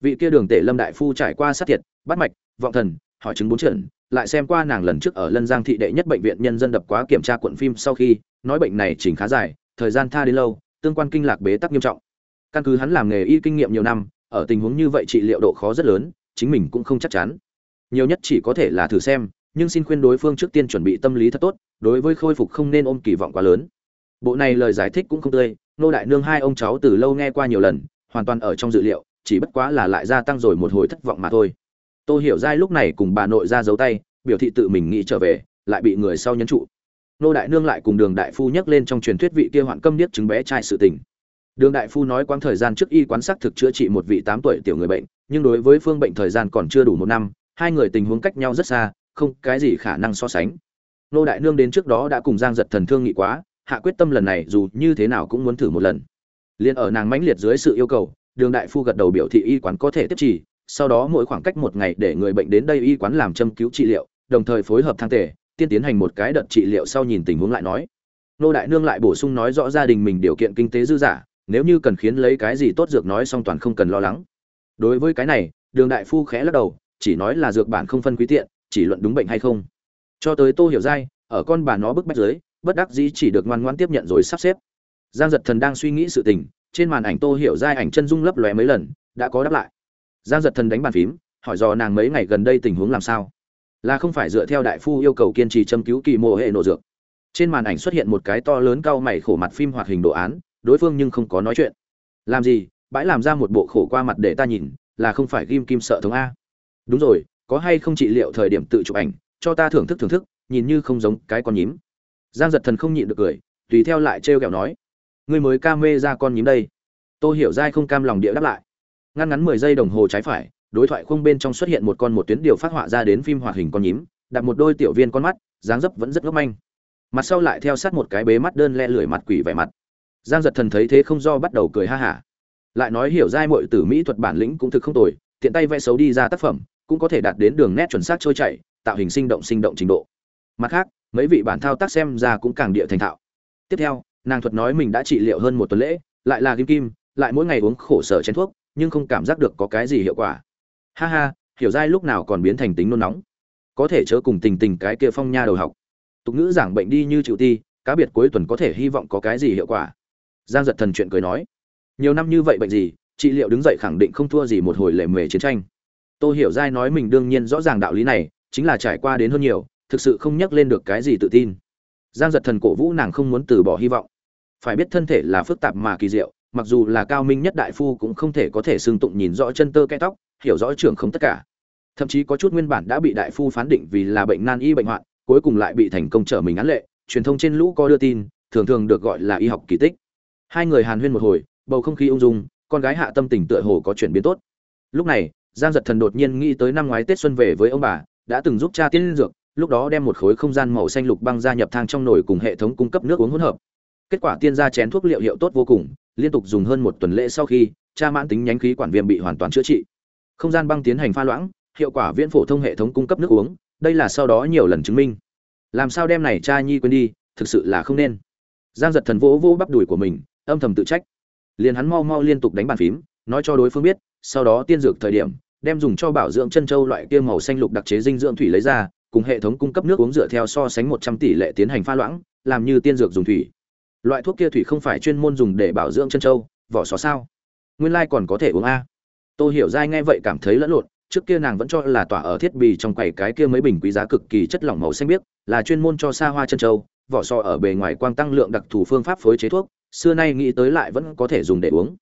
vị kia đường tể lâm đại phu trải qua sát thiệt, bắt mạch, vọng thần, hỏi chứng bốn trận, lại xem qua nàng lần trước ở lân giang thị đệ nhất bệnh viện nhân dân đập quá kiểm tra cuộn phim sau khi, nói bệnh này chỉnh khá dài, thời gian tha đến lâu, tương quan kinh lạc bế tắc nghiêm trọng. Căn cứ hắn làm nghề y kinh nghiệm nhiều năm, ở tình huống như vậy trị liệu độ khó rất lớn, chính mình cũng không chắc chắn. Nhiều nhất chỉ có thể là thử xem, nhưng xin khuyên đối phương trước tiên chuẩn bị tâm lý thật tốt, đối với khôi phục không nên ôm kỳ vọng quá lớn. Bộ này lời giải thích cũng không tươi, nô đại nương hai ông cháu từ lâu nghe qua nhiều lần, hoàn toàn ở trong dự liệu chỉ bất quá là lại gia tăng rồi một hồi thất vọng mà thôi. Tôi hiểu giai lúc này cùng bà nội ra giấu tay, biểu thị tự mình nghĩ trở về, lại bị người sau nhấn trụ. Nô đại nương lại cùng đường đại phu nhắc lên trong truyền thuyết vị kia hoạn câm điếc chứng bé trai sự tình. Đường đại phu nói quãng thời gian trước y quán xác thực chữa trị một vị tám tuổi tiểu người bệnh, nhưng đối với phương bệnh thời gian còn chưa đủ một năm, hai người tình huống cách nhau rất xa, không cái gì khả năng so sánh. Nô đại nương đến trước đó đã cùng giang giật thần thương nghị quá, hạ quyết tâm lần này dù như thế nào cũng muốn thử một lần. Liền ở nàng mãnh liệt dưới sự yêu cầu đường đại phu gật đầu biểu thị y quán có thể tiếp trì, sau đó mỗi khoảng cách một ngày để người bệnh đến đây y quán làm châm cứu trị liệu, đồng thời phối hợp thang tề, tiên tiến hành một cái đợt trị liệu sau nhìn tình huống lại nói. Nô đại nương lại bổ sung nói rõ gia đình mình điều kiện kinh tế dư giả nếu như cần khiến lấy cái gì tốt dược nói song toàn không cần lo lắng. Đối với cái này, đường đại phu khẽ lắc đầu, chỉ nói là dược bản không phân quý tiện, chỉ luận đúng bệnh hay không. Cho tới tô hiểu giai, ở con bà nó bức bách dưới, bất đắc dĩ chỉ được ngoan ngoãn tiếp nhận rồi sắp xếp. Giang giật thần đang suy nghĩ sự tình trên màn ảnh tô hiểu giai ảnh chân dung lấp lóe mấy lần, đã có đáp lại. Giang giật thần đánh bàn phím, hỏi dò nàng mấy ngày gần đây tình huống làm sao. Là không phải dựa theo đại phu yêu cầu kiên trì châm cứu kỳ mô hệ nổ dược. Trên màn ảnh xuất hiện một cái to lớn cao mày khổ mặt phim hoạt hình đồ án, đối phương nhưng không có nói chuyện. Làm gì? Bãi làm ra một bộ khổ qua mặt để ta nhìn, là không phải ghim kim sợ thống a. Đúng rồi, có hay không trị liệu thời điểm tự chụp ảnh, cho ta thưởng thức thưởng thức, nhìn như không giống cái con nhím. Giang giật thần không nhịn được cười, tùy theo lại trêu ghẹo nói ngươi mới ca mê ra con nhím đây. Tôi hiểu dai không cam lòng địa đáp lại. Ngăn ngắn mười giây đồng hồ trái phải, đối thoại khung bên trong xuất hiện một con một tuyến điều phát họa ra đến phim hoạt hình con nhím, đặt một đôi tiểu viên con mắt, dáng dấp vẫn rất ngốc manh. Mặt sau lại theo sát một cái bế mắt đơn le lưỡi mặt quỷ vẻ mặt. Giang giật thần thấy thế không do bắt đầu cười ha hả. Lại nói hiểu dai mọi tử mỹ thuật bản lĩnh cũng thực không tồi, tiện tay vẽ xấu đi ra tác phẩm, cũng có thể đạt đến đường nét chuẩn xác trôi chảy, tạo hình sinh động sinh động trình độ. Mặt khác, mấy vị bản thao tác xem ra cũng càng địa thành thạo. Tiếp theo nàng thuật nói mình đã trị liệu hơn một tuần lễ, lại là kim kim, lại mỗi ngày uống khổ sở chén thuốc, nhưng không cảm giác được có cái gì hiệu quả. Ha ha, hiểu dai lúc nào còn biến thành tính nôn nóng. Có thể chớ cùng tình tình cái kia phong nha đầu học. Tục ngữ giảng bệnh đi như chịu ti, cá biệt cuối tuần có thể hy vọng có cái gì hiệu quả. Giang giật thần chuyện cười nói, nhiều năm như vậy bệnh gì, trị liệu đứng dậy khẳng định không thua gì một hồi lệ mề chiến tranh. Tôi hiểu dai nói mình đương nhiên rõ ràng đạo lý này, chính là trải qua đến hơn nhiều, thực sự không nhắc lên được cái gì tự tin giang giật thần cổ vũ nàng không muốn từ bỏ hy vọng. Phải biết thân thể là phức tạp mà kỳ diệu, mặc dù là cao minh nhất đại phu cũng không thể có thể xương tụng nhìn rõ chân tơ kẽ tóc, hiểu rõ trưởng không tất cả. Thậm chí có chút nguyên bản đã bị đại phu phán định vì là bệnh nan y bệnh hoạn, cuối cùng lại bị thành công trở mình án lệ, truyền thông trên lũ có đưa tin, thường thường được gọi là y học kỳ tích. Hai người hàn huyên một hồi, bầu không khí ung dung, con gái hạ tâm tình tựa hồ có chuyển biến tốt. Lúc này, giang giật thần đột nhiên nghĩ tới năm ngoái tết xuân về với ông bà, đã từng giúp cha tiên dược lúc đó đem một khối không gian màu xanh lục băng gia nhập thang trong nồi cùng hệ thống cung cấp nước uống hỗn hợp. Kết quả tiên gia chén thuốc liệu hiệu tốt vô cùng, liên tục dùng hơn một tuần lễ sau khi, cha mãn tính nhánh khí quản viêm bị hoàn toàn chữa trị. Không gian băng tiến hành pha loãng, hiệu quả viễn phổ thông hệ thống cung cấp nước uống, đây là sau đó nhiều lần chứng minh. Làm sao đem này cha nhi quên đi, thực sự là không nên. Giang giật thần vỗ vỗ bắp đùi của mình, âm thầm tự trách. Liền hắn mau mau liên tục đánh bàn phím, nói cho đối phương biết, sau đó tiên dược thời điểm, đem dùng cho bảo dưỡng chân châu loại kia màu xanh lục đặc chế dinh dưỡng thủy lấy ra cùng hệ thống cung cấp nước uống dựa theo so sánh một trăm tỷ lệ tiến hành pha loãng, làm như tiên dược dùng thủy. Loại thuốc kia thủy không phải chuyên môn dùng để bảo dưỡng chân châu vỏ sò sao? Nguyên lai còn có thể uống a. Tô hiểu giai nghe vậy cảm thấy lẫn lộn, trước kia nàng vẫn cho là tỏa ở thiết bị trong quầy cái kia mấy bình quý giá cực kỳ chất lỏng màu xanh biếc, là chuyên môn cho xa hoa chân châu vỏ sò ở bề ngoài quang tăng lượng đặc thù phương pháp phối chế thuốc, xưa nay nghĩ tới lại vẫn có thể dùng để uống.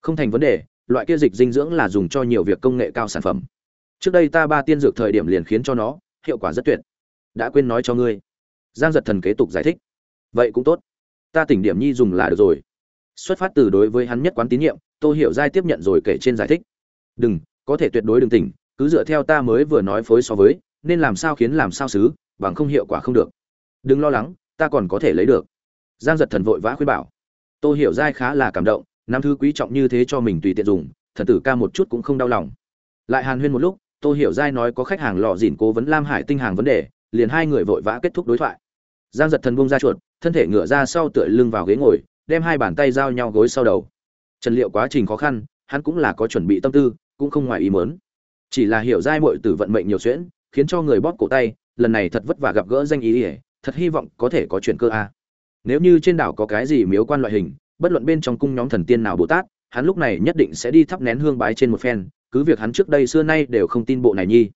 Không thành vấn đề, loại kia dịch dinh dưỡng là dùng cho nhiều việc công nghệ cao sản phẩm. Trước đây ta ba tiên dược thời điểm liền khiến cho nó hiệu quả rất tuyệt. Đã quên nói cho ngươi. Giang giật thần kế tục giải thích. Vậy cũng tốt. Ta tỉnh điểm nhi dùng là được rồi. Xuất phát từ đối với hắn nhất quán tín nhiệm, tô hiểu giai tiếp nhận rồi kể trên giải thích. Đừng, có thể tuyệt đối đừng tỉnh, cứ dựa theo ta mới vừa nói phối so với, nên làm sao khiến làm sao xứ, bằng không hiệu quả không được. Đừng lo lắng, ta còn có thể lấy được. Giang giật thần vội vã khuyên bảo. Tô hiểu giai khá là cảm động, năm thứ quý trọng như thế cho mình tùy tiện dùng, thần tử ca một chút cũng không đau lòng. Lại hàn huyên một lúc tô hiểu giai nói có khách hàng lọ dỉn cố vấn lam hải tinh hàng vấn đề, liền hai người vội vã kết thúc đối thoại. Giang giật thần buông ra chuột, thân thể ngựa ra sau tựa lưng vào ghế ngồi, đem hai bàn tay giao nhau gối sau đầu. Trần liệu quá trình khó khăn, hắn cũng là có chuẩn bị tâm tư, cũng không ngoài ý mớn chỉ là hiểu giai mội tử vận mệnh nhiều xuyễn, khiến cho người bóp cổ tay, lần này thật vất vả gặp gỡ danh ý ỉa thật hy vọng có thể có chuyện cơ a. Nếu như trên đảo có cái gì miếu quan loại hình, bất luận bên trong cung nhóm thần tiên nào bồ tát, hắn lúc này nhất định sẽ đi thắp nén hương bái trên một phen cứ việc hắn trước đây xưa nay đều không tin bộ này nhi.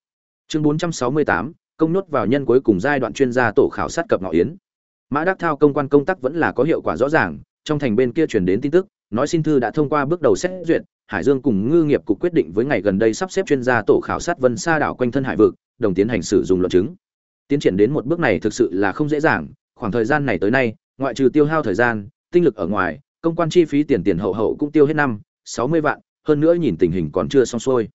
Chương 468, công nốt vào nhân cuối cùng giai đoạn chuyên gia tổ khảo sát cập ngọ yến. Mã đắc thao công quan công tác vẫn là có hiệu quả rõ ràng trong thành bên kia truyền đến tin tức nói xin thư đã thông qua bước đầu xét duyệt hải dương cùng ngư nghiệp cục quyết định với ngày gần đây sắp xếp chuyên gia tổ khảo sát vân sa đảo quanh thân hải vực đồng tiến hành sử dụng luận chứng. Tiến triển đến một bước này thực sự là không dễ dàng khoảng thời gian này tới nay ngoại trừ tiêu hao thời gian tinh lực ở ngoài công quan chi phí tiền tiền hậu hậu cũng tiêu hết năm sáu mươi vạn hơn nữa nhìn tình hình còn chưa xong xuôi.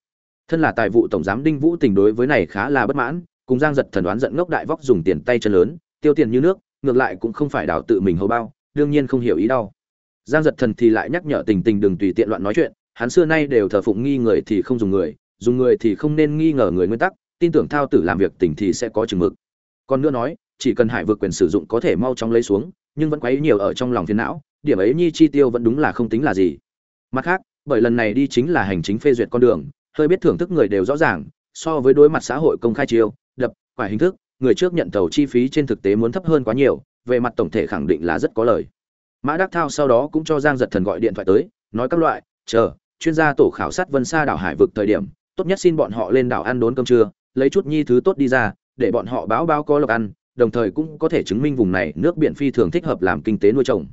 Thân là tài vụ tổng giám đinh vũ tình đối với này khá là bất mãn, cùng giang giật thần đoán giận ngốc đại vóc dùng tiền tay chân lớn, tiêu tiền như nước, ngược lại cũng không phải đào tự mình hầu bao, đương nhiên không hiểu ý đau. Giang giật thần thì lại nhắc nhở tình tình đừng tùy tiện loạn nói chuyện, hắn xưa nay đều thờ phụng nghi người thì không dùng người dùng người thì không nên nghi ngờ người nguyên tắc, tin tưởng thao tử làm việc tình thì sẽ có chừng mực. Còn nữa nói, chỉ cần hải vượt quyền sử dụng có thể mau chóng lấy xuống, nhưng vẫn quấy nhiều ở trong lòng phiền não, điểm ấy nhi chi tiêu vẫn đúng là không tính là gì. Mặt khác bởi lần này đi chính là hành chính phê duyệt con đường, hơi biết thưởng thức người đều rõ ràng, so với đối mặt xã hội công khai chiêu, đập quả hình thức, người trước nhận tàu chi phí trên thực tế muốn thấp hơn quá nhiều, về mặt tổng thể khẳng định là rất có lời mã đắc thao sau đó cũng cho giang giật thần gọi điện thoại tới, nói các loại, chờ, chuyên gia tổ khảo sát vân xa đảo hải vực thời điểm, tốt nhất xin bọn họ lên đảo ăn đốn cơm trưa, lấy chút nhi thứ tốt đi ra, để bọn họ báo báo có lộc ăn, đồng thời cũng có thể chứng minh vùng này nước biển phi thường thích hợp làm kinh tế nuôi trồng.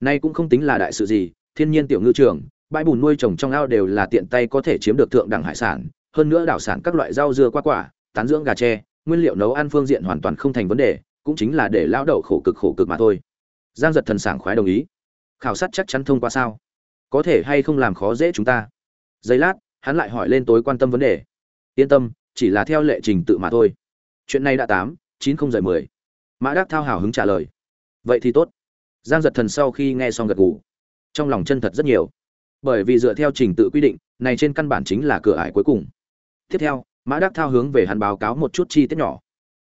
Nay cũng không tính là đại sự gì, thiên nhiên tiểu ngư trường bãi bùn nuôi trồng trong ao đều là tiện tay có thể chiếm được thượng đẳng hải sản, hơn nữa đảo sản các loại rau dưa qua quả, tán dưỡng gà tre, nguyên liệu nấu ăn phương diện hoàn toàn không thành vấn đề, cũng chính là để lao đậu khổ cực khổ cực mà thôi. Giang giật thần sảng khoái đồng ý. Khảo sát chắc chắn thông qua sao? Có thể hay không làm khó dễ chúng ta? Giây lát, hắn lại hỏi lên tối quan tâm vấn đề. Yên tâm, chỉ là theo lệ trình tự mà thôi. Chuyện này đã tám, chín không rời mười. Mã đắc thao hào hứng trả lời. Vậy thì tốt. Giang giật thần sau khi nghe xong gật gù. Trong lòng chân thật rất nhiều bởi vì dựa theo trình tự quy định, này trên căn bản chính là cửa ải cuối cùng. Tiếp theo, mã đắc thao hướng về hắn báo cáo một chút chi tiết nhỏ.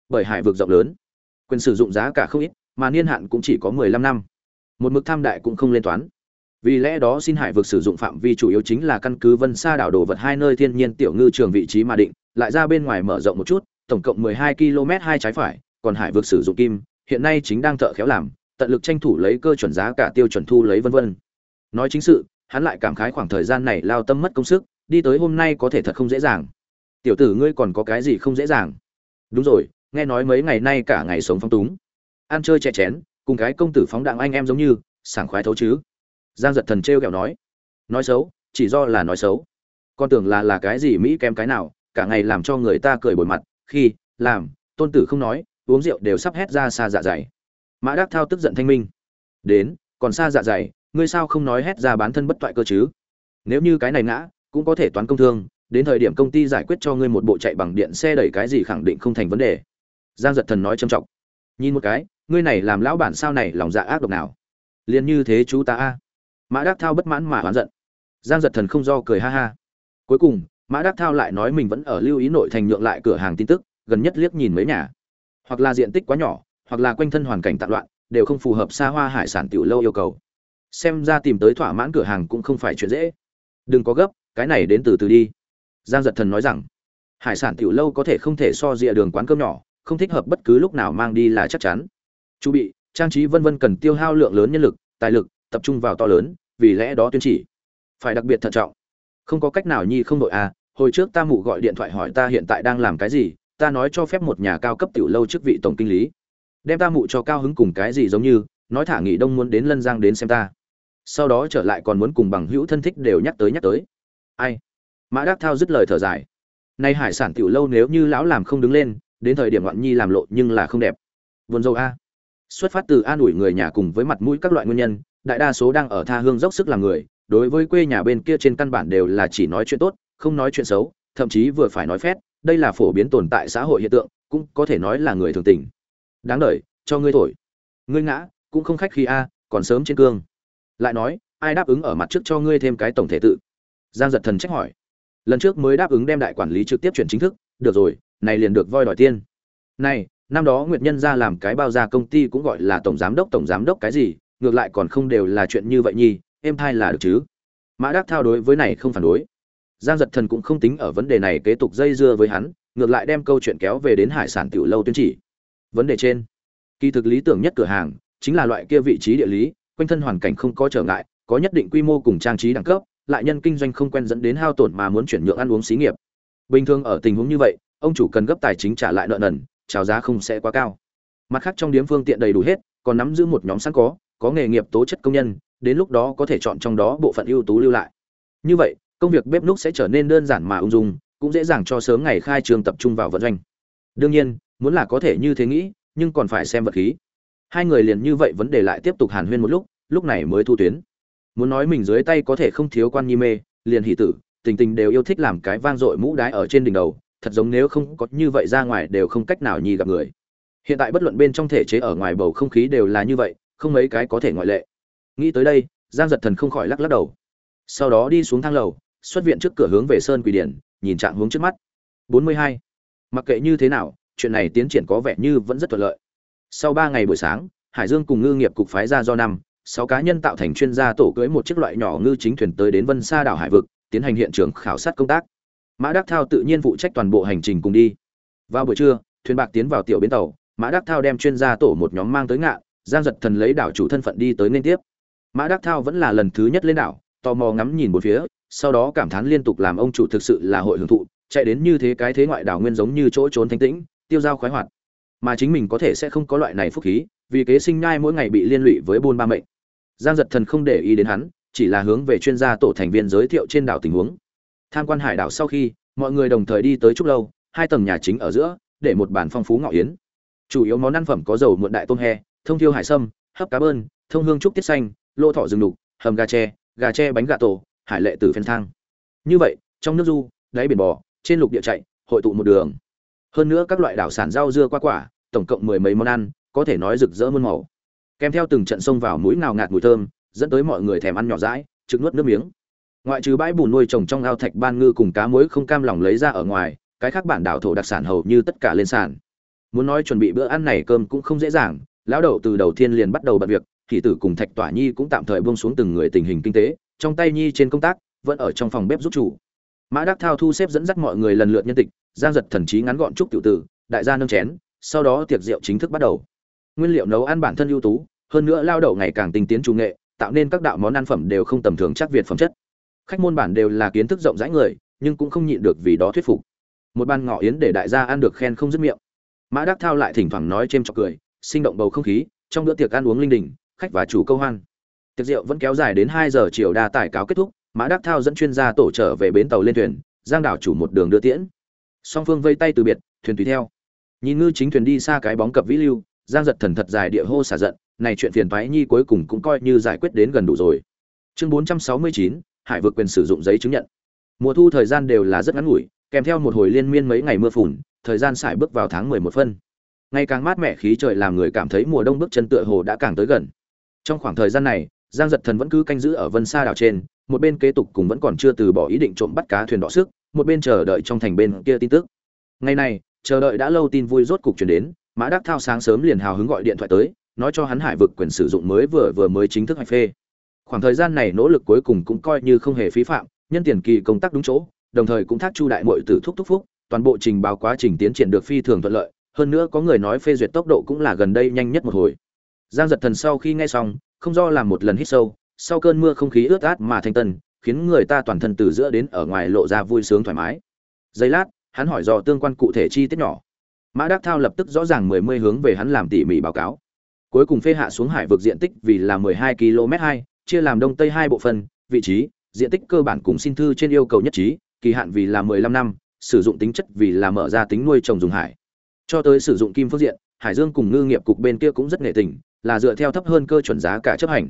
Bởi hải vực rộng lớn, quyền sử dụng giá cả không ít, mà niên hạn cũng chỉ có mười lăm năm. Một mức tham đại cũng không lên toán. Vì lẽ đó xin hải vực sử dụng phạm vi chủ yếu chính là căn cứ vân sa đảo đồ vật hai nơi thiên nhiên tiểu ngư trường vị trí mà định, lại ra bên ngoài mở rộng một chút, tổng cộng mười hai km hai trái phải, còn hải vực sử dụng kim, hiện nay chính đang thợ khéo làm, tận lực tranh thủ lấy cơ chuẩn giá cả tiêu chuẩn thu lấy vân vân. Nói chính sự hắn lại cảm khái khoảng thời gian này lao tâm mất công sức, đi tới hôm nay có thể thật không dễ dàng. Tiểu tử ngươi còn có cái gì không dễ dàng? Đúng rồi, nghe nói mấy ngày nay cả ngày sống phong túng. Ăn chơi chè chén, cùng cái công tử phóng đặng anh em giống như, sảng khoái thấu chứ. Giang giật thần trêu kẹo nói. Nói xấu, chỉ do là nói xấu. Con tưởng là là cái gì mỹ kém cái nào, cả ngày làm cho người ta cười bồi mặt, khi, làm, tôn tử không nói, uống rượu đều sắp hét ra xa dạ dày. Mã đắc thao tức giận thanh minh. Đến, còn xa dạ dày ngươi sao không nói hét ra bán thân bất toại cơ chứ? Nếu như cái này ngã, cũng có thể toán công thương, đến thời điểm công ty giải quyết cho ngươi một bộ chạy bằng điện xe đẩy cái gì khẳng định không thành vấn đề. Giang giật thần nói trầm trọng. Nhìn một cái, ngươi này làm lão bản sao này lòng dạ ác độc nào? Liền như thế chú ta a. Mã đắc thao bất mãn mà oán giận. Giang giật thần không do cười ha ha. Cuối cùng, mã đắc thao lại nói mình vẫn ở lưu ý nội thành nhượng lại cửa hàng tin tức, gần nhất liếc nhìn mấy nhà. Hoặc là diện tích quá nhỏ, hoặc là quanh thân hoàn cảnh tạp loạn, đều không phù hợp xa hoa hải sản tiểu lâu yêu cầu xem ra tìm tới thỏa mãn cửa hàng cũng không phải chuyện dễ. Đừng có gấp, cái này đến từ từ đi. Giang giật thần nói rằng. Hải sản tiểu lâu có thể không thể so rịa đường quán cơm nhỏ, không thích hợp bất cứ lúc nào mang đi là chắc chắn. Chu bị, trang trí vân vân cần tiêu hao lượng lớn nhân lực, tài lực, tập trung vào to lớn, vì lẽ đó tuyên chỉ. Phải đặc biệt thận trọng. Không có cách nào nhi không đội à hồi trước ta mụ gọi điện thoại hỏi ta hiện tại đang làm cái gì, ta nói cho phép một nhà cao cấp tiểu lâu chức vị tổng kinh lý. Đem ta mụ cho cao hứng cùng cái gì giống như, nói thả nghỉ đông muốn đến lân giang đến xem ta sau đó trở lại còn muốn cùng bằng hữu thân thích đều nhắc tới nhắc tới. Ai? Mã đắc thao dứt lời thở dài. Nay hải sản tiểu lâu nếu như lão làm không đứng lên, đến thời điểm ngoạn nhi làm lộ nhưng là không đẹp. Vườn dâu a. Xuất phát từ an ủi người nhà cùng với mặt mũi các loại nguyên nhân, đại đa số đang ở tha hương dốc sức làm người, đối với quê nhà bên kia trên căn bản đều là chỉ nói chuyện tốt, không nói chuyện xấu, thậm chí vừa phải nói phét, đây là phổ biến tồn tại xã hội hiện tượng, cũng có thể nói là người thường tình. Đáng đ cho ngươi thổi. Ngươi ngã, cũng không khách khi a, còn sớm trên cương lại nói, ai đáp ứng ở mặt trước cho ngươi thêm cái tổng thể tự? Giang giật thần trách hỏi. Lần trước mới đáp ứng đem đại quản lý trực tiếp chuyển chính thức, được rồi, này liền được voi đòi tiên này, năm đó nguyệt nhân ra làm cái bao gia công ty cũng gọi là tổng giám đốc, tổng giám đốc cái gì, ngược lại còn không đều là chuyện như vậy nhi em thay là được chứ? Mã đắc thao đối với này không phản đối. Giang giật thần cũng không tính ở vấn đề này kế tục dây dưa với hắn, ngược lại đem câu chuyện kéo về đến hải sản tiểu lâu tuyên chỉ. Vấn đề trên. Kỳ thực lý tưởng nhất cửa hàng chính là loại kia vị trí địa lý quanh thân hoàn cảnh không có trở ngại, có nhất định quy mô cùng trang trí đẳng cấp, lại nhân kinh doanh không quen dẫn đến hao tổn mà muốn chuyển nhượng ăn uống xí nghiệp. Bình thường ở tình huống như vậy, ông chủ cần gấp tài chính trả lại nợ nần, chào giá không sẽ quá cao. Mặt khác trong điểm phương tiện đầy đủ hết, còn nắm giữ một nhóm sẵn có có nghề nghiệp tố chất công nhân, đến lúc đó có thể chọn trong đó bộ phận ưu tú lưu lại. Như vậy, công việc bếp núc sẽ trở nên đơn giản mà ung dung, cũng dễ dàng cho sớm ngày khai trường tập trung vào vận doanh. Đương nhiên, muốn là có thể như thế nghĩ, nhưng còn phải xem vật khí. Hai người liền như vậy vấn đề lại tiếp tục hàn huyên một lúc lúc này mới thu tuyến. Muốn nói mình dưới tay có thể không thiếu quan nhi mê, liền hỷ tử, tình tình đều yêu thích làm cái vang dội mũ đái ở trên đỉnh đầu, thật giống nếu không có như vậy ra ngoài đều không cách nào nhi gặp người. Hiện tại bất luận bên trong thể chế ở ngoài bầu không khí đều là như vậy, không mấy cái có thể ngoại lệ. Nghĩ tới đây, giang giật thần không khỏi lắc lắc đầu. Sau đó đi xuống thang lầu, xuất viện trước cửa hướng về sơn quỷ điển, nhìn trạng hướng trước mắt. 42. mặc kệ như thế nào, chuyện này tiến triển có vẻ như vẫn rất thuận lợi. Sau ba ngày buổi sáng, hải dương cùng ngư nghiệp cục phái ra do năm sáu cá nhân tạo thành chuyên gia tổ cưới một chiếc loại nhỏ ngư chính thuyền tới đến vân sa đảo hải vực, tiến hành hiện trường khảo sát công tác. Mã đắc thao tự nhiên phụ trách toàn bộ hành trình cùng đi. Vào buổi trưa, thuyền bạc tiến vào tiểu bến tàu, mã đắc thao đem chuyên gia tổ một nhóm mang tới ngạ giang giật thần lấy đảo chủ thân phận đi tới nên tiếp. Mã đắc thao vẫn là lần thứ nhất lên đảo, tò mò ngắm nhìn một phía, sau đó cảm thán liên tục làm ông chủ thực sự là hội hưởng thụ, chạy đến như thế cái thế ngoại đảo nguyên giống như chỗ trốn thanh tĩnh, tiêu dao khoái hoạt. Mà chính mình có thể sẽ không có loại này phúc khí, vì kế sinh nhai mỗi ngày bị liên lụy với buôn ba mệnh giang giật thần không để ý đến hắn, chỉ là hướng về chuyên gia tổ thành viên giới thiệu trên đảo tình huống. Tham quan hải đảo sau khi, mọi người đồng thời đi tới trúc lâu, hai tầng nhà chính ở giữa, để một bàn phong phú ngọ yến. Chủ yếu món ăn phẩm có dầu muộn đại tôm he, thông thiêu hải sâm, hấp cá bơn, thông hương trúc tiết xanh lô thọ rừng đục hầm gà tre gà tre bánh gà tổ, hải lệ từ phen thang. Như vậy, trong nước du, đáy biển bò, trên lục địa chạy, hội tụ một đường. Hơn nữa các loại đảo sản rau dưa qua quả, tổng cộng mười mấy món ăn, có thể nói rực rỡ muôn màu kèm theo từng trận sông vào mũi nào ngạt mùi thơm, dẫn tới mọi người thèm ăn nhỏ rãi trực nuốt nước miếng. Ngoại trừ bãi bùn nuôi trồng trong ao thạch ban ngư cùng cá muối không cam lòng lấy ra ở ngoài, cái khác bản đảo thổ đặc sản hầu như tất cả lên sàn. Muốn nói chuẩn bị bữa ăn này cơm cũng không dễ dàng, lão đậu từ đầu tiên liền bắt đầu bận việc, thì tử cùng thạch tỏa nhi cũng tạm thời buông xuống từng người tình hình kinh tế, trong tay nhi trên công tác, vẫn ở trong phòng bếp giúp chủ. Mã đắc thao thu xếp dẫn dắt mọi người lần lượt nhân tịch, giang giật thần trí ngắn gọn chúc tiểu tử, đại gia nâng chén, sau đó tiệc rượu chính thức bắt đầu. Nguyên liệu nấu ăn bản thân ưu tú hơn nữa lao đậu ngày càng tinh tiến trung nghệ, tạo nên các đạo món ăn phẩm đều không tầm thường chắc việt phẩm chất. Khách môn bản đều là kiến thức rộng rãi người, nhưng cũng không nhịn được vì đó thuyết phục. Một ban ngọ yến để đại gia ăn được khen không dứt miệng. Mã đắc thao lại thỉnh thoảng nói c h cười, sinh động bầu không khí, trong bữa tiệc ăn uống linh đình, khách và chủ câu hoan. Tiệc rượu vẫn kéo dài đến hai giờ chiều đa tải cáo kết thúc, mã đắc thao dẫn chuyên gia tổ trở về bến tàu lên thuyền, giang đảo chủ một đường đưa tiễn. Song phương vây tay từ biệt, thuyền tùy theo. Nhìn ngư chính thuyền đi xa cái bóng cập vĩ lưu, giang giật thần thật dài địa hô xả giận này chuyện phiền toái nhi cuối cùng cũng coi như giải quyết đến gần đủ rồi. Chương bốn trăm sáu mươi chín, hải vượt quyền sử dụng giấy chứng nhận. Mùa thu thời gian đều là rất ngắn ngủi, kèm theo một hồi liên miên mấy ngày mưa phùn, thời gian xài bước vào tháng mười một phân. Ngày càng mát mẻ khí trời làm người cảm thấy mùa đông bước chân tựa hồ đã càng tới gần. Trong khoảng thời gian này, giang giật thần vẫn cứ canh giữ ở vân xa đảo trên, một bên kế tục cùng vẫn còn chưa từ bỏ ý định trộm bắt cá thuyền đỏ sức, một bên chờ đợi trong thành bên kia tin tức. Ngày này, chờ đợi đã lâu tin vui rốt cục truyền đến, mã đắc thao sáng sớm liền hào hứng gọi điện thoại tới nói cho hắn hải vực quyền sử dụng mới vừa vừa mới chính thức hạch phê. Khoảng thời gian này nỗ lực cuối cùng cũng coi như không hề phí phạm, nhân tiền kỳ công tác đúng chỗ, đồng thời cũng thác chu đại mội từ thúc thúc phúc, toàn bộ trình báo quá trình tiến triển được phi thường thuận lợi, hơn nữa có người nói phê duyệt tốc độ cũng là gần đây nhanh nhất một hồi. Giang giật thần sau khi nghe xong, không do làm một lần hít sâu, sau cơn mưa không khí ướt át mà thanh tân, khiến người ta toàn thân từ giữa đến ở ngoài lộ ra vui sướng thoải mái. Giây lát, hắn hỏi dò tương quan cụ thể chi tiết nhỏ. Mã đắc thao lập tức rõ ràng mười mươi hướng về hắn làm tỉ mỉ báo cáo cuối cùng phê hạ xuống hải vực diện tích vì là mười hai km 2, chia làm đông tây hai bộ phận vị trí diện tích cơ bản cùng xin thư trên yêu cầu nhất trí kỳ hạn vì là mười lăm năm sử dụng tính chất vì là mở ra tính nuôi trồng dùng hải. Cho tới sử dụng kim phương diện hải dương cùng ngư nghiệp cục bên kia cũng rất nghệ tình là dựa theo thấp hơn cơ chuẩn giá cả chấp hành.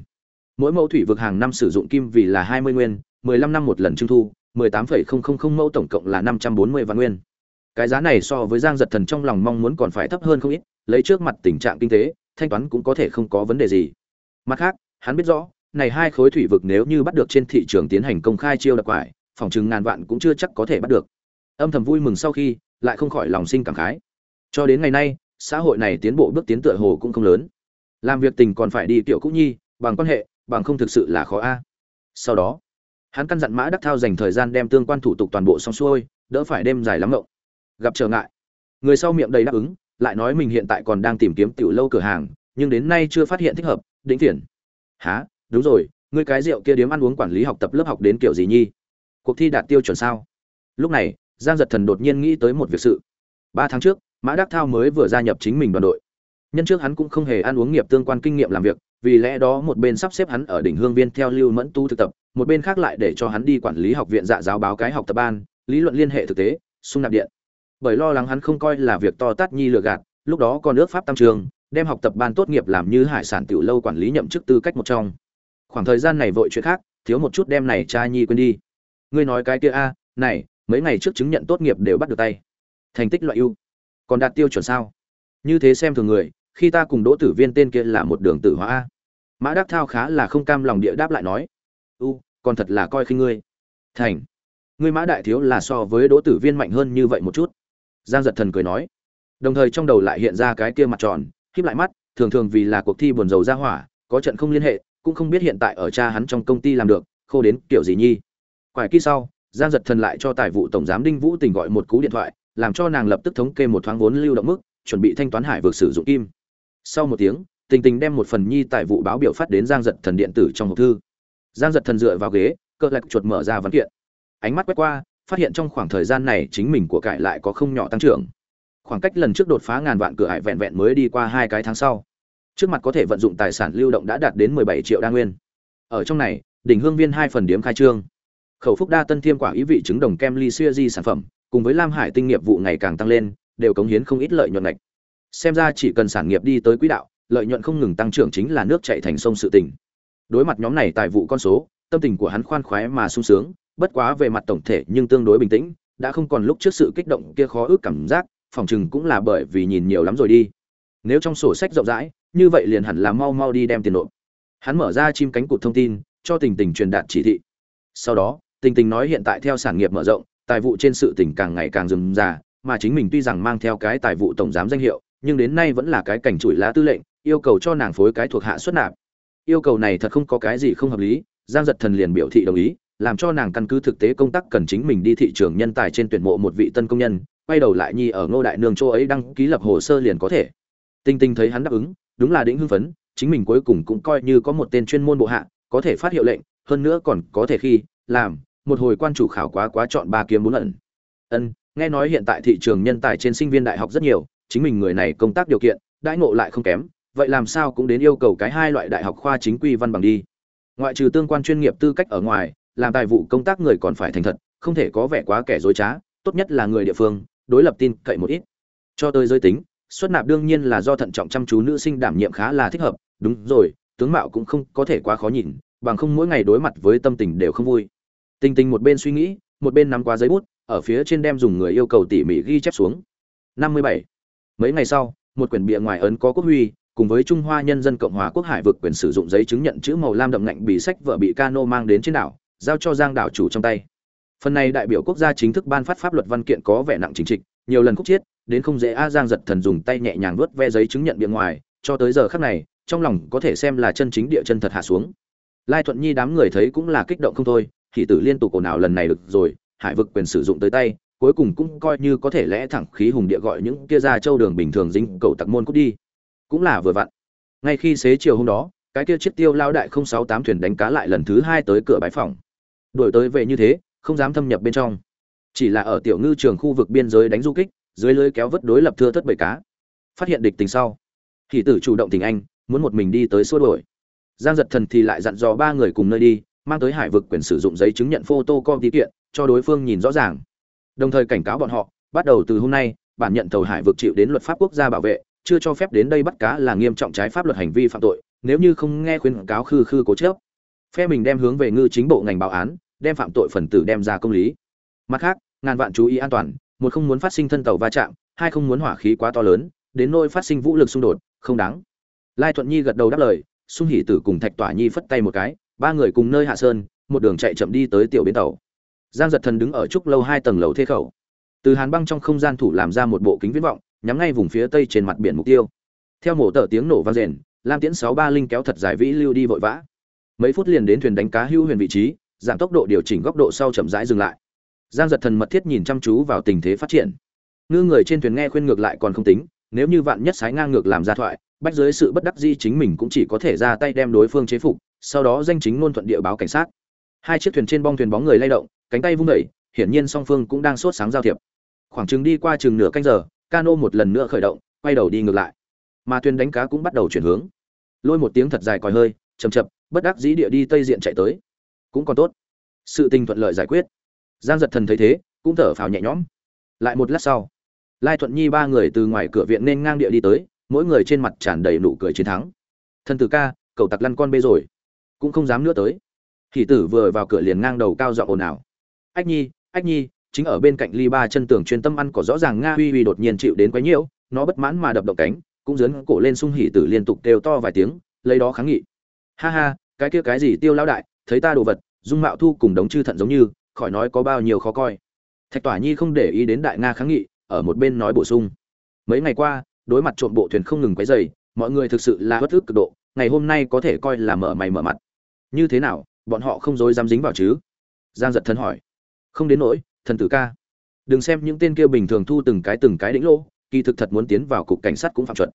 Mỗi mẫu thủy vực hàng năm sử dụng kim vì là hai mươi nguyên mười lăm năm một lần trưng thu mười tám phẩy không không không mẫu tổng cộng là năm trăm bốn mươi vạn nguyên. Cái giá này so với giang giật thần trong lòng mong muốn còn phải thấp hơn không ít lấy trước mặt tình trạng kinh tế thanh toán cũng có thể không có vấn đề gì. Mặt khác, hắn biết rõ, này hai khối thủy vực nếu như bắt được trên thị trường tiến hành công khai chiêu đặc quải, phòng chừng ngàn vạn cũng chưa chắc có thể bắt được. Âm thầm vui mừng sau khi, lại không khỏi lòng sinh cảm khái. Cho đến ngày nay, xã hội này tiến bộ bước tiến tựa hồ cũng không lớn. Làm việc tình còn phải đi tiểu cũng nhi, bằng quan hệ, bằng không thực sự là khó a. Sau đó, hắn căn dặn mã đắc thao dành thời gian đem tương quan thủ tục toàn bộ xong xuôi, đỡ phải đêm dài lắm ngộng. Gặp trở ngại. Người sau miệng đầy đáp ứng lại nói mình hiện tại còn đang tìm kiếm tiểu lâu cửa hàng, nhưng đến nay chưa phát hiện thích hợp, Đỉnh tiền Hả? đúng rồi, ngươi cái rượu kia điếm ăn uống quản lý học tập lớp học đến kiểu gì nhi? Cuộc thi đạt tiêu chuẩn sao? Lúc này, giang giật thần đột nhiên nghĩ tới một việc sự. Ba tháng trước, mã đắc thao mới vừa gia nhập chính mình đoàn đội. Nhân trước hắn cũng không hề ăn uống nghiệp tương quan kinh nghiệm làm việc, vì lẽ đó một bên sắp xếp hắn ở đỉnh hương viên theo lưu mẫn tu thực tập, một bên khác lại để cho hắn đi quản lý học viện dạ giáo báo cái học tập ban, lý luận liên hệ thực tế xung nạp điện bởi lo lắng hắn không coi là việc to tát nhi lừa gạt, lúc đó còn nước pháp tam trường, đem học tập ban tốt nghiệp làm như hải sản tiểu lâu quản lý nhậm chức tư cách một trong. Khoảng thời gian này vội chuyện khác, thiếu một chút đem này cha nhi quên đi. Ngươi nói cái kia a, này, mấy ngày trước chứng nhận tốt nghiệp đều bắt được tay. Thành tích loại ưu. Còn đạt tiêu chuẩn sao? Như thế xem thường người, khi ta cùng đỗ tử viên tên kia là một đường tử hóa a. Mã đắc thao khá là không cam lòng địa đáp lại nói, u, còn thật là coi khinh ngươi. Thành, ngươi mã đại thiếu là so với đỗ tử viên mạnh hơn như vậy một chút giang giật thần cười nói. Đồng thời trong đầu lại hiện ra cái kia mặt tròn híp lại mắt, thường thường vì là cuộc thi buồn dầu ra hỏa, có trận không liên hệ, cũng không biết hiện tại ở cha hắn trong công ty làm được, khô đến kiểu gì nhi. Quải kỳ sau, giang giật thần lại cho tài vụ tổng giám đinh vũ tình gọi một cú điện thoại, làm cho nàng lập tức thống kê một thoáng vốn lưu động mức, chuẩn bị thanh toán hải vượt sử dụng kim. Sau một tiếng, tình tình đem một phần nhi tài vụ báo biểu phát đến giang giật thần điện tử trong hộp thư. Giang giật thần dựa vào ghế cỡ lạch chuột mở ra văn kiện. Ánh mắt quét qua phát hiện trong khoảng thời gian này chính mình của cải lại có không nhỏ tăng trưởng. Khoảng cách lần trước đột phá ngàn vạn cửa hải vẹn vẹn mới đi qua hai cái tháng sau. Trước mặt có thể vận dụng tài sản lưu động đã đạt đến 17 triệu đa nguyên. Ở trong này, đỉnh hương viên hai phần điểm khai trương. Khẩu phúc đa tân thiêm quả ý vị trứng đồng kem ly xuya di sản phẩm, cùng với lam hải tinh nghiệp vụ ngày càng tăng lên, đều cống hiến không ít lợi nhuận ngạch. Xem ra chỉ cần sản nghiệp đi tới quỹ đạo, lợi nhuận không ngừng tăng trưởng chính là nước chảy thành sông sự tình. Đối mặt nhóm này tài vụ con số, tâm tình của hắn khoan khoái mà sung sướng bất quá về mặt tổng thể nhưng tương đối bình tĩnh, đã không còn lúc trước sự kích động kia khó ước cảm giác, phòng chừng cũng là bởi vì nhìn nhiều lắm rồi đi. Nếu trong sổ sách rộng rãi, như vậy liền hẳn là mau mau đi đem tiền nộp. Hắn mở ra chim cánh cụt thông tin, cho tình tình truyền đạt chỉ thị. Sau đó, tình tình nói hiện tại theo sản nghiệp mở rộng, tài vụ trên sự tình càng ngày càng rườm rà, mà chính mình tuy rằng mang theo cái tài vụ tổng giám danh hiệu, nhưng đến nay vẫn là cái cảnh chủi lá tư lệnh, yêu cầu cho nàng phối cái thuộc hạ xuất nạp. Yêu cầu này thật không có cái gì không hợp lý, giang Dật thần liền biểu thị đồng ý làm cho nàng căn cứ thực tế công tác cần chính mình đi thị trường nhân tài trên tuyển mộ một vị tân công nhân, quay đầu lại nhi ở ngô đại nương châu ấy đăng ký lập hồ sơ liền có thể. Tinh tinh thấy hắn đáp ứng, đúng là đĩnh hưng phấn, chính mình cuối cùng cũng coi như có một tên chuyên môn bộ hạ, có thể phát hiệu lệnh, hơn nữa còn có thể khi, làm, một hồi quan chủ khảo quá quá chọn ba kiếm bốn lần ân, nghe nói hiện tại thị trường nhân tài trên sinh viên đại học rất nhiều, chính mình người này công tác điều kiện, đãi ngộ lại không kém, vậy làm sao cũng đến yêu cầu cái hai loại đại học khoa chính quy văn bằng đi. Ngoại trừ tương quan chuyên nghiệp tư cách ở ngoài làm tài vụ công tác người còn phải thành thật, không thể có vẻ quá kẻ dối trá, tốt nhất là người địa phương, đối lập tin cậy một ít. Cho tới giới tính, xuất nạp đương nhiên là do thận trọng chăm chú nữ sinh đảm nhiệm khá là thích hợp, đúng rồi, tướng mạo cũng không có thể quá khó nhìn, bằng không mỗi ngày đối mặt với tâm tình đều không vui. Tình tình một bên suy nghĩ, một bên nắm qua giấy bút, ở phía trên đem dùng người yêu cầu tỉ mỉ ghi chép xuống. Năm mươi bảy. Mấy ngày sau, một quyển bìa ngoài ấn có quốc huy, cùng với trung hoa nhân dân cộng hòa quốc hải vực quyền sử dụng giấy chứng nhận chữ màu lam đậm ngạnh bị sách vợ bị cano mang đến trên đảo giao cho giang đảo chủ trong tay. Phần này đại biểu quốc gia chính thức ban phát pháp luật văn kiện có vẻ nặng chính trịch, nhiều lần khúc chiết, đến không dễ a giang giật thần dùng tay nhẹ nhàng vuốt ve giấy chứng nhận bên ngoài, cho tới giờ khắc này, trong lòng có thể xem là chân chính địa chân thật hạ xuống. Lai thuận nhi đám người thấy cũng là kích động không thôi, thì tử liên tục ồn ào lần này được rồi, hải vực quyền sử dụng tới tay, cuối cùng cũng coi như có thể lẽ thẳng khí hùng địa gọi những kia ra châu đường bình thường dính cầu tặc môn cút đi. Cũng là vừa vặn. Ngay khi xế chiều hôm đó, cái kia chiếc tiêu lao đại không sáu tám thuyền đánh cá lại lần thứ hai tới cửa bãi phòng đổi tới về như thế, không dám thâm nhập bên trong. Chỉ là ở tiểu ngư trường khu vực biên giới đánh du kích, dưới lưới kéo vớt đối lập thưa thất bầy cá. Phát hiện địch tình sau. Thì tử chủ động tình anh, muốn một mình đi tới xua đuổi. Giang giật thần thì lại dặn dò ba người cùng nơi đi, mang tới hải vực quyền sử dụng giấy chứng nhận photo com tí kiện, cho đối phương nhìn rõ ràng. Đồng thời cảnh cáo bọn họ, bắt đầu từ hôm nay, bản nhận tàu hải vực chịu đến luật pháp quốc gia bảo vệ, chưa cho phép đến đây bắt cá là nghiêm trọng trái pháp luật hành vi phạm tội, nếu như không nghe khuyên cáo khư khư cố chớp phe mình đem hướng về ngư chính bộ ngành báo án, đem phạm tội phần tử đem ra công lý. Mặt khác, ngàn vạn chú ý an toàn, một không muốn phát sinh thân tàu va chạm, hai không muốn hỏa khí quá to lớn, đến nỗi phát sinh vũ lực xung đột, không đáng. Lai thuận nhi gật đầu đáp lời xung hỉ tử cùng thạch tỏa nhi phất tay một cái, ba người cùng nơi hạ sơn, một đường chạy chậm đi tới tiểu bến tàu. Giang giật thần đứng ở trúc lâu hai tầng lầu thế khẩu. Từ hàn băng trong không gian thủ làm ra một bộ kính viễn vọng, nhắm ngay vùng phía tây trên mặt biển mục tiêu. Theo mổ tờ tiếng nổ vang rền, lam tiễn sáu ba linh kéo thật dài vĩ lưu đi vội vã mấy phút liền đến thuyền đánh cá hưu huyền vị trí, giảm tốc độ điều chỉnh góc độ sau chậm rãi dừng lại. Giang giật thần mật thiết nhìn chăm chú vào tình thế phát triển. Ngư người trên thuyền nghe khuyên ngược lại còn không tính, nếu như vạn nhất sái ngang ngược làm ra thoại, bách dưới sự bất đắc di chính mình cũng chỉ có thể ra tay đem đối phương chế phục, sau đó danh chính ngôn thuận địa báo cảnh sát. Hai chiếc thuyền trên bong thuyền bóng người lay động, cánh tay vung đẩy hiển nhiên song phương cũng đang sốt sáng giao thiệp. Khoảng chừng đi qua chừng nửa canh giờ, cano một lần nữa khởi động, quay đầu đi ngược lại. Mà thuyền đánh cá cũng bắt đầu chuyển hướng. Lôi một tiếng thật dài còi hơi chầm chập bất đắc dĩ địa đi tây diện chạy tới. Cũng còn tốt. Sự tình thuận lợi giải quyết. Giang giật thần thấy thế, cũng thở phào nhẹ nhõm. Lại một lát sau, lai thuận nhi ba người từ ngoài cửa viện nên ngang địa đi tới, mỗi người trên mặt tràn đầy nụ cười chiến thắng. Thần tử ca cậu tặc lăn con bê rồi. Cũng không dám nữa tới. Hỷ tử vừa vào cửa liền ngang đầu cao dọa ồn ào. Ách nhi ách nhi, chính ở bên cạnh ly ba chân tường chuyên tâm ăn có rõ ràng nga huy uy đột nhiên chịu đến quấy nhiễu, nó bất mãn mà đập động cánh, cũng dấn cổ lên sung hỉ tử liên tục kêu to vài tiếng, lấy đó kháng nghị. Ha ha cái kia cái gì tiêu lão đại, thấy ta đồ vật, dung mạo thu cùng đống chư thận giống như, khỏi nói có bao nhiêu khó coi. Thạch tỏa nhi không để ý đến đại nga kháng nghị, ở một bên nói bổ sung. Mấy ngày qua, đối mặt trộm bộ thuyền không ngừng quấy dày mọi người thực sự là bất ức cực độ, ngày hôm nay có thể coi là mở mày mở mặt. Như thế nào, bọn họ không dối dám dính vào chứ? Giang giật thân hỏi. Không đến nỗi, thần tử ca. Đừng xem những tên kia bình thường thu từng cái từng cái đĩnh lỗ kỳ thực thật muốn tiến vào cục cảnh sát cũng phạm chuẩn.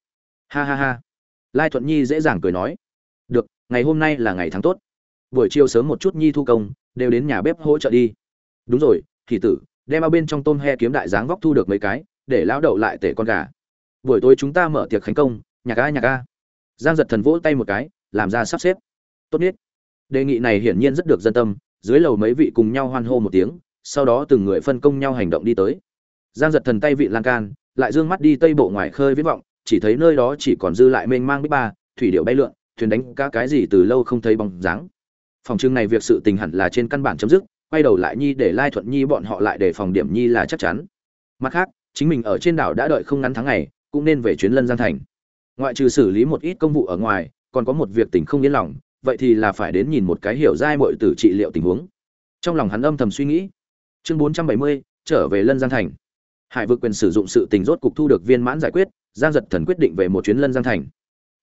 Ha ha ha. Lai thuận nhi dễ dàng cười nói. Được ngày hôm nay là ngày tháng tốt. Buổi chiều sớm một chút nhi thu công, đều đến nhà bếp hỗ trợ đi. Đúng rồi, thì tử, đem ao bên trong tôm he kiếm đại dáng vóc thu được mấy cái, để lão đậu lại tể con gà. Buổi tối chúng ta mở tiệc khánh công nhà ca nhà ca giang giật thần vỗ tay một cái, làm ra sắp xếp. Tốt nhất. Đề nghị này hiển nhiên rất được dân tâm, dưới lầu mấy vị cùng nhau hoan hô một tiếng, sau đó từng người phân công nhau hành động đi tới. Giang giật thần tay vị lan can, lại dương mắt đi tây bộ ngoài khơi viết vọng, chỉ thấy nơi đó chỉ còn dư lại mênh mang bích ba, thủy điệu bay lượn thuyền đánh cá cái gì từ lâu không thấy bóng dáng. Phòng trưng này việc sự tình hẳn là trên căn bản chấm dứt, quay đầu lại nhi để lai thuận nhi bọn họ lại để phòng điểm nhi là chắc chắn. Mặt khác, chính mình ở trên đảo đã đợi không ngắn tháng ngày, cũng nên về chuyến lân giang thành. Ngoại trừ xử lý một ít công vụ ở ngoài, còn có một việc tình không yên lòng, vậy thì là phải đến nhìn một cái hiểu giai mọi tử trị liệu tình huống. Trong lòng hắn âm thầm suy nghĩ. Chương bốn trăm bảy mươi, trở về lân giang thành. Hải vực quyền sử dụng sự tình rốt cục thu được viên mãn giải quyết, giang giật thần quyết định về một chuyến lân giang thành.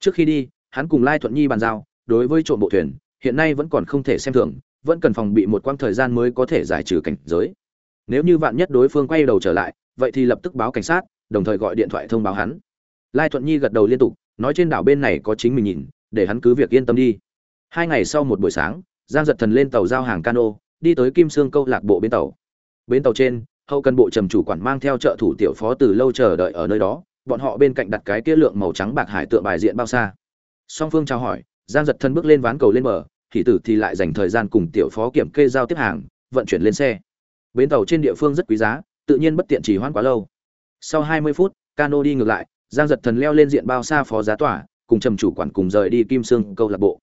Trước khi đi hắn cùng lai thuận nhi bàn giao, đối với trộm bộ thuyền, hiện nay vẫn còn không thể xem thường, vẫn cần phòng bị một quãng thời gian mới có thể giải trừ cảnh giới. Nếu như vạn nhất đối phương quay đầu trở lại, vậy thì lập tức báo cảnh sát, đồng thời gọi điện thoại thông báo hắn. Lai thuận nhi gật đầu liên tục, nói trên đảo bên này có chính mình nhìn, để hắn cứ việc yên tâm đi. Hai ngày sau một buổi sáng, giang giật thần lên tàu giao hàng cano, đi tới kim sương câu lạc bộ bến tàu. Bến tàu trên, hậu cần bộ trầm chủ quản mang theo trợ thủ tiểu phó từ lâu chờ đợi ở nơi đó, bọn họ bên cạnh đặt cái kia lượng màu trắng bạc hải tượng bài diện bao xa song phương chào hỏi, giang giật thân bước lên ván cầu lên bờ, thì tử thì lại dành thời gian cùng tiểu phó kiểm kê giao tiếp hàng, vận chuyển lên xe. Bến tàu trên địa phương rất quý giá, tự nhiên bất tiện chỉ hoãn quá lâu. Sau 20 phút, cano đi ngược lại, giang giật thần leo lên diện bao xa phó giá tỏa, cùng trầm chủ quản cùng rời đi kim sương câu lạc bộ.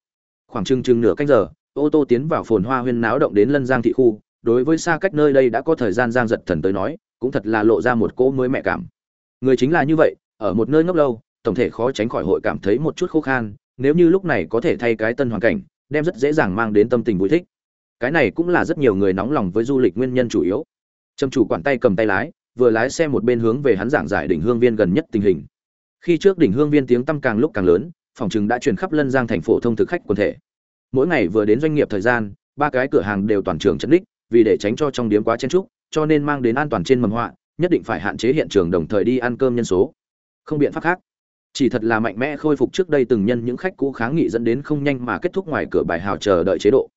Khoảng chừng chừng nửa canh giờ, ô tô tiến vào phồn hoa huyên náo động đến lân giang thị khu, đối với xa cách nơi đây đã có thời gian giang giật thần tới nói, cũng thật là lộ ra một cỗ mới mẹ cảm. Người chính là như vậy, ở một nơi ngốc lâu tổng thể khó tránh khỏi hội cảm thấy một chút khô khan, nếu như lúc này có thể thay cái tân hoàn cảnh, đem rất dễ dàng mang đến tâm tình vui thích. Cái này cũng là rất nhiều người nóng lòng với du lịch nguyên nhân chủ yếu. Trầm chủ quản tay cầm tay lái, vừa lái xe một bên hướng về hắn giảng giải đỉnh hương viên gần nhất tình hình. Khi trước đỉnh hương viên tiếng tăm càng lúc càng lớn, phòng chừng đã truyền khắp lân giang thành phố thông thực khách quần thể. Mỗi ngày vừa đến doanh nghiệp thời gian, ba cái cửa hàng đều toàn trường chấn đích vì để tránh cho trong điếm quá chen trúc cho nên mang đến an toàn trên mầm họa, nhất định phải hạn chế hiện trường đồng thời đi ăn cơm nhân số. Không biện pháp khác chỉ thật là mạnh mẽ khôi phục trước đây từng nhân những khách cũ kháng nghị dẫn đến không nhanh mà kết thúc ngoài cửa bài hào chờ đợi chế độ.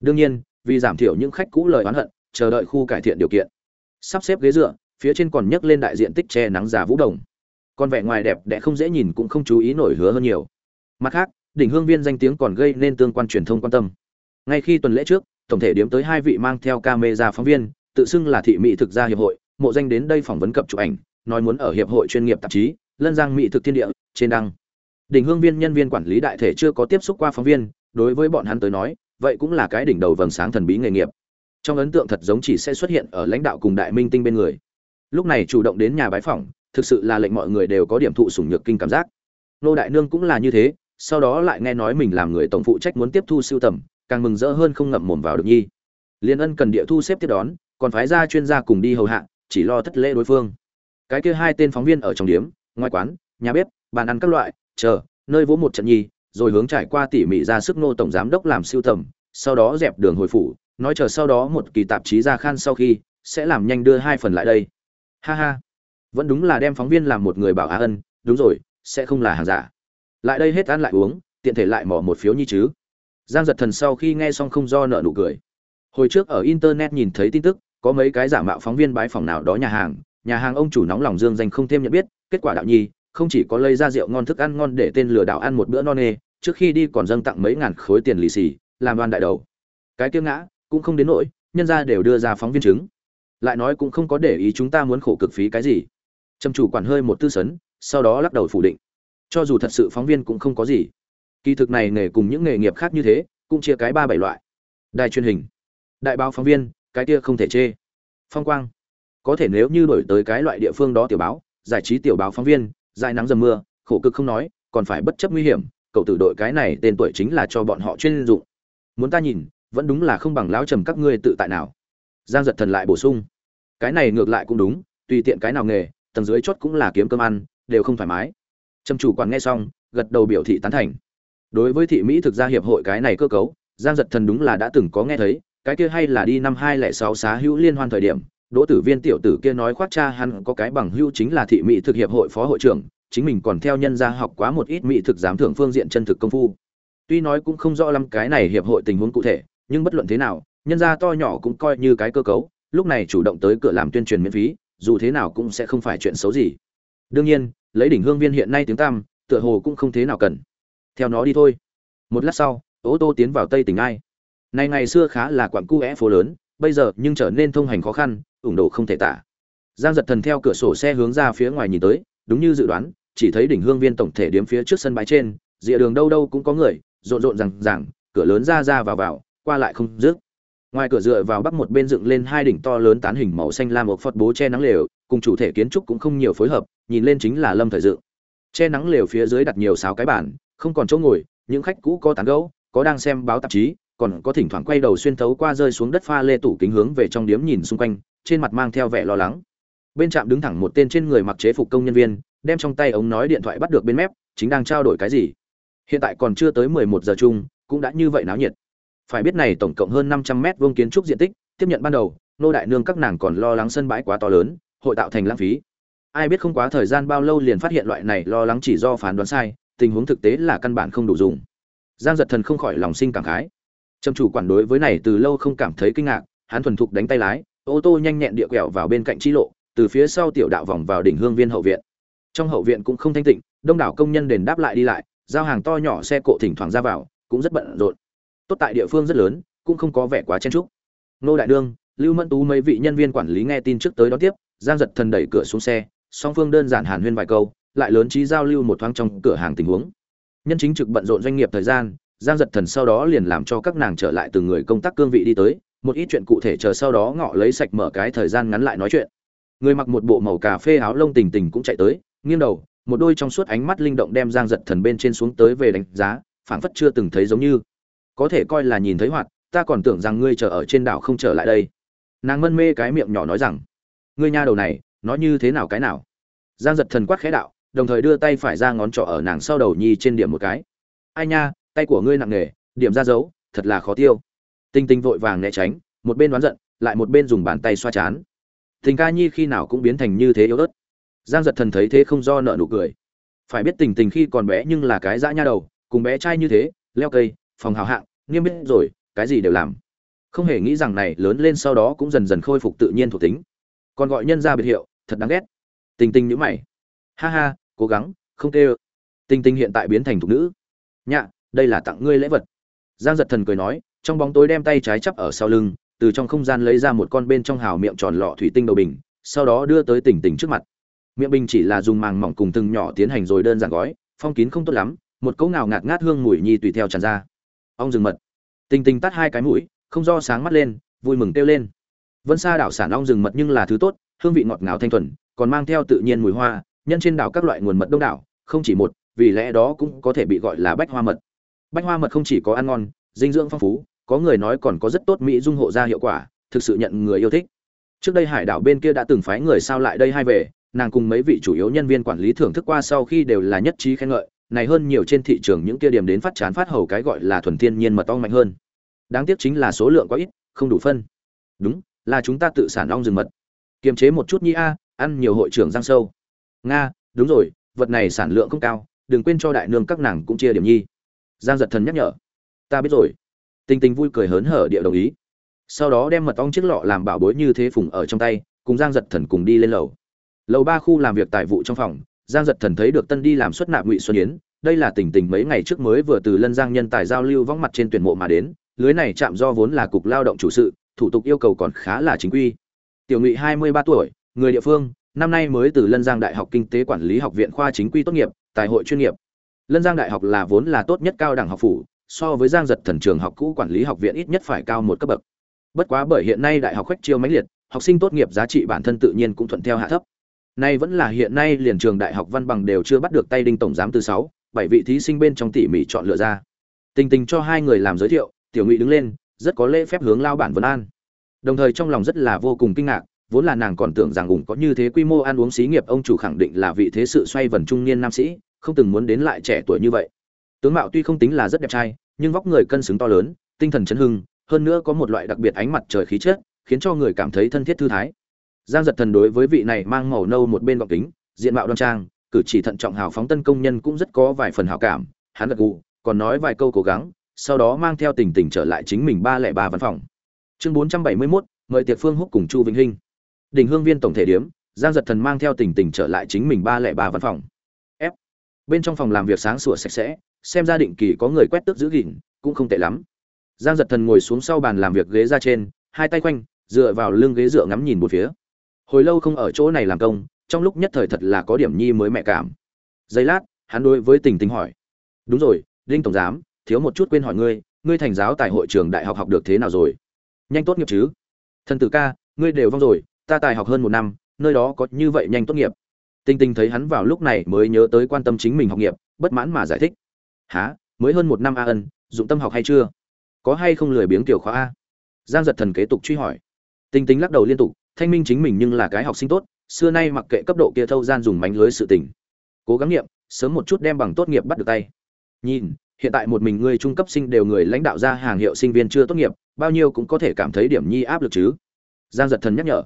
Đương nhiên, vì giảm thiểu những khách cũ lời oán hận, chờ đợi khu cải thiện điều kiện. Sắp xếp ghế dựa, phía trên còn nhấc lên đại diện tích che nắng già vũ đồng. Còn vẻ ngoài đẹp đẽ không dễ nhìn cũng không chú ý nổi hứa hơn nhiều. Mặt khác, đỉnh hương viên danh tiếng còn gây nên tương quan truyền thông quan tâm. Ngay khi tuần lễ trước, tổng thể điếm tới hai vị mang theo camera phóng viên, tự xưng là thị mỹ thực gia hiệp hội, mộ danh đến đây phỏng vấn cập chụp ảnh, nói muốn ở hiệp hội chuyên nghiệp tạp chí, lân giang mỹ thực thiên địa trên đăng. Đỉnh hương viên nhân viên quản lý đại thể chưa có tiếp xúc qua phóng viên, đối với bọn hắn tới nói, vậy cũng là cái đỉnh đầu vầng sáng thần bí nghề nghiệp. Trong ấn tượng thật giống chỉ sẽ xuất hiện ở lãnh đạo cùng đại minh tinh bên người. Lúc này chủ động đến nhà bái phỏng, thực sự là lệnh mọi người đều có điểm thụ sủng nhược kinh cảm giác. Nô đại nương cũng là như thế, sau đó lại nghe nói mình làm người tổng phụ trách muốn tiếp thu siêu tầm, càng mừng rỡ hơn không ngậm mồm vào được nhi. Liên ân cần địa thu xếp tiếp đón, còn phái ra chuyên gia cùng đi hầu hạ, chỉ lo thất lễ đối phương. Cái kia hai tên phóng viên ở trong điếm ngoài quán, nhà bếp bàn ăn các loại, chờ, nơi vỗ một trận nhi, rồi hướng trải qua tỉ mỉ ra sức nô tổng giám đốc làm siêu tầm, sau đó dẹp đường hồi phủ, nói chờ sau đó một kỳ tạp chí ra khan sau khi, sẽ làm nhanh đưa hai phần lại đây. Ha ha. Vẫn đúng là đem phóng viên làm một người bảo á ân, đúng rồi, sẽ không là hàng giả. Lại đây hết ăn lại uống, tiện thể lại mỏ một phiếu nhi chứ. Giang giật thần sau khi nghe xong không do nợ nụ cười. Hồi trước ở internet nhìn thấy tin tức, có mấy cái giả mạo phóng viên bái phòng nào đó nhà hàng nhà hàng ông chủ nóng lòng dương danh không thêm nhận biết, kết quả đạo nhi không chỉ có lấy ra rượu ngon thức ăn ngon để tên lừa đảo ăn một bữa no nê, trước khi đi còn dâng tặng mấy ngàn khối tiền lì xì, làm đoàn đại đầu. Cái kiêng ngã, cũng không đến nỗi, nhân ra đều đưa ra phóng viên chứng. Lại nói cũng không có để ý chúng ta muốn khổ cực phí cái gì. Trầm chủ quản hơi một tư sấn, sau đó lắc đầu phủ định. Cho dù thật sự phóng viên cũng không có gì. Kỳ thực này nghề cùng những nghề nghiệp khác như thế, cũng chia cái ba bảy loại. Đài truyền hình, đại báo phóng viên, cái kia không thể chê. Phong quang, có thể nếu như đổi tới cái loại địa phương đó tiểu báo, giải trí tiểu báo phóng viên dài nắng dầm mưa, khổ cực không nói, còn phải bất chấp nguy hiểm, cậu tử đội cái này tên tuổi chính là cho bọn họ chuyên dụng. Muốn ta nhìn, vẫn đúng là không bằng lão trầm các ngươi tự tại nào. Giang giật thần lại bổ sung. Cái này ngược lại cũng đúng, tùy tiện cái nào nghề, tầng dưới chốt cũng là kiếm cơm ăn, đều không thoải mái. Trầm chủ quản nghe xong, gật đầu biểu thị tán thành. Đối với thị mỹ thực ra hiệp hội cái này cơ cấu, giang giật thần đúng là đã từng có nghe thấy, cái kia hay là đi năm hai lẻ sáu xá hữu liên hoan thời điểm đỗ tử viên tiểu tử kia nói khoác cha hắn có cái bằng hữu chính là thị mỹ thực hiệp hội phó hội trưởng, chính mình còn theo nhân gia học quá một ít mỹ thực giám thưởng phương diện chân thực công phu. Tuy nói cũng không rõ lắm cái này hiệp hội tình huống cụ thể, nhưng bất luận thế nào, nhân gia to nhỏ cũng coi như cái cơ cấu, lúc này chủ động tới cửa làm tuyên truyền miễn phí, dù thế nào cũng sẽ không phải chuyện xấu gì. Đương nhiên, lấy đỉnh hương viên hiện nay tiếng tam tựa hồ cũng không thế nào cần. Theo nó đi thôi. Một lát sau, ô tô tiến vào tây tỉnh ai. Này ngày xưa khá là quặng cu é phố lớn, bây giờ nhưng trở nên thông hành khó khăn ủng độ không thể tả. Giang giật thần theo cửa sổ xe hướng ra phía ngoài nhìn tới, đúng như dự đoán, chỉ thấy đỉnh hương viên tổng thể điếm phía trước sân bãi trên, rìa đường đâu đâu cũng có người, rộn rộn rằng rằng cửa lớn ra ra vào vào, qua lại không dứt. Ngoài cửa dựa vào bắc một bên dựng lên hai đỉnh to lớn tán hình màu xanh lam một phật bố che nắng lều, cùng chủ thể kiến trúc cũng không nhiều phối hợp, nhìn lên chính là lâm thời dựng che nắng lều phía dưới đặt nhiều sáu cái bàn, không còn chỗ ngồi, những khách cũ có tán gấu có đang xem báo tạp chí, còn có thỉnh thoảng quay đầu xuyên thấu qua rơi xuống đất pha lê tủ kính hướng về trong điếm nhìn xung quanh trên mặt mang theo vẻ lo lắng. Bên trạm đứng thẳng một tên trên người mặc chế phục công nhân viên, đem trong tay ống nói điện thoại bắt được bên mép, chính đang trao đổi cái gì. Hiện tại còn chưa tới mười một giờ chung, cũng đã như vậy náo nhiệt. Phải biết này tổng cộng hơn năm trăm mét vuông kiến trúc diện tích, tiếp nhận ban đầu, nô đại nương các nàng còn lo lắng sân bãi quá to lớn, hội tạo thành lãng phí. Ai biết không quá thời gian bao lâu liền phát hiện loại này lo lắng chỉ do phán đoán sai, tình huống thực tế là căn bản không đủ dùng. Giang giật thần không khỏi lòng sinh cảm khái. Trầm chủ quản đối với này từ lâu không cảm thấy kinh ngạc, hắn thuần thục đánh tay lái ô tô nhanh nhẹn địa quẹo vào bên cạnh chi lộ, từ phía sau tiểu đạo vòng vào đỉnh hương viên hậu viện. Trong hậu viện cũng không thanh tịnh, đông đảo công nhân đền đáp lại đi lại, giao hàng to nhỏ xe cộ thỉnh thoảng ra vào, cũng rất bận rộn. Tốt tại địa phương rất lớn, cũng không có vẻ quá chen trúc nô đại đương lưu mẫn tú mấy vị nhân viên quản lý nghe tin trước tới đó tiếp, giang giật thần đẩy cửa xuống xe, song phương đơn giản hàn huyên vài câu, lại lớn trí giao lưu một thoáng trong cửa hàng tình huống. Nhân chính trực bận rộn doanh nghiệp thời gian, giang giật thần sau đó liền làm cho các nàng trở lại từ người công tác cương vị đi tới một ít chuyện cụ thể chờ sau đó ngọ lấy sạch mở cái thời gian ngắn lại nói chuyện. Người mặc một bộ màu cà phê áo lông tình tình cũng chạy tới, nghiêng đầu, một đôi trong suốt ánh mắt linh động đem giang giật thần bên trên xuống tới về đánh giá, phảng phất chưa từng thấy giống như. Có thể coi là nhìn thấy hoạt, ta còn tưởng rằng ngươi chờ ở trên đảo không trở lại đây. Nàng mân mê cái miệng nhỏ nói rằng, ngươi nha đầu này, nói như thế nào cái nào? Giang giật thần quát khẽ đạo, đồng thời đưa tay phải ra ngón trỏ ở nàng sau đầu nhi trên điểm một cái. Ai nha, tay của ngươi nặng nề, điểm ra dấu, thật là khó tiêu tinh tinh vội vàng né tránh, một bên đoán giận, lại một bên dùng bàn tay xoa chán. Tình ca nhi khi nào cũng biến thành như thế yếu ớt. Giang giật thần thấy thế không do nợ nụ cười. Phải biết tình tình khi còn bé nhưng là cái dã nha đầu, cùng bé trai như thế, leo cây, phòng hào hạng, nghiêm biết rồi, cái gì đều làm. Không hề nghĩ rằng này lớn lên sau đó cũng dần dần khôi phục tự nhiên thuộc tính. Còn gọi nhân ra biệt hiệu, thật đáng ghét. Tình tình nhíu mày. Ha ha, cố gắng, không tê tình tình hiện tại biến thành thục nữ. Nhạ, đây là tặng ngươi lễ vật. Giang giật thần cười nói trong bóng tối đem tay trái chắp ở sau lưng, từ trong không gian lấy ra một con bên trong hào miệng tròn lọ thủy tinh đầu bình, sau đó đưa tới tỉnh tỉnh trước mặt. Miệng bình chỉ là dùng màng mỏng cùng từng nhỏ tiến hành rồi đơn giản gói, phong kín không tốt lắm, một cỗ ngào ngạt ngát hương mùi nhi tùy theo tràn ra. Ong rừng mật. Tình tình tắt hai cái mũi, không do sáng mắt lên, vui mừng kêu lên. Vân xa đảo sản ong rừng mật nhưng là thứ tốt, hương vị ngọt ngào thanh thuần, còn mang theo tự nhiên mùi hoa, nhân trên đảo các loại nguồn mật đông đảo, không chỉ một, vì lẽ đó cũng có thể bị gọi là bách hoa mật. Bách hoa mật không chỉ có ăn ngon, dinh dưỡng phong phú có người nói còn có rất tốt mỹ dung hộ ra hiệu quả, thực sự nhận người yêu thích. Trước đây hải đảo bên kia đã từng phái người sao lại đây hai về, nàng cùng mấy vị chủ yếu nhân viên quản lý thưởng thức qua sau khi đều là nhất trí khen ngợi, này hơn nhiều trên thị trường những kia điểm đến phát chán phát hầu cái gọi là thuần thiên nhiên mật ong mạnh hơn. Đáng tiếc chính là số lượng quá ít, không đủ phân. Đúng, là chúng ta tự sản ong rừng mật. Kiềm chế một chút nhi a, ăn nhiều hội trưởng giang sâu. Nga, đúng rồi, vật này sản lượng không cao, đừng quên cho đại nương các nàng cũng chia điểm nhi. Giang giật thần nhắc nhở. Ta biết rồi tình tình vui cười hớn hở địa đồng ý. Sau đó đem mật ong chiếc lọ làm bảo bối như thế phùng ở trong tay, cùng giang giật thần cùng đi lên lầu. Lầu ba khu làm việc tài vụ trong phòng, giang giật thần thấy được tân đi làm xuất nạp ngụy xuân yến, đây là tình tình mấy ngày trước mới vừa từ lân giang nhân tài giao lưu vắng mặt trên tuyển mộ mà đến, lưới này chạm do vốn là cục lao động chủ sự, thủ tục yêu cầu còn khá là chính quy. Tiểu ngụy hai mươi ba tuổi, người địa phương, năm nay mới từ lân giang đại học kinh tế quản lý học viện khoa chính quy tốt nghiệp, tài hội chuyên nghiệp. Lân giang đại học là vốn là tốt nhất cao đẳng học phủ so với giang giật thần trường học cũ quản lý học viện ít nhất phải cao một cấp bậc. Bất quá bởi hiện nay đại học khách chiêu mãnh liệt, học sinh tốt nghiệp giá trị bản thân tự nhiên cũng thuận theo hạ thấp. Nay vẫn là hiện nay liền trường đại học văn bằng đều chưa bắt được tay đinh tổng giám từ sáu, bảy vị thí sinh bên trong tỉ mỉ chọn lựa ra. Tình tình cho hai người làm giới thiệu, tiểu ngụy đứng lên, rất có lễ phép hướng lao bản vân an. Đồng thời trong lòng rất là vô cùng kinh ngạc, vốn là nàng còn tưởng rằng ủng có như thế quy mô ăn uống xí nghiệp, ông chủ khẳng định là vị thế sự xoay vần trung niên nam sĩ, không từng muốn đến lại trẻ tuổi như vậy tướng mạo tuy không tính là rất đẹp trai, nhưng vóc người cân xứng to lớn, tinh thần chấn hưng, hơn nữa có một loại đặc biệt ánh mặt trời khí chất, khiến cho người cảm thấy thân thiết thư thái. Giang giật thần đối với vị này mang màu nâu một bên gọng kính, diện mạo đoan trang, cử chỉ thận trọng hào phóng tân công nhân cũng rất có vài phần hào cảm, hắn gật gù, còn nói vài câu cố gắng, sau đó mang theo tình tình trở lại chính mình ba lẻ ba văn phòng. Chương bốn trăm bảy mươi mốt, mời tiệc phương húc cùng chu vĩnh hinh. Đỉnh hương viên tổng thể điếm giang giật thần mang theo tình tình trở lại chính mình ba lẻ ba văn phòng. F. Bên trong phòng làm việc sáng sủa sạch sẽ xem ra định kỳ có người quét tước giữ gìn, cũng không tệ lắm. Giang giật thần ngồi xuống sau bàn làm việc ghế ra trên, hai tay quanh, dựa vào lưng ghế dựa ngắm nhìn một phía. Hồi lâu không ở chỗ này làm công, trong lúc nhất thời thật là có điểm nhi mới mẹ cảm. Giây lát, hắn đối với tình tình hỏi. Đúng rồi, đinh tổng giám, thiếu một chút quên hỏi ngươi ngươi thành giáo tại hội trường đại học học được thế nào rồi? Nhanh tốt nghiệp chứ. Thần tử ca, ngươi đều vong rồi, ta tài học hơn một năm, nơi đó có như vậy nhanh tốt nghiệp. Tinh tinh thấy hắn vào lúc này mới nhớ tới quan tâm chính mình học nghiệp, bất mãn mà giải thích há, mới hơn một năm a ân, dụng tâm học hay chưa? Có hay không lười biếng tiểu khóa a? Giang giật thần kế tục truy hỏi. Tinh tinh lắc đầu liên tục, thanh minh chính mình nhưng là cái học sinh tốt, xưa nay mặc kệ cấp độ kia thâu gian dùng mánh lưới sự tình. Cố gắng nghiệm, sớm một chút đem bằng tốt nghiệp bắt được tay. Nhìn, hiện tại một mình người trung cấp sinh đều người lãnh đạo ra hàng hiệu sinh viên chưa tốt nghiệp, bao nhiêu cũng có thể cảm thấy điểm nhi áp lực chứ? Giang giật thần nhắc nhở.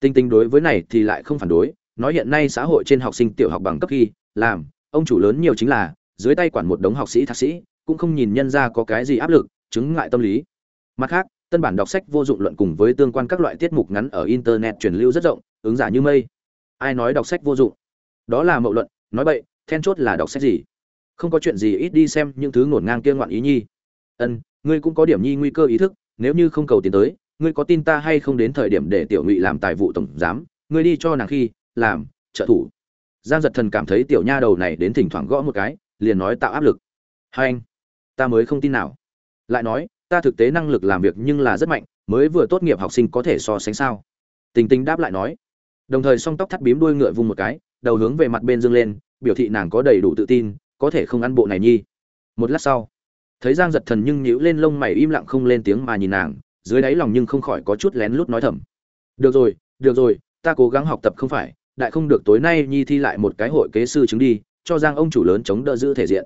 Tinh tinh đối với này thì lại không phản đối, nói hiện nay xã hội trên học sinh tiểu học bằng cấp khi làm, ông chủ lớn nhiều chính là dưới tay quản một đống học sĩ thạc sĩ, cũng không nhìn nhân ra có cái gì áp lực, chứng ngại tâm lý. Mặt khác, tân bản đọc sách vô dụng luận cùng với tương quan các loại tiết mục ngắn ở internet truyền lưu rất rộng, ứng giả như mây. Ai nói đọc sách vô dụng? Đó là mậu luận, nói bậy, then chốt là đọc sách gì? Không có chuyện gì ít đi xem những thứ ngổn ngang kia ngoạn ý nhi. Ân, ngươi cũng có điểm nhi nguy cơ ý thức, nếu như không cầu tiến tới, ngươi có tin ta hay không đến thời điểm để tiểu ngụy làm tài vụ tổng giám, ngươi đi cho nàng khi, làm, trợ thủ. Giang giật thần cảm thấy tiểu nha đầu này đến thỉnh thoảng gõ một cái liền nói tạo áp lực. Hai anh, ta mới không tin nào. Lại nói, ta thực tế năng lực làm việc nhưng là rất mạnh, mới vừa tốt nghiệp học sinh có thể so sánh sao? Tình tình đáp lại nói. Đồng thời song tóc thắt bím đuôi ngựa vùng một cái, đầu hướng về mặt bên dương lên, biểu thị nàng có đầy đủ tự tin, có thể không ăn bộ này nhi. Một lát sau, thấy giang giật thần nhưng nhíu lên lông mày im lặng không lên tiếng mà nhìn nàng, dưới đáy lòng nhưng không khỏi có chút lén lút nói thầm. Được rồi được rồi, ta cố gắng học tập không phải, đại không được tối nay nhi thi lại một cái hội kế sư chứng đi cho giang ông chủ lớn chống đỡ giữ thể diện.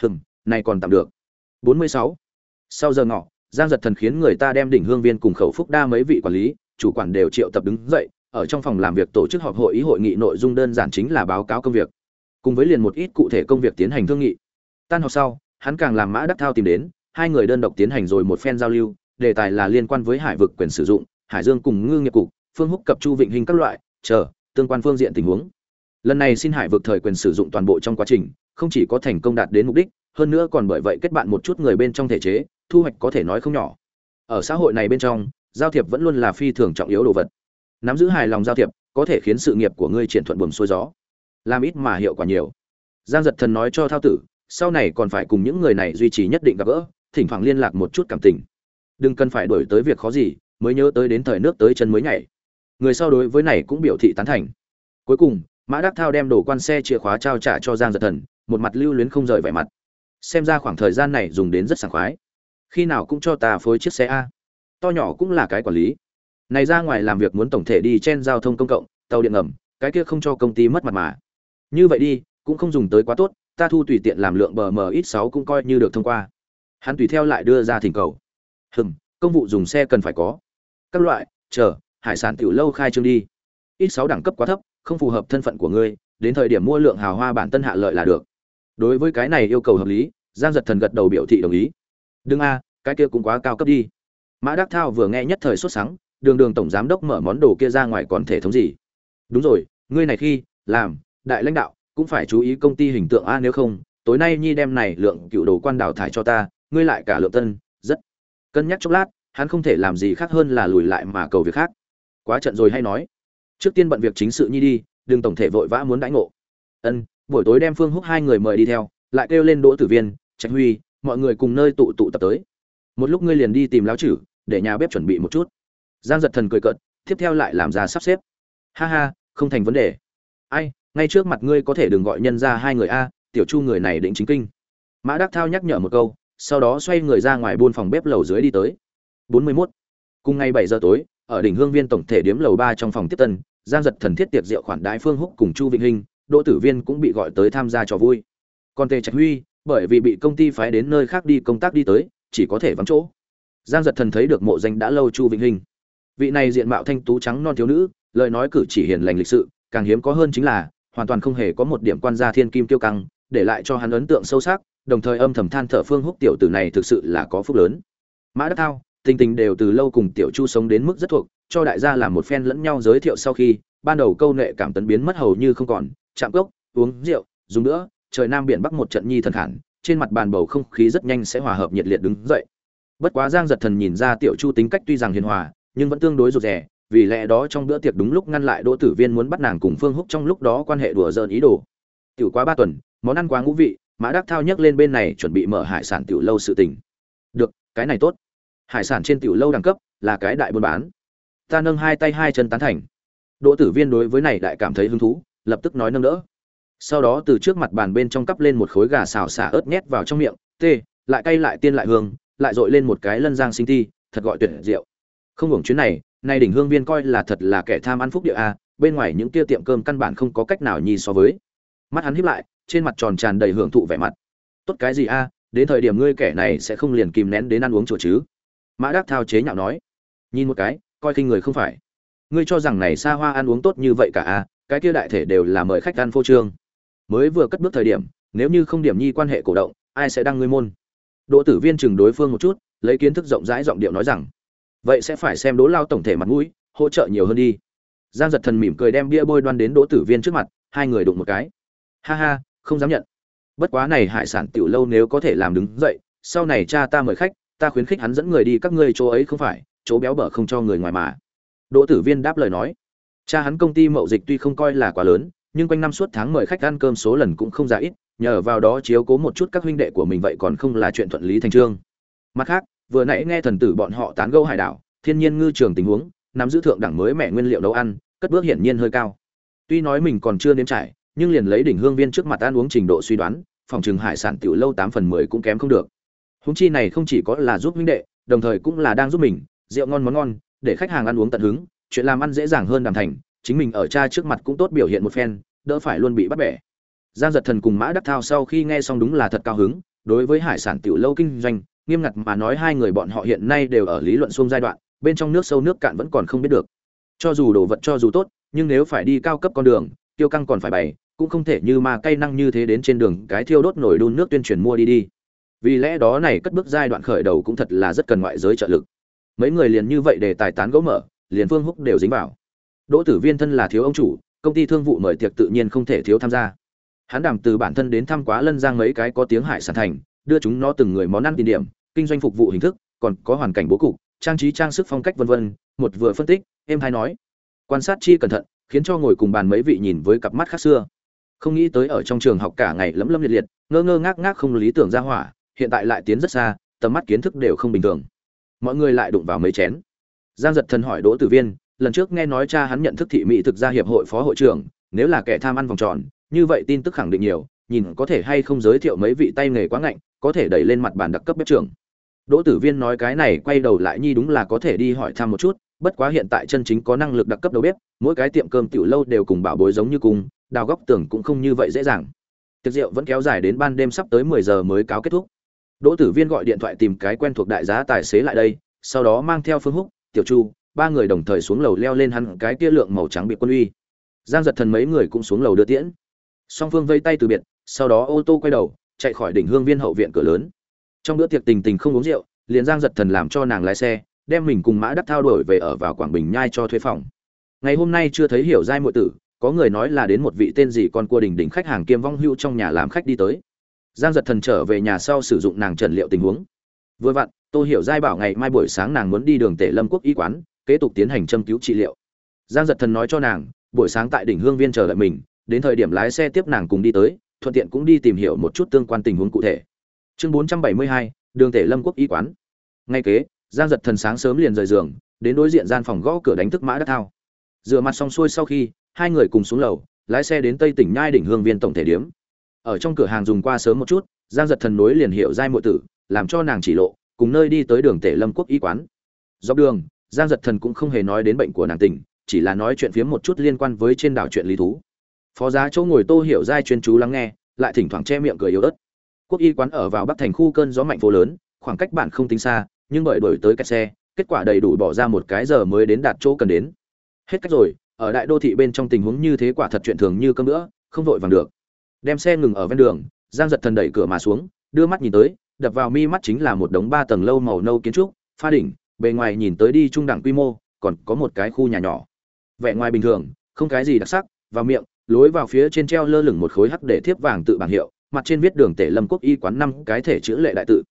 Hừm, này còn tạm được. 46. sau giờ ngọ, giang giật thần khiến người ta đem đỉnh hương viên cùng khẩu phúc đa mấy vị quản lý, chủ quản đều triệu tập đứng dậy, ở trong phòng làm việc tổ chức họp hội ý hội nghị nội dung đơn giản chính là báo cáo công việc. Cùng với liền một ít cụ thể công việc tiến hành thương nghị. Tan học sau, hắn càng làm mã đắc thao tìm đến, hai người đơn độc tiến hành rồi một phen giao lưu, đề tài là liên quan với hải vực quyền sử dụng, hải dương cùng ngư nghiệp cục, phương húc cập chu vịnh hình các loại, chờ, tương quan phương diện tình huống lần này xin hải vực thời quyền sử dụng toàn bộ trong quá trình, không chỉ có thành công đạt đến mục đích, hơn nữa còn bởi vậy kết bạn một chút người bên trong thể chế, thu hoạch có thể nói không nhỏ. Ở xã hội này bên trong, giao thiệp vẫn luôn là phi thường trọng yếu đồ vật. Nắm giữ hài lòng giao thiệp, có thể khiến sự nghiệp của ngươi triển thuận buồm xuôi gió. Làm ít mà hiệu quả nhiều. Giang giật thần nói cho thao tử, sau này còn phải cùng những người này duy trì nhất định gặp gỡ, thỉnh thoảng liên lạc một chút cảm tình. Đừng cần phải đổi tới việc khó gì, mới nhớ tới đến thời nước tới chân mới nhảy. Người sau đối với này cũng biểu thị tán thành. Cuối cùng mã đắc thao đem đổ quan xe chìa khóa trao trả cho giang giật thần, một mặt lưu luyến không rời vẻ mặt. Xem ra khoảng thời gian này dùng đến rất sảng khoái. Khi nào cũng cho ta phối chiếc xe a. To nhỏ cũng là cái quản lý. Này ra ngoài làm việc muốn tổng thể đi trên giao thông công cộng, tàu điện ngầm, cái kia không cho công ty mất mặt mà. Như vậy đi, cũng không dùng tới quá tốt, ta thu tùy tiện làm lượng bờ mờ ít sáu cũng coi như được thông qua. Hắn tùy theo lại đưa ra thỉnh cầu. Hừm, công vụ dùng xe cần phải có. Các loại, chờ, hải sản tiểu lâu khai trương đi. Ít sáu đẳng cấp quá thấp không phù hợp thân phận của ngươi, đến thời điểm mua lượng hào hoa bản tân hạ lợi là được. Đối với cái này yêu cầu hợp lý, giang giật thần gật đầu biểu thị đồng ý. Đương a, cái kia cũng quá cao cấp đi. Mã đắc thao vừa nghe nhất thời sốt sắng, đường đường tổng giám đốc mở món đồ kia ra ngoài còn thể thống gì? Đúng rồi, ngươi này khi, làm, đại lãnh đạo, cũng phải chú ý công ty hình tượng a, nếu không, tối nay nhi đem này lượng cựu đồ quan đào thải cho ta, ngươi lại cả lượng tân, rất cân nhắc chốc lát, hắn không thể làm gì khác hơn là lùi lại mà cầu việc khác. Quá trận rồi hay nói trước tiên bận việc chính sự nhi đi, đừng tổng thể vội vã muốn đãi ngộ. Ân, buổi tối đem phương húc hai người mời đi theo, lại kêu lên đỗ tử viên, trạch huy, mọi người cùng nơi tụ tụ tập tới. Một lúc ngươi liền đi tìm láo chử để nhà bếp chuẩn bị một chút. Giang giật thần cười cợt, tiếp theo lại làm ra sắp xếp. Ha ha, không thành vấn đề. Ai, ngay trước mặt ngươi có thể đừng gọi nhân ra hai người a, tiểu chu người này định chính kinh. Mã đắc thao nhắc nhở một câu, sau đó xoay người ra ngoài buôn phòng bếp lầu dưới đi tới. Bốn mươi 41. cùng ngày bảy giờ tối, ở đỉnh hương viên tổng thể điếm lầu ba trong phòng tiếp tân giang giật thần thiết tiệc rượu khoản đái phương húc cùng chu vĩnh hinh, đỗ tử viên cũng bị gọi tới tham gia trò vui. Còn tề trạch huy, bởi vì bị công ty phái đến nơi khác đi công tác đi tới, chỉ có thể vắng chỗ. Giang giật thần thấy được mộ danh đã lâu chu vĩnh hinh. Vị này diện mạo thanh tú trắng non thiếu nữ, lời nói cử chỉ hiền lành lịch sự, càng hiếm có hơn chính là, hoàn toàn không hề có một điểm quan gia thiên kim tiêu căng, để lại cho hắn ấn tượng sâu sắc, đồng thời âm thầm than thở phương húc tiểu tử này thực sự là có phúc lớn. Mã đắc thao tình tình đều từ lâu cùng tiểu chu sống đến mức rất thuộc, cho đại gia làm một phen lẫn nhau giới thiệu sau khi, ban đầu câu nệ cảm tấn biến mất hầu như không còn, chạm cốc uống rượu, dùng nữa, trời nam biển bắc một trận nhi thần khản, trên mặt bàn bầu không khí rất nhanh sẽ hòa hợp nhiệt liệt đứng dậy. Bất quá giang giật thần nhìn ra tiểu chu tính cách tuy rằng hiền hòa, nhưng vẫn tương đối rụt rè, vì lẽ đó trong bữa tiệc đúng lúc ngăn lại đỗ tử viên muốn bắt nàng cùng phương húc trong lúc đó quan hệ đùa giỡn ý đồ. Tiểu quá ba tuần, món ăn quá ngũ vị, mã đắc thao nhấc lên bên này chuẩn bị mở hải sản tiểu lâu sự tình. Được, cái này tốt hải sản trên tiểu lâu đẳng cấp là cái đại buôn bán. Ta nâng hai tay hai chân tán thành. Đỗ tử viên đối với này đại cảm thấy hứng thú, lập tức nói nâng đỡ. Sau đó từ trước mặt bàn bên trong cắp lên một khối gà xào xả ớt nhét vào trong miệng tê lại cay lại tiên lại hương, lại dội lên một cái lân giang sinh thi, thật gọi tuyệt diệu. Không hưởng chuyến này, nay đỉnh hương viên coi là thật là kẻ tham ăn phúc địa a, bên ngoài những kia tiệm cơm căn bản không có cách nào nhi so với. Mắt hắn híp lại, trên mặt tròn tràn đầy hưởng thụ vẻ mặt. Tốt cái gì a, đến thời điểm ngươi kẻ này sẽ không liền kìm nén đến ăn uống chùa chứ? Mã đắc thao chế nhạo nói, nhìn một cái, coi khinh người không phải. Ngươi cho rằng này xa hoa ăn uống tốt như vậy cả a cái kia đại thể đều là mời khách ăn phô trương. Mới vừa cất bước thời điểm, nếu như không điểm nhi quan hệ cổ động, ai sẽ đăng ngươi môn? Đỗ tử viên chừng đối phương một chút, lấy kiến thức rộng rãi giọng điệu nói rằng, vậy sẽ phải xem đỗ lao tổng thể mặt mũi, hỗ trợ nhiều hơn đi. Giang giật thần mỉm cười đem bia bôi đoan đến đỗ tử viên trước mặt, hai người đụng một cái. Ha ha, không dám nhận. Bất quá này hải sản tiểu lâu nếu có thể làm đứng dậy, sau này cha ta mời khách ta khuyến khích hắn dẫn người đi các ngươi chỗ ấy không phải, chỗ béo bở không cho người ngoài mà. Đỗ tử viên đáp lời nói. Cha hắn công ty mậu dịch tuy không coi là quá lớn, nhưng quanh năm suốt tháng mời khách ăn cơm số lần cũng không giá ít, nhờ vào đó chiếu cố một chút các huynh đệ của mình vậy còn không là chuyện thuận lý thành trương. Mặt khác, vừa nãy nghe thần tử bọn họ tán gẫu hải đảo, thiên nhiên ngư trường tình huống, nắm giữ thượng đẳng mới mẹ nguyên liệu nấu ăn, cất bước hiển nhiên hơi cao. Tuy nói mình còn chưa nếm trải, nhưng liền lấy đỉnh hương viên trước mặt ăn uống trình độ suy đoán, phòng trừng hải sản tiểu lâu tám phần mười cũng kém không được húng chi này không chỉ có là giúp huynh đệ, đồng thời cũng là đang giúp mình, rượu ngon món ngon, để khách hàng ăn uống tận hứng, chuyện làm ăn dễ dàng hơn đàm thành, chính mình ở cha trước mặt cũng tốt biểu hiện một phen, đỡ phải luôn bị bắt bẻ. Giang giật thần cùng mã đắc thao sau khi nghe xong đúng là thật cao hứng, đối với hải sản tiểu lâu kinh doanh, nghiêm ngặt mà nói hai người bọn họ hiện nay đều ở lý luận xuông giai đoạn, bên trong nước sâu nước cạn vẫn còn không biết được. Cho dù đồ vật cho dù tốt, nhưng nếu phải đi cao cấp con đường, tiêu căng còn phải bày, cũng không thể như ma cây năng như thế đến trên đường cái thiêu đốt nổi đun nước tuyên truyền mua đi đi vì lẽ đó này cất bước giai đoạn khởi đầu cũng thật là rất cần ngoại giới trợ lực. Mấy người liền như vậy để tài tán gỗ mở, liền phương húc đều dính vào. Đỗ tử viên thân là thiếu ông chủ, công ty thương vụ mời tiệc tự nhiên không thể thiếu tham gia. Hắn đảm từ bản thân đến thăm quá lân giang mấy cái có tiếng hải sản thành, đưa chúng nó từng người món ăn tiền điểm, kinh doanh phục vụ hình thức, còn có hoàn cảnh bố cục, trang trí trang sức phong cách vân vân, một vừa phân tích em hay nói. Quan sát chi cẩn thận, khiến cho ngồi cùng bàn mấy vị nhìn với cặp mắt khác xưa. Không nghĩ tới ở trong trường học cả ngày lấm lấm liệt liệt, ngơ ngơ ngác ngác không lý tưởng ra hỏa hiện tại lại tiến rất xa, tầm mắt kiến thức đều không bình thường. Mọi người lại đụng vào mấy chén. Giang giật thần hỏi đỗ tử viên, lần trước nghe nói cha hắn nhận thức thị mỹ thực ra hiệp hội phó hội trưởng, nếu là kẻ tham ăn vòng tròn, như vậy tin tức khẳng định nhiều, nhìn có thể hay không giới thiệu mấy vị tay nghề quá ngạnh, có thể đẩy lên mặt bàn đặc cấp bếp trưởng. Đỗ tử viên nói cái này quay đầu lại nhi đúng là có thể đi hỏi thăm một chút, bất quá hiện tại chân chính có năng lực đặc cấp đầu bếp, mỗi cái tiệm cơm tiểu lâu đều cùng bảo bối giống như cùng, đào góc tường cũng không như vậy dễ dàng. Tiệc rượu vẫn kéo dài đến ban đêm sắp tới mười giờ mới cáo kết thúc đỗ tử viên gọi điện thoại tìm cái quen thuộc đại giá tài xế lại đây, sau đó mang theo phương húc, tiểu chu, ba người đồng thời xuống lầu leo lên hắn cái kia lượng màu trắng bị quân uy. Giang giật thần mấy người cũng xuống lầu đưa tiễn. Song phương vây tay từ biệt, sau đó ô tô quay đầu, chạy khỏi đỉnh hương viên hậu viện cửa lớn. Trong bữa tiệc tình tình không uống rượu, liền giang giật thần làm cho nàng lái xe, đem mình cùng mã đắc thao đổi về ở vào quảng bình nhai cho thuê phòng. Ngày hôm nay chưa thấy hiểu giai muội tử, có người nói là đến một vị tên gì con cua đình đỉnh khách hàng kiêm vong hưu trong nhà làm khách đi tới giang giật thần trở về nhà sau sử dụng nàng trần liệu tình huống. Vừa vặn tôi hiểu giai bảo ngày mai buổi sáng nàng muốn đi đường tể lâm quốc y quán, kế tục tiến hành châm cứu trị liệu. Giang giật thần nói cho nàng, buổi sáng tại đỉnh hương viên chờ lại mình, đến thời điểm lái xe tiếp nàng cùng đi tới, thuận tiện cũng đi tìm hiểu một chút tương quan tình huống cụ thể. Chương bốn trăm bảy mươi hai, đường tể lâm quốc y quán. Ngay kế, giang giật thần sáng sớm liền rời giường, đến đối diện gian phòng gõ cửa đánh thức mã đắc thao. Rửa mặt xong xuôi sau khi, hai người cùng xuống lầu, lái xe đến tây tỉnh nhai đỉnh hương viên tổng thể điếm ở trong cửa hàng dùng qua sớm một chút, giang giật thần nối liền hiệu giai mộ tử, làm cho nàng chỉ lộ, cùng nơi đi tới đường tể lâm quốc y quán. Dọc đường, giang giật thần cũng không hề nói đến bệnh của nàng tỉnh, chỉ là nói chuyện phiếm một chút liên quan với trên đảo chuyện lý thú. Phó giá chỗ ngồi tô hiểu giai chuyên chú lắng nghe, lại thỉnh thoảng che miệng cười yếu ớt. Quốc y quán ở vào bắc thành khu cơn gió mạnh phố lớn, khoảng cách bạn không tính xa, nhưng bởi đổi tới kẹt xe, kết quả đầy đủ bỏ ra một cái giờ mới đến đạt chỗ cần đến. Hết cách rồi, ở đại đô thị bên trong tình huống như thế quả thật chuyện thường như cơm nữa không vội vàng được đem xe ngừng ở ven đường, giang giật thần đẩy cửa mà xuống, đưa mắt nhìn tới, đập vào mi mắt chính là một đống ba tầng lâu màu nâu kiến trúc, pha đỉnh, bề ngoài nhìn tới đi trung đẳng quy mô, còn có một cái khu nhà nhỏ. Vẻ ngoài bình thường, không cái gì đặc sắc, vào miệng, lối vào phía trên treo lơ lửng một khối hắc để thiếp vàng tự bảng hiệu, mặt trên viết đường tể lâm quốc y quán năm cái thể chữ lệ đại tự.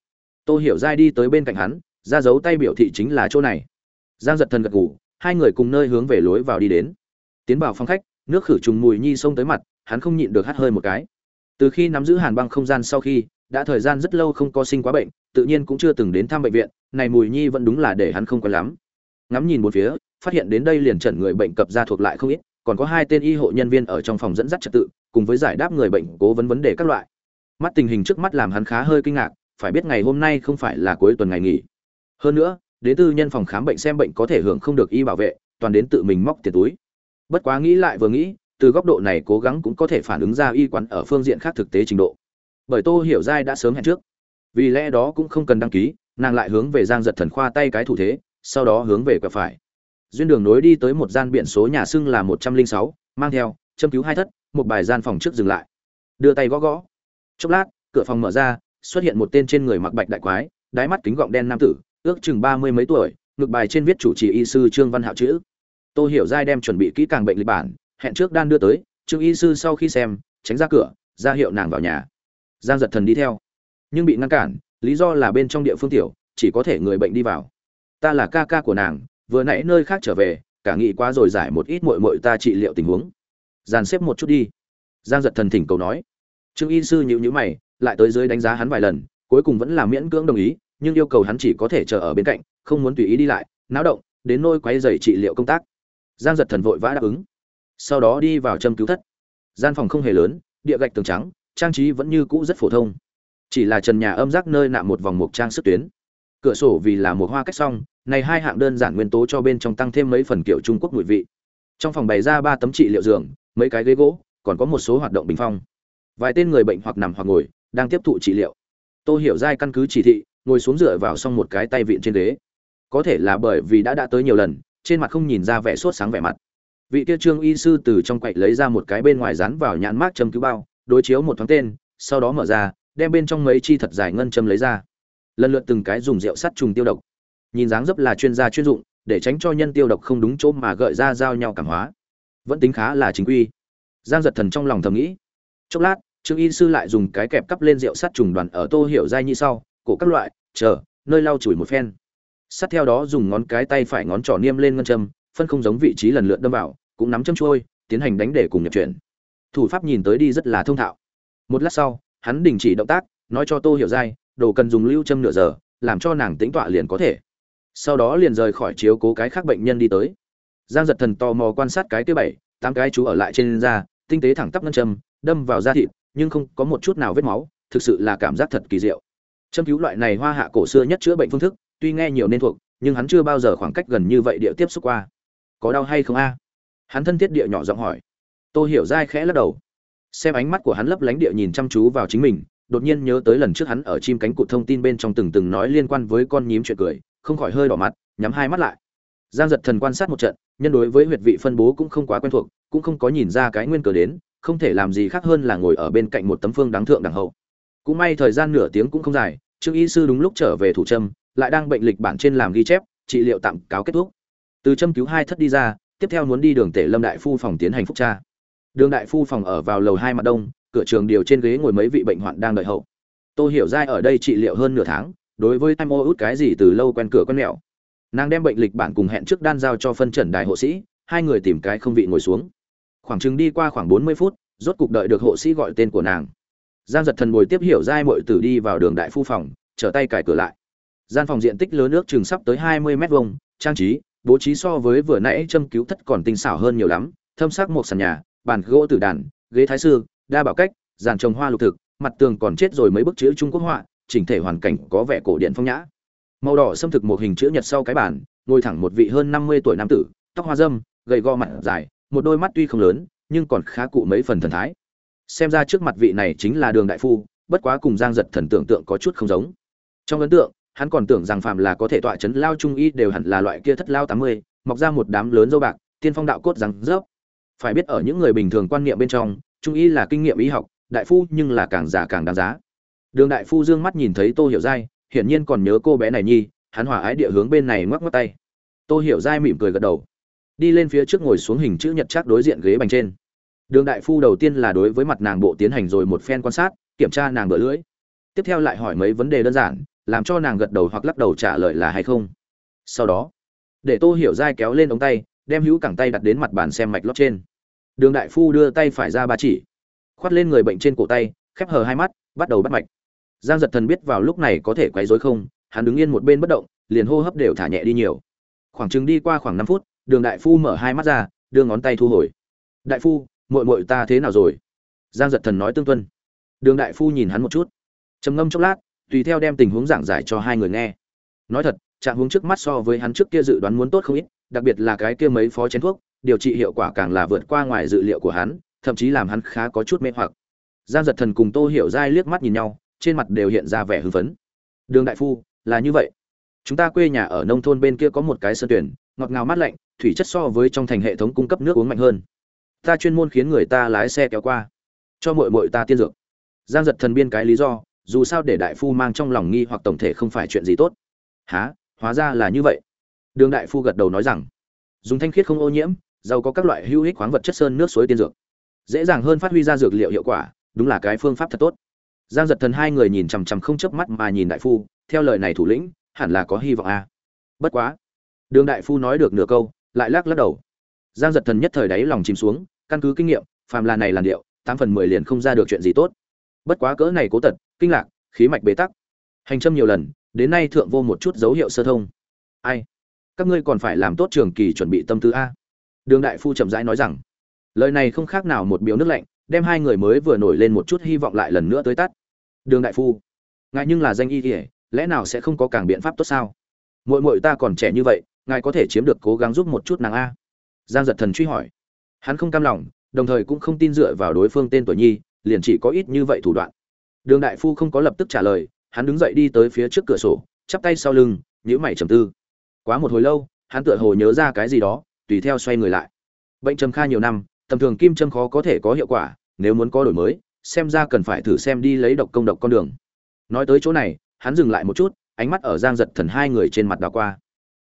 Tô hiểu giai đi tới bên cạnh hắn, ra dấu tay biểu thị chính là chỗ này. Giang giật thần gật gù, hai người cùng nơi hướng về lối vào đi đến. Tiến vào phòng khách, nước khử trùng mùi nhi xông tới mặt hắn không nhịn được hắt hơi một cái. Từ khi nắm giữ hàn băng không gian sau khi, đã thời gian rất lâu không có sinh quá bệnh, tự nhiên cũng chưa từng đến thăm bệnh viện, này mùi nhi vẫn đúng là để hắn không quen lắm. Ngắm nhìn một phía, phát hiện đến đây liền chẩn người bệnh cập ra thuộc lại không ít, còn có hai tên y hộ nhân viên ở trong phòng dẫn dắt trật tự, cùng với giải đáp người bệnh cố vấn vấn đề các loại. Mắt tình hình trước mắt làm hắn khá hơi kinh ngạc, phải biết ngày hôm nay không phải là cuối tuần ngày nghỉ. Hơn nữa, đến tư nhân phòng khám bệnh xem bệnh có thể hưởng không được y bảo vệ, toàn đến tự mình móc tiền túi. Bất quá nghĩ lại vừa nghĩ từ góc độ này cố gắng cũng có thể phản ứng ra y quán ở phương diện khác thực tế trình độ. Bởi tô hiểu giai đã sớm hẹn trước. Vì lẽ đó cũng không cần đăng ký, nàng lại hướng về giang giật thần khoa tay cái thủ thế, sau đó hướng về quẹo phải. Duyên đường nối đi tới một gian biển số nhà xưng là một trăm linh sáu, mang theo, châm cứu hai thất, một bài gian phòng trước dừng lại. Đưa tay gõ gõ. Chốc lát, cửa phòng mở ra, xuất hiện một tên trên người mặc bạch đại quái, đáy mắt kính gọng đen nam tử, ước chừng ba mươi mấy tuổi, ngực bài trên viết chủ trì y sư trương văn hạo chữ. Tô hiểu giai đem chuẩn bị kỹ càng bệnh lịch bản hẹn trước đan đưa tới, trương y sư sau khi xem, tránh ra cửa, ra hiệu nàng vào nhà. Giang giật thần đi theo. Nhưng bị ngăn cản, lý do là bên trong địa phương tiểu, chỉ có thể người bệnh đi vào. Ta là ca ca của nàng, vừa nãy nơi khác trở về, cả nghị quá rồi giải một ít muội muội ta trị liệu tình huống. Dàn xếp một chút đi. Giang giật thần thỉnh cầu nói. Trương y sư nhịu nhữ mày, lại tới dưới đánh giá hắn vài lần, cuối cùng vẫn là miễn cưỡng đồng ý, nhưng yêu cầu hắn chỉ có thể chờ ở bên cạnh, không muốn tùy ý đi lại, náo động, đến nôi quay dày trị liệu công tác. Giang giật thần vội vã đáp ứng sau đó đi vào châm cứu thất. Gian phòng không hề lớn, địa gạch tường trắng, trang trí vẫn như cũ rất phổ thông. Chỉ là trần nhà âm rác nơi nạm một vòng mục trang sức tuyến. Cửa sổ vì là một hoa cách xong, này hai hạng đơn giản nguyên tố cho bên trong tăng thêm mấy phần kiểu trung quốc mùi vị. Trong phòng bày ra ba tấm trị liệu giường, mấy cái ghế gỗ, còn có một số hoạt động bình phong. Vài tên người bệnh hoặc nằm hoặc ngồi, đang tiếp thụ trị liệu. Tô hiểu giai căn cứ chỉ thị, ngồi xuống dựa vào xong một cái tay vịn trên ghế. Có thể là bởi vì đã đã tới nhiều lần, trên mặt không nhìn ra vẻ sốt sáng vẻ mặt vị kia trương y sư từ trong quậy lấy ra một cái bên ngoài dán vào nhãn mác châm cứu bao, đối chiếu một thoáng tên, sau đó mở ra, đem bên trong mấy chi thật dài ngân châm lấy ra. Lần lượt từng cái dùng rượu sắt trùng tiêu độc. Nhìn dáng dấp là chuyên gia chuyên dụng, để tránh cho nhân tiêu độc không đúng chỗ mà gợi ra giao nhau cảm hóa. Vẫn tính khá là chính quy. Giang giật thần trong lòng thầm nghĩ. Chốc lát, trương y sư lại dùng cái kẹp cắp lên rượu sắt trùng đoàn ở tô hiểu dai như sau, cổ các loại, chờ, nơi lau chùi một phen. Sát theo đó dùng ngón cái tay phải ngón trỏ niêm lên ngân châm phân không giống vị trí lần lượt đâm vào cũng nắm châm trôi tiến hành đánh để cùng nhập chuyển. Thủ pháp nhìn tới đi rất là thông thạo. Một lát sau hắn đình chỉ động tác nói cho tô hiểu Giai, đồ cần dùng lưu châm nửa giờ làm cho nàng tĩnh tọa liền có thể. Sau đó liền rời khỏi chiếu cố cái khác bệnh nhân đi tới. Giang giật thần tò mò quan sát cái thứ bảy tám cái chú ở lại trên da tinh tế thẳng tắp ngân châm đâm vào da thịt nhưng không có một chút nào vết máu thực sự là cảm giác thật kỳ diệu. Châm cứu loại này hoa hạ cổ xưa nhất chữa bệnh phương thức tuy nghe nhiều nên thuộc nhưng hắn chưa bao giờ khoảng cách gần như vậy địa tiếp xúc qua có đau hay không a? Hắn thân thiết địa nhỏ giọng hỏi. Tôi hiểu dai khẽ lắc đầu. Xem ánh mắt của hắn lấp lánh địa nhìn chăm chú vào chính mình, đột nhiên nhớ tới lần trước hắn ở chim cánh cụt thông tin bên trong từng từng nói liên quan với con nhím chuyện cười, không khỏi hơi đỏ mặt, nhắm hai mắt lại. Giang giật thần quan sát một trận, nhân đối với huyệt vị phân bố cũng không quá quen thuộc, cũng không có nhìn ra cái nguyên cờ đến, không thể làm gì khác hơn là ngồi ở bên cạnh một tấm phương đáng thượng đẳng hậu. Cũng may thời gian nửa tiếng cũng không dài, trương y sư đúng lúc trở về thủ trâm, lại đang bệnh lịch bản trên làm ghi chép, trị liệu tạm cáo kết thúc từ châm cứu hai thất đi ra, tiếp theo muốn đi đường tể lâm đại phu phòng tiến hành phúc tra. Đường đại phu phòng ở vào lầu hai mặt đông, cửa trường điều trên ghế ngồi mấy vị bệnh hoạn đang đợi hậu. Tôi hiểu ra ở đây trị liệu hơn nửa tháng, đối với tham ô út cái gì từ lâu quen cửa quen mẹo. Nàng đem bệnh lịch bản cùng hẹn trước đan giao cho phân trần đài hộ sĩ, hai người tìm cái không vị ngồi xuống. Khoảng chừng đi qua khoảng bốn mươi phút, rốt cục đợi được hộ sĩ gọi tên của nàng. Giang giật thần bồi tiếp hiểu giai mội tử đi vào đường đại phu phòng, trở tay cài cửa lại. Gian phòng diện tích lớn nước chừng sắp tới hai mươi m hai trang trí bố trí so với vừa nãy châm cứu thất còn tinh xảo hơn nhiều lắm, thâm sắc một sàn nhà, bàn gỗ tử đàn, ghế thái sư, đa bảo cách, dàn trồng hoa lục thực, mặt tường còn chết rồi mấy bức chữ trung quốc họa, chỉnh thể hoàn cảnh có vẻ cổ điện phong nhã. Màu đỏ xâm thực một hình chữ nhật sau cái bàn, ngồi thẳng một vị hơn năm mươi tuổi nam tử, tóc hoa dâm, gầy go mặt dài, một đôi mắt tuy không lớn, nhưng còn khá cụ mấy phần thần thái. Xem ra trước mặt vị này chính là đường đại phu, bất quá cùng giang giật thần tưởng tượng có chút không giống. Trong ấn tượng hắn còn tưởng rằng phàm là có thể tọa chấn lao trung y đều hẳn là loại kia thất lao tám mươi, mọc ra một đám lớn dâu bạc, tiên phong đạo cốt rằng rớp. Phải biết ở những người bình thường quan niệm bên trong, trung y là kinh nghiệm y học, đại phu nhưng là càng già càng đáng giá. Đường đại phu dương mắt nhìn thấy tô hiểu giai, hiển nhiên còn nhớ cô bé này nhi, hắn hòa ái địa hướng bên này ngoắc ngoắc tay. Tô hiểu giai mỉm cười gật đầu. Đi lên phía trước ngồi xuống hình chữ nhật chắc đối diện ghế bành trên. Đường đại phu đầu tiên là đối với mặt nàng bộ tiến hành rồi một phen quan sát, kiểm tra nàng bờ lưỡi. Tiếp theo lại hỏi mấy vấn đề đơn giản làm cho nàng gật đầu hoặc lắc đầu trả lời là hay không. Sau đó, để tô hiểu dai kéo lên ống tay, đem hữu cẳng tay đặt đến mặt bàn xem mạch lót trên. Đường đại phu đưa tay phải ra ba chỉ, khoát lên người bệnh trên cổ tay, khép hờ hai mắt, bắt đầu bắt mạch. Giang giật thần biết vào lúc này có thể quấy rối không, hắn đứng yên một bên bất động, liền hô hấp đều thả nhẹ đi nhiều. Khoảng chừng đi qua khoảng năm phút, đường đại phu mở hai mắt ra, đưa ngón tay thu hồi. Đại phu, muội muội ta thế nào rồi? Giang giật thần nói tương tuân. Đường đại phu nhìn hắn một chút, trầm ngâm chốc lát tùy theo đem tình huống giảng giải cho hai người nghe. Nói thật, trạng huống trước mắt so với hắn trước kia dự đoán muốn tốt không ít, đặc biệt là cái kia mấy phó chén thuốc, điều trị hiệu quả càng là vượt qua ngoài dự liệu của hắn, thậm chí làm hắn khá có chút mê hoặc. Giang giật thần cùng tô hiểu giai liếc mắt nhìn nhau, trên mặt đều hiện ra vẻ hưng phấn. Đường đại phu, là như vậy. Chúng ta quê nhà ở nông thôn bên kia có một cái sân tuyển, ngọt ngào mát lạnh, thủy chất so với trong thành hệ thống cung cấp nước uống mạnh hơn. Ta chuyên môn khiến người ta lái xe kéo qua. Cho muội muội ta tiên dược. Giang giật thần biên cái lý do dù sao để đại phu mang trong lòng nghi hoặc tổng thể không phải chuyện gì tốt. Há hóa ra là như vậy. Đường đại phu gật đầu nói rằng, dùng thanh khiết không ô nhiễm, giàu có các loại hữu ích khoáng vật chất sơn nước suối tiên dược. Dễ dàng hơn phát huy ra dược liệu hiệu quả, đúng là cái phương pháp thật tốt. Giang giật thần hai người nhìn chằm chằm không chớp mắt mà nhìn đại phu, theo lời này thủ lĩnh, hẳn là có hy vọng a. À. bất quá, đường đại phu nói được nửa câu, lại lắc lắc đầu. Giang giật thần nhất thời đáy lòng chìm xuống, căn cứ kinh nghiệm, phàm là này làn điệu, tám phần mười liền không ra được chuyện gì tốt. Bất quá cỡ này cố tật kinh lạc, khí mạch bế tắc. Hành châm nhiều lần, đến nay thượng vô một chút dấu hiệu sơ thông. Ai? Các ngươi còn phải làm tốt trường kỳ chuẩn bị tâm tư a. Đường đại phu chậm rãi nói rằng, lời này không khác nào một biểu nước lạnh, đem hai người mới vừa nổi lên một chút hy vọng lại lần nữa tới tắt. Đường đại phu, ngài nhưng là danh y kỉa lẽ nào sẽ không có càng biện pháp tốt sao? Muội muội ta còn trẻ như vậy, ngài có thể chiếm được cố gắng giúp một chút nàng a. Giang giật thần truy hỏi. Hắn không cam lòng, đồng thời cũng không tin dựa vào đối phương tên tuổi nhi, liền chỉ có ít như vậy thủ đoạn đường đại phu không có lập tức trả lời, hắn đứng dậy đi tới phía trước cửa sổ, chắp tay sau lưng, nhíu mày trầm tư. Quá một hồi lâu, hắn tựa hồ nhớ ra cái gì đó, tùy theo xoay người lại. Bệnh trầm kha nhiều năm, tầm thường kim châm khó có thể có hiệu quả, nếu muốn có đổi mới, xem ra cần phải thử xem đi lấy độc công độc con đường. Nói tới chỗ này, hắn dừng lại một chút, ánh mắt ở giang giật thần hai người trên mặt đảo qua.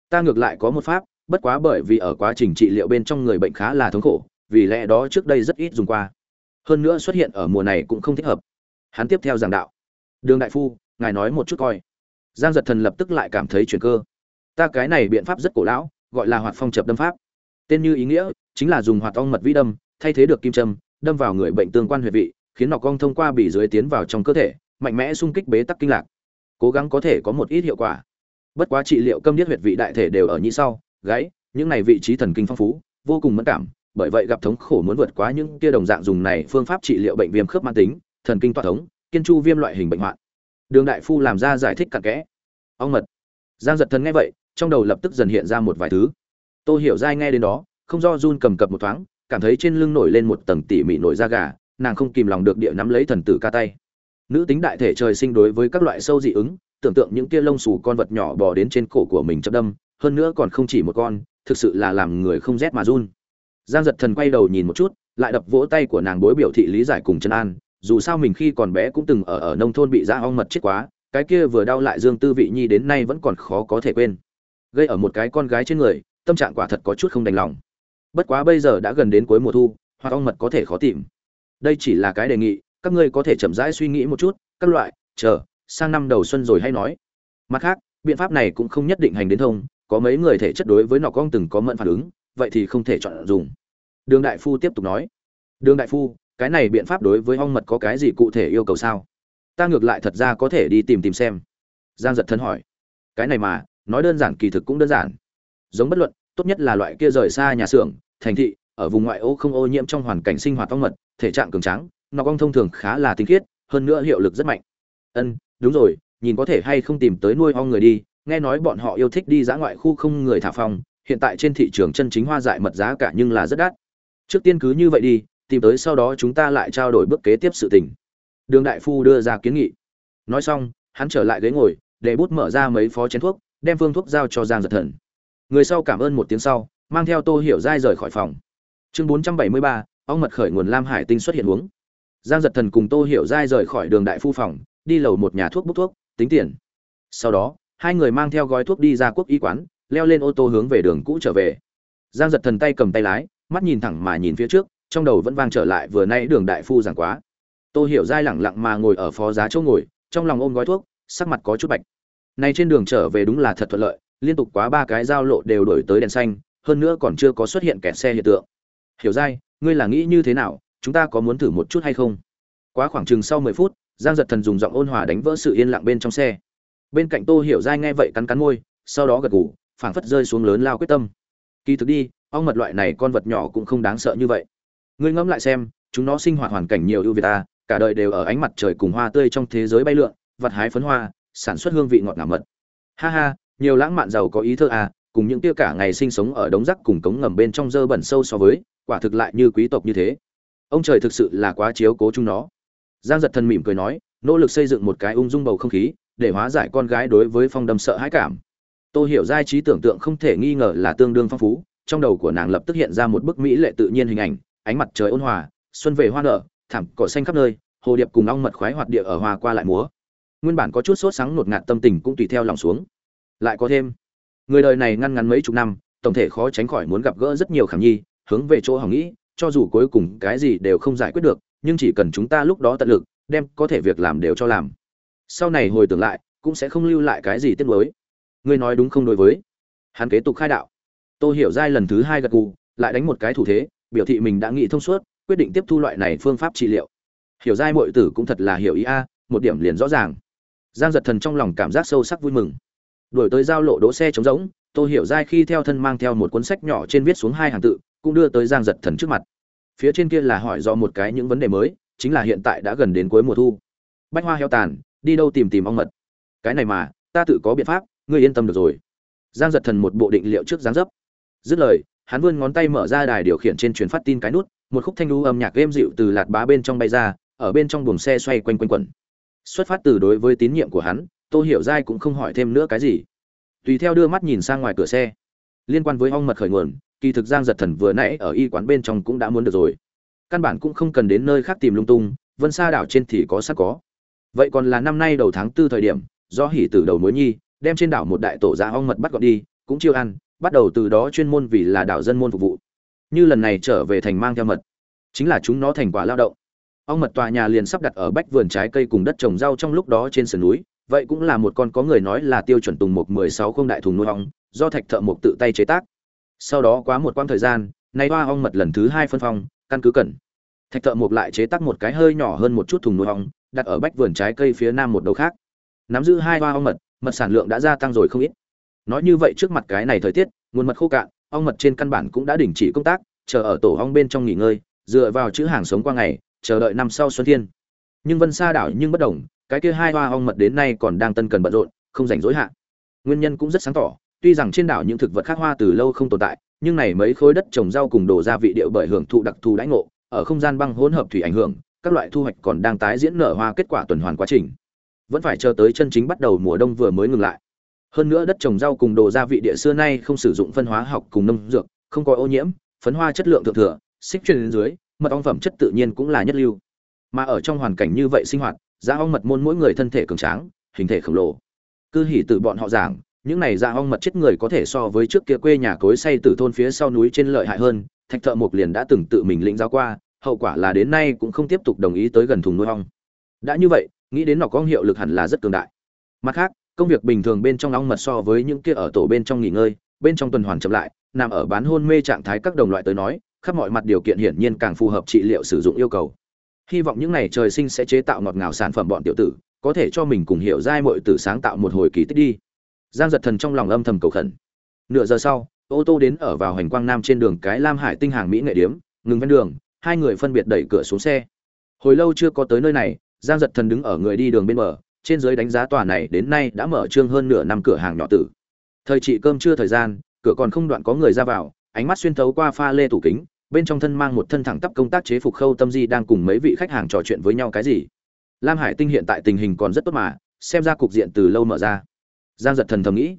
Ta ngược lại có một pháp, bất quá bởi vì ở quá trình trị liệu bên trong người bệnh khá là thống khổ, vì lẽ đó trước đây rất ít dùng qua. Hơn nữa xuất hiện ở mùa này cũng không thích hợp hắn tiếp theo giảng đạo. Đường đại phu, ngài nói một chút coi. Giang giật thần lập tức lại cảm thấy chuyển cơ. Ta cái này biện pháp rất cổ lão, gọi là hoạt phong chập đâm pháp. Tên như ý nghĩa chính là dùng hoạt ong mật vi đâm, thay thế được kim châm, đâm vào người bệnh tương quan huyệt vị, khiến nọc ong thông qua bì dưới tiến vào trong cơ thể, mạnh mẽ xung kích bế tắc kinh lạc. Cố gắng có thể có một ít hiệu quả. Bất quá trị liệu câm điếc huyệt vị đại thể đều ở như sau gáy những này vị trí thần kinh phong phú, vô cùng mẫn cảm, bởi vậy gặp thống khổ muốn vượt qua những kia đồng dạng dùng này phương pháp trị liệu bệnh viêm khớp mãn tính thần kinh toa thống, kiên chu viêm loại hình bệnh hoạn. Đường đại phu làm ra giải thích cặn kẽ. Ông mật. Giang giật thần nghe vậy, trong đầu lập tức dần hiện ra một vài thứ. Tôi hiểu dai nghe đến đó, không do run cầm cập một thoáng, cảm thấy trên lưng nổi lên một tầng tỉ mỉ nổi da gà, nàng không kìm lòng được địa nắm lấy thần tử ca tay. Nữ tính đại thể trời sinh đối với các loại sâu dị ứng, tưởng tượng những kia lông xù con vật nhỏ bò đến trên cổ của mình chập đâm, hơn nữa còn không chỉ một con, thực sự là làm người không rét mà run. Giang giật thần quay đầu nhìn một chút, lại đập vỗ tay của nàng bối biểu thị lý giải cùng chân an dù sao mình khi còn bé cũng từng ở ở nông thôn bị da ong mật chết quá, cái kia vừa đau lại dương tư vị nhi đến nay vẫn còn khó có thể quên. Gây ở một cái con gái trên người, tâm trạng quả thật có chút không đành lòng. Bất quá bây giờ đã gần đến cuối mùa thu, hoặc ong mật có thể khó tìm. Đây chỉ là cái đề nghị, các ngươi có thể chậm rãi suy nghĩ một chút, các loại, chờ, sang năm đầu xuân rồi hay nói. Mặt khác, biện pháp này cũng không nhất định hành đến thông, có mấy người thể chất đối với nọ con từng có mẫn phản ứng, vậy thì không thể chọn dùng. Đường đại phu tiếp tục nói. Đường đại phu cái này biện pháp đối với ong mật có cái gì cụ thể yêu cầu sao? Ta ngược lại thật ra có thể đi tìm tìm xem. Giang giật thân hỏi. Cái này mà, nói đơn giản kỳ thực cũng đơn giản. Giống bất luận, tốt nhất là loại kia rời xa nhà xưởng, thành thị, ở vùng ngoại ô không ô nhiễm trong hoàn cảnh sinh hoạt ong mật, thể trạng cường tráng, nó cong thông thường khá là tinh khiết, hơn nữa hiệu lực rất mạnh. Ân, đúng rồi, nhìn có thể hay không tìm tới nuôi ong người đi, nghe nói bọn họ yêu thích đi dã ngoại khu không người thả phòng, hiện tại trên thị trường chân chính hoa dại mật giá cả nhưng là rất đắt. Trước tiên cứ như vậy đi tìm tới sau đó chúng ta lại trao đổi bước kế tiếp sự tình. Đường đại phu đưa ra kiến nghị. Nói xong, hắn trở lại ghế ngồi, để bút mở ra mấy phó chén thuốc, đem phương thuốc giao cho giang giật thần. Người sau cảm ơn một tiếng sau, mang theo tô hiểu dai rời khỏi phòng. Chương bốn trăm bảy mươi ba ông mật khởi nguồn lam hải tinh xuất hiện uống. Giang giật thần cùng tô hiểu dai rời khỏi đường đại phu phòng, đi lầu một nhà thuốc bút thuốc, tính tiền. Sau đó, hai người mang theo gói thuốc đi ra quốc y quán, leo lên ô tô hướng về đường cũ trở về. Giang giật thần tay cầm tay lái, mắt nhìn thẳng mà nhìn phía trước trong đầu vẫn vang trở lại vừa nay đường đại phu giảng quá. Tô hiểu dai lẳng lặng mà ngồi ở phó giá chỗ ngồi, trong lòng ôm gói thuốc, sắc mặt có chút bạch. Này trên đường trở về đúng là thật thuận lợi, liên tục quá ba cái giao lộ đều đổi tới đèn xanh, hơn nữa còn chưa có xuất hiện kẹt xe hiện tượng. Hiểu dai ngươi là nghĩ như thế nào? Chúng ta có muốn thử một chút hay không? Quá khoảng chừng sau mười phút, giang giật thần dùng giọng ôn hòa đánh vỡ sự yên lặng bên trong xe. Bên cạnh tô hiểu dai nghe vậy cắn cắn môi, sau đó gật gù, phảng phất rơi xuống lớn lao quyết tâm. Kỳ thực đi, ong mật loại này con vật nhỏ cũng không đáng sợ như vậy ngươi ngẫm lại xem, chúng nó sinh hoạt hoàn cảnh nhiều ưu việt ta, cả đời đều ở ánh mặt trời cùng hoa tươi trong thế giới bay lượn, vặt hái phấn hoa, sản xuất hương vị ngọt ngào mật. Ha ha, nhiều lãng mạn giàu có ý thơ à cùng những tia cả ngày sinh sống ở đống rác cùng cống ngầm bên trong dơ bẩn sâu so với, quả thực lại như quý tộc như thế. Ông trời thực sự là quá chiếu cố chúng nó. Giang giật thần mỉm cười nói, nỗ lực xây dựng một cái ung dung bầu không khí, để hóa giải con gái đối với phong đâm sợ hãi cảm. Tôi hiểu giai trí tưởng tượng không thể nghi ngờ là tương đương phong phú, trong đầu của nàng lập tức hiện ra một bức mỹ lệ tự nhiên hình ảnh ánh mặt trời ôn hòa, xuân về hoa nở, thảm cỏ xanh khắp nơi, hồ điệp cùng ong mật khoái hoạt địa ở hoa qua lại múa. Nguyên bản có chút sốt sáng ngột ngạt tâm tình cũng tùy theo lòng xuống. Lại có thêm, người đời này ngăn ngắn mấy chục năm, tổng thể khó tránh khỏi muốn gặp gỡ rất nhiều khảm nhi, hướng về chỗ hỏng nghĩ, cho dù cuối cùng cái gì đều không giải quyết được, nhưng chỉ cần chúng ta lúc đó tận lực, đem có thể việc làm đều cho làm. Sau này hồi tưởng lại, cũng sẽ không lưu lại cái gì tiếc nuối. Ngươi nói đúng không đối với? Hắn kế tục khai đạo. Tôi hiểu giai lần thứ hai gật gù, lại đánh một cái thủ thế biểu thị mình đã nghĩ thông suốt, quyết định tiếp thu loại này phương pháp trị liệu. Hiểu giai muội tử cũng thật là hiểu ý a, một điểm liền rõ ràng. Giang giật thần trong lòng cảm giác sâu sắc vui mừng. Đổi tới giao lộ đỗ xe trống rỗng, tô hiểu giai khi theo thân mang theo một cuốn sách nhỏ trên viết xuống hai hàng tự, cũng đưa tới giang giật thần trước mặt. Phía trên kia là hỏi do một cái những vấn đề mới, chính là hiện tại đã gần đến cuối mùa thu. Bách hoa heo tàn, đi đâu tìm tìm ong mật? Cái này mà, ta tự có biện pháp, ngươi yên tâm được rồi. Giang giật thần một bộ định liệu trước dáng dấp. Dứt lời hắn vươn ngón tay mở ra đài điều khiển trên truyền phát tin cái nút, một khúc thanh lưu âm nhạc êm dịu từ lạt bá bên trong bay ra, ở bên trong buồng xe xoay quanh quanh quẩn. Xuất phát từ đối với tín nhiệm của hắn, tô hiểu giai cũng không hỏi thêm nữa cái gì. Tùy theo đưa mắt nhìn sang ngoài cửa xe, liên quan với ong mật khởi nguồn, kỳ thực giang giật thần vừa nãy ở y quán bên trong cũng đã muốn được rồi. Căn bản cũng không cần đến nơi khác tìm lung tung, vân xa đảo trên thì có sẵn có. Vậy còn là năm nay đầu tháng tư thời điểm, do hỉ từ đầu mối nhi, đem trên đảo một đại tổ giá ong mật bắt gọn đi, cũng chiêu ăn bắt đầu từ đó chuyên môn vì là đảo dân môn phục vụ. Như lần này trở về thành mang theo mật, chính là chúng nó thành quả lao động. Ong mật tòa nhà liền sắp đặt ở bách vườn trái cây cùng đất trồng rau trong lúc đó trên sườn núi, vậy cũng là một con có người nói là tiêu chuẩn tùng mục mười sáu không đại thùng nuôi ong, do thạch thợ mục tự tay chế tác. Sau đó quá một quãng thời gian, nay hoa ong mật lần thứ hai phân phong, căn cứ cần. Thạch thợ mục lại chế tác một cái hơi nhỏ hơn một chút thùng nuôi ong, đặt ở bách vườn trái cây phía nam một đầu khác. Nắm giữ hai hoa ong mật mật sản lượng đã gia tăng rồi không ít nói như vậy trước mặt cái này thời tiết, nguồn mật khô cạn, ong mật trên căn bản cũng đã đình chỉ công tác, chờ ở tổ ong bên trong nghỉ ngơi, dựa vào chữ hàng sống qua ngày, chờ đợi năm sau xuân thiên. Nhưng vân sa đảo nhưng bất đồng, cái kia hai hoa ong mật đến nay còn đang tân cần bận rộn, không rảnh rỗi hạn. nguyên nhân cũng rất sáng tỏ, tuy rằng trên đảo những thực vật khác hoa từ lâu không tồn tại, nhưng này mấy khối đất trồng rau cùng đổ ra vị điệu bởi hưởng thụ đặc thù đãi ngộ, ở không gian băng hỗn hợp thủy ảnh hưởng, các loại thu hoạch còn đang tái diễn nở hoa kết quả tuần hoàn quá trình. Vẫn phải chờ tới chân chính bắt đầu mùa đông vừa mới ngừng lại hơn nữa đất trồng rau cùng đồ gia vị địa xưa nay không sử dụng phân hóa học cùng nông dược, không có ô nhiễm, phấn hoa chất lượng thượng thừa, xích truyền đến dưới, mật ong phẩm chất tự nhiên cũng là nhất lưu. Mà ở trong hoàn cảnh như vậy sinh hoạt, da ong mật môn mỗi người thân thể cường tráng, hình thể khổng lồ. Cư hỉ từ bọn họ giảng, những này da ong mật chết người có thể so với trước kia quê nhà cối say từ thôn phía sau núi trên lợi hại hơn, thạch thợ mộc liền đã từng tự mình lĩnh giáo qua, hậu quả là đến nay cũng không tiếp tục đồng ý tới gần thùng nuôi ong. Đã như vậy, nghĩ đến nọc ong hiệu lực hẳn là rất cường đại. Mặt khác công việc bình thường bên trong ong mật so với những kia ở tổ bên trong nghỉ ngơi, bên trong tuần hoàn chậm lại, nằm ở bán hôn mê trạng thái các đồng loại tới nói, khắp mọi mặt điều kiện hiển nhiên càng phù hợp trị liệu sử dụng yêu cầu. Hy vọng những này trời sinh sẽ chế tạo ngọt ngào sản phẩm bọn tiểu tử, có thể cho mình cùng hiểu giai mọi tử sáng tạo một hồi kỳ tích đi. Giang giật thần trong lòng âm thầm cầu khẩn. Nửa giờ sau, ô tô đến ở vào hành quang nam trên đường cái lam hải tinh hàng mỹ nghệ điếm, ngừng ven đường, hai người phân biệt đẩy cửa xuống xe. Hồi lâu chưa có tới nơi này, giang giật thần đứng ở người đi đường bên bờ trên dưới đánh giá tòa này đến nay đã mở trương hơn nửa năm cửa hàng nhỏ tử. Thời trị cơm chưa thời gian, cửa còn không đoạn có người ra vào, ánh mắt xuyên thấu qua pha lê tủ kính, bên trong thân mang một thân thẳng tắp công tác chế phục khâu tâm di đang cùng mấy vị khách hàng trò chuyện với nhau cái gì. Lam hải tinh hiện tại tình hình còn rất tốt mà, xem ra cục diện từ lâu mở ra. Giang giật thần thầm nghĩ.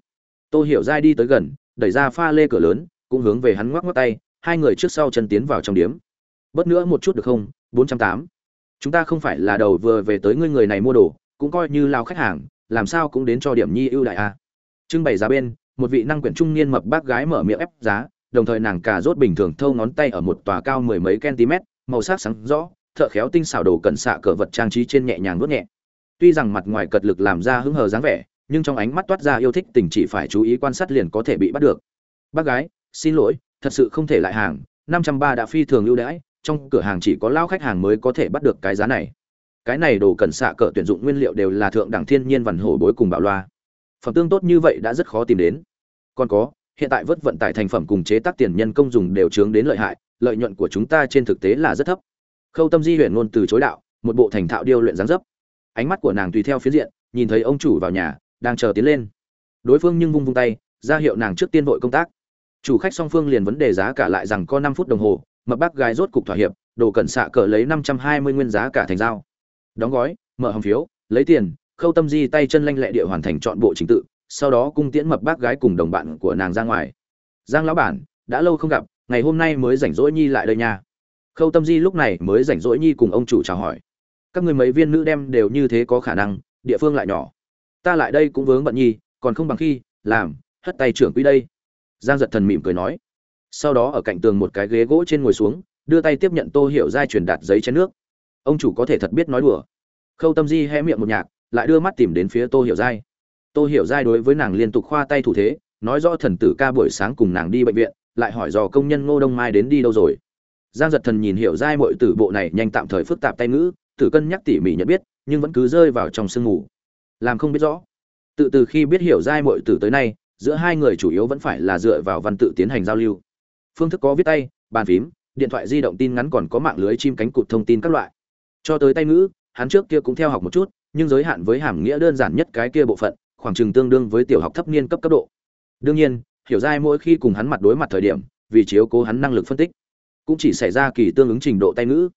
Tôi hiểu dai đi tới gần, đẩy ra pha lê cửa lớn, cũng hướng về hắn ngoắc ngoắc tay, hai người trước sau chân tiến vào trong điếm. Bớt nữa một chút được không? Bốn trăm tám. Chúng ta không phải là đầu vừa về tới ngươi người này mua đồ cũng coi như lao khách hàng, làm sao cũng đến cho điểm nhi ưu đại a. Trưng bày giá bên, một vị năng quyển trung niên mập bác gái mở miệng ép giá, đồng thời nàng cà rốt bình thường thâu ngón tay ở một tòa cao mười mấy cm, màu sắc sáng rõ, thợ khéo tinh xảo đồ cẩn xạ cờ vật trang trí trên nhẹ nhàng vuốt nhẹ. Tuy rằng mặt ngoài cật lực làm ra hứng hờ dáng vẻ, nhưng trong ánh mắt toát ra yêu thích tình chỉ phải chú ý quan sát liền có thể bị bắt được. Bác gái, xin lỗi, thật sự không thể lại hàng, năm trăm ba đã phi thường ưu đãi, trong cửa hàng chỉ có lao khách hàng mới có thể bắt được cái giá này cái này đồ cần xạ cỡ tuyển dụng nguyên liệu đều là thượng đẳng thiên nhiên vằn hổ bối cùng bảo loa. Phẩm tương tốt như vậy đã rất khó tìm đến. Còn có, hiện tại vớt vận tải thành phẩm cùng chế tác tiền nhân công dùng đều chướng đến lợi hại, lợi nhuận của chúng ta trên thực tế là rất thấp. Khâu tâm di huyện ngôn từ chối đạo, một bộ thành thạo điêu luyện dáng dấp. Ánh mắt của nàng tùy theo phía diện, nhìn thấy ông chủ vào nhà, đang chờ tiến lên. Đối phương nhưng vung vung tay, ra hiệu nàng trước tiên vội công tác. Chủ khách song phương liền vấn đề giá cả lại rằng có năm phút đồng hồ mập bác gái rốt cục thỏa hiệp, đồ cẩn xạ cờ lấy năm trăm hai mươi nguyên giá cả thành dao đóng gói, mở hòm phiếu, lấy tiền, khâu tâm di tay chân lanh lẹ địa hoàn thành chọn bộ trình tự, sau đó cung tiễn mập bác gái cùng đồng bạn của nàng ra ngoài. Giang lão bản, đã lâu không gặp, ngày hôm nay mới rảnh rỗi nhi lại đây nha. Khâu tâm di lúc này mới rảnh rỗi nhi cùng ông chủ chào hỏi. Các người mấy viên nữ đem đều như thế có khả năng, địa phương lại nhỏ. Ta lại đây cũng vướng bận nhi, còn không bằng khi, làm, hất tay trưởng quỹ đây. Giang giật thần mỉm cười nói. Sau đó ở cạnh tường một cái ghế gỗ trên ngồi xuống, đưa tay tiếp nhận tô hiểu giai truyền đạt giấy chén nước ông chủ có thể thật biết nói đùa. Khâu tâm di hé miệng một nhạc, lại đưa mắt tìm đến phía tô hiểu giai. Tô hiểu giai đối với nàng liên tục khoa tay thủ thế, nói rõ thần tử ca buổi sáng cùng nàng đi bệnh viện, lại hỏi dò công nhân ngô đông mai đến đi đâu rồi. Giang giật thần nhìn hiểu giai mọi tử bộ này nhanh tạm thời phức tạp tay ngữ, tử cân nhắc tỉ mỉ nhận biết, nhưng vẫn cứ rơi vào trong sương mù. Làm không biết rõ. Tự từ khi biết hiểu giai mọi tử tới nay, giữa hai người chủ yếu vẫn phải là dựa vào văn tự tiến hành giao lưu. Phương thức có viết tay, bàn phím, điện thoại di động tin ngắn còn có mạng lưới chim cánh cụt thông tin các loại cho tới tay ngữ, hắn trước kia cũng theo học một chút, nhưng giới hạn với hàm nghĩa đơn giản nhất cái kia bộ phận, khoảng chừng tương đương với tiểu học thấp niên cấp cấp độ. Đương nhiên, hiểu giai mỗi khi cùng hắn mặt đối mặt thời điểm, vì chiếu cố hắn năng lực phân tích, cũng chỉ xảy ra kỳ tương ứng trình độ tay ngữ.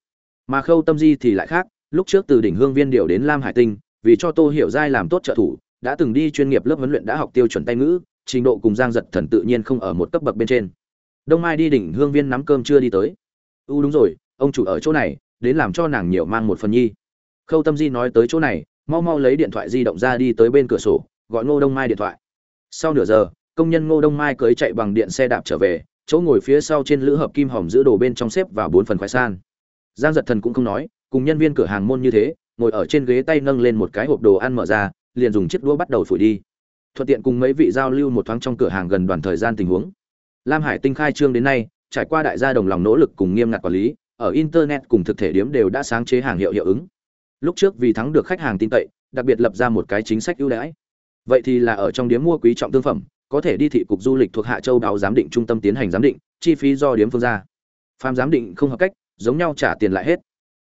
Mà khâu tâm di thì lại khác, lúc trước từ đỉnh hương viên điều đến lam hải tinh, vì cho tô hiểu giai làm tốt trợ thủ, đã từng đi chuyên nghiệp lớp huấn luyện đã học tiêu chuẩn tay ngữ, trình độ cùng giang giật thần tự nhiên không ở một cấp bậc bên trên. Đông mai đi đỉnh hương viên nắm cơm chưa đi tới. U đúng rồi, ông chủ ở chỗ này đến làm cho nàng nhiều mang một phần nhi. Khâu tâm di nói tới chỗ này, mau mau lấy điện thoại di động ra đi tới bên cửa sổ, gọi ngô đông mai điện thoại. Sau nửa giờ, công nhân ngô đông mai cưới chạy bằng điện xe đạp trở về, chỗ ngồi phía sau trên lữ hợp kim hồng giữ đồ bên trong xếp vào bốn phần khoai san. Giang giật thần cũng không nói, cùng nhân viên cửa hàng môn như thế, ngồi ở trên ghế tay nâng lên một cái hộp đồ ăn mở ra, liền dùng chiếc đũa bắt đầu phủi đi. Thuận tiện cùng mấy vị giao lưu một thoáng trong cửa hàng gần đoàn thời gian tình huống. Lam hải tinh khai trương đến nay, trải qua đại gia đồng lòng nỗ lực cùng nghiêm ngặt quản lý ở internet cùng thực thể điểm đều đã sáng chế hàng hiệu hiệu ứng. Lúc trước vì thắng được khách hàng tin cậy, đặc biệt lập ra một cái chính sách ưu đãi. Vậy thì là ở trong điểm mua quý trọng thương phẩm, có thể đi thị cục du lịch thuộc hạ châu báo giám định trung tâm tiến hành giám định, chi phí do điểm phương ra. Phàm giám định không hợp cách, giống nhau trả tiền lại hết.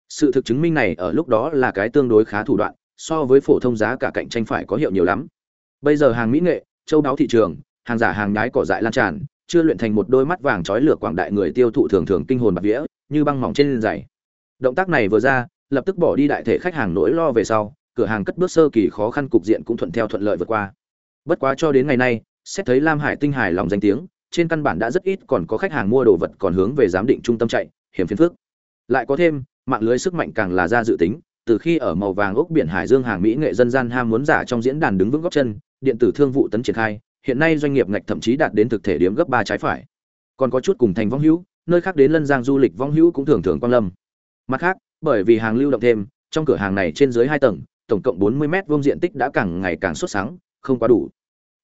Sự thực chứng minh này ở lúc đó là cái tương đối khá thủ đoạn, so với phổ thông giá cả cạnh tranh phải có hiệu nhiều lắm. Bây giờ hàng mỹ nghệ, châu đáo thị trường, hàng giả hàng nhái cỏ dại lan tràn, chưa luyện thành một đôi mắt vàng trói lửa quảng đại người tiêu thụ thường thường kinh hồn bạc vía như băng mỏng trên giày động tác này vừa ra, lập tức bỏ đi đại thể khách hàng nỗi lo về sau, cửa hàng cất bước sơ kỳ khó khăn cục diện cũng thuận theo thuận lợi vượt qua. Bất quá cho đến ngày nay, xét thấy lam hải tinh hài lòng danh tiếng, trên căn bản đã rất ít còn có khách hàng mua đồ vật còn hướng về giám định trung tâm chạy, hiểm phiền phức. Lại có thêm, mạng lưới sức mạnh càng là ra dự tính, từ khi ở màu vàng ốc biển hải dương hàng mỹ nghệ dân gian ham muốn giả trong diễn đàn đứng vững góc chân, điện tử thương vụ tấn triển khai, hiện nay doanh nghiệp ngạch thậm chí đạt đến thực thể điểm gấp ba trái phải. Còn có chút cùng thành vong hữu nơi khác đến lân giang du lịch vong hữu cũng thường thường quan lâm. Mặt khác, bởi vì hàng lưu động thêm, trong cửa hàng này trên dưới hai tầng, tổng cộng bốn mươi mét vuông diện tích đã càng ngày càng xuất sáng, không quá đủ.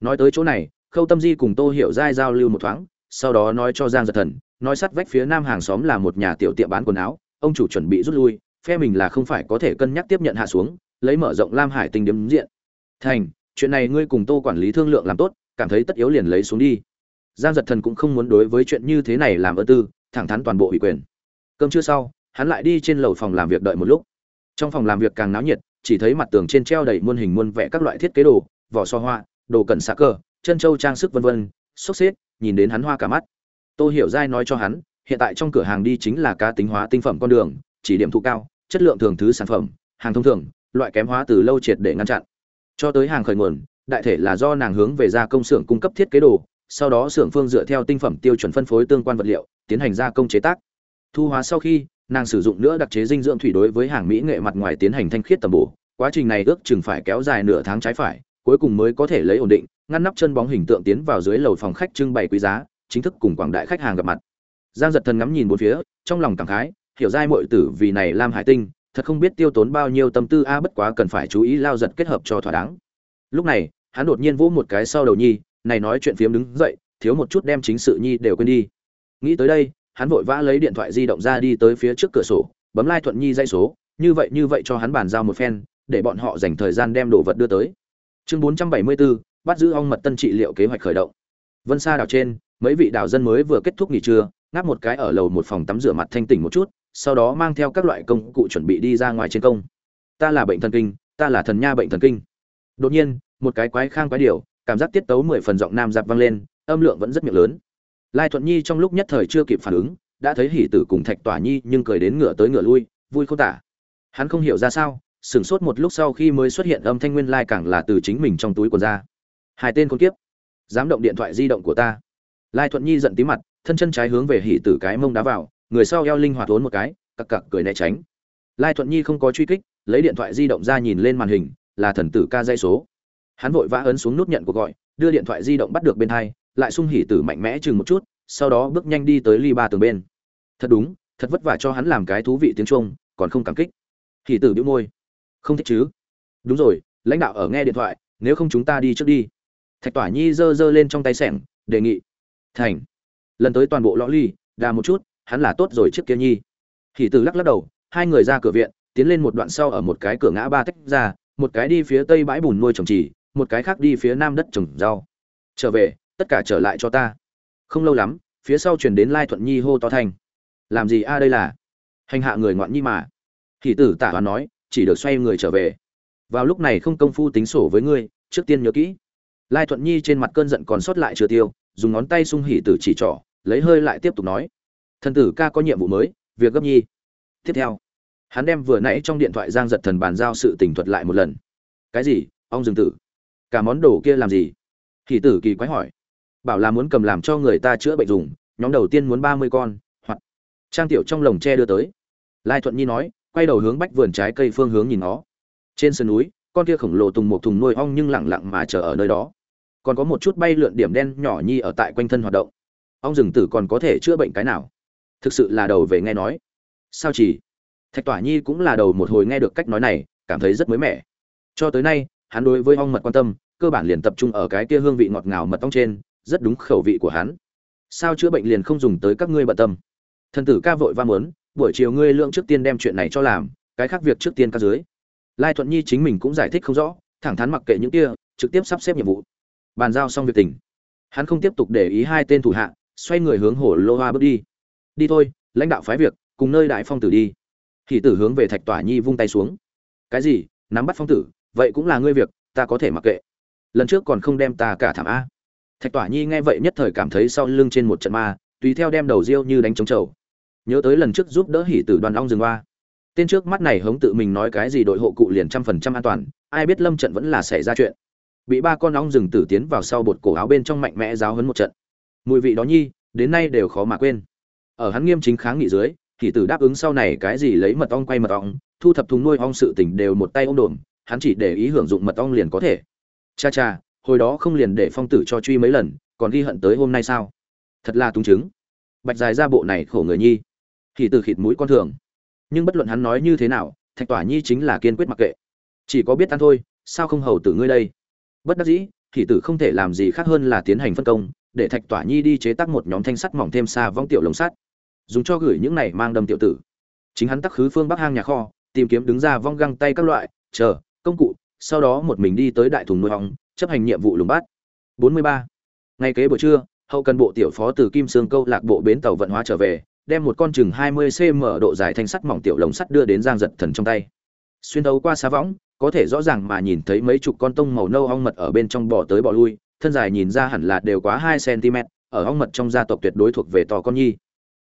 Nói tới chỗ này, khâu tâm di cùng tô hiểu giai giao lưu một thoáng, sau đó nói cho giang giật thần, nói sát vách phía nam hàng xóm là một nhà tiểu tiệm bán quần áo, ông chủ chuẩn bị rút lui, phe mình là không phải có thể cân nhắc tiếp nhận hạ xuống, lấy mở rộng lam hải tinh điểm diện. Thành, chuyện này ngươi cùng tô quản lý thương lượng làm tốt, cảm thấy tất yếu liền lấy xuống đi giang giật thần cũng không muốn đối với chuyện như thế này làm ơ tư, thẳng thắn toàn bộ ủy quyền. Cơm trưa sau, hắn lại đi trên lầu phòng làm việc đợi một lúc. Trong phòng làm việc càng náo nhiệt, chỉ thấy mặt tường trên treo đầy muôn hình muôn vẽ các loại thiết kế đồ, vỏ so hoa, đồ cẩn xạ cơ chân châu trang sức vân vân, xốc xếp, nhìn đến hắn hoa cả mắt. Tôi hiểu dai nói cho hắn, hiện tại trong cửa hàng đi chính là cá tính hóa tinh phẩm con đường, chỉ điểm thụ cao, chất lượng thường thứ sản phẩm, hàng thông thường, loại kém hóa từ lâu triệt để ngăn chặn. Cho tới hàng khởi nguồn, đại thể là do nàng hướng về gia công xưởng cung cấp thiết kế đồ sau đó xưởng phương dựa theo tinh phẩm tiêu chuẩn phân phối tương quan vật liệu, tiến hành gia công chế tác. Thu hóa sau khi, nàng sử dụng nữa đặc chế dinh dưỡng thủy đối với hàng mỹ nghệ mặt ngoài tiến hành thanh khiết tầm bổ. Quá trình này ước chừng phải kéo dài nửa tháng trái phải, cuối cùng mới có thể lấy ổn định, ngăn nắp chân bóng hình tượng tiến vào dưới lầu phòng khách trưng bày quý giá, chính thức cùng quảng đại khách hàng gặp mặt. Giang giật thần ngắm nhìn bốn phía, trong lòng cảm khái, hiểu giai mọi tử vì này lam hải tinh, thật không biết tiêu tốn bao nhiêu tâm tư, a, bất quá cần phải chú ý lao giật kết hợp cho thỏa đáng. Lúc này, hắn đột nhiên vỗ một cái sau đầu nhi này nói chuyện phiếm đứng dậy thiếu một chút đem chính sự nhi đều quên đi. Nghĩ tới đây hắn vội vã lấy điện thoại di động ra đi tới phía trước cửa sổ bấm lai thuận nhi dây số như vậy như vậy cho hắn bàn giao một phen để bọn họ dành thời gian đem đồ vật đưa tới. Chương 474, bắt giữ ong mật tân trị liệu kế hoạch khởi động. Vân xa đảo trên mấy vị đảo dân mới vừa kết thúc nghỉ trưa ngáp một cái ở lầu một phòng tắm rửa mặt thanh tỉnh một chút sau đó mang theo các loại công cụ chuẩn bị đi ra ngoài trên công. Ta là bệnh thần kinh ta là thần nha bệnh thần kinh. Đột nhiên một cái quái khang quái điều cảm giác tiết tấu mười phần giọng nam giáp vang lên, âm lượng vẫn rất miệng lớn. Lai thuận nhi trong lúc nhất thời chưa kịp phản ứng, đã thấy hỉ tử cùng thạch tỏa nhi nhưng cười đến ngửa tới ngửa lui, vui không tả. Hắn không hiểu ra sao, sửng sốt một lúc sau khi mới xuất hiện âm thanh nguyên lai càng là từ chính mình trong túi quần ra. Hai tên con kiếp, dám động điện thoại di động của ta. Lai thuận nhi giận tí mặt, thân chân trái hướng về hỉ tử cái mông đá vào, người sau eo linh hoạt vốn một cái, cặc cặc cười né tránh. Lai thuận nhi không có truy kích, lấy điện thoại di động ra nhìn lên màn hình, là thần tử ca dây số hắn vội vã ấn xuống nút nhận cuộc gọi, đưa điện thoại di động bắt được bên hai lại sung hỉ tử mạnh mẽ chừng một chút, sau đó bước nhanh đi tới ly ba tường bên. Thật đúng, thật vất vả cho hắn làm cái thú vị tiếng trung, còn không cảm kích. Hỉ tử bĩu môi. Không thích chứ? Đúng rồi, lãnh đạo ở nghe điện thoại, nếu không chúng ta đi trước đi. Thạch tỏa nhi giơ giơ lên trong tay sẻng, đề nghị. Thành. Lần tới toàn bộ lõ ly, đà một chút, hắn là tốt rồi trước kia nhi. Hỉ tử lắc lắc đầu, hai người ra cửa viện, tiến lên một đoạn sau ở một cái cửa ngã ba tách ra, một cái đi phía tây bãi bùn nuôi trồng trì một cái khác đi phía nam đất trồng rau. Trở về, tất cả trở lại cho ta. Không lâu lắm, phía sau truyền đến lai thuận nhi hô to thanh làm gì a, đây là? Hành hạ người ngoạn nhi mà. Thì tử tả hoán nói, chỉ được xoay người trở về. Vào lúc này không công phu tính sổ với ngươi, trước tiên nhớ kỹ. Lai thuận nhi trên mặt cơn giận còn sót lại chưa tiêu, dùng ngón tay sung hỉ tử chỉ trỏ, lấy hơi lại tiếp tục nói. Thần tử ca có nhiệm vụ mới, việc gấp nhi. Tiếp theo, hắn đem vừa nãy trong điện thoại giang giật thần bàn giao sự tình thuật lại một lần. Cái gì? Ông dừng tử cả món đồ kia làm gì? Thì tử kỳ quái hỏi. Bảo là muốn cầm làm cho người ta chữa bệnh dùng, nhóm đầu tiên muốn ba mươi con, hoặc trang tiểu trong lồng tre đưa tới. Lai thuận nhi nói, quay đầu hướng bách vườn trái cây phương hướng nhìn nó trên sườn núi, con kia khổng lồ tùng một thùng nuôi ong nhưng lẳng lặng mà chờ ở nơi đó. Còn có một chút bay lượn điểm đen nhỏ nhi ở tại quanh thân hoạt động. Ong rừng tử còn có thể chữa bệnh cái nào? Thực sự là đầu về nghe nói. Sao chỉ? Thạch tỏa nhi cũng là đầu một hồi nghe được cách nói này, cảm thấy rất mới mẻ. Cho tới nay hắn đối với ong mật quan tâm, cơ bản liền tập trung ở cái kia hương vị ngọt ngào mật ong trên, rất đúng khẩu vị của hắn. Sao chữa bệnh liền không dùng tới các ngươi bận tâm? Thần tử ca vội va muốn, buổi chiều ngươi lượng trước tiên đem chuyện này cho làm, cái khác việc trước tiên ca dưới. Lai thuận nhi chính mình cũng giải thích không rõ, thẳng thắn mặc kệ những kia, trực tiếp sắp xếp nhiệm vụ. Bàn giao xong việc tình. Hắn không tiếp tục để ý hai tên thủ hạ, xoay người hướng hồ lô hoa bước đi. Đi thôi, lãnh đạo phái việc, cùng nơi đại phong tử đi. Thì tử hướng về thạch tỏa nhi vung tay xuống. Cái gì? Nắm bắt phong tử vậy cũng là ngươi việc, ta có thể mặc kệ. Lần trước còn không đem ta cả thảm a. Thạch tỏa nhi nghe vậy nhất thời cảm thấy sau lưng trên một trận ma, tùy theo đem đầu riêu như đánh trống trầu. Nhớ tới lần trước giúp đỡ hỉ tử đoàn long rừng hoa. Tên trước mắt này hống tự mình nói cái gì đội hộ cụ liền trăm phần trăm an toàn, ai biết lâm trận vẫn là xảy ra chuyện. Bị ba con ong rừng tử tiến vào sau bột cổ áo bên trong mạnh mẽ giáo hấn một trận. Mùi vị đó nhi, đến nay đều khó mà quên. Ở hắn nghiêm chính kháng nghị dưới thì tử đáp ứng sau này cái gì lấy mật ong quay mật ong, thu thập thùng nuôi ong sự tỉnh đều một tay ôm đồn hắn chỉ để ý hưởng dụng mật ong liền có thể. Cha cha, hồi đó không liền để phong tử cho truy mấy lần, còn ghi hận tới hôm nay sao? Thật là tung chứng. Bạch dài ra bộ này khổ người nhi. Thì từ khịt mũi con thường. Nhưng bất luận hắn nói như thế nào, thạch tỏa nhi chính là kiên quyết mặc kệ. Chỉ có biết ăn thôi, sao không hầu tử ngươi đây? Bất đắc dĩ, thì tử không thể làm gì khác hơn là tiến hành phân công, để thạch tỏa nhi đi chế tác một nhóm thanh sắt mỏng thêm xa vong tiểu lồng sắt. Dùng cho gửi những này mang đâm tiểu tử. Chính hắn tắc khứ phương bắc hang nhà kho, tìm kiếm đứng ra vong găng tay các loại, chờ công cụ, sau đó một mình đi tới đại thùng nuôi ong, chấp hành nhiệm vụ lùng bát. 43. ngày kế buổi trưa, hậu cần bộ tiểu phó từ kim sương câu lạc bộ bến tàu vận hóa trở về, đem một con chừng 20 cm độ dài thanh sắt mỏng tiểu lồng sắt đưa đến giang giật thần trong tay. Xuyên đấu qua xá võng, có thể rõ ràng mà nhìn thấy mấy chục con tông màu nâu ong mật ở bên trong bò tới bò lui, thân dài nhìn ra hẳn là đều quá 2 cm ở ong mật trong gia tộc tuyệt đối thuộc về to con nhi.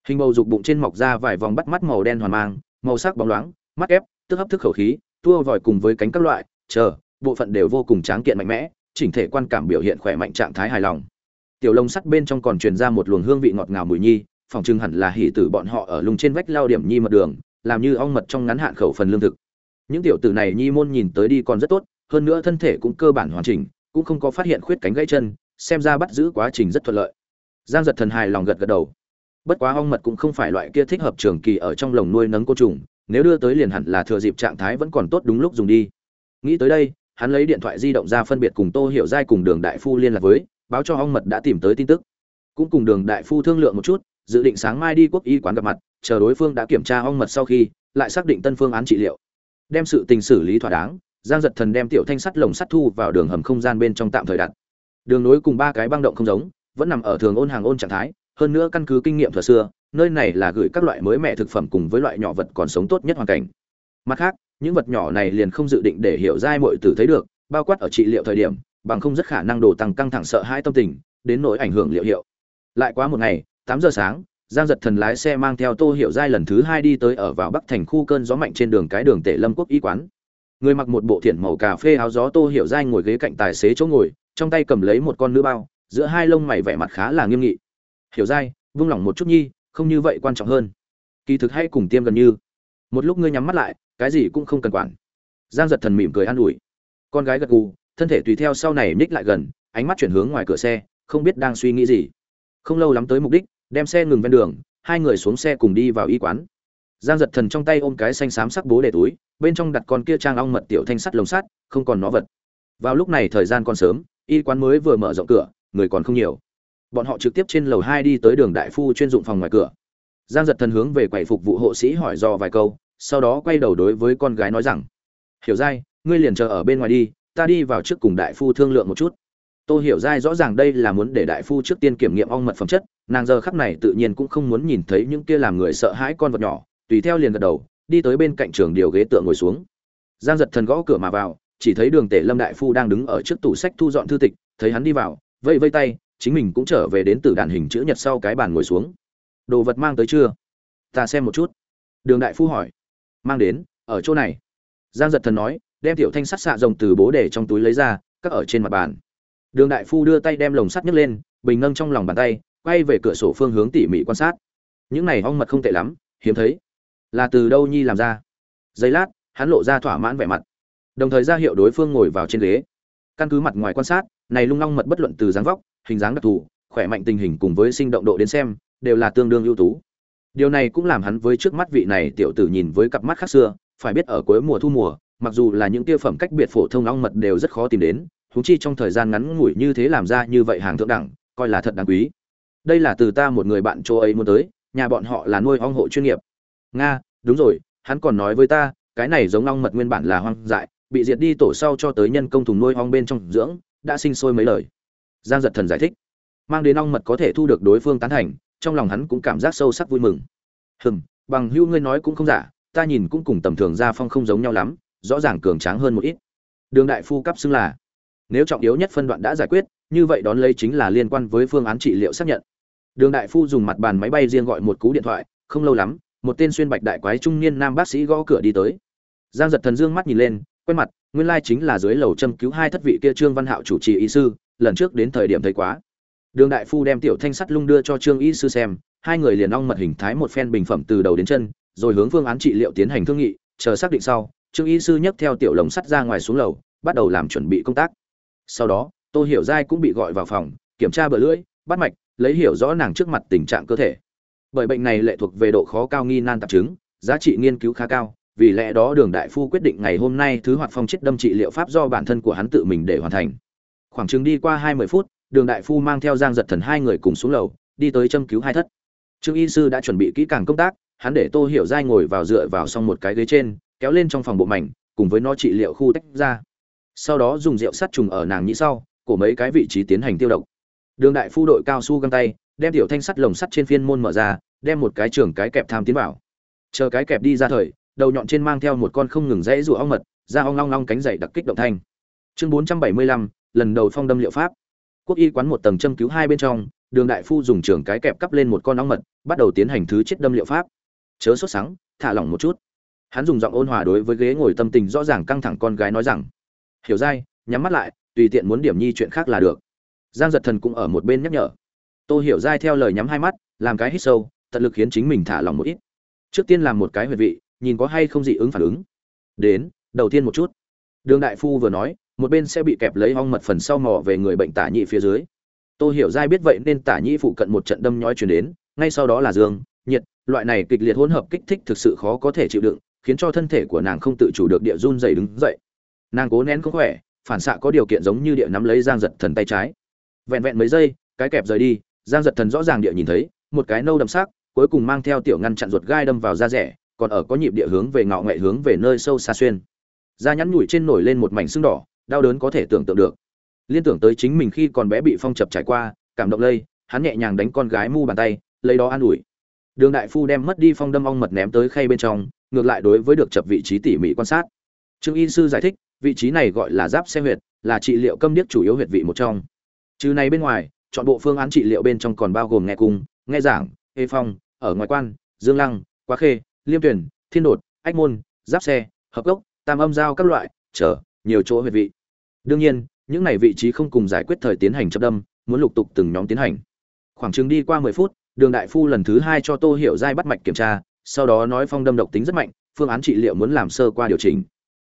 Hình bầu dục bụng trên mọc ra vài vòng bắt mắt màu đen hoàn mang, màu sắc bóng loáng, mắt ép, tức hấp thức khẩu khí tua vòi cùng với cánh các loại, chờ, bộ phận đều vô cùng tráng kiện mạnh mẽ, chỉnh thể quan cảm biểu hiện khỏe mạnh trạng thái hài lòng. Tiểu lông sắt bên trong còn truyền ra một luồng hương vị ngọt ngào mùi nhi, phòng trưng hẳn là hỉ tử bọn họ ở lùng trên vách lao điểm nhi mật đường, làm như ong mật trong ngắn hạn khẩu phần lương thực. Những tiểu tử này nhi môn nhìn tới đi còn rất tốt, hơn nữa thân thể cũng cơ bản hoàn chỉnh, cũng không có phát hiện khuyết cánh gãy chân, xem ra bắt giữ quá trình rất thuận lợi. Giang giật thần hài lòng gật gật đầu. Bất quá ong mật cũng không phải loại kia thích hợp trường kỳ ở trong lồng nuôi nấng côn trùng nếu đưa tới liền hẳn là thừa dịp trạng thái vẫn còn tốt đúng lúc dùng đi. Nghĩ tới đây, hắn lấy điện thoại di động ra phân biệt cùng tô hiểu giai cùng đường đại phu liên lạc với, báo cho ong mật đã tìm tới tin tức. Cũng cùng đường đại phu thương lượng một chút, dự định sáng mai đi quốc y quán gặp mặt, chờ đối phương đã kiểm tra ong mật sau khi, lại xác định tân phương án trị liệu. Đem sự tình xử lý thỏa đáng, giang giật thần đem tiểu thanh sắt lồng sắt thu vào đường hầm không gian bên trong tạm thời đặt. Đường nối cùng ba cái băng động không giống, vẫn nằm ở thường ôn hàng ôn trạng thái, hơn nữa căn cứ kinh nghiệm thừa xưa nơi này là gửi các loại mới mẹ thực phẩm cùng với loại nhỏ vật còn sống tốt nhất hoàn cảnh. Mặt khác, những vật nhỏ này liền không dự định để hiểu giai mọi tử thấy được, bao quát ở trị liệu thời điểm, bằng không rất khả năng đổ tăng căng thẳng sợ hãi tâm tình, đến nỗi ảnh hưởng liệu hiệu. Lại quá một ngày, tám giờ sáng, giang giật thần lái xe mang theo tô hiểu giai lần thứ hai đi tới ở vào bắc thành khu cơn gió mạnh trên đường cái đường tể lâm quốc y quán. Người mặc một bộ thiển màu cà phê áo gió tô hiểu giai ngồi ghế cạnh tài xế chỗ ngồi, trong tay cầm lấy một con nữ bao, giữa hai lông mày vẻ mặt khá là nghiêm nghị. Hiểu giai, vung lòng một chút nhi không như vậy quan trọng hơn. Kỳ thực hay cùng tiêm gần như. Một lúc ngươi nhắm mắt lại, cái gì cũng không cần quản. Giang giật thần mỉm cười an ủi. Con gái gật gù, thân thể tùy theo sau này ních lại gần, ánh mắt chuyển hướng ngoài cửa xe, không biết đang suy nghĩ gì. Không lâu lắm tới mục đích, đem xe ngừng ven đường, hai người xuống xe cùng đi vào y quán. Giang giật thần trong tay ôm cái xanh xám sắc bố để túi, bên trong đặt con kia trang ong mật tiểu thanh sắt lồng sắt, không còn nó vật. Vào lúc này thời gian còn sớm, y quán mới vừa mở rộng cửa, người còn không nhiều bọn họ trực tiếp trên lầu hai đi tới đường đại phu chuyên dụng phòng ngoài cửa. Giang giật thần hướng về quầy phục vụ hộ sĩ hỏi do vài câu, sau đó quay đầu đối với con gái nói rằng, hiểu dai ngươi liền chờ ở bên ngoài đi, ta đi vào trước cùng đại phu thương lượng một chút. Tôi hiểu dai rõ ràng đây là muốn để đại phu trước tiên kiểm nghiệm ong mật phẩm chất, nàng giờ khắc này tự nhiên cũng không muốn nhìn thấy những kia làm người sợ hãi con vật nhỏ, tùy theo liền gật đầu, đi tới bên cạnh trường điều ghế tựa ngồi xuống. Giang giật thần gõ cửa mà vào, chỉ thấy đường tể lâm đại phu đang đứng ở trước tủ sách thu dọn thư tịch, thấy hắn đi vào, vẫy vây tay chính mình cũng trở về đến từ đàn hình chữ nhật sau cái bàn ngồi xuống. Đồ vật mang tới chưa? Ta xem một chút. Đường đại phu hỏi. Mang đến, ở chỗ này. Giang giật thần nói, đem tiểu thanh sắt xạ rồng từ bố để trong túi lấy ra cắt ở trên mặt bàn. Đường đại phu đưa tay đem lồng sắt nhấc lên, bình nâng trong lòng bàn tay, quay về cửa sổ phương hướng tỉ mỉ quan sát. Những này ong mật không tệ lắm, hiếm thấy. Là từ đâu nhi làm ra? Giây lát, hắn lộ ra thỏa mãn vẻ mặt. Đồng thời ra hiệu đối phương ngồi vào trên ghế. Căn cứ mặt ngoài quan sát, này lung long mật bất luận từ dáng vóc hình dáng đặc thù, khỏe mạnh tình hình cùng với sinh động độ đến xem, đều là tương đương ưu tú. Điều này cũng làm hắn với trước mắt vị này tiểu tử nhìn với cặp mắt khác xưa, phải biết ở cuối mùa thu mùa, mặc dù là những tiêu phẩm cách biệt phổ thông long mật đều rất khó tìm đến thú chi trong thời gian ngắn ngủi như thế làm ra như vậy hàng thượng đẳng, coi là thật đáng quý. Đây là từ ta một người bạn chỗ ấy muốn tới, nhà bọn họ là nuôi ong hộ chuyên nghiệp. Nga, đúng rồi, hắn còn nói với ta, cái này giống ong mật nguyên bản là hoang dại, bị diệt đi tổ sau cho tới nhân công thùng nuôi ong bên trong dưỡng, đã sinh sôi mấy lời giang giật thần giải thích. Mang đến ong mật có thể thu được đối phương tán thành, trong lòng hắn cũng cảm giác sâu sắc vui mừng. Hừm, bằng hưu ngươi nói cũng không giả, ta nhìn cũng cùng tầm thường gia phong không giống nhau lắm, rõ ràng cường tráng hơn một ít. Đường đại phu cấp xưng là, nếu trọng yếu nhất phân đoạn đã giải quyết, như vậy đón lấy chính là liên quan với phương án trị liệu xác nhận. Đường đại phu dùng mặt bàn máy bay riêng gọi một cú điện thoại, không lâu lắm, một tên xuyên bạch đại quái trung niên nam bác sĩ gõ cửa đi tới. Giang giật thần dương mắt nhìn lên, quen mặt, nguyên lai chính là dưới lầu châm cứu hai thất vị kia trương văn hạo chủ trì y sư lần trước đến thời điểm thấy quá. Đường đại phu đem tiểu thanh sắt lung đưa cho trương y sư xem, hai người liền ong mật hình thái một phen bình phẩm từ đầu đến chân, rồi hướng phương án trị liệu tiến hành thương nghị, chờ xác định sau, trương y sư nhấc theo tiểu lồng sắt ra ngoài xuống lầu, bắt đầu làm chuẩn bị công tác. Sau đó, tô hiểu giai cũng bị gọi vào phòng, kiểm tra bờ lưỡi, bắt mạch, lấy hiểu rõ nàng trước mặt tình trạng cơ thể. Bởi bệnh này lệ thuộc về độ khó cao nghi nan tạp chứng, giá trị nghiên cứu khá cao, vì lẽ đó đường đại phu quyết định ngày hôm nay thứ hoạt phong chết đâm trị liệu pháp do bản thân của hắn tự mình để hoàn thành khoảng chừng đi qua hai mươi phút, đường đại phu mang theo giang giật thần hai người cùng xuống lầu, đi tới châm cứu hai thất. Trương y sư đã chuẩn bị kỹ càng công tác, hắn để tô hiểu giai ngồi vào dựa vào xong một cái ghế trên, kéo lên trong phòng bộ mảnh, cùng với nó trị liệu khu tách ra. Sau đó dùng rượu sát trùng ở nàng nhĩ sau của mấy cái vị trí tiến hành tiêu độc. Đường đại phu đội cao su găng tay, đem tiểu thanh sắt lồng sắt trên phiên môn mở ra, đem một cái trường cái kẹp tham tiến vào. Chờ cái kẹp đi ra thời, đầu nhọn trên mang theo một con không ngừng rẽ rủa ong mật ra ong long long cánh dày đặc kích động thanh. Chương bốn trăm bảy mươi lăm lần đầu phong đâm liệu pháp. Quốc y quán một tầng châm cứu hai bên trong, đường đại phu dùng trường cái kẹp cắp lên một con ong mật, bắt đầu tiến hành thứ chết đâm liệu pháp. Chớ sốt sắng, thả lỏng một chút. Hắn dùng giọng ôn hòa đối với ghế ngồi tâm tình rõ ràng căng thẳng con gái nói rằng, hiểu dai, nhắm mắt lại, tùy tiện muốn điểm nhi chuyện khác là được. Giang giật thần cũng ở một bên nhắc nhở. Tôi hiểu dai theo lời nhắm hai mắt, làm cái hít sâu, tận lực khiến chính mình thả lỏng một ít. Trước tiên làm một cái huyệt vị, nhìn có hay không dị ứng phản ứng. Đến, đầu tiên một chút. Đường đại phu vừa nói một bên sẽ bị kẹp lấy ong mật phần sau mò về người bệnh tả nhị phía dưới. Tôi hiểu dai biết vậy nên tả nhị phụ cận một trận đâm nhói chuyển đến, ngay sau đó là dương, nhiệt, loại này kịch liệt hỗn hợp kích thích thực sự khó có thể chịu đựng, khiến cho thân thể của nàng không tự chủ được địa run dày đứng dậy. Nàng cố nén không khỏe, phản xạ có điều kiện giống như địa nắm lấy giang giật thần tay trái. Vẹn vẹn mấy giây, cái kẹp rời đi, giang giật thần rõ ràng địa nhìn thấy, một cái nâu đậm sắc, cuối cùng mang theo tiểu ngăn chặn ruột gai đâm vào da rẻ, còn ở có nhịp địa hướng về ngọ nghệ hướng về nơi sâu xa xuyên. Da nhắn nhủi trên nổi lên một mảnh sưng đỏ đau đớn có thể tưởng tượng được. Liên tưởng tới chính mình khi còn bé bị phong chập trải qua, cảm động lây, hắn nhẹ nhàng đánh con gái mu bàn tay, lấy đó an ủi. Đường đại phu đem mất đi phong đâm ong mật ném tới khay bên trong, ngược lại đối với được chập vị trí tỉ mỉ quan sát. Trương y sư giải thích, vị trí này gọi là giáp xe huyệt, là trị liệu câm điếc chủ yếu huyệt vị một trong. Trừ này bên ngoài, chọn bộ phương án trị liệu bên trong còn bao gồm nghe cung, nghe giảng hê phong, ở ngoài quan, dương lăng, quá khê, liêm tuyển, thiên đột, ách môn, giáp xe, hợp gốc, tam âm giao các loại, chờ, nhiều chỗ huyệt vị đương nhiên, những này vị trí không cùng giải quyết thời tiến hành chấp đâm, muốn lục tục từng nhóm tiến hành. Khoảng chừng đi qua mười phút, đường đại phu lần thứ hai cho tô hiểu giai bắt mạch kiểm tra, sau đó nói phong đâm độc tính rất mạnh, phương án trị liệu muốn làm sơ qua điều chỉnh.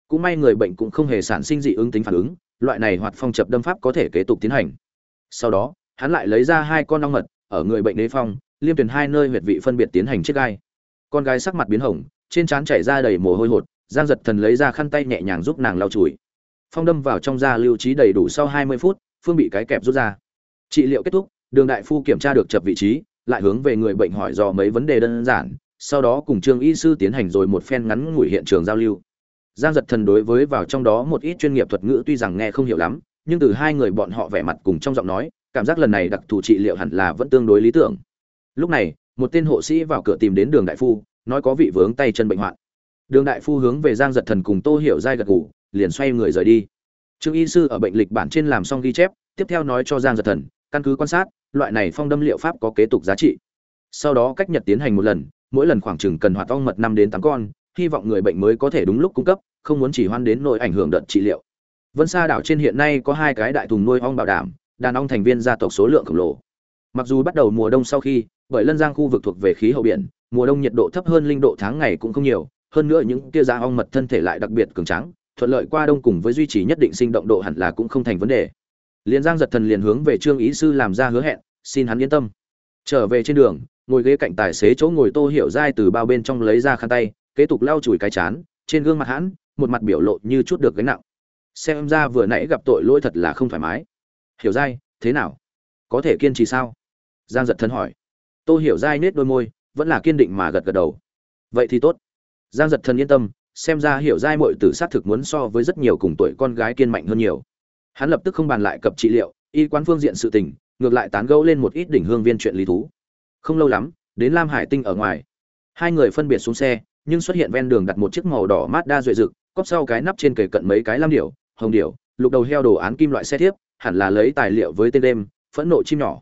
Cũng may người bệnh cũng không hề sản sinh dị ứng tính phản ứng, loại này hoạt phong chập đâm pháp có thể kế tục tiến hành. Sau đó, hắn lại lấy ra hai con ong mật, ở người bệnh đế phong, liêm tuyển hai nơi huyệt vị phân biệt tiến hành chiếc gai. Con gái sắc mặt biến hồng, trên trán chảy ra đầy mồ hôi hột, giang giật thần lấy ra khăn tay nhẹ nhàng giúp nàng lau chùi phong đâm vào trong da lưu trí đầy đủ sau hai mươi phút, phương bị cái kẹp rút ra. Trị liệu kết thúc, đường đại phu kiểm tra được chập vị trí, lại hướng về người bệnh hỏi dò mấy vấn đề đơn giản, sau đó cùng trương y sư tiến hành rồi một phen ngắn ngủi hiện trường giao lưu. Giang giật thần đối với vào trong đó một ít chuyên nghiệp thuật ngữ tuy rằng nghe không hiểu lắm, nhưng từ hai người bọn họ vẻ mặt cùng trong giọng nói, cảm giác lần này đặc thù trị liệu hẳn là vẫn tương đối lý tưởng. Lúc này, một tên hộ sĩ vào cửa tìm đến đường đại phu, nói có vị vướng tay chân bệnh hoạn. Đường đại phu hướng về giang giật thần cùng tô hiểu giai gật gù liền xoay người rời đi. Trương y sư ở bệnh lịch bản trên làm xong ghi chép, tiếp theo nói cho giang giật thần, căn cứ quan sát, loại này phong đâm liệu pháp có kế tục giá trị. Sau đó cách nhật tiến hành một lần, mỗi lần khoảng chừng cần hoạt ong mật năm đến tám con, hy vọng người bệnh mới có thể đúng lúc cung cấp, không muốn chỉ hoan đến nỗi ảnh hưởng đợt trị liệu. Vân sa đảo trên hiện nay có hai cái đại thùng nuôi ong bảo đảm, đàn ong thành viên gia tộc số lượng khổng lồ. Mặc dù bắt đầu mùa đông sau khi, bởi lân giang khu vực thuộc về khí hậu biển, mùa đông nhiệt độ thấp hơn linh độ tháng ngày cũng không nhiều, hơn nữa những tia da ong mật thân thể lại đặc biệt cường tráng thuận lợi qua đông cùng với duy trì nhất định sinh động độ hẳn là cũng không thành vấn đề. Liền giang giật thần liền hướng về trương ý sư làm ra hứa hẹn, xin hắn yên tâm. Trở về trên đường, ngồi ghế cạnh tài xế chỗ ngồi tô hiểu dai từ bao bên trong lấy ra khăn tay, kế tục lau chùi cái chán, trên gương mặt hãn một mặt biểu lộ như chút được gánh nặng. Xem ra vừa nãy gặp tội lỗi thật là không thoải mái. Hiểu dai thế nào? Có thể kiên trì sao? Giang giật thần hỏi. Tô hiểu dai nết đôi môi, vẫn là kiên định mà gật gật đầu. Vậy thì tốt. Giang giật thần yên tâm xem ra hiểu giai muội tử sát thực muốn so với rất nhiều cùng tuổi con gái kiên mạnh hơn nhiều. Hắn lập tức không bàn lại cập trị liệu, y quán phương diện sự tình, ngược lại tán gẫu lên một ít đỉnh hương viên chuyện lý thú. Không lâu lắm, đến lam hải tinh ở ngoài. Hai người phân biệt xuống xe, nhưng xuất hiện ven đường đặt một chiếc màu đỏ mát đa duệ rực, cóp sau cái nắp trên kề cận mấy cái lam điểu, hồng điểu, lục đầu heo đồ án kim loại xe thiếp, hẳn là lấy tài liệu với tên đêm, phẫn nộ chim nhỏ.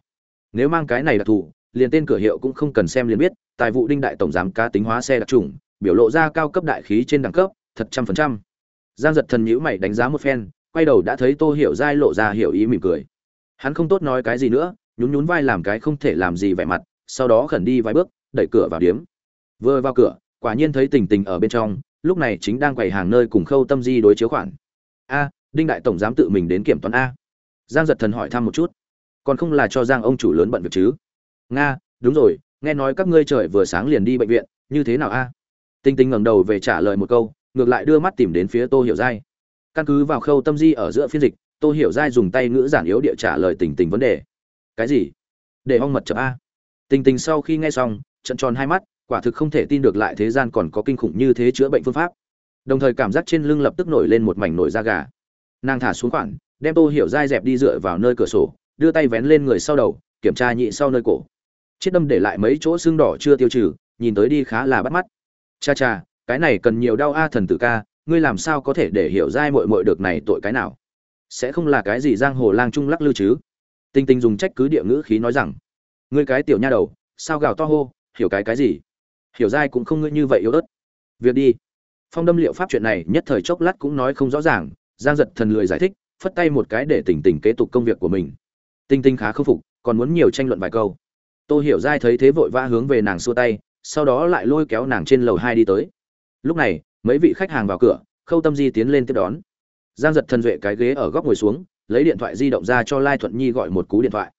Nếu mang cái này đặc thù liền tên cửa hiệu cũng không cần xem liền biết, tài vụ đinh đại tổng giám cá tính hóa xe đặc trùng biểu lộ ra cao cấp đại khí trên đẳng cấp, thật trăm phần trăm. Giang giật thần nhữ mày đánh giá một phen, quay đầu đã thấy tô hiểu giai lộ ra hiểu ý mỉm cười. Hắn không tốt nói cái gì nữa, nhún nhún vai làm cái không thể làm gì vẻ mặt, sau đó khẩn đi vài bước, đẩy cửa vào điếm vừa vào cửa, quả nhiên thấy tình tình ở bên trong, lúc này chính đang quầy hàng nơi cùng khâu tâm di đối chiếu khoản. A, đinh đại tổng giám tự mình đến kiểm toán a. Giang giật thần hỏi thăm một chút. Còn không là cho giang ông chủ lớn bận việc chứ? Nga, đúng rồi, nghe nói các ngươi trời vừa sáng liền đi bệnh viện, như thế nào a? Tinh tinh ngẩng đầu về trả lời một câu, ngược lại đưa mắt tìm đến phía tô hiểu giai. Căn cứ vào khâu tâm di ở giữa phiên dịch, tô hiểu giai dùng tay ngữ giản yếu địa trả lời tình tình vấn đề. Cái gì? Để ong mật chập a. Tình tình sau khi nghe xong trận tròn hai mắt, quả thực không thể tin được lại thế gian còn có kinh khủng như thế chữa bệnh phương pháp. Đồng thời cảm giác trên lưng lập tức nổi lên một mảnh nổi da gà. Nàng thả xuống khoản, đem tô hiểu dai dẹp đi dựa vào nơi cửa sổ, đưa tay vén lên người sau đầu, kiểm tra nhị sau nơi cổ. Chiếc đâm để lại mấy chỗ xương đỏ chưa tiêu trừ, nhìn tới đi khá là bắt mắt cha cha, cái này cần nhiều đau a thần tử ca, ngươi làm sao có thể để hiểu dai mội mội được này tội cái nào? Sẽ không là cái gì giang hồ lang trung lắc lư chứ? Tinh tinh dùng trách cứ địa ngữ khí nói rằng, ngươi cái tiểu nha đầu, sao gào to hô, hiểu cái cái gì? Hiểu dai cũng không ngươi như vậy yếu ớt. Việc đi. Phong đâm liệu pháp chuyện này nhất thời chốc lát cũng nói không rõ ràng, giang giật thần lười giải thích, phất tay một cái để tỉnh tỉnh kế tục công việc của mình. Tinh tinh khá khâm phục, còn muốn nhiều tranh luận vài câu. Tôi hiểu dai thấy thế vội vã hướng về nàng xua tay sau đó lại lôi kéo nàng trên lầu hai đi tới. Lúc này, mấy vị khách hàng vào cửa, khâu tâm di tiến lên tiếp đón. Giang giật thần duệ cái ghế ở góc ngồi xuống, lấy điện thoại di động ra cho lai thuận nhi gọi một cú điện thoại.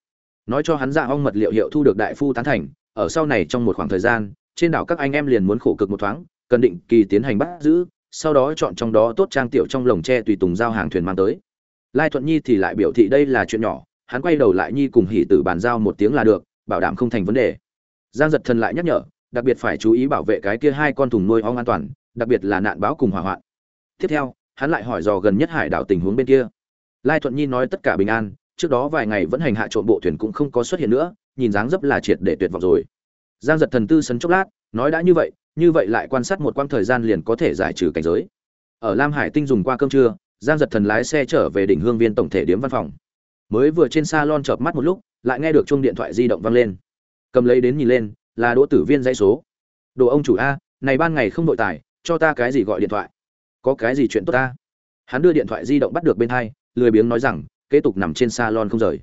Nói cho hắn dạ ong mật liệu hiệu thu được đại phu tán thành, ở sau này trong một khoảng thời gian, trên đảo các anh em liền muốn khổ cực một thoáng, cần định kỳ tiến hành bắt giữ, sau đó chọn trong đó tốt trang tiểu trong lồng tre tùy tùng giao hàng thuyền mang tới. Lai thuận nhi thì lại biểu thị đây là chuyện nhỏ, hắn quay đầu lại nhi cùng hỉ tử bàn giao một tiếng là được, bảo đảm không thành vấn đề. Giang giật thần lại nhắc nhở đặc biệt phải chú ý bảo vệ cái kia hai con thùng nuôi ong an toàn, đặc biệt là nạn báo cùng hỏa hoạn. Tiếp theo, hắn lại hỏi dò gần nhất hải đảo tình huống bên kia. Lai thuận nhi nói tất cả bình an, trước đó vài ngày vẫn hành hạ trộm bộ thuyền cũng không có xuất hiện nữa, nhìn dáng dấp là triệt để tuyệt vọng rồi. Giang giật thần tư sấn chốc lát, nói đã như vậy như vậy lại quan sát một quãng thời gian liền có thể giải trừ cảnh giới. Ở lam hải tinh dùng qua cơm trưa, giang giật thần lái xe trở về đỉnh hương viên tổng thể điểm văn phòng. Mới vừa trên salon chợp mắt một lúc, lại nghe được chuông điện thoại di động vang lên. Cầm lấy đến nhìn lên là đỗ tử viên dãy số. Đồ ông chủ a, này ban ngày không nội tài, cho ta cái gì gọi điện thoại? Có cái gì chuyện tốt ta? Hắn đưa điện thoại di động bắt được bên hai, lười biếng nói rằng, kế tục nằm trên salon không rời.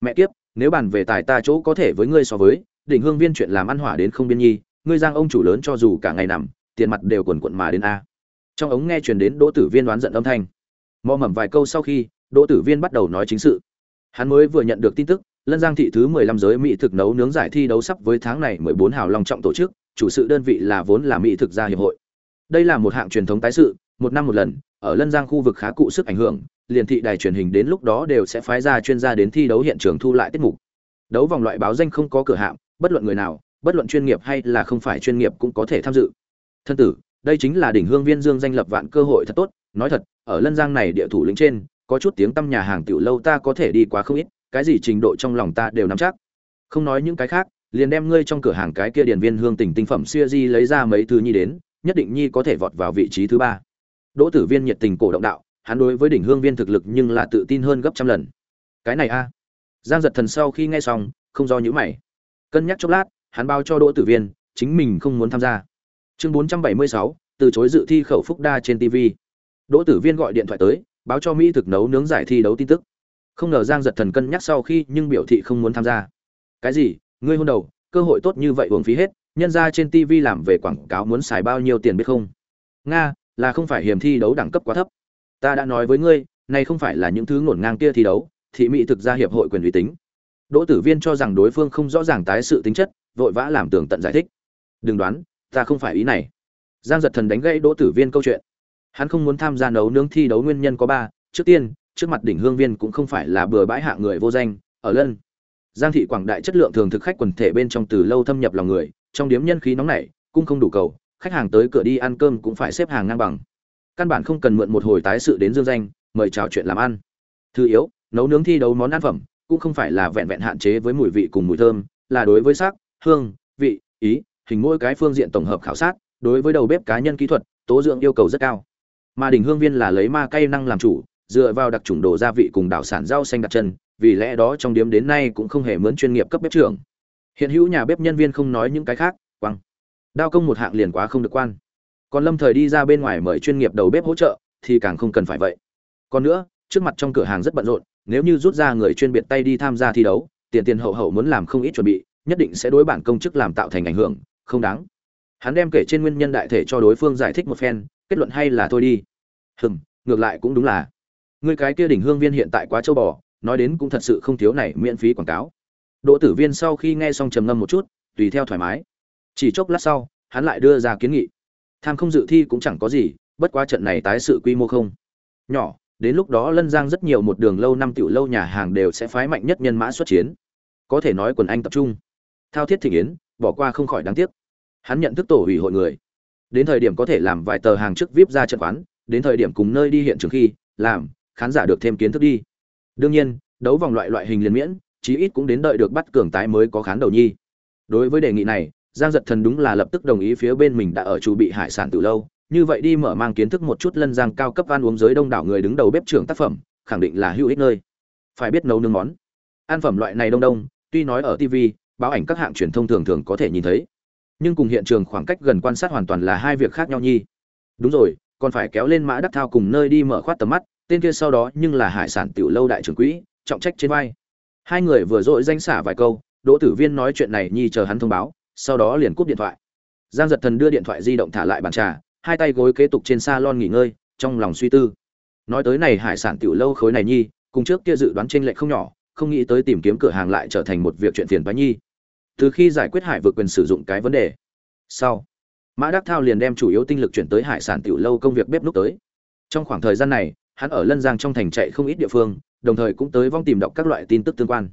Mẹ kiếp, nếu bàn về tài ta chỗ có thể với ngươi so với, đỉnh hương viên chuyện làm ăn hỏa đến không biên nhi, ngươi giang ông chủ lớn cho dù cả ngày nằm, tiền mặt đều quần quận mà đến a. Trong ống nghe truyền đến đỗ tử viên đoán giận âm thanh. Mò mẩm vài câu sau khi, đỗ tử viên bắt đầu nói chính sự. Hắn mới vừa nhận được tin tức lân giang thị thứ mười lăm giới mỹ thực nấu nướng giải thi đấu sắp với tháng này mười bốn hào long trọng tổ chức, chủ sự đơn vị là vốn là mỹ thực gia hiệp hội. Đây là một hạng truyền thống tái sự, một năm một lần, ở lân giang khu vực khá cụ sức ảnh hưởng, liền thị đài truyền hình đến lúc đó đều sẽ phái ra chuyên gia đến thi đấu hiện trường thu lại tiết mục. Đấu vòng loại báo danh không có cửa hạm bất luận người nào, bất luận chuyên nghiệp hay là không phải chuyên nghiệp cũng có thể tham dự. Thân tử, đây chính là đỉnh hương viên dương danh lập vạn cơ hội thật tốt. Nói thật, ở lân giang này địa thủ lĩnh trên, có chút tiếng tăm nhà hàng tiểu lâu ta có thể đi quá không ít cái gì trình độ trong lòng ta đều nắm chắc. Không nói những cái khác, liền đem ngươi trong cửa hàng cái kia điển viên hương tỉnh tinh phẩm xuya di lấy ra mấy thứ nhi đến, nhất định nhi có thể vọt vào vị trí thứ ba. Đỗ tử viên nhiệt tình cổ động đạo, hắn đối với đỉnh hương viên thực lực nhưng là tự tin hơn gấp trăm lần. Cái này a. Giang giật thần sau khi nghe xong, không do nhữ mày. Cân nhắc chốc lát, hắn báo cho đỗ tử viên, chính mình không muốn tham gia. Chương bốn trăm bảy mươi sáu, từ chối dự thi khẩu phúc đa trên tv đỗ tử viên gọi điện thoại tới, báo cho mỹ thực nấu nướng giải thi đấu tin tức không ngờ giang giật thần cân nhắc sau khi nhưng biểu thị không muốn tham gia. Cái gì? Ngươi hôn đầu, cơ hội tốt như vậy uổng phí hết, nhân ra trên tv làm về quảng cáo muốn xài bao nhiêu tiền biết không? Nga, là không phải hiểm thi đấu đẳng cấp quá thấp. Ta đã nói với ngươi, này không phải là những thứ ngổn ngang kia thi đấu, thị mỹ thực ra hiệp hội quyền uy tín. Đỗ tử viên cho rằng đối phương không rõ ràng tái sự tính chất, vội vã làm tường tận giải thích. Đừng đoán, ta không phải ý này. Giang giật thần đánh gãy đỗ tử viên câu chuyện. Hắn không muốn tham gia nấu nướng thi đấu nguyên nhân có ba. Trước tiên trước mặt đỉnh hương viên cũng không phải là bừa bãi hạ người vô danh, ở lân. Giang thị quảng đại chất lượng thường thực khách quần thể bên trong từ lâu thâm nhập lòng người, trong điếm nhân khí nóng nảy, cũng không đủ cầu, khách hàng tới cửa đi ăn cơm cũng phải xếp hàng ngang bằng. Căn bản không cần mượn một hồi tái sự đến dương danh, mời chào chuyện làm ăn. Thứ yếu, nấu nướng thi đấu món ăn phẩm, cũng không phải là vẹn vẹn hạn chế với mùi vị cùng mùi thơm, là đối với sắc, hương, vị, ý, hình mỗi cái phương diện tổng hợp khảo sát, đối với đầu bếp cá nhân kỹ thuật, tố dưỡng yêu cầu rất cao. Mà đỉnh hương viên là lấy ma cây năng làm chủ dựa vào đặc trùng đồ gia vị cùng đảo sản rau xanh đặt chân, vì lẽ đó trong điếm đến nay cũng không hề mướn chuyên nghiệp cấp bếp trưởng. Hiện hữu nhà bếp nhân viên không nói những cái khác, quăng. Đao công một hạng liền quá không được quan. Còn lâm thời đi ra bên ngoài mời chuyên nghiệp đầu bếp hỗ trợ, thì càng không cần phải vậy. Còn nữa, trước mặt trong cửa hàng rất bận rộn, nếu như rút ra người chuyên biệt tay đi tham gia thi đấu, tiền tiền hậu hậu muốn làm không ít chuẩn bị, nhất định sẽ đối bản công chức làm tạo thành ảnh hưởng, không đáng. Hắn đem kể trên nguyên nhân đại thể cho đối phương giải thích một phen, kết luận hay là thôi đi. Hừm, ngược lại cũng đúng là người cái kia đỉnh hương viên hiện tại quá châu bò, nói đến cũng thật sự không thiếu này miễn phí quảng cáo. Đỗ tử viên sau khi nghe xong trầm ngâm một chút, tùy theo thoải mái. Chỉ chốc lát sau, hắn lại đưa ra kiến nghị. Tham không dự thi cũng chẳng có gì, bất quá trận này tái sự quy mô không nhỏ, đến lúc đó lân giang rất nhiều một đường lâu năm tiểu lâu nhà hàng đều sẽ phái mạnh nhất nhân mã xuất chiến. Có thể nói quần anh tập trung. Thao thiết thị yến, bỏ qua không khỏi đáng tiếc. Hắn nhận thức tổ ủy hội người. Đến thời điểm có thể làm vài tờ hàng trước vip ra trận quán, đến thời điểm cùng nơi đi hiện trường khi, làm khán giả được thêm kiến thức đi. Đương nhiên, đấu vòng loại loại hình liền miễn, chí ít cũng đến đợi được bắt cường tái mới có khán đầu nhi. Đối với đề nghị này, giang giật thần đúng là lập tức đồng ý phía bên mình đã ở chủ bị hải sản từ lâu. Như vậy đi mở mang kiến thức một chút lân giang cao cấp ăn uống giới đông đảo người đứng đầu bếp trưởng tác phẩm, khẳng định là hữu ích nơi. Phải biết nấu nướng món. Ăn phẩm loại này đông đông, tuy nói ở tv báo ảnh các hạng truyền thông thường thường có thể nhìn thấy. Nhưng cùng hiện trường khoảng cách gần quan sát hoàn toàn là hai việc khác nhau nhi. Đúng rồi, còn phải kéo lên mã đắc thao cùng nơi đi mở khoát tầm mắt tên kia sau đó nhưng là hải sản tiểu lâu đại trưởng quỹ, trọng trách trên vai. Hai người vừa dội danh xả vài câu, đỗ tử viên nói chuyện này nhi chờ hắn thông báo, sau đó liền cúp điện thoại. Giang giật thần đưa điện thoại di động thả lại bàn trà, hai tay gối kế tục trên salon nghỉ ngơi, trong lòng suy tư. Nói tới này hải sản tiểu lâu khối này nhi, cùng trước kia dự đoán trên lệch không nhỏ, không nghĩ tới tìm kiếm cửa hàng lại trở thành một việc chuyện phiền toái nhi. Từ khi giải quyết hải vượt quyền sử dụng cái vấn đề sau, mã đắc thao liền đem chủ yếu tinh lực chuyển tới hải sản tiểu lâu công việc bếp núc tới. Trong khoảng thời gian này hắn ở lân giang trong thành chạy không ít địa phương, đồng thời cũng tới vong tìm đọc các loại tin tức tương quan.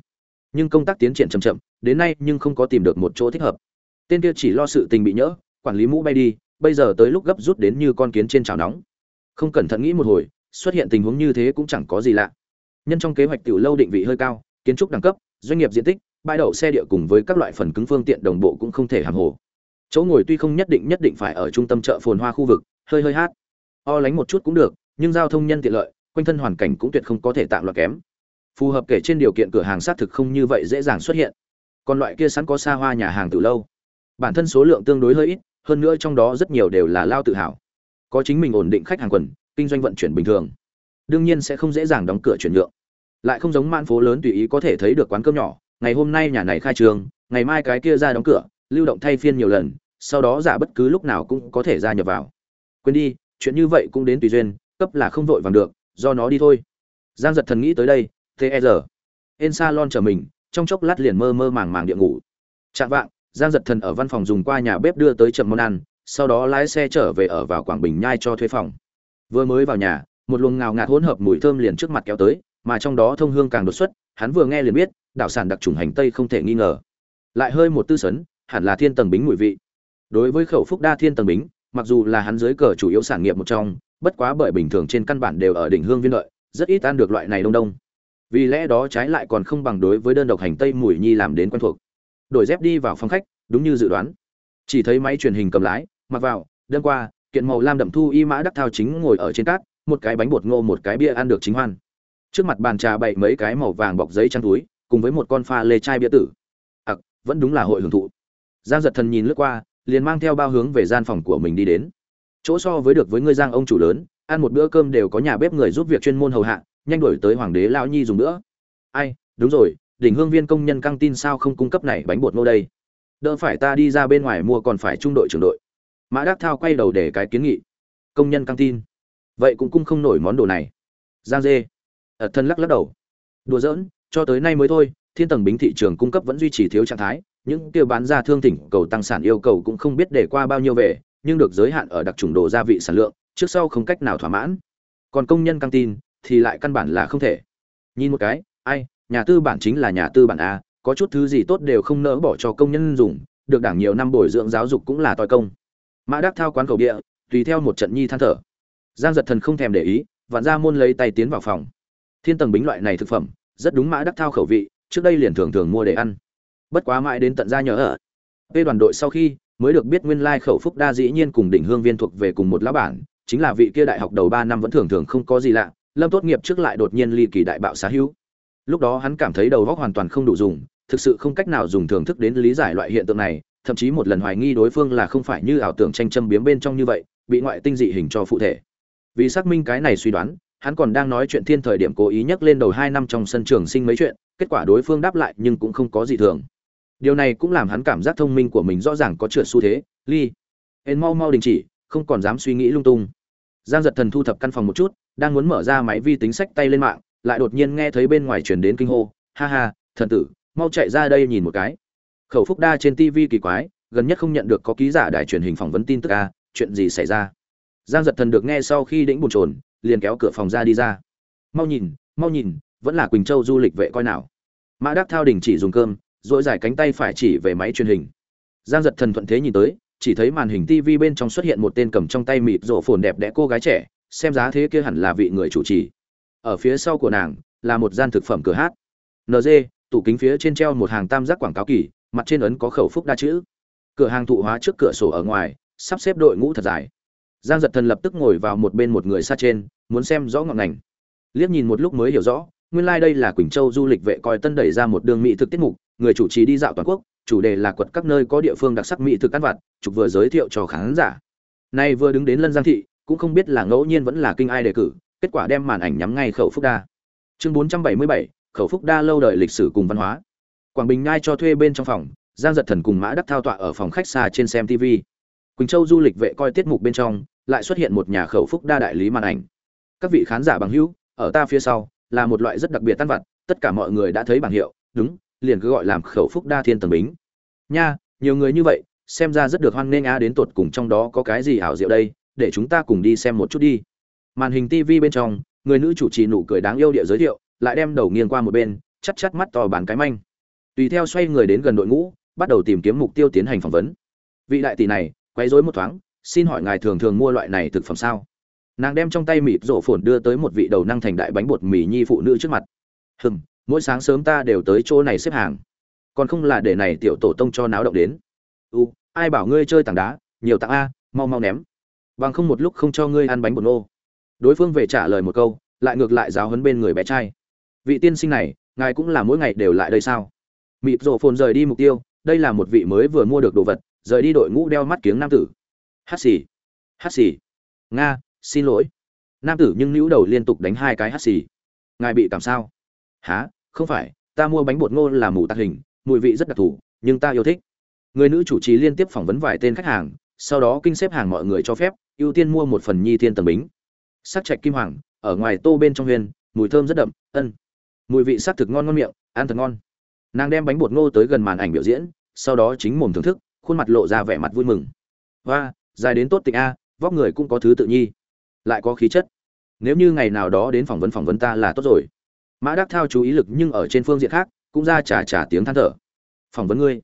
Nhưng công tác tiến triển chậm chậm, đến nay nhưng không có tìm được một chỗ thích hợp. Tên kia chỉ lo sự tình bị nhỡ, quản lý mũ bay đi, bây giờ tới lúc gấp rút đến như con kiến trên chảo nóng. Không cẩn thận nghĩ một hồi, xuất hiện tình huống như thế cũng chẳng có gì lạ. Nhân trong kế hoạch tiểu lâu định vị hơi cao, kiến trúc đẳng cấp, doanh nghiệp diện tích, bãi đậu xe địa cùng với các loại phần cứng phương tiện đồng bộ cũng không thể hàm hồ. Chỗ ngồi tuy không nhất định nhất định phải ở trung tâm chợ phồn hoa khu vực, hơi hơi hát. O lánh một chút cũng được nhưng giao thông nhân tiện lợi, quanh thân hoàn cảnh cũng tuyệt không có thể tạm loại kém. Phù hợp kể trên điều kiện cửa hàng xác thực không như vậy dễ dàng xuất hiện. Còn loại kia sẵn có xa hoa nhà hàng từ lâu. Bản thân số lượng tương đối hơi ít, hơn nữa trong đó rất nhiều đều là lao tự hào. Có chính mình ổn định khách hàng quần, kinh doanh vận chuyển bình thường. Đương nhiên sẽ không dễ dàng đóng cửa chuyển nhượng. Lại không giống man phố lớn tùy ý có thể thấy được quán cơm nhỏ. Ngày hôm nay nhà này khai trường, ngày mai cái kia ra đóng cửa, lưu động thay phiên nhiều lần, sau đó giả bất cứ lúc nào cũng có thể gia nhập vào. Quên đi, chuyện như vậy cũng đến tùy duyên cấp là không vội vàng được, do nó đi thôi. Giang giật thần nghĩ tới đây thế giờ en salon chờ mình, trong chốc lát liền mơ mơ màng màng địa ngủ. Chạm vạng, giang giật thần ở văn phòng dùng qua nhà bếp đưa tới chậm món ăn, sau đó lái xe trở về ở vào quảng bình nhai cho thuê phòng. Vừa mới vào nhà, một luồng ngào ngạt hỗn hợp mùi thơm liền trước mặt kéo tới, mà trong đó thông hương càng đột xuất, hắn vừa nghe liền biết, đảo sản đặc trùng hành tây không thể nghi ngờ. Lại hơi một tư sấn, hẳn là thiên tầng bính mùi vị. Đối với khẩu phúc đa thiên tầng bính, mặc dù là hắn dưới cờ chủ yếu sản nghiệp một trong bất quá bởi bình thường trên căn bản đều ở đỉnh hương viên lợi, rất ít ăn được loại này đông đông. Vì lẽ đó trái lại còn không bằng đối với đơn độc hành tây mùi nhi làm đến quen thuộc. Đổi dép đi vào phòng khách, đúng như dự đoán. Chỉ thấy máy truyền hình cầm lái, mặc vào đêm qua, kiện màu lam đậm thu y mã đắc thao chính ngồi ở trên cát, một cái bánh bột ngô, một cái bia ăn được chính hoan. Trước mặt bàn trà bậy mấy cái màu vàng bọc giấy chăn túi, cùng với một con pha lê chai bia tử. Ặc, vẫn đúng là hội hưởng thụ. Giang giật thần nhìn lướt qua, liền mang theo bao hướng về gian phòng của mình đi đến chỗ so với được với ngươi giang ông chủ lớn, ăn một bữa cơm đều có nhà bếp người giúp việc chuyên môn hầu hạ, nhanh đổi tới hoàng đế lao nhi dùng nữa. Ai, đúng rồi, đỉnh hương viên công nhân căng tin sao không cung cấp này bánh bột ngô đây? Đỡ phải ta đi ra bên ngoài mua còn phải trung đội trưởng đội. Mã đắc thao quay đầu để cái kiến nghị. Công nhân căng tin. Vậy cũng cung không nổi món đồ này. Giang dê. Ật thân lắc lắc đầu. Đùa giỡn, cho tới nay mới thôi, thiên tầng bính thị trường cung cấp vẫn duy trì thiếu trạng thái, những kia bán ra thương thỉnh cầu tăng sản yêu cầu cũng không biết để qua bao nhiêu về nhưng được giới hạn ở đặc trùng đồ gia vị sản lượng, trước sau không cách nào thỏa mãn. Còn công nhân căng tin, thì lại căn bản là không thể. Nhìn một cái, ai, nhà tư bản chính là nhà tư bản a, có chút thứ gì tốt đều không nỡ bỏ cho công nhân dùng, được đảng nhiều năm bồi dưỡng giáo dục cũng là toi công. Mã đắc thao quán cầu địa, tùy theo một trận nhi than thở. Giang giật thần không thèm để ý vạn ra môn lấy tay tiến vào phòng. Thiên tầng bính loại này thực phẩm, rất đúng mã đắc thao khẩu vị, trước đây liền thường thường mua để ăn. Bất quá mãi đến tận ra nhớ ở. P đoàn đội sau khi mới được biết nguyên lai khẩu phúc đa dĩ nhiên cùng đỉnh hương viên thuộc về cùng một lá bản, chính là vị kia đại học đầu ba năm vẫn thường thường không có gì lạ, lâm tốt nghiệp trước lại đột nhiên ly kỳ đại bạo xá hữu. Lúc đó hắn cảm thấy đầu óc hoàn toàn không đủ dùng, thực sự không cách nào dùng thưởng thức đến lý giải loại hiện tượng này, thậm chí một lần hoài nghi đối phương là không phải như ảo tưởng tranh châm biếm bên trong như vậy, bị ngoại tinh dị hình cho phụ thể. Vì xác minh cái này suy đoán, hắn còn đang nói chuyện thiên thời điểm cố ý nhắc lên đầu hai năm trong sân trường sinh mấy chuyện, kết quả đối phương đáp lại nhưng cũng không có gì thường điều này cũng làm hắn cảm giác thông minh của mình rõ ràng có trượt xu thế. Ly hên mau mau đình chỉ, không còn dám suy nghĩ lung tung. Giang giật thần thu thập căn phòng một chút, đang muốn mở ra máy vi tính sách tay lên mạng, lại đột nhiên nghe thấy bên ngoài truyền đến kinh hô. Ha ha, thần tử, mau chạy ra đây nhìn một cái. Khẩu phúc đa trên tv kỳ quái, gần nhất không nhận được có ký giả đài truyền hình phỏng vấn tin tức a chuyện gì xảy ra? Giang giật thần được nghe sau khi đĩnh bồn trồn liền kéo cửa phòng ra đi ra. Mau nhìn mau nhìn, vẫn là quỳnh châu du lịch vệ coi nào. Mã đắc thao đình chỉ dùng cơm dội dài cánh tay phải chỉ về máy truyền hình. Giang giật thần thuận thế nhìn tới, chỉ thấy màn hình tv bên trong xuất hiện một tên cầm trong tay mịt rộ phồn đẹp đẽ cô gái trẻ, xem giá thế kia hẳn là vị người chủ trì. Ở phía sau của nàng, là một gian thực phẩm cửa hát. Nd tủ kính phía trên treo một hàng tam giác quảng cáo kỳ, mặt trên ấn có khẩu phúc đa chữ. Cửa hàng thụ hóa trước cửa sổ ở ngoài, sắp xếp đội ngũ thật dài. Giang giật thần lập tức ngồi vào một bên một người xa trên, muốn xem rõ ngọn ngành. Liếc nhìn một lúc mới hiểu rõ, nguyên lai、like、đây là quỳnh châu du lịch vệ coi tân đẩy ra một đường mỹ thực tiết mục người chủ trì đi dạo toàn quốc, chủ đề là quật các nơi có địa phương đặc sắc mỹ thực ăn vặt, chụp vừa giới thiệu cho khán giả. Nay vừa đứng đến lân giang thị, cũng không biết là ngẫu nhiên vẫn là kinh ai đề cử, kết quả đem màn ảnh nhắm ngay khẩu phúc đa. Chương bốn trăm bảy mươi bảy, khẩu phúc đa lâu đời lịch sử cùng văn hóa. Quảng bình ngai cho thuê bên trong phòng, giang giật thần cùng mã đắc thao tọa ở phòng khách xa trên xem tv quỳnh châu du lịch vệ coi tiết mục bên trong, lại xuất hiện một nhà khẩu phúc đa đại lý màn ảnh. Các vị khán giả bằng hữu, ở ta phía sau, là một loại rất đặc biệt tan vặt, tất cả mọi người đã thấy bảng hiệu, đúng liền cứ gọi làm khẩu phúc đa thiên tầng bính. Nha, nhiều người như vậy, xem ra rất được hoan nghênh a đến tột cùng trong đó có cái gì ảo diệu đây, để chúng ta cùng đi xem một chút đi. Màn hình tv bên trong, người nữ chủ trì nụ cười đáng yêu địa giới thiệu, lại đem đầu nghiêng qua một bên chắc chắc mắt to bàn cái manh. Tùy theo xoay người đến gần đội ngũ, bắt đầu tìm kiếm mục tiêu tiến hành phỏng vấn. Vị đại tỷ này, quấy rối một thoáng, xin hỏi ngài thường thường mua loại này thực phẩm sao? Nàng đem trong tay mịt rổ phồn đưa tới một vị đầu năng thành đại bánh bột mì nhi phụ nữ trước mặt. Hừng mỗi sáng sớm ta đều tới chỗ này xếp hàng. Còn không là để này tiểu tổ tông cho náo động đến. U, ai bảo ngươi chơi tảng đá, nhiều tặng a, mau mau ném. Bằng không một lúc không cho ngươi ăn bánh bột nô. Đối phương về trả lời một câu, lại ngược lại giáo hấn bên người bé trai. Vị tiên sinh này, ngài cũng là mỗi ngày đều lại đây sao? Mịp rộ phồn rời đi mục tiêu, đây là một vị mới vừa mua được đồ vật, rời đi đội ngũ đeo mắt kiếng nam tử. Hát xì hát xì. Nga, xin lỗi. Nam tử nhưng nữ đầu liên tục đánh hai cái hát xì. Ngài bị cảm sao? Há không phải, ta mua bánh bột ngô là mù tạc hình, mùi vị rất đặc thù, nhưng ta yêu thích. Người nữ chủ trì liên tiếp phỏng vấn vài tên khách hàng, sau đó kinh xếp hàng mọi người cho phép, ưu tiên mua một phần nhi thiên tầng bính. Sắc trạch kim hoàng, ở ngoài tô bên trong huyền, mùi thơm rất đậm, ân. Mùi vị sắc thực ngon ngon miệng, ăn thật ngon. Nàng đem bánh bột ngô tới gần màn ảnh biểu diễn, sau đó chính mồm thưởng thức, khuôn mặt lộ ra vẻ mặt vui mừng. Và dài đến tốt tình a, vóc người cũng có thứ tự nhi. Lại có khí chất. Nếu như ngày nào đó đến phỏng vấn phỏng vấn ta là tốt rồi mã đắc thao chú ý lực nhưng ở trên phương diện khác, cũng ra trả trả tiếng than thở. Phỏng vấn ngươi,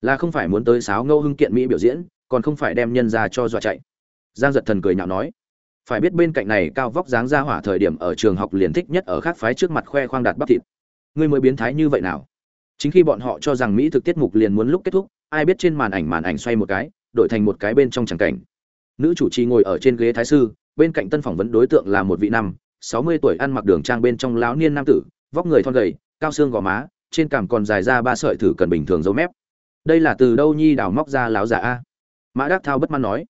là không phải muốn tới sáo ngẫu hưng kiện mỹ biểu diễn, còn không phải đem nhân ra cho dọa chạy. Giang giật thần cười nhạo nói, phải biết bên cạnh này cao vóc dáng ra hỏa thời điểm ở trường học liền thích nhất ở khác phái trước mặt khoe khoang đạt bắp thịt. Ngươi mới biến thái như vậy nào? Chính khi bọn họ cho rằng mỹ thực tiết mục liền muốn lúc kết thúc, ai biết trên màn ảnh màn ảnh xoay một cái, đổi thành một cái bên trong tràng cảnh. Nữ chủ trì ngồi ở trên ghế thái sư, bên cạnh tân phỏng vấn đối tượng là một vị năm sáu mươi tuổi ăn mặc đường trang bên trong lão niên nam tử, vóc người thon gầy, cao xương gò má, trên cằm còn dài ra ba sợi thử cần bình thường dấu mép. Đây là từ đâu nhi đào móc ra láo giả a? Mã đắc thao bất mãn nói.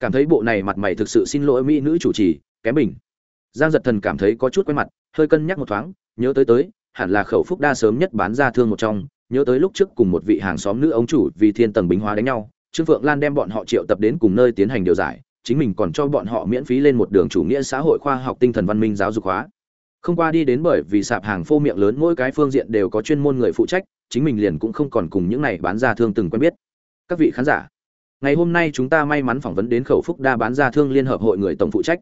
Cảm thấy bộ này mặt mày thực sự xin lỗi mỹ nữ chủ trì, kém bình. Giang giật thần cảm thấy có chút quen mặt, hơi cân nhắc một thoáng, nhớ tới tới, hẳn là khẩu phúc đa sớm nhất bán ra thương một trong, nhớ tới lúc trước cùng một vị hàng xóm nữ ông chủ vì thiên tầng bính hóa đánh nhau, trương phượng lan đem bọn họ triệu tập đến cùng nơi tiến hành điều giải chính mình còn cho bọn họ miễn phí lên một đường chủ nghĩa xã hội khoa học tinh thần văn minh giáo dục hóa. Không qua đi đến bởi vì sạp hàng phô miệng lớn, mỗi cái phương diện đều có chuyên môn người phụ trách, chính mình liền cũng không còn cùng những này bán ra thương từng quen biết. Các vị khán giả, ngày hôm nay chúng ta may mắn phỏng vấn đến khẩu phúc đa bán ra thương liên hợp hội người tổng phụ trách.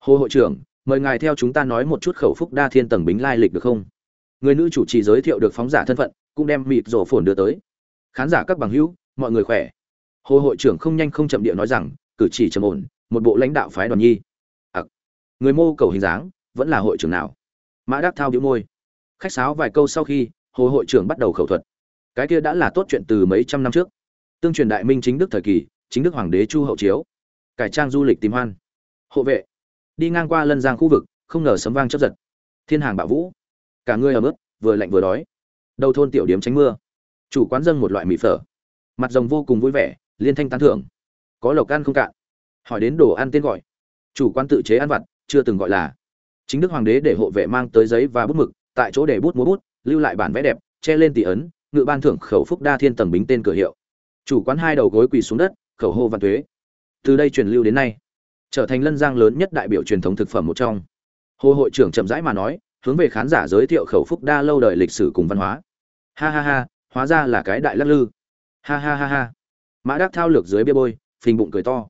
Hồ hội trưởng, mời ngài theo chúng ta nói một chút khẩu phúc đa thiên tầng bính lai lịch được không? Người nữ chủ trì giới thiệu được phóng giả thân phận, cũng đem mịt rổ phồn đưa tới. Khán giả các bằng hữu, mọi người khỏe. Hồ hội trưởng không nhanh không chậm địa nói rằng cử chỉ trầm ổn, một bộ lãnh đạo phái đoàn nhi. Ặc. Người mô cầu hình dáng, vẫn là hội trưởng nào? Mã đắc thao đĩu môi. Khách sáo vài câu sau khi, hồ hội trưởng bắt đầu khẩu thuật. Cái kia đã là tốt chuyện từ mấy trăm năm trước. Tương truyền đại minh chính đức thời kỳ, chính đức hoàng đế chu hậu chiếu. Cải trang du lịch tìm hoan. Hộ vệ. Đi ngang qua lân giang khu vực, không ngờ sấm vang chấp giật. Thiên hàng bạo vũ. Cả người ở mức vừa lạnh vừa đói. Đầu thôn tiểu điếm tránh mưa. Chủ quán dâng một loại mì phở. Mặt rồng vô cùng vui vẻ, liên thanh tán thưởng có lộc ăn không cạn. Hỏi đến đồ ăn tên gọi. Chủ quan tự chế ăn vặt, chưa từng gọi là. Chính đức hoàng đế để hộ vệ mang tới giấy và bút mực, tại chỗ để bút múa bút, lưu lại bản vẽ đẹp, che lên tỷ ấn, ngự ban thưởng khẩu phúc đa thiên tầng bính tên cửa hiệu. Chủ quán hai đầu gối quỳ xuống đất, khẩu hô văn tuế. Từ đây truyền lưu đến nay, trở thành lân giang lớn nhất đại biểu truyền thống thực phẩm một trong. Hồ hội trưởng chậm rãi mà nói, hướng về khán giả giới thiệu khẩu phúc đa lâu đời lịch sử cùng văn hóa. Ha ha ha, hóa ra là cái đại lắc lư. Ha ha ha ha. Mã đắc thao lược dưới bia bôi phình bụng cười to.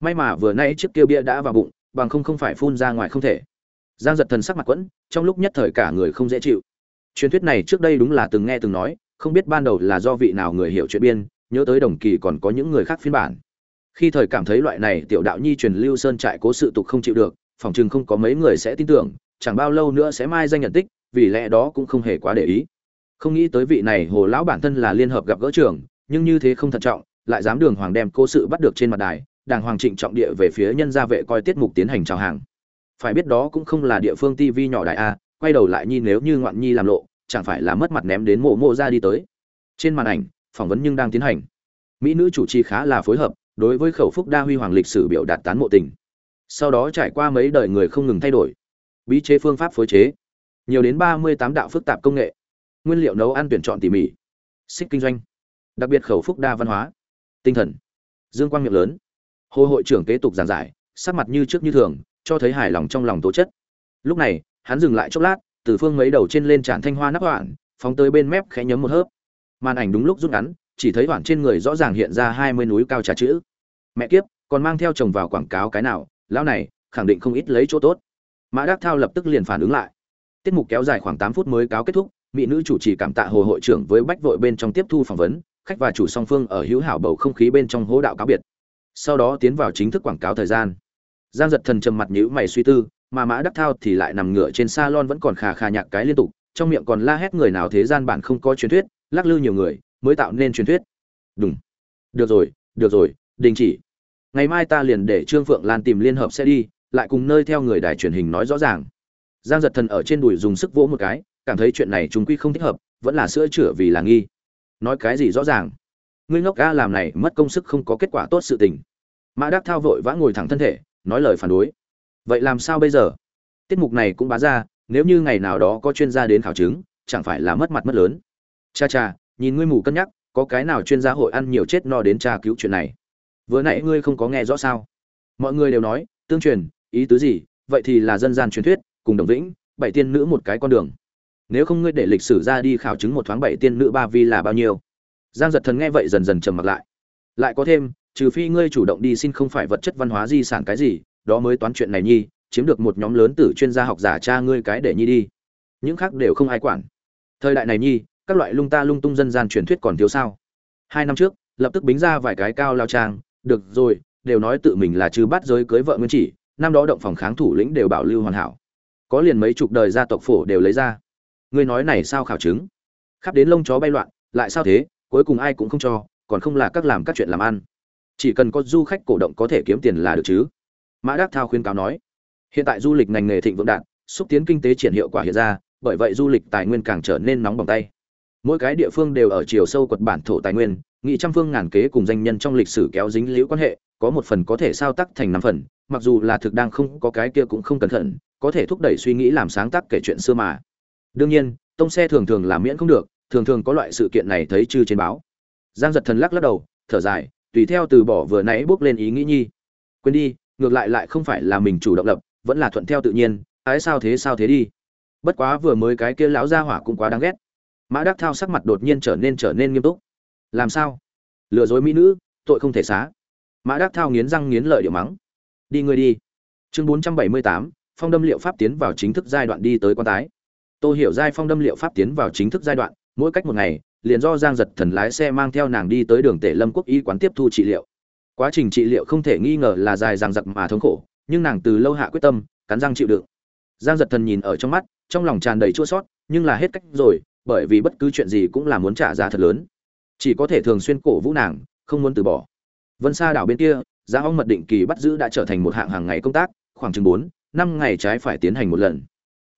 May mà vừa nay chiếc kia bia đã vào bụng, bằng không không phải phun ra ngoài không thể. Giang giật thần sắc mặt quẫn, trong lúc nhất thời cả người không dễ chịu. Truyền thuyết này trước đây đúng là từng nghe từng nói, không biết ban đầu là do vị nào người hiểu chuyện biên, nhớ tới đồng kỳ còn có những người khác phiên bản. Khi thời cảm thấy loại này tiểu đạo nhi truyền lưu sơn trại cố sự tục không chịu được phỏng chừng không có mấy người sẽ tin tưởng, chẳng bao lâu nữa sẽ mai danh nhận tích, vì lẽ đó cũng không hề quá để ý. Không nghĩ tới vị này hồ lão bản thân là liên hợp gặp gỡ trưởng nhưng như thế không thận trọng lại dám đường hoàng đem cố sự bắt được trên mặt đài, đàng hoàng trịnh trọng địa về phía nhân gia vệ coi tiết mục tiến hành chào hàng. Phải biết đó cũng không là địa phương tv nhỏ đại a, quay đầu lại nhi nếu như ngoạn nhi làm lộ, chẳng phải là mất mặt ném đến mộ mộ ra đi tới. Trên màn ảnh, phỏng vấn nhưng đang tiến hành. Mỹ nữ chủ trì khá là phối hợp, đối với khẩu phúc đa huy hoàng lịch sử biểu đạt tán mộ tình. Sau đó trải qua mấy đời người không ngừng thay đổi, bí chế phương pháp phối chế, nhiều đến ba mươi tám đạo phức tạp công nghệ, nguyên liệu nấu ăn tuyển chọn tỉ mỉ, xích kinh doanh, đặc biệt khẩu phúc đa văn hóa tinh thần. Dương quang miệng lớn. Hồ hội trưởng kế tục giảng giải, sắc mặt như trước như thường, cho thấy hài lòng trong lòng tố chất. Lúc này, hắn dừng lại chốc lát, từ phương mấy đầu trên lên tràn thanh hoa nắp hoạn, phóng tới bên mép khẽ nhấm một hớp. Màn ảnh đúng lúc rút ngắn, chỉ thấy hoạn trên người rõ ràng hiện ra hai mươi núi cao trà chữ. Mẹ kiếp, còn mang theo chồng vào quảng cáo cái nào, lão này, khẳng định không ít lấy chỗ tốt. Mã đắc thao lập tức liền phản ứng lại. Tiết mục kéo dài khoảng tám phút mới cáo kết thúc, mỹ nữ chủ trì cảm tạ hồ hội trưởng với bách vội bên trong tiếp thu phỏng vấn khách và chủ song phương ở hữu hảo bầu không khí bên trong hố đạo cáo biệt. Sau đó tiến vào chính thức quảng cáo thời gian. Giang giật thần trầm mặt nhữ mày suy tư, mà mã đắc thao thì lại nằm ngửa trên salon vẫn còn khà khà nhạc cái liên tục, trong miệng còn la hét người nào thế gian bản không có truyền thuyết, lắc lư nhiều người, mới tạo nên truyền thuyết. Đúng được rồi được rồi, đình chỉ. Ngày mai ta liền để trương phượng lan tìm liên hợp sẽ đi, lại cùng nơi theo người đài truyền hình nói rõ ràng. Giang giật thần ở trên đùi dùng sức vỗ một cái, cảm thấy chuyện này chúng quy không thích hợp, vẫn là sữa chữa vì là nghi nói cái gì rõ ràng. Ngươi ngốc ga làm này, mất công sức không có kết quả tốt sự tình. Mã đắc thao vội vã ngồi thẳng thân thể, nói lời phản đối. Vậy làm sao bây giờ? Tiết mục này cũng bá ra, nếu như ngày nào đó có chuyên gia đến khảo chứng, chẳng phải là mất mặt mất lớn. Cha cha, nhìn ngươi mù cân nhắc, có cái nào chuyên gia hội ăn nhiều chết no đến tra cứu chuyện này? Vừa nãy ngươi không có nghe rõ sao? Mọi người đều nói, tương truyền, ý tứ gì? Vậy thì là dân gian truyền thuyết, cùng đồng vĩnh, bảy tiên nữ một cái con đường nếu không ngươi để lịch sử ra đi khảo chứng một thoáng bảy tiên nữ ba vi là bao nhiêu? Giang giật thần nghe vậy dần dần trầm mặc lại. Lại có thêm, trừ phi ngươi chủ động đi xin không phải vật chất văn hóa di sản cái gì, đó mới toán chuyện này nhi, chiếm được một nhóm lớn tử chuyên gia học giả cha ngươi cái để nhi đi. Những khác đều không ai quản. Thời đại này nhi, các loại lung ta lung tung dân gian truyền thuyết còn thiếu sao? Hai năm trước, lập tức bính ra vài cái cao lao trang, được rồi, đều nói tự mình là chư bắt giới cưới vợ nguyên chỉ, năm đó động phòng kháng thủ lĩnh đều bảo lưu hoàn hảo. Có liền mấy chục đời gia tộc phổ đều lấy ra ngươi nói này sao khảo chứng? Khắp đến lông chó bay loạn, lại sao thế? Cuối cùng ai cũng không cho, còn không là các làm các chuyện làm ăn. Chỉ cần có du khách cổ động có thể kiếm tiền là được chứ. Mã đắc thao khuyên cáo nói. Hiện tại du lịch ngành nghề thịnh vượng đạn xúc tiến kinh tế triển hiệu quả hiện ra, bởi vậy du lịch tài nguyên càng trở nên nóng bỏng tay. Mỗi cái địa phương đều ở chiều sâu quật bản thổ tài nguyên, nghị trăm phương ngàn kế cùng danh nhân trong lịch sử kéo dính liễu quan hệ, có một phần có thể sao tắc thành năm phần, mặc dù là thực đang không có cái kia cũng không cẩn thận, có thể thúc đẩy suy nghĩ làm sáng tác kể chuyện xưa mà đương nhiên, tông xe thường thường làm miễn không được, thường thường có loại sự kiện này thấy chư trên báo. Giang giật thần lắc lắc đầu, thở dài, tùy theo từ bỏ vừa nãy bước lên ý nghĩ nhi. Quên đi, ngược lại lại không phải là mình chủ động lập, vẫn là thuận theo tự nhiên, ái sao thế sao thế đi. Bất quá vừa mới cái kia lão gia hỏa cũng quá đáng ghét. Mã đắc thao sắc mặt đột nhiên trở nên trở nên nghiêm túc. Làm sao? Lừa dối mỹ nữ, tội không thể xá. Mã đắc thao nghiến răng nghiến lợi điệu mắng. Đi người đi. Chương bốn trăm bảy mươi tám, phong đâm liệu pháp tiến vào chính thức giai đoạn đi tới quan tái tôi hiểu giai phong đâm liệu pháp tiến vào chính thức giai đoạn mỗi cách một ngày liền do giang giật thần lái xe mang theo nàng đi tới đường tể lâm quốc y quán tiếp thu trị liệu. Quá trình trị liệu không thể nghi ngờ là dài dằng dặc mà thống khổ nhưng nàng từ lâu hạ quyết tâm cắn răng chịu đựng. Giang giật thần nhìn ở trong mắt trong lòng tràn đầy chua xót, nhưng là hết cách rồi bởi vì bất cứ chuyện gì cũng là muốn trả giá thật lớn. Chỉ có thể thường xuyên cổ vũ nàng không muốn từ bỏ. Vân Sa đảo bên kia giá ong mật định kỳ bắt giữ đã trở thành một hạng hàng ngày công tác khoảng chừng bốn năm ngày trái phải tiến hành một lần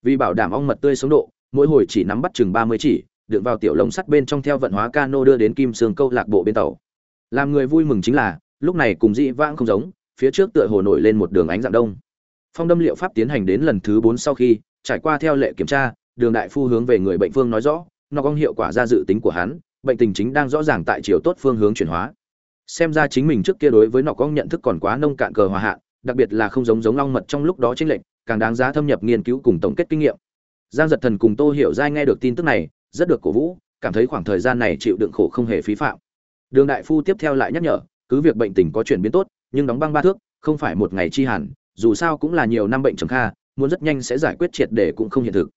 vì bảo đảm ong mật tươi sống độ, mỗi hồi chỉ nắm bắt chừng ba mươi chỉ, đựng vào tiểu lồng sắt bên trong theo vận hóa cano đưa đến kim sương câu lạc bộ bên tàu. Làm người vui mừng chính là, lúc này cùng dị vãng không giống, phía trước tựa hồ nổi lên một đường ánh dạng đông. Phong đâm liệu pháp tiến hành đến lần thứ bốn sau khi, trải qua theo lệ kiểm tra, đường đại phu hướng về người bệnh phương nói rõ, nó có hiệu quả ra dự tính của hắn, bệnh tình chính đang rõ ràng tại chiều tốt phương hướng chuyển hóa. Xem ra chính mình trước kia đối với nọ có nhận thức còn quá nông cạn cờ hòa hạn đặc biệt là không giống giống long mật trong lúc đó chính lệnh càng đáng giá thâm nhập nghiên cứu cùng tổng kết kinh nghiệm. Giang giật thần cùng tô hiểu giai nghe được tin tức này, rất được cổ vũ, cảm thấy khoảng thời gian này chịu đựng khổ không hề phí phạm. Đường đại phu tiếp theo lại nhắc nhở, cứ việc bệnh tình có chuyển biến tốt, nhưng đóng băng ba thước, không phải một ngày chi hẳn, dù sao cũng là nhiều năm bệnh trầm kha, muốn rất nhanh sẽ giải quyết triệt để cũng không hiện thực.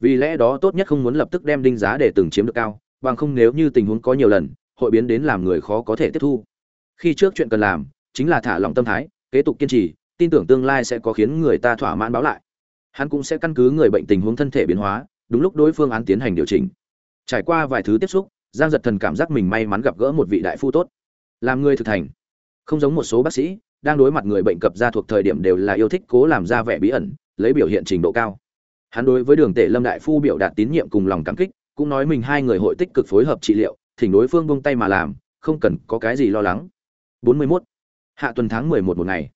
Vì lẽ đó tốt nhất không muốn lập tức đem đinh giá để từng chiếm được cao, bằng không nếu như tình huống có nhiều lần, hội biến đến làm người khó có thể tiếp thu. Khi trước chuyện cần làm, chính là thả lỏng tâm thái, kế tục kiên trì tin tưởng tương lai sẽ có khiến người ta thỏa mãn báo lại. Hắn cũng sẽ căn cứ người bệnh tình huống thân thể biến hóa, đúng lúc đối phương án tiến hành điều chỉnh. Trải qua vài thứ tiếp xúc, giang giật thần cảm giác mình may mắn gặp gỡ một vị đại phu tốt. Làm người thực thành. Không giống một số bác sĩ, đang đối mặt người bệnh cập ra thuộc thời điểm đều là yêu thích cố làm ra vẻ bí ẩn, lấy biểu hiện trình độ cao. Hắn đối với đường tể lâm đại phu biểu đạt tín nhiệm cùng lòng cảm kích, cũng nói mình hai người hội tích cực phối hợp trị liệu, thỉnh đối phương buông tay mà làm, không cần có cái gì lo lắng. 41. hạ tuần tháng 11 một ngày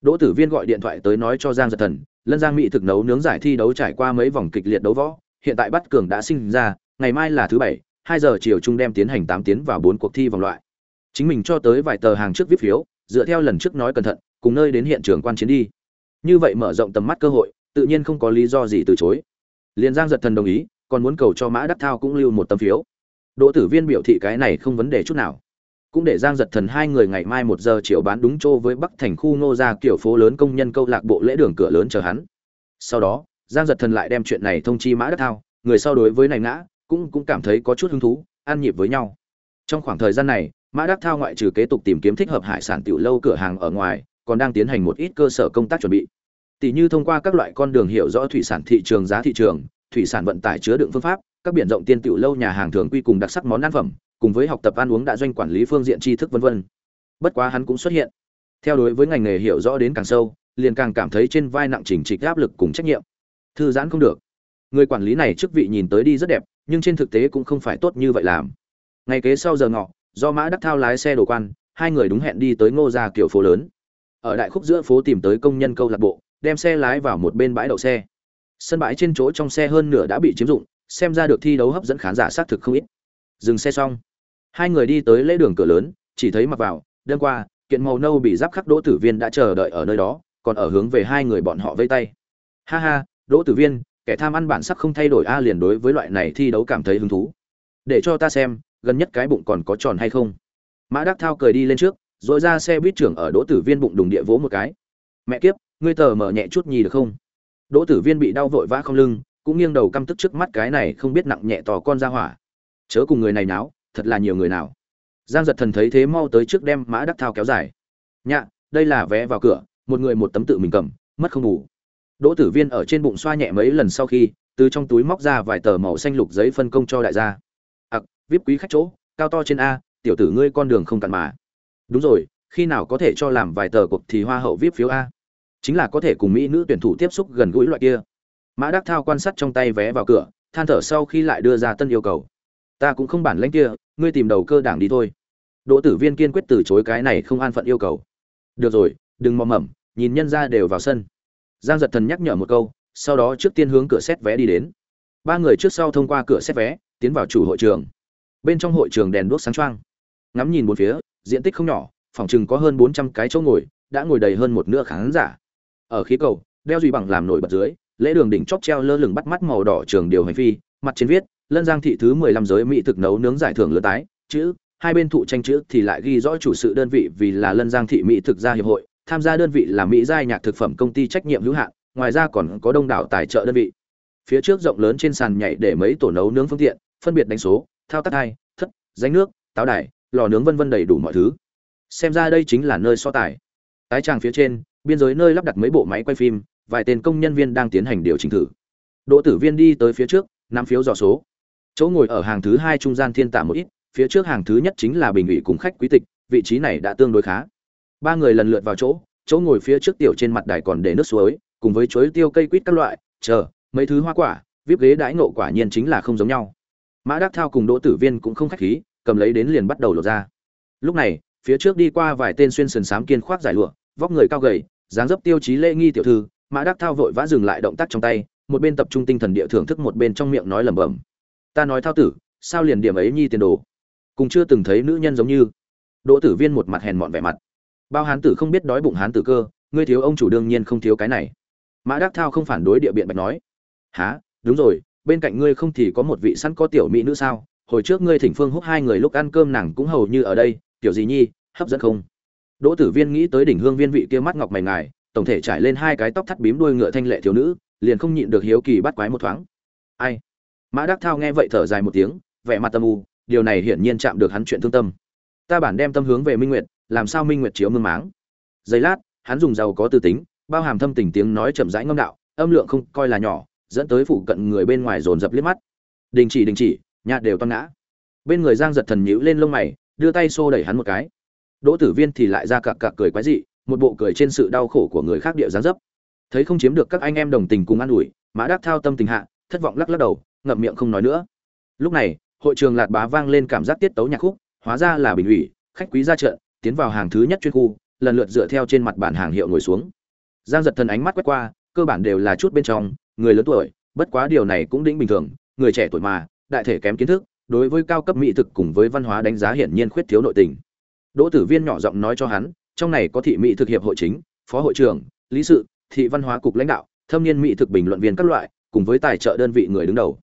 đỗ tử viên gọi điện thoại tới nói cho giang giật thần, lân giang mỹ thực nấu nướng giải thi đấu trải qua mấy vòng kịch liệt đấu võ, hiện tại bắt cường đã sinh ra, ngày mai là thứ bảy, hai giờ chiều trung đem tiến hành tám tiến vào bốn cuộc thi vòng loại. Chính mình cho tới vài tờ hàng trước viết phiếu, dựa theo lần trước nói cẩn thận, cùng nơi đến hiện trường quan chiến đi. Như vậy mở rộng tầm mắt cơ hội, tự nhiên không có lý do gì từ chối. Liên giang giật thần đồng ý, còn muốn cầu cho mã đắc thao cũng lưu một tấm phiếu. Đỗ tử viên biểu thị cái này không vấn đề chút nào cũng để giang giật thần hai người ngày mai một giờ chiều bán đúng chỗ với bắc thành khu ngô ra kiểu phố lớn công nhân câu lạc bộ lễ đường cửa lớn chờ hắn. Sau đó, giang giật thần lại đem chuyện này thông chi mã đắc thao, người sau đối với này ngã, cũng cũng cảm thấy có chút hứng thú, an nhịp với nhau. Trong khoảng thời gian này, mã đắc thao ngoại trừ kế tục tìm kiếm thích hợp hải sản tiểu lâu cửa hàng ở ngoài, còn đang tiến hành một ít cơ sở công tác chuẩn bị. Tỷ như thông qua các loại con đường hiểu rõ thủy sản thị trường, giá thị trường, thủy sản vận tải chứa đựng phương pháp, các biển rộng tiên tiểu lâu nhà hàng thường quy cùng đặc sắc món ăn phẩm cùng với học tập ăn uống đã doanh quản lý phương diện tri thức vân vân. Bất quá hắn cũng xuất hiện. Theo đối với ngành nghề hiểu rõ đến càng sâu, liền càng cảm thấy trên vai nặng chỉnh trịch áp lực cùng trách nhiệm. Thư giãn không được. Người quản lý này chức vị nhìn tới đi rất đẹp, nhưng trên thực tế cũng không phải tốt như vậy làm. Ngày kế sau giờ ngọ, do mã đắc thao lái xe đồ quan, hai người đúng hẹn đi tới ngô gia kiểu phố lớn. Ở đại khúc giữa phố tìm tới công nhân câu lạc bộ, đem xe lái vào một bên bãi đậu xe. Sân bãi trên chỗ trong xe hơn nửa đã bị chiếm dụng, xem ra được thi đấu hấp dẫn khán giả xác thực không ít. Dừng xe xong hai người đi tới lễ đường cửa lớn, chỉ thấy mặc vào, đêm qua, kiện màu nâu bị giáp khắc đỗ tử viên đã chờ đợi ở nơi đó, còn ở hướng về hai người bọn họ vây tay. Ha ha, đỗ tử viên, kẻ tham ăn bản sắc không thay đổi a à liền đối với loại này thi đấu cảm thấy hứng thú. Để cho ta xem, gần nhất cái bụng còn có tròn hay không. Mã đắc thao cười đi lên trước, rồi ra xe buýt trưởng ở đỗ tử viên bụng đùng địa vỗ một cái. Mẹ kiếp, ngươi tờ mở nhẹ chút nhì được không? Đỗ tử viên bị đau vội vã không lưng, cũng nghiêng đầu căm tức trước mắt cái này không biết nặng nhẹ tò con ra hỏa. Chớ cùng người này náo thật là nhiều người nào. Giang giật thần thấy thế mau tới trước đem mã đắc thao kéo dài. Nhạ, đây là vé vào cửa, một người một tấm tự mình cầm, mất không ngủ. Đỗ tử viên ở trên bụng xoa nhẹ mấy lần sau khi, từ trong túi móc ra vài tờ màu xanh lục giấy phân công cho đại gia. Ặc, vip quý khách chỗ, cao to trên a, tiểu tử ngươi con đường không cặn mà. Đúng rồi, khi nào có thể cho làm vài tờ cuộc thì hoa hậu vip phiếu a? Chính là có thể cùng mỹ nữ tuyển thủ tiếp xúc gần gũi loại kia. Mã đắc thao quan sát trong tay vé vào cửa, than thở sau khi lại đưa ra tân yêu cầu ta cũng không bản lãnh kia, ngươi tìm đầu cơ đảng đi thôi. Đỗ tử viên kiên quyết từ chối cái này không an phận yêu cầu. Được rồi, đừng mò mẩm nhìn nhân ra đều vào sân. Giang giật thần nhắc nhở một câu, sau đó trước tiên hướng cửa xét vé đi đến. Ba người trước sau thông qua cửa xét vé, tiến vào chủ hội trường. Bên trong hội trường đèn đuốc sáng trăng ngắm nhìn bốn phía, diện tích không nhỏ, phòng chừng có hơn bốn trăm cái chỗ ngồi, đã ngồi đầy hơn một nửa khán giả. Ở khí cầu, đeo duy bằng làm nổi bật dưới, lễ đường đỉnh chóp treo lơ lửng bắt mắt màu đỏ trường điều hành phi, mặt trên viết lân giang thị thứ mười lăm giới mỹ thực nấu nướng giải thưởng lừa tái, chữ, hai bên thụ tranh chữ thì lại ghi rõ chủ sự đơn vị vì là lân giang thị mỹ thực gia hiệp hội, tham gia đơn vị là mỹ giai nhạc thực phẩm công ty trách nhiệm hữu hạn, ngoài ra còn có đông đảo tài trợ đơn vị. Phía trước rộng lớn trên sàn nhảy để mấy tổ nấu nướng phương tiện, phân biệt đánh số, thao tác hai, thất, danh nước, táo đài, lò nướng vân vân đầy đủ mọi thứ. Xem ra đây chính là nơi so tài. Tái tràng phía trên, biên giới nơi lắp đặt mấy bộ máy quay phim, vài tên công nhân viên đang tiến hành điều chỉnh thử. Đỗ tử viên đi tới phía trước năm phiếu dò số chỗ ngồi ở hàng thứ hai trung gian thiên tạ một ít, phía trước hàng thứ nhất chính là bình ủy cùng khách quý tịch, vị trí này đã tương đối khá. Ba người lần lượt vào chỗ chỗ ngồi phía trước tiểu trên mặt đài còn để nước suối, cùng với chuối tiêu cây quýt các loại, chờ, mấy thứ hoa quả, vip ghế đãi nộ quả nhiên chính là không giống nhau. Mã đắc thao cùng đỗ tử viên cũng không khách khí, cầm lấy đến liền bắt đầu lột ra. Lúc này, phía trước đi qua vài tên xuyên sườn xám kiên khoác giải lụa, vóc người cao gầy, dáng dấp tiêu chí lễ nghi tiểu thư, mã đắc thao vội vã dừng lại động tác trong tay, một bên tập trung tinh thần địa thưởng thức một bên trong miệng nói lẩm bẩm ta nói thao tử, sao liền điểm ấy nhi tiền đồ? Cùng chưa từng thấy nữ nhân giống như. Đỗ tử viên một mặt hèn mọn vẻ mặt. Bao hán tử không biết đói bụng hán tử cơ, ngươi thiếu ông chủ đương nhiên không thiếu cái này. Mã đắc thao không phản đối địa biện bạch nói. Há đúng rồi, bên cạnh ngươi không thì có một vị sẵn có tiểu mỹ nữ sao? Hồi trước ngươi thỉnh phương húc hai người lúc ăn cơm nàng cũng hầu như ở đây tiểu gì nhi, hấp dẫn không? Đỗ tử viên nghĩ tới đỉnh hương viên vị kia mắt ngọc mày ngài, tổng thể trải lên hai cái tóc thắt bím đuôi ngựa thanh lệ thiếu nữ, liền không nhịn được hiếu kỳ bắt quái một thoáng. Ai? Mã đắc thao nghe vậy thở dài một tiếng, vẻ mặt tâm u, điều này hiển nhiên chạm được hắn chuyện thương tâm. Ta bản đem tâm hướng về minh nguyệt, làm sao minh nguyệt chiếu mương máng? Giây lát, hắn dùng giàu có tư tính, bao hàm thâm tình tiếng nói chậm rãi ngâm đạo, âm lượng không coi là nhỏ, dẫn tới phụ cận người bên ngoài dồn dập liếc mắt. Đình chỉ đình chỉ nhạt đều toan ngã. Bên người giang giật thần nhíu lên lông mày, đưa tay xô đẩy hắn một cái. Đỗ tử viên thì lại ra cặc cặc cười quái dị, một bộ cười trên sự đau khổ của người khác địa gián dấp. Thấy không chiếm được các anh em đồng tình cùng an ủi, mã đắc thao tâm tình hạ, thất vọng lắc lắc đầu ngậm miệng không nói nữa. Lúc này, hội trường lạt bá vang lên cảm giác tiết tấu nhạc khúc, hóa ra là bình ủy, khách quý ra trận, tiến vào hàng thứ nhất chuyên khu, lần lượt dựa theo trên mặt bản hàng hiệu ngồi xuống. Giang giật thần ánh mắt quét qua, cơ bản đều là chút bên trong, người lớn tuổi, bất quá điều này cũng đĩnh bình thường, người trẻ tuổi mà, đại thể kém kiến thức, đối với cao cấp mỹ thực cùng với văn hóa đánh giá hiển nhiên khuyết thiếu nội tình. Đỗ tử viên nhỏ giọng nói cho hắn, trong này có thị mỹ thực hiệp hội chính, phó hội trưởng, lý sự, thị văn hóa cục lãnh đạo, thâm niên mỹ thực bình luận viên các loại, cùng với tài trợ đơn vị người đứng đầu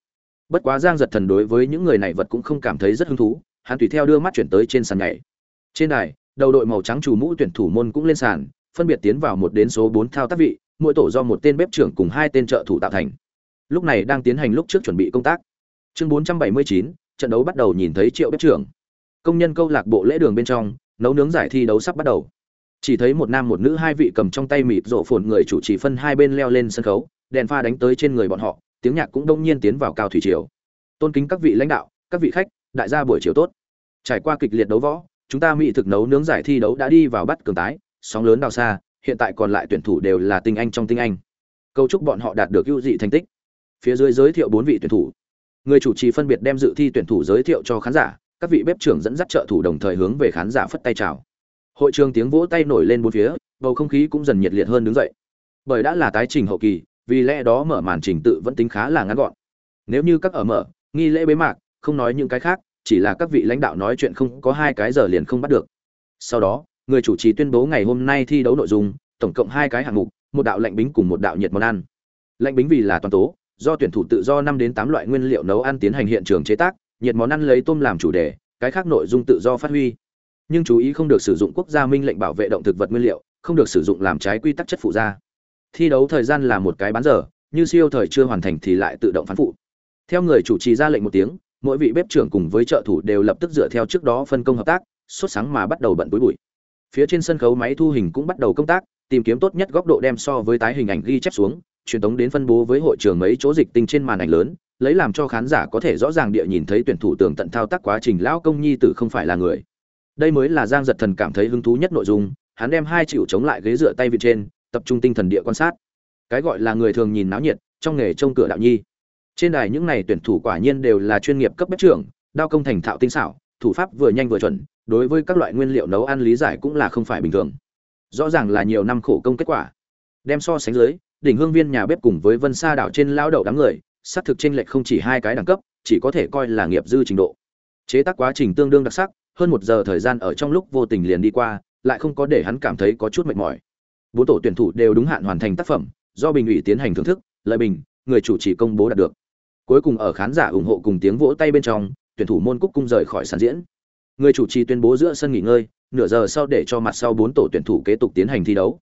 bất quá giang giật thần đối với những người này vật cũng không cảm thấy rất hứng thú, hắn tùy theo đưa mắt chuyển tới trên sàn nhảy. Trên đài, đầu đội màu trắng chủ mũ tuyển thủ môn cũng lên sàn, phân biệt tiến vào một đến số bốn thao tác vị, mỗi tổ do một tên bếp trưởng cùng hai tên trợ thủ tạo thành. Lúc này đang tiến hành lúc trước chuẩn bị công tác. Chương bốn trăm bảy mươi chín, trận đấu bắt đầu nhìn thấy triệu bếp trưởng. Công nhân câu lạc bộ lễ đường bên trong, nấu nướng giải thi đấu sắp bắt đầu. Chỉ thấy một nam một nữ hai vị cầm trong tay mịt rộ phồn người chủ trì phân hai bên leo lên sân khấu, đèn pha đánh tới trên người bọn họ tiếng nhạc cũng đông nhiên tiến vào cao thủy triều. Tôn kính các vị lãnh đạo, các vị khách, đại gia buổi chiều tốt. Trải qua kịch liệt đấu võ, chúng ta mỹ thực nấu nướng giải thi đấu đã đi vào bắt cường tái, sóng lớn đào xa, hiện tại còn lại tuyển thủ đều là tinh anh trong tinh anh. Câu chúc bọn họ đạt được ưu dị thành tích. Phía dưới giới thiệu bốn vị tuyển thủ. Người chủ trì phân biệt đem dự thi tuyển thủ giới thiệu cho khán giả, các vị bếp trưởng dẫn dắt trợ thủ đồng thời hướng về khán giả phất tay chào. Hội trường tiếng vỗ tay nổi lên bốn phía, bầu không khí cũng dần nhiệt liệt hơn đứng dậy. Bởi đã là tái trình hậu kỳ vì lẽ đó mở màn trình tự vẫn tính khá là ngắn gọn. Nếu như các ở mở, nghi lễ bế mạc, không nói những cái khác, chỉ là các vị lãnh đạo nói chuyện không có hai cái giờ liền không bắt được. Sau đó, người chủ trì tuyên bố ngày hôm nay thi đấu nội dung, tổng cộng hai cái hạng mục, một đạo lạnh bính cùng một đạo nhiệt món ăn. Lạnh bính vì là toàn tố, do tuyển thủ tự do năm đến tám loại nguyên liệu nấu ăn tiến hành hiện trường chế tác, nhiệt món ăn lấy tôm làm chủ đề, cái khác nội dung tự do phát huy. Nhưng chú ý không được sử dụng quốc gia minh lệnh bảo vệ động thực vật nguyên liệu, không được sử dụng làm trái quy tắc chất phụ gia thi đấu thời gian là một cái bán giờ, như siêu thời chưa hoàn thành thì lại tự động phán phụ. Theo người chủ trì ra lệnh một tiếng, mỗi vị bếp trưởng cùng với trợ thủ đều lập tức dựa theo trước đó phân công hợp tác, sốt sáng mà bắt đầu bận túi bụi. Phía trên sân khấu máy thu hình cũng bắt đầu công tác, tìm kiếm tốt nhất góc độ đem so với tái hình ảnh ghi chép xuống, truyền tống đến phân bố với hội trường mấy chỗ dịch tinh trên màn ảnh lớn, lấy làm cho khán giả có thể rõ ràng địa nhìn thấy tuyển thủ tường tận thao tác quá trình lão công nhi tử không phải là người. Đây mới là giang giật thần cảm thấy hứng thú nhất nội dung, hắn đem hai chịu chống lại ghế dựa tay vị trên tập trung tinh thần địa quan sát. Cái gọi là người thường nhìn náo nhiệt, trong nghề trông cửa đạo nhi. Trên đài những này tuyển thủ quả nhiên đều là chuyên nghiệp cấp bếp trưởng, đao công thành thạo tinh xảo, thủ pháp vừa nhanh vừa chuẩn, đối với các loại nguyên liệu nấu ăn lý giải cũng là không phải bình thường. Rõ ràng là nhiều năm khổ công kết quả. Đem so sánh dưới, đỉnh hương viên nhà bếp cùng với vân sa đảo trên lao đậu đám người, xác thực chênh lệch không chỉ hai cái đẳng cấp, chỉ có thể coi là nghiệp dư trình độ. Chế tác quá trình tương đương đặc sắc, hơn một giờ thời gian ở trong lúc vô tình liền đi qua, lại không có để hắn cảm thấy có chút mệt mỏi bốn tổ tuyển thủ đều đúng hạn hoàn thành tác phẩm, do bình ủy tiến hành thưởng thức, lợi bình, người chủ trì công bố đạt được. Cuối cùng ở khán giả ủng hộ cùng tiếng vỗ tay bên trong, tuyển thủ môn cúc cung rời khỏi sàn diễn. Người chủ trì tuyên bố giữa sân nghỉ ngơi, nửa giờ sau để cho mặt sau bốn tổ tuyển thủ kế tục tiến hành thi đấu.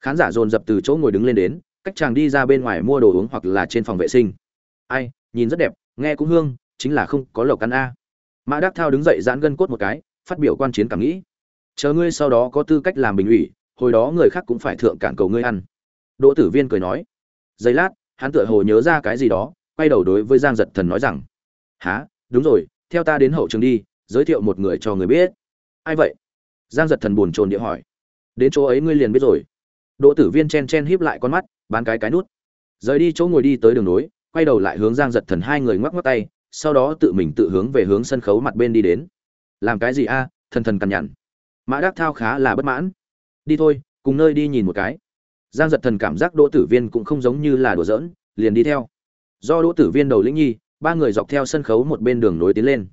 Khán giả dồn dập từ chỗ ngồi đứng lên đến, cách chàng đi ra bên ngoài mua đồ uống hoặc là trên phòng vệ sinh. Ai, nhìn rất đẹp, nghe cũng hương, chính là không có lộc ăn a. Mã đắc thao đứng dậy giãn gân cốt một cái, phát biểu quan chiến cảm nghĩ. Chờ ngươi sau đó có tư cách làm bình ủy hồi đó người khác cũng phải thượng cản cầu ngươi ăn. Đỗ tử viên cười nói, giây lát, hắn tựa hồ nhớ ra cái gì đó, quay đầu đối với giang giật thần nói rằng há đúng rồi, theo ta đến hậu trường đi, giới thiệu một người cho người biết. Ai vậy? Giang giật thần buồn chồn địa hỏi. Đến chỗ ấy ngươi liền biết rồi. Đỗ tử viên chen chen híp lại con mắt, bán cái cái nút. Rời đi chỗ ngồi đi tới đường nối, quay đầu lại hướng giang giật thần hai người ngoắc ngoắc tay, sau đó tự mình tự hướng về hướng sân khấu mặt bên đi đến. Làm cái gì a? Thần thần cằn nhằn. Mã đắc thao khá là bất mãn đi thôi, cùng nơi đi nhìn một cái. Giang giật thần cảm giác đỗ tử viên cũng không giống như là đùa giỡn, liền đi theo. Do đỗ tử viên đầu lĩnh nhi, ba người dọc theo sân khấu một bên đường nối tiến lên.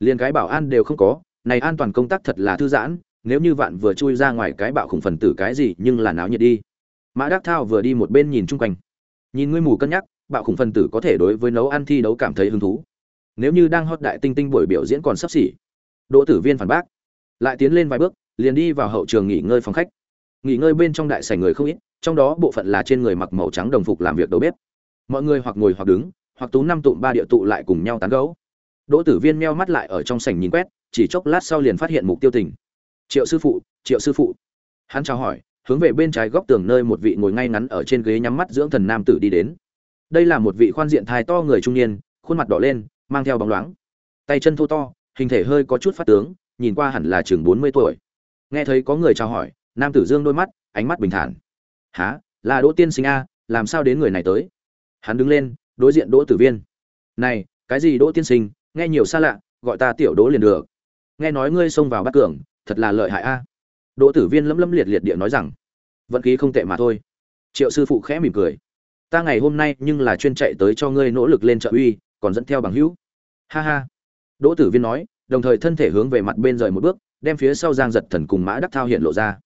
Liền cái bảo an đều không có, này an toàn công tác thật là thư giãn, nếu như vạn vừa chui ra ngoài cái bạo khủng phần tử cái gì nhưng là náo nhiệt đi. Mã đắc thao vừa đi một bên nhìn chung quanh. Nhìn ngươi mù cân nhắc, bạo khủng phần tử có thể đối với nấu ăn thi đấu cảm thấy hứng thú. Nếu như đang hot đại tinh tinh buổi biểu diễn còn sắp xỉ. Đỗ tử viên phản bác. Lại tiến lên vài bước liền đi vào hậu trường nghỉ ngơi phòng khách. Nghỉ ngơi bên trong đại sảnh người không ít, trong đó bộ phận là trên người mặc màu trắng đồng phục làm việc đầu bếp. Mọi người hoặc ngồi hoặc đứng, hoặc tú năm tụm ba địa tụ lại cùng nhau tán gấu đỗ tử viên meo mắt lại ở trong sảnh nhìn quét, chỉ chốc lát sau liền phát hiện mục tiêu tình. Triệu sư phụ, triệu sư phụ. Hắn chào hỏi, hướng về bên trái góc tường nơi một vị ngồi ngay ngắn ở trên ghế nhắm mắt dưỡng thần nam tử đi đến. Đây là một vị khoan diện thai to người trung niên, khuôn mặt đỏ lên, mang theo bóng loáng. Tay chân thô to, hình thể hơi có chút phát tướng, nhìn qua hẳn là chừng bốn mươi tuổi nghe thấy có người chào hỏi, nam tử dương đôi mắt, ánh mắt bình thản. Há là đỗ tiên sinh a, làm sao đến người này tới? Hắn đứng lên, đối diện đỗ tử viên. Này, cái gì đỗ tiên sinh, nghe nhiều xa lạ, gọi ta tiểu đỗ liền được. Nghe nói ngươi xông vào bắt cường, thật là lợi hại a. Đỗ tử viên lấm lấm liệt liệt địa nói rằng. Vận khí không tệ mà thôi. Triệu sư phụ khẽ mỉm cười. Ta ngày hôm nay nhưng là chuyên chạy tới cho ngươi nỗ lực lên trợ uy, còn dẫn theo bằng hữu. Ha ha. Đỗ tử viên nói, đồng thời thân thể hướng về mặt bên rời một bước đem phía sau giang giật thần cùng mã đắc thao hiện lộ ra.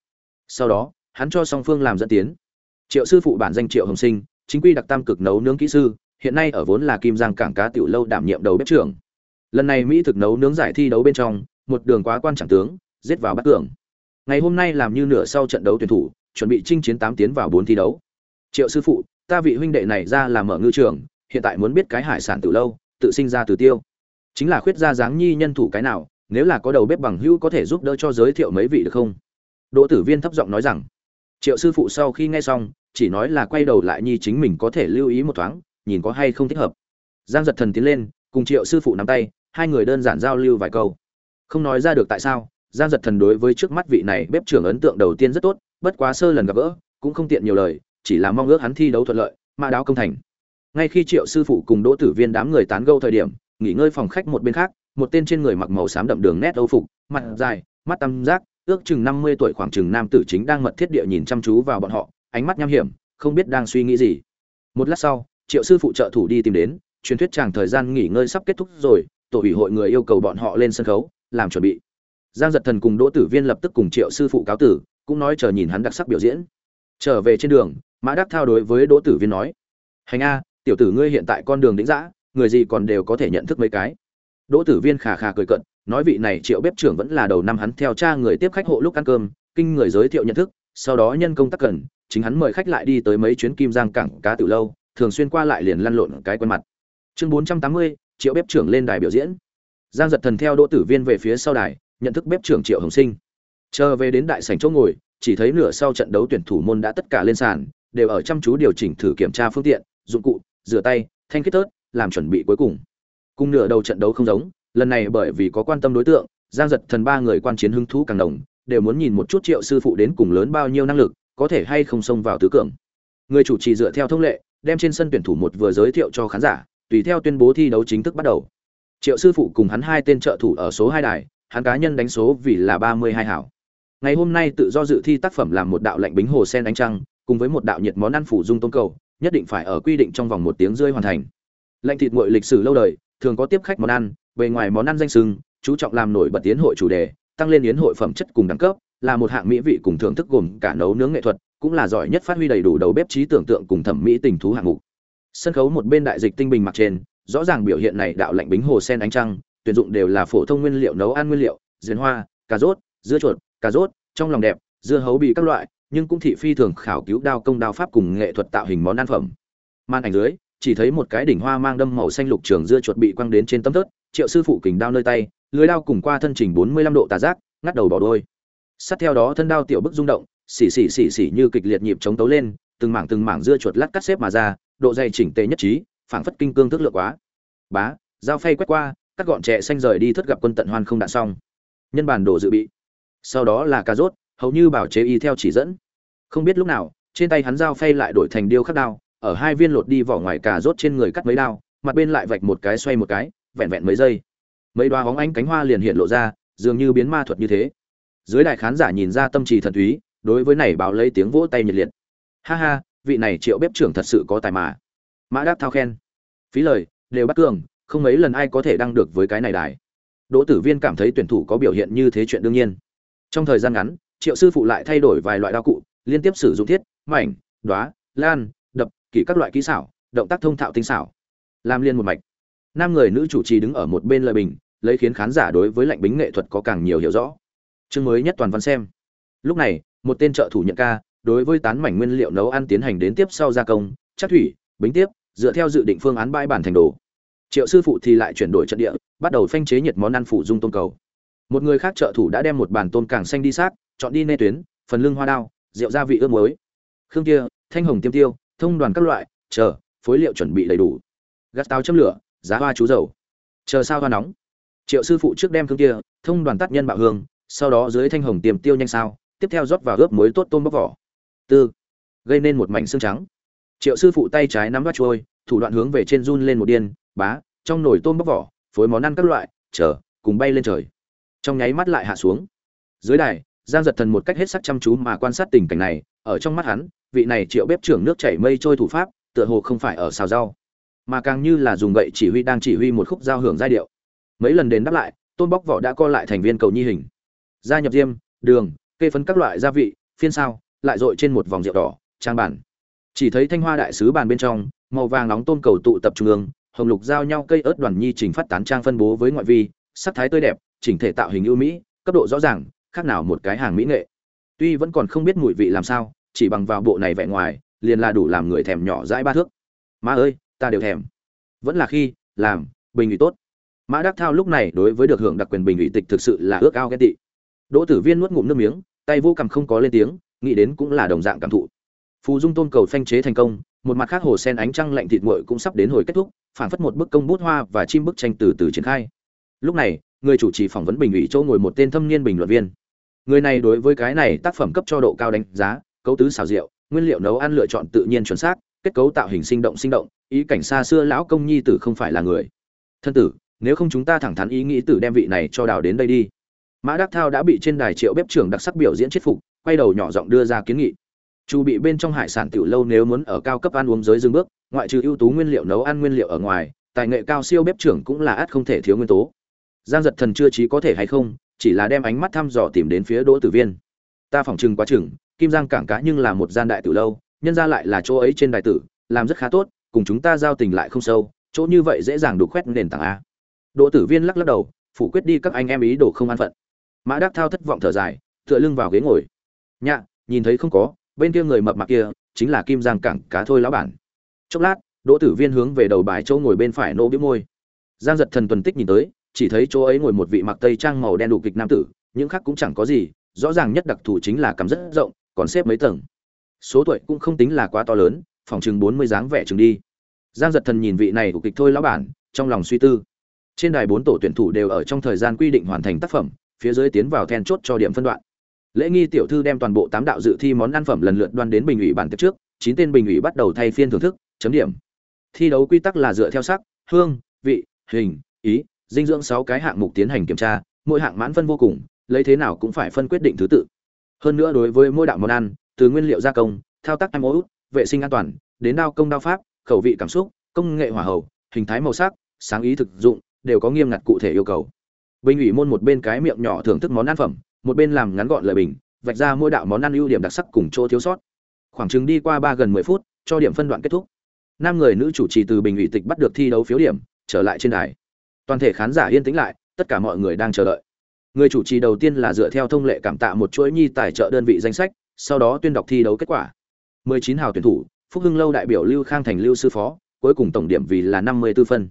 Sau đó, hắn cho song phương làm dẫn tiến. Triệu sư phụ bản danh triệu hồng sinh, chính quy đặc tam cực nấu nướng kỹ sư, hiện nay ở vốn là kim giang cảng cá tiểu lâu đảm nhiệm đầu bếp trưởng. Lần này mỹ thực nấu nướng giải thi đấu bên trong, một đường quá quan trọng tướng, giết vào bắt cường. Ngày hôm nay làm như nửa sau trận đấu tuyển thủ, chuẩn bị chinh chiến tám tiến vào bốn thi đấu. Triệu sư phụ, ta vị huynh đệ này ra làm mở ngư trường, hiện tại muốn biết cái hải sản từ lâu, tự sinh ra từ tiêu. Chính là khuyết gia dáng nhi nhân thủ cái nào nếu là có đầu bếp bằng hữu có thể giúp đỡ cho giới thiệu mấy vị được không? Đỗ tử viên thấp giọng nói rằng, triệu sư phụ sau khi nghe xong, chỉ nói là quay đầu lại nhi chính mình có thể lưu ý một thoáng, nhìn có hay không thích hợp. Giang giật thần tiến lên, cùng triệu sư phụ nắm tay, hai người đơn giản giao lưu vài câu. Không nói ra được tại sao, giang giật thần đối với trước mắt vị này bếp trưởng ấn tượng đầu tiên rất tốt, bất quá sơ lần gặp gỡ, cũng không tiện nhiều lời, chỉ là mong ước hắn thi đấu thuận lợi, mã đáo công thành. Ngay khi triệu sư phụ cùng đỗ tử viên đám người tán gâu thời điểm, nghỉ ngơi phòng khách một bên khác một tên trên người mặc màu xám đậm đường nét âu phục, mặt dài, mắt tăm giác, ước chừng năm mươi tuổi khoảng chừng nam tử chính đang mật thiết địa nhìn chăm chú vào bọn họ, ánh mắt nham hiểm, không biết đang suy nghĩ gì. Một lát sau, triệu sư phụ trợ thủ đi tìm đến, truyền thuyết chàng thời gian nghỉ ngơi sắp kết thúc rồi, tổ ủy hội người yêu cầu bọn họ lên sân khấu, làm chuẩn bị. Giang giật thần cùng đỗ tử viên lập tức cùng triệu sư phụ cáo tử, cũng nói chờ nhìn hắn đặc sắc biểu diễn. Trở về trên đường, mã đắc thao đối với đỗ tử viên nói, hành a, tiểu tử ngươi hiện tại con đường đĩnh dã, người gì còn đều có thể nhận thức mấy cái đỗ tử viên khà khà cười cận nói vị này triệu bếp trưởng vẫn là đầu năm hắn theo cha người tiếp khách hộ lúc ăn cơm, kinh người giới thiệu nhận thức, sau đó nhân công tác cần, chính hắn mời khách lại đi tới mấy chuyến kim giang cảng cá từ lâu, thường xuyên qua lại liền lăn lộn cái quen mặt. Chương bốn trăm tám mươi, triệu bếp trưởng lên đài biểu diễn. Giang giật thần theo đỗ tử viên về phía sau đài, nhận thức bếp trưởng triệu hồng sinh. Chờ về đến đại sảnh chỗ ngồi, chỉ thấy nửa sau trận đấu tuyển thủ môn đã tất cả lên sàn, đều ở chăm chú điều chỉnh thử kiểm tra phương tiện, dụng cụ, rửa tay, thanh kết tớt, làm chuẩn bị cuối cùng cùng nửa đầu trận đấu không giống, lần này bởi vì có quan tâm đối tượng, giang giật thần ba người quan chiến hứng thú càng đồng đều muốn nhìn một chút triệu sư phụ đến cùng lớn bao nhiêu năng lực, có thể hay không xông vào tứ cường. Người chủ trì dựa theo thông lệ, đem trên sân tuyển thủ một vừa giới thiệu cho khán giả, tùy theo tuyên bố thi đấu chính thức bắt đầu. Triệu sư phụ cùng hắn hai tên trợ thủ ở số hai đài, hắn cá nhân đánh số vì là ba mươi hai hảo. Ngày hôm nay tự do dự thi tác phẩm làm một đạo lạnh bính hồ sen đánh trăng, cùng với một đạo nhiệt món ăn phủ dung tôm cầu, nhất định phải ở quy định trong vòng một tiếng rơi hoàn thành. Lạnh thịt nguội lịch sử lâu đời thường có tiếp khách món ăn, bề ngoài món ăn danh sưng, chú trọng làm nổi bật tiến hội chủ đề, tăng lên yến hội phẩm chất cùng đẳng cấp, là một hạng mỹ vị cùng thưởng thức gồm cả nấu nướng nghệ thuật, cũng là giỏi nhất phát huy đầy đủ đầu bếp trí tưởng tượng cùng thẩm mỹ tình thú hạng mục. Sân khấu một bên đại dịch tinh bình mặc trên, rõ ràng biểu hiện này đạo lạnh bính hồ sen ánh trăng, tuyển dụng đều là phổ thông nguyên liệu nấu ăn nguyên liệu diền hoa, cà rốt, dưa chuột, cà rốt, trong lòng đẹp, dưa hấu bị các loại, nhưng cũng thị phi thường khảo cứu đao công đao pháp cùng nghệ thuật tạo hình món ăn phẩm. Màn ảnh dưới chỉ thấy một cái đỉnh hoa mang đâm màu xanh lục trường dưa chuột bị quăng đến trên tấm tớt triệu sư phụ kình đao nơi tay, lưới đao cùng qua thân trình bốn mươi lăm độ tà giác, ngắt đầu bỏ đôi sát theo đó thân đao tiểu bức rung động, xì xì xì xì như kịch liệt nhịp chống tấu lên, từng mảng từng mảng dưa chuột lát cắt xếp mà ra, độ dày chỉnh tề nhất trí, phảng phất kinh cương thức lượng quá. Bá, dao phay quét qua, cắt gọn trẻ xanh rời đi thất gặp quân tận hoan không đạn xong. Nhân bản đồ dự bị. Sau đó là cà rốt, hầu như bảo chế y theo chỉ dẫn. Không biết lúc nào, trên tay hắn dao phay lại đổi thành điêu khắc đao ở hai viên lột đi vỏ ngoài cà rốt trên người cắt mấy đao, mặt bên lại vạch một cái xoay một cái, vẹn vẹn mấy giây. Mấy đoá hóng ánh cánh hoa liền hiện lộ ra, dường như biến ma thuật như thế. Dưới đại khán giả nhìn ra tâm trì thần thúy đối với này báo lấy tiếng vỗ tay nhiệt liệt. Ha ha, vị này triệu bếp trưởng thật sự có tài mà. Mã đáp thao khen. Phí lời, đều bắt cường, không mấy lần ai có thể đăng được với cái này đài. Đỗ tử viên cảm thấy tuyển thủ có biểu hiện như thế chuyện đương nhiên. Trong thời gian ngắn, triệu sư phụ lại thay đổi vài loại đao cụ, liên tiếp sử dụng thiết, mảnh đoá lan kỳ kỹ các loại kỹ xảo, động tác thông thạo tinh xảo. Làm liên một mạch. Nam người nữ chủ trì đứng ở một bên lời bình, lấy khiến khán giả đối với lạnh bính nghệ thuật có càng nhiều hiểu rõ. Chương mới nhất toàn văn xem. Lúc này, một tên trợ thủ nhận ca, đối với tán mảnh nguyên liệu nấu ăn tiến hành đến tiếp sau gia công, chắc thủy, bính tiếp, dựa theo dự định phương án bãi bản thành đồ. Triệu sư phụ thì lại chuyển đổi trận địa, bắt đầu phanh chế nhiệt món ăn phụ dung tôm cầu. Một người khác trợ thủ đã đem một bàn tôm càng xanh đi xác chọn đi nê tuyến, phần lưng hoa đao, rượu gia vị ướp muối. Khương kia, thanh hồng tiêm tiêu thông đoàn các loại, chờ, phối liệu chuẩn bị đầy đủ. Gắt táo châm lửa, giá hoa chú dầu. Chờ sao hoa nóng. Triệu sư phụ trước đem thương kia, thông đoàn tắt nhân bạo hương, sau đó dưới thanh hồng tiềm tiêu nhanh sao, tiếp theo rót vào ướp muối tốt tôm bóc vỏ. Tư. Gây nên một mảnh xương trắng. Triệu sư phụ tay trái nắm bắt trôi thủ đoạn hướng về trên run lên một điên, bá, trong nồi tôm bóc vỏ, phối món ăn các loại, chờ, cùng bay lên trời. Trong nháy mắt lại hạ xuống. Dưới đài, giang giật thần một cách hết sắc chăm chú mà quan sát tình cảnh này, ở trong mắt hắn vị này triệu bếp trưởng nước chảy mây trôi thủ pháp, tựa hồ không phải ở xào rau, mà càng như là dùng gậy chỉ huy đang chỉ huy một khúc giao hưởng giai điệu. Mấy lần đến đáp lại, tôn bóc vỏ đã co lại thành viên cầu nhi hình. Gia nhập diêm, đường, kê phấn các loại gia vị, phiên sao, lại dội trên một vòng rượu đỏ, trang bản. Chỉ thấy thanh hoa đại sứ bàn bên trong, màu vàng nóng tôm cầu tụ tập trung ương, hồng lục giao nhau cây ớt đoàn nhi trình phát tán trang phân bố với ngoại vi, sắc thái tươi đẹp, chỉnh thể tạo hình ưu mỹ, cấp độ rõ ràng, khác nào một cái hàng mỹ nghệ. Tuy vẫn còn không biết mùi vị làm sao chỉ bằng vào bộ này vẻ ngoài, liền là đủ làm người thèm nhỏ dãi ba thước. Má ơi, ta đều thèm. Vẫn là khi, làm, bình ủy tốt. Mã đắc thao lúc này đối với được hưởng đặc quyền bình ủy tịch thực sự là ước ao ghen tị. Đỗ tử viên nuốt ngụm nước miếng, tay vô cầm không có lên tiếng, nghĩ đến cũng là đồng dạng cảm thụ. Phù dung tôn cầu phanh chế thành công, một mặt khác hồ sen ánh trăng lạnh thịt nguội cũng sắp đến hồi kết thúc phản phất một bức công bút hoa và chim bức tranh từ từ triển khai. Lúc này, người chủ trì phỏng vấn bình ủy châu ngồi một tên thâm niên bình luận viên. Người này đối với cái này tác phẩm cấp cho độ cao đánh giá cấu tứ xào rượu, nguyên liệu nấu ăn lựa chọn tự nhiên chuẩn xác, kết cấu tạo hình sinh động sinh động, ý cảnh xa xưa lão công nhi tử không phải là người. Thân tử, nếu không chúng ta thẳng thắn ý nghĩ tử đem vị này cho đào đến đây đi. Mã đắc thao đã bị trên đài triệu bếp trưởng đặc sắc biểu diễn chết phục, quay đầu nhỏ giọng đưa ra kiến nghị. Chu bị bên trong hải sản tiểu lâu nếu muốn ở cao cấp ăn uống giới dương bước, ngoại trừ ưu tú nguyên liệu nấu ăn nguyên liệu ở ngoài, tài nghệ cao siêu bếp trưởng cũng là át không thể thiếu nguyên tố. Giang giật thần chưa trí có thể hay không, chỉ là đem ánh mắt thăm dò tìm đến phía đỗ tử viên. Ta phỏng chừng quá chừng kim giang cảng cá nhưng là một gian đại tử lâu, nhân ra lại là chỗ ấy trên đại tử, làm rất khá tốt, cùng chúng ta giao tình lại không sâu, chỗ như vậy dễ dàng đục khoét nền tảng a. Đỗ tử viên lắc lắc đầu, phủ quyết đi các anh em ý đồ không an phận. Mã đắc thao thất vọng thở dài, tựa lưng vào ghế ngồi. Nhạ, nhìn thấy không có, bên kia người mập mạp kia, chính là kim giang cảng cá thôi lão bản. Chốc lát, đỗ tử viên hướng về đầu bài chỗ ngồi bên phải nỗ bĩu môi. Giang giật thần tuần tích nhìn tới, chỉ thấy chỗ ấy ngồi một vị mặc tây trang màu đen đủ kịch nam tử, những khác cũng chẳng có gì, rõ ràng nhất đặc thù chính là cảm rất rộng còn xếp mấy tầng. Số tuổi cũng không tính là quá to lớn, phòng chừng bốn mươi dáng vẻ chừng đi. Giang giật thần nhìn vị này của kịch thôi lão bản, trong lòng suy tư. Trên đài bốn tổ tuyển thủ đều ở trong thời gian quy định hoàn thành tác phẩm, phía dưới tiến vào then chốt cho điểm phân đoạn. Lễ nghi tiểu thư đem toàn bộ tám đạo dự thi món ăn phẩm lần lượt đoan đến bình ủy bản tiệc trước, chín tên bình ủy bắt đầu thay phiên thưởng thức, chấm điểm. Thi đấu quy tắc là dựa theo sắc, hương, vị, hình, ý, dinh dưỡng sáu cái hạng mục tiến hành kiểm tra, mỗi hạng mãn phân vô cùng, lấy thế nào cũng phải phân quyết định thứ tự hơn nữa đối với mỗi đạo món ăn, từ nguyên liệu gia công, thao tác mô vệ sinh an toàn, đến đao công đao pháp, khẩu vị cảm xúc, công nghệ hỏa hậu, hình thái màu sắc, sáng ý thực dụng, đều có nghiêm ngặt cụ thể yêu cầu. Bình ủy môn một bên cái miệng nhỏ thưởng thức món ăn phẩm, một bên làm ngắn gọn lời bình, vạch ra mỗi đạo món ăn ưu điểm đặc sắc cùng chỗ thiếu sót. Khoảng chừng đi qua ba gần mười phút, cho điểm phân đoạn kết thúc. Năm người nữ chủ trì từ bình ủy tịch bắt được thi đấu phiếu điểm, trở lại trên đài. Toàn thể khán giả yên tĩnh lại, tất cả mọi người đang chờ đợi người chủ trì đầu tiên là dựa theo thông lệ cảm tạ một chuỗi nhi tài trợ đơn vị danh sách, sau đó tuyên đọc thi đấu kết quả. 19 hào tuyển thủ, phúc hưng lâu đại biểu lưu khang thành lưu sư phó, cuối cùng tổng điểm vì là 54 phân.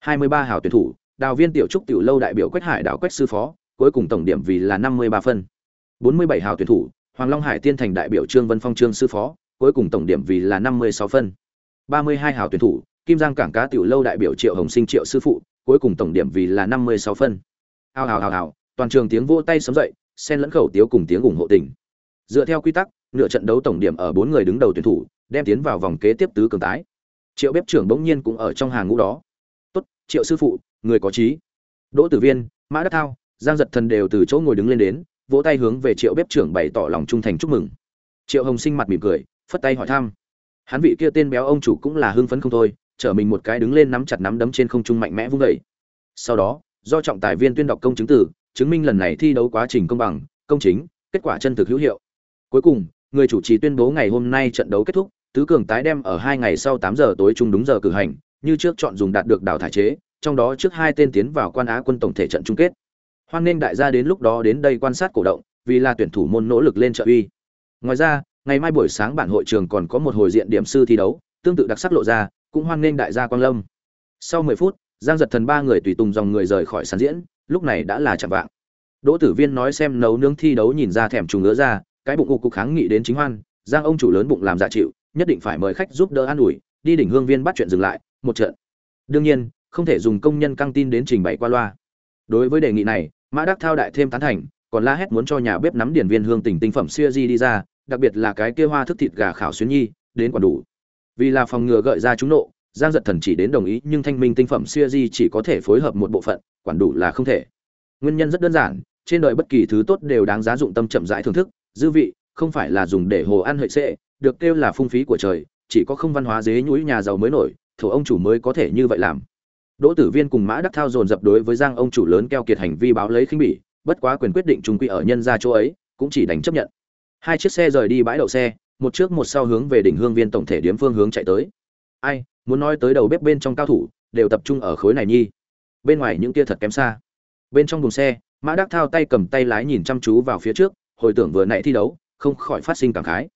23 hào tuyển thủ, đào viên tiểu trúc tiểu lâu đại biểu quách hải đảo quách sư phó, cuối cùng tổng điểm vì là 53 phân. 47 hào tuyển thủ, hoàng long hải tiên thành đại biểu trương vân phong trương sư phó, cuối cùng tổng điểm vì là 56 phân. 32 hào tuyển thủ, kim giang cảng cá tiểu lâu đại biểu triệu hồng sinh triệu sư phụ, cuối cùng tổng điểm vì là 56 phân. Ao hào hào hào toàn trường tiếng vỗ tay sớm dậy, xen lẫn khẩu tiếu cùng tiếng ủng hộ tình. Dựa theo quy tắc, nửa trận đấu tổng điểm ở bốn người đứng đầu tuyển thủ, đem tiến vào vòng kế tiếp tứ cường tái. Triệu bếp trưởng bỗng nhiên cũng ở trong hàng ngũ đó. Tốt, triệu sư phụ, người có trí. Đỗ tử viên, mã đắc thao, giang giật thần đều từ chỗ ngồi đứng lên đến, vỗ tay hướng về triệu bếp trưởng bày tỏ lòng trung thành chúc mừng. Triệu hồng sinh mặt mỉm cười, phất tay hỏi thăm. Hắn vị kia tên béo ông chủ cũng là hưng phấn không thôi, chở mình một cái đứng lên nắm chặt nắm đấm trên không trung mạnh mẽ vung dậy. Sau đó, do trọng tài viên tuyên đọc công chứng từ chứng minh lần này thi đấu quá trình công bằng, công chính, kết quả chân thực hữu hiệu. Cuối cùng, người chủ trì tuyên bố ngày hôm nay trận đấu kết thúc, tứ cường tái đem ở hai ngày sau tám giờ tối trung đúng giờ cử hành, như trước chọn dùng đạt được đào thải chế, trong đó trước hai tên tiến vào quan á quân tổng thể trận chung kết. Hoan nên đại gia đến lúc đó đến đây quan sát cổ động, vì là tuyển thủ môn nỗ lực lên trợ uy. Ngoài ra, ngày mai buổi sáng bản hội trường còn có một hồi diện điểm sư thi đấu, tương tự đặc sắc lộ ra, cũng hoan nên đại gia quang lâm. Sau mười phút, giang giật thần ba người tùy tùng dòng người rời khỏi sàn diễn lúc này đã là chạm vạng. Đỗ tử viên nói xem nấu nướng thi đấu nhìn ra thèm trùng ngứa ra, cái bụng cục cục kháng nghị đến chính hoan, giang ông chủ lớn bụng làm dạ chịu, nhất định phải mời khách giúp đỡ an ủi, đi đỉnh hương viên bắt chuyện dừng lại, một trận. Đương nhiên, không thể dùng công nhân căng tin đến trình bày qua loa. Đối với đề nghị này, mã đắc thao đại thêm tán thành, còn la hét muốn cho nhà bếp nắm điển viên hương tỉnh tinh phẩm siêu di đi ra, đặc biệt là cái kia hoa thức thịt gà khảo xuyến nhi, đến còn đủ. Vì là phòng ngừa gợi ra chúng nộ, giang giật thần chỉ đến đồng ý, nhưng thanh minh tinh phẩm siêu di chỉ có thể phối hợp một bộ phận quản đủ là không thể. Nguyên nhân rất đơn giản, trên đời bất kỳ thứ tốt đều đáng giá dụng tâm chậm rãi thưởng thức, dư vị, không phải là dùng để hồ ăn hợi sệ, được kêu là phung phí của trời, chỉ có không văn hóa dế nhũi nhà giàu mới nổi thủ ông chủ mới có thể như vậy làm. Đỗ tử viên cùng mã đắc thao dồn dập đối với giang ông chủ lớn keo kiệt hành vi báo lấy khinh bỉ, bất quá quyền quyết định trung quy ở nhân ra chỗ ấy, cũng chỉ đánh chấp nhận. Hai chiếc xe rời đi bãi đậu xe, một trước một sau hướng về đỉnh hương viên tổng thể điếm phương hướng chạy tới. Ai, muốn nói tới đầu bếp bên trong cao thủ, đều tập trung ở khối này nhi bên ngoài những kia thật kém xa. Bên trong buồng xe, mã đắc thao tay cầm tay lái nhìn chăm chú vào phía trước, hồi tưởng vừa nãy thi đấu, không khỏi phát sinh cảm khái.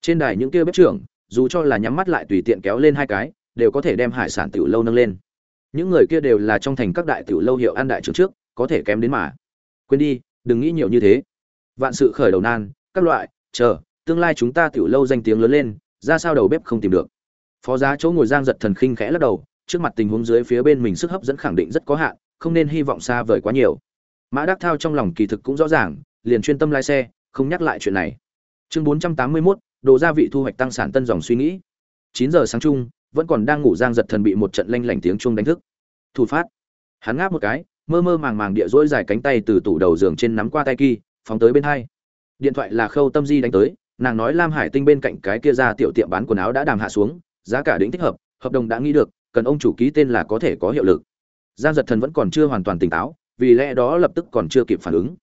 Trên đài những kia bếp trưởng, dù cho là nhắm mắt lại tùy tiện kéo lên hai cái, đều có thể đem hải sản tiểu lâu nâng lên. Những người kia đều là trong thành các đại tiểu lâu hiệu ăn đại trưởng trước, có thể kém đến mà. Quên đi, đừng nghĩ nhiều như thế. Vạn sự khởi đầu nan, các loại, chờ, tương lai chúng ta tiểu lâu danh tiếng lớn lên, ra sao đầu bếp không tìm được. Phó giá chỗ ngồi giang giật thần khinh khẽ lắc đầu trước mặt tình huống dưới phía bên mình sức hấp dẫn khẳng định rất có hạn không nên hy vọng xa vời quá nhiều. Mã đắc thao trong lòng kỳ thực cũng rõ ràng liền chuyên tâm lái xe không nhắc lại chuyện này. Chương bốn trăm tám mươi 481, đồ gia vị thu hoạch tăng sản tân dòng suy nghĩ. Chín giờ sáng chung vẫn còn đang ngủ giang giật thần bị một trận lanh lảnh tiếng chuông đánh thức. Thủ phát. Hắn ngáp một cái mơ mơ màng màng địa dỗi dài cánh tay từ tủ đầu giường trên nắm qua tay kia phóng tới bên hai. Điện thoại là khâu tâm di đánh tới nàng nói lam hải tinh bên cạnh cái kia ra tiểu tiệm bán quần áo đã đàm hạ xuống giá cả đỉnh thích hợp hợp đồng đã nghĩ được cần ông chủ ký tên là có thể có hiệu lực. Giang giật thần vẫn còn chưa hoàn toàn tỉnh táo, vì lẽ đó lập tức còn chưa kịp phản ứng.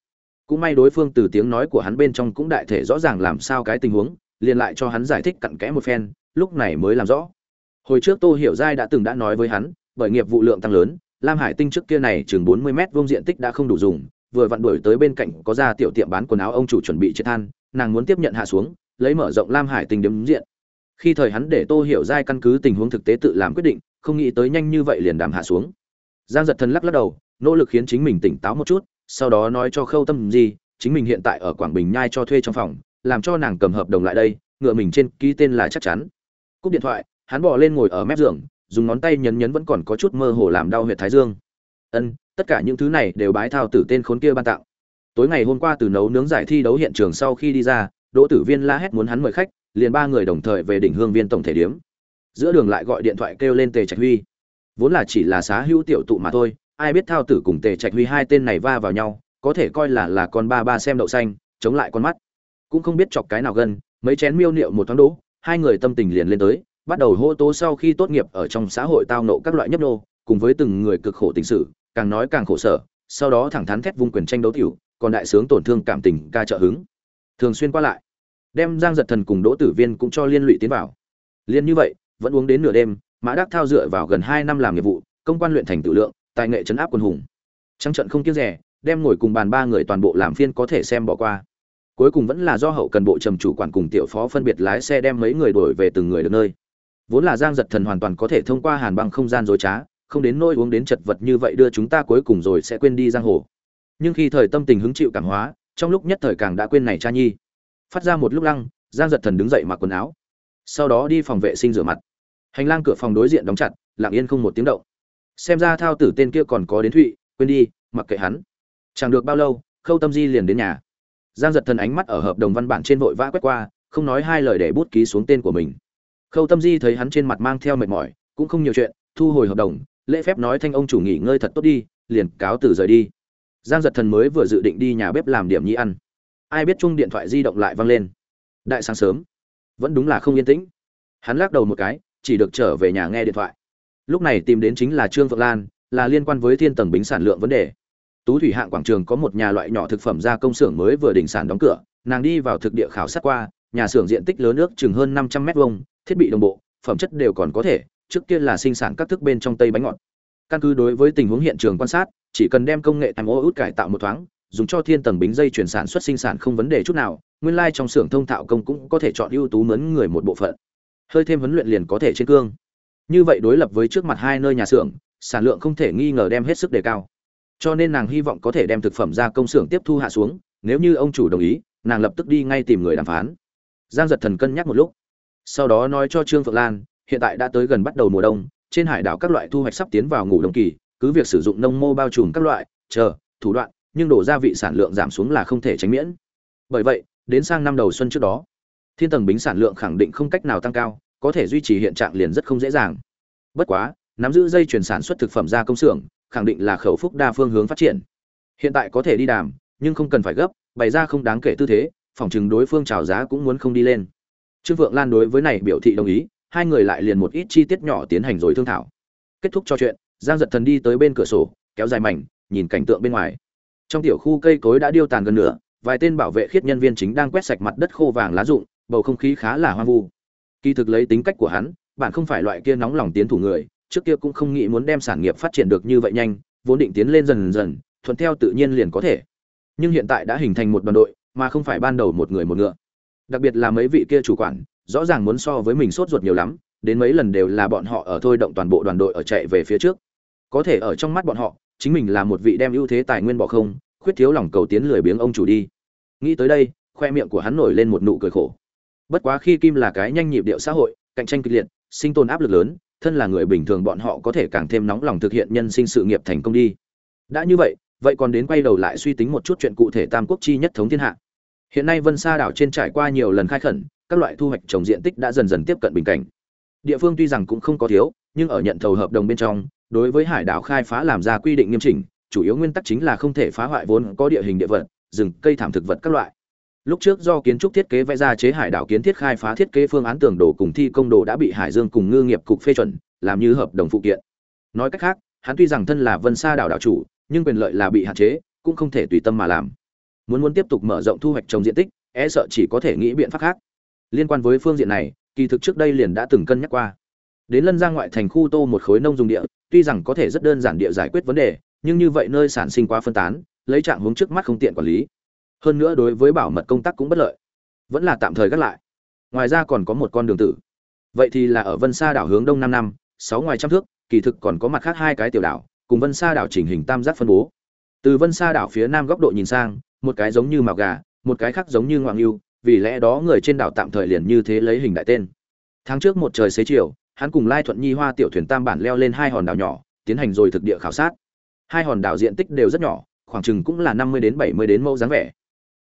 Cũng may đối phương từ tiếng nói của hắn bên trong cũng đại thể rõ ràng làm sao cái tình huống, liền lại cho hắn giải thích cặn kẽ một phen, lúc này mới làm rõ. Hồi trước tô hiểu giai đã từng đã nói với hắn, bởi nghiệp vụ lượng tăng lớn, lam hải tinh trước kia này chừng bốn mươi mét vuông diện tích đã không đủ dùng, vừa vặn đuổi tới bên cạnh có ra tiểu tiệm bán quần áo ông chủ chuẩn bị chết than, nàng muốn tiếp nhận hạ xuống, lấy mở rộng lam hải tinh đếm diện. Khi thời hắn để tô hiểu giai căn cứ tình huống thực tế tự làm quyết định không nghĩ tới nhanh như vậy liền đàm hạ xuống. Giang giật thần lắc lắc đầu, nỗ lực khiến chính mình tỉnh táo một chút, sau đó nói cho khâu tâm gì chính mình hiện tại ở quảng bình nhai cho thuê trong phòng, làm cho nàng cầm hợp đồng lại đây, ngựa mình trên ký tên là chắc chắn. Cúp điện thoại, hắn bỏ lên ngồi ở mép giường, dùng ngón tay nhấn nhấn vẫn còn có chút mơ hồ làm đau huyệt thái dương. Ân, tất cả những thứ này đều bái thao tử tên khốn kia ban tặng. Tối ngày hôm qua từ nấu nướng giải thi đấu hiện trường sau khi đi ra, đỗ tử viên la hét muốn hắn mời khách, liền ba người đồng thời về đỉnh hương viên tổng thể điếm giữa đường lại gọi điện thoại kêu lên tề trạch huy. Vốn là chỉ là xá hữu tiểu tụ mà thôi, ai biết thao tử cùng tề trạch huy hai tên này va vào nhau, có thể coi là là con ba ba xem đậu xanh, chống lại con mắt. Cũng không biết chọc cái nào gần mấy chén miêu niệu một thoáng đỗ, hai người tâm tình liền lên tới, bắt đầu hô tố sau khi tốt nghiệp ở trong xã hội tao nộ các loại nhấp nô, cùng với từng người cực khổ tình sự, càng nói càng khổ sở, sau đó thẳng thắn thét vung quyền tranh đấu tiểu, còn đại sướng tổn thương cảm tình ca trợ hứng. Thường xuyên qua lại, đem giang giật thần cùng đỗ tử viên cũng cho liên lụy tiến vào. Liên như vậy vẫn uống đến nửa đêm, mã đắc thao dựa vào gần hai năm làm nghiệp vụ, công quan luyện thành tự lượng, tài nghệ chấn áp quân hùng. Trắng trận không kiêng rẻ, đem ngồi cùng bàn ba người toàn bộ làm phiên có thể xem bỏ qua. Cuối cùng vẫn là do hậu cần bộ trầm chủ quản cùng tiểu phó phân biệt lái xe đem mấy người đổi về từng người được nơi. Vốn là giang giật thần hoàn toàn có thể thông qua hàn băng không gian dối trá, không đến nỗi uống đến chật vật như vậy đưa chúng ta cuối cùng rồi sẽ quên đi giang hồ. Nhưng khi thời tâm tình hứng chịu cảm hóa, trong lúc nhất thời càng đã quên này cha nhi. Phát ra một lúc lăng, giang giật thần đứng dậy mặc quần áo sau đó đi phòng vệ sinh rửa mặt. Hành lang cửa phòng đối diện đóng chặt, lặng yên không một tiếng động. Xem ra thao tử tên kia còn có đến thụy, quên đi, mặc kệ hắn. Chẳng được bao lâu, khâu tâm di liền đến nhà. Giang giật thần ánh mắt ở hợp đồng văn bản trên vội vã quét qua, không nói hai lời để bút ký xuống tên của mình. Khâu tâm di thấy hắn trên mặt mang theo mệt mỏi, cũng không nhiều chuyện, thu hồi hợp đồng, lễ phép nói thanh ông chủ nghỉ ngơi thật tốt đi, liền cáo từ rời đi. Giang giật thần mới vừa dự định đi nhà bếp làm điểm nhi ăn. Ai biết chung điện thoại di động lại vang lên. Đại sáng sớm vẫn đúng là không yên tĩnh. Hắn lắc đầu một cái, chỉ được trở về nhà nghe điện thoại. Lúc này tìm đến chính là trương phượng lan, là liên quan với thiên tầng bính sản lượng vấn đề. Tú thủy hạng quảng trường có một nhà loại nhỏ thực phẩm gia công xưởng mới vừa đỉnh sản đóng cửa, nàng đi vào thực địa khảo sát qua, nhà xưởng diện tích lớn nước chừng hơn năm trăm mét vuông, thiết bị đồng bộ, phẩm chất đều còn có thể, trước kia là sinh sản các thức bên trong tây bánh ngọt. Căn cứ đối với tình huống hiện trường quan sát, chỉ cần đem công nghệ mo út cải tạo một thoáng dùng cho thiên tầng bính dây chuyển sản xuất sinh sản không vấn đề chút nào, nguyên lai trong xưởng thông thạo công cũng có thể chọn ưu tú mướn người một bộ phận. Hơi thêm huấn luyện liền có thể trên cương. Như vậy đối lập với trước mặt hai nơi nhà xưởng, sản lượng không thể nghi ngờ đem hết sức đề cao. Cho nên nàng hy vọng có thể đem thực phẩm ra công xưởng tiếp thu hạ xuống, nếu như ông chủ đồng ý, nàng lập tức đi ngay tìm người đàm phán. Giang giật thần cân nhắc một lúc. Sau đó nói cho trương phượng lan, hiện tại đã tới gần bắt đầu mùa đông, trên hải đảo các loại thu hoạch sắp tiến vào ngủ đông kỳ, cứ việc sử dụng nông mô bao trùm các loại, chờ, thủ đoạn nhưng đổ gia vị sản lượng giảm xuống là không thể tránh miễn. Bởi vậy, đến sang năm đầu xuân trước đó, thiên tầng bính sản lượng khẳng định không cách nào tăng cao, có thể duy trì hiện trạng liền rất không dễ dàng. Bất quá, nắm giữ dây chuyển sản xuất thực phẩm ra công xưởng, khẳng định là khẩu phúc đa phương hướng phát triển. Hiện tại có thể đi đàm, nhưng không cần phải gấp, bày ra không đáng kể tư thế, phòng chừng đối phương chào giá cũng muốn không đi lên. Trương vượng lan đối với này biểu thị đồng ý, hai người lại liền một ít chi tiết nhỏ tiến hành rồi thương thảo. Kết thúc trò chuyện, giang giật thần đi tới bên cửa sổ, kéo dài mảnh, nhìn cảnh tượng bên ngoài trong tiểu khu cây cối đã điêu tàn gần nửa, vài tên bảo vệ khiết nhân viên chính đang quét sạch mặt đất khô vàng lá rụng, bầu không khí khá là hoang vu. Kỳ thực lấy tính cách của hắn, bạn không phải loại kia nóng lòng tiến thủ người, trước kia cũng không nghĩ muốn đem sản nghiệp phát triển được như vậy nhanh, vốn định tiến lên dần dần, thuận theo tự nhiên liền có thể. Nhưng hiện tại đã hình thành một đoàn đội, mà không phải ban đầu một người một ngựa. Đặc biệt là mấy vị kia chủ quản, rõ ràng muốn so với mình sốt ruột nhiều lắm, đến mấy lần đều là bọn họ ở thôi động toàn bộ đoàn đội ở chạy về phía trước. Có thể ở trong mắt bọn họ chính mình là một vị đem ưu thế tài nguyên bỏ không, khuyết thiếu lòng cầu tiến lười biếng ông chủ đi. Nghĩ tới đây, khoe miệng của hắn nổi lên một nụ cười khổ. Bất quá khi kim là cái nhanh nhịp điệu xã hội, cạnh tranh kịch liệt, sinh tồn áp lực lớn, thân là người bình thường bọn họ có thể càng thêm nóng lòng thực hiện nhân sinh sự nghiệp thành công đi. Đã như vậy vậy còn đến quay đầu lại suy tính một chút chuyện cụ thể tam quốc chi nhất thống thiên hạ. Hiện nay vân sa đảo trên trải qua nhiều lần khai khẩn, các loại thu hoạch trồng diện tích đã dần dần tiếp cận bình cảnh. Địa phương tuy rằng cũng không có thiếu, nhưng ở nhận thầu hợp đồng bên trong đối với hải đảo khai phá làm ra quy định nghiêm chỉnh, chủ yếu nguyên tắc chính là không thể phá hoại vốn có địa hình địa vật, rừng, cây thảm thực vật các loại. Lúc trước do kiến trúc thiết kế vẽ ra chế hải đảo kiến thiết khai phá thiết kế phương án tường đồ cùng thi công đồ đã bị hải dương cùng ngư nghiệp cục phê chuẩn, làm như hợp đồng phụ kiện. Nói cách khác, hắn tuy rằng thân là vân sa đảo đảo chủ, nhưng quyền lợi là bị hạn chế, cũng không thể tùy tâm mà làm. Muốn muốn tiếp tục mở rộng thu hoạch trồng diện tích e sợ chỉ có thể nghĩ biện pháp khác. Liên quan với phương diện này, kỳ thực trước đây liền đã từng cân nhắc qua đến lân giang ngoại thành khu tô một khối nông dùng địa, tuy rằng có thể rất đơn giản địa giải quyết vấn đề, nhưng như vậy nơi sản sinh quá phân tán, lấy trạng hướng trước mắt không tiện quản lý. Hơn nữa đối với bảo mật công tác cũng bất lợi. Vẫn là tạm thời gác lại. Ngoài ra còn có một con đường tử. Vậy thì là ở vân sa đảo hướng đông năm năm, sáu ngoài trăm thước, kỳ thực còn có mặt khác hai cái tiểu đảo, cùng vân sa đảo chỉnh hình tam giác phân bố. Từ vân sa đảo phía nam góc độ nhìn sang, một cái giống như màu gà, một cái khác giống như ngoạng yêu, vì lẽ đó người trên đảo tạm thời liền như thế lấy hình đại tên. Tháng trước một trời xế chiều hắn cùng lai thuận nhi hoa tiểu thuyền tam bản leo lên hai hòn đảo nhỏ, tiến hành rồi thực địa khảo sát. Hai hòn đảo diện tích đều rất nhỏ, khoảng chừng cũng là năm mươi đến bảy mươi đến mẫu dáng vẻ.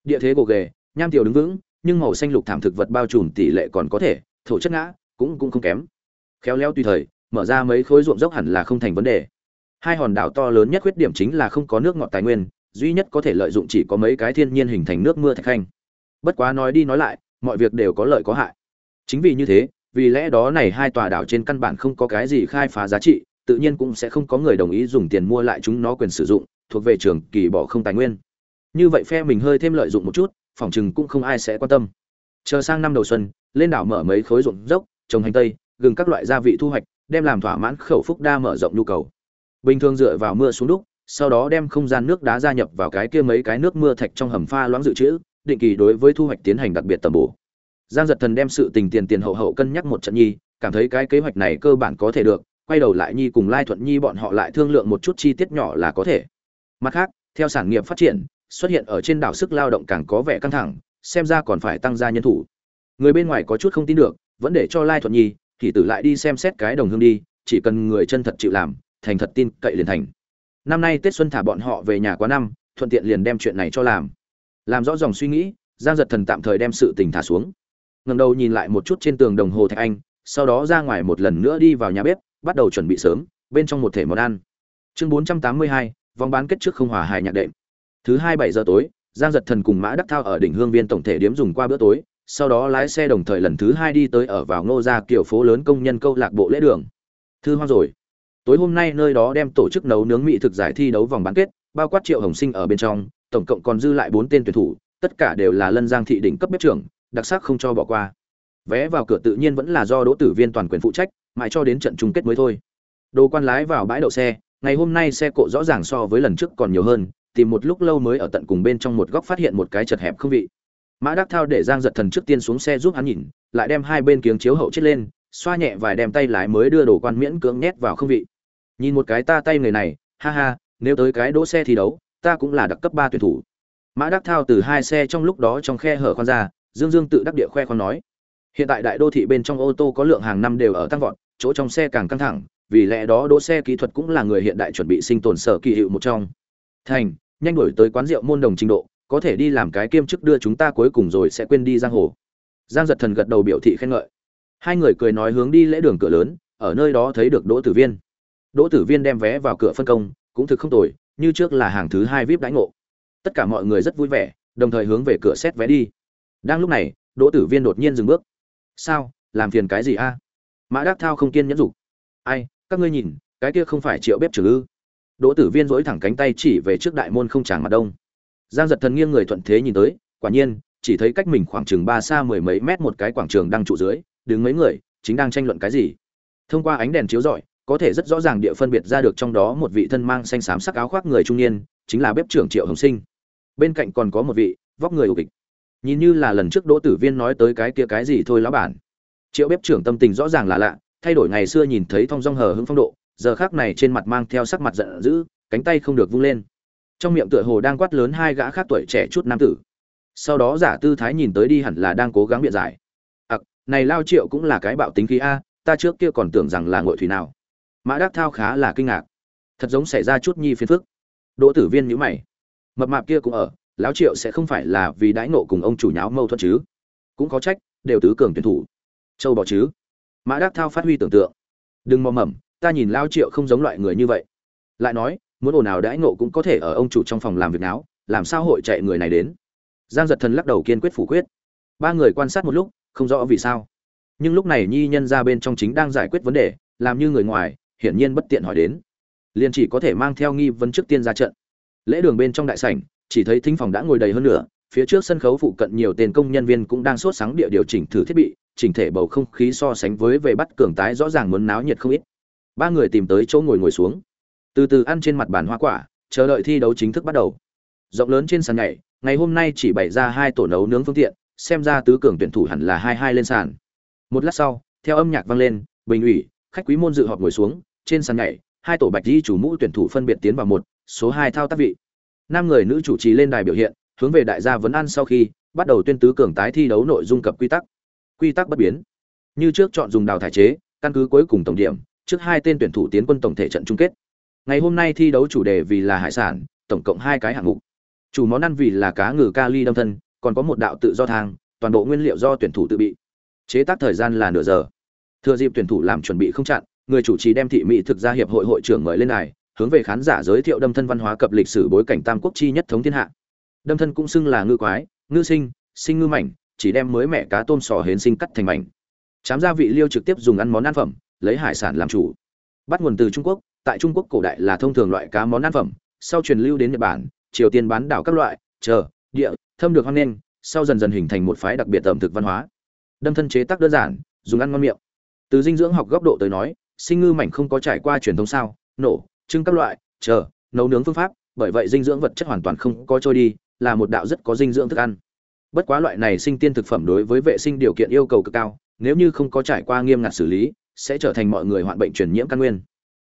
Địa thế gồ ghề, nham tiểu đứng vững, nhưng màu xanh lục thảm thực vật bao trùm tỷ lệ còn có thể, thổ chất ngã, cũng cũng không kém. Khéo léo tùy thời, mở ra mấy khối ruộng dốc hẳn là không thành vấn đề. Hai hòn đảo to lớn nhất khuyết điểm chính là không có nước ngọt tài nguyên, duy nhất có thể lợi dụng chỉ có mấy cái thiên nhiên hình thành nước mưa thạch khanh. Bất quá nói đi nói lại, mọi việc đều có lợi có hại. Chính vì như thế vì lẽ đó này hai tòa đảo trên căn bản không có cái gì khai phá giá trị, tự nhiên cũng sẽ không có người đồng ý dùng tiền mua lại chúng nó quyền sử dụng, thuộc về trường kỳ bỏ không tài nguyên. Như vậy phe mình hơi thêm lợi dụng một chút, phòng chừng cũng không ai sẽ quan tâm. Chờ sang năm đầu xuân, lên đảo mở mấy khối ruộng dốc, trồng hành tây, gừng các loại gia vị thu hoạch, đem làm thỏa mãn khẩu phúc đa mở rộng nhu cầu. Bình thường dựa vào mưa xuống đúc, sau đó đem không gian nước đá gia nhập vào cái kia mấy cái nước mưa thạch trong hầm pha loãng dự trữ, định kỳ đối với thu hoạch tiến hành đặc biệt tầm bổ giang giật thần đem sự tình tiền tiền hậu hậu cân nhắc một trận nhi, cảm thấy cái kế hoạch này cơ bản có thể được, quay đầu lại nhi cùng lai thuận nhi bọn họ lại thương lượng một chút chi tiết nhỏ là có thể. Mặt khác, theo sản nghiệp phát triển, xuất hiện ở trên đảo sức lao động càng có vẻ căng thẳng, xem ra còn phải tăng gia nhân thủ. Người bên ngoài có chút không tin được, vẫn để cho lai thuận nhi, thì tử lại đi xem xét cái đồng hương đi, chỉ cần người chân thật chịu làm, thành thật tin cậy liền thành. Năm nay tết xuân thả bọn họ về nhà quá năm, thuận tiện liền đem chuyện này cho làm. Làm rõ dòng suy nghĩ, giang giật thần tạm thời đem sự tình thả xuống ngẩng đầu nhìn lại một chút trên tường đồng hồ thạch anh, sau đó ra ngoài một lần nữa đi vào nhà bếp, bắt đầu chuẩn bị sớm, bên trong một thể món ăn. Chương bốn trăm tám mươi hai, vòng bán kết trước không hòa hài nhạc đệm. Thứ hai bảy giờ tối, giang giật thần cùng mã đắc thao ở đỉnh hương viên tổng thể điếm dùng qua bữa tối, sau đó lái xe đồng thời lần thứ hai đi tới ở vào ngô gia kiểu phố lớn công nhân câu lạc bộ lễ đường. Thư hoang rồi. Tối hôm nay nơi đó đem tổ chức nấu nướng mỹ thực giải thi đấu vòng bán kết, bao quát triệu hồng sinh ở bên trong, tổng cộng còn dư lại bốn tên tuyển thủ, tất cả đều là lân giang thị đỉnh cấp bếp trưởng đặc sắc không cho bỏ qua. Vé vào cửa tự nhiên vẫn là do đỗ tử viên toàn quyền phụ trách, mãi cho đến trận chung kết mới thôi. Đồ quan lái vào bãi đậu xe, ngày hôm nay xe cộ rõ ràng so với lần trước còn nhiều hơn, tìm một lúc lâu mới ở tận cùng bên trong một góc phát hiện một cái chật hẹp không vị. Mã đắc thao để giang giật thần trước tiên xuống xe giúp hắn nhìn, lại đem hai bên kiếng chiếu hậu chết lên, xoa nhẹ vài đem tay lái mới đưa đồ quan miễn cưỡng nhét vào không vị. Nhìn một cái ta tay người này, ha ha, nếu tới cái đỗ xe thi đấu, ta cũng là đặc cấp ba tuyển thủ. Mã đắc thao từ hai xe trong lúc đó trong khe hở khoan ra dương dương tự đắc địa khoe khoan nói, hiện tại đại đô thị bên trong ô tô có lượng hàng năm đều ở tăng vọt, chỗ trong xe càng căng thẳng, vì lẽ đó đỗ xe kỹ thuật cũng là người hiện đại chuẩn bị sinh tồn sở kỳ hiệu một trong. Thành, nhanh đổi tới quán rượu môn đồng trình độ, có thể đi làm cái kiêm chức đưa chúng ta cuối cùng rồi sẽ quên đi giang hồ. Giang giật thần gật đầu biểu thị khen ngợi. Hai người cười nói hướng đi lễ đường cửa lớn, ở nơi đó thấy được đỗ tử viên. Đỗ tử viên đem vé vào cửa phân công, cũng thực không tồi, như trước là hàng thứ hai vip đãi ngộ. Tất cả mọi người rất vui vẻ, đồng thời hướng về cửa xét vé đi đang lúc này, đỗ tử viên đột nhiên dừng bước. Sao? Làm phiền cái gì a? Mã đắc thao không kiên nhẫn dục. Ai, các ngươi nhìn, cái kia không phải triệu bếp trưởng ư? Đỗ tử viên dỗi thẳng cánh tay chỉ về trước đại môn không tràng mặt đông. Giang giật thần nghiêng người thuận thế nhìn tới, quả nhiên, chỉ thấy cách mình khoảng chừng ba xa mười mấy mét một cái quảng trường đang trụ dưới, đứng mấy người, chính đang tranh luận cái gì. Thông qua ánh đèn chiếu rọi, có thể rất rõ ràng địa phân biệt ra được trong đó một vị thân mang xanh xám sắc áo khoác người trung niên, chính là bếp trưởng triệu hồng sinh. Bên cạnh còn có một vị, vóc người ủ kịch nhìn như là lần trước đỗ tử viên nói tới cái kia cái gì thôi lão bản. Triệu bếp trưởng tâm tình rõ ràng là lạ, thay đổi ngày xưa nhìn thấy thong dong hờ hững phong độ, giờ khác này trên mặt mang theo sắc mặt giận dữ, cánh tay không được vung lên. Trong miệng tựa hồ đang quát lớn hai gã khác tuổi trẻ chút nam tử. Sau đó giả tư thái nhìn tới đi hẳn là đang cố gắng biện giải. Ặc, này lao triệu cũng là cái bạo tính khí a, ta trước kia còn tưởng rằng là ngội thủy nào. Mã đắc thao khá là kinh ngạc. Thật giống xảy ra chút nhi phiền phức. Đỗ tử viên nhữ mày. Mập mạp kia cũng ở lão triệu sẽ không phải là vì đãi nộ cùng ông chủ nháo mâu thuẫn chứ. Cũng có trách, đều tứ cường tuyển thủ. Châu bỏ chứ. Mã đắc thao phát huy tưởng tượng. Đừng mò mẩm ta nhìn lao triệu không giống loại người như vậy. Lại nói, muốn ồn ào đãi nộ cũng có thể ở ông chủ trong phòng làm việc náo, làm sao hội chạy người này đến? Giang giật thần lắc đầu kiên quyết phủ quyết. Ba người quan sát một lúc, không rõ vì sao. Nhưng lúc này nhi nhân ra bên trong chính đang giải quyết vấn đề, làm như người ngoài, hiển nhiên bất tiện hỏi đến. Liền chỉ có thể mang theo nghi vấn trước tiên ra trận. Lễ đường bên trong đại sảnh chỉ thấy thính phòng đã ngồi đầy hơn nữa phía trước sân khấu phụ cận nhiều tên công nhân viên cũng đang sốt sáng địa điều chỉnh thử thiết bị, chỉnh thể bầu không khí so sánh với về bắt cường tái rõ ràng muốn náo nhiệt không ít. Ba người tìm tới chỗ ngồi ngồi xuống. Từ từ ăn trên mặt bàn hoa quả, chờ đợi thi đấu chính thức bắt đầu. Rộng lớn trên sàn nhảy, ngày hôm nay chỉ bày ra hai tổ nấu nướng phương tiện, xem ra tứ cường tuyển thủ hẳn là hai hai lên sàn. Một lát sau, theo âm nhạc vang lên, bình ủy, khách quý môn dự họp ngồi xuống, trên sàn nhảy, hai tổ bạch di chủ mũ tuyển thủ phân biệt tiến vào một, số hai thao tác vị năm người nữ chủ trì lên đài biểu hiện, hướng về đại gia vấn ăn sau khi, bắt đầu tuyên tứ cường tái thi đấu nội dung cập quy tắc. Quy tắc bất biến. Như trước chọn dùng đào thải chế, căn cứ cuối cùng tổng điểm, trước hai tên tuyển thủ tiến quân tổng thể trận chung kết. Ngày hôm nay thi đấu chủ đề vì là hải sản, tổng cộng hai cái hạng mục. Chủ món ăn vì là cá ngừ kali đâm thân, còn có một đạo tự do thang, toàn bộ nguyên liệu do tuyển thủ tự bị. Chế tác thời gian là nửa giờ. Thừa dịp tuyển thủ làm chuẩn bị không chặn, người chủ trì đem thị mỹ thực ra hiệp hội hội trưởng mời lên này hướng về khán giả giới thiệu đâm thân văn hóa cập lịch sử bối cảnh tam quốc chi nhất thống thiên hạ. Đâm thân cũng xưng là ngư quái, ngư sinh sinh ngư mảnh, chỉ đem mới mẹ cá tôm sò hến sinh cắt thành mảnh. Chám gia vị liêu trực tiếp dùng ăn món ăn phẩm, lấy hải sản làm chủ. Bắt nguồn từ trung quốc, tại trung quốc cổ đại là thông thường loại cá món ăn phẩm, sau truyền lưu đến nhật bản, triều tiên bán đảo các loại, chờ, địa, thâm được hoang nghênh sau dần dần hình thành một phái đặc biệt ẩm thực văn hóa. Đâm thân chế tác đơn giản, dùng ăn ngon miệng. Từ dinh dưỡng học góc độ tới nói, sinh ngư mảnh không có trải qua truyền thống sao, nổ trưng các loại, chờ, nấu nướng phương pháp, bởi vậy dinh dưỡng vật chất hoàn toàn không có trôi đi, là một đạo rất có dinh dưỡng thức ăn. Bất quá loại này sinh tiên thực phẩm đối với vệ sinh điều kiện yêu cầu cực cao, nếu như không có trải qua nghiêm ngặt xử lý, sẽ trở thành mọi người hoạn bệnh truyền nhiễm căn nguyên.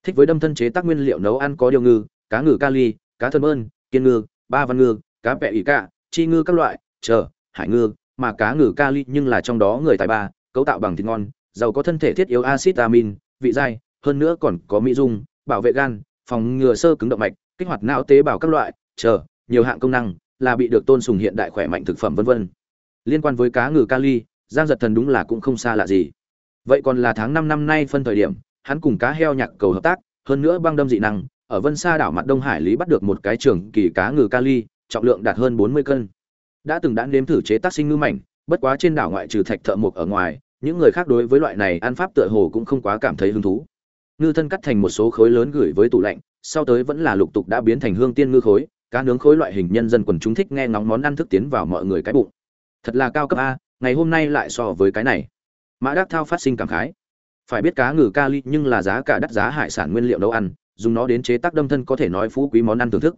Thích với đâm thân chế tác nguyên liệu nấu ăn có điều ngư, cá ngừ kali, cá thân ơn kiên ngư, ba văn ngư, cá vẹ ỉ cạ, chi ngư các loại, chờ, hải ngư, mà cá ngừ kali nhưng là trong đó người tài ba, cấu tạo bằng thịt ngon, giàu có thân thể thiết yếu acid amin, vị dai, hơn nữa còn có mỹ dung bảo vệ gan, phòng ngừa sơ cứng động mạch, kích hoạt não tế bào các loại, chờ, nhiều hạng công năng là bị được tôn sùng hiện đại khỏe mạnh thực phẩm vân vân. Liên quan với cá ngừ kali, giang giật thần đúng là cũng không xa lạ gì. Vậy còn là tháng năm năm nay phân thời điểm, hắn cùng cá heo nhạc cầu hợp tác, hơn nữa băng đâm dị năng, ở vân sa đảo mặt đông hải lý bắt được một cái trường kỳ cá ngừ kali, trọng lượng đạt hơn bốn mươi cân. Đã từng đã nếm thử chế tác sinh ngư mảnh, bất quá trên đảo ngoại trừ thạch thợ mộc ở ngoài, những người khác đối với loại này ăn pháp tựa hồ cũng không quá cảm thấy hứng thú ngư thân cắt thành một số khối lớn gửi với tủ lạnh, sau tới vẫn là lục tục đã biến thành hương tiên ngư khối, cá nướng khối loại hình nhân dân quần chúng thích nghe ngóng món ăn thức tiến vào mọi người cái bụng. Thật là cao cấp a, ngày hôm nay lại so với cái này. Mã đắc thao phát sinh cảm khái. Phải biết cá ngừ kali nhưng là giá cả đắt giá hải sản nguyên liệu nấu ăn, dùng nó đến chế tác đâm thân có thể nói phú quý món ăn thưởng thức.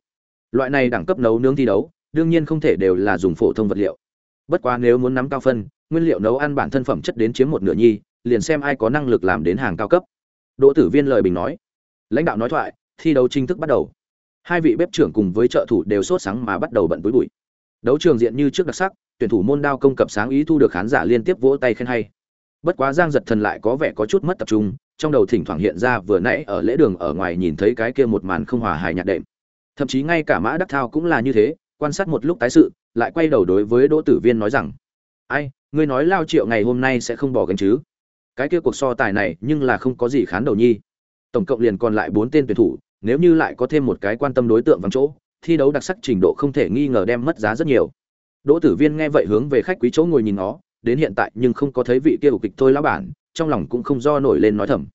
Loại này đẳng cấp nấu nướng thi đấu, đương nhiên không thể đều là dùng phổ thông vật liệu. Bất quá nếu muốn nắm cao phân, nguyên liệu nấu ăn bản thân phẩm chất đến chiếm một nửa nhi, liền xem ai có năng lực làm đến hàng cao cấp đỗ tử viên lời bình nói. Lãnh đạo nói thoại, thi đấu chính thức bắt đầu. Hai vị bếp trưởng cùng với trợ thủ đều sốt sáng mà bắt đầu bận túi bụi. Đấu trường diện như trước đặc sắc, tuyển thủ môn đao công cập sáng ý thu được khán giả liên tiếp vỗ tay khen hay. Bất quá giang giật thần lại có vẻ có chút mất tập trung, trong đầu thỉnh thoảng hiện ra vừa nãy ở lễ đường ở ngoài nhìn thấy cái kia một màn không hòa hài nhạc đệm. Thậm chí ngay cả mã đắc thao cũng là như thế, quan sát một lúc tái sự, lại quay đầu đối với đỗ tử viên nói rằng, ai, ngươi nói lao triệu ngày hôm nay sẽ không bỏ gánh chứ? Cái kia cuộc so tài này nhưng là không có gì khán đầu nhi. Tổng cộng liền còn lại bốn tên tuyển thủ, nếu như lại có thêm một cái quan tâm đối tượng vắng chỗ, thi đấu đặc sắc trình độ không thể nghi ngờ đem mất giá rất nhiều. Đỗ tử viên nghe vậy hướng về khách quý chỗ ngồi nhìn nó, đến hiện tại nhưng không có thấy vị kia của kịch thôi lão bản, trong lòng cũng không do nổi lên nói thầm.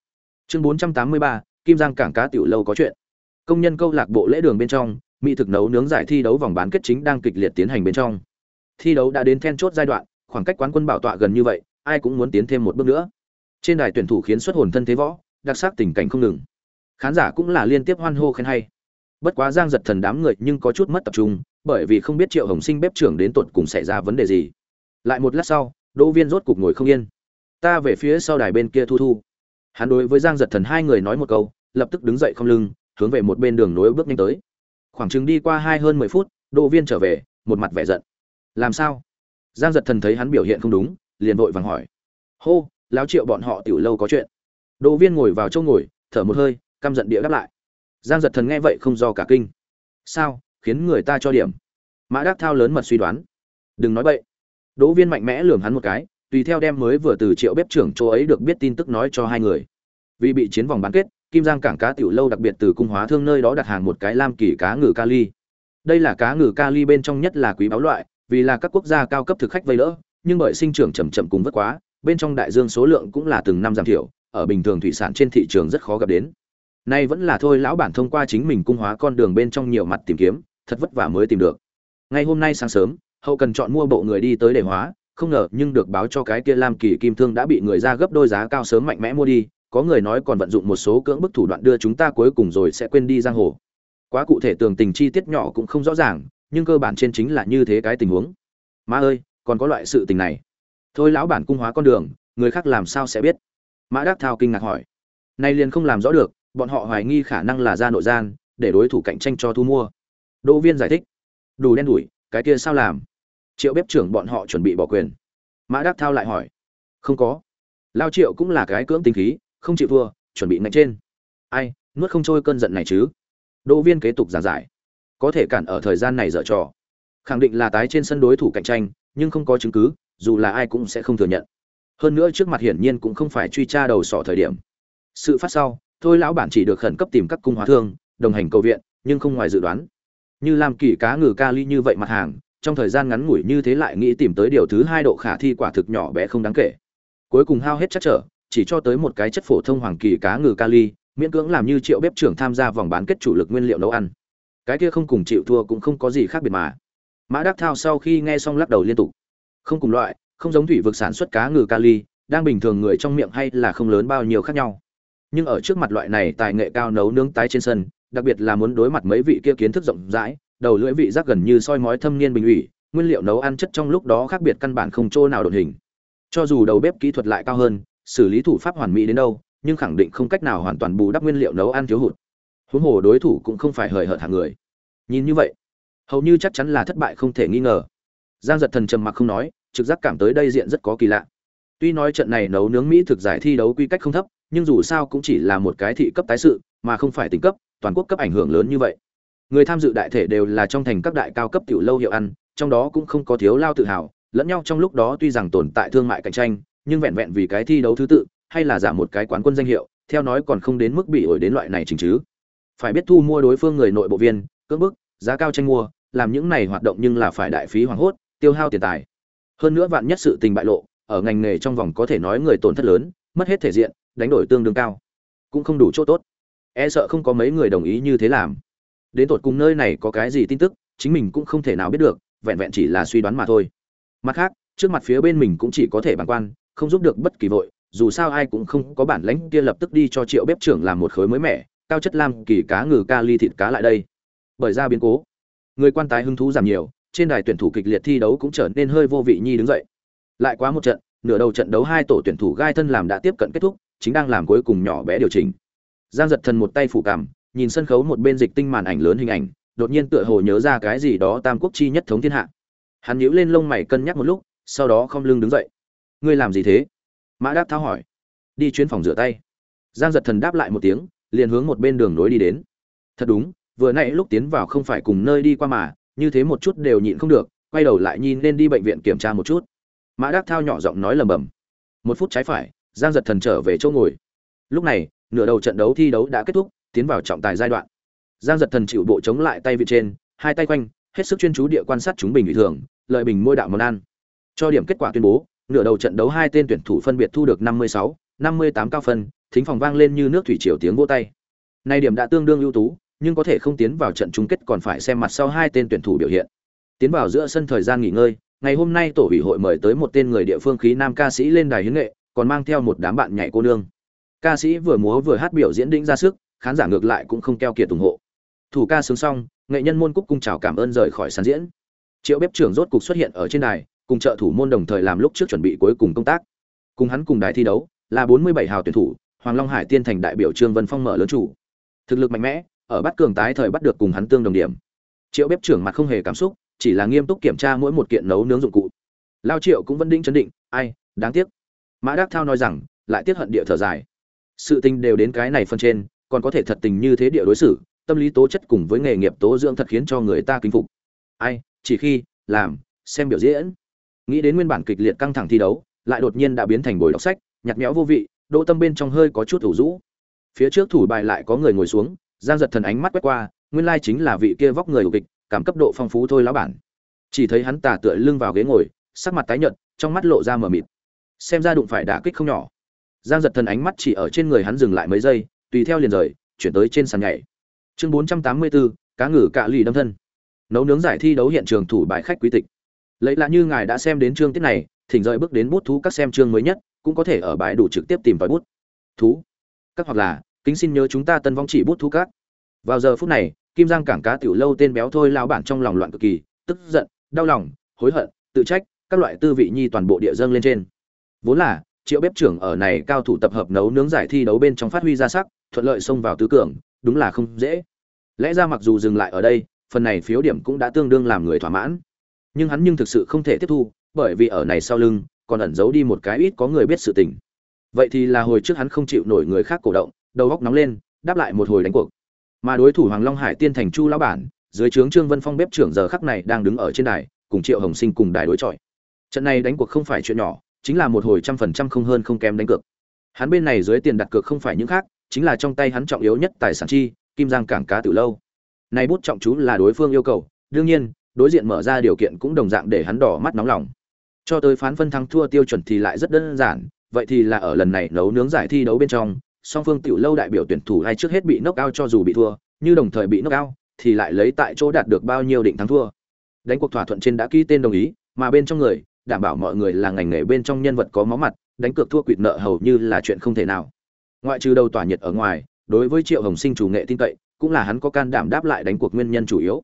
Chương bốn trăm tám mươi ba, kim giang cảng cá tiểu lâu có chuyện. Công nhân câu lạc bộ lễ đường bên trong, mỹ thực nấu nướng giải thi đấu vòng bán kết chính đang kịch liệt tiến hành bên trong. Thi đấu đã đến then chốt giai đoạn, khoảng cách quán quân bảo tọa gần như vậy, ai cũng muốn tiến thêm một bước nữa trên đài tuyển thủ khiến xuất hồn thân thế võ, đặc sắc tình cảnh không ngừng. Khán giả cũng là liên tiếp hoan hô khen hay. Bất quá giang giật thần đám người nhưng có chút mất tập trung, bởi vì không biết triệu hồng sinh bếp trưởng đến tuột cùng xảy ra vấn đề gì. Lại một lát sau, đỗ viên rốt cục ngồi không yên. Ta về phía sau đài bên kia thu thu. Hắn đối với giang giật thần hai người nói một câu, lập tức đứng dậy không lưng, hướng về một bên đường nối bước nhanh tới. Khoảng chừng đi qua hai hơn mười phút, đỗ viên trở về, một mặt vẻ giận. Làm sao? Giang giật thần thấy hắn biểu hiện không đúng, liền vội vàng hỏi. Hô lão triệu bọn họ tiểu lâu có chuyện. Đỗ viên ngồi vào chỗ ngồi, thở một hơi, căm giận địa đáp lại. Giang giật thần nghe vậy không do cả kinh. Sao? Khiến người ta cho điểm. Mã đắc thao lớn mật suy đoán. Đừng nói bậy. Đỗ viên mạnh mẽ lườm hắn một cái, tùy theo đem mới vừa từ triệu bếp trưởng chỗ ấy được biết tin tức nói cho hai người. Vì bị chiến vòng bán kết, kim giang cảng cá tiểu lâu đặc biệt từ cung hóa thương nơi đó đặt hàng một cái lam kỳ cá ngừ kali đây là cá ngừ kali bên trong nhất là quý báu loại, vì là các quốc gia cao cấp thực khách vây đỡ, nhưng bởi sinh trưởng chậm chậm cùng vất quá bên trong đại dương số lượng cũng là từng năm giảm thiểu, ở bình thường thủy sản trên thị trường rất khó gặp đến. Nay vẫn là thôi lão bản thông qua chính mình cung hóa con đường bên trong nhiều mặt tìm kiếm, thật vất vả mới tìm được. Ngay hôm nay sáng sớm, hậu cần chọn mua bộ người đi tới để hóa, không ngờ nhưng được báo cho cái kia lam kỳ kim thương đã bị người ra gấp đôi giá cao sớm mạnh mẽ mua đi, có người nói còn vận dụng một số cưỡng bức thủ đoạn đưa chúng ta cuối cùng rồi sẽ quên đi giang hồ. Quá cụ thể tường tình chi tiết nhỏ cũng không rõ ràng, nhưng cơ bản trên chính là như thế cái tình huống. Má ơi, còn có loại sự tình này thôi lão bản cung hóa con đường, người khác làm sao sẽ biết? Mã đắc thao kinh ngạc hỏi. Nay liền không làm rõ được, bọn họ hoài nghi khả năng là ra nội gian, để đối thủ cạnh tranh cho thu mua. Đỗ viên giải thích. Đủ đen đủi, cái kia sao làm? Triệu bếp trưởng bọn họ chuẩn bị bỏ quyền. Mã đắc thao lại hỏi. Không có. Lao triệu cũng là cái cưỡng tính khí, không chịu thua, chuẩn bị ngạch trên. Ai, nuốt không trôi cơn giận này chứ? Đỗ viên kế tục giảng giải. Có thể cản ở thời gian này dở trò. Khẳng định là tái trên sân đối thủ cạnh tranh, nhưng không có chứng cứ dù là ai cũng sẽ không thừa nhận. Hơn nữa trước mặt hiển nhiên cũng không phải truy tra đầu sỏ thời điểm. Sự phát sau, thôi lão bản chỉ được khẩn cấp tìm các cung hóa thương, đồng hành cầu viện, nhưng không ngoài dự đoán. Như làm kỳ cá ngừ kali như vậy mặt hàng, trong thời gian ngắn ngủi như thế lại nghĩ tìm tới điều thứ hai độ khả thi quả thực nhỏ bé không đáng kể. Cuối cùng hao hết chắc trở, chỉ cho tới một cái chất phổ thông hoàng kỳ cá ngừ kali miễn cưỡng làm như triệu bếp trưởng tham gia vòng bán kết chủ lực nguyên liệu nấu ăn. Cái kia không cùng chịu thua cũng không có gì khác biệt mà. Mã đắc thao sau khi nghe xong lắc đầu liên tục không cùng loại, không giống thủy vực sản xuất cá ngừ kali, đang bình thường người trong miệng hay là không lớn bao nhiêu khác nhau. Nhưng ở trước mặt loại này tài nghệ cao nấu nướng tái trên sân, đặc biệt là muốn đối mặt mấy vị kia kiến thức rộng rãi, đầu lưỡi vị giác gần như soi mói thâm niên bình ủy, nguyên liệu nấu ăn chất trong lúc đó khác biệt căn bản không chỗ nào đột hình. Cho dù đầu bếp kỹ thuật lại cao hơn, xử lý thủ pháp hoàn mỹ đến đâu, nhưng khẳng định không cách nào hoàn toàn bù đắp nguyên liệu nấu ăn thiếu hụt. Huống hồ đối thủ cũng không phải hời hợt hàng người. Nhìn như vậy, hầu như chắc chắn là thất bại không thể nghi ngờ giang giật thần trầm mặc không nói, trực giác cảm tới đây diện rất có kỳ lạ. Tuy nói trận này nấu nướng mỹ thực giải thi đấu quy cách không thấp, nhưng dù sao cũng chỉ là một cái thị cấp tái sự, mà không phải tỉnh cấp, toàn quốc cấp ảnh hưởng lớn như vậy. Người tham dự đại thể đều là trong thành các đại cao cấp tiểu lâu hiệu ăn, trong đó cũng không có thiếu lao tự hào, lẫn nhau trong lúc đó tuy rằng tồn tại thương mại cạnh tranh, nhưng vẹn vẹn vì cái thi đấu thứ tự, hay là giảm một cái quán quân danh hiệu, theo nói còn không đến mức bị ổi đến loại này trình chứ. Phải biết thu mua đối phương người nội bộ viên, cưỡng bức, giá cao tranh mua, làm những này hoạt động nhưng là phải đại phí hoảng hốt tiêu hao tiền tài. Hơn nữa vạn nhất sự tình bại lộ, ở ngành nghề trong vòng có thể nói người tổn thất lớn, mất hết thể diện, đánh đổi tương đương cao, cũng không đủ chỗ tốt. E sợ không có mấy người đồng ý như thế làm. Đến tột cùng nơi này có cái gì tin tức, chính mình cũng không thể nào biết được, vẹn vẹn chỉ là suy đoán mà thôi. Mặt khác, trước mặt phía bên mình cũng chỉ có thể bàn quan, không giúp được bất kỳ vội, dù sao ai cũng không có bản lãnh kia lập tức đi cho triệu bếp trưởng làm một khối mới mẻ, cao chất lam, kỳ cá ngừ, ca ly thịt cá lại đây. Bởi ra biến cố, người quan tái hứng thú giảm nhiều trên đài tuyển thủ kịch liệt thi đấu cũng trở nên hơi vô vị nhi đứng dậy. Lại quá một trận, nửa đầu trận đấu hai tổ tuyển thủ gai thân làm đã tiếp cận kết thúc, chính đang làm cuối cùng nhỏ bé điều chỉnh. Giang giật thần một tay phủ cảm nhìn sân khấu một bên dịch tinh màn ảnh lớn hình ảnh, đột nhiên tựa hồ nhớ ra cái gì đó tam quốc chi nhất thống thiên hạ. Hắn nhíu lên lông mày cân nhắc một lúc, sau đó không lưng đứng dậy. Ngươi làm gì thế? Mã đáp tháo hỏi. Đi chuyến phòng rửa tay. Giang giật thần đáp lại một tiếng, liền hướng một bên đường nối đi đến. Thật đúng, vừa nãy lúc tiến vào không phải cùng nơi đi qua mà như thế một chút đều nhịn không được quay đầu lại nhìn nên đi bệnh viện kiểm tra một chút. Mã đắc thao nhỏ giọng nói lầm bầm. Một phút trái phải giang giật thần trở về chỗ ngồi. Lúc này nửa đầu trận đấu thi đấu đã kết thúc tiến vào trọng tài giai đoạn. Giang giật thần chịu bộ chống lại tay vị trên hai tay quanh hết sức chuyên chú địa quan sát chúng bình ủy thường lợi bình môi đạo món ăn. Cho điểm kết quả tuyên bố nửa đầu trận đấu hai tên tuyển thủ phân biệt thu được 56, 58 cao phân thính phòng vang lên như nước thủy triều tiếng vỗ tay. Nay điểm đã tương đương ưu tú nhưng có thể không tiến vào trận chung kết còn phải xem mặt sau hai tên tuyển thủ biểu hiện. Tiến vào giữa sân thời gian nghỉ ngơi, ngày hôm nay tổ ủy hội mời tới một tên người địa phương khí nam ca sĩ lên đài hiến nghệ, còn mang theo một đám bạn nhảy cô nương. Ca sĩ vừa múa vừa hát biểu diễn đĩnh ra sức, khán giả ngược lại cũng không keo kiệt ủng hộ. Thủ ca sướng xong, nghệ nhân môn cúc cung chào cảm ơn rời khỏi sàn diễn. Triệu bếp trưởng rốt cục xuất hiện ở trên đài, cùng trợ thủ môn đồng thời làm lúc trước chuẩn bị cuối cùng công tác. Cùng hắn cùng đài thi đấu, là 47 hào tuyển thủ, hoàng long hải tiên thành đại biểu trương vân phong mở lớn chủ. Thực lực mạnh mẽ ở bắt cường tái thời bắt được cùng hắn tương đồng điểm. Triệu bếp trưởng mặt không hề cảm xúc, chỉ là nghiêm túc kiểm tra mỗi một kiện nấu nướng dụng cụ. Lao triệu cũng vẫn đinh chấn định, ai, đáng tiếc. Mã đắc thao nói rằng, lại tiếc hận địa thở dài. Sự tình đều đến cái này phân trên, còn có thể thật tình như thế địa đối xử, tâm lý tố chất cùng với nghề nghiệp tố dưỡng thật khiến cho người ta kính phục. Ai, chỉ khi, làm, xem biểu diễn. Nghĩ đến nguyên bản kịch liệt căng thẳng thi đấu, lại đột nhiên đã biến thành buổi đọc sách, nhạt nhẽo vô vị, đỗ tâm bên trong hơi có chút ủ rũ. Phía trước thủ bài lại có người ngồi xuống giang giật thần ánh mắt quét qua, nguyên lai chính là vị kia vóc người ục kịch, cảm cấp độ phong phú thôi lão bản. Chỉ thấy hắn tả tựa lưng vào ghế ngồi, sắc mặt tái nhợt, trong mắt lộ ra mờ mịt. Xem ra đụng phải đả kích không nhỏ. Giang giật thần ánh mắt chỉ ở trên người hắn dừng lại mấy giây, tùy theo liền rời, chuyển tới trên sàn nhảy. Chương bốn trăm tám mươi bốn cá ngừ cạ lì đâm thân. Nấu nướng giải thi đấu hiện trường thủ bài khách quý tịch. Lấy là như ngài đã xem đến chương tiết này, thỉnh rời bước đến bút thú các xem chương mới nhất, cũng có thể ở bãi đủ trực tiếp tìm tòi bút. Thú. Các hoặc là kính xin nhớ chúng ta tân vong chỉ bút thu cát vào giờ phút này, kim giang cảng cá tiểu lâu tên béo thôi lao bản trong lòng loạn cực kỳ, tức giận, đau lòng, hối hận, tự trách, các loại tư vị nhi toàn bộ địa dâng lên trên. Vốn là, triệu bếp trưởng ở này cao thủ tập hợp nấu nướng giải thi đấu bên trong phát huy ra sắc, thuận lợi xông vào tứ cường, đúng là không dễ. Lẽ ra mặc dù dừng lại ở đây, phần này phiếu điểm cũng đã tương đương làm người thỏa mãn. Nhưng hắn nhưng thực sự không thể tiếp thu, bởi vì ở này sau lưng, còn ẩn giấu đi một cái ít có người biết sự tình. Vậy thì là hồi trước hắn không chịu nổi người khác cổ động đầu góc nóng lên, đáp lại một hồi đánh cuộc. Mà đối thủ hoàng long hải tiên thành chu lão bản, dưới trướng trương vân phong bếp trưởng giờ khắc này đang đứng ở trên đài, cùng triệu hồng sinh cùng đài đối chọi. Trận này đánh cuộc không phải chuyện nhỏ, chính là một hồi trăm phần trăm không hơn không kém đánh cược. Hắn bên này dưới tiền đặt cược không phải những khác, chính là trong tay hắn trọng yếu nhất tài sản chi, kim giang cảng cá từ lâu. Nay bút trọng chú là đối phương yêu cầu, đương nhiên, đối diện mở ra điều kiện cũng đồng dạng để hắn đỏ mắt nóng lòng. Cho tới phán phân thắng thua tiêu chuẩn thì lại rất đơn giản, vậy thì là ở lần này nấu nướng giải thi đấu bên trong song phương tiểu lâu đại biểu tuyển thủ hay trước hết bị knock out cho dù bị thua, như đồng thời bị knock out, thì lại lấy tại chỗ đạt được bao nhiêu định thắng thua. Đánh cuộc thỏa thuận trên đã ký tên đồng ý, mà bên trong người, đảm bảo mọi người là ngành nghề bên trong nhân vật có máu mặt, đánh cược thua quỵt nợ hầu như là chuyện không thể nào. Ngoại trừ đầu tỏa nhiệt ở ngoài, đối với triệu hồng sinh chủ nghệ tin cậy, cũng là hắn có can đảm đáp lại đánh cuộc nguyên nhân chủ yếu.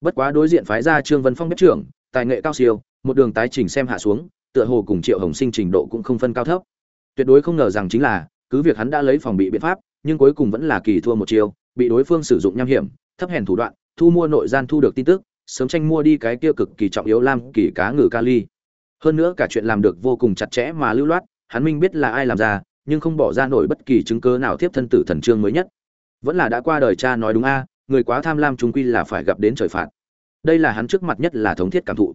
Bất quá đối diện phái ra trương vân phong bếp trưởng, tài nghệ cao siêu, một đường tái trình xem hạ xuống, tựa hồ cùng triệu hồng sinh trình độ cũng không phân cao thấp. Tuyệt đối không ngờ rằng chính là cứ việc hắn đã lấy phòng bị biện pháp, nhưng cuối cùng vẫn là kỳ thua một chiêu, bị đối phương sử dụng nham hiểm, thấp hèn thủ đoạn, thu mua nội gian thu được tin tức, sớm tranh mua đi cái kia cực kỳ trọng yếu lam kỳ cá ngừ kali. Hơn nữa cả chuyện làm được vô cùng chặt chẽ mà lưu loát, hắn minh biết là ai làm ra, nhưng không bỏ ra nổi bất kỳ chứng cứ nào tiếp thân tử thần trương mới nhất. Vẫn là đã qua đời cha nói đúng a, người quá tham lam chúng quy là phải gặp đến trời phạt. Đây là hắn trước mặt nhất là thống thiết cảm thụ.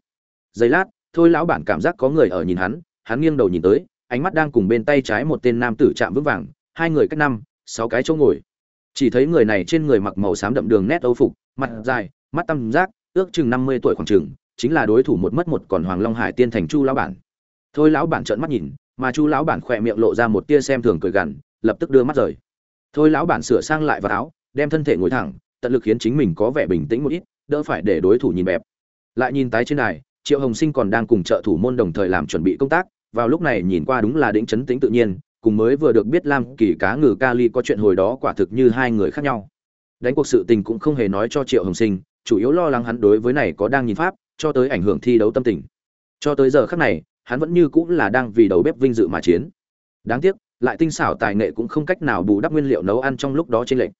Giây lát, thôi lão bản cảm giác có người ở nhìn hắn hắn nghiêng đầu nhìn tới ánh mắt đang cùng bên tay trái một tên nam tử chạm vững vàng hai người cách năm sáu cái chỗ ngồi. Chỉ thấy người này trên người mặc màu xám đậm đường nét âu phục mặt dài mắt tăm giác ước chừng năm mươi tuổi khoảng chừng chính là đối thủ một mất một còn hoàng long hải tiên thành chu lão bản. Thôi lão bản trợn mắt nhìn mà chu lão bản khỏe miệng lộ ra một tia xem thường cười gằn lập tức đưa mắt rời. Thôi lão bản sửa sang lại vào áo đem thân thể ngồi thẳng tận lực khiến chính mình có vẻ bình tĩnh một ít đỡ phải để đối thủ nhìn bẹp. Lại nhìn tái trên này, triệu hồng sinh còn đang cùng trợ thủ môn đồng thời làm chuẩn bị công tác vào lúc này nhìn qua đúng là đĩnh chấn tĩnh tự nhiên, cùng mới vừa được biết lam kỳ cá ngừ kali có chuyện hồi đó quả thực như hai người khác nhau. Đánh cuộc sự tình cũng không hề nói cho triệu hồng sinh, chủ yếu lo lắng hắn đối với này có đang nhìn pháp, cho tới ảnh hưởng thi đấu tâm tình. Cho tới giờ khắc này, hắn vẫn như cũng là đang vì đầu bếp vinh dự mà chiến. Đáng tiếc, lại tinh xảo tài nghệ cũng không cách nào bù đắp nguyên liệu nấu ăn trong lúc đó trên lệnh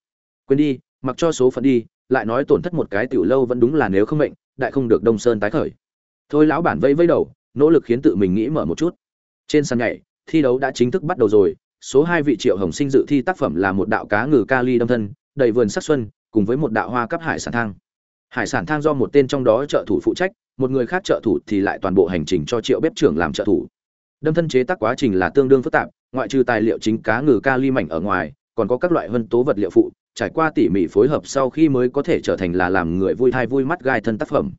quên đi, mặc cho số phận đi, lại nói tổn thất một cái tiểu lâu vẫn đúng là nếu không mệnh, đại không được đông sơn tái khởi. Thôi lão bản vây vây đầu, nỗ lực khiến tự mình nghĩ mở một chút trên sàn nhảy, thi đấu đã chính thức bắt đầu rồi, số hai vị triệu hồng sinh dự thi tác phẩm là một đạo cá ngừ kali đâm thân, đầy vườn sắc xuân, cùng với một đạo hoa cấp hải sản thang. Hải sản thang do một tên trong đó trợ thủ phụ trách, một người khác trợ thủ thì lại toàn bộ hành trình cho triệu bếp trưởng làm trợ thủ. Đâm thân chế tác quá trình là tương đương phức tạp, ngoại trừ tài liệu chính cá ngừ kali mảnh ở ngoài, còn có các loại vân tố vật liệu phụ, trải qua tỉ mỉ phối hợp sau khi mới có thể trở thành là làm người vui thai vui mắt gai thân tác phẩm.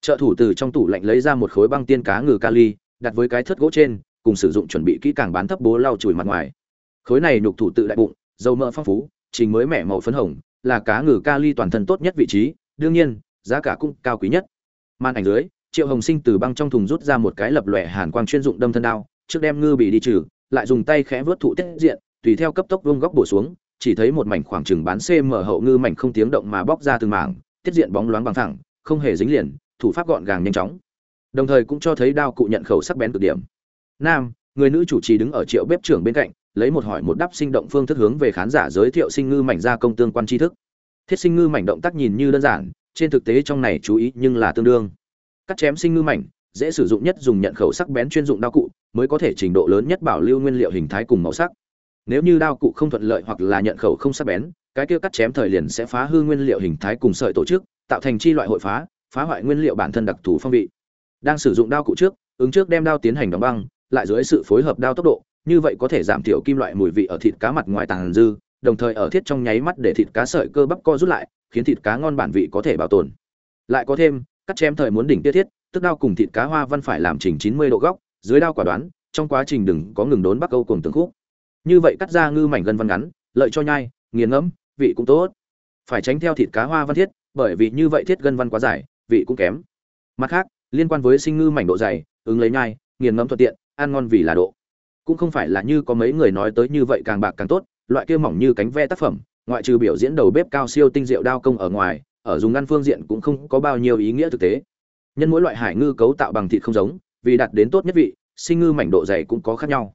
Trợ thủ từ trong tủ lạnh lấy ra một khối băng tiên cá ngừ kali đặt với cái thất gỗ trên cùng sử dụng chuẩn bị kỹ càng bán thấp bố lau chùi mặt ngoài. Khối này nhục thủ tự đại bụng, dầu mỡ phong phú, trình mới mẻ màu phấn hồng, là cá ngừ kali toàn thân tốt nhất vị trí, đương nhiên, giá cả cũng cao quý nhất. Màn ảnh dưới, triệu hồng sinh từ băng trong thùng rút ra một cái lập lòe hàn quang chuyên dụng đâm thân đao, trước đem ngư bị đi trừ, lại dùng tay khẽ vớt thụ tiết diện, tùy theo cấp tốc vuông góc bổ xuống, chỉ thấy một mảnh khoảng chừng bán cm hậu ngư mảnh không tiếng động mà bóc ra từng mảng, tiết diện bóng loáng bằng thẳng, không hề dính liền, thủ pháp gọn gàng nhanh chóng. Đồng thời cũng cho thấy đao cụ nhận khẩu sắc bén cực điểm nam, người nữ chủ trì đứng ở triệu bếp trưởng bên cạnh, lấy một hỏi một đáp sinh động phương thức hướng về khán giả giới thiệu sinh ngư mảnh gia công tương quan tri thức. Thiết sinh ngư mảnh động tác nhìn như đơn giản, trên thực tế trong này chú ý nhưng là tương đương. Cắt chém sinh ngư mảnh, dễ sử dụng nhất dùng nhận khẩu sắc bén chuyên dụng đao cụ, mới có thể trình độ lớn nhất bảo lưu nguyên liệu hình thái cùng màu sắc. Nếu như đao cụ không thuận lợi hoặc là nhận khẩu không sắc bén, cái kia cắt chém thời liền sẽ phá hư nguyên liệu hình thái cùng sợi tổ chức, tạo thành chi loại hội phá phá hoại nguyên liệu bản thân đặc thù phong vị. Đang sử dụng đao cụ trước, ứng trước đem đao tiến hành đóng băng lại dưới sự phối hợp đao tốc độ, như vậy có thể giảm thiểu kim loại mùi vị ở thịt cá mặt ngoài tàn dư, đồng thời ở thiết trong nháy mắt để thịt cá sợi cơ bắp co rút lại, khiến thịt cá ngon bản vị có thể bảo tồn. Lại có thêm, cắt chém thời muốn đỉnh tiết thiết, tức đao cùng thịt cá hoa văn phải làm chỉnh 90 độ góc, dưới đao quả đoán, trong quá trình đừng có ngừng đốn bắc câu cùng từng khúc. Như vậy cắt ra ngư mảnh gân văn ngắn, lợi cho nhai, nghiền ngẫm, vị cũng tốt. Phải tránh theo thịt cá hoa văn thiết, bởi vì như vậy thiết gân văn quá dài, vị cũng kém. Mặt khác, liên quan với sinh ngư mảnh độ dày, ứng lấy nhai, nghiền ngẫm thuận tiện ăn ngon vì là độ. Cũng không phải là như có mấy người nói tới như vậy càng bạc càng tốt, loại kia mỏng như cánh ve tác phẩm, ngoại trừ biểu diễn đầu bếp cao siêu tinh diệu đao công ở ngoài, ở dùng ngăn phương diện cũng không có bao nhiêu ý nghĩa thực tế. Nhân mỗi loại hải ngư cấu tạo bằng thịt không giống, vì đạt đến tốt nhất vị, sinh ngư mảnh độ dày cũng có khác nhau.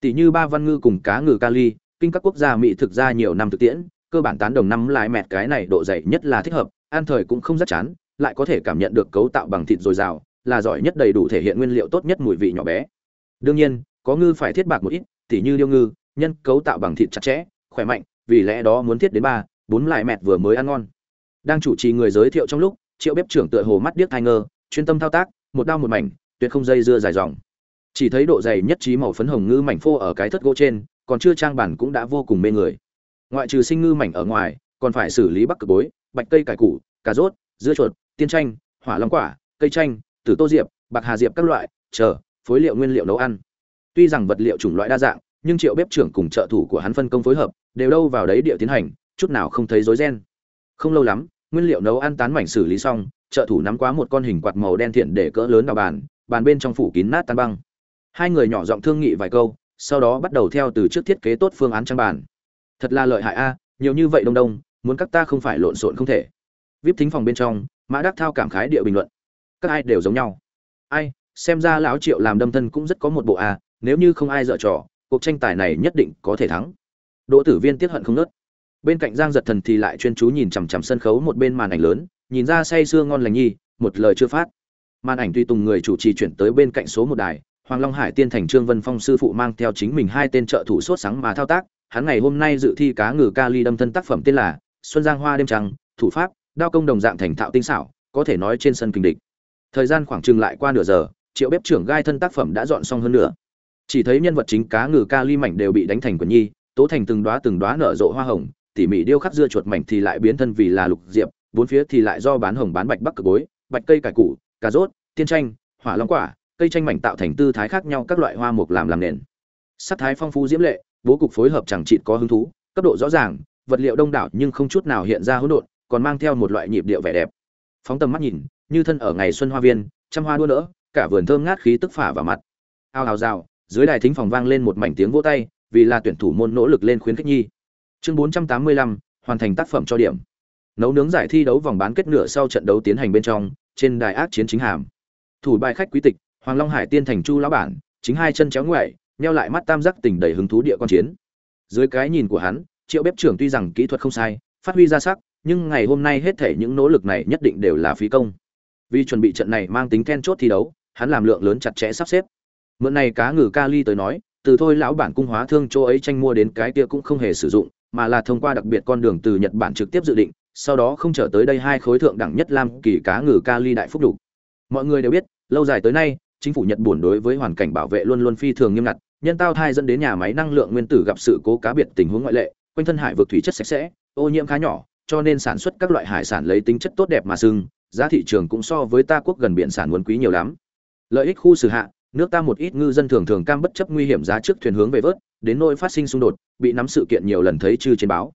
Tỷ như ba văn ngư cùng cá ngừ kali, kinh các quốc gia mỹ thực ra nhiều năm thực tiễn, cơ bản tán đồng năm lại mẹt cái này độ dày nhất là thích hợp an thời cũng không rất chán, lại có thể cảm nhận được cấu tạo bằng thịt dồi dào, là giỏi nhất đầy đủ thể hiện nguyên liệu tốt nhất mùi vị nhỏ bé đương nhiên, có ngư phải thiết bạc một ít, tỉ như điêu ngư, nhân cấu tạo bằng thịt chặt chẽ, khỏe mạnh, vì lẽ đó muốn thiết đến ba, bốn lại mẹt vừa mới ăn ngon. Đang chủ trì người giới thiệu trong lúc, triệu bếp trưởng tựa hồ mắt điếc thai ngơ, chuyên tâm thao tác, một đao một mảnh, tuyệt không dây dưa dài dòng. Chỉ thấy độ dày nhất trí màu phấn hồng ngư mảnh phô ở cái thất gỗ trên, còn chưa trang bản cũng đã vô cùng mê người. Ngoại trừ sinh ngư mảnh ở ngoài, còn phải xử lý bắc cực bối, bạch cây cải củ, cà rốt, dưa chuột, tiên chanh, hỏa long quả, cây chanh, tử tô diệp, bạc hà diệp các loại, chờ phối liệu nguyên liệu nấu ăn. Tuy rằng vật liệu chủng loại đa dạng, nhưng triệu bếp trưởng cùng trợ thủ của hắn phân công phối hợp, đều đâu vào đấy địa tiến hành, chút nào không thấy rối ren. Không lâu lắm, nguyên liệu nấu ăn tán mảnh xử lý xong, trợ thủ nắm quá một con hình quạt màu đen thiện để cỡ lớn vào bàn bàn bên trong phủ kín nát tan băng. Hai người nhỏ giọng thương nghị vài câu, sau đó bắt đầu theo từ trước thiết kế tốt phương án trang bàn. Thật là lợi hại a, nhiều như vậy đông đông, muốn các ta không phải lộn xộn không thể. Vip thính phòng bên trong, mã đắc thao cảm khái địa bình luận. Các ai đều giống nhau. Ai xem ra lão triệu làm đâm thân cũng rất có một bộ a nếu như không ai dở trò, cuộc tranh tài này nhất định có thể thắng. Đỗ tử viên tiếc hận không nớt. Bên cạnh giang giật thần thì lại chuyên chú nhìn chằm chằm sân khấu một bên màn ảnh lớn, nhìn ra say sưa ngon lành nhi, một lời chưa phát. Màn ảnh tuy tùng người chủ trì chuyển tới bên cạnh số một đài, hoàng long hải tiên thành trương vân phong sư phụ mang theo chính mình hai tên trợ thủ sốt sáng mà thao tác, hắn ngày hôm nay dự thi cá ngừ ca ly đâm thân tác phẩm tên là xuân giang hoa đêm trăng, thủ pháp, đao công đồng dạng thành thạo tinh xảo, có thể nói trên sân kinh địch. Thời gian khoảng chừng lại qua nửa giờ triệu bếp trưởng gai thân tác phẩm đã dọn xong hơn nữa chỉ thấy nhân vật chính cá ngừ ca ly mảnh đều bị đánh thành quần nhi, tố thành từng đóa từng đóa nở rộ hoa hồng, tỉ mỉ điêu khắc dưa chuột mảnh thì lại biến thân vì là lục diệp, bốn phía thì lại do bán hồng bán bạch bắc cực bối, bạch cây cải củ, cà rốt, tiên tranh hỏa long quả, cây tranh mảnh tạo thành tư thái khác nhau các loại hoa mục làm làm nền. Sắc thái phong phú diễm lệ, bố cục phối hợp chẳng chịt có hứng thú, cấp độ rõ ràng, vật liệu đông đảo nhưng không chút nào hiện ra hỗn độn, còn mang theo một loại nhịp điệu vẻ đẹp. Phóng tầm mắt nhìn, như thân ở ngày xuân hoa viên, trăm hoa đua nỡ cả vườn thơm ngát khí tức phả vào mặt. Ao hào rào dưới đài thính phòng vang lên một mảnh tiếng vỗ tay vì là tuyển thủ môn nỗ lực lên khuyến khích nhi. Chương 485, hoàn thành tác phẩm cho điểm. Nấu nướng giải thi đấu vòng bán kết nửa sau trận đấu tiến hành bên trong trên đài ác chiến chính hàm. Thủ bài khách quý tịch hoàng long hải tiên thành chu lão bản chính hai chân chéo ngoại neo lại mắt tam giác tỉnh đầy hứng thú địa quan chiến. Dưới cái nhìn của hắn triệu bếp trưởng tuy rằng kỹ thuật không sai phát huy ra sắc nhưng ngày hôm nay hết thể những nỗ lực này nhất định đều là phí công. Vì chuẩn bị trận này mang tính then chốt thi đấu hắn làm lượng lớn chặt chẽ sắp xếp. Mượn này cá ngừ kali tới nói, từ thôi lão bản cung hóa thương chỗ ấy tranh mua đến cái kia cũng không hề sử dụng, mà là thông qua đặc biệt con đường từ nhật bản trực tiếp dự định, sau đó không trở tới đây hai khối thượng đẳng nhất lam kỳ cá ngừ kali đại phúc đủ mọi người đều biết, lâu dài tới nay, chính phủ nhật buồn đối với hoàn cảnh bảo vệ luôn luôn phi thường nghiêm ngặt, nhân tao thai dẫn đến nhà máy năng lượng nguyên tử gặp sự cố cá biệt tình huống ngoại lệ, quanh thân hải vực thủy chất sạch sẽ, ô nhiễm khá nhỏ, cho nên sản xuất các loại hải sản lấy tính chất tốt đẹp mà sưng giá thị trường cũng so với ta quốc gần biển sản muốn quý nhiều lắm lợi ích khu xử hạ, nước ta một ít ngư dân thường thường cam bất chấp nguy hiểm giá trước thuyền hướng về vớt, đến nỗi phát sinh xung đột, bị nắm sự kiện nhiều lần thấy chư trên báo.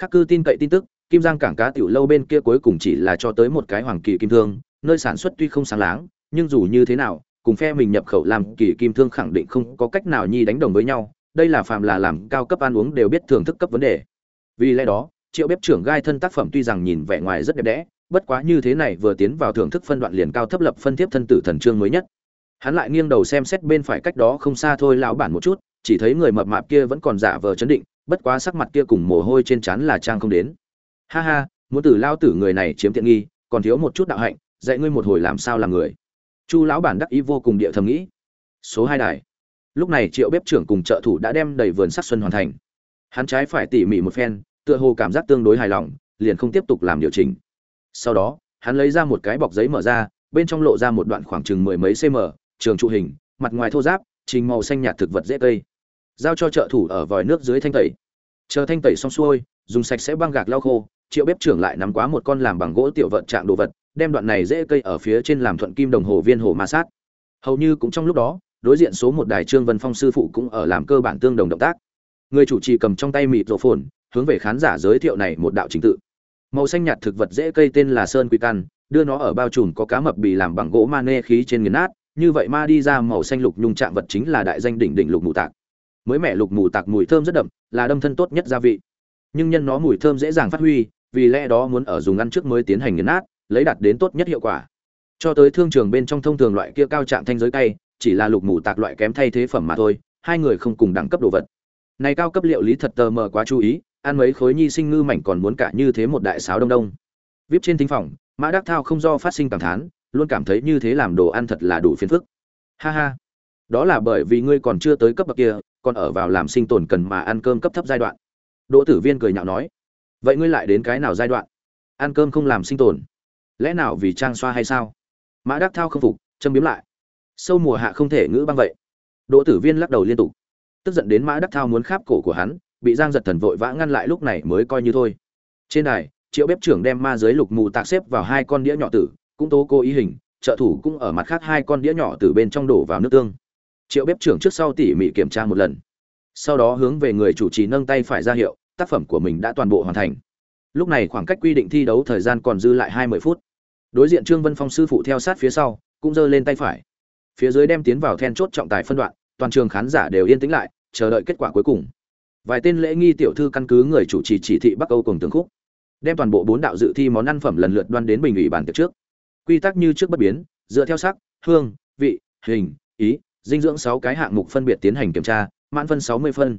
Khác cư tin cậy tin tức, kim giang cảng cá tiểu lâu bên kia cuối cùng chỉ là cho tới một cái hoàng kỳ kim thương, nơi sản xuất tuy không sáng láng, nhưng dù như thế nào, cùng phe mình nhập khẩu làm kỳ kim thương khẳng định không có cách nào nhi đánh đồng với nhau, đây là phàm là làm cao cấp ăn uống đều biết thưởng thức cấp vấn đề. Vì lẽ đó, triệu bếp trưởng gai thân tác phẩm tuy rằng nhìn vẻ ngoài rất đẹp đẽ bất quá như thế này vừa tiến vào thưởng thức phân đoạn liền cao thấp lập phân tiếp thân tử thần trương mới nhất. Hắn lại nghiêng đầu xem xét bên phải cách đó không xa thôi lão bản một chút, chỉ thấy người mập mạp kia vẫn còn giả vờ chấn định, bất quá sắc mặt kia cùng mồ hôi trên trán là trang không đến. Ha ha, muốn tử lao tử người này chiếm tiện nghi, còn thiếu một chút đạo hạnh, dạy ngươi một hồi làm sao làm người. Chu lão bản đắc ý vô cùng địa thầm nghĩ. Số hai đài. Lúc này triệu bếp trưởng cùng trợ thủ đã đem đầy vườn sắc xuân hoàn thành. Hắn trái phải tỉ mỉ một phen, tựa hồ cảm giác tương đối hài lòng, liền không tiếp tục làm điều chỉnh sau đó, hắn lấy ra một cái bọc giấy mở ra, bên trong lộ ra một đoạn khoảng chừng mười mấy cm trường trụ hình, mặt ngoài thô giáp, trình màu xanh nhạt thực vật dễ cây. Giao cho trợ thủ ở vòi nước dưới thanh tẩy. Chờ thanh tẩy xong xuôi, dùng sạch sẽ băng gạc lau khô, triệu bếp trưởng lại nắm quá một con làm bằng gỗ tiểu vận trạng đồ vật, đem đoạn này dễ cây ở phía trên làm thuận kim đồng hồ viên hồ ma sát. Hầu như cũng trong lúc đó, đối diện số một đài trương vân phong sư phụ cũng ở làm cơ bản tương đồng động tác. Người chủ trì cầm trong tay mịt rổ phồn, hướng về khán giả giới thiệu này một đạo trình tự màu xanh nhạt thực vật dễ cây tên là sơn quy căn, đưa nó ở bao trùm có cá mập bị làm bằng gỗ ma khí trên nghiền nát, như vậy ma đi ra màu xanh lục nhung chạm vật chính là đại danh đỉnh đỉnh lục mù tạc. Mới mẻ lục mù tạc mùi thơm rất đậm, là đâm thân tốt nhất gia vị. Nhưng nhân nó mùi thơm dễ dàng phát huy, vì lẽ đó muốn ở dùng ăn trước mới tiến hành nghiền nát, lấy đạt đến tốt nhất hiệu quả. Cho tới thương trường bên trong thông thường loại kia cao trạng thanh giới cay, chỉ là lục mù tạc loại kém thay thế phẩm mà thôi, hai người không cùng đẳng cấp đồ vật. Này cao cấp liệu lý thật tờ mờ quá chú ý ăn mấy khối nhi sinh ngư mảnh còn muốn cả như thế một đại sáo đông đông. Vip trên thính phòng, mã đắc thao không do phát sinh cảm thán, luôn cảm thấy như thế làm đồ ăn thật là đủ phiền phức. Ha ha. Đó là bởi vì ngươi còn chưa tới cấp bậc kia, còn ở vào làm sinh tồn cần mà ăn cơm cấp thấp giai đoạn. Đỗ tử viên cười nhạo nói, vậy ngươi lại đến cái nào giai đoạn? Ăn cơm không làm sinh tồn. Lẽ nào vì trang xoa hay sao? Mã đắc thao không phục, châm biếm lại. Sâu mùa hạ không thể ngữ băng vậy. Đỗ tử viên lắc đầu liên tục. Tức giận đến mã đắc thao muốn kháp cổ của hắn bị giang giật thần vội vã ngăn lại lúc này mới coi như thôi. Trên đài, triệu bếp trưởng đem ma giới lục mù tạc xếp vào hai con đĩa nhỏ tử, cũng tố cô ý hình, trợ thủ cũng ở mặt khác hai con đĩa nhỏ từ bên trong đổ vào nước tương. Triệu bếp trưởng trước sau tỉ mỉ kiểm tra một lần. Sau đó hướng về người chủ trì nâng tay phải ra hiệu, tác phẩm của mình đã toàn bộ hoàn thành. Lúc này khoảng cách quy định thi đấu thời gian còn dư lại hai mươi phút. Đối diện trương vân phong sư phụ theo sát phía sau, cũng giơ lên tay phải. Phía dưới đem tiến vào then chốt trọng tài phân đoạn, toàn trường khán giả đều yên tĩnh lại, chờ đợi kết quả cuối cùng vài tên lễ nghi tiểu thư căn cứ người chủ trì chỉ thị bắc âu cùng tường khúc, đem toàn bộ bốn đạo dự thi món ăn phẩm lần lượt đoan đến bình ủy bàn tiệc trước. Quy tắc như trước bất biến, dựa theo sắc, hương, vị, hình, ý, dinh dưỡng sáu cái hạng mục phân biệt tiến hành kiểm tra, mãn phân sáu mươi phân.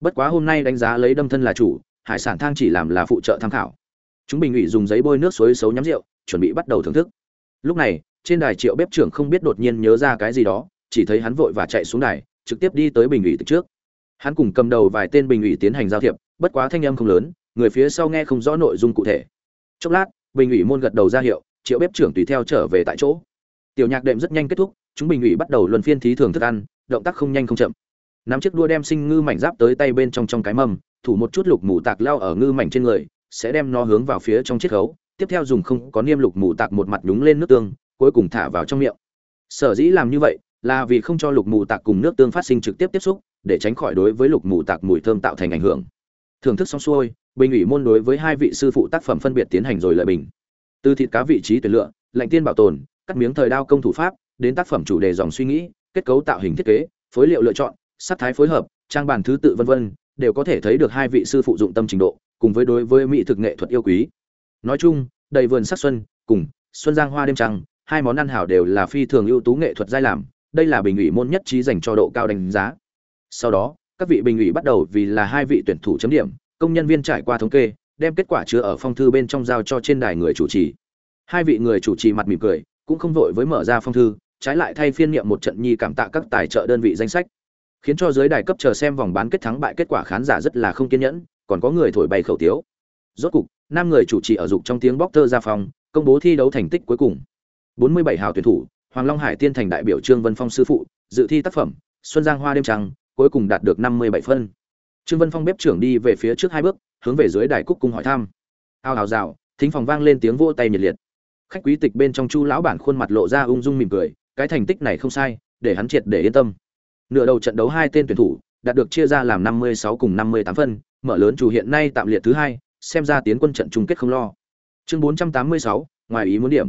Bất quá hôm nay đánh giá lấy đâm thân là chủ, hải sản thang chỉ làm là phụ trợ tham khảo. Chúng bình ủy dùng giấy bôi nước suối xấu nhắm rượu, chuẩn bị bắt đầu thưởng thức. Lúc này, trên đài triệu bếp trưởng không biết đột nhiên nhớ ra cái gì đó, chỉ thấy hắn vội và chạy xuống đài, trực tiếp đi tới bình ủy từ trước hắn cùng cầm đầu vài tên bình ủy tiến hành giao thiệp, bất quá thanh âm không lớn, người phía sau nghe không rõ nội dung cụ thể. Chốc lát, bình ủy môn gật đầu ra hiệu, triệu bếp trưởng tùy theo trở về tại chỗ. Tiểu nhạc đệm rất nhanh kết thúc, chúng bình ủy bắt đầu luân phiên thí thường thức ăn, động tác không nhanh không chậm. Nắm chiếc đua đem sinh ngư mảnh giáp tới tay bên trong trong cái mâm, thủ một chút lục mù tạc lao ở ngư mảnh trên người, sẽ đem nó hướng vào phía trong chiếc khấu, tiếp theo dùng không có niêm lục mù tạc một mặt nhúng lên nước tương, cuối cùng thả vào trong miệng. Sở dĩ làm như vậy là vì không cho lục mù tạc cùng nước tương phát sinh trực tiếp tiếp xúc để tránh khỏi đối với lục mù tạc mùi thơm tạo thành ảnh hưởng. Thưởng thức xong xuôi, bình ủy môn đối với hai vị sư phụ tác phẩm phân biệt tiến hành rồi lợi bình. Từ thịt cá vị trí tuyển lựa, lạnh tiên bảo tồn, cắt miếng thời đao công thủ pháp, đến tác phẩm chủ đề dòng suy nghĩ, kết cấu tạo hình thiết kế, phối liệu lựa chọn, sắc thái phối hợp, trang bản thứ tự vân vân, đều có thể thấy được hai vị sư phụ dụng tâm trình độ, cùng với đối với mỹ thực nghệ thuật yêu quý. Nói chung, đầy vườn sắc xuân, cùng xuân giang hoa đêm trăng, hai món ăn hảo đều là phi thường ưu tú nghệ thuật giai làm, đây là bình ủy môn nhất trí dành cho độ cao đánh giá sau đó, các vị bình ủy bắt đầu vì là hai vị tuyển thủ chấm điểm, công nhân viên trải qua thống kê, đem kết quả chứa ở phong thư bên trong giao cho trên đài người chủ trì. Hai vị người chủ trì mặt mỉm cười, cũng không vội với mở ra phong thư, trái lại thay phiên nghiệm một trận nhi cảm tạ các tài trợ đơn vị danh sách. Khiến cho giới đài cấp chờ xem vòng bán kết thắng bại kết quả khán giả rất là không kiên nhẫn, còn có người thổi bay khẩu tiếu. Rốt cục năm người chủ trì ở dục trong tiếng bóc tơ ra phòng, công bố thi đấu thành tích cuối cùng. 47 hào tuyển thủ, hoàng long hải tiên thành đại biểu trương vân phong sư phụ, dự thi tác phẩm, xuân giang hoa đêm trăng cuối cùng đạt được 57 phân. Trương vân phong bếp trưởng đi về phía trước hai bước hướng về dưới đài cúc cung hỏi thăm. Ao hào rào thính phòng vang lên tiếng vỗ tay nhiệt liệt. Khách quý tịch bên trong chu lão bản khuôn mặt lộ ra ung dung mỉm cười cái thành tích này không sai để hắn triệt để yên tâm. Nửa đầu trận đấu hai tên tuyển thủ đạt được chia ra làm 56 cùng 58 phân mở lớn chủ hiện nay tạm liệt thứ hai xem ra tiến quân trận chung kết không lo. Chương 486, ngoài ý muốn điểm.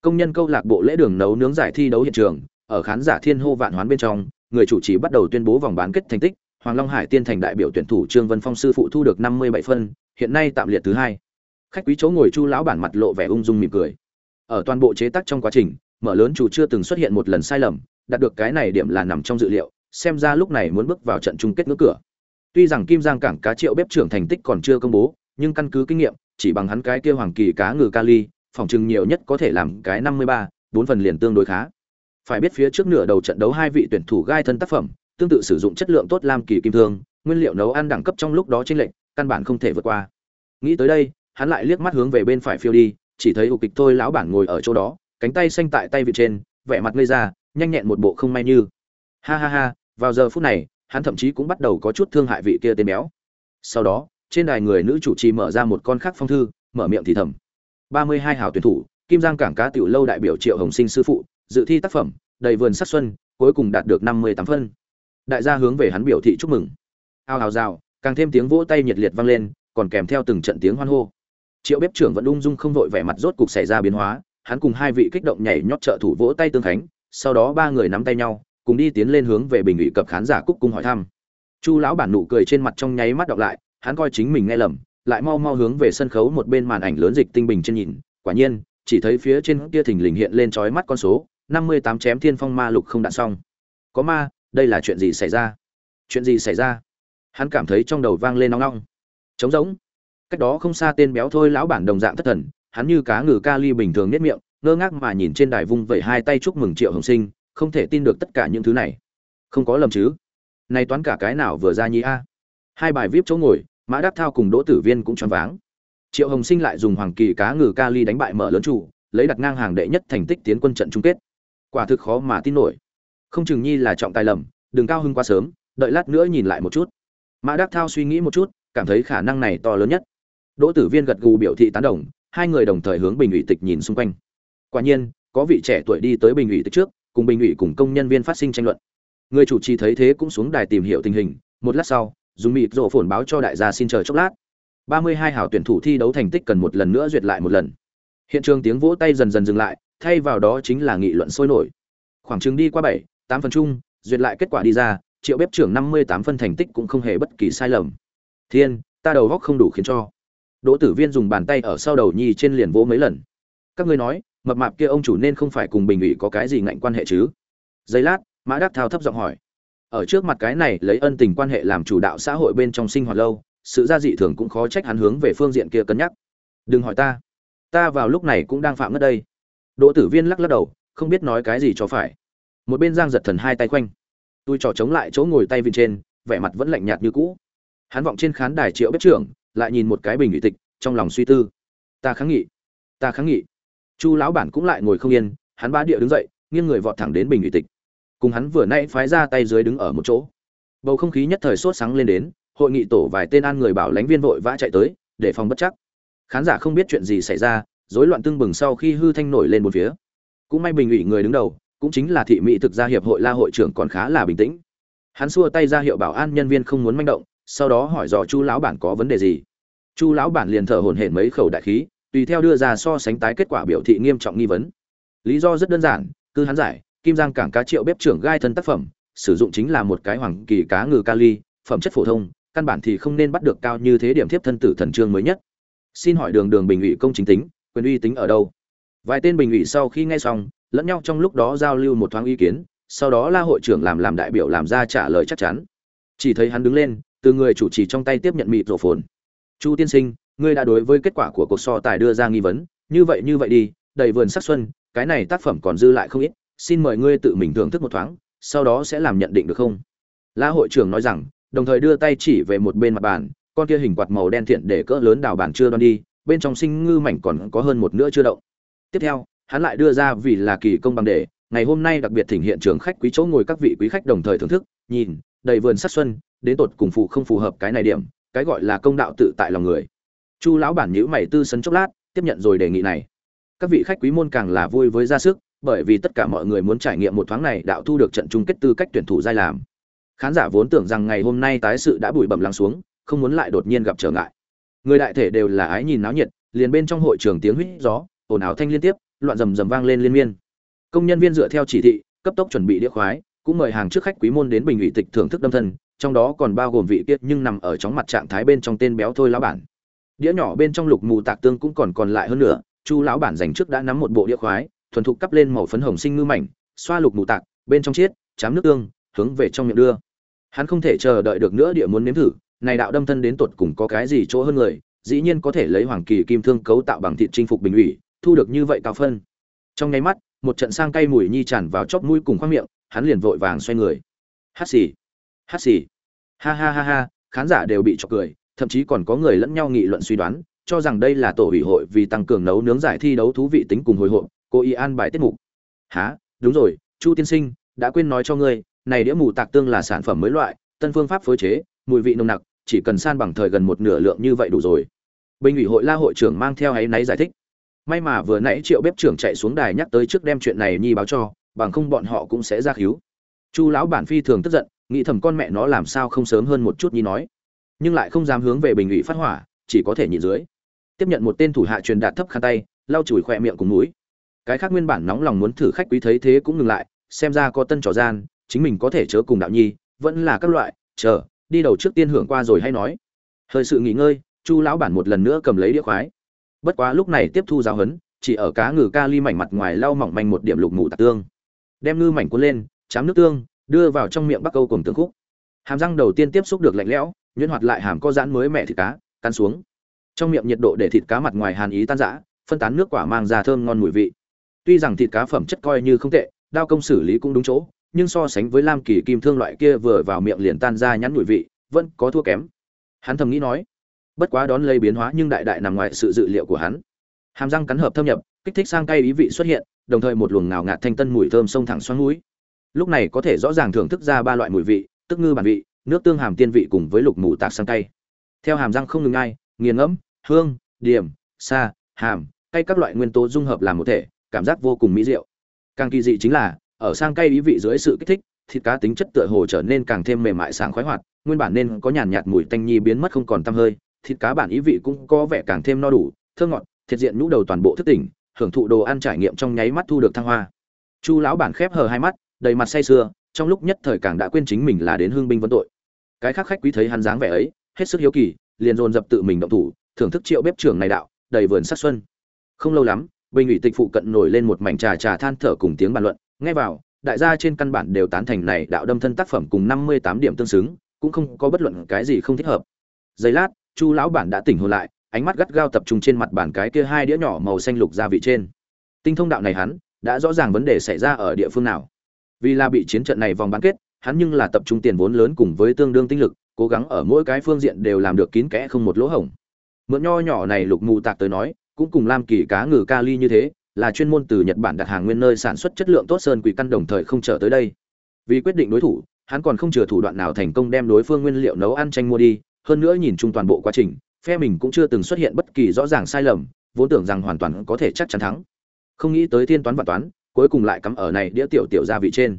Công nhân câu lạc bộ lễ đường nấu nướng giải thi đấu hiện trường ở khán giả thiên hô vạn hoán bên trong người chủ trì bắt đầu tuyên bố vòng bán kết thành tích, hoàng long hải tiên thành đại biểu tuyển thủ trương vân phong sư phụ thu được 57 phân, hiện nay tạm liệt thứ hai. Khách quý chỗ ngồi chu lão bản mặt lộ vẻ ung dung mỉm cười. Ở toàn bộ chế tác trong quá trình, mở lớn chủ chưa từng xuất hiện một lần sai lầm, đạt được cái này điểm là nằm trong dự liệu, xem ra lúc này muốn bước vào trận chung kết ngưỡng cửa. Tuy rằng kim giang cảng cá triệu bếp trưởng thành tích còn chưa công bố, nhưng căn cứ kinh nghiệm, chỉ bằng hắn cái kia hoàng kỳ cá ngừ kali phòng trừng nhiều nhất có thể làm cái năm mươi ba, bốn phần liền tương đối khá phải biết phía trước nửa đầu trận đấu hai vị tuyển thủ gai thân tác phẩm, tương tự sử dụng chất lượng tốt lam kỳ kim thương, nguyên liệu nấu ăn đẳng cấp trong lúc đó trên lệnh căn bản không thể vượt qua. Nghĩ tới đây, hắn lại liếc mắt hướng về bên phải phiêu đi, chỉ thấy ục kịch thôi lão bản ngồi ở chỗ đó, cánh tay xanh tại tay vị trên, vẻ mặt ngây ra, nhanh nhẹn một bộ không may như. Ha ha ha, vào giờ phút này, hắn thậm chí cũng bắt đầu có chút thương hại vị kia tên béo. Sau đó, trên đài người nữ chủ trì mở ra một con khác phong thư, mở miệng thì thầm. Ba mươi hai hào tuyển thủ, kim giang cảng cá tiểu lâu đại biểu triệu hồng sinh sư phụ dự thi tác phẩm, đầy vườn sắc xuân, cuối cùng đạt được năm mươi tám phân. Đại gia hướng về hắn biểu thị chúc mừng. Ao hào rào, càng thêm tiếng vỗ tay nhiệt liệt vang lên, còn kèm theo từng trận tiếng hoan hô. Triệu bếp trưởng vẫn ung dung không vội vẻ mặt rốt cục xảy ra biến hóa, hắn cùng hai vị kích động nhảy nhót trợ thủ vỗ tay tương khánh, sau đó ba người nắm tay nhau, cùng đi tiến lên hướng về bình ủy cập khán giả cúc cung hỏi thăm. Chu lão bản nụ cười trên mặt trong nháy mắt đọc lại, hắn coi chính mình nghe lầm, lại mau mau hướng về sân khấu một bên màn ảnh lớn dịch tinh bình trên nhìn, quả nhiên, chỉ thấy phía trên kia thình lình hiện lên trói mắt con số năm mươi tám chém thiên phong ma lục không đạn xong. Có ma, đây là chuyện gì xảy ra? Chuyện gì xảy ra? Hắn cảm thấy trong đầu vang lên nóng nóng. Trống rỗng. Cách đó không xa tên béo thôi lão bản đồng dạng thất thần, hắn như cá ngừ ca ly bình thường nết miệng, ngơ ngác mà nhìn trên đài vung vẩy hai tay chúc mừng triệu hồng sinh, không thể tin được tất cả những thứ này. Không có lầm chứ? Này toán cả cái nào vừa ra nhi a? Hai bài vip chỗ ngồi, mã đắc thao cùng đỗ tử viên cũng choáng váng. Triệu hồng sinh lại dùng hoàng kỳ cá ngừ ca ly đánh bại mở lớn chủ, lấy đặt ngang hàng đệ nhất thành tích tiến quân trận chung kết quả thực khó mà tin nổi. Không chừng nhi là trọng tài lầm, đừng cao hưng quá sớm, đợi lát nữa nhìn lại một chút. Mã đắc thao suy nghĩ một chút, cảm thấy khả năng này to lớn nhất. Đỗ tử viên gật gù biểu thị tán đồng, hai người đồng thời hướng bình ủy tịch nhìn xung quanh. Quả nhiên, có vị trẻ tuổi đi tới bình ủy tịch trước, cùng bình ủy cùng công nhân viên phát sinh tranh luận. Người chủ trì thấy thế cũng xuống đài tìm hiểu tình hình, một lát sau, dùng mịt rộ phồn báo cho đại gia xin chờ chốc lát. Ba mươi hai hảo tuyển thủ thi đấu thành tích cần một lần nữa duyệt lại một lần. Hiện trường tiếng vỗ tay dần dần dừng lại thay vào đó chính là nghị luận sôi nổi. Khoảng chừng đi qua bảy, tám phần chung, duyệt lại kết quả đi ra, triệu bếp trưởng năm mươi tám phân thành tích cũng không hề bất kỳ sai lầm. Thiên, ta đầu góc không đủ khiến cho. Đỗ tử viên dùng bàn tay ở sau đầu nhi trên liền vỗ mấy lần. Các ngươi nói, mập mạp kia ông chủ nên không phải cùng bình ủy có cái gì ngạnh quan hệ chứ? Giây lát, mã đắc thao thấp giọng hỏi. Ở trước mặt cái này lấy ân tình quan hệ làm chủ đạo xã hội bên trong sinh hoạt lâu, sự gia dị thường cũng khó trách hắn hướng về phương diện kia cân nhắc. Đừng hỏi ta. Ta vào lúc này cũng đang phạm ngất đây đỗ tử viên lắc lắc đầu, không biết nói cái gì cho phải. Một bên giang giật thần hai tay quanh tôi trò chống lại chỗ ngồi tay vịn trên, vẻ mặt vẫn lạnh nhạt như cũ. Hắn vọng trên khán đài triệu bếp trưởng, lại nhìn một cái bình ủy tịch, trong lòng suy tư. Ta kháng nghị. Ta kháng nghị. Chu lão bản cũng lại ngồi không yên, hắn ba địa đứng dậy, nghiêng người vọt thẳng đến bình ủy tịch. Cùng hắn vừa nãy phái ra tay dưới đứng ở một chỗ. Bầu không khí nhất thời sốt sáng lên đến, hội nghị tổ vài tên an người bảo lãnh viên vội vã chạy tới, để phòng bất chắc. Khán giả không biết chuyện gì xảy ra rối loạn tương bừng sau khi hư thanh nổi lên một phía. Cũng may bình ủy người đứng đầu, cũng chính là thị mỹ thực gia hiệp hội la hội trưởng còn khá là bình tĩnh. Hắn xua tay ra hiệu bảo an nhân viên không muốn manh động, sau đó hỏi dò chu lão bản có vấn đề gì. Chu lão bản liền thở hổn hển mấy khẩu đại khí, tùy theo đưa ra so sánh tái kết quả biểu thị nghiêm trọng nghi vấn. Lý do rất đơn giản, cứ hắn giải, kim giang cảng cá triệu bếp trưởng gai thân tác phẩm, sử dụng chính là một cái hoàng kỳ cá ngừ kali, phẩm chất phổ thông, căn bản thì không nên bắt được cao như thế điểm thiếp thân tử thần trương mới nhất. Xin hỏi đường đường bình ủy công chính tính quyền uy tính ở đâu. Vài tên bình ủy sau khi nghe xong, lẫn nhau trong lúc đó giao lưu một thoáng ý kiến, sau đó la hội trưởng làm làm đại biểu làm ra trả lời chắc chắn. Chỉ thấy hắn đứng lên, từ người chủ trì trong tay tiếp nhận mịt rổ phồn chu tiên sinh, ngươi đã đối với kết quả của cuộc so tài đưa ra nghi vấn, như vậy như vậy đi, đầy vườn sắc xuân, cái này tác phẩm còn dư lại không ít, xin mời ngươi tự mình thưởng thức một thoáng, sau đó sẽ làm nhận định được không? La hội trưởng nói rằng, đồng thời đưa tay chỉ về một bên mặt bàn, con kia hình quạt màu đen thiện để cỡ lớn đào bàn chưa đoan đi bên trong sinh ngư mảnh còn có hơn một nửa chưa động. Tiếp theo, hắn lại đưa ra vì là kỳ công bằng đề, ngày hôm nay đặc biệt thỉnh hiện trường khách quý chỗ ngồi các vị quý khách đồng thời thưởng thức, nhìn, đầy vườn sắc xuân, đến tột cùng phụ không phù hợp cái này điểm, cái gọi là công đạo tự tại lòng người. Chu lão bản nhữ mày tư sấn chốc lát, tiếp nhận rồi đề nghị này. Các vị khách quý môn càng là vui với ra sức, bởi vì tất cả mọi người muốn trải nghiệm một thoáng này đạo thu được trận chung kết tư cách tuyển thủ giai làm. Khán giả vốn tưởng rằng ngày hôm nay tái sự đã bụi bẩm lắng xuống, không muốn lại đột nhiên gặp trở ngại người đại thể đều là ái nhìn náo nhiệt, liền bên trong hội trường tiếng huýt gió, ồn ào thanh liên tiếp, loạn rầm rầm vang lên liên miên. Công nhân viên dựa theo chỉ thị, cấp tốc chuẩn bị đĩa khoái, cũng mời hàng trước khách quý môn đến bình ủy tịch thưởng thức đâm thân, trong đó còn bao gồm vị tiết nhưng nằm ở trong mặt trạng thái bên trong tên béo thôi lão bản. Đĩa nhỏ bên trong lục mù tạc tương cũng còn còn lại hơn nữa chu lão bản dành trước đã nắm một bộ đĩa khoái, thuần thục cắp lên màu phấn hồng sinh ngư mảnh, xoa lục mù tạc, bên trong chiết, chám nước tương, hướng về trong miệng đưa. Hắn không thể chờ đợi được nữa, địa muốn nếm thử này đạo đâm thân đến tột cùng có cái gì chỗ hơn người dĩ nhiên có thể lấy hoàng kỳ kim thương cấu tạo bằng thịt chinh phục bình ủy thu được như vậy cao phân. Trong nháy mắt một trận sang cay mùi nhi tràn vào chóp mũi cùng khoang miệng hắn liền vội vàng xoay người. Hát xì hát xì. Ha ha ha ha khán giả đều bị chọc cười thậm chí còn có người lẫn nhau nghị luận suy đoán cho rằng đây là tổ ủy hội vì tăng cường nấu nướng giải thi đấu thú vị tính cùng hồi hộp cô y an bài tiết mục. Hả, đúng rồi chu tiên sinh đã quên nói cho ngươi này đĩa mù tạc tương là sản phẩm mới loại tân phương pháp phối chế mùi vị nồng nặc chỉ cần san bằng thời gần một nửa lượng như vậy đủ rồi. Bình ủy hội la hội trưởng mang theo áy náy giải thích. May mà vừa nãy triệu bếp trưởng chạy xuống đài nhắc tới trước đem chuyện này nhi báo cho, bằng không bọn họ cũng sẽ ra cứu chu lão bản phi thường tức giận, nghĩ thầm con mẹ nó làm sao không sớm hơn một chút nhi nói. Nhưng lại không dám hướng về bình ủy phát hỏa, chỉ có thể nhịn dưới. Tiếp nhận một tên thủ hạ truyền đạt thấp khăn tay, lau chùi khỏe miệng cùng mũi. Cái khác nguyên bản nóng lòng muốn thử khách quý thấy thế cũng ngừng lại, xem ra có tân trò gian, chính mình có thể chớ cùng đạo nhi, vẫn là các loại, chờ đi đầu trước tiên hưởng qua rồi hay nói. Hơi sự nghỉ ngơi, chu lão bản một lần nữa cầm lấy đĩa khoái. Bất quá lúc này tiếp thu giáo hấn chỉ ở cá ngừ ca ly mảnh mặt ngoài lau mỏng manh một điểm lục mù tạc tương. Đem ngư mảnh cuốn lên, chám nước tương, đưa vào trong miệng bắc câu cùng tương khúc. Hàm răng đầu tiên tiếp xúc được lạnh lẽo, nhuyễn hoạt lại hàm có giãn mới mẹ thịt cá, cắn xuống. Trong miệng nhiệt độ để thịt cá mặt ngoài hàn ý tan rã, phân tán nước quả mang ra thơm ngon mùi vị. Tuy rằng thịt cá phẩm chất coi như không tệ, đao công xử lý cũng đúng chỗ nhưng so sánh với lam kỳ kim thương loại kia vừa vào miệng liền tan ra nhắn mùi vị, vẫn có thua kém. Hắn thầm nghĩ nói, bất quá đón lấy biến hóa nhưng đại đại nằm ngoài sự dự liệu của hắn. Hàm răng cắn hợp thâm nhập, kích thích sang cay ý vị xuất hiện, đồng thời một luồng ngào ngạt thanh tân mùi thơm sông thẳng xoắn mũi. Lúc này có thể rõ ràng thưởng thức ra ba loại mùi vị, tức ngư bản vị, nước tương hàm tiên vị cùng với lục mù tạc sang cay. Theo hàm răng không ngừng ai, nghiền ngẫm, hương, điểm xa hàm, cay các loại nguyên tố dung hợp làm một thể, cảm giác vô cùng mỹ diệu. Càng kỳ dị chính là ở sang cay ý vị dưới sự kích thích, thịt cá tính chất tựa hồ trở nên càng thêm mềm mại sáng khoái hoạt, nguyên bản nên có nhàn nhạt mùi tanh nhi biến mất không còn tăm hơi, thịt cá bản ý vị cũng có vẻ càng thêm no đủ thơ ngọt, thiệt diện nhũ đầu toàn bộ thức tỉnh, hưởng thụ đồ ăn trải nghiệm trong nháy mắt thu được thăng hoa. Chu lão bản khép hờ hai mắt, đầy mặt say sưa, trong lúc nhất thời càng đã quên chính mình là đến hương binh vấn tội. Cái khác khách quý thấy hắn dáng vẻ ấy, hết sức hiếu kỳ, liền dồn dập tự mình động thủ, thưởng thức triệu bếp trưởng này đạo, đầy vườn sắc xuân. Không lâu lắm, bình ủy tịch phụ cận nổi lên một mảnh trà trà than thở cùng tiếng bàn luận nghe vào, đại gia trên căn bản đều tán thành này đạo đâm thân tác phẩm cùng năm mươi tám điểm tương xứng, cũng không có bất luận cái gì không thích hợp. Giây lát, chu lão bản đã tỉnh hồn lại, ánh mắt gắt gao tập trung trên mặt bản cái kia hai đĩa nhỏ màu xanh lục gia vị trên. Tinh thông đạo này hắn, đã rõ ràng vấn đề xảy ra ở địa phương nào. Vì là bị chiến trận này vòng bán kết, hắn nhưng là tập trung tiền vốn lớn cùng với tương đương tinh lực, cố gắng ở mỗi cái phương diện đều làm được kín kẽ không một lỗ hổng. Mượn nho nhỏ này lục mù tạc tới nói, cũng cùng lam kỳ cá ngừ kali như thế là chuyên môn từ nhật bản đặt hàng nguyên nơi sản xuất chất lượng tốt sơn quỷ căn đồng thời không trở tới đây. Vì quyết định đối thủ, hắn còn không chừa thủ đoạn nào thành công đem đối phương nguyên liệu nấu ăn tranh mua đi, hơn nữa nhìn chung toàn bộ quá trình, phe mình cũng chưa từng xuất hiện bất kỳ rõ ràng sai lầm, vốn tưởng rằng hoàn toàn có thể chắc chắn thắng. Không nghĩ tới thiên toán và toán, cuối cùng lại cắm ở này đĩa tiểu tiểu gia vị trên.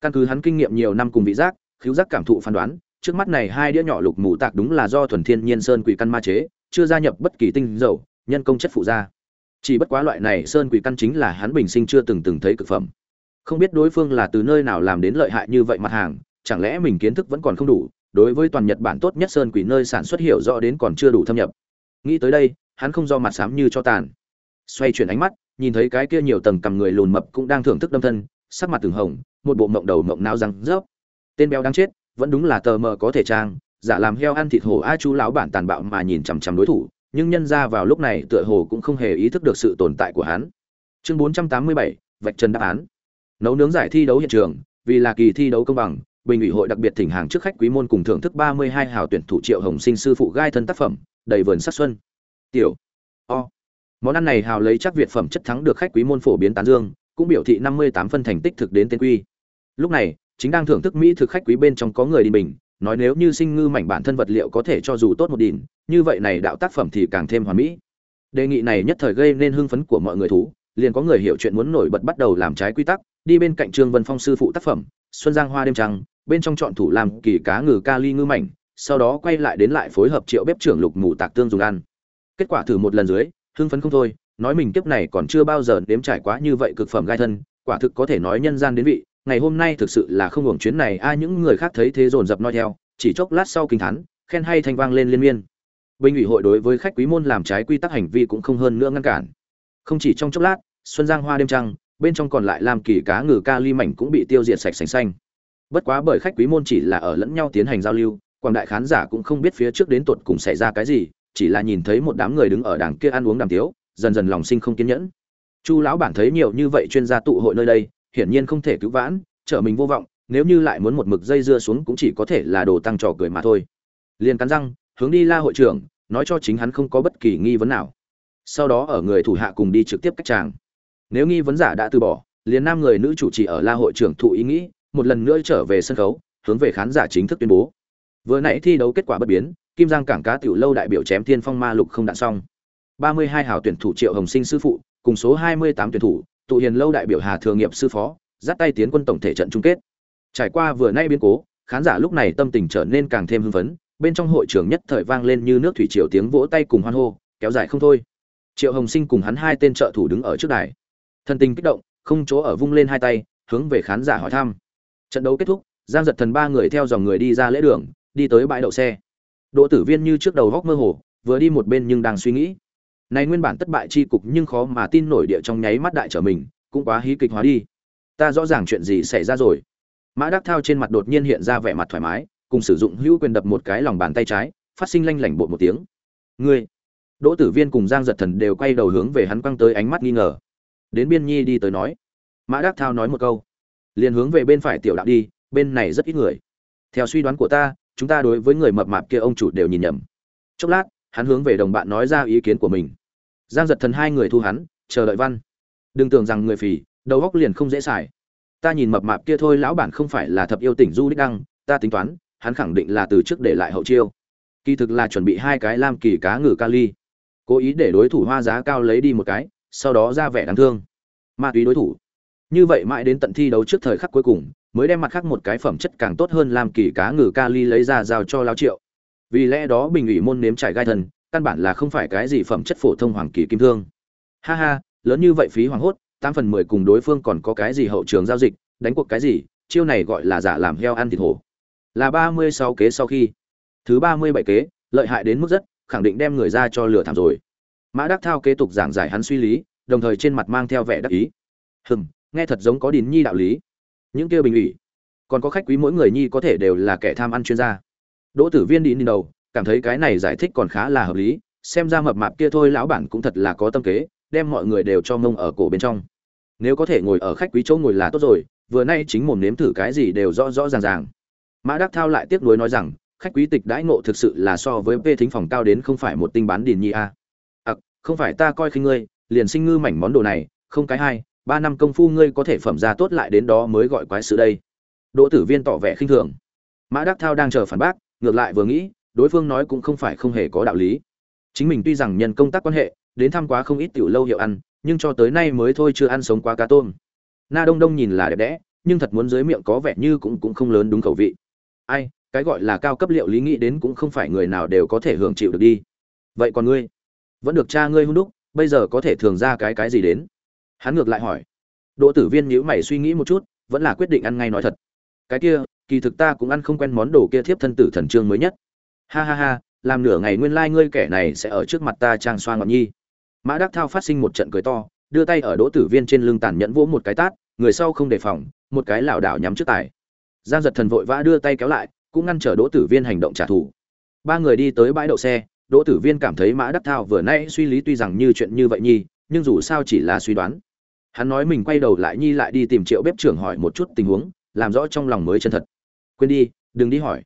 Căn cứ hắn kinh nghiệm nhiều năm cùng vị giác, khiếu giác cảm thụ phán đoán, trước mắt này hai đĩa nhỏ lục mù tạc đúng là do thuần thiên nhiên sơn quỷ căn ma chế, chưa gia nhập bất kỳ tinh dầu, nhân công chất phụ gia chỉ bất quá loại này sơn quỷ căn chính là hắn bình sinh chưa từng từng thấy cực phẩm. Không biết đối phương là từ nơi nào làm đến lợi hại như vậy mặt hàng, chẳng lẽ mình kiến thức vẫn còn không đủ, đối với toàn nhật bản tốt nhất sơn quỷ nơi sản xuất hiểu rõ đến còn chưa đủ thâm nhập. Nghĩ tới đây, hắn không do mặt xám như cho tàn. Xoay chuyển ánh mắt, nhìn thấy cái kia nhiều tầng cầm người lùn mập cũng đang thưởng thức đâm thân, sắc mặt từng hồng, một bộ mộng đầu mộng não răng rớp. Tên béo đang chết, vẫn đúng là tờ mờ có thể trang, giả làm heo ăn thịt hổ a chú lão bản tàn bạo mà nhìn chằm chằm đối thủ nhưng nhân ra vào lúc này tựa hồ cũng không hề ý thức được sự tồn tại của hắn. Chương 487, vạch trần đáp án. Nấu nướng giải thi đấu hiện trường vì là kỳ thi đấu công bằng bình ủy hội đặc biệt thỉnh hàng trước khách quý môn cùng thưởng thức 32 hào tuyển thủ triệu hồng sinh sư phụ gai thân tác phẩm đầy vườn sắc xuân. Tiểu o. Món ăn này hào lấy chắc việt phẩm chất thắng được khách quý môn phổ biến tán dương cũng biểu thị 58 phân thành tích thực đến tên quy. Lúc này chính đang thưởng thức mỹ thực khách quý bên trong có người đi bình nói nếu như sinh ngư mảnh bản thân vật liệu có thể cho dù tốt một đỉnh như vậy này đạo tác phẩm thì càng thêm hoàn mỹ. Đề nghị này nhất thời gây nên hưng phấn của mọi người thú, liền có người hiểu chuyện muốn nổi bật bắt đầu làm trái quy tắc, đi bên cạnh trương vân phong sư phụ tác phẩm, xuân giang hoa đêm trăng, bên trong chọn thủ làm kỳ cá ngừ kali ngư mảnh, sau đó quay lại đến lại phối hợp triệu bếp trưởng lục mù tạc tương dùng ăn. Kết quả thử một lần dưới, hưng phấn không thôi, nói mình kiếp này còn chưa bao giờ nếm trải quá như vậy cực phẩm gai thân, quả thực có thể nói nhân gian đến vị ngày hôm nay thực sự là không hưởng chuyến này ai những người khác thấy thế dồn dập nói theo, chỉ chốc lát sau kinh thán, khen hay thanh vang lên liên miên. Bình ủy hội đối với khách quý môn làm trái quy tắc hành vi cũng không hơn nữa ngăn cản. Không chỉ trong chốc lát, xuân giang hoa đêm trăng, bên trong còn lại làm kỳ cá ngừ ca ly mảnh cũng bị tiêu diệt sạch sành xanh. Bất quá bởi khách quý môn chỉ là ở lẫn nhau tiến hành giao lưu, quảng đại khán giả cũng không biết phía trước đến tột cùng xảy ra cái gì, chỉ là nhìn thấy một đám người đứng ở đằng kia ăn uống đàm tiếu, dần dần lòng sinh không kiên nhẫn. Chu lão bản thấy nhiều như vậy chuyên gia tụ hội nơi đây hiển nhiên không thể cứu vãn, trở mình vô vọng, nếu như lại muốn một mực dây dưa xuống cũng chỉ có thể là đồ tăng trò cười mà thôi. Liền cắn răng, hướng đi la hội trưởng, nói cho chính hắn không có bất kỳ nghi vấn nào. Sau đó ở người thủ hạ cùng đi trực tiếp cách chàng nếu nghi vấn giả đã từ bỏ, liền nam người nữ chủ trì ở la hội trưởng thụ ý nghĩ, một lần nữa trở về sân khấu, hướng về khán giả chính thức tuyên bố. Vừa nãy thi đấu kết quả bất biến, kim giang cảng cá tiểu lâu đại biểu chém thiên phong ma lục không đạn xong. 32 hào tuyển thủ triệu hồng sinh sư phụ, cùng số 28 tuyển thủ tụ hiền lâu đại biểu hà thường nghiệp sư phó, dắt tay tiến quân tổng thể trận chung kết. Trải qua vừa nay biến cố, khán giả lúc này tâm tình trở nên càng thêm hưng phấn, bên trong hội trường nhất thời vang lên như nước thủy triều tiếng vỗ tay cùng hoan hô, kéo dài không thôi. Triệu hồng sinh cùng hắn hai tên trợ thủ đứng ở trước đài. Thân tình kích động, không chỗ ở vung lên hai tay, hướng về khán giả hỏi thăm. Trận đấu kết thúc, giang giật thần ba người theo dòng người đi ra lễ đường, đi tới bãi đậu xe. Đỗ tử viên như trước đầu góc mơ hồ, vừa đi một bên nhưng đang suy nghĩ này nguyên bản thất bại chi cục nhưng khó mà tin nổi địa trong nháy mắt đại trở mình, cũng quá hí kịch hóa đi. Ta rõ ràng chuyện gì xảy ra rồi. Mã đắc thao trên mặt đột nhiên hiện ra vẻ mặt thoải mái, cùng sử dụng hữu quyền đập một cái lòng bàn tay trái, phát sinh lanh lảnh bộ một tiếng. Ngươi, đỗ tử viên cùng giang giật thần đều quay đầu hướng về hắn quăng tới ánh mắt nghi ngờ. Đến biên nhi đi tới nói. Mã đắc thao nói một câu. Liền hướng về bên phải tiểu đạo đi, bên này rất ít người. Theo suy đoán của ta, chúng ta đối với người mập mạp kia ông chủ đều nhìn nhầm. Chốc lát, hắn hướng về đồng bạn nói ra ý kiến của mình giang giật thần hai người thu hắn, chờ đợi văn. Đừng tưởng rằng người phì, đầu góc liền không dễ xài. Ta nhìn mập mạp kia thôi, lão bản không phải là thập yêu tỉnh du đích đăng, ta tính toán, hắn khẳng định là từ trước để lại hậu chiêu. Kỳ thực là chuẩn bị hai cái lam kỳ cá ngừ kali. Cố ý để đối thủ hoa giá cao lấy đi một cái, sau đó ra vẻ đáng thương. Ma túy đối thủ. Như vậy mãi đến tận thi đấu trước thời khắc cuối cùng, mới đem mặt khác một cái phẩm chất càng tốt hơn làm kỳ cá ngừ kali lấy ra giao cho lao triệu. Vì lẽ đó bình ủy môn nếm trải gai thần căn bản là không phải cái gì phẩm chất phổ thông hoàng kỳ kim thương. Ha ha, lớn như vậy phí hoàng hốt, tám phần mười cùng đối phương còn có cái gì hậu trường giao dịch, đánh cuộc cái gì, chiêu này gọi là giả làm heo ăn thịt hổ. Là ba mươi sáu kế sau khi, thứ ba mươi bảy kế, lợi hại đến mức rất, khẳng định đem người ra cho lửa thảm rồi. Mã đắc thao kế tục giảng giải hắn suy lý, đồng thời trên mặt mang theo vẻ đắc ý. Hừm, nghe thật giống có đín nhi đạo lý. Những kia bình ủy, còn có khách quý mỗi người nhi có thể đều là kẻ tham ăn chuyên gia. Đỗ tử viên đi đi đầu cảm thấy cái này giải thích còn khá là hợp lý, xem ra mập mạp kia thôi lão bản cũng thật là có tâm kế, đem mọi người đều cho mông ở cổ bên trong. Nếu có thể ngồi ở khách quý chỗ ngồi là tốt rồi, vừa nay chính mồm nếm thử cái gì đều rõ rõ ràng ràng. Mã đắc thao lại tiếp nối nói rằng, khách quý tịch đãi ngộ thực sự là so với vê thính phòng cao đến không phải một tinh bán điền nhi a. À. không phải ta coi khinh ngươi, liền sinh ngư mảnh món đồ này, không cái hai, ba năm công phu ngươi có thể phẩm ra tốt lại đến đó mới gọi quái sự đây. Đỗ tử viên tỏ vẻ khinh thường. Mã đắc thao đang chờ phản bác, ngược lại vừa nghĩ đối phương nói cũng không phải không hề có đạo lý. Chính mình tuy rằng nhân công tác quan hệ, đến thăm quá không ít tiểu lâu hiệu ăn, nhưng cho tới nay mới thôi chưa ăn sống quá cá tôm. Na đông đông nhìn là đẹp đẽ, nhưng thật muốn dưới miệng có vẻ như cũng cũng không lớn đúng khẩu vị. Ai, cái gọi là cao cấp liệu lý nghĩ đến cũng không phải người nào đều có thể hưởng chịu được đi. Vậy còn ngươi? Vẫn được cha ngươi hung đúc, bây giờ có thể thường ra cái cái gì đến? Hắn ngược lại hỏi. Đỗ tử viên nhíu mày suy nghĩ một chút, vẫn là quyết định ăn ngay nói thật. Cái kia, kỳ thực ta cũng ăn không quen món đồ kia thiếp thân tử thần trương mới nhất ha ha ha, làm nửa ngày nguyên lai ngươi kẻ này sẽ ở trước mặt ta trang xoa ngọn nhi. Mã đắc thao phát sinh một trận cười to, đưa tay ở đỗ tử viên trên lưng tàn nhẫn vỗ một cái tát, người sau không đề phòng, một cái lảo đảo nhắm trước tài. Giang giật thần vội vã đưa tay kéo lại, cũng ngăn trở đỗ tử viên hành động trả thù. Ba người đi tới bãi đậu xe, đỗ tử viên cảm thấy mã đắc thao vừa nãy suy lý tuy rằng như chuyện như vậy nhi, nhưng dù sao chỉ là suy đoán. Hắn nói mình quay đầu lại nhi lại đi tìm triệu bếp trưởng hỏi một chút tình huống, làm rõ trong lòng mới chân thật. Quên đi, đừng đi hỏi.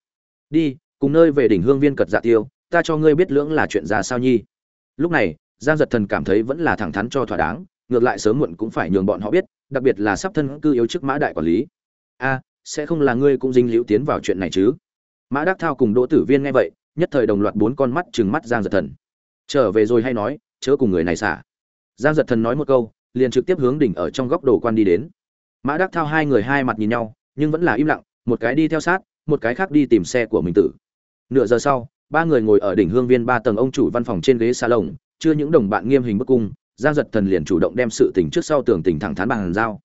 Đi cùng nơi về đỉnh hương viên cật dạ tiêu, ta cho ngươi biết lưỡng là chuyện ra sao nhi. Lúc này, giang giật thần cảm thấy vẫn là thẳng thắn cho thỏa đáng, ngược lại sớm muộn cũng phải nhường bọn họ biết, đặc biệt là sắp thân cư yếu chức mã đại quản lý. A, sẽ không là ngươi cũng dinh liễu tiến vào chuyện này chứ? Mã đắc thao cùng đỗ tử viên nghe vậy, nhất thời đồng loạt bốn con mắt trừng mắt giang giật thần. Trở về rồi hay nói, chớ cùng người này xả. Giang giật thần nói một câu, liền trực tiếp hướng đỉnh ở trong góc đồ quan đi đến. Mã đắc thao hai người hai mặt nhìn nhau, nhưng vẫn là im lặng, một cái đi theo sát, một cái khác đi tìm xe của mình tử nửa giờ sau, ba người ngồi ở đỉnh hương viên ba tầng ông chủ văn phòng trên ghế salon, chưa những đồng bạn nghiêm hình bức cung, giang giật thần liền chủ động đem sự tình trước sau tường tình thẳng thắn bàn giao.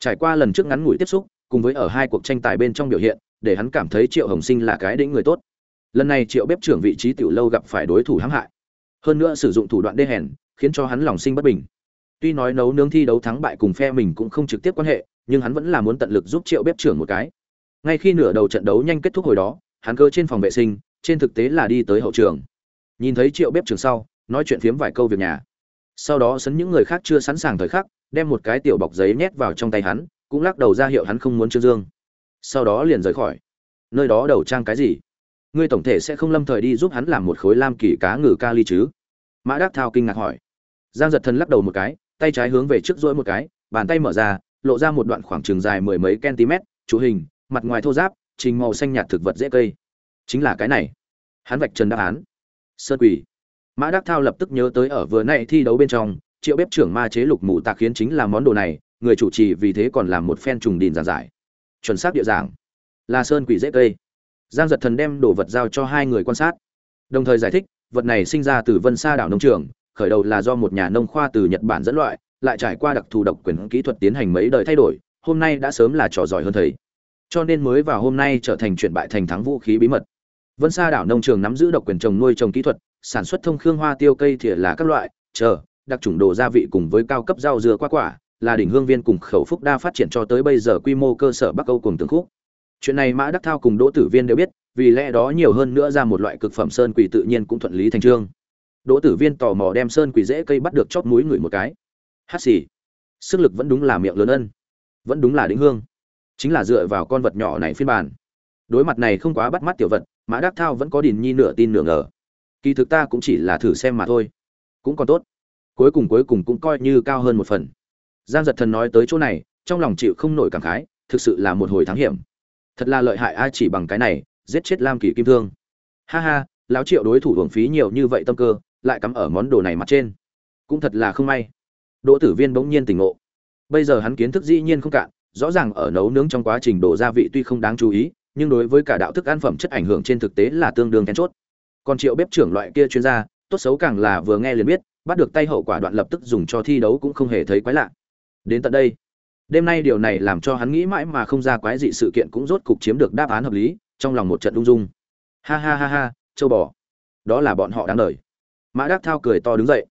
Trải qua lần trước ngắn ngủi tiếp xúc, cùng với ở hai cuộc tranh tài bên trong biểu hiện, để hắn cảm thấy triệu hồng sinh là cái đĩnh người tốt. Lần này triệu bếp trưởng vị trí tiểu lâu gặp phải đối thủ hãm hại. Hơn nữa sử dụng thủ đoạn đê hèn, khiến cho hắn lòng sinh bất bình. Tuy nói nấu nướng thi đấu thắng bại cùng phe mình cũng không trực tiếp quan hệ, nhưng hắn vẫn là muốn tận lực giúp triệu bếp trưởng một cái. Ngay khi nửa đầu trận đấu nhanh kết thúc hồi đó, hắn cơ trên phòng vệ sinh trên thực tế là đi tới hậu trường. Nhìn thấy triệu bếp trưởng sau, nói chuyện phiếm vài câu việc nhà. Sau đó sấn những người khác chưa sẵn sàng thời khắc, đem một cái tiểu bọc giấy nhét vào trong tay hắn, cũng lắc đầu ra hiệu hắn không muốn trương dương. Sau đó liền rời khỏi. Nơi đó đầu trang cái gì? Ngươi tổng thể sẽ không lâm thời đi giúp hắn làm một khối lam kỳ cá ngừ ca ly chứ? Mã đắc thao kinh ngạc hỏi. Giang giật thần lắc đầu một cái, tay trái hướng về trước rỗi một cái, bàn tay mở ra, lộ ra một đoạn khoảng trường dài mười mấy cm chú hình, mặt ngoài thô giáp, trình màu xanh nhạt thực vật dễ cây chính là cái này. Hắn vạch trần đáp án. Sơn quỷ. Mã đắc thao lập tức nhớ tới ở vừa nay thi đấu bên trong, triệu bếp trưởng ma chế lục mù tạc khiến chính là món đồ này, người chủ trì vì thế còn làm một phen trùng đìn giảng giải. Chuẩn xác địa giảng. Là sơn quỷ dễ cây. Giang giật thần đem đồ vật giao cho hai người quan sát. Đồng thời giải thích, vật này sinh ra từ vân sa đảo nông trường, khởi đầu là do một nhà nông khoa từ nhật bản dẫn loại, lại trải qua đặc thù độc quyền kỹ thuật tiến hành mấy đời thay đổi, hôm nay đã sớm là trò giỏi hơn thầy. Cho nên mới vào hôm nay trở thành chuyển bại thành thắng vũ khí bí mật vân sa đảo nông trường nắm giữ độc quyền trồng nuôi trồng kỹ thuật, sản xuất thông khương hoa tiêu cây thìa là các loại, chờ, đặc trùng đồ gia vị cùng với cao cấp rau dưa qua quả, là đỉnh hương viên cùng khẩu phúc đa phát triển cho tới bây giờ quy mô cơ sở bắc âu cùng tương khúc. Chuyện này mã đắc thao cùng đỗ tử viên đều biết, vì lẽ đó nhiều hơn nữa ra một loại cực phẩm sơn quỷ tự nhiên cũng thuận lý thành trương. Đỗ tử viên tò mò đem sơn quỷ dễ cây bắt được chót mũi người một cái. Hát xì. Sức lực vẫn đúng là miệng lớn ân. Vẫn đúng là đỉnh hương. Chính là dựa vào con vật nhỏ này phiên bản. Đối mặt này không quá bắt mắt tiểu vật mã đắc thao vẫn có điền nhi nửa tin nửa ngờ. Kỳ thực ta cũng chỉ là thử xem mà thôi. Cũng còn tốt. Cuối cùng cuối cùng cũng coi như cao hơn một phần. Giang giật thần nói tới chỗ này, trong lòng chịu không nổi cảm khái, thực sự là một hồi thắng hiểm. Thật là lợi hại ai chỉ bằng cái này, giết chết lam kỳ kim thương. Ha ha, lão triệu đối thủ hưởng phí nhiều như vậy tâm cơ, lại cắm ở món đồ này mặt trên. Cũng thật là không may. Đỗ tử viên bỗng nhiên tỉnh ngộ. Bây giờ hắn kiến thức dĩ nhiên không cạn, rõ ràng ở nấu nướng trong quá trình đổ gia vị tuy không đáng chú ý nhưng đối với cả đạo thức ăn phẩm chất ảnh hưởng trên thực tế là tương đương then chốt. Còn triệu bếp trưởng loại kia chuyên gia, tốt xấu càng là vừa nghe liền biết, bắt được tay hậu quả đoạn lập tức dùng cho thi đấu cũng không hề thấy quái lạ. Đến tận đây, đêm nay điều này làm cho hắn nghĩ mãi mà không ra quái dị sự kiện cũng rốt cục chiếm được đáp án hợp lý, trong lòng một trận lung dung. Ha ha ha ha, châu bò. Đó là bọn họ đáng đời. Mã đắc thao cười to đứng dậy.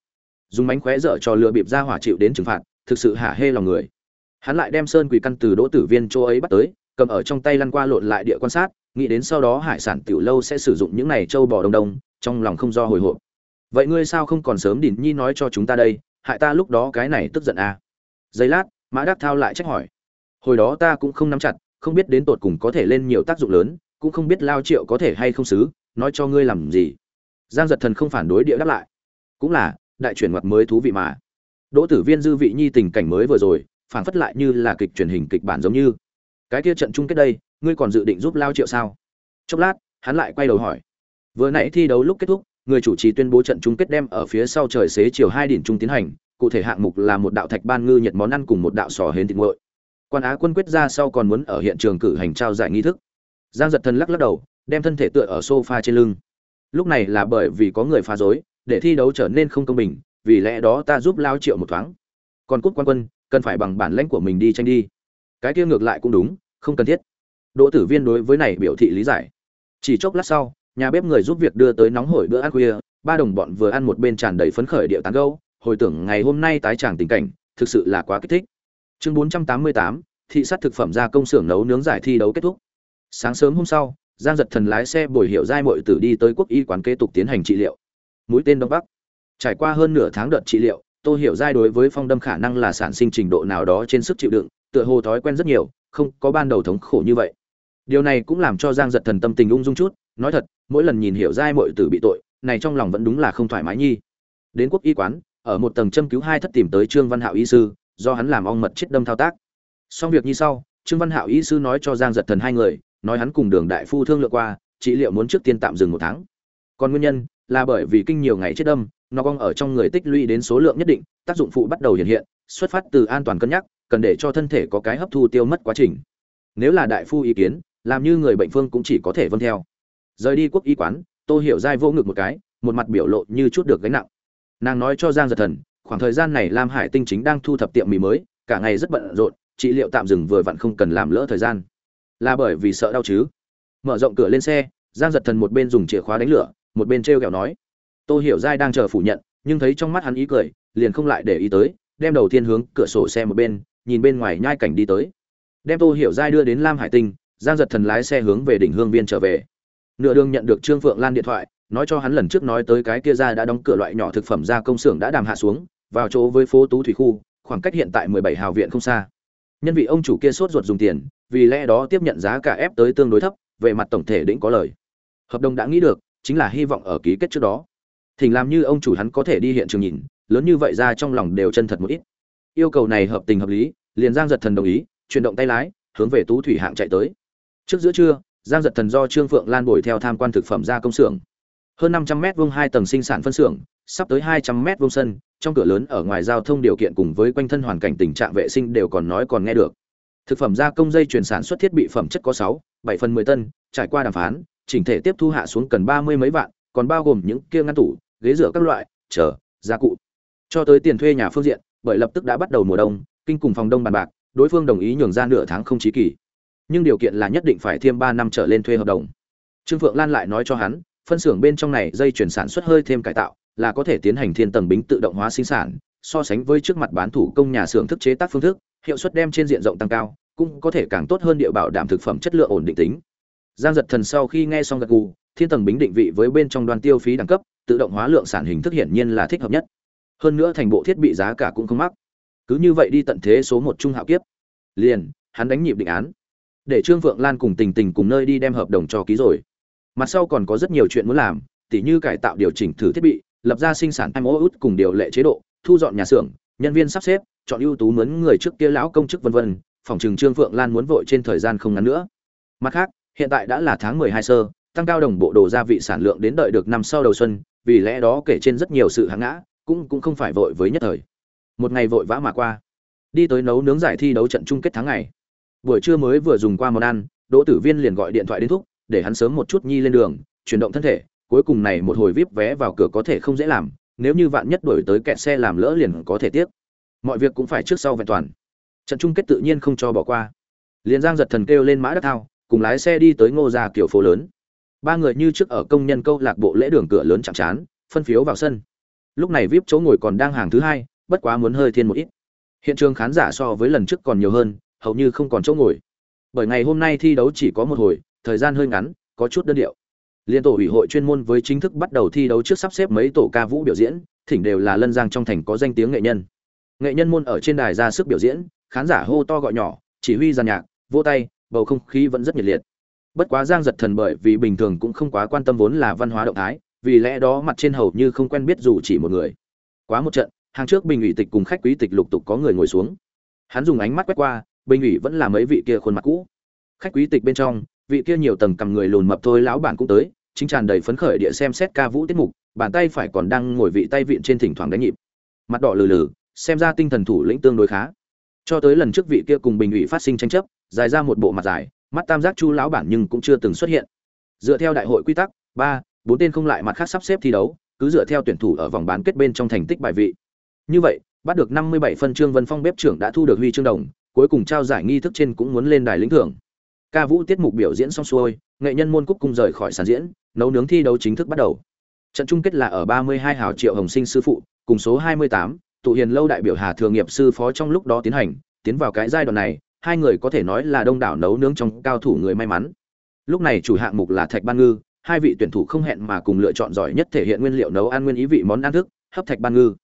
Dùng mánh khóe dở cho lừa bịp ra hỏa chịu đến trừng phạt, thực sự hả hê lòng người. Hắn lại đem sơn quỳ căn từ đỗ tử viên chỗ ấy bắt tới cầm ở trong tay lăn qua lộn lại địa quan sát, nghĩ đến sau đó hải sản tiểu lâu sẽ sử dụng những này châu bò đông đông, trong lòng không do hồi hộp. Vậy ngươi sao không còn sớm đỉnh nhi nói cho chúng ta đây, hại ta lúc đó cái này tức giận à. giây lát, mã đắc thao lại trách hỏi. Hồi đó ta cũng không nắm chặt, không biết đến tột cùng có thể lên nhiều tác dụng lớn, cũng không biết lao triệu có thể hay không xứ, nói cho ngươi làm gì. Giang giật thần không phản đối địa đáp lại. Cũng là, đại chuyển mặt mới thú vị mà. Đỗ tử viên dư vị nhi tình cảnh mới vừa rồi phản phất lại như là kịch truyền hình kịch bản giống như cái kia trận chung kết đây ngươi còn dự định giúp lao triệu sao chốc lát hắn lại quay đầu hỏi vừa nãy thi đấu lúc kết thúc người chủ trì tuyên bố trận chung kết đem ở phía sau trời xế chiều hai đỉnh trung tiến hành, cụ thể hạng mục là một đạo thạch ban ngư nhiệt món ăn cùng một đạo sò hến thịt nguội. Quan Á quân quyết ra sau còn muốn ở hiện trường cử hành trao giải nghi thức. Giang Giật Thần lắc lắc đầu, đem thân thể tựa ở sofa trên lưng. Lúc này là bởi vì có người phá rối, để thi đấu trở nên không công bình, vì lẽ đó ta giúp lao triệu một thoáng. Còn cút quan quân, cần phải bằng bản lãnh của mình đi tranh đi. Cái kia ngược lại cũng đúng, không cần thiết. Đỗ Tử Viên đối với này biểu thị lý giải. Chỉ chốc lát sau, nhà bếp người giúp việc đưa tới nóng hổi bữa ăn khuya, ba đồng bọn vừa ăn một bên tràn đầy phấn khởi điệu tán gâu hồi tưởng ngày hôm nay tái tràng tình cảnh, thực sự là quá kích thích. Chương 488, thị sát thực phẩm ra công xưởng nấu nướng giải thi đấu kết thúc. Sáng sớm hôm sau, Giang Giật Thần lái xe bồi hiệu giai Mội tử đi tới quốc y quán kế tục tiến hành trị liệu. Mũi tên đông bắc. Trải qua hơn nửa tháng đợt trị liệu, tôi hiểu giai đối với phong đâm khả năng là sản sinh trình độ nào đó trên sức chịu đựng, tựa hồ thói quen rất nhiều, không có ban đầu thống khổ như vậy. Điều này cũng làm cho Giang Giật Thần tâm tình ung dung chút, nói thật, mỗi lần nhìn hiểu giai muội tử bị tội, này trong lòng vẫn đúng là không thoải mái nhi. Đến quốc y quán, ở một tầng châm cứu hai thất tìm tới Trương Văn Hạo y sư, do hắn làm ong mật chết đâm thao tác. Xong việc như sau, Trương Văn Hạo y sư nói cho Giang Giật Thần hai người, nói hắn cùng Đường đại phu thương lượng qua, trị liệu muốn trước tiên tạm dừng một tháng. Còn nguyên nhân là bởi vì kinh nhiều ngày chết đâm, nó cong ở trong người tích lũy đến số lượng nhất định, tác dụng phụ bắt đầu hiện hiện, xuất phát từ an toàn cân nhắc, cần để cho thân thể có cái hấp thu tiêu mất quá trình. Nếu là đại phu ý kiến, làm như người bệnh phương cũng chỉ có thể vâng theo. Rời đi quốc y quán, Tô Hiểu giai vô ngực một cái, một mặt biểu lộ như chút được gánh nặng. Nàng nói cho Giang Giật Thần, khoảng thời gian này Lam Hải Tinh chính đang thu thập tiệm mì mới, cả ngày rất bận rộn, trị liệu tạm dừng vừa vặn không cần làm lỡ thời gian. Là bởi vì sợ đau chứ? Mở rộng cửa lên xe, Giang Giật Thần một bên dùng chìa khóa đánh lửa, một bên trêu ghẹo nói. Tô Hiểu giai đang chờ phủ nhận, nhưng thấy trong mắt hắn ý cười, liền không lại để ý tới, đem đầu tiên hướng cửa sổ xe một bên, nhìn bên ngoài nhai cảnh đi tới. Đem Tô Hiểu giai đưa đến Lam Hải Tinh, Giang Giật Thần lái xe hướng về đỉnh Hương Viên trở về. Nửa đường nhận được Trương Phượng Lan điện thoại, nói cho hắn lần trước nói tới cái kia ra đã đóng cửa loại nhỏ thực phẩm ra công xưởng đã đàm hạ xuống, vào chỗ với phố Tú Thủy khu, khoảng cách hiện tại 17 hào viện không xa. Nhân vị ông chủ kia sốt ruột dùng tiền, vì lẽ đó tiếp nhận giá cả ép tới tương đối thấp, về mặt tổng thể đỉnh có lời. Hợp đồng đã nghĩ được, chính là hy vọng ở ký kết trước đó. Thỉnh làm như ông chủ hắn có thể đi hiện trường nhìn, lớn như vậy ra trong lòng đều chân thật một ít. Yêu cầu này hợp tình hợp lý, liền Giang Giật Thần đồng ý, chuyển động tay lái, hướng về Tú Thủy hạng chạy tới. Trước giữa trưa, Giang Giật Thần do Trương Phượng Lan bồi theo tham quan thực phẩm gia công xưởng. Hơn 500 mét vuông hai tầng sinh sản phân xưởng, sắp tới 200 mét vuông sân, trong cửa lớn ở ngoài giao thông điều kiện cùng với quanh thân hoàn cảnh tình trạng vệ sinh đều còn nói còn nghe được. Thực phẩm gia công dây chuyển sản xuất thiết bị phẩm chất có 6, 7 phần 10 tân, trải qua đàm phán, chỉnh thể tiếp thu hạ xuống cần 30 mấy vạn, còn bao gồm những kia ngăn tủ, ghế rửa các loại, chờ, gia cụ. Cho tới tiền thuê nhà phương diện, bởi lập tức đã bắt đầu mùa đông, kinh cùng phòng đông bàn bạc, đối phương đồng ý nhường ra nửa tháng không chí kỳ. Nhưng điều kiện là nhất định phải thêm ba năm trở lên thuê hợp đồng. Trương Phượng Lan lại nói cho hắn, phân xưởng bên trong này dây chuyển sản xuất hơi thêm cải tạo, là có thể tiến hành thiên tầng bính tự động hóa sinh sản, so sánh với trước mặt bán thủ công nhà xưởng thức chế tác phương thức, hiệu suất đem trên diện rộng tăng cao, cũng có thể càng tốt hơn địa bảo đảm thực phẩm chất lượng ổn định tính. Giang Giật Thần sau khi nghe xong gật gù, thiên tầng bính định vị với bên trong đoàn tiêu phí đẳng cấp, tự động hóa lượng sản hình thức hiển nhiên là thích hợp nhất. Hơn nữa thành bộ thiết bị giá cả cũng không mắc. Cứ như vậy đi tận thế số một trung hạo kiếp. Liền, hắn đánh nhịp định án. Để Trương Vượng Lan cùng Tình Tình cùng nơi đi đem hợp đồng cho ký rồi. Mặt sau còn có rất nhiều chuyện muốn làm, tỉ như cải tạo điều chỉnh thử thiết bị, lập ra sinh sản time út cùng điều lệ chế độ, thu dọn nhà xưởng, nhân viên sắp xếp, chọn ưu tú mướn người trước kia lão công chức vân vân, phòng trường Trương Phượng Lan muốn vội trên thời gian không ngắn nữa. Mặt khác, hiện tại đã là tháng 12 sơ, tăng cao đồng bộ đồ gia vị sản lượng đến đợi được năm sau đầu xuân, vì lẽ đó kể trên rất nhiều sự hãng ngã, cũng cũng không phải vội với nhất thời. Một ngày vội vã mà qua, đi tới nấu nướng giải thi đấu trận chung kết tháng ngày. Buổi trưa mới vừa dùng qua món ăn, Đỗ Tử Viên liền gọi điện thoại đến thúc, để hắn sớm một chút nhi lên đường, chuyển động thân thể, cuối cùng này một hồi vip vé vào cửa có thể không dễ làm, nếu như vạn nhất đổi tới kẹt xe làm lỡ liền có thể tiếc. Mọi việc cũng phải trước sau vẹn toàn. Trận chung kết tự nhiên không cho bỏ qua. Liên Giang giật thần kêu lên mã đất thao, cùng lái xe đi tới Ngô gia kiểu phố lớn. Ba người như trước ở công nhân câu lạc bộ lễ đường cửa lớn chạm trán, phân phiếu vào sân. Lúc này VIP chỗ ngồi còn đang hàng thứ hai, bất quá muốn hơi thiên một ít. Hiện trường khán giả so với lần trước còn nhiều hơn, hầu như không còn chỗ ngồi. Bởi ngày hôm nay thi đấu chỉ có một hồi, thời gian hơi ngắn, có chút đơn điệu. Liên tổ ủy hội chuyên môn với chính thức bắt đầu thi đấu trước sắp xếp mấy tổ ca vũ biểu diễn, thỉnh đều là lân giang trong thành có danh tiếng nghệ nhân. Nghệ nhân môn ở trên đài ra sức biểu diễn, khán giả hô to gọi nhỏ, chỉ huy giàn nhạc, vỗ tay, bầu không khí vẫn rất nhiệt liệt. Bất quá Giang giật thần bởi vì bình thường cũng không quá quan tâm vốn là văn hóa động thái, vì lẽ đó mặt trên hầu như không quen biết dù chỉ một người. Quá một trận, hàng trước bình ủy tịch cùng khách quý tịch lục tục có người ngồi xuống. Hắn dùng ánh mắt quét qua, bình ủy vẫn là mấy vị kia khuôn mặt cũ. Khách quý tịch bên trong, vị kia nhiều tầng cầm người lùn mập thôi lão bản cũng tới chính tràn đầy phấn khởi địa xem xét ca vũ tiết mục bàn tay phải còn đang ngồi vị tay vịn trên thỉnh thoảng đánh nhịp mặt đỏ lừ lừ xem ra tinh thần thủ lĩnh tương đối khá cho tới lần trước vị kia cùng bình ủy phát sinh tranh chấp dài ra một bộ mặt dài mắt tam giác chu lão bản nhưng cũng chưa từng xuất hiện dựa theo đại hội quy tắc ba bốn tên không lại mặt khác sắp xếp thi đấu, cứ dựa theo tuyển thủ ở vòng bán kết bên trong thành tích bài vị. Như vậy, bắt được năm mươi bảy phân trương vân phong bếp trưởng đã thu được huy chương đồng, cuối cùng trao giải nghi thức trên cũng muốn lên đài lĩnh thưởng. Ca vũ tiết mục biểu diễn xong xuôi, nghệ nhân môn cúc cùng rời khỏi sàn diễn, nấu nướng thi đấu chính thức bắt đầu. Trận chung kết là ở ba mươi hai hào triệu hồng sinh sư phụ, cùng số hai mươi tám, tụ hiền lâu đại biểu hà thường nghiệp sư phó trong lúc đó tiến hành, tiến vào cái giai đoạn này, hai người có thể nói là đông đảo nấu nướng trong cao thủ người may mắn. Lúc này chủ hạng mục là thạch ban ngư hai vị tuyển thủ không hẹn mà cùng lựa chọn giỏi nhất thể hiện nguyên liệu nấu ăn nguyên ý vị món ăn thức, hấp thạch ban ngư.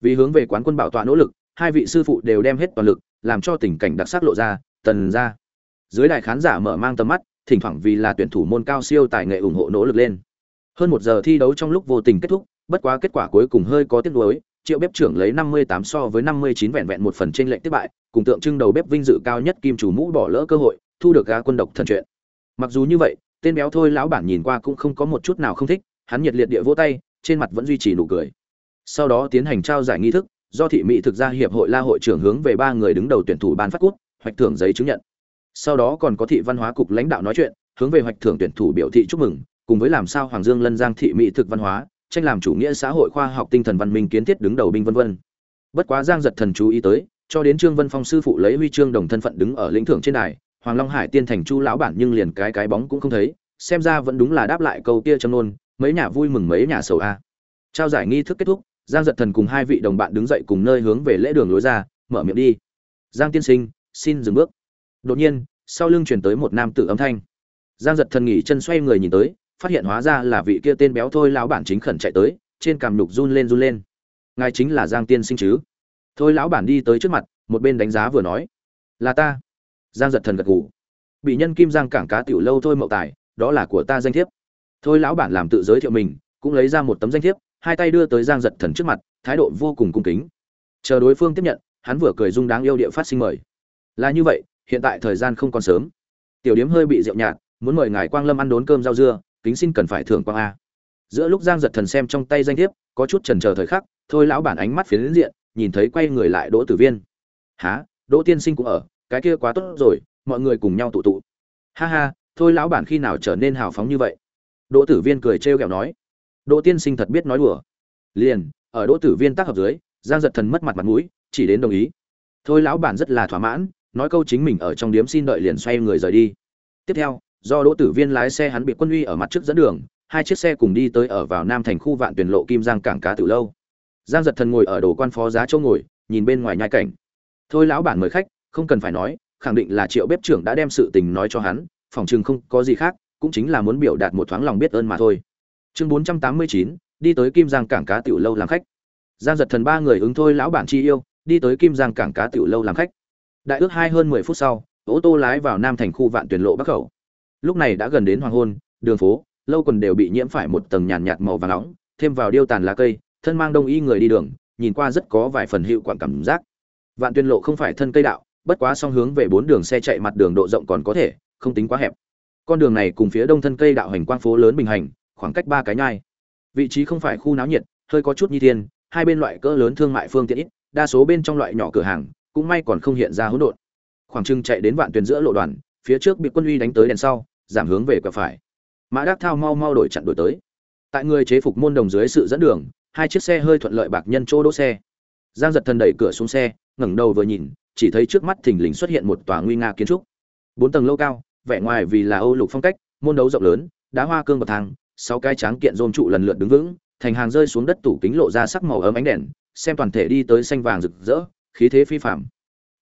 Vì hướng về quán quân bảo tọa nỗ lực, hai vị sư phụ đều đem hết toàn lực, làm cho tình cảnh đặc sắc lộ ra, tần ra. Dưới đài khán giả mở mang tầm mắt, thỉnh thoảng vì là tuyển thủ môn cao siêu tài nghệ ủng hộ nỗ lực lên. Hơn một giờ thi đấu trong lúc vô tình kết thúc, bất quá kết quả cuối cùng hơi có tiếc nuối, triệu bếp trưởng lấy 58 so với 59 vẹn vẹn một phần trên lệnh tiếp bại, cùng tượng trưng đầu bếp vinh dự cao nhất kim chủ mũ bỏ lỡ cơ hội, thu được ga quân độc thần chuyện. Mặc dù như vậy tên béo thôi lão bản nhìn qua cũng không có một chút nào không thích, hắn nhiệt liệt địa vỗ tay, trên mặt vẫn duy trì nụ cười. Sau đó tiến hành trao giải nghi thức, do thị mỹ thực ra hiệp hội la hội trưởng hướng về ba người đứng đầu tuyển thủ ban phát cút, hoạch thưởng giấy chứng nhận. Sau đó còn có thị văn hóa cục lãnh đạo nói chuyện, hướng về hoạch thưởng tuyển thủ biểu thị chúc mừng, cùng với làm sao hoàng dương lân giang thị mỹ thực văn hóa, tranh làm chủ nghĩa xã hội khoa học tinh thần văn minh kiến thiết đứng đầu binh vân vân. Bất quá giang giật thần chú ý tới, cho đến trương vân phong sư phụ lấy huy chương đồng thân phận đứng ở lĩnh thưởng trên đài hoàng long hải tiên thành chu lão bản nhưng liền cái cái bóng cũng không thấy, xem ra vẫn đúng là đáp lại câu kia trong nôn, mấy nhà vui mừng mấy nhà sầu a. Trao giải nghi thức kết thúc, giang giật thần cùng hai vị đồng bạn đứng dậy cùng nơi hướng về lễ đường lối ra, mở miệng đi. Giang tiên sinh, xin dừng bước. Đột nhiên, sau lưng chuyển tới một nam tử âm thanh. Giang giật thần nghỉ chân xoay người nhìn tới, phát hiện hóa ra là vị kia tên béo thôi lão bản chính khẩn chạy tới, trên cằm nhục run lên run lên. Ngài chính là giang tiên sinh chứ? Thôi lão bản đi tới trước mặt, một bên đánh giá vừa nói. Là ta giang giật thần gật gù. Bị nhân kim giang cảng cá tiểu lâu thôi mậu tài, đó là của ta danh thiếp. Thôi lão bản làm tự giới thiệu mình, cũng lấy ra một tấm danh thiếp, hai tay đưa tới giang giật thần trước mặt, thái độ vô cùng cung kính. Chờ đối phương tiếp nhận, hắn vừa cười dung đáng yêu địa phát sinh mời. Là như vậy, hiện tại thời gian không còn sớm. Tiểu điếm hơi bị rượu nhạt, muốn mời ngài quang lâm ăn đốn cơm rau dưa, kính xin cần phải thưởng quang a. Giữa lúc giang giật thần xem trong tay danh thiếp, có chút trần chờ thời khắc, thôi lão bản ánh mắt phiến diện, nhìn thấy quay người lại đỗ tử viên. Há đỗ tiên sinh cũng ở? Cái kia quá tốt rồi, mọi người cùng nhau tụ tụ. Ha ha, thôi lão bản khi nào trở nên hào phóng như vậy? Đỗ tử viên cười trêu ghẹo nói. Đỗ tiên sinh thật biết nói đùa. Liền, ở đỗ tử viên tác hợp dưới, giang giật thần mất mặt mặt mũi, chỉ đến đồng ý. Thôi lão bản rất là thỏa mãn, nói câu chính mình ở trong điếm xin đợi liền xoay người rời đi. Tiếp theo, do đỗ tử viên lái xe hắn bị quân uy ở mặt trước dẫn đường, hai chiếc xe cùng đi tới ở vào nam thành khu vạn tuyển lộ kim giang cảng cá từ lâu. Giang giật thần ngồi ở đồ quan phó giá châu ngồi, nhìn bên ngoài nhai cảnh. Thôi lão bản mời khách không cần phải nói, khẳng định là triệu bếp trưởng đã đem sự tình nói cho hắn, phòng chừng không có gì khác, cũng chính là muốn biểu đạt một thoáng lòng biết ơn mà thôi. Chương bốn trăm tám mươi chín, đi tới kim giang cảng cá tiểu lâu làm khách. Giang giật thần ba người ứng thôi lão bản chi yêu, đi tới kim giang cảng cá tiểu lâu làm khách. Đại ước hai hơn mười phút sau, ô tô lái vào nam thành khu vạn tuyển lộ bắc khẩu. Lúc này đã gần đến hoàng hôn, đường phố, lâu quần đều bị nhiễm phải một tầng nhàn nhạt màu vàng nóng, thêm vào điêu tàn lá cây, thân mang đông y người đi đường, nhìn qua rất có vài phần hiệu quảng cảm giác. Vạn tuyên lộ không phải thân cây đạo bất quá song hướng về bốn đường xe chạy mặt đường độ rộng còn có thể, không tính quá hẹp. Con đường này cùng phía đông thân cây đạo hành quang phố lớn bình hành, khoảng cách ba cái nhai. Vị trí không phải khu náo nhiệt, hơi có chút nhi thiên, hai bên loại cỡ lớn thương mại phương tiện ít, đa số bên trong loại nhỏ cửa hàng, cũng may còn không hiện ra hỗn độn. Khoảng trưng chạy đến vạn tuyển giữa lộ đoàn, phía trước bị quân uy đánh tới đèn sau, giảm hướng về quẹo phải. Mã đắc thao mau mau đổi chặn đổi tới. Tại người chế phục môn đồng dưới sự dẫn đường, hai chiếc xe hơi thuận lợi bạc nhân chỗ đỗ xe. Giang giật thần đẩy cửa xuống xe, ngẩng đầu vừa nhìn chỉ thấy trước mắt thình lình xuất hiện một tòa nguy nga kiến trúc. Bốn tầng lâu cao, vẻ ngoài vì là âu lục phong cách, môn đấu rộng lớn, đá hoa cương bậc thang, sáu cái tráng kiện dôm trụ lần lượt đứng vững, thành hàng rơi xuống đất tủ kính lộ ra sắc màu ấm ánh đèn, xem toàn thể đi tới xanh vàng rực rỡ, khí thế phi phạm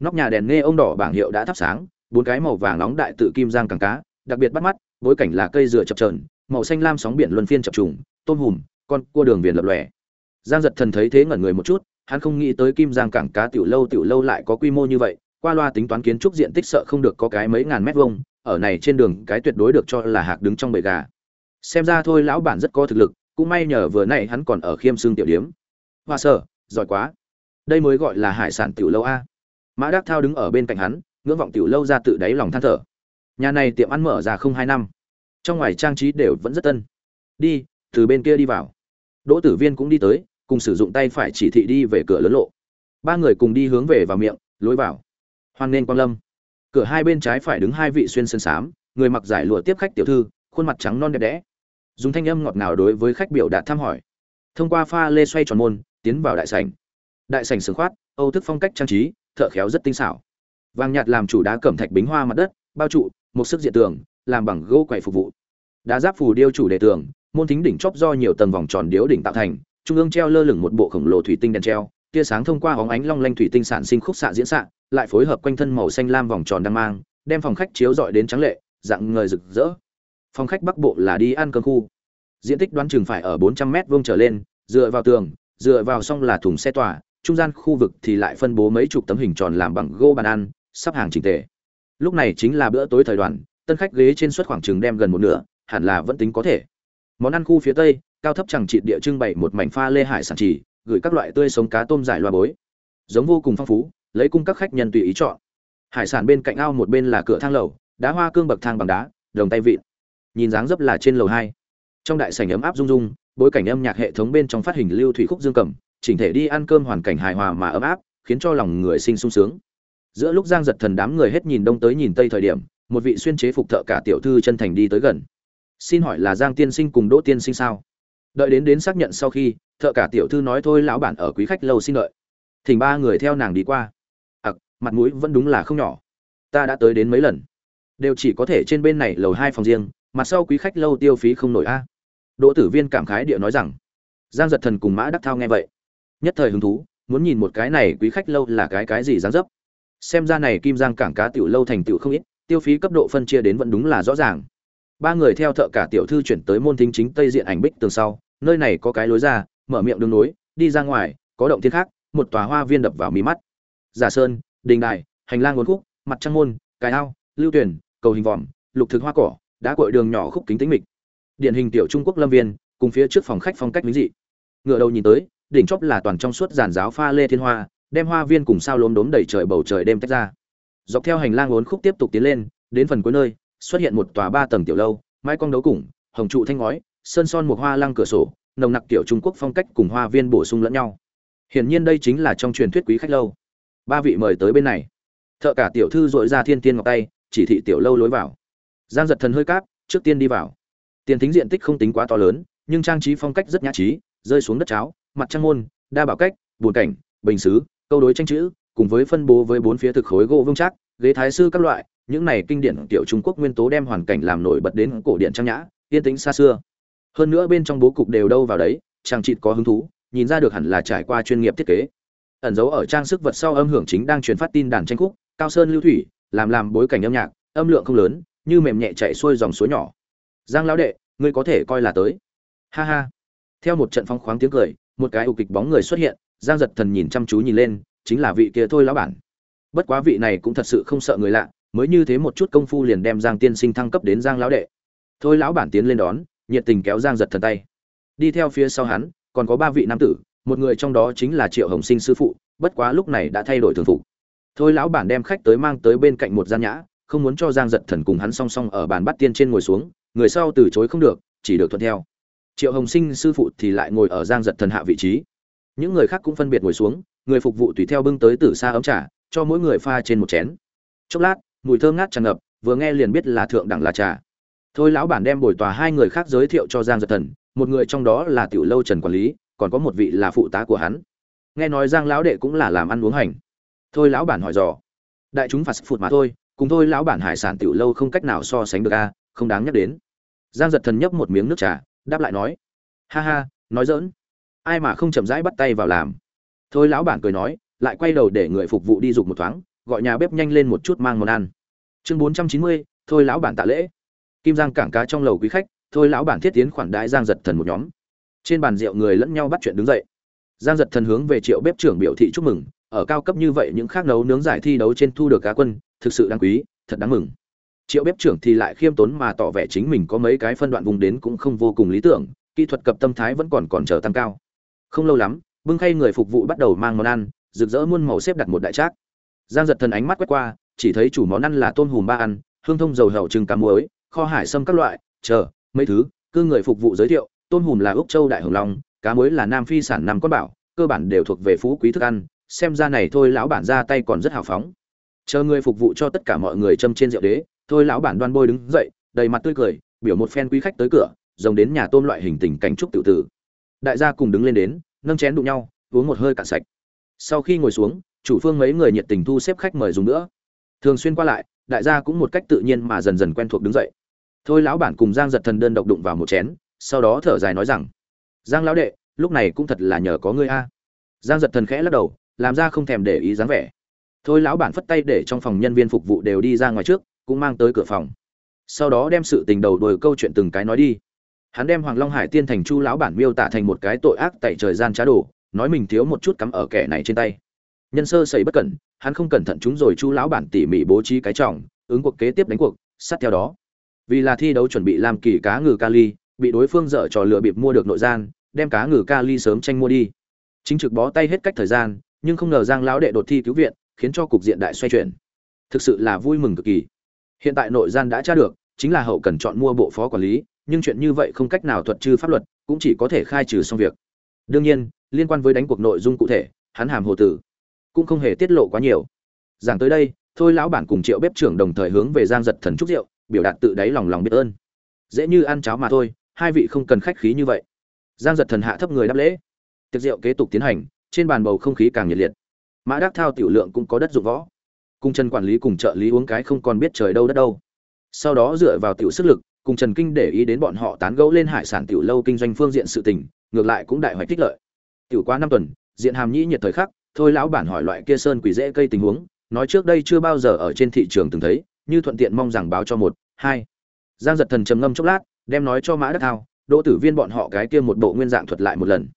nóc nhà đèn nghe ông đỏ bảng hiệu đã thắp sáng, bốn cái màu vàng nóng đại tự kim giang càng cá, đặc biệt bắt mắt, bối cảnh là cây dừa chập trờn màu xanh lam sóng biển luân phiên chập trùng, tôm hùm, con cua đường viền lập lòe. Giang giật thần thấy thế ngẩn người một chút hắn không nghĩ tới kim giang cảng cá tiểu lâu tiểu lâu lại có quy mô như vậy, qua loa tính toán kiến trúc diện tích sợ không được có cái mấy ngàn mét vuông, ở này trên đường cái tuyệt đối được cho là hạc đứng trong bầy gà. Xem ra thôi lão bản rất có thực lực, cũng may nhờ vừa nãy hắn còn ở khiêm xương tiểu điếm. Hoa sở giỏi quá. Đây mới gọi là hải sản tiểu lâu a. Mã đắc thao đứng ở bên cạnh hắn, ngưỡng vọng tiểu lâu ra tự đáy lòng than thở. Nhà này tiệm ăn mở ra không hai năm. Trong ngoài trang trí đều vẫn rất tân. Đi, từ bên kia đi vào. Đỗ tử viên cũng đi tới cùng sử dụng tay phải chỉ thị đi về cửa lớn lộ. Ba người cùng đi hướng về vào miệng, lối vào. Hoan nên quang lâm. Cửa hai bên trái phải đứng hai vị xuyên sơn sám, người mặc giải lụa tiếp khách tiểu thư, khuôn mặt trắng non đẹp đẽ. Dùng thanh âm ngọt ngào đối với khách biểu đạt thăm hỏi. Thông qua pha lê xoay tròn môn, tiến vào đại sảnh. Đại sảnh sừng khoát, âu thức phong cách trang trí, thợ khéo rất tinh xảo. Vàng nhạt làm chủ đá cẩm thạch bính hoa mặt đất, bao trụ, một sức diện tường, làm bằng gỗ quậy phục vụ. Đá giáp phù điêu chủ đề tường, môn thính đỉnh chóp do nhiều tầng vòng tròn điếu đỉnh tạo thành trung ương treo lơ lửng một bộ khổng lồ thủy tinh đèn treo, tia sáng thông qua hóng ánh long lanh thủy tinh sản sinh khúc xạ diễn xạ, lại phối hợp quanh thân màu xanh lam vòng tròn đang mang, đem phòng khách chiếu rọi đến trắng lệ, dạng người rực rỡ. Phòng khách bắc bộ là đi ăn cơm khu. Diện tích đoán chừng phải ở 400 mét vuông trở lên, dựa vào tường, dựa vào xong là thùng xe tỏa trung gian khu vực thì lại phân bố mấy chục tấm hình tròn làm bằng gỗ bàn ăn, sắp hàng chỉnh tề. Lúc này chính là bữa tối thời đoàn tân khách ghế trên suất khoảng chừng đem gần một nửa, hẳn là vẫn tính có thể. Món ăn khu phía tây cao thấp chẳng trị địa trưng bày một mảnh pha lê hải sản chỉ, gửi các loại tươi sống cá tôm giải loa bối. Giống vô cùng phong phú, lấy cung các khách nhân tùy ý chọn. Hải sản bên cạnh ao một bên là cửa thang lầu, đá hoa cương bậc thang bằng đá, đồng tay vịn. Nhìn dáng dấp là trên lầu hai. Trong đại sảnh ấm áp rung rung, bối cảnh âm nhạc hệ thống bên trong phát hình lưu thủy khúc dương cầm, chỉnh thể đi ăn cơm hoàn cảnh hài hòa mà ấm áp, khiến cho lòng người sinh sung sướng. Giữa lúc giang giật thần đám người hết nhìn đông tới nhìn tây thời điểm, một vị xuyên chế phục thợ cả tiểu thư chân thành đi tới gần. Xin hỏi là giang tiên sinh cùng đỗ tiên sinh sao? Đợi đến đến xác nhận sau khi, thợ cả tiểu thư nói thôi lão bản ở quý khách lâu xin đợi. Thỉnh ba người theo nàng đi qua. Ặc, mặt mũi vẫn đúng là không nhỏ. Ta đã tới đến mấy lần. Đều chỉ có thể trên bên này lầu hai phòng riêng, mặt sau quý khách lâu tiêu phí không nổi a. Đỗ tử viên cảm khái địa nói rằng, giang giật thần cùng mã đắc thao nghe vậy, nhất thời hứng thú, muốn nhìn một cái này quý khách lâu là cái cái gì dáng dấp. Xem ra này kim giang cảng cá tiểu lâu thành tiểu không ít, tiêu phí cấp độ phân chia đến vẫn đúng là rõ ràng ba người theo thợ cả tiểu thư chuyển tới môn thính chính tây diện ảnh bích tường sau, nơi này có cái lối ra, mở miệng đường nối, đi ra ngoài, có động thiên khác, một tòa hoa viên đập vào mí mắt. Giả sơn, đình đài, hành lang uốn khúc, mặt trăng môn, cái ao, lưu tuyển, cầu hình vòm, lục thực hoa cỏ đã cội đường nhỏ khúc kính tính mịch. Điển hình tiểu trung quốc lâm viên, cùng phía trước phòng khách phong cách lính dị. Ngựa đầu nhìn tới, đỉnh chóp là toàn trong suốt giàn giáo pha lê thiên hoa, đem hoa viên cùng sao lốm đốm đầy trời bầu trời đêm tách ra. Dọc theo hành lang uốn khúc tiếp tục tiến lên, đến phần cuối nơi xuất hiện một tòa ba tầng tiểu lâu, mái cong đấu củng hồng trụ thanh ngói, sơn son một hoa lăng cửa sổ, nồng nặc tiểu trung quốc phong cách cùng hoa viên bổ sung lẫn nhau. Hiển nhiên đây chính là trong truyền thuyết quý khách lâu. Ba vị mời tới bên này. Thợ cả tiểu thư dội ra thiên tiên ngọc tay, chỉ thị tiểu lâu lối vào. Giang giật thần hơi cáp, trước tiên đi vào. Tiền thính diện tích không tính quá to lớn, nhưng trang trí phong cách rất nhã trí, rơi xuống đất cháo, mặt trăng môn, đa bảo cách bùn cảnh, bình xứ, câu đối tranh chữ, cùng với phân bố với bốn phía thực khối gỗ vương chắc ghế thái sư các loại những này kinh điển tiểu trung quốc nguyên tố đem hoàn cảnh làm nổi bật đến cổ điển trang nhã, yên tĩnh xa xưa. Hơn nữa bên trong bố cục đều đâu vào đấy, chàng chị có hứng thú, nhìn ra được hẳn là trải qua chuyên nghiệp thiết kế. Ẩn dấu ở trang sức vật sau âm hưởng chính đang truyền phát tin đàn tranh khúc, cao sơn lưu thủy, làm làm bối cảnh âm nhạc, âm lượng không lớn, như mềm nhẹ chạy xuôi dòng suối nhỏ. Giang lão đệ, ngươi có thể coi là tới. Ha ha. Theo một trận phong khoáng tiếng cười, một cái ục kịch bóng người xuất hiện, giang giật thần nhìn chăm chú nhìn lên, chính là vị kia thôi lão bản. Bất quá vị này cũng thật sự không sợ người lạ mới như thế một chút công phu liền đem giang tiên sinh thăng cấp đến giang lão đệ. Thôi lão bản tiến lên đón, nhiệt tình kéo giang giật thần tay. Đi theo phía sau hắn, còn có ba vị nam tử, một người trong đó chính là triệu hồng sinh sư phụ, bất quá lúc này đã thay đổi thường phục. Thôi lão bản đem khách tới mang tới bên cạnh một gian nhã, không muốn cho giang giật thần cùng hắn song song ở bàn bắt tiên trên ngồi xuống, người sau từ chối không được, chỉ được thuận theo. Triệu hồng sinh sư phụ thì lại ngồi ở giang giật thần hạ vị trí. Những người khác cũng phân biệt ngồi xuống, người phục vụ tùy theo bưng tới từ xa ấm trà, cho mỗi người pha trên một chén. Chốc lát mùi thơm ngát tràn ngập, vừa nghe liền biết là thượng đẳng là trà. Thôi lão bản đem bồi tòa hai người khác giới thiệu cho giang giật thần, một người trong đó là tiểu lâu trần quản lý, còn có một vị là phụ tá của hắn. Nghe nói giang lão đệ cũng là làm ăn uống hành. Thôi lão bản hỏi dò. Đại chúng phạt phụt mà thôi, cùng thôi lão bản hải sản tiểu lâu không cách nào so sánh được a, không đáng nhắc đến. Giang giật thần nhấp một miếng nước trà, đáp lại nói. Ha ha, nói dỡn ai mà không chậm rãi bắt tay vào làm. Thôi lão bản cười nói, lại quay đầu để người phục vụ đi dục một thoáng gọi nhà bếp nhanh lên một chút mang món ăn. Chương bốn trăm chín mươi, thôi lão bản tạ lễ. Kim giang cảng cá trong lầu quý khách, thôi lão bản thiết tiến khoản đãi giang giật thần một nhóm. Trên bàn rượu người lẫn nhau bắt chuyện đứng dậy. Giang giật thần hướng về triệu bếp trưởng biểu thị chúc mừng, ở cao cấp như vậy những khác nấu nướng giải thi đấu trên thu được cá quân, thực sự đáng quý, thật đáng mừng. Triệu bếp trưởng thì lại khiêm tốn mà tỏ vẻ chính mình có mấy cái phân đoạn vùng đến cũng không vô cùng lý tưởng, kỹ thuật cập tâm thái vẫn còn còn chờ tăng cao. Không lâu lắm, bưng khay người phục vụ bắt đầu mang món ăn, rực rỡ muôn màu xếp đặt một đại trác giang giật thần ánh mắt quét qua, chỉ thấy chủ món ăn là tôm hùm ba ăn, hương thông dầu hầu trứng cá muối, kho hải sâm các loại, chờ, mấy thứ, cư người phục vụ giới thiệu, tôm hùm là úc châu đại hồng long, cá muối là nam phi sản năm con bảo, cơ bản đều thuộc về phú quý thức ăn, xem ra này thôi lão bản ra tay còn rất hào phóng. Chờ người phục vụ cho tất cả mọi người châm trên rượu đế, thôi lão bản đoan bôi đứng dậy, đầy mặt tươi cười, biểu một phen quý khách tới cửa, rồng đến nhà tôm loại hình tình cảnh trúc tự tử. Đại gia cùng đứng lên đến, nâng chén đụng nhau, uống một hơi cạn sạch. Sau khi ngồi xuống chủ phương mấy người nhiệt tình thu xếp khách mời dùng nữa. Thường xuyên qua lại, đại gia cũng một cách tự nhiên mà dần dần quen thuộc đứng dậy. Thôi lão bản cùng giang giật thần đơn độc đụng vào một chén, sau đó thở dài nói rằng, giang lão đệ, lúc này cũng thật là nhờ có ngươi a. Giang giật thần khẽ lắc đầu, làm ra không thèm để ý dáng vẻ. Thôi lão bản phất tay để trong phòng nhân viên phục vụ đều đi ra ngoài trước, cũng mang tới cửa phòng. Sau đó đem sự tình đầu đuổi câu chuyện từng cái nói đi. Hắn đem hoàng long hải tiên thành chu lão bản miêu tả thành một cái tội ác tại trời gian trá đồ, nói mình thiếu một chút cắm ở kẻ này trên tay nhân sơ sẩy bất cẩn, hắn không cẩn thận chúng rồi chu lão bản tỉ mỉ bố trí cái trọng, ứng cuộc kế tiếp đánh cuộc, sát theo đó. Vì là thi đấu chuẩn bị làm kỳ cá ngừ kali bị đối phương dở trò lừa bịp mua được nội gian, đem cá ngừ kali sớm tranh mua đi. Chính trực bó tay hết cách thời gian, nhưng không ngờ giang lão đệ đột thi cứu viện, khiến cho cục diện đại xoay chuyển. Thực sự là vui mừng cực kỳ. Hiện tại nội gian đã tra được, chính là hậu cần chọn mua bộ phó quản lý, nhưng chuyện như vậy không cách nào thuật trừ pháp luật, cũng chỉ có thể khai trừ xong việc. Đương nhiên, liên quan với đánh cuộc nội dung cụ thể, hắn hàm hồ tử cũng không hề tiết lộ quá nhiều. Giảng tới đây, thôi lão bản cùng triệu bếp trưởng đồng thời hướng về giang giật thần trúc rượu, biểu đạt tự đáy lòng lòng biết ơn. Dễ như ăn cháo mà thôi, hai vị không cần khách khí như vậy. Giang giật thần hạ thấp người đáp lễ. Tiệc rượu kế tục tiến hành, trên bàn bầu không khí càng nhiệt liệt. Mã đắc thao tiểu lượng cũng có đất dụng võ. Cùng trần quản lý cùng trợ lý uống cái không còn biết trời đâu đất đâu. Sau đó dựa vào tiểu sức lực, cùng trần kinh để ý đến bọn họ tán gẫu lên hải sản tiểu lâu kinh doanh phương diện sự tình, ngược lại cũng đại hoạch tích lợi. Tiểu qua năm tuần, diện hàm nhĩ nhiệt thời khắc thôi lão bản hỏi loại kia sơn quỷ dễ cây tình huống, nói trước đây chưa bao giờ ở trên thị trường từng thấy, như thuận tiện mong rằng báo cho một, hai. Giang giật thần trầm ngâm chốc lát, đem nói cho mã đắc thao, đỗ tử viên bọn họ cái kia một bộ nguyên dạng thuật lại một lần.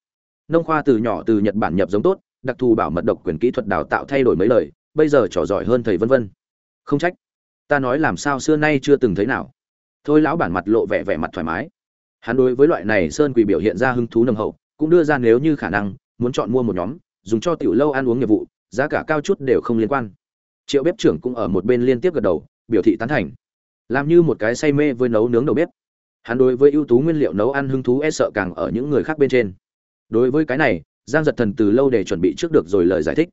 Nông khoa từ nhỏ từ nhật bản nhập giống tốt, đặc thù bảo mật độc quyền kỹ thuật đào tạo thay đổi mấy lời, bây giờ trò giỏi hơn thầy vân vân. Không trách. Ta nói làm sao xưa nay chưa từng thấy nào. Thôi lão bản mặt lộ vẻ vẻ mặt thoải mái. Hắn đối với loại này sơn quỷ biểu hiện ra hứng thú nồng hậu, cũng đưa ra nếu như khả năng, muốn chọn mua một nhóm dùng cho tiểu lâu ăn uống nghiệp vụ, giá cả cao chút đều không liên quan. Triệu bếp trưởng cũng ở một bên liên tiếp gật đầu, biểu thị tán thành. Làm như một cái say mê với nấu nướng đầu bếp. Hắn đối với ưu tú nguyên liệu nấu ăn hứng thú e sợ càng ở những người khác bên trên. Đối với cái này, giang giật thần từ lâu để chuẩn bị trước được rồi lời giải thích.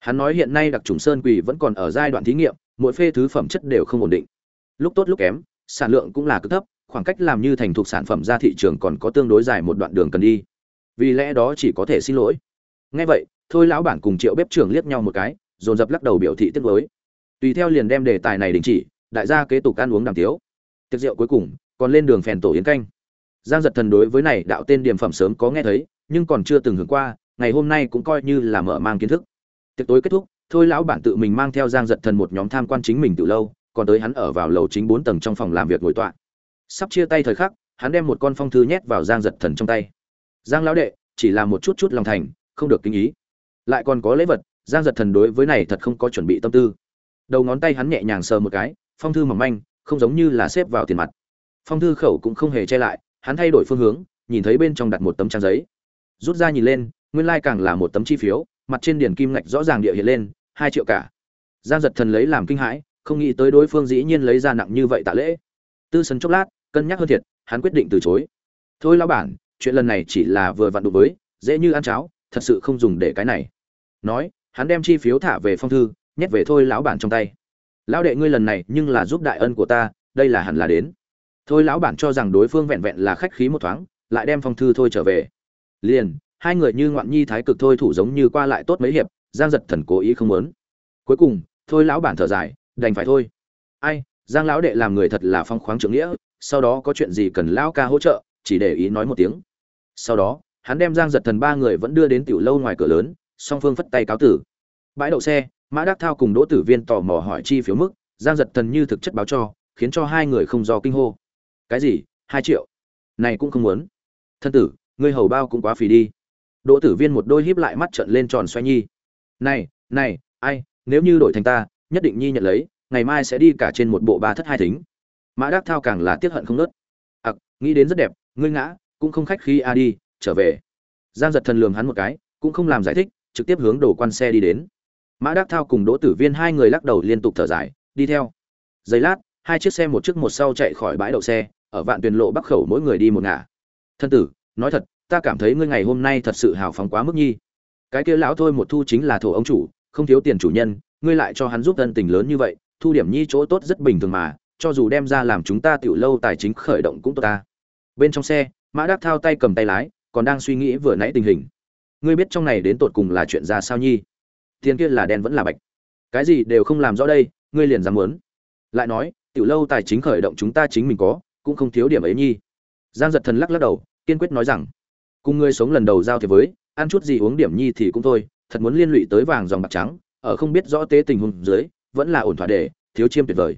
Hắn nói hiện nay đặc trùng sơn quỳ vẫn còn ở giai đoạn thí nghiệm, mỗi phê thứ phẩm chất đều không ổn định. Lúc tốt lúc kém, sản lượng cũng là cực thấp, khoảng cách làm như thành thuộc sản phẩm ra thị trường còn có tương đối dài một đoạn đường cần đi. Vì lẽ đó chỉ có thể xin lỗi ngay vậy, thôi lão bản cùng triệu bếp trưởng liếc nhau một cái, dồn dập lắc đầu biểu thị tiếc nuối. tùy theo liền đem đề tài này đình chỉ, đại gia kế tục ăn uống đàm tiếu. Tiệc rượu cuối cùng, còn lên đường phèn tổ yến canh. Giang giật thần đối với này đạo tên điểm phẩm sớm có nghe thấy, nhưng còn chưa từng hưởng qua, ngày hôm nay cũng coi như là mở mang kiến thức. Tiệc tối kết thúc, thôi lão bản tự mình mang theo giang giật thần một nhóm tham quan chính mình từ lâu, còn tới hắn ở vào lầu chính bốn tầng trong phòng làm việc ngồi tọa. Sắp chia tay thời khắc, hắn đem một con phong thư nhét vào giang giật thần trong tay. Giang lão đệ, chỉ là một chút chút lòng thành không được kinh ý. Lại còn có lễ vật, giang giật thần đối với này thật không có chuẩn bị tâm tư. Đầu ngón tay hắn nhẹ nhàng sờ một cái, phong thư mỏng manh, không giống như là xếp vào tiền mặt. Phong thư khẩu cũng không hề che lại, hắn thay đổi phương hướng, nhìn thấy bên trong đặt một tấm trang giấy. Rút ra nhìn lên, nguyên lai、like、càng là một tấm chi phiếu, mặt trên điển kim ngạch rõ ràng địa hiện lên, hai triệu cả. Giang giật thần lấy làm kinh hãi, không nghĩ tới đối phương dĩ nhiên lấy ra nặng như vậy tạ lễ. Tư sân chốc lát, cân nhắc hơn thiệt, hắn quyết định từ chối. Thôi lão bản, chuyện lần này chỉ là vừa vặn đụng với, dễ như ăn cháo thật sự không dùng để cái này. Nói, hắn đem chi phiếu thả về phong thư, nhét về thôi lão bản trong tay. Lão đệ ngươi lần này nhưng là giúp đại ân của ta, đây là hẳn là đến. Thôi lão bản cho rằng đối phương vẹn vẹn là khách khí một thoáng, lại đem phong thư thôi trở về. Liền, hai người như ngoạn nhi thái cực thôi thủ giống như qua lại tốt mấy hiệp, giang giật thần cố ý không muốn. Cuối cùng, thôi lão bản thở dài, đành phải thôi. Ai, giang lão đệ làm người thật là phong khoáng trưởng nghĩa, sau đó có chuyện gì cần lão ca hỗ trợ, chỉ để ý nói một tiếng. Sau đó hắn đem giang giật thần ba người vẫn đưa đến tiểu lâu ngoài cửa lớn, song phương phất tay cáo tử. Bãi đậu xe, mã đắc thao cùng đỗ tử viên tò mò hỏi chi phiếu mức, giang giật thần như thực chất báo cho, khiến cho hai người không do kinh hô. Cái gì? Hai triệu? Này cũng không muốn. Thân tử, ngươi hầu bao cũng quá phì đi. Đỗ tử viên một đôi híp lại mắt trợn lên tròn xoay nhi. Này này, ai, nếu như đổi thành ta, nhất định nhi nhận lấy, ngày mai sẽ đi cả trên một bộ ba thất hai thính. Mã đắc thao càng là tiếc hận không nớt. Ặc, nghĩ đến rất đẹp, ngươi ngã, cũng không khách khi a đi trở về. Giang giật thần lường hắn một cái, cũng không làm giải thích, trực tiếp hướng đổ quan xe đi đến. Mã đắc thao cùng đỗ tử viên hai người lắc đầu liên tục thở dài, đi theo. Giây lát, hai chiếc xe một trước một sau chạy khỏi bãi đậu xe, ở vạn tuyền lộ bắc khẩu mỗi người đi một ngả. Thân tử, nói thật, ta cảm thấy ngươi ngày hôm nay thật sự hào phóng quá mức nhi. Cái kia lão thôi một thu chính là thổ ông chủ, không thiếu tiền chủ nhân, ngươi lại cho hắn giúp thân tình lớn như vậy, thu điểm nhi chỗ tốt rất bình thường mà, cho dù đem ra làm chúng ta tiểu lâu tài chính khởi động cũng tốt ta. Bên trong xe, mã đắc thao tay cầm tay lái còn đang suy nghĩ vừa nãy tình hình. Ngươi biết trong này đến tột cùng là chuyện ra sao nhi? Tiền kia là đen vẫn là bạch. Cái gì đều không làm rõ đây, ngươi liền dám muốn. Lại nói, tiểu lâu tài chính khởi động chúng ta chính mình có, cũng không thiếu điểm ấy nhi. Giang giật thần lắc lắc đầu, kiên quyết nói rằng, cùng ngươi sống lần đầu giao thế với, ăn chút gì uống điểm nhi thì cũng thôi, thật muốn liên lụy tới vàng dòng bạc trắng, ở không biết rõ tế tình huống dưới, vẫn là ổn thỏa để, thiếu chiêm tuyệt vời.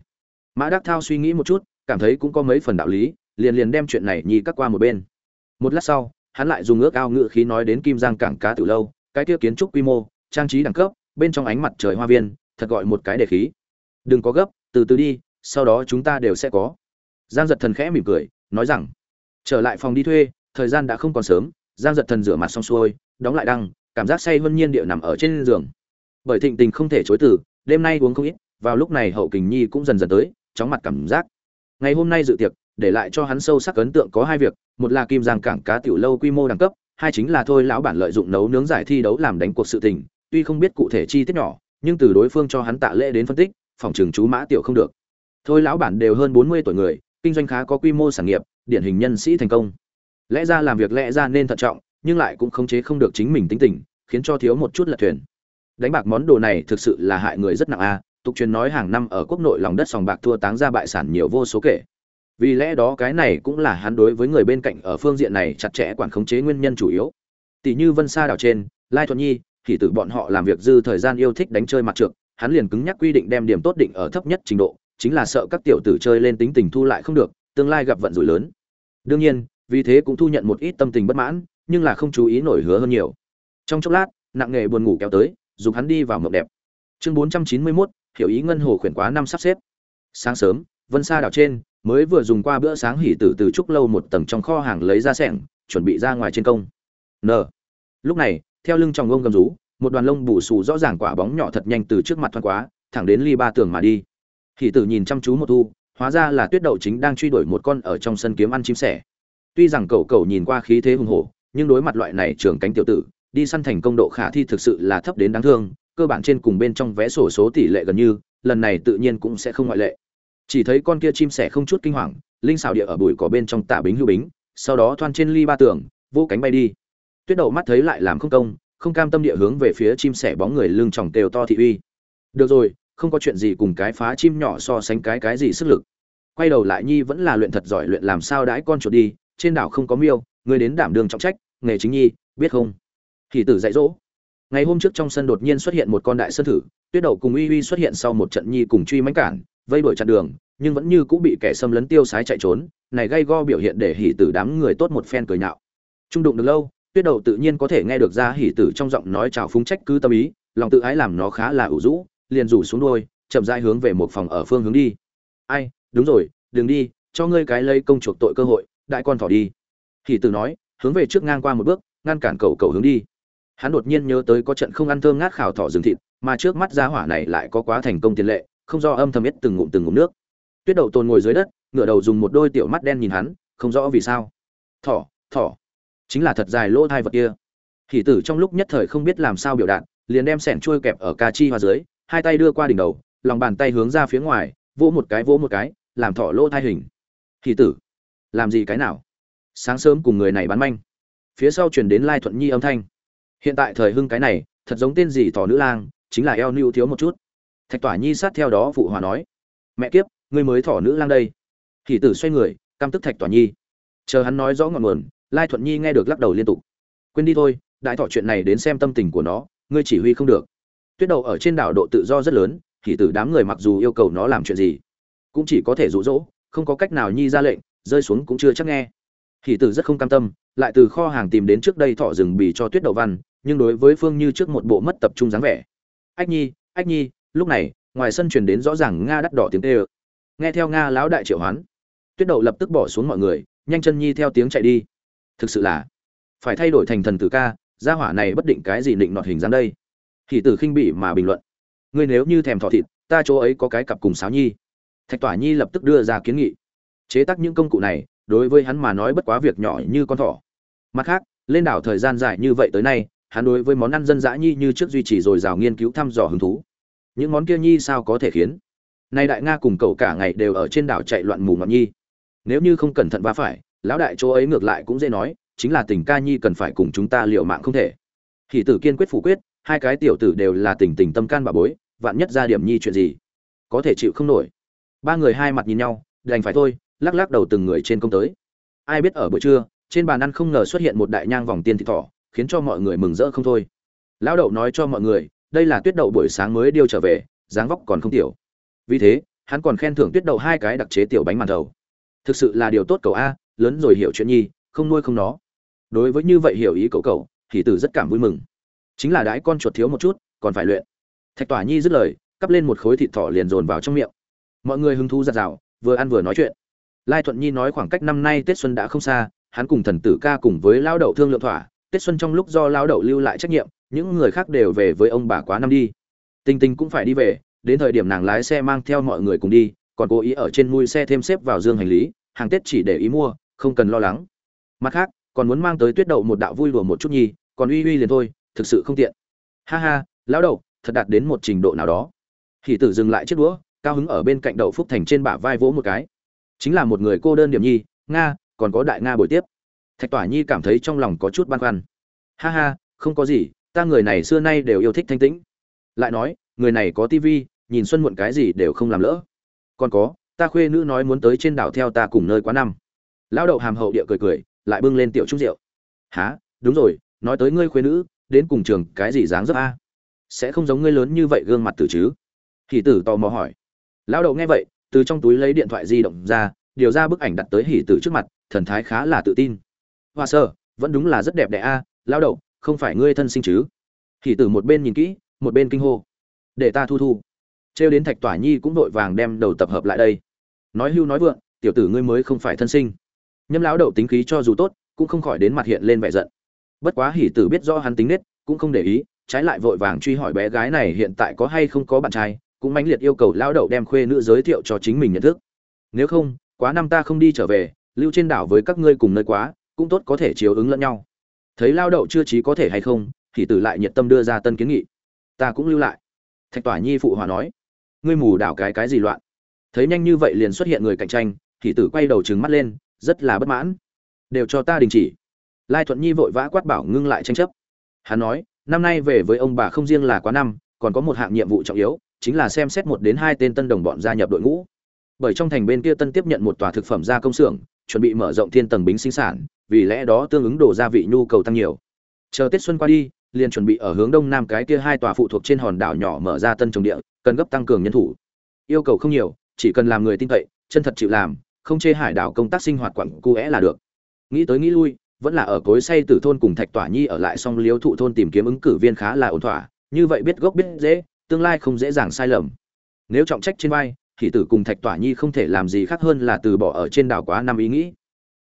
Mã đắc thao suy nghĩ một chút, cảm thấy cũng có mấy phần đạo lý, liền liền đem chuyện này nhi cắt qua một bên. Một lát sau hắn lại dùng ước ao ngự khí nói đến kim giang cảng cá từ lâu, cái kia kiến trúc quy mô, trang trí đẳng cấp, bên trong ánh mặt trời hoa viên, thật gọi một cái đề khí. Đừng có gấp, từ từ đi, sau đó chúng ta đều sẽ có. Giang giật thần khẽ mỉm cười, nói rằng, trở lại phòng đi thuê, thời gian đã không còn sớm, giang giật thần rửa mặt xong xuôi, đóng lại đăng, cảm giác say huân nhiên địa nằm ở trên giường. Bởi thịnh tình không thể chối từ, đêm nay uống không ít, vào lúc này hậu kình nhi cũng dần dần tới, chóng mặt cảm giác. Ngày hôm nay dự tiệc để lại cho hắn sâu sắc ấn tượng có hai việc, một là kim giang cảng cá tiểu lâu quy mô đẳng cấp, hai chính là thôi lão bản lợi dụng nấu nướng giải thi đấu làm đánh cuộc sự tình, tuy không biết cụ thể chi tiết nhỏ, nhưng từ đối phương cho hắn tạ lễ đến phân tích, phòng trường chú mã tiểu không được. Thôi lão bản đều hơn bốn mươi tuổi người, kinh doanh khá có quy mô sản nghiệp, điển hình nhân sĩ thành công. Lẽ ra làm việc lẽ ra nên thận trọng, nhưng lại cũng khống chế không được chính mình tính tình, khiến cho thiếu một chút lật thuyền. Đánh bạc món đồ này thực sự là hại người rất nặng a, tục truyền nói hàng năm ở quốc nội lòng đất sòng bạc thua táng ra bại sản nhiều vô số kể vì lẽ đó cái này cũng là hắn đối với người bên cạnh ở phương diện này chặt chẽ quản khống chế nguyên nhân chủ yếu. Tỷ như vân sa đảo trên lai thuận nhi thì tự bọn họ làm việc dư thời gian yêu thích đánh chơi mặt trượt hắn liền cứng nhắc quy định đem điểm tốt định ở thấp nhất trình độ chính là sợ các tiểu tử chơi lên tính tình thu lại không được tương lai gặp vận rủi lớn. Đương nhiên vì thế cũng thu nhận một ít tâm tình bất mãn nhưng là không chú ý nổi hứa hơn nhiều. Trong chốc lát nặng nghề buồn ngủ kéo tới dùng hắn đi vào mộng đẹp. Chương bốn trăm chín mươi 491, hiểu ý ngân hồ khuyển quá năm sắp xếp. Sáng sớm vân sa đảo trên mới vừa dùng qua bữa sáng hỉ tử từ trúc lâu một tầng trong kho hàng lấy ra sẻng, chuẩn bị ra ngoài trên công. N. Lúc này, theo lưng trong ông gầm rú, một đoàn lông bù xù rõ ràng quả bóng nhỏ thật nhanh từ trước mặt thoăn quá, thẳng đến ly ba tường mà đi. Hỉ tử nhìn chăm chú một thu, hóa ra là tuyết đậu chính đang truy đuổi một con ở trong sân kiếm ăn chim sẻ. Tuy rằng cậu cậu nhìn qua khí thế hùng hổ, nhưng đối mặt loại này trưởng cánh tiểu tử, đi săn thành công độ khả thi thực sự là thấp đến đáng thương, cơ bản trên cùng bên trong vé sổ số tỷ lệ gần như, lần này tự nhiên cũng sẽ không ngoại lệ chỉ thấy con kia chim sẻ không chút kinh hoàng, linh xào địa ở bụi cỏ bên trong tả bính hưu bính, sau đó thoan trên ly ba tường, vô cánh bay đi. Tuyết đậu mắt thấy lại làm không công, không cam tâm địa hướng về phía chim sẻ bóng người lưng tròng tều to thị uy. Được rồi, không có chuyện gì cùng cái phá chim nhỏ so sánh cái cái gì sức lực. Quay đầu lại nhi vẫn là luyện thật giỏi luyện làm sao đãi con chuột đi, trên đảo không có miêu, người đến đảm đường trọng trách, nghề chính nhi, biết không? Thì tử dạy dỗ. Ngày hôm trước trong sân đột nhiên xuất hiện một con đại sơn thử, tuyết đậu cùng uy uy xuất hiện sau một trận nhi cùng truy mãnh cản vây đuổi chặn đường, nhưng vẫn như cũng bị kẻ xâm lấn tiêu sái chạy trốn, này gây go biểu hiện để hỉ tử đám người tốt một phen cười nhạo. Trung đụng được lâu, tuyết đầu tự nhiên có thể nghe được ra hỉ tử trong giọng nói chào phúng trách cứ tâm ý, lòng tự ái làm nó khá là ủ rũ, liền rủ xuống đuôi, chậm rãi hướng về một phòng ở phương hướng đi. Ai, đúng rồi, đừng đi, cho ngươi cái lấy công chuộc tội cơ hội, đại con thỏ đi. Hỉ tử nói, hướng về trước ngang qua một bước, ngăn cản cầu cầu hướng đi. Hắn đột nhiên nhớ tới có trận không ăn thơm ngát khảo thỏ rừng thịt, mà trước mắt giá hỏa này lại có quá thành công tiền lệ không do âm thầm biết từng ngụm từng ngụm nước. Tuyết đậu tồn ngồi dưới đất, ngửa đầu dùng một đôi tiểu mắt đen nhìn hắn, không rõ vì sao. Thỏ thỏ. Chính là thật dài lỗ thai vật kia. Hỷ tử trong lúc nhất thời không biết làm sao biểu đạt, liền đem sẻn trôi kẹp ở ca chi hoa dưới, hai tay đưa qua đỉnh đầu, lòng bàn tay hướng ra phía ngoài, vỗ một cái vỗ một cái, làm thỏ lỗ thai hình. Hỷ tử, làm gì cái nào? Sáng sớm cùng người này bán manh. Phía sau chuyển đến lai thuận nhi âm thanh. Hiện tại thời hưng cái này, thật giống tên gì thỏ nữ lang, chính là eo nưu thiếu một chút thạch tỏa nhi sát theo đó phụ hòa nói, mẹ kiếp, ngươi mới thỏ nữ lang đây. Hỷ tử xoay người, căm tức thạch tỏa nhi. Chờ hắn nói rõ ngọn nguồn, lai thuận nhi nghe được lắc đầu liên tục. Quên đi thôi, đại thọ chuyện này đến xem tâm tình của nó, ngươi chỉ huy không được. Tuyết đầu ở trên đảo độ tự do rất lớn hỷ tử đám người mặc dù yêu cầu nó làm chuyện gì, cũng chỉ có thể rụ rỗ không có cách nào nhi ra lệnh, rơi xuống cũng chưa chắc nghe. Hỷ tử rất không cam tâm, lại từ kho hàng tìm đến trước đây thọ rừng bì cho tuyết đầu văn, nhưng đối với phương như trước một bộ mất tập trung dáng vẻ. Ách nhi ách nhi lúc này, ngoài sân truyền đến rõ ràng nga đắt đỏ tiếng tê ơ nghe theo nga lão đại triệu hoán, tuyết đậu lập tức bỏ xuống mọi người, nhanh chân nhi theo tiếng chạy đi. Thực sự là, phải thay đổi thành thần tử ca, gia hỏa này bất định cái gì định nọt hình dáng đây. Thì tử khinh bỉ mà bình luận. Ngươi nếu như thèm thọ thịt, ta chỗ ấy có cái cặp cùng sáo nhi. Thạch tỏa nhi lập tức đưa ra kiến nghị. Chế tác những công cụ này, đối với hắn mà nói bất quá việc nhỏ như con thỏ. Mặt khác, lên đảo thời gian dài như vậy tới nay, hắn đối với món ăn dân dã nhi như trước duy trì rồi dào nghiên cứu thăm dò hứng thú những món kia nhi sao có thể khiến? Nay đại nga cùng cậu cả ngày đều ở trên đảo chạy loạn mù ngọn nhi. Nếu như không cẩn thận va phải, lão đại chỗ ấy ngược lại cũng dễ nói, chính là tình ca nhi cần phải cùng chúng ta liều mạng không thể. Thì tử kiên quyết phủ quyết, hai cái tiểu tử đều là tình tình tâm can bà bối, vạn nhất ra điểm nhi chuyện gì, có thể chịu không nổi. Ba người hai mặt nhìn nhau, đành phải thôi, lắc lắc đầu từng người trên công tới. Ai biết ở buổi trưa, trên bàn ăn không ngờ xuất hiện một đại nhang vòng tiên thịt thỏ, khiến cho mọi người mừng rỡ không thôi. Lão đậu nói cho mọi người đây là tuyết đậu buổi sáng mới điêu trở về, dáng vóc còn không tiểu. Vì thế, hắn còn khen thưởng tuyết đậu hai cái đặc chế tiểu bánh màn thầu. Thực sự là điều tốt cậu a, lớn rồi hiểu chuyện nhi, không nuôi không nó. Đối với như vậy hiểu ý cậu cậu, thì tử rất cảm vui mừng. Chính là đái con chuột thiếu một chút, còn phải luyện. Thạch tỏa nhi dứt lời, cắp lên một khối thịt thỏ liền dồn vào trong miệng. Mọi người hứng thú giặt rào vừa ăn vừa nói chuyện. Lai thuận nhi nói khoảng cách năm nay tết xuân đã không xa, hắn cùng thần tử ca cùng với lao đậu thương lượng thỏa tết xuân trong lúc do lao đậu lưu lại trách nhiệm, những người khác đều về với ông bà quá năm đi. Tinh tinh cũng phải đi về, đến thời điểm nàng lái xe mang theo mọi người cùng đi, còn cố ý ở trên mui xe thêm xếp vào dương hành lý, hàng tết chỉ để ý mua, không cần lo lắng. Mặt khác, còn muốn mang tới tuyết đậu một đạo vui đùa một chút nhi còn uy uy liền thôi, thực sự không tiện. Ha ha, lão đậu thật đạt đến một trình độ nào đó. Hỷ tử dừng lại chiếc đũa, cao hứng ở bên cạnh đậu phúc thành trên bả vai vỗ một cái. Chính là một người cô đơn điểm nhi nga, còn có đại nga buổi tiếp thạch tỏa nhi cảm thấy trong lòng có chút băn khoăn. Ha ha, không có gì, ta người này xưa nay đều yêu thích thanh tĩnh. Lại nói, người này có tivi nhìn xuân muộn cái gì đều không làm lỡ. Còn có, ta khuê nữ nói muốn tới trên đảo theo ta cùng nơi quá năm. Lão đậu hàm hậu địa cười cười, lại bưng lên tiểu trúc rượu. Há đúng rồi, nói tới ngươi khuê nữ, đến cùng trường cái gì dáng dấp a? Sẽ không giống ngươi lớn như vậy gương mặt tử chứ? Hỷ tử tò mò hỏi. Lão đậu nghe vậy, từ trong túi lấy điện thoại di động ra, điều ra bức ảnh đặt tới hỷ tử trước mặt, thần thái khá là tự tin hoa sơ, vẫn đúng là rất đẹp đẽ a, lão đậu không phải ngươi thân sinh chứ? Thì tử một bên nhìn kỹ, một bên kinh hô. Để ta thu thu. Trêu đến thạch tỏa nhi cũng vội vàng đem đầu tập hợp lại đây. Nói hưu nói vượng, tiểu tử ngươi mới không phải thân sinh. Nhâm lão đậu tính khí cho dù tốt, cũng không khỏi đến mặt hiện lên vẻ giận. Bất quá hỉ tử biết rõ hắn tính nết, cũng không để ý, trái lại vội vàng truy hỏi bé gái này hiện tại có hay không có bạn trai, cũng mãnh liệt yêu cầu lão đậu đem khuê nữ giới thiệu cho chính mình nhận thức. Nếu không, quá năm ta không đi trở về, lưu trên đảo với các ngươi cùng nơi quá cũng tốt có thể chiếu ứng lẫn nhau. Thấy lao đậu chưa trí có thể hay không, thì tử lại nhiệt tâm đưa ra tân kiến nghị. Ta cũng lưu lại. Thạch tỏa nhi phụ hòa nói. Ngươi mù đảo cái cái gì loạn? Thấy nhanh như vậy liền xuất hiện người cạnh tranh, thì tử quay đầu trừng mắt lên, rất là bất mãn. Đều cho ta đình chỉ. Lai thuận nhi vội vã quát bảo ngưng lại tranh chấp. Hắn nói, năm nay về với ông bà không riêng là quá năm, còn có một hạng nhiệm vụ trọng yếu, chính là xem xét một đến hai tên tân đồng bọn gia nhập đội ngũ. Bởi trong thành bên kia tân tiếp nhận một tòa thực phẩm gia công xưởng chuẩn bị mở rộng thiên tầng bính sinh sản, vì lẽ đó tương ứng đồ gia vị nhu cầu tăng nhiều. Chờ tết xuân qua đi, liền chuẩn bị ở hướng đông nam cái kia hai tòa phụ thuộc trên hòn đảo nhỏ mở ra tân trồng địa, cần gấp tăng cường nhân thủ. Yêu cầu không nhiều, chỉ cần làm người tin cậy, chân thật chịu làm, không chê hải đảo công tác sinh hoạt quặng cu é là được. Nghĩ tới nghĩ lui, vẫn là ở cối say từ thôn cùng thạch tỏa nhi ở lại song liếu thụ thôn tìm kiếm ứng cử viên khá là ổn thỏa, như vậy biết gốc biết dễ, tương lai không dễ dàng sai lầm. Nếu trọng trách trên vai hỷ tử cùng thạch tỏa nhi không thể làm gì khác hơn là từ bỏ ở trên đảo quá năm ý nghĩ.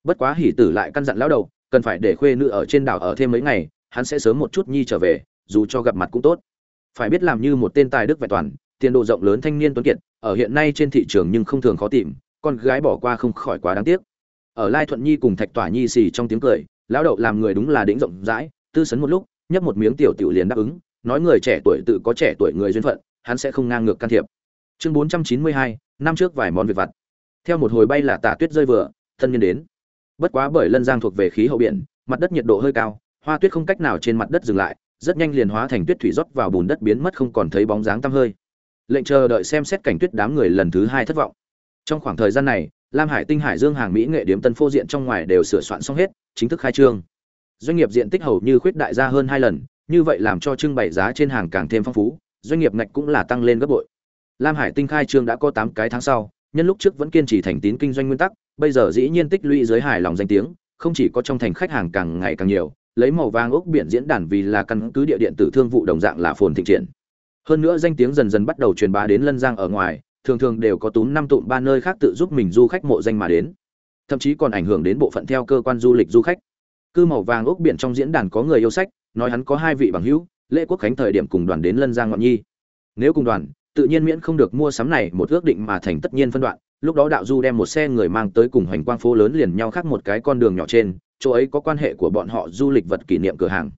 Bất quá hỷ tử lại căn dặn lão đầu, cần phải để khuê nữ ở trên đảo ở thêm mấy ngày, hắn sẽ sớm một chút nhi trở về, dù cho gặp mặt cũng tốt. Phải biết làm như một tên tài đức vẹn toàn, tiền độ rộng lớn thanh niên tuấn kiệt, ở hiện nay trên thị trường nhưng không thường khó tìm, con gái bỏ qua không khỏi quá đáng tiếc. Ở lai thuận nhi cùng thạch tỏa nhi xì trong tiếng cười, lão đậu làm người đúng là đĩnh rộng rãi, tư sấn một lúc, nhấp một miếng tiểu tiểu liền đáp ứng, nói người trẻ tuổi tự có trẻ tuổi người duyên phận, hắn sẽ không ngang ngược can thiệp chương bốn trăm chín mươi hai, năm trước vài món việc vặt. Theo một hồi bay là tả tuyết rơi vừa, thân nhân đến. Bất quá bởi lân giang thuộc về khí hậu biển, mặt đất nhiệt độ hơi cao, hoa tuyết không cách nào trên mặt đất dừng lại, rất nhanh liền hóa thành tuyết thủy rót vào bùn đất biến mất không còn thấy bóng dáng tăm hơi. Lệnh chờ đợi xem xét cảnh tuyết đám người lần thứ hai thất vọng. Trong khoảng thời gian này, lam hải, tinh hải, dương hàng, mỹ nghệ, điếm tân, phô diện trong ngoài đều sửa soạn xong hết, chính thức khai trương. Doanh nghiệp diện tích hầu như khuyết đại ra hơn hai lần, như vậy làm cho trưng bày giá trên hàng càng thêm phong phú, doanh nghiệp ngạch cũng là tăng lên gấp bội lam hải tinh khai trương đã có tám cái tháng sau, nhân lúc trước vẫn kiên trì thành tín kinh doanh nguyên tắc, bây giờ dĩ nhiên tích lũy giới hải lòng danh tiếng, không chỉ có trong thành khách hàng càng ngày càng nhiều, lấy màu vàng ốc biển diễn đàn vì là căn cứ địa điện tử thương vụ đồng dạng là phồn thịnh triển. Hơn nữa danh tiếng dần dần bắt đầu truyền bá đến lân giang ở ngoài, thường thường đều có túm năm tụm ba nơi khác tự giúp mình du khách mộ danh mà đến. Thậm chí còn ảnh hưởng đến bộ phận theo cơ quan du lịch du khách. Cư màu vàng ốc biển trong diễn đàn có người yêu sách, nói hắn có hai vị bằng hữu, lễ quốc khánh thời điểm cùng đoàn đến lân giang ngọn nhi. Nếu cùng đoàn tự nhiên miễn không được mua sắm này một ước định mà thành tất nhiên phân đoạn. Lúc đó đạo du đem một xe người mang tới cùng hoành quang phố lớn liền nhau khác một cái con đường nhỏ trên, chỗ ấy có quan hệ của bọn họ du lịch vật kỷ niệm cửa hàng.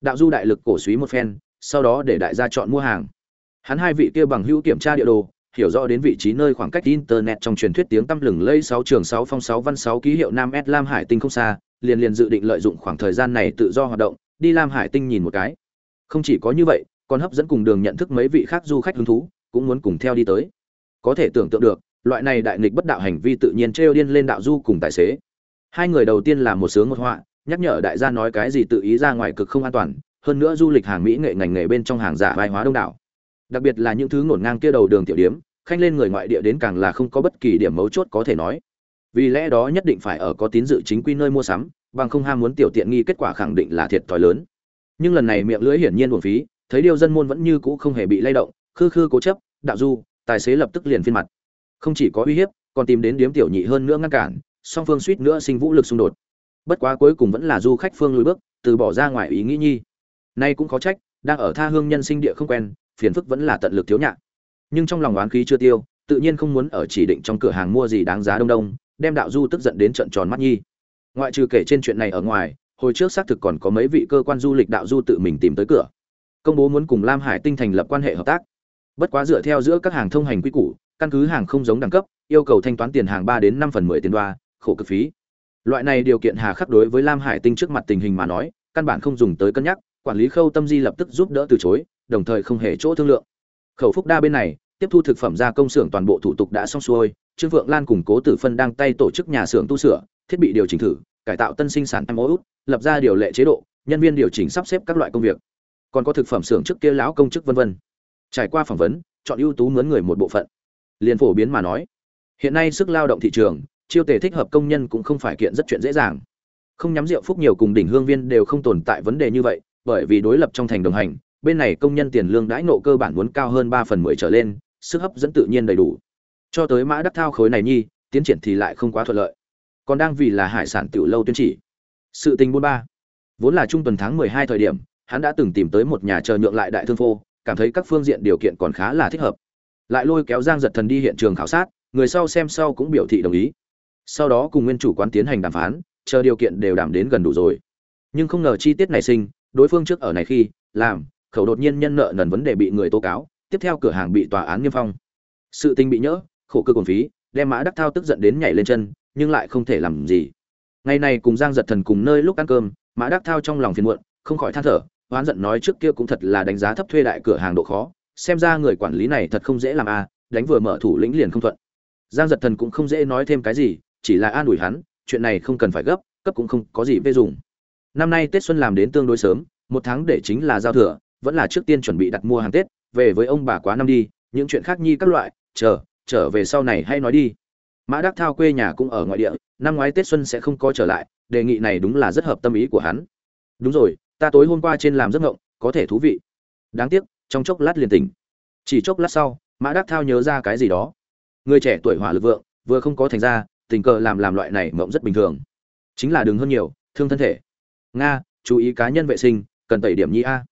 Đạo du đại lực cổ suý một phen, sau đó để đại gia chọn mua hàng. Hắn hai vị kia bằng hữu kiểm tra địa đồ, hiểu rõ đến vị trí nơi khoảng cách internet trong truyền thuyết tiếng tăm lừng lây sáu trường sáu phong sáu văn sáu ký hiệu nam s lam hải tinh không xa, liền liền dự định lợi dụng khoảng thời gian này tự do hoạt động, đi lam hải tinh nhìn một cái. Không chỉ có như vậy, còn hấp dẫn cùng đường nhận thức mấy vị khác du khách hứng thú cũng muốn cùng theo đi tới. Có thể tưởng tượng được, loại này đại nghịch bất đạo hành vi tự nhiên trêu điên lên đạo du cùng tài xế. Hai người đầu tiên là một sướng một họa, nhắc nhở đại gia nói cái gì tự ý ra ngoài cực không an toàn, hơn nữa du lịch hàng mỹ nghệ ngành nghề bên trong hàng giả vai hóa đông đảo. Đặc biệt là những thứ ngổn ngang kia đầu đường tiểu điếm khanh lên người ngoại địa đến càng là không có bất kỳ điểm mấu chốt có thể nói. Vì lẽ đó nhất định phải ở có tín dự chính quy nơi mua sắm, bằng không ham muốn tiểu tiện nghi kết quả khẳng định là thiệt thòi lớn. Nhưng lần này miệng lưỡi hiển nhiên buồn phí, thấy điều dân môn vẫn như cũ không hề bị lay động khư khư cố chấp, đạo du, tài xế lập tức liền phiên mặt. Không chỉ có uy hiếp, còn tìm đến điếm tiểu nhị hơn nữa ngăn cản, song phương suýt nữa sinh vũ lực xung đột. Bất quá cuối cùng vẫn là du khách phương lùi bước, từ bỏ ra ngoài ý nghĩ nhi. Nay cũng có trách, đang ở tha hương nhân sinh địa không quen, phiền phức vẫn là tận lực thiếu nhạc. Nhưng trong lòng oán khí chưa tiêu, tự nhiên không muốn ở chỉ định trong cửa hàng mua gì đáng giá đông đông, đem đạo du tức giận đến trận tròn mắt nhi. Ngoại trừ kể trên chuyện này ở ngoài, hồi trước xác thực còn có mấy vị cơ quan du lịch đạo du tự mình tìm tới cửa. Công bố muốn cùng lam hải tinh thành lập quan hệ hợp tác bất quá dựa theo giữa các hàng thông hành quy củ, căn cứ hàng không giống đẳng cấp, yêu cầu thanh toán tiền hàng ba đến năm phần mười tiền đoa, khổ cực phí. Loại này điều kiện hà khắc đối với lam hải tinh trước mặt tình hình mà nói, căn bản không dùng tới cân nhắc, quản lý khâu tâm di lập tức giúp đỡ từ chối, đồng thời không hề chỗ thương lượng. Khẩu phúc đa bên này, tiếp thu thực phẩm gia công xưởng toàn bộ thủ tục đã xong xuôi, trương vượng lan cùng cố tử phân đang tay tổ chức nhà xưởng tu sửa, thiết bị điều chỉnh thử, cải tạo tân sinh sản mô út lập ra điều lệ chế độ, nhân viên điều chỉnh sắp xếp các loại công việc. Còn có thực phẩm xưởng trước kia lão công chức vân vân trải qua phỏng vấn, chọn ưu tú mướn người một bộ phận. Liền phổ biến mà nói, hiện nay sức lao động thị trường, chiêu tề thích hợp công nhân cũng không phải kiện rất chuyện dễ dàng. Không nhắm rượu phúc nhiều cùng đỉnh hương viên đều không tồn tại vấn đề như vậy, bởi vì đối lập trong thành đồng hành, bên này công nhân tiền lương đãi nộ cơ bản muốn cao hơn ba phần mười trở lên, sức hấp dẫn tự nhiên đầy đủ. Cho tới mã đắc thao khối này nhi, tiến triển thì lại không quá thuận lợi. Còn đang vì là hải sản tiểu lâu tuyên chỉ. Sự tình buôn ba. Vốn là trung tuần tháng mười hai thời điểm, hắn đã từng tìm tới một nhà chờ nhượng lại đại thương phô cảm thấy các phương diện điều kiện còn khá là thích hợp. Lại lôi kéo giang giật thần đi hiện trường khảo sát, người sau xem sau cũng biểu thị đồng ý. Sau đó cùng nguyên chủ quán tiến hành đàm phán, chờ điều kiện đều đảm đến gần đủ rồi. Nhưng không ngờ chi tiết này sinh, đối phương trước ở này khi, làm, khẩu đột nhiên nhân nợ nần vấn đề bị người tố cáo, tiếp theo cửa hàng bị tòa án nghiêm phong. Sự tình bị nhỡ, khổ cơ còn phí, đem mã đắc thao tức giận đến nhảy lên chân, nhưng lại không thể làm gì. Ngày này cùng giang giật thần cùng nơi lúc ăn cơm, mã đắc thao trong lòng phiền muộn, không khỏi than thở Hoán giận nói trước kia cũng thật là đánh giá thấp thuê đại cửa hàng độ khó xem ra người quản lý này thật không dễ làm a à, đánh vừa mở thủ lĩnh liền không thuận. Giang giật thần cũng không dễ nói thêm cái gì chỉ là an ủi hắn chuyện này không cần phải gấp cấp cũng không có gì phê dùng. Năm nay tết xuân làm đến tương đối sớm một tháng để chính là giao thừa vẫn là trước tiên chuẩn bị đặt mua hàng tết về với ông bà quá năm đi những chuyện khác nhi các loại chờ trở về sau này hay nói đi. Mã đắc thao quê nhà cũng ở ngoại địa năm ngoái tết xuân sẽ không có trở lại đề nghị này đúng là rất hợp tâm ý của hắn. Đúng rồi ta tối hôm qua trên làm giấc ngộng, có thể thú vị. Đáng tiếc, trong chốc lát liền tỉnh. Chỉ chốc lát sau, mã đắc thao nhớ ra cái gì đó. Người trẻ tuổi hỏa lực vượng, vừa không có thành ra, tình cờ làm làm loại này mộng rất bình thường. Chính là đừng hơn nhiều, thương thân thể. Nga, chú ý cá nhân vệ sinh, cần tẩy điểm nhi a.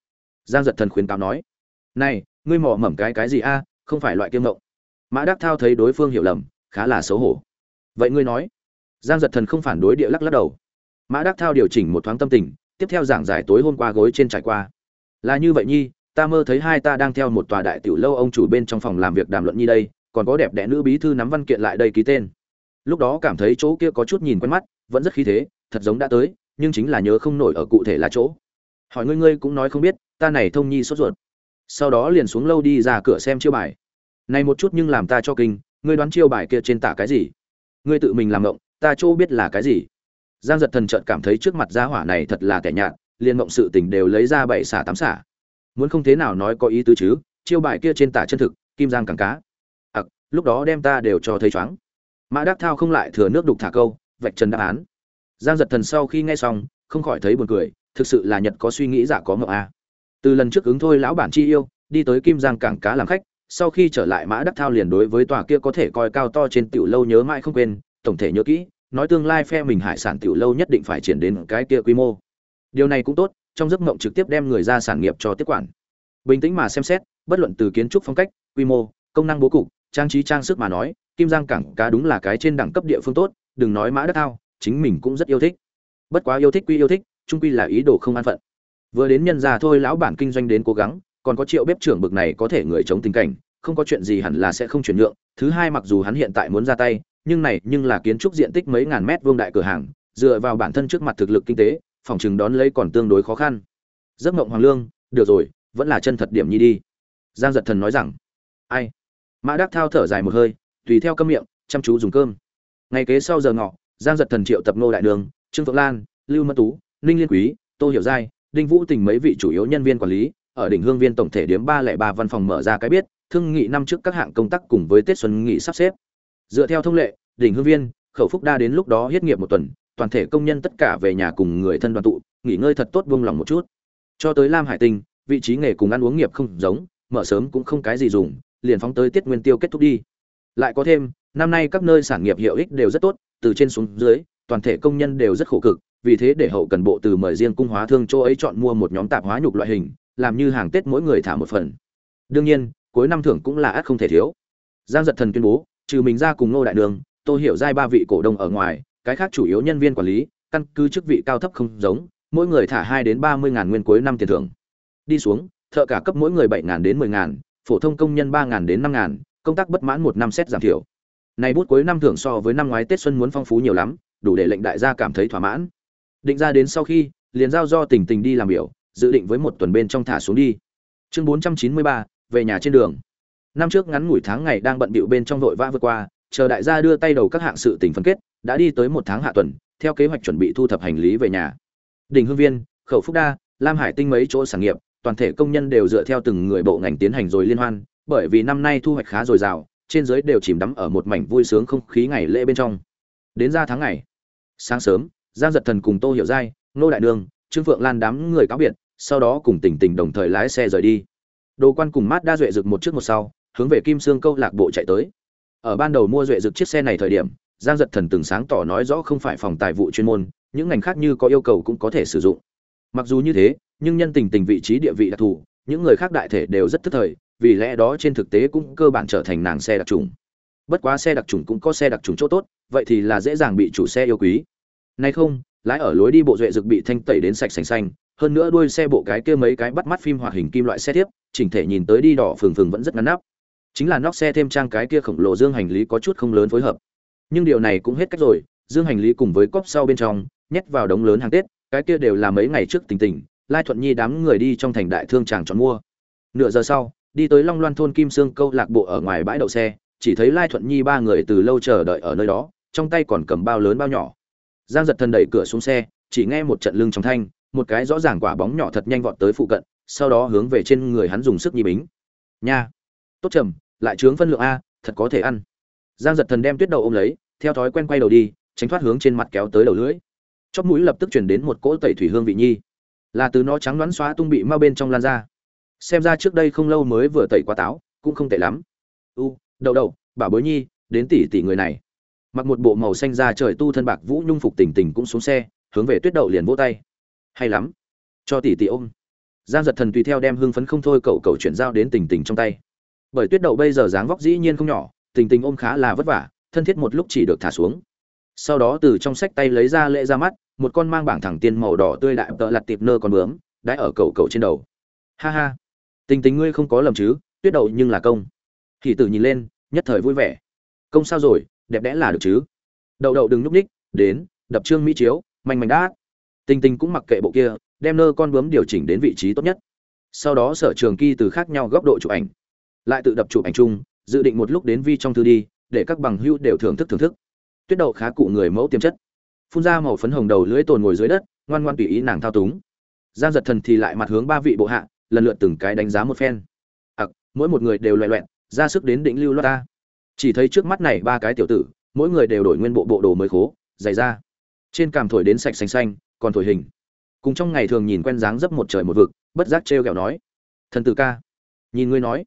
Giang giật thần khuyến cáo nói. Này, ngươi mò mẩm cái cái gì a, không phải loại kiêm mộng. Mã đắc thao thấy đối phương hiểu lầm, khá là xấu hổ. Vậy ngươi nói. Giang giật thần không phản đối địa lắc lắc đầu. Mã đắc thao điều chỉnh một thoáng tâm tình tiếp theo giảng giải tối hôm qua gối trên trải qua. Là như vậy nhi, ta mơ thấy hai ta đang theo một tòa đại tiểu lâu ông chủ bên trong phòng làm việc đàm luận nhi đây, còn có đẹp đẽ nữ bí thư nắm văn kiện lại đây ký tên. Lúc đó cảm thấy chỗ kia có chút nhìn quen mắt, vẫn rất khí thế, thật giống đã tới, nhưng chính là nhớ không nổi ở cụ thể là chỗ. Hỏi ngươi ngươi cũng nói không biết, ta này thông nhi sốt ruột. Sau đó liền xuống lâu đi ra cửa xem chiêu bài. Này một chút nhưng làm ta cho kinh, ngươi đoán chiêu bài kia trên tả cái gì? Ngươi tự mình làm ngộng, ta chỗ biết là cái gì? Giang giật thần trợn cảm thấy trước mặt gia hỏa này thật là kẻ nhạt, liền mộng sự tình đều lấy ra bảy xả tám xả. Muốn không thế nào nói có ý tứ chứ, chiêu bài kia trên tả chân thực, kim giang càng cá. Ặc, lúc đó đem ta đều cho thấy choáng. Mã đắc thao không lại thừa nước đục thả câu, vạch trần đáp án. Giang giật thần sau khi nghe xong, không khỏi thấy buồn cười, thực sự là nhật có suy nghĩ giả có ngộng a. Từ lần trước ứng thôi lão bản chi yêu, đi tới kim giang cảng cá làm khách, sau khi trở lại mã đắc thao liền đối với tòa kia có thể coi cao to trên tiểu lâu nhớ mãi không quên, tổng thể nhớ kỹ nói tương lai phe mình hải sản tiểu lâu nhất định phải triển đến cái kia quy mô. Điều này cũng tốt, trong giấc mộng trực tiếp đem người ra sản nghiệp cho tiếp quản. Bình tĩnh mà xem xét, bất luận từ kiến trúc phong cách, quy mô, công năng bố cục, trang trí trang sức mà nói, kim giang cảng cá đúng là cái trên đẳng cấp địa phương tốt, đừng nói mã đất thao chính mình cũng rất yêu thích. Bất quá yêu thích quy yêu thích trung quy là ý đồ không an phận. Vừa đến nhân gia thôi lão bản kinh doanh đến cố gắng, còn có triệu bếp trưởng bực này có thể người chống tình cảnh, không có chuyện gì hẳn là sẽ không chuyển nhượng, thứ hai mặc dù hắn hiện tại muốn ra tay nhưng này nhưng là kiến trúc diện tích mấy ngàn mét vuông đại cửa hàng, dựa vào bản thân trước mặt thực lực kinh tế, phòng trừng đón lấy còn tương đối khó khăn. Giấc mộng hoàng lương, được rồi, vẫn là chân thật điểm nhi đi. Giang giật thần nói rằng, ai? Mã đắc thao thở dài một hơi, tùy theo cơm miệng, chăm chú dùng cơm. Ngày kế sau giờ ngọ, giang giật thần triệu tập nô đại đường, trương phượng lan, lưu Mẫn tú, ninh liên quý, tô hiểu giai, đinh vũ tình mấy vị chủ yếu nhân viên quản lý, ở đỉnh hương viên tổng thể điểm ba lẻ ba văn phòng mở ra cái biết, thương nghị năm trước các hạng công tác cùng với tết xuân nghị sắp xếp dựa theo thông lệ, đỉnh hương viên, khẩu phúc đa đến lúc đó hiết nghiệp một tuần, toàn thể công nhân tất cả về nhà cùng người thân đoàn tụ, nghỉ ngơi thật tốt buông lòng một chút. Cho tới lam hải tinh, vị trí nghề cùng ăn uống nghiệp không giống, mở sớm cũng không cái gì dùng, liền phóng tới tiết nguyên tiêu kết thúc đi. Lại có thêm, năm nay các nơi sản nghiệp hiệu ích đều rất tốt, từ trên xuống dưới, toàn thể công nhân đều rất khổ cực, vì thế để hậu cần bộ từ mời riêng cung hóa thương chỗ ấy chọn mua một nhóm tạp hóa nhục loại hình, làm như hàng tết mỗi người thả một phần. Đương nhiên, cuối năm thưởng cũng là ắt không thể thiếu. Giang giật thần tuyên bố trừ mình ra cùng nô đại đường tôi hiểu giai ba vị cổ đông ở ngoài, cái khác chủ yếu nhân viên quản lý, căn cứ chức vị cao thấp không giống, mỗi người thả hai đến ba mươi ngàn nguyên cuối năm tiền thưởng. Đi xuống, thợ cả cấp mỗi người bảy ngàn đến mười ngàn, phổ thông công nhân ba ngàn đến năm ngàn, công tác bất mãn một năm xét giảm thiểu. Này bút cuối năm thưởng so với năm ngoái tết xuân muốn phong phú nhiều lắm, đủ để lệnh đại gia cảm thấy thỏa mãn. Định ra đến sau khi, liền giao do tình tình đi làm biểu, dự định với một tuần bên trong thả xuống đi. Chương bốn trăm chín mươi ba, về nhà trên đường năm trước ngắn ngủi tháng ngày đang bận bịu bên trong vội vã vượt qua, chờ đại gia đưa tay đầu các hạng sự tình phân kết, đã đi tới một tháng hạ tuần, theo kế hoạch chuẩn bị thu thập hành lý về nhà. Đình hương viên, khẩu phúc đa, lam hải tinh mấy chỗ sản nghiệp, toàn thể công nhân đều dựa theo từng người bộ ngành tiến hành rồi liên hoan, bởi vì năm nay thu hoạch khá dồi dào, trên giới đều chìm đắm ở một mảnh vui sướng không khí ngày lễ bên trong. Đến ra tháng ngày, sáng sớm, giang giật thần cùng tô hiểu giai nô đại nương trương phượng lan đám người cáo biệt, sau đó cùng tỉnh tỉnh đồng thời lái xe rời đi. Đồ quan cùng mát đa duệ rực một trước một sau hướng về kim sương câu lạc bộ chạy tới. Ở ban đầu mua duệ dực chiếc xe này thời điểm, giang giật thần từng sáng tỏ nói rõ không phải phòng tài vụ chuyên môn, những ngành khác như có yêu cầu cũng có thể sử dụng. Mặc dù như thế, nhưng nhân tình tình vị trí địa vị đặc thù, những người khác đại thể đều rất thức thời, vì lẽ đó trên thực tế cũng cơ bản trở thành nàng xe đặc trùng. Bất quá xe đặc trùng cũng có xe đặc trùng chỗ tốt, vậy thì là dễ dàng bị chủ xe yêu quý. Nay không, lái ở lối đi bộ duệ dực bị thanh tẩy đến sạch sành xanh, hơn nữa đuôi xe bộ cái kia mấy cái bắt mắt phim hoạt hình kim loại xe tiếp, chỉnh thể nhìn tới đi đỏ phừng phừng vẫn rất ngắn nắp chính là nóc xe thêm trang cái kia khổng lồ dương hành lý có chút không lớn phối hợp. Nhưng điều này cũng hết cách rồi, dương hành lý cùng với cốp sau bên trong, nhét vào đống lớn hàng tết, cái kia đều là mấy ngày trước tình tình, lai thuận nhi đám người đi trong thành đại thương chàng chọn mua. Nửa giờ sau, đi tới long loan thôn kim sương câu lạc bộ ở ngoài bãi đậu xe, chỉ thấy lai thuận nhi ba người từ lâu chờ đợi ở nơi đó, trong tay còn cầm bao lớn bao nhỏ. Giang giật thần đẩy cửa xuống xe, chỉ nghe một trận lưng trong thanh, một cái rõ ràng quả bóng nhỏ thật nhanh vọt tới phụ cận, sau đó hướng về trên người hắn dùng sức nhi bính. Nha! Tốt trầm lại trướng phân lượng a, thật có thể ăn. Giang giật thần đem tuyết đầu ôm lấy, theo thói quen quay đầu đi, tránh thoát hướng trên mặt kéo tới đầu lưỡi. Chóp mũi lập tức chuyển đến một cỗ tẩy thủy hương vị nhi. Là từ nó trắng đoán xóa tung bị mau bên trong lan ra. Xem ra trước đây không lâu mới vừa tẩy qua táo, cũng không tệ lắm. U, đậu đậu, bảo bối nhi, đến tỷ tỷ người này. Mặc một bộ màu xanh da trời tu thân bạc vũ nhung phục tỉnh tỉnh cũng xuống xe, hướng về tuyết đậu liền vỗ tay. Hay lắm. Cho tỷ tỷ ôm. Giang giật thần tùy theo đem hương phấn không thôi cậu cậu chuyển giao đến tình tình trong tay bởi tuyết đậu bây giờ dáng vóc dĩ nhiên không nhỏ, tình tình ôm khá là vất vả, thân thiết một lúc chỉ được thả xuống. Sau đó từ trong sách tay lấy ra lễ ra mắt, một con mang bảng thẳng tiên màu đỏ tươi đại tợ lặt tiệp nơ con bướm đãi ở cầu cầu trên đầu. Ha ha. Tình tình ngươi không có lầm chứ, tuyết đậu nhưng là công. Thì tử nhìn lên, nhất thời vui vẻ. Công sao rồi, đẹp đẽ là được chứ? Đậu đậu đừng nhúc ních đến, đập trương mỹ chiếu mạnh mạnh đã tình tình cũng mặc kệ bộ kia, đem nơ con bướm điều chỉnh đến vị trí tốt nhất. Sau đó sở trường kỳ từ khác nhau góc độ chụp ảnh lại tự đập chụp ảnh chung, dự định một lúc đến vi trong thư đi, để các bằng hữu đều thưởng thức thưởng thức. Tuyết đậu khá cụ người mẫu tiềm chất. Phun ra màu phấn hồng đầu lưỡi tồn ngồi dưới đất, ngoan ngoan tùy ý nàng thao túng. Giang giật thần thì lại mặt hướng ba vị bộ hạ, lần lượt từng cái đánh giá một phen. Ặc, mỗi một người đều loẹ loẹn ra sức đến đỉnh lưu loa ta. Chỉ thấy trước mắt này ba cái tiểu tử, mỗi người đều đổi nguyên bộ bộ đồ mới khố, dày ra trên cảm thổi đến sạch xanh xanh, còn thổi hình. Cùng trong ngày thường nhìn quen dáng dấp một trời một vực, bất giác trêu ghẹo nói, thần tử ca, nhìn ngươi nói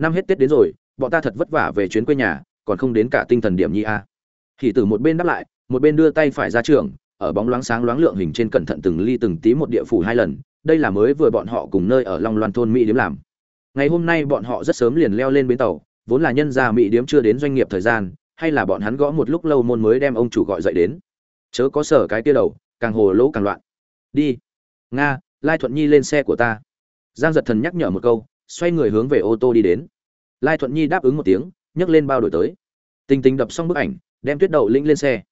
năm hết tết đến rồi, bọn ta thật vất vả về chuyến quê nhà, còn không đến cả tinh thần điểm nhi a. Thì từ một bên đáp lại, một bên đưa tay phải ra trường, ở bóng loáng sáng loáng lượng hình trên cẩn thận từng ly từng tí một địa phủ hai lần, đây là mới vừa bọn họ cùng nơi ở long loan thôn mỹ điếm làm. Ngày hôm nay bọn họ rất sớm liền leo lên bến tàu, vốn là nhân gia mỹ điếm chưa đến doanh nghiệp thời gian, hay là bọn hắn gõ một lúc lâu môn mới đem ông chủ gọi dậy đến. Chớ có sở cái tia đầu, càng hồ lỗ càng loạn. Đi. Nga, lai thuận nhi lên xe của ta. Giang giật thần nhắc nhở một câu xoay người hướng về ô tô đi đến. Lai thuận nhi đáp ứng một tiếng, nhấc lên bao đổi tới. Tình tình đập xong bức ảnh, đem tuyết đậu linh lên xe.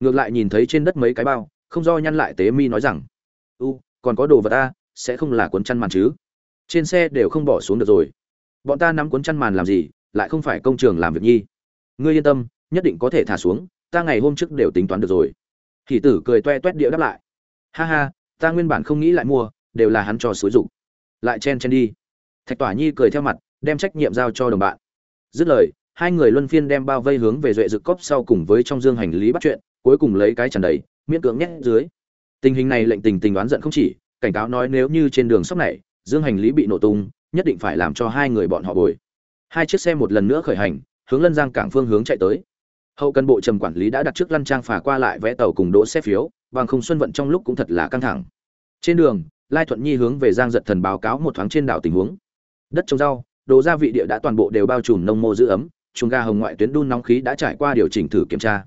Ngược lại nhìn thấy trên đất mấy cái bao, không do nhăn lại tế mi nói rằng, u, còn có đồ vật ta, sẽ không là cuốn chăn màn chứ? Trên xe đều không bỏ xuống được rồi. Bọn ta nắm cuốn chăn màn làm gì, lại không phải công trường làm việc nhi. Ngươi yên tâm, nhất định có thể thả xuống, ta ngày hôm trước đều tính toán được rồi. Thì tử cười toe toét địa đáp lại, ha ha, ta nguyên bản không nghĩ lại mua, đều là hắn cho xúi dụng. Lại chen chen đi thạch tỏa nhi cười theo mặt, đem trách nhiệm giao cho đồng bạn. Dứt lời, hai người luân phiên đem bao vây hướng về duệ dự cốc sau cùng với trong dương hành lý bắt chuyện, cuối cùng lấy cái tràn đầy, miễn cưỡng nhét dưới. Tình hình này lệnh tình tình đoán giận không chỉ, cảnh cáo nói nếu như trên đường sóc này, dương hành lý bị nổ tung, nhất định phải làm cho hai người bọn họ bồi. Hai chiếc xe một lần nữa khởi hành, hướng lân giang cảng phương hướng chạy tới. Hậu cần bộ trầm quản lý đã đặt trước lăn trang phà qua lại vẽ tàu cùng đỗ xe phiếu, bằng không xuân vận trong lúc cũng thật là căng thẳng. Trên đường, lai thuận nhi hướng về giang giật thần báo cáo một thoáng trên đảo tình huống đất trồng rau, đồ gia vị địa đã toàn bộ đều bao trùm nông mô giữ ấm, chuồng ga hồng ngoại tuyến đun nóng khí đã trải qua điều chỉnh thử kiểm tra.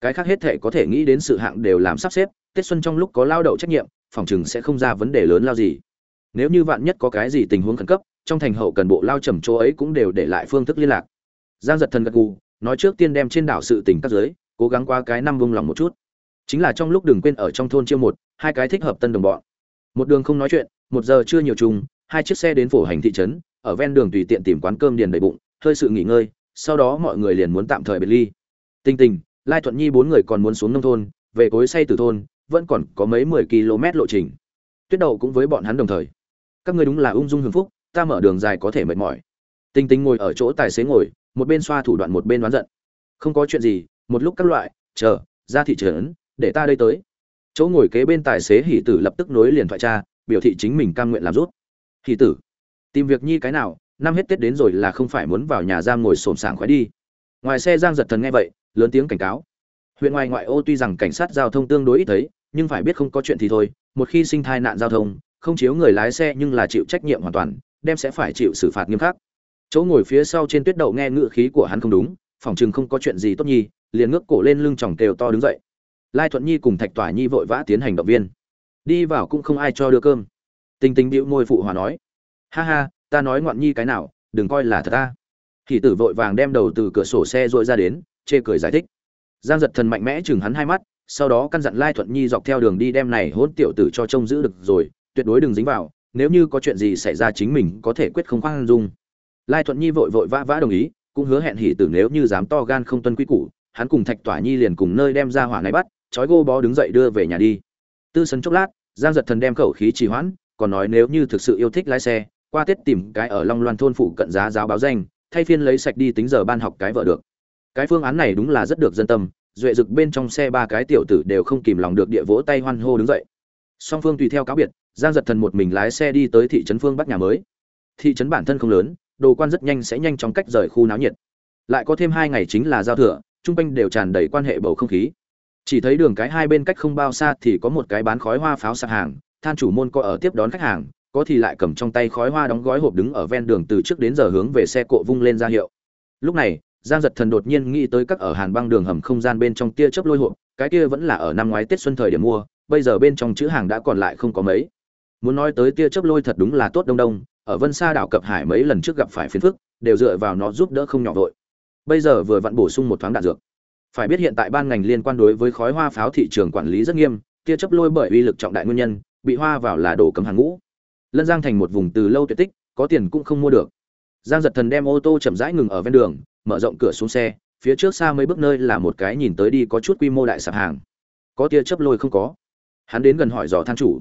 Cái khác hết thể có thể nghĩ đến sự hạng đều làm sắp xếp, tết xuân trong lúc có lao động trách nhiệm, phòng chừng sẽ không ra vấn đề lớn lao gì. Nếu như vạn nhất có cái gì tình huống khẩn cấp, trong thành hậu cần bộ lao trầm chỗ ấy cũng đều để lại phương thức liên lạc. Giang giật thần gật gù, nói trước tiên đem trên đảo sự tình các giới, cố gắng qua cái năm vung lòng một chút. Chính là trong lúc đừng quên ở trong thôn chiêu một, hai cái thích hợp tân đồng bọn. Một đường không nói chuyện, một giờ chưa nhiều chung hai chiếc xe đến phổ hành thị trấn, ở ven đường tùy tiện tìm quán cơm điền đầy bụng, hơi sự nghỉ ngơi, sau đó mọi người liền muốn tạm thời biệt ly. Tinh tình, lai thuận nhi bốn người còn muốn xuống nông thôn, về cối say từ thôn, vẫn còn có mấy mười km lộ trình. Tuyết đậu cũng với bọn hắn đồng thời. Các ngươi đúng là ung dung hưởng phúc, ta mở đường dài có thể mệt mỏi. Tinh tinh ngồi ở chỗ tài xế ngồi, một bên xoa thủ đoạn một bên đoán giận. Không có chuyện gì, một lúc các loại, chờ, ra thị trấn, để ta đây tới. Chỗ ngồi kế bên tài xế hỷ tử lập tức nối liền thoại cha biểu thị chính mình cam nguyện làm rút hỷ tử. Tìm việc nhi cái nào, năm hết tết đến rồi là không phải muốn vào nhà giam ngồi xổm sảng khoái đi. Ngoài xe giang giật thần nghe vậy, lớn tiếng cảnh cáo. Huyện ngoài ngoại ô tuy rằng cảnh sát giao thông tương đối ít thấy, nhưng phải biết không có chuyện thì thôi, một khi sinh thai nạn giao thông, không chiếu người lái xe nhưng là chịu trách nhiệm hoàn toàn, đem sẽ phải chịu xử phạt nghiêm khắc. Chỗ ngồi phía sau trên tuyết đậu nghe ngựa khí của hắn không đúng phỏng chừng không có chuyện gì tốt nhi, liền ngước cổ lên lưng chòng kêu to đứng dậy. Lai thuận nhi cùng thạch tỏa nhi vội vã tiến hành động viên. Đi vào cũng không ai cho đưa cơm tinh tinh bĩu môi phụ hòa nói. Ha ha, ta nói ngoạn nhi cái nào, đừng coi là thật ta. Hỷ tử vội vàng đem đầu từ cửa sổ xe dội ra đến, chê cười giải thích. Giang giật thần mạnh mẽ chừng hắn hai mắt, sau đó căn dặn lai thuận nhi dọc theo đường đi đem này hôn tiểu tử cho trông giữ được rồi, tuyệt đối đừng dính vào, nếu như có chuyện gì xảy ra chính mình có thể quyết không khoan dung. Lai thuận nhi vội vội vã vã đồng ý, cũng hứa hẹn hỉ tử nếu như dám to gan không tuân quy củ, hắn cùng thạch tỏa nhi liền cùng nơi đem ra hỏa này bắt trói gô bó đứng dậy đưa về nhà đi. Tư sân chốc lát, giang giật thần đem khẩu khí trì hoãn còn nói nếu như thực sự yêu thích lái xe, qua tết tìm cái ở long loan thôn phụ cận giá giáo báo danh, thay phiên lấy sạch đi tính giờ ban học cái vợ được. Cái phương án này đúng là rất được dân tâm, duệ dực bên trong xe ba cái tiểu tử đều không kìm lòng được địa vỗ tay hoan hô đứng dậy. Song phương tùy theo cáo biệt, giang giật thần một mình lái xe đi tới thị trấn phương bắc nhà mới. Thị trấn bản thân không lớn, đồ quan rất nhanh sẽ nhanh chóng cách rời khu náo nhiệt. Lại có thêm hai ngày chính là giao thừa trung quanh đều tràn đầy quan hệ bầu không khí. Chỉ thấy đường cái hai bên cách không bao xa thì có một cái bán khói hoa pháo sạp hàng than chủ môn có ở tiếp đón khách hàng, có thì lại cầm trong tay khói hoa đóng gói hộp đứng ở ven đường từ trước đến giờ hướng về xe cộ vung lên ra hiệu. Lúc này, giang giật thần đột nhiên nghĩ tới các ở hàn băng đường hầm không gian bên trong tia chớp lôi hộp, cái kia vẫn là ở năm ngoái tết xuân thời điểm mua, bây giờ bên trong chữ hàng đã còn lại không có mấy. Muốn nói tới tia chớp lôi thật đúng là tốt đông đông, ở vân sa đảo cập hải mấy lần trước gặp phải phiền phức, đều dựa vào nó giúp đỡ không nhỏ vội. Bây giờ vừa vặn bổ sung một thoáng đạn dược. Phải biết hiện tại ban ngành liên quan đối với khói hoa pháo thị trường quản lý rất nghiêm, tia chớp lôi bởi uy lực trọng đại nguyên nhân bị hoa vào là đổ cấm hàng ngũ. Lân giang thành một vùng từ lâu tuyệt tích, có tiền cũng không mua được. Giang giật thần đem ô tô chậm rãi ngừng ở ven đường, mở rộng cửa xuống xe, phía trước xa mấy bước nơi là một cái nhìn tới đi có chút quy mô đại sạp hàng. Có tia chớp lôi không có. Hắn đến gần hỏi dò than chủ.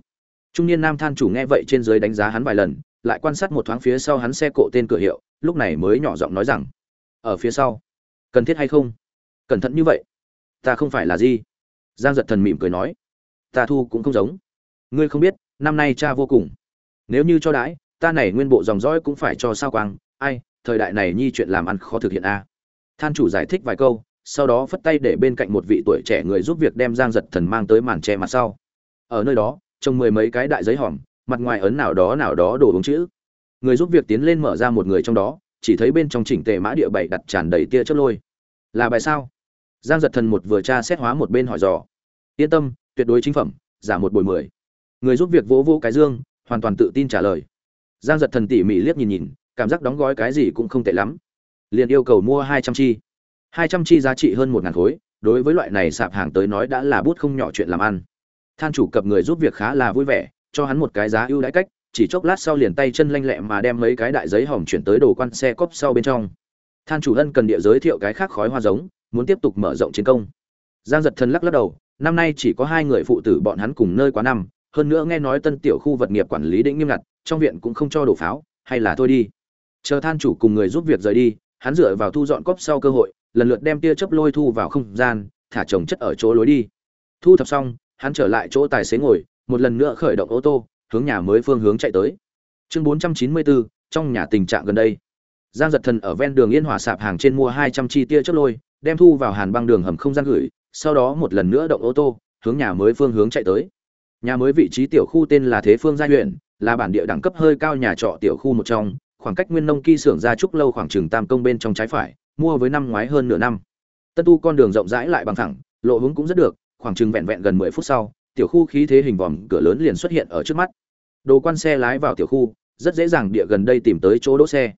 Trung niên nam than chủ nghe vậy trên dưới đánh giá hắn vài lần, lại quan sát một thoáng phía sau hắn xe cộ tên cửa hiệu, lúc này mới nhỏ giọng nói rằng, ở phía sau, cần thiết hay không? Cẩn thận như vậy, ta không phải là gì. Giang giật thần mỉm cười nói, ta thu cũng không giống ngươi không biết, năm nay cha vô cùng. Nếu như cho đãi, ta này nguyên bộ dòng dõi cũng phải cho sao quang. Ai, thời đại này nhi chuyện làm ăn khó thực hiện a. Than chủ giải thích vài câu, sau đó phất tay để bên cạnh một vị tuổi trẻ người giúp việc đem giang giật thần mang tới màn tre mặt sau. Ở nơi đó, trông mười mấy cái đại giấy hòm, mặt ngoài ấn nào đó nào đó đổ uống chữ. Người giúp việc tiến lên mở ra một người trong đó, chỉ thấy bên trong chỉnh tề mã địa bảy đặt tràn đầy tia chớp lôi. Là bài sao? Giang giật thần một vừa tra xét hóa một bên hỏi dò. Yên tâm, tuyệt đối chính phẩm, giả một bồi mười người giúp việc vỗ vỗ cái dương, hoàn toàn tự tin trả lời. Giang giật thần tỉ mỉ liếc nhìn nhìn, cảm giác đóng gói cái gì cũng không tệ lắm. Liền yêu cầu mua hai trăm chi. Hai trăm chi giá trị hơn một ngàn khối, đối với loại này sạp hàng tới nói đã là bút không nhỏ chuyện làm ăn. Than chủ cập người giúp việc khá là vui vẻ, cho hắn một cái giá ưu đãi cách, chỉ chốc lát sau liền tay chân lanh lẹ mà đem mấy cái đại giấy hỏng chuyển tới đồ quan xe cốp sau bên trong. Than chủ ân cần địa giới thiệu cái khác khói hoa giống, muốn tiếp tục mở rộng chiến công. Giang giật thần lắc lắc đầu, năm nay chỉ có hai người phụ tử bọn hắn cùng nơi quá năm hơn nữa nghe nói tân tiểu khu vật nghiệp quản lý định nghiêm ngặt trong viện cũng không cho đổ pháo hay là thôi đi. Chờ than chủ cùng người giúp việc rời đi hắn dựa vào thu dọn cốc sau cơ hội lần lượt đem tia chớp lôi thu vào không gian thả trồng chất ở chỗ lối đi. Thu thập xong hắn trở lại chỗ tài xế ngồi một lần nữa khởi động ô tô hướng nhà mới phương hướng chạy tới. Chương 494, trong nhà tình trạng gần đây. Giang giật thần ở ven đường yên hòa sạp hàng trên mua hai trăm chi tia chớp lôi đem thu vào hàn băng đường hầm không gian gửi sau đó một lần nữa động ô tô hướng nhà mới phương hướng chạy tới nhà mới vị trí tiểu khu tên là thế phương gia huyện, là bản địa đẳng cấp hơi cao nhà trọ tiểu khu một trong, khoảng cách nguyên nông kỳ xưởng gia trúc lâu khoảng chừng tam công bên trong trái phải, mua với năm ngoái hơn nửa năm. Tân tu con đường rộng rãi lại bằng thẳng, lộ hướng cũng rất được, khoảng chừng vẹn vẹn gần mười phút sau, tiểu khu khí thế hình vòm cửa lớn liền xuất hiện ở trước mắt. Đồ quan xe lái vào tiểu khu, rất dễ dàng địa gần đây tìm tới chỗ đỗ xe.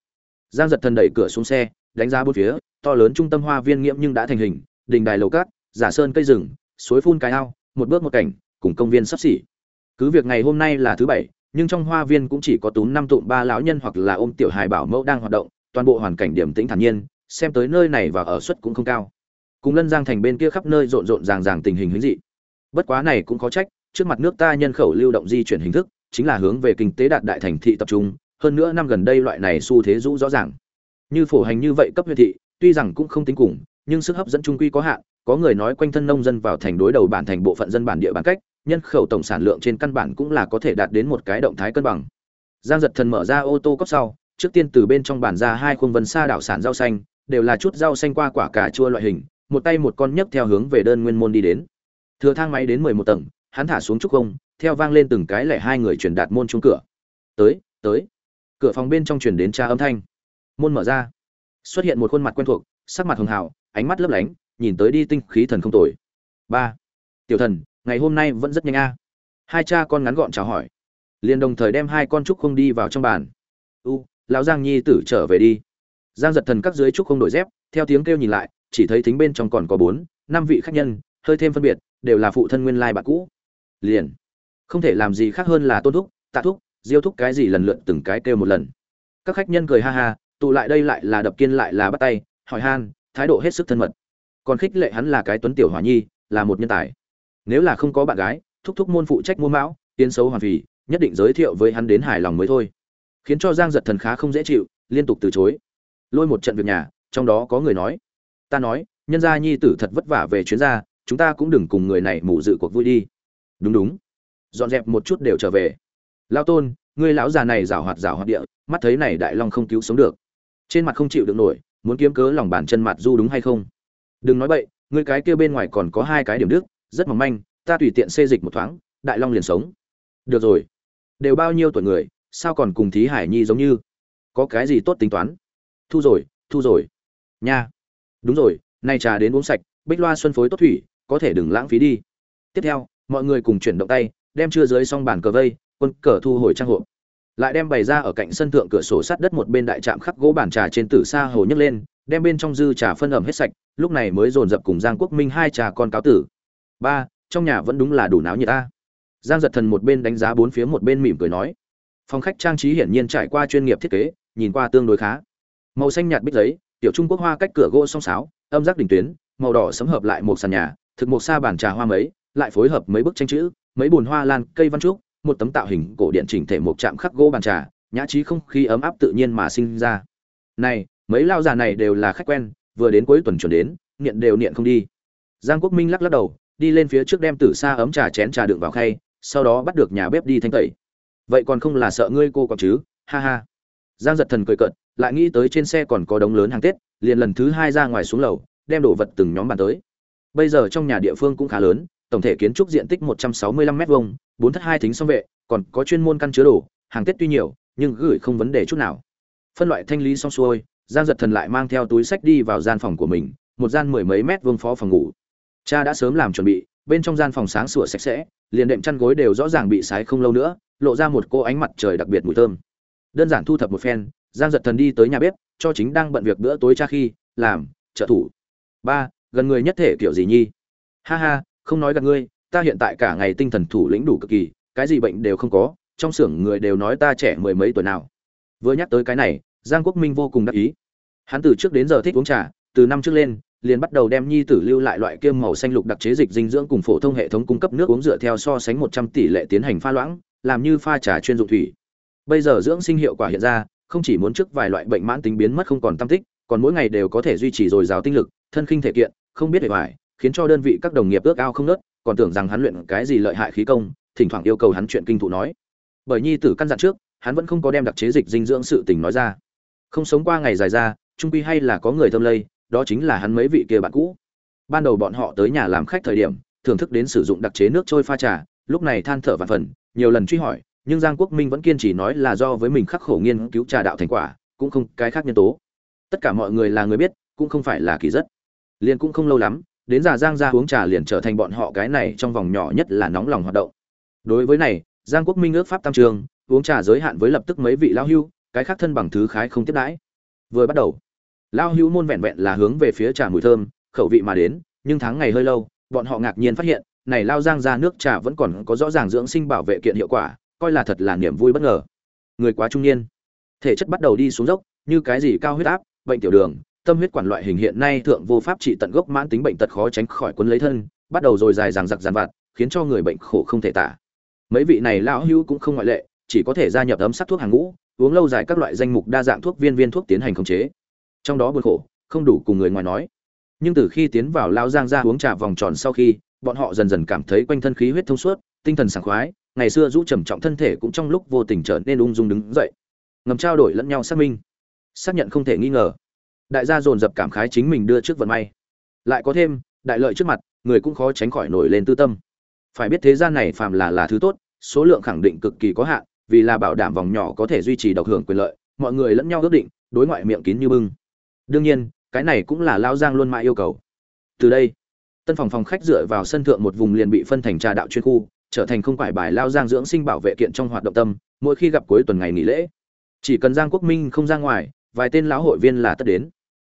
Giang giật thần đẩy cửa xuống xe, đánh giá bốn phía, to lớn trung tâm hoa viên nghiễm nhưng đã thành hình, đình đài lầu cát, giả sơn cây rừng, suối phun cái ao, một bước một cảnh cùng công viên sắp xỉ. Cứ việc ngày hôm nay là thứ bảy, nhưng trong hoa viên cũng chỉ có túm năm tụm ba lão nhân hoặc là ôm tiểu hài bảo mẫu đang hoạt động, toàn bộ hoàn cảnh điểm tĩnh thản nhiên, xem tới nơi này và ở suất cũng không cao. Cùng lân giang thành bên kia khắp nơi rộn rộn ràng ràng tình hình hứng dị. Bất quá này cũng có trách, trước mặt nước ta nhân khẩu lưu động di chuyển hình thức, chính là hướng về kinh tế đạt đại thành thị tập trung, hơn nữa năm gần đây loại này xu thế rũ rõ ràng. Như phổ hành như vậy cấp huyện thị, tuy rằng cũng không tính cùng, nhưng sức hấp dẫn trung quy có hạn có người nói quanh thân nông dân vào thành đối đầu bản thành bộ phận dân bản địa bản cách, nhân khẩu tổng sản lượng trên căn bản cũng là có thể đạt đến một cái động thái cân bằng. Giang giật thần mở ra ô tô cốc sau, trước tiên từ bên trong bản ra hai khuôn vân xa đảo sản rau xanh, đều là chút rau xanh qua quả cà chua loại hình, một tay một con nhấc theo hướng về đơn nguyên môn đi đến. Thừa thang máy đến mười một tầng, hắn thả xuống trúc không, theo vang lên từng cái lẻ hai người truyền đạt môn chung cửa. Tới tới. Cửa phòng bên trong truyền đến cha âm thanh. Môn mở ra. Xuất hiện một khuôn mặt quen thuộc, sắc mặt hường hào, ánh mắt lấp lánh nhìn tới đi tinh khí thần không tồi. Ba. Tiểu thần, ngày hôm nay vẫn rất nhanh a. Hai cha con ngắn gọn chào hỏi. Liền đồng thời đem hai con trúc không đi vào trong bàn. U, lão giang nhi tử trở về đi. Giang giật thần các dưới trúc không đổi dép, theo tiếng kêu nhìn lại, chỉ thấy thính bên trong còn có bốn, năm vị khách nhân, hơi thêm phân biệt, đều là phụ thân nguyên lai bạn cũ. Liền, không thể làm gì khác hơn là tôn thúc, tạ thúc, diêu thúc cái gì lần lượt từng cái kêu một lần. Các khách nhân cười ha ha, tụ lại đây lại là đập kiên lại là bắt tay, hỏi han, thái độ hết sức thân mật còn khích lệ hắn là cái tuấn tiểu hỏa nhi, là một nhân tài. Nếu là không có bạn gái, thúc thúc môn phụ trách mua mão, tiến xấu hoàn phì, nhất định giới thiệu với hắn đến hài lòng mới thôi. Khiến cho giang giật thần khá không dễ chịu, liên tục từ chối. Lôi một trận việc nhà, trong đó có người nói, ta nói, nhân gia nhi tử thật vất vả về chuyến ra chúng ta cũng đừng cùng người này mù dự cuộc vui đi. Đúng đúng. Dọn dẹp một chút đều trở về. Lao tôn, ngươi lão già này rào hoạt rào hoạt địa, mắt thấy này đại long không cứu sống được. Trên mặt không chịu được nổi, muốn kiếm cớ lòng bàn chân mặt du đúng hay không? Đừng nói bậy người cái kia bên ngoài còn có hai cái điểm đức, rất mỏng manh, ta tùy tiện xê dịch một thoáng, đại long liền sống. Được rồi. Đều bao nhiêu tuổi người, sao còn cùng thí hải nhi giống như? Có cái gì tốt tính toán? Thu rồi thu rồi. Nha. Đúng rồi, nay trà đến uống sạch, bích loa xuân phối tốt thủy, có thể đừng lãng phí đi. Tiếp theo, mọi người cùng chuyển động tay, đem chưa dưới xong bàn cờ vây, quân cờ thu hồi trang hộp lại đem bày ra ở cạnh sân thượng cửa sổ sát đất một bên đại trạm khắc gỗ bàn trà trên tử xa hồ nhấc lên đem bên trong dư trà phân ẩm hết sạch, lúc này mới dồn dập cùng giang quốc minh hai trà con cáo tử. Ba, trong nhà vẫn đúng là đủ náo nhiệt a. Giang giật thần một bên đánh giá bốn phía một bên mỉm cười nói. Phòng khách trang trí hiển nhiên trải qua chuyên nghiệp thiết kế, nhìn qua tương đối khá. Màu xanh nhạt bích giấy, tiểu trung quốc hoa cách cửa gỗ song sáo, âm giác đỉnh tuyến, màu đỏ sẫm hợp lại một sàn nhà, thực một xa bàn trà hoa mấy, lại phối hợp mấy bức tranh chữ, mấy bồn hoa lan, cây văn trúc, một tấm tạo hình cổ điện chỉnh thể một chạm khắc gỗ bàn trà, nhã trí không khí ấm áp tự nhiên mà sinh ra. Này mấy lao già này đều là khách quen vừa đến cuối tuần chuẩn đến niệm đều niệm không đi. Giang quốc minh lắc lắc đầu đi lên phía trước đem tử xa ấm trà chén trà đựng vào khay sau đó bắt được nhà bếp đi thanh tẩy. Vậy còn không là sợ ngươi cô còn chứ? Ha ha. Giang giật thần cười cợt lại nghĩ tới trên xe còn có đống lớn hàng tết liền lần thứ hai ra ngoài xuống lầu đem đồ vật từng nhóm bàn tới. Bây giờ trong nhà địa phương cũng khá lớn tổng thể kiến trúc diện tích 165 m hai bốn thất hai thính song vệ, còn có chuyên môn căn chứa đồ, hàng Tết tuy nhiều, nhưng gửi không vấn đề chút nào. Phân loại thanh lý xong xuôi, Giang Giật Thần lại mang theo túi sách đi vào gian phòng của mình, một gian mười mấy mét vuông phó phòng ngủ. Cha đã sớm làm chuẩn bị bên trong gian phòng sáng sủa sạch sẽ liền đệm chăn gối đều rõ ràng bị sái không lâu nữa lộ ra một cô ánh mặt trời đặc biệt mùi thơm. Đơn giản thu thập một phen giang giật thần đi tới nhà bếp cho chính đang bận việc bữa tối cha khi làm trợ thủ. Ba gần người nhất thể kiểu gì nhi? Ha ha không nói gặp ngươi ta hiện tại cả ngày tinh thần thủ lĩnh đủ cực kỳ cái gì bệnh đều không có trong xưởng người đều nói ta trẻ mười mấy tuổi nào. Vừa nhắc tới cái này giang quốc minh vô cùng đắc ý hắn từ trước đến giờ thích uống trà từ năm trước lên liền bắt đầu đem nhi tử lưu lại loại kiêm màu xanh lục đặc chế dịch dinh dưỡng cùng phổ thông hệ thống cung cấp nước uống dựa theo so sánh một trăm tỷ lệ tiến hành pha loãng, làm như pha trà chuyên dụng thủy. Bây giờ dưỡng sinh hiệu quả hiện ra, không chỉ muốn trước vài loại bệnh mãn tính biến mất không còn tâm tích, còn mỗi ngày đều có thể duy trì dồi dào tinh lực, thân khinh thể kiện, không biết để bài, khiến cho đơn vị các đồng nghiệp ước ao không nớt, còn tưởng rằng hắn luyện cái gì lợi hại khí công, thỉnh thoảng yêu cầu hắn chuyện kinh thụ nói. Bởi nhi tử căn dặn trước, hắn vẫn không có đem đặc chế dịch dinh dưỡng sự tình nói ra. Không sống qua ngày dài ra, trung quy hay là có người thâm lây, đó chính là hắn mấy vị kia bạn cũ. Ban đầu bọn họ tới nhà làm khách thời điểm, thưởng thức đến sử dụng đặc chế nước trôi pha trà, lúc này than thở vạn phần, nhiều lần truy hỏi, nhưng Giang Quốc Minh vẫn kiên trì nói là do với mình khắc khổ nghiên cứu trà đạo thành quả, cũng không cái khác nhân tố. Tất cả mọi người là người biết, cũng không phải là kỳ rất. Liền cũng không lâu lắm, đến già Giang ra uống trà liền trở thành bọn họ cái này trong vòng nhỏ nhất là nóng lòng hoạt động. Đối với này, Giang Quốc Minh ước pháp tam trường, uống trà giới hạn với lập tức mấy vị lão hưu, cái khác thân bằng thứ khái không tiếp đãi. Vừa bắt đầu, lão hưu môn vẹn vẹn là hướng về phía trà mùi thơm, khẩu vị mà đến, nhưng tháng ngày hơi lâu, bọn họ ngạc nhiên phát hiện, này lao giang ra nước trà vẫn còn có rõ ràng dưỡng sinh bảo vệ kiện hiệu quả, coi là thật là niềm vui bất ngờ. Người quá trung niên, thể chất bắt đầu đi xuống dốc, như cái gì cao huyết áp, bệnh tiểu đường, tâm huyết quản loại hình hiện nay thượng vô pháp trị tận gốc mãn tính bệnh tật khó tránh khỏi cuốn lấy thân, bắt đầu rồi dài dằng dặc dàn vặt, khiến cho người bệnh khổ không thể tả. Mấy vị này lão hữu cũng không ngoại lệ, chỉ có thể gia nhập ấm sắc thuốc hàng ngũ, uống lâu dài các loại danh mục đa dạng thuốc viên viên thuốc tiến hành khống chế. Trong đó buồn khổ, không đủ cùng người ngoài nói. Nhưng từ khi tiến vào lao giang ra uống trà vòng tròn sau khi bọn họ dần dần cảm thấy quanh thân khí huyết thông suốt tinh thần sảng khoái ngày xưa rũ trầm trọng thân thể cũng trong lúc vô tình trở nên ung dung đứng dậy. Ngầm trao đổi lẫn nhau xác minh. Xác nhận không thể nghi ngờ. Đại gia dồn dập cảm khái chính mình đưa trước vận may. Lại có thêm đại lợi trước mặt người cũng khó tránh khỏi nổi lên tư tâm. Phải biết thế gian này phàm là là thứ tốt số lượng khẳng định cực kỳ có hạn vì là bảo đảm vòng nhỏ có thể duy trì độc hưởng quyền lợi, mọi người lẫn nhau ước định, đối ngoại miệng kín như bưng. Đương nhiên, cái này cũng là lao giang luôn mãi yêu cầu. Từ đây, tân phòng phòng khách dựa vào sân thượng một vùng liền bị phân thành trà đạo chuyên khu, trở thành không phải bài lao giang dưỡng sinh bảo vệ kiện trong hoạt động tâm, mỗi khi gặp cuối tuần ngày nghỉ lễ. Chỉ cần giang quốc minh không ra ngoài, vài tên lão hội viên là tất đến.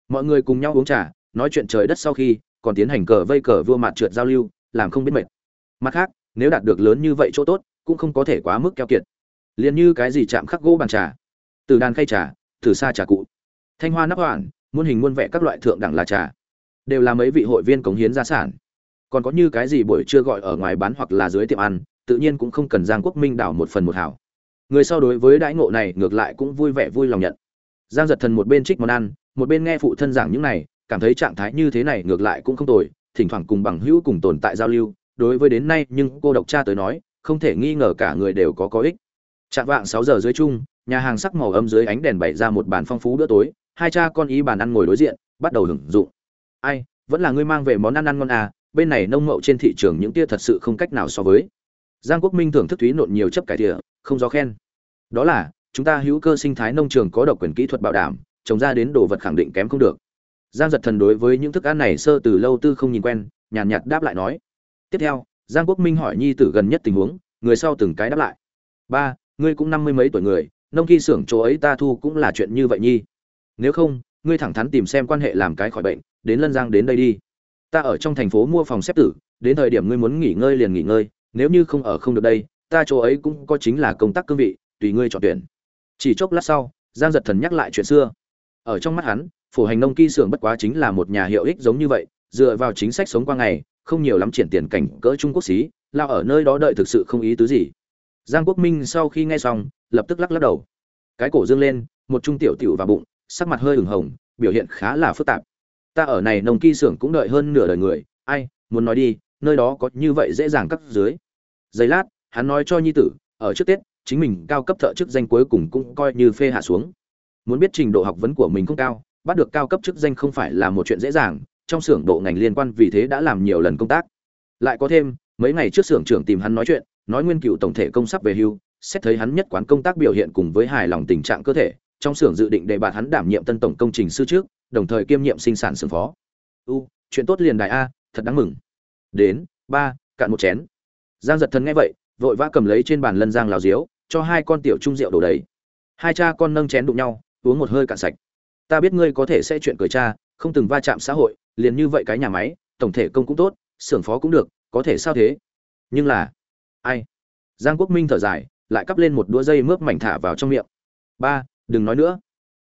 Mọi người cùng nhau uống trà, nói chuyện trời đất sau khi, còn tiến hành cờ vây cờ vua mặt trượt giao lưu, làm không biết mệt. Mặt khác, nếu đạt được lớn như vậy chỗ tốt, cũng không có thể quá mức keo kiệt liền như cái gì chạm khắc gỗ bàn trà. Từ đàn khay trà từ xa trà cụ. Thanh hoa nắp hoạn, muôn hình muôn vẻ các loại thượng đẳng là trà. Đều là mấy vị hội viên cống hiến gia sản. Còn có như cái gì buổi trưa gọi ở ngoài bán hoặc là dưới tiệm ăn, tự nhiên cũng không cần giang quốc minh đảo một phần một hảo. Người sau đối với đãi ngộ này ngược lại cũng vui vẻ vui lòng nhận. Giang giật thần một bên trích món ăn, một bên nghe phụ thân giảng những này, cảm thấy trạng thái như thế này ngược lại cũng không tồi, thỉnh thoảng cùng bằng hữu cùng tồn tại giao lưu, đối với đến nay nhưng cô độc cha tới nói, không thể nghi ngờ cả người đều có có ích. Trạng vạng sáu giờ dưới chung nhà hàng sắc màu âm dưới ánh đèn bày ra một bàn phong phú bữa tối hai cha con ý bàn ăn ngồi đối diện bắt đầu hưởng dụng. Ai vẫn là ngươi mang về món ăn ăn ngon à bên này nông mậu trên thị trường những tia thật sự không cách nào so với. Giang quốc minh thưởng thức thúy nộn nhiều chấp cải địa, không do khen. Đó là chúng ta hữu cơ sinh thái nông trường có độc quyền kỹ thuật bảo đảm trồng ra đến đồ vật khẳng định kém không được. Giang giật thần đối với những thức ăn này sơ từ lâu tư không nhìn quen nhàn nhạt, nhạt đáp lại nói. Tiếp theo giang quốc minh hỏi nhi tử gần nhất tình huống người sau từng cái đáp lại. Ba ngươi cũng năm mươi mấy tuổi người, nông khi xưởng chỗ ấy ta thu cũng là chuyện như vậy nhi. Nếu không, ngươi thẳng thắn tìm xem quan hệ làm cái khỏi bệnh, đến lân giang đến đây đi. Ta ở trong thành phố mua phòng xếp tử, đến thời điểm ngươi muốn nghỉ ngơi liền nghỉ ngơi, nếu như không ở không được đây, ta chỗ ấy cũng có chính là công tác cương vị, tùy ngươi chọn tuyển. Chỉ chốc lát sau, giang giật thần nhắc lại chuyện xưa. Ở trong mắt hắn, phổ hành nông kỳ xưởng bất quá chính là một nhà hiệu ích giống như vậy, dựa vào chính sách sống qua ngày, không nhiều lắm triển tiền cảnh cỡ trung quốc xí, lao ở nơi đó đợi thực sự không ý tứ gì giang quốc minh sau khi nghe xong, lập tức lắc lắc đầu. Cái cổ dương lên, một trung tiểu tiểu vào bụng, sắc mặt hơi ửng hồng, biểu hiện khá là phức tạp. Ta ở này nông kỳ xưởng cũng đợi hơn nửa đời người, ai, muốn nói đi, nơi đó có như vậy dễ dàng cắt dưới. Giây lát, hắn nói cho nhi tử, ở trước tết, chính mình cao cấp thợ chức danh cuối cùng cũng coi như phê hạ xuống. Muốn biết trình độ học vấn của mình không cao, bắt được cao cấp chức danh không phải là một chuyện dễ dàng, trong xưởng độ ngành liên quan vì thế đã làm nhiều lần công tác. Lại có thêm, mấy ngày trước xưởng trưởng tìm hắn nói chuyện nói nguyên cựu tổng thể công sắp về hưu xét thấy hắn nhất quán công tác biểu hiện cùng với hài lòng tình trạng cơ thể trong xưởng dự định đề bạt hắn đảm nhiệm tân tổng công trình sư trước, đồng thời kiêm nhiệm sinh sản xưởng phó. u chuyện tốt liền đại a thật đáng mừng. Đến ba cạn một chén. Giang giật thần nghe vậy vội vã cầm lấy trên bàn lân giang lào diếu cho hai con tiểu trung rượu đổ đầy. Hai cha con nâng chén đụng nhau uống một hơi cạn sạch. Ta biết ngươi có thể sẽ chuyện cười cha không từng va chạm xã hội liền như vậy cái nhà máy tổng thể công cũng tốt xưởng phó cũng được có thể sao thế? Nhưng là ai? Giang quốc minh thở dài, lại cắp lên một đũa dây mướp mảnh thả vào trong miệng. Ba, đừng nói nữa.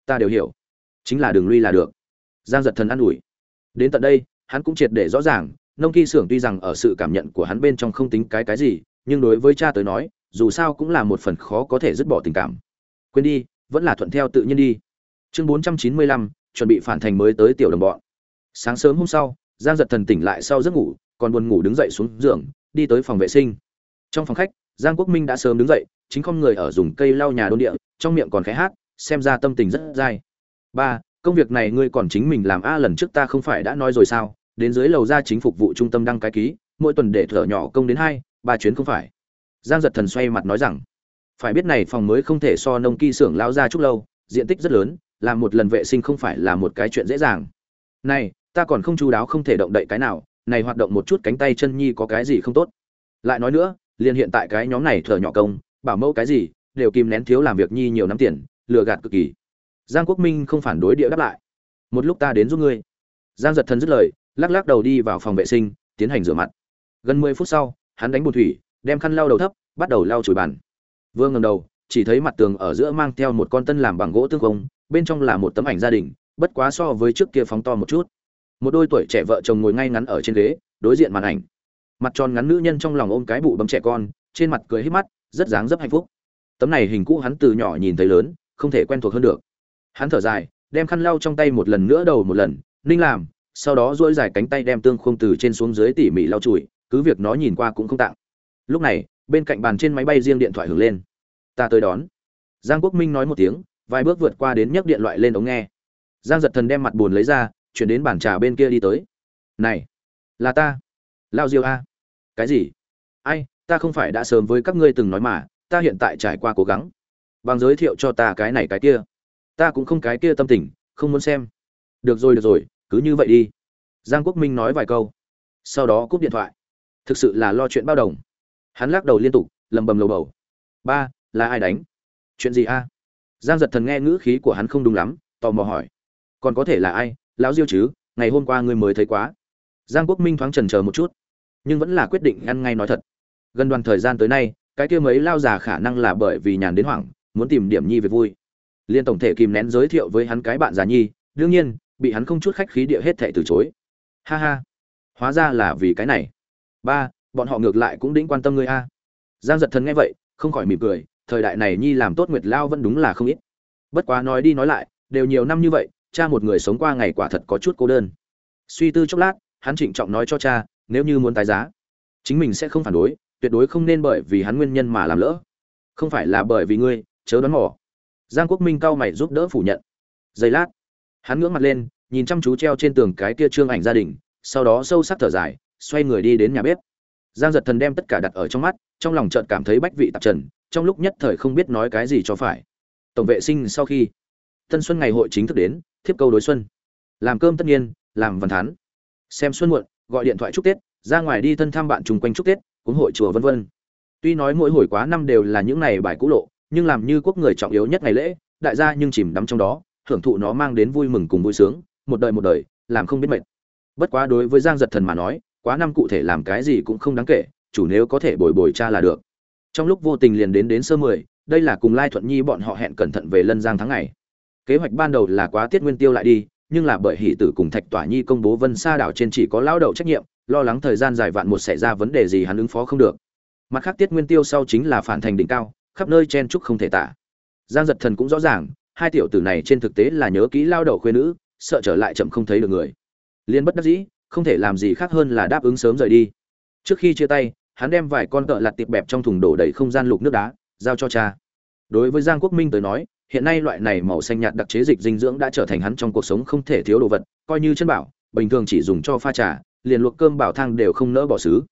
Ta đều hiểu. Chính là đường lui là được. Giang giật thần an ủi. Đến tận đây, hắn cũng triệt để rõ ràng, nông kỳ xưởng tuy rằng ở sự cảm nhận của hắn bên trong không tính cái cái gì, nhưng đối với cha tới nói, dù sao cũng là một phần khó có thể dứt bỏ tình cảm. Quên đi, vẫn là thuận theo tự nhiên đi. Chương bốn trăm chín mươi lăm, chuẩn bị phản thành mới tới tiểu đồng bọn. Sáng sớm hôm sau, giang giật thần tỉnh lại sau giấc ngủ, còn buồn ngủ đứng dậy xuống giường, đi tới phòng vệ sinh trong phòng khách, giang quốc minh đã sớm đứng dậy, chính không người ở dùng cây lau nhà đôn địa, trong miệng còn khẽ hát, xem ra tâm tình rất dai. Ba, công việc này ngươi còn chính mình làm a, lần trước ta không phải đã nói rồi sao? Đến dưới lầu ra chính phục vụ trung tâm đăng cái ký, mỗi tuần để thở nhỏ công đến hai, ba chuyến không phải. Giang giật thần xoay mặt nói rằng, phải biết này phòng mới không thể so nông kỳ xưởng lao ra chút lâu, diện tích rất lớn, làm một lần vệ sinh không phải là một cái chuyện dễ dàng. Này, ta còn không chú đáo không thể động đậy cái nào, này hoạt động một chút cánh tay chân nhi có cái gì không tốt. Lại nói nữa liền hiện tại cái nhóm này thở nhỏ công, bảo mẫu cái gì, đều kìm nén thiếu làm việc nhi nhiều năm tiền, lừa gạt cực kỳ. Giang quốc minh không phản đối địa đáp lại. Một lúc ta đến giúp ngươi. Giang giật thần dứt lời, lắc lắc đầu đi vào phòng vệ sinh, tiến hành rửa mặt. Gần mười phút sau, hắn đánh bùn thủy, đem khăn lau đầu thấp, bắt đầu lau chùi bàn. Vương ngầm đầu, chỉ thấy mặt tường ở giữa mang theo một con tân làm bằng gỗ tương công bên trong là một tấm ảnh gia đình, bất quá so với trước kia phóng to một chút. Một đôi tuổi trẻ vợ chồng ngồi ngay ngắn ở trên ghế, đối diện màn ảnh mặt tròn ngắn nữ nhân trong lòng ôm cái bụ bấm trẻ con, trên mặt cười hít mắt, rất dáng dấp hạnh phúc. Tấm này hình cũ hắn từ nhỏ nhìn thấy lớn, không thể quen thuộc hơn được. Hắn thở dài, đem khăn lau trong tay một lần nữa đầu một lần, ninh làm sau đó duỗi dài cánh tay đem tương khung từ trên xuống dưới tỉ mỉ lau chùi, cứ việc nó nhìn qua cũng không tặng. Lúc này, bên cạnh bàn trên máy bay riêng điện thoại hưởng lên. Ta tới đón. Giang quốc minh nói một tiếng, vài bước vượt qua đến nhấc điện thoại lên ống nghe. Giang giật thần đem mặt buồn lấy ra, chuyển đến bàn trà bên kia đi tới. Này, là ta lao diêu a. Cái gì? Ai, ta không phải đã sớm với các ngươi từng nói mà, ta hiện tại trải qua cố gắng. Bằng giới thiệu cho ta cái này cái kia. Ta cũng không cái kia tâm tình, không muốn xem. Được rồi được rồi, cứ như vậy đi. Giang quốc minh nói vài câu. Sau đó cúp điện thoại. Thực sự là lo chuyện bao đồng. Hắn lắc đầu liên tục, lầm bầm lầu bầu. Ba, là ai đánh? Chuyện gì a? Giang giật thần nghe ngữ khí của hắn không đúng lắm, tò mò hỏi. Còn có thể là ai? Lão diêu chứ, ngày hôm qua ngươi mới thấy quá giang quốc minh thoáng trần chờ một chút, nhưng vẫn là quyết định ngăn ngay nói thật. Gần đoàn thời gian tới nay, cái kia mấy lao già khả năng là bởi vì nhàn đến hoảng, muốn tìm điểm nhi về vui. Liên tổng thể kìm nén giới thiệu với hắn cái bạn già nhi, đương nhiên, bị hắn không chút khách khí địa hết thệ từ chối. Ha ha, hóa ra là vì cái này. Ba, bọn họ ngược lại cũng đĩnh quan tâm ngươi a. Giang giật thần nghe vậy, không khỏi mỉm cười, thời đại này nhi làm tốt nguyệt lao vẫn đúng là không ít. Bất quá nói đi nói lại, đều nhiều năm như vậy, cha một người sống qua ngày quả thật có chút cô đơn. Suy tư chốc lát hắn trịnh trọng nói cho cha, nếu như muốn tái giá, chính mình sẽ không phản đối, tuyệt đối không nên bởi vì hắn nguyên nhân mà làm lỡ. Không phải là bởi vì ngươi, chớ đoán mò. Giang quốc minh cao mày giúp đỡ phủ nhận. Giây lát, hắn ngưỡng mặt lên, nhìn chăm chú treo trên tường cái kia trương ảnh gia đình, sau đó sâu sắc thở dài, xoay người đi đến nhà bếp. Giang giật thần đem tất cả đặt ở trong mắt, trong lòng chợt cảm thấy bách vị tạp trần, trong lúc nhất thời không biết nói cái gì cho phải. Tổng vệ sinh sau khi, tân xuân ngày hội chính thức đến, thiếp câu đối xuân. Làm cơm tất nhiên, làm văn thán xem xuân muộn, gọi điện thoại chúc tết, ra ngoài đi thân thăm bạn chung quanh chúc tết cúng hội chùa vân vân. Tuy nói mỗi hồi quá năm đều là những ngày bài cũ lộ, nhưng làm như quốc người trọng yếu nhất ngày lễ, đại gia nhưng chìm đắm trong đó hưởng thụ nó mang đến vui mừng cùng vui sướng, một đời một đời, làm không biết mệt. Bất quá đối với giang giật thần mà nói, quá năm cụ thể làm cái gì cũng không đáng kể, chủ nếu có thể bồi bồi cha là được. Trong lúc vô tình liền đến đến sơ mười, đây là cùng lai thuận nhi bọn họ hẹn cẩn thận về lân giang tháng ngày. Kế hoạch ban đầu là quá tiết nguyên tiêu lại đi nhưng là bởi hỷ tử cùng thạch tỏa nhi công bố vân sa đảo trên chỉ có lao đậu trách nhiệm, lo lắng thời gian dài vạn một xảy ra vấn đề gì hắn ứng phó không được. Mặt khác tiết nguyên tiêu sau chính là phản thành đỉnh cao, khắp nơi chen trúc không thể tả. Giang giật thần cũng rõ ràng, hai tiểu tử này trên thực tế là nhớ kỹ lao đậu khuê nữ, sợ trở lại chậm không thấy được người. Liên bất đắc dĩ, không thể làm gì khác hơn là đáp ứng sớm rời đi. Trước khi chia tay, hắn đem vài con cỡ lặt tiệp bẹp trong thùng đổ đầy không gian lục nước đá, giao cho cha. Đối với giang quốc minh tới nói hiện nay loại này màu xanh nhạt đặc chế dịch dinh dưỡng đã trở thành hắn trong cuộc sống không thể thiếu đồ vật, coi như chân bảo, bình thường chỉ dùng cho pha trà, liền luộc cơm bảo thang đều không nỡ bỏ xứ.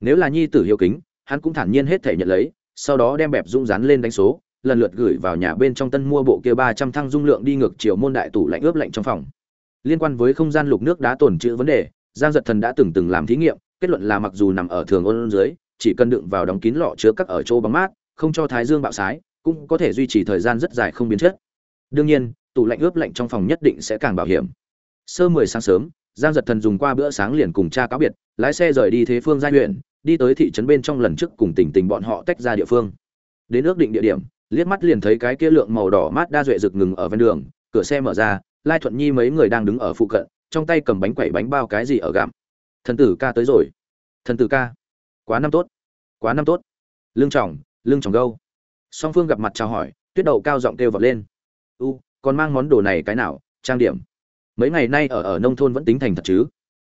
Nếu là nhi tử hiếu kính, hắn cũng thản nhiên hết thể nhận lấy, sau đó đem bẹp dung rán lên đánh số, lần lượt gửi vào nhà bên trong tân mua bộ kia ba trăm thăng dung lượng đi ngược chiều môn đại tủ lạnh ướp lạnh trong phòng. Liên quan với không gian lục nước đá tồn trữ vấn đề, giang giật thần đã từng từng làm thí nghiệm, kết luận là mặc dù nằm ở thường ôn dưới, chỉ cần đựng vào đóng kín lọ chứa các ở chỗ bóng mát, không cho thái dương bạo sái cũng có thể duy trì thời gian rất dài không biến chất. Đương nhiên, tủ lạnh ướp lạnh trong phòng nhất định sẽ càng bảo hiểm. Sơ mười sáng sớm, giang giật thần dùng qua bữa sáng liền cùng cha cáo biệt, lái xe rời đi thế phương gia huyện, đi tới thị trấn bên trong lần trước cùng tỉnh tỉnh bọn họ tách ra địa phương. Đến ước định địa điểm, liếc mắt liền thấy cái kia lượng màu đỏ mát đa duệ rực ngừng ở ven đường, cửa xe mở ra, lai thuận nhi mấy người đang đứng ở phụ cận, trong tay cầm bánh quẩy bánh bao cái gì ở gặm. Thần tử ca tới rồi. Thần tử ca, quá năm tốt, quá năm tốt. Lương trọng lương trọng gâu song phương gặp mặt chào hỏi, tuyết đậu cao giọng kêu vọt lên. U, còn mang món đồ này cái nào, trang điểm? Mấy ngày nay ở ở nông thôn vẫn tính thành thật chứ?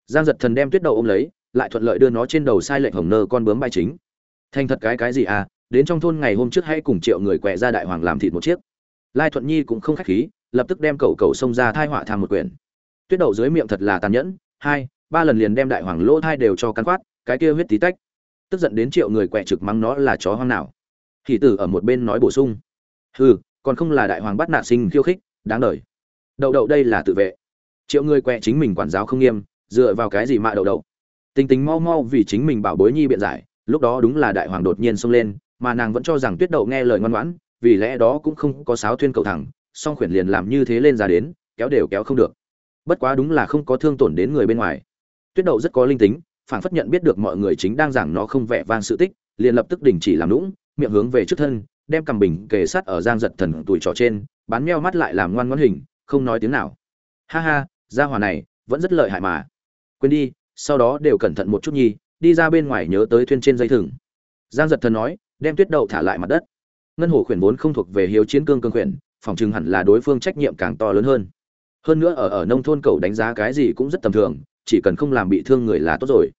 Giang giật thần đem tuyết đậu ôm lấy, lại thuận lợi đưa nó trên đầu sai lệnh hồng nơ con bướm bay chính. Thành thật cái cái gì à đến trong thôn ngày hôm trước hay cùng triệu người quẹ ra đại hoàng làm thịt một chiếc. Lai thuận nhi cũng không khách khí, lập tức đem cậu cậu xông ra thai họa tham một quyển. Tuyết đậu dưới miệng thật là tàn nhẫn, hai, ba lần liền đem đại hoàng lỗ thai đều cho cắn quát, cái kia huyết tí tách. Tức giận đến triệu người quẹ trực mắng nó là chó hoang nào thì tử ở một bên nói bổ sung. Hừ, còn không là đại hoàng bắt nạt sinh khiêu khích, đáng đời. Đậu đậu đây là tự vệ. Triệu người quẹ chính mình quản giáo không nghiêm, dựa vào cái gì mạ đậu đậu? Tình tình mau mau vì chính mình bảo bối nhi biện giải, lúc đó đúng là đại hoàng đột nhiên xông lên, mà nàng vẫn cho rằng tuyết đậu nghe lời ngoan ngoãn, vì lẽ đó cũng không có sáo thuyên cầu thẳng, song khuyển liền làm như thế lên ra đến, kéo đều kéo không được. Bất quá đúng là không có thương tổn đến người bên ngoài. Tuyết đậu rất có linh tính phản phất nhận biết được mọi người chính đang giảng nó không vẻ vang sự tích, liền lập tức đình chỉ làm lũng miệng hướng về trước thân, đem cầm bình kề sát ở giang giật thần tuổi trò trên bán meo mắt lại làm ngoan ngoãn hình, không nói tiếng nào. Ha ha, gia hỏa này, vẫn rất lợi hại mà. Quên đi, sau đó đều cẩn thận một chút nhi, đi ra bên ngoài nhớ tới thuyên trên dây thừng. Giang giật thần nói, đem tuyết đậu thả lại mặt đất. Ngân hồ khuyển vốn không thuộc về hiếu chiến cương cương khuyển, phòng chừng hẳn là đối phương trách nhiệm càng to lớn hơn. Hơn nữa ở ở nông thôn cầu đánh giá cái gì cũng rất tầm thường, chỉ cần không làm bị thương người là tốt rồi.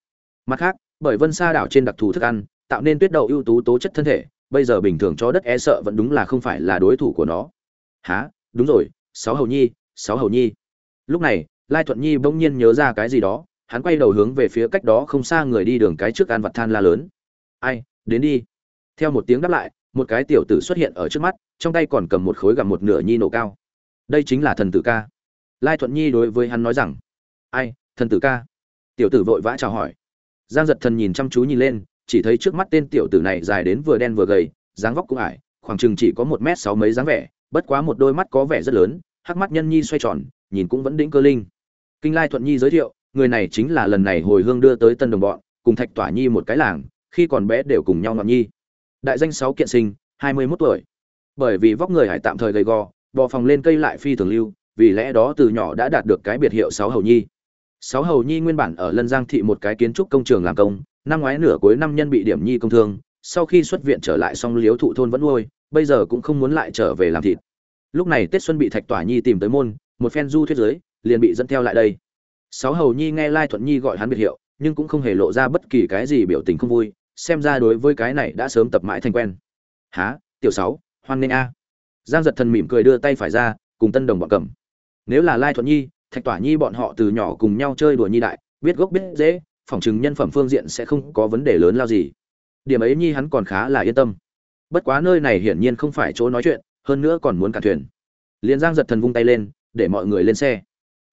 Mặt khác, bởi vân sa đảo trên đặc thù thức ăn tạo nên tuyết đậu ưu tú tố chất thân thể, bây giờ bình thường cho đất e sợ vẫn đúng là không phải là đối thủ của nó. Há đúng rồi, sáu hầu nhi, sáu hầu nhi. Lúc này, lai thuận nhi bỗng nhiên nhớ ra cái gì đó, hắn quay đầu hướng về phía cách đó không xa người đi đường cái trước an vật than la lớn. Ai, đến đi. Theo một tiếng đáp lại, một cái tiểu tử xuất hiện ở trước mắt, trong tay còn cầm một khối gặm một nửa nhi nổ cao. Đây chính là thần tử ca. Lai thuận nhi đối với hắn nói rằng, ai, thần tử ca? Tiểu tử vội vã chào hỏi. Giang giật thần nhìn chăm chú nhìn lên chỉ thấy trước mắt tên tiểu tử này dài đến vừa đen vừa gầy, dáng vóc cũng ải, khoảng chừng chỉ có một m sáu mấy dáng vẻ, bất quá một đôi mắt có vẻ rất lớn, hắc mắt nhân nhi xoay tròn, nhìn cũng vẫn đĩnh cơ linh. Kinh lai thuận nhi giới thiệu, người này chính là lần này hồi hương đưa tới tân đồng bọn, cùng thạch tỏa nhi một cái làng, khi còn bé đều cùng nhau ngọn nhi. Đại danh sáu kiện sinh, hai mươi 21 tuổi. Bởi vì vóc người hải tạm thời gầy gò, bò phòng lên cây lại phi thường lưu, vì lẽ đó từ nhỏ đã đạt được cái biệt hiệu sáu hầu nhi sáu hầu nhi nguyên bản ở lân giang thị một cái kiến trúc công trường làm công, năm ngoái nửa cuối năm nhân bị điểm nhi công thương, sau khi xuất viện trở lại xong liếu thụ thôn vẫn nuôi, bây giờ cũng không muốn lại trở về làm thịt. Lúc này tết xuân bị thạch tỏa nhi tìm tới môn, một phen du thuyết giới, liền bị dẫn theo lại đây. Sáu hầu nhi nghe lai thuận nhi gọi hắn biệt hiệu, nhưng cũng không hề lộ ra bất kỳ cái gì biểu tình không vui, xem ra đối với cái này đã sớm tập mãi thành quen. Há tiểu sáu, hoan nghênh a. Giang giật thần mỉm cười đưa tay phải ra, cùng tân đồng bọn cầm. Nếu là lai thuận nhi thạch tỏa nhi bọn họ từ nhỏ cùng nhau chơi đùa nhi đại, biết gốc biết dễ phỏng chừng nhân phẩm phương diện sẽ không có vấn đề lớn lao gì. Điểm ấy nhi hắn còn khá là yên tâm. Bất quá nơi này hiển nhiên không phải chỗ nói chuyện, hơn nữa còn muốn cả thuyền. Liền giang giật thần vung tay lên, để mọi người lên xe.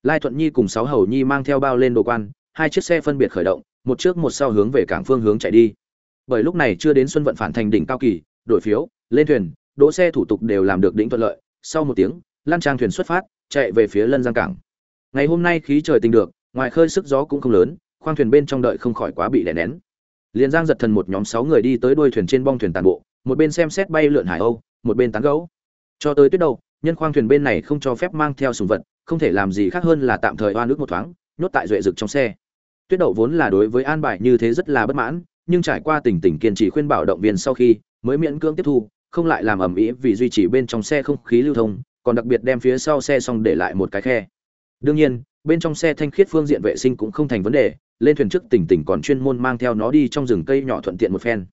Lai thuận nhi cùng sáu hầu nhi mang theo bao lên đồ quan, hai chiếc xe phân biệt khởi động, một trước một sau hướng về cảng phương hướng chạy đi. Bởi lúc này chưa đến xuân vận phản thành đỉnh cao kỳ, đổi phiếu, lên thuyền, đỗ xe thủ tục đều làm được đỉnh thuận lợi. Sau một tiếng, lan trang thuyền xuất phát, chạy về phía lân giang cảng ngày hôm nay khí trời tình được, ngoài khơi sức gió cũng không lớn, khoang thuyền bên trong đợi không khỏi quá bị đè nén. Liền giang giật thần một nhóm sáu người đi tới đuôi thuyền trên bong thuyền tàn bộ, một bên xem xét bay lượn hải âu, một bên tán gấu cho tới tuyết đầu nhân khoang thuyền bên này không cho phép mang theo sùng vật, không thể làm gì khác hơn là tạm thời oan ước một thoáng, nhốt tại duệ rực trong xe. Tuyết đậu vốn là đối với an bài như thế rất là bất mãn, nhưng trải qua tình tình kiên trì khuyên bảo động viên sau khi mới miễn cưỡng tiếp thu, không lại làm ầm ĩ vì duy trì bên trong xe không khí lưu thông, còn đặc biệt đem phía sau xe xong để lại một cái khe đương nhiên, bên trong xe thanh khiết phương diện vệ sinh cũng không thành vấn đề, lên thuyền trước tỉnh tỉnh còn chuyên môn mang theo nó đi trong rừng cây nhỏ thuận tiện một phen.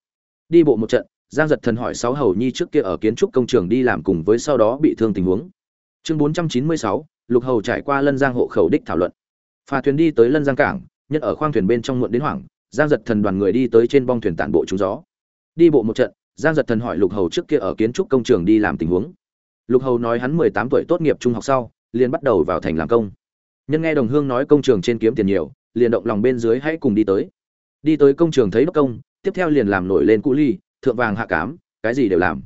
Đi bộ một trận, giang giật thần hỏi sáu hầu nhi trước kia ở kiến trúc công trường đi làm cùng với sau đó bị thương tình huống. Chương bốn trăm chín mươi sáu, lục hầu trải qua lân giang hộ khẩu đích thảo luận. Phà thuyền đi tới lân giang cảng, nhất ở khoang thuyền bên trong muộn đến hoảng, giang giật thần đoàn người đi tới trên bong thuyền tản bộ trúng gió. Đi bộ một trận, giang giật thần hỏi lục hầu trước kia ở kiến trúc công trường đi làm tình huống. Lục hầu nói hắn mười tám tuổi tốt nghiệp trung học sau liền bắt đầu vào thành làm công. Nhân nghe đồng hương nói công trường trên kiếm tiền nhiều, liền động lòng bên dưới hãy cùng đi tới. Đi tới công trường thấy đốc công, tiếp theo liền làm nổi lên cũ ly, thượng vàng hạ cám, cái gì đều làm.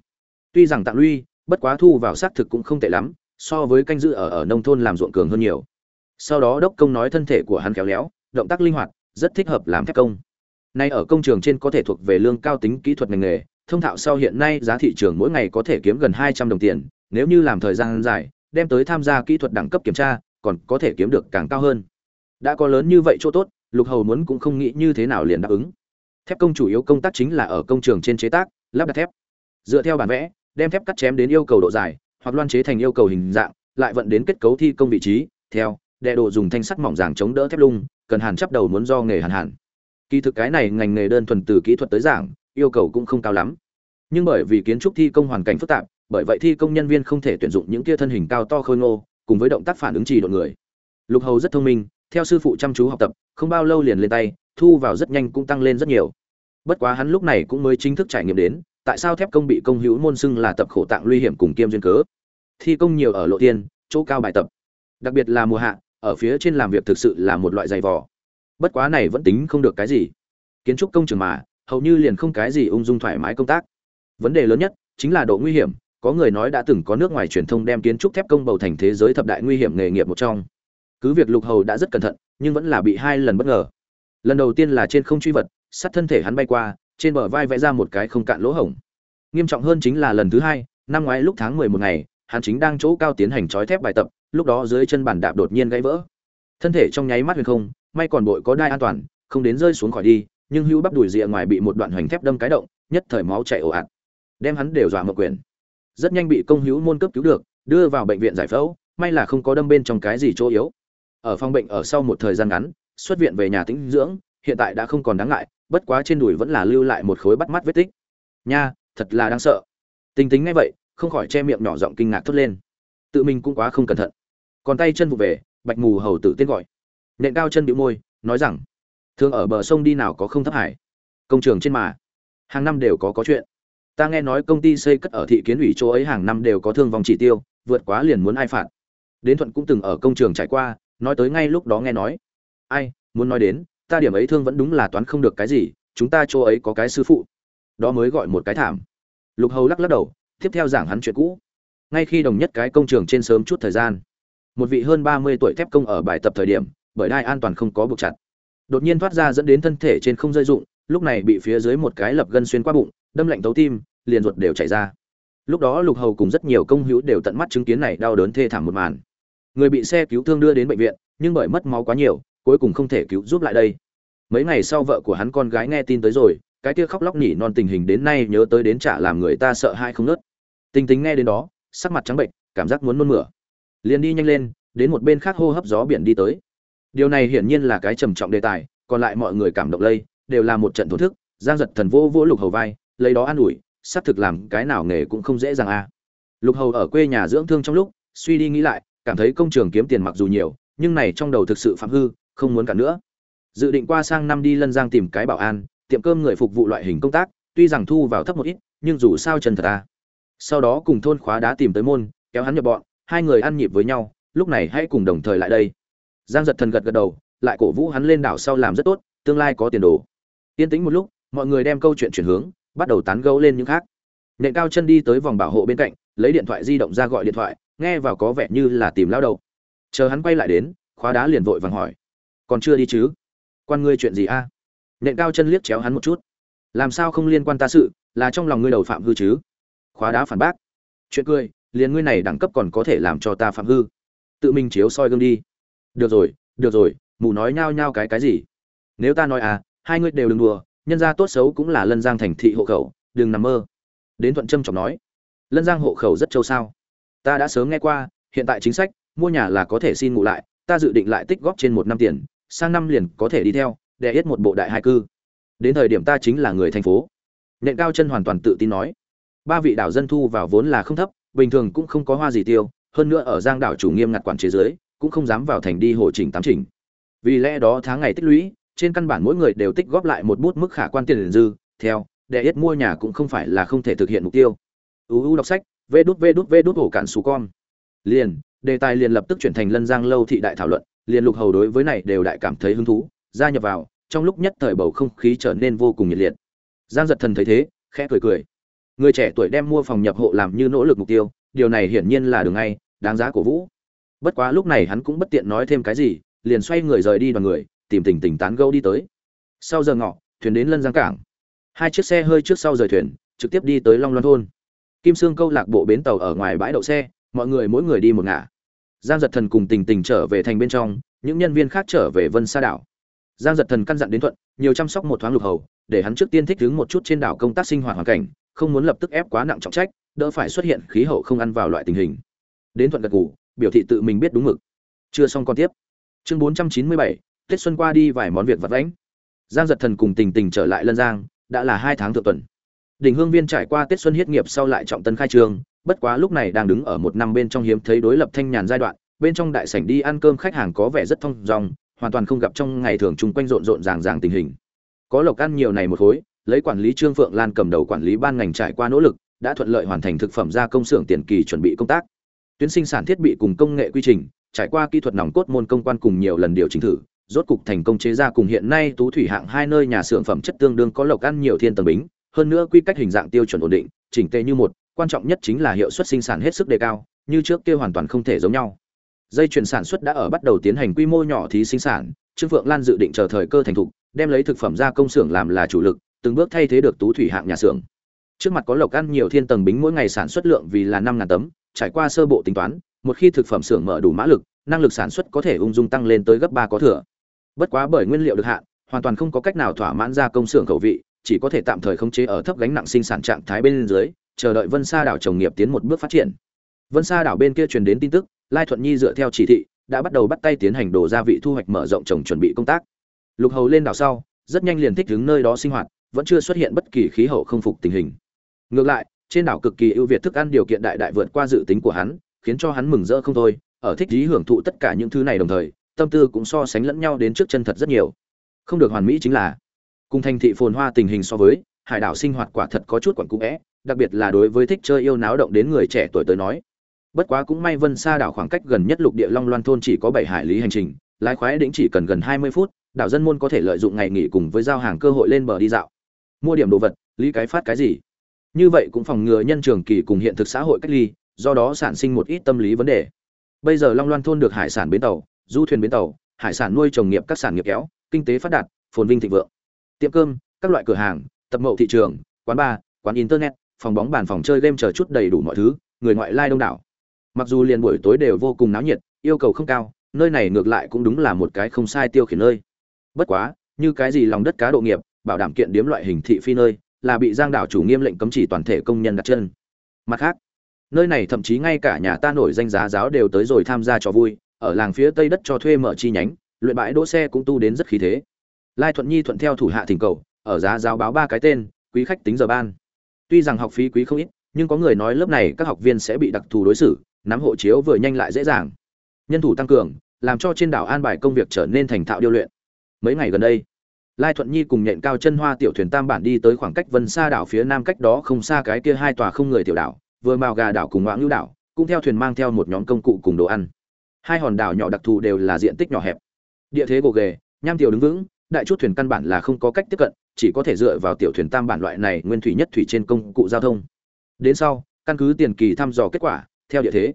Tuy rằng tạm lui bất quá thu vào xác thực cũng không tệ lắm, so với canh giữ ở ở nông thôn làm ruộng cường hơn nhiều. Sau đó đốc công nói thân thể của hắn khéo léo, động tác linh hoạt, rất thích hợp làm thép công. Nay ở công trường trên có thể thuộc về lương cao tính kỹ thuật ngành nghề, thông thạo sau hiện nay giá thị trường mỗi ngày có thể kiếm gần hai trăm đồng tiền, nếu như làm thời gian dài đem tới tham gia kỹ thuật đẳng cấp kiểm tra, còn có thể kiếm được càng cao hơn. Đã có lớn như vậy chỗ tốt, lục hầu muốn cũng không nghĩ như thế nào liền đáp ứng. Thép công chủ yếu công tác chính là ở công trường trên chế tác, lắp đặt thép. Dựa theo bản vẽ, đem thép cắt chém đến yêu cầu độ dài, hoặc loan chế thành yêu cầu hình dạng, lại vận đến kết cấu thi công vị trí, theo, đệ độ dùng thanh sắt mỏng dàng chống đỡ thép lung, cần hàn chấp đầu muốn do nghề hàn hàn. Kỳ thực cái này ngành nghề đơn thuần từ kỹ thuật tới giảng, yêu cầu cũng không cao lắm. Nhưng bởi vì kiến trúc thi công hoàn cảnh phức tạp bởi vậy thi công nhân viên không thể tuyển dụng những kia thân hình cao to khôi ngô, cùng với động tác phản ứng trì độ người. Lục hầu rất thông minh, theo sư phụ chăm chú học tập, không bao lâu liền lên tay, thu vào rất nhanh cũng tăng lên rất nhiều. Bất quá hắn lúc này cũng mới chính thức trải nghiệm đến, tại sao thép công bị công hữu môn xưng là tập khổ tạng nguy hiểm cùng kiêm duyên cớ. Thi công nhiều ở lộ tiên, chỗ cao bài tập. Đặc biệt là mùa hạ, ở phía trên làm việc thực sự là một loại dày vò. Bất quá này vẫn tính không được cái gì. Kiến trúc công trường mà, hầu như liền không cái gì ung dung thoải mái công tác. Vấn đề lớn nhất chính là độ nguy hiểm có người nói đã từng có nước ngoài truyền thông đem kiến trúc thép công bầu thành thế giới thập đại nguy hiểm nghề nghiệp một trong. Cứ việc lục hầu đã rất cẩn thận, nhưng vẫn là bị hai lần bất ngờ. Lần đầu tiên là trên không truy vật, sát thân thể hắn bay qua, trên bờ vai vẽ ra một cái không cạn lỗ hổng. Nghiêm trọng hơn chính là lần thứ hai, năm ngoái lúc tháng mười một ngày, hắn chính đang chỗ cao tiến hành trói thép bài tập, lúc đó dưới chân bàn đạp đột nhiên gãy vỡ. Thân thể trong nháy mắt huyền không, may còn bội có đai an toàn, không đến rơi xuống khỏi đi, nhưng hưu bắp đùi rìa ngoài bị một đoạn hoành thép đâm cái động, nhất thời máu chảy ồ ạt. Đem hắn đều dọa mở quyền rất nhanh bị công hữu môn cấp cứu được, đưa vào bệnh viện giải phẫu, may là không có đâm bên trong cái gì chỗ yếu. Ở phòng bệnh ở sau một thời gian ngắn, xuất viện về nhà tĩnh dưỡng, hiện tại đã không còn đáng ngại, bất quá trên đùi vẫn là lưu lại một khối bắt mắt vết tích. Nha, thật là đáng sợ. Tình tính ngay vậy, không khỏi che miệng nhỏ giọng kinh ngạc thốt lên. Tự mình cũng quá không cẩn thận. Còn tay chân vụ về, bạch mù hầu tử tên gọi. Nện cao chân bị môi, nói rằng thường ở bờ sông đi nào có không thấp hải? Công trường trên mà. Hàng năm đều có có chuyện ta nghe nói công ty xây cất ở thị kiến ủy chỗ ấy hàng năm đều có thương vong chỉ tiêu, vượt quá liền muốn ai phạt. Đến thuận cũng từng ở công trường trải qua, nói tới ngay lúc đó nghe nói. Ai, muốn nói đến, ta điểm ấy thương vẫn đúng là toán không được cái gì, chúng ta chỗ ấy có cái sư phụ. Đó mới gọi một cái thảm. Lục hầu lắc lắc đầu, tiếp theo giảng hắn chuyện cũ. Ngay khi đồng nhất cái công trường trên sớm chút thời gian, một vị hơn ba mươi tuổi thép công ở bài tập thời điểm, bởi đai an toàn không có buộc chặt. Đột nhiên thoát ra dẫn đến thân thể trên không rơi dụng lúc này bị phía dưới một cái lập gân xuyên qua bụng, đâm lạnh tấu tim liền ruột đều chảy ra. Lúc đó lục hầu cùng rất nhiều công hữu đều tận mắt chứng kiến này đau đớn thê thảm một màn. Người bị xe cứu thương đưa đến bệnh viện, nhưng bởi mất máu quá nhiều, cuối cùng không thể cứu giúp lại đây. Mấy ngày sau vợ của hắn con gái nghe tin tới rồi, cái kia khóc lóc nhỉ non tình hình đến nay nhớ tới đến trả làm người ta sợ hai không nớt tình tính nghe đến đó, sắc mặt trắng bệnh, cảm giác muốn nôn mửa. Liền đi nhanh lên, đến một bên khác hô hấp gió biển đi tới. Điều này hiển nhiên là cái trầm trọng đề tài, còn lại mọi người cảm động lây, đều là một trận thổ thức, giang giật thần vô vô lục hầu vai, lấy đó an ủi xác thực làm cái nào nghề cũng không dễ dàng a lục hầu ở quê nhà dưỡng thương trong lúc, suy đi nghĩ lại, cảm thấy công trường kiếm tiền mặc dù nhiều, nhưng này trong đầu thực sự phạm hư, không muốn cả nữa. Dự định qua sang năm đi lân giang tìm cái bảo an, tiệm cơm người phục vụ loại hình công tác, tuy rằng thu vào thấp một ít, nhưng dù sao chân thật ta sau đó cùng thôn khóa đá tìm tới môn, kéo hắn nhập bọn, hai người ăn nhịp với nhau, lúc này hãy cùng đồng thời lại đây. Giang giật thần gật gật đầu, lại cổ vũ hắn lên đảo sau làm rất tốt, tương lai có tiền đồ. Yên tĩnh một lúc, mọi người đem câu chuyện chuyển hướng bắt đầu tán gẫu lên những khác. Nện cao chân đi tới vòng bảo hộ bên cạnh, lấy điện thoại di động ra gọi điện thoại, nghe vào có vẻ như là tìm lao đầu. Chờ hắn quay lại đến, khóa đá liền vội vàng hỏi, còn chưa đi chứ? Quan ngươi chuyện gì a? Nện cao chân liếc chéo hắn một chút. Làm sao không liên quan ta sự, là trong lòng ngươi đầu phạm hư chứ? Khóa đá phản bác. Chuyện cười, liền ngươi này đẳng cấp còn có thể làm cho ta phạm hư. Tự mình chiếu soi gương đi. Được rồi được rồi, mù nói nhao nhao cái cái gì? Nếu ta nói à hai ngươi đều đừng đùa nhân gia tốt xấu cũng là lân giang thành thị hộ khẩu, đừng nằm mơ. Đến thuận trâm trọng nói, lân giang hộ khẩu rất châu sao? Ta đã sớm nghe qua, hiện tại chính sách, mua nhà là có thể xin ngủ lại, ta dự định lại tích góp trên một năm tiền, sang năm liền có thể đi theo, để hết một bộ đại hai cư. Đến thời điểm ta chính là người thành phố. Nện cao chân hoàn toàn tự tin nói, ba vị đảo dân thu vào vốn là không thấp, bình thường cũng không có hoa gì tiêu, hơn nữa ở giang đảo chủ nghiêm ngặt quản chế giới, cũng không dám vào thành đi hồ chỉnh tám chỉnh. Vì lẽ đó tháng ngày tích lũy trên căn bản mỗi người đều tích góp lại một bút mức khả quan tiền dư, theo, để ít mua nhà cũng không phải là không thể thực hiện mục tiêu. Uu đọc sách, vê đút vê đút vê đút ổ cạn xù con. Liền, đề tài liền lập tức chuyển thành lân giang lâu thị đại thảo luận, liền lục hầu đối với này đều đại cảm thấy hứng thú, gia nhập vào, trong lúc nhất thời bầu không khí trở nên vô cùng nhiệt liệt. Giang giật thần thấy thế, khẽ cười cười. Người trẻ tuổi đem mua phòng nhập hộ làm như nỗ lực mục tiêu, điều này hiển nhiên là đường ngay, đáng giá của vũ. Bất quá lúc này hắn cũng bất tiện nói thêm cái gì, liền xoay người rời đi đoàn người tìm tình tình tán gẫu đi tới. Sau giờ ngọ, thuyền đến Lân Giang cảng. Hai chiếc xe hơi trước sau rời thuyền, trực tiếp đi tới Long Loan thôn. Kim Sương câu lạc bộ bến tàu ở ngoài bãi đậu xe, mọi người mỗi người đi một ngả. Giang Giật Thần cùng Tình Tình trở về thành bên trong, những nhân viên khác trở về Vân Sa đảo. Giang Giật Thần căn dặn đến thuận, nhiều chăm sóc một thoáng lục hầu, để hắn trước tiên thích ứng một chút trên đảo công tác sinh hoạt hoàn cảnh, không muốn lập tức ép quá nặng trọng trách, đỡ phải xuất hiện khí hậu không ăn vào loại tình hình. Đến thuận gật gù, biểu thị tự mình biết đúng mực. Chưa xong còn tiếp. Chương 497, tết xuân qua đi vài món việc vặt vãnh. Giang giật thần cùng tình tình trở lại lân giang, đã là hai tháng thượng tuần. Đỉnh hương viên trải qua tết xuân hiết nghiệp sau lại trọng tân khai trương, bất quá lúc này đang đứng ở một năm bên trong hiếm thấy đối lập thanh nhàn giai đoạn, bên trong đại sảnh đi ăn cơm khách hàng có vẻ rất thông dong hoàn toàn không gặp trong ngày thường chung quanh rộn rộn ràng ràng tình hình. Có lộc ăn nhiều này một khối, lấy quản lý trương phượng lan cầm đầu quản lý ban ngành trải qua nỗ lực, đã thuận lợi hoàn thành thực phẩm gia công xưởng tiền kỳ chuẩn bị công tác. Tuyến sinh sản thiết bị cùng công nghệ quy trình, trải qua kỹ thuật nòng cốt môn công quan cùng nhiều lần điều chỉnh thử rốt cục thành công chế ra cùng hiện nay tú thủy hạng hai nơi nhà xưởng phẩm chất tương đương có lộc ăn nhiều thiên tầng bính. Hơn nữa quy cách hình dạng tiêu chuẩn ổn định, chỉnh tề như một, quan trọng nhất chính là hiệu suất sinh sản hết sức đề cao, như trước kia hoàn toàn không thể giống nhau. Dây chuyển sản xuất đã ở bắt đầu tiến hành quy mô nhỏ thí sinh sản, trương phượng lan dự định chờ thời cơ thành thục, đem lấy thực phẩm ra công xưởng làm là chủ lực, từng bước thay thế được tú thủy hạng nhà xưởng. Trước mặt có lộc ăn nhiều thiên tầng bính mỗi ngày sản xuất lượng vì là năm ngàn tấm, trải qua sơ bộ tính toán, một khi thực phẩm xưởng mở đủ mã lực, năng lực sản xuất có thể ung dung tăng lên tới gấp ba có thừa bất quá bởi nguyên liệu được hạn, hoàn toàn không có cách nào thỏa mãn ra công xưởng khẩu vị, chỉ có thể tạm thời khống chế ở thấp gánh nặng sinh sản trạng thái bên dưới, chờ đợi vân sa đảo trồng nghiệp tiến một bước phát triển. Vân sa đảo bên kia truyền đến tin tức, lai thuận nhi dựa theo chỉ thị, đã bắt đầu bắt tay tiến hành đổ gia vị thu hoạch mở rộng trồng chuẩn bị công tác. Lục hầu lên đảo sau, rất nhanh liền thích ứng nơi đó sinh hoạt, vẫn chưa xuất hiện bất kỳ khí hậu không phục tình hình. Ngược lại, trên đảo cực kỳ ưu việt thức ăn điều kiện đại đại vượt qua dự tính của hắn, khiến cho hắn mừng rỡ không thôi, ở thích lý hưởng thụ tất cả những thứ này đồng thời tâm tư cũng so sánh lẫn nhau đến trước chân thật rất nhiều. Không được hoàn mỹ chính là, cùng thành thị phồn hoa tình hình so với, hải đảo sinh hoạt quả thật có chút quẩn cũ vẽ đặc biệt là đối với thích chơi yêu náo động đến người trẻ tuổi tới nói. Bất quá cũng may vân xa đảo khoảng cách gần nhất lục địa long loan thôn chỉ có bảy hải lý hành trình, lái khoái đĩnh chỉ cần gần hai mươi phút, đảo dân môn có thể lợi dụng ngày nghỉ cùng với giao hàng cơ hội lên bờ đi dạo. Mua điểm đồ vật, lý cái phát cái gì? Như vậy cũng phòng ngừa nhân trường kỳ cùng hiện thực xã hội cách ly, do đó sản sinh một ít tâm lý vấn đề. Bây giờ long loan thôn được hải sản bến tàu du thuyền bến tàu, hải sản nuôi trồng nghiệp các sản nghiệp kéo, kinh tế phát đạt, phồn vinh thịnh vượng. Tiệm cơm, các loại cửa hàng, tập mậu thị trường, quán bar, quán internet, phòng bóng bàn, phòng chơi game chờ chút đầy đủ mọi thứ, người ngoại lai đông đảo. Mặc dù liền buổi tối đều vô cùng náo nhiệt, yêu cầu không cao, nơi này ngược lại cũng đúng là một cái không sai tiêu khiển nơi. Bất quá, như cái gì lòng đất cá độ nghiệp, bảo đảm kiện điếm loại hình thị phi nơi, là bị giang đảo chủ nghiêm lệnh cấm chỉ toàn thể công nhân đặt chân. Mặt khác, nơi này thậm chí ngay cả nhà ta nổi danh giá giáo đều tới rồi tham gia trò vui ở làng phía tây đất cho thuê mở chi nhánh, luyện bãi đỗ xe cũng tu đến rất khí thế. Lai thuận nhi thuận theo thủ hạ thỉnh cầu, ở giá giáo báo ba cái tên, quý khách tính giờ ban. Tuy rằng học phí quý không ít, nhưng có người nói lớp này các học viên sẽ bị đặc thù đối xử, nắm hộ chiếu vừa nhanh lại dễ dàng. Nhân thủ tăng cường, làm cho trên đảo an bài công việc trở nên thành thạo điêu luyện. Mấy ngày gần đây, lai thuận nhi cùng nhện cao chân hoa tiểu thuyền tam bản đi tới khoảng cách vân xa đảo phía nam cách đó không xa cái kia hai tòa không người tiểu đảo, vừa mào gà đảo cùng ngoãng lưu đảo, cũng theo thuyền mang theo một nhóm công cụ cùng đồ ăn hai hòn đảo nhỏ đặc thù đều là diện tích nhỏ hẹp. Địa thế gồ ghề, nham tiểu đứng vững, đại chút thuyền căn bản là không có cách tiếp cận, chỉ có thể dựa vào tiểu thuyền tam bản loại này nguyên thủy nhất thủy trên công cụ giao thông. Đến sau, căn cứ tiền kỳ thăm dò kết quả, theo địa thế,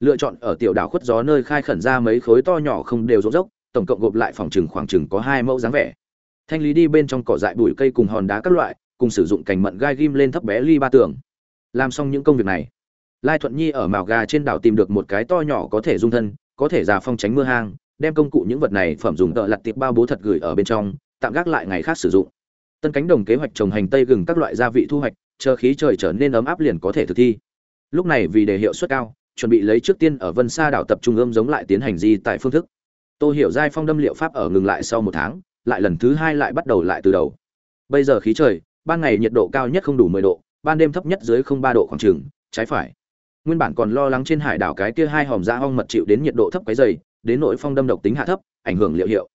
lựa chọn ở tiểu đảo khuất gió nơi khai khẩn ra mấy khối to nhỏ không đều rỗng dốc tổng cộng gộp lại phòng chừng khoảng chừng có hai mẫu dáng vẻ. Thanh lý đi bên trong cỏ dại bụi cây cùng hòn đá các loại, cùng sử dụng cành mận gai ghim lên thấp bé ly ba tường. Làm xong những công việc này, lai thuận nhi ở mào gà trên đảo tìm được một cái to nhỏ có thể dung thân có thể già phong tránh mưa hang, đem công cụ những vật này phẩm dùng tợ lặt tiệp bao bố thật gửi ở bên trong, tạm gác lại ngày khác sử dụng. Tân cánh đồng kế hoạch trồng hành tây gừng các loại gia vị thu hoạch, chờ khí trời trở nên ấm áp liền có thể thực thi. Lúc này vì để hiệu suất cao, chuẩn bị lấy trước tiên ở vân sa đảo tập trung ươm giống lại tiến hành di tại phương thức. Tô hiểu giai phong đâm liệu pháp ở ngừng lại sau một tháng, lại lần thứ hai lại bắt đầu lại từ đầu. Bây giờ khí trời, ban ngày nhiệt độ cao nhất không đủ mười độ, ban đêm thấp nhất dưới không ba độ khoảng trường trái phải nguyên bản còn lo lắng trên hải đảo cái kia hai hòm da ong mật chịu đến nhiệt độ thấp cái dày đến nội phong đâm độc tính hạ thấp, ảnh hưởng liệu hiệu.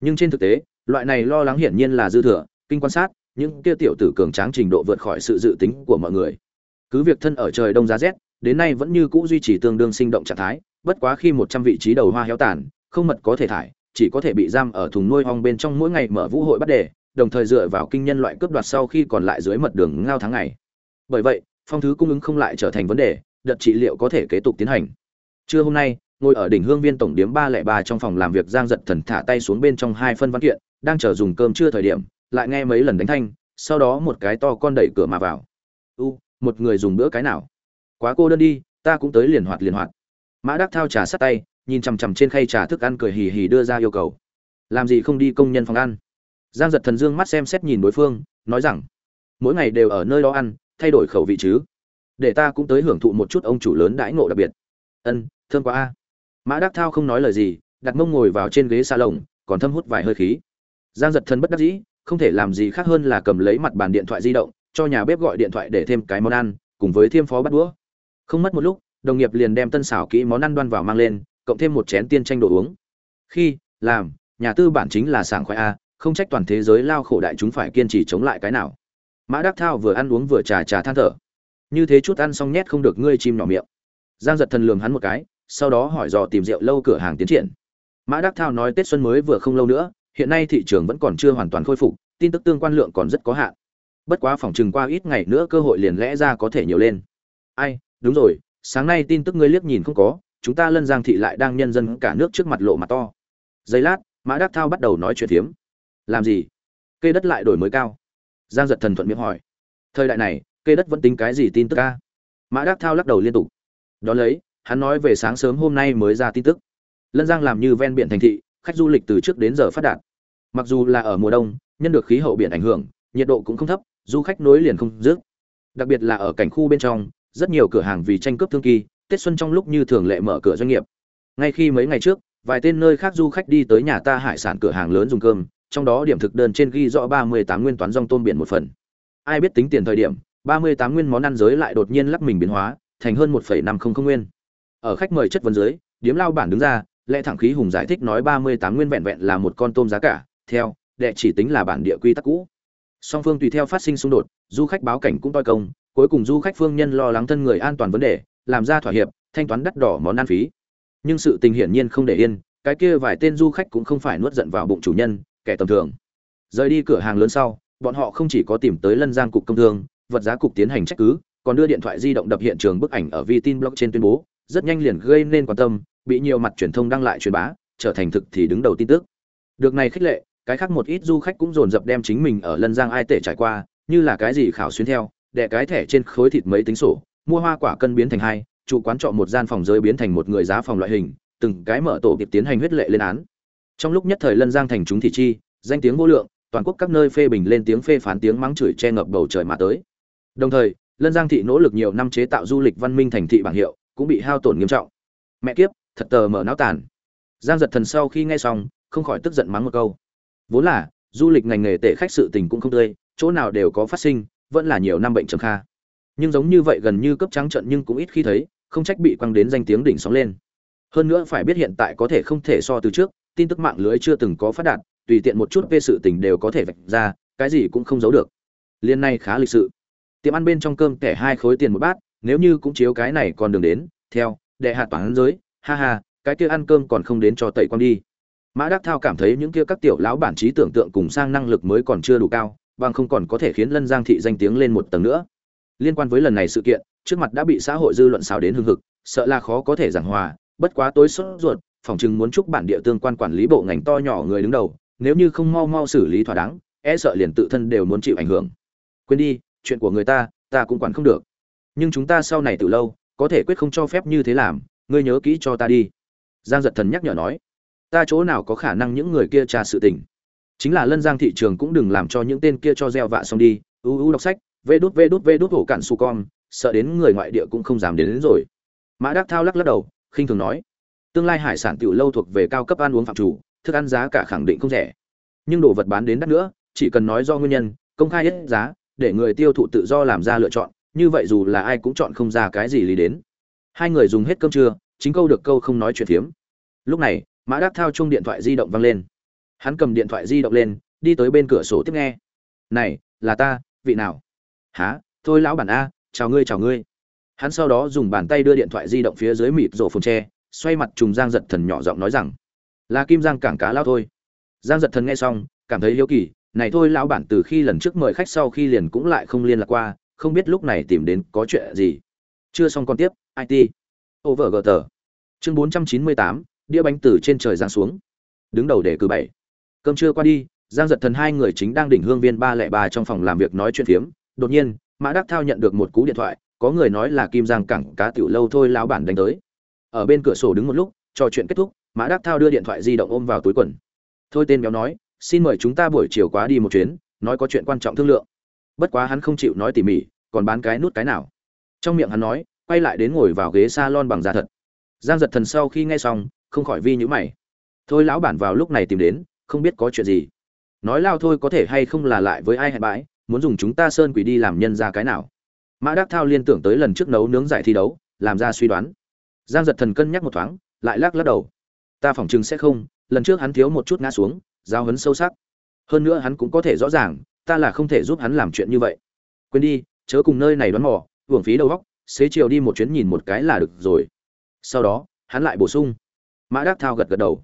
Nhưng trên thực tế, loại này lo lắng hiển nhiên là dư thừa, kinh quan sát, những kia tiểu tử cường tráng trình độ vượt khỏi sự dự tính của mọi người. Cứ việc thân ở trời đông giá rét, đến nay vẫn như cũ duy trì tương đương sinh động trạng thái, bất quá khi một trăm vị trí đầu hoa héo tàn, không mật có thể thải, chỉ có thể bị giam ở thùng nuôi ong bên trong mỗi ngày mở vũ hội bắt đề, đồng thời dựa vào kinh nhân loại cướp đoạt sau khi còn lại dưới mật đường ngao tháng ngày. Bởi vậy, phong thứ cung ứng không lại trở thành vấn đề đợt trị liệu có thể kế tục tiến hành. Trưa hôm nay, ngồi ở đỉnh hương viên tổng điểm ba lẻ ba trong phòng làm việc giang giật thần thả tay xuống bên trong hai phân văn kiện, đang chờ dùng cơm trưa thời điểm, lại nghe mấy lần đánh thanh, sau đó một cái to con đẩy cửa mà vào. U, một người dùng bữa cái nào? Quá cô đơn đi, ta cũng tới liền hoạt liền hoạt. Mã đắc thao trà sát tay, nhìn chằm chằm trên khay trà thức ăn cười hì hì đưa ra yêu cầu. Làm gì không đi công nhân phòng ăn? Giang giật thần dương mắt xem xét nhìn đối phương, nói rằng, mỗi ngày đều ở nơi đó ăn, thay đổi khẩu vị chứ để ta cũng tới hưởng thụ một chút ông chủ lớn đãi ngộ đặc biệt. Ân thương quá a. Mã đắc thao không nói lời gì, đặt mông ngồi vào trên ghế xa lồng còn thâm hút vài hơi khí. Giang giật thân bất đắc dĩ, không thể làm gì khác hơn là cầm lấy mặt bàn điện thoại di động, cho nhà bếp gọi điện thoại để thêm cái món ăn, cùng với thêm phó bắt đũa. Không mất một lúc, đồng nghiệp liền đem tân xảo kỹ món ăn đoan vào mang lên, cộng thêm một chén tiên tranh đồ uống. Khi, làm, nhà tư bản chính là sảng khoai a, không trách toàn thế giới lao khổ đại chúng phải kiên trì chống lại cái nào. Mã đắc thao vừa ăn uống vừa trà trà than thở như thế chút ăn xong nhét không được ngươi chim nhỏ miệng. Giang giật thần lường hắn một cái, sau đó hỏi dò tìm rượu lâu cửa hàng tiến triển. Mã đắc thao nói tết xuân mới vừa không lâu nữa, hiện nay thị trường vẫn còn chưa hoàn toàn khôi phục, tin tức tương quan lượng còn rất có hạn. Bất quá phòng chừng qua ít ngày nữa cơ hội liền lẽ ra có thể nhiều lên. Ai, đúng rồi, sáng nay tin tức ngươi liếc nhìn không có, chúng ta lân giang thị lại đang nhân dân cả nước trước mặt lộ mặt to. Giây lát, mã đắc thao bắt đầu nói chuyện phiếm. Làm gì? Cây đất lại đổi mới cao. Giang giật thần thuận miệng hỏi. Thời đại này kê đất vẫn tính cái gì tin tức ca? Mã đắc thao lắc đầu liên tục. Đón lấy, hắn nói về sáng sớm hôm nay mới ra tin tức. Lân giang làm như ven biển thành thị, khách du lịch từ trước đến giờ phát đạt. Mặc dù là ở mùa đông, nhân được khí hậu biển ảnh hưởng, nhiệt độ cũng không thấp, du khách nối liền không dứt. Đặc biệt là ở cảnh khu bên trong, rất nhiều cửa hàng vì tranh cướp thương kỳ, tết xuân trong lúc như thường lệ mở cửa doanh nghiệp. Ngay khi mấy ngày trước, vài tên nơi khác du khách đi tới nhà ta hải sản cửa hàng lớn dùng cơm, trong đó điểm thực đơn trên ghi rõ ba mươi tám nguyên toán rong tôm biển một phần. Ai biết tính tiền thời điểm ba mươi tám nguyên món ăn giới lại đột nhiên lắc mình biến hóa, thành hơn một năm không không nguyên. Ở khách mời chất vấn dưới, điếm lao bản đứng ra, lẽ thẳng khí hùng giải thích nói ba mươi tám nguyên vẹn vẹn là một con tôm giá cả, theo, đệ chỉ tính là bản địa quy tắc cũ. Song phương tùy theo phát sinh xung đột, du khách báo cảnh cũng toi công, cuối cùng du khách phương nhân lo lắng thân người an toàn vấn đề, làm ra thỏa hiệp, thanh toán đắt đỏ món ăn phí. Nhưng sự tình hiển nhiên không để yên, cái kia vài tên du khách cũng không phải nuốt giận vào bụng chủ nhân, kẻ tầm thường. Rời đi cửa hàng lớn sau, bọn họ không chỉ có tìm tới lân giang cục công thương vật giá cục tiến hành trách cứ, còn đưa điện thoại di động đập hiện trường bức ảnh ở vi tin blog trên tuyên bố, rất nhanh liền gây nên quan tâm, bị nhiều mặt truyền thông đăng lại truyền bá, trở thành thực thì đứng đầu tin tức. Được này khích lệ, cái khác một ít du khách cũng dồn dập đem chính mình ở lân giang ai tể trải qua, như là cái gì khảo xuyên theo đẻ cái thẻ trên khối thịt mấy tính sổ, mua hoa quả cân biến thành hai, chủ quán chọn một gian phòng giới biến thành một người giá phòng loại hình, từng cái mở tổ kịp tiến hành huyết lệ lên án. Trong lúc nhất thời lân giang thành chúng thị chi, danh tiếng vô lượng, toàn quốc các nơi phê bình lên tiếng phê phán tiếng mắng chửi che ngập bầu trời mà tới đồng thời, lân giang thị nỗ lực nhiều năm chế tạo du lịch văn minh thành thị bảng hiệu, cũng bị hao tổn nghiêm trọng. Mẹ kiếp, thật tờ mở não tàn. Giang giật thần sau khi nghe xong, không khỏi tức giận mắng một câu. Vốn là, du lịch ngành nghề tệ khách sự tình cũng không tươi, chỗ nào đều có phát sinh, vẫn là nhiều năm bệnh trầm kha. Nhưng giống như vậy gần như cấp trắng trận nhưng cũng ít khi thấy, không trách bị quăng đến danh tiếng đỉnh sóng lên. Hơn nữa phải biết hiện tại có thể không thể so từ trước, tin tức mạng lưới chưa từng có phát đạt, tùy tiện một chút về sự tình đều có thể vạch ra, cái gì cũng không giấu được. Liên này khá lịch sự tiệm ăn bên trong cơm kẻ hai khối tiền một bát, nếu như cũng chiếu cái này còn đường đến, theo, đệ hạ toán giới, ha ha, cái kia ăn cơm còn không đến cho tẩy quang đi. Mã đắc thao cảm thấy những kia các tiểu lão bản trí tưởng tượng cùng sang năng lực mới còn chưa đủ cao, bằng không còn có thể khiến lân giang thị danh tiếng lên một tầng nữa. Liên quan với lần này sự kiện, trước mặt đã bị xã hội dư luận xào đến hưng hực, sợ là khó có thể giảng hòa, bất quá tối sốt ruột, phòng chừng muốn chúc bản địa tương quan quản lý bộ ngành to nhỏ người đứng đầu, nếu như không mau mau xử lý thỏa đáng e sợ liền tự thân đều muốn chịu ảnh hưởng. Quên đi chuyện của người ta ta cũng quản không được. Nhưng chúng ta sau này từ lâu có thể quyết không cho phép như thế làm ngươi nhớ kỹ cho ta đi. Giang giật thần nhắc nhở nói. Ta chỗ nào có khả năng những người kia tra sự tình? Chính là lân giang thị trường cũng đừng làm cho những tên kia cho gieo vạ xong đi. U u đọc sách vê đút vê đút vê đút hổ cạn su con sợ đến người ngoại địa cũng không dám đến, đến rồi. Mã đắc thao lắc lắc đầu khinh thường nói. Tương lai hải sản tiểu lâu thuộc về cao cấp ăn uống phạm chủ thức ăn giá cả khẳng định không rẻ. Nhưng đồ vật bán đến đắt nữa chỉ cần nói do nguyên nhân công khai hết giá để người tiêu thụ tự do làm ra lựa chọn, như vậy dù là ai cũng chọn không ra cái gì lý đến. Hai người dùng hết cơm trưa, chính câu được câu không nói chuyện phiếm. Lúc này, mã đắc thao chung điện thoại di động văng lên. Hắn cầm điện thoại di động lên, đi tới bên cửa sổ tiếp nghe. Này, là ta, vị nào? Há thôi lão bản a, chào ngươi chào ngươi. Hắn sau đó dùng bàn tay đưa điện thoại di động phía dưới mịt rổ phồn tre, xoay mặt trùng giang giật thần nhỏ giọng nói rằng, là kim giang cảng cá lao thôi. Giang giật thần nghe xong, cảm thấy hiếu kỳ này thôi lão bản từ khi lần trước mời khách sau khi liền cũng lại không liên lạc qua, không biết lúc này tìm đến có chuyện gì. Chưa xong còn tiếp it over gờ tờ chương bốn trăm chín mươi tám, đĩa bánh từ trên trời giáng xuống. Đứng đầu để cử bảy. Cơm trưa qua đi, giang giật thần hai người chính đang đỉnh hương viên ba lẻ ba trong phòng làm việc nói chuyện phiếm. Đột nhiên, mã đắc thao nhận được một cú điện thoại, có người nói là kim giang cảng cá tiểu lâu thôi lão bản đánh tới. Ở bên cửa sổ đứng một lúc, trò chuyện kết thúc, mã đắc thao đưa điện thoại di động ôm vào túi quần. Thôi tên béo nói xin mời chúng ta buổi chiều quá đi một chuyến, nói có chuyện quan trọng thương lượng. Bất quá hắn không chịu nói tỉ mỉ, còn bán cái nút cái nào. Trong miệng hắn nói, quay lại đến ngồi vào ghế s a lon bằng da thật. Giang giật thần sau khi nghe xong, không khỏi vi nhữ mày. Thôi lão bản vào lúc này tìm đến, không biết có chuyện gì. Nói lao thôi có thể hay không là lại với ai hẹn bãi, muốn dùng chúng ta sơn quỷ đi làm nhân ra cái nào. Mã đắc thao liên tưởng tới lần trước nấu nướng giải thi đấu, làm ra suy đoán. Giang giật thần cân nhắc một thoáng, lại lắc lắc đầu. Ta phỏng chừng sẽ không, lần trước hắn thiếu một chút ngã xuống giao hấn sâu sắc. Hơn nữa hắn cũng có thể rõ ràng, ta là không thể giúp hắn làm chuyện như vậy. Quên đi, chớ cùng nơi này đoán mò, hưởng phí đầu góc xế chiều đi một chuyến nhìn một cái là được rồi. Sau đó, hắn lại bổ sung. Mã đắc thao gật gật đầu.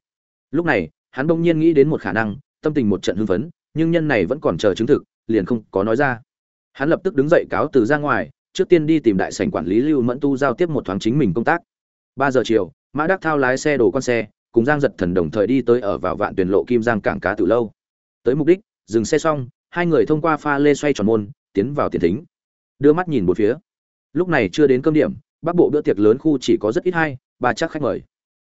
Lúc này, hắn bỗng nhiên nghĩ đến một khả năng, tâm tình một trận hưng phấn, nhưng nhân này vẫn còn chờ chứng thực, liền không có nói ra. Hắn lập tức đứng dậy cáo từ ra ngoài, trước tiên đi tìm đại sảnh quản lý lưu mẫn tu giao tiếp một thoáng chính mình công tác. Ba giờ chiều, mã đắc thao lái xe đổ con xe cùng giang giật thần đồng thời đi tới ở vào vạn tuyển lộ kim giang cảng cá từ lâu. Tới mục đích, dừng xe xong, hai người thông qua pha lê xoay tròn môn, tiến vào tiền thính. Đưa mắt nhìn một phía. Lúc này chưa đến cơm điểm, bắc bộ bữa tiệc lớn khu chỉ có rất ít hai, ba chắc khách mời.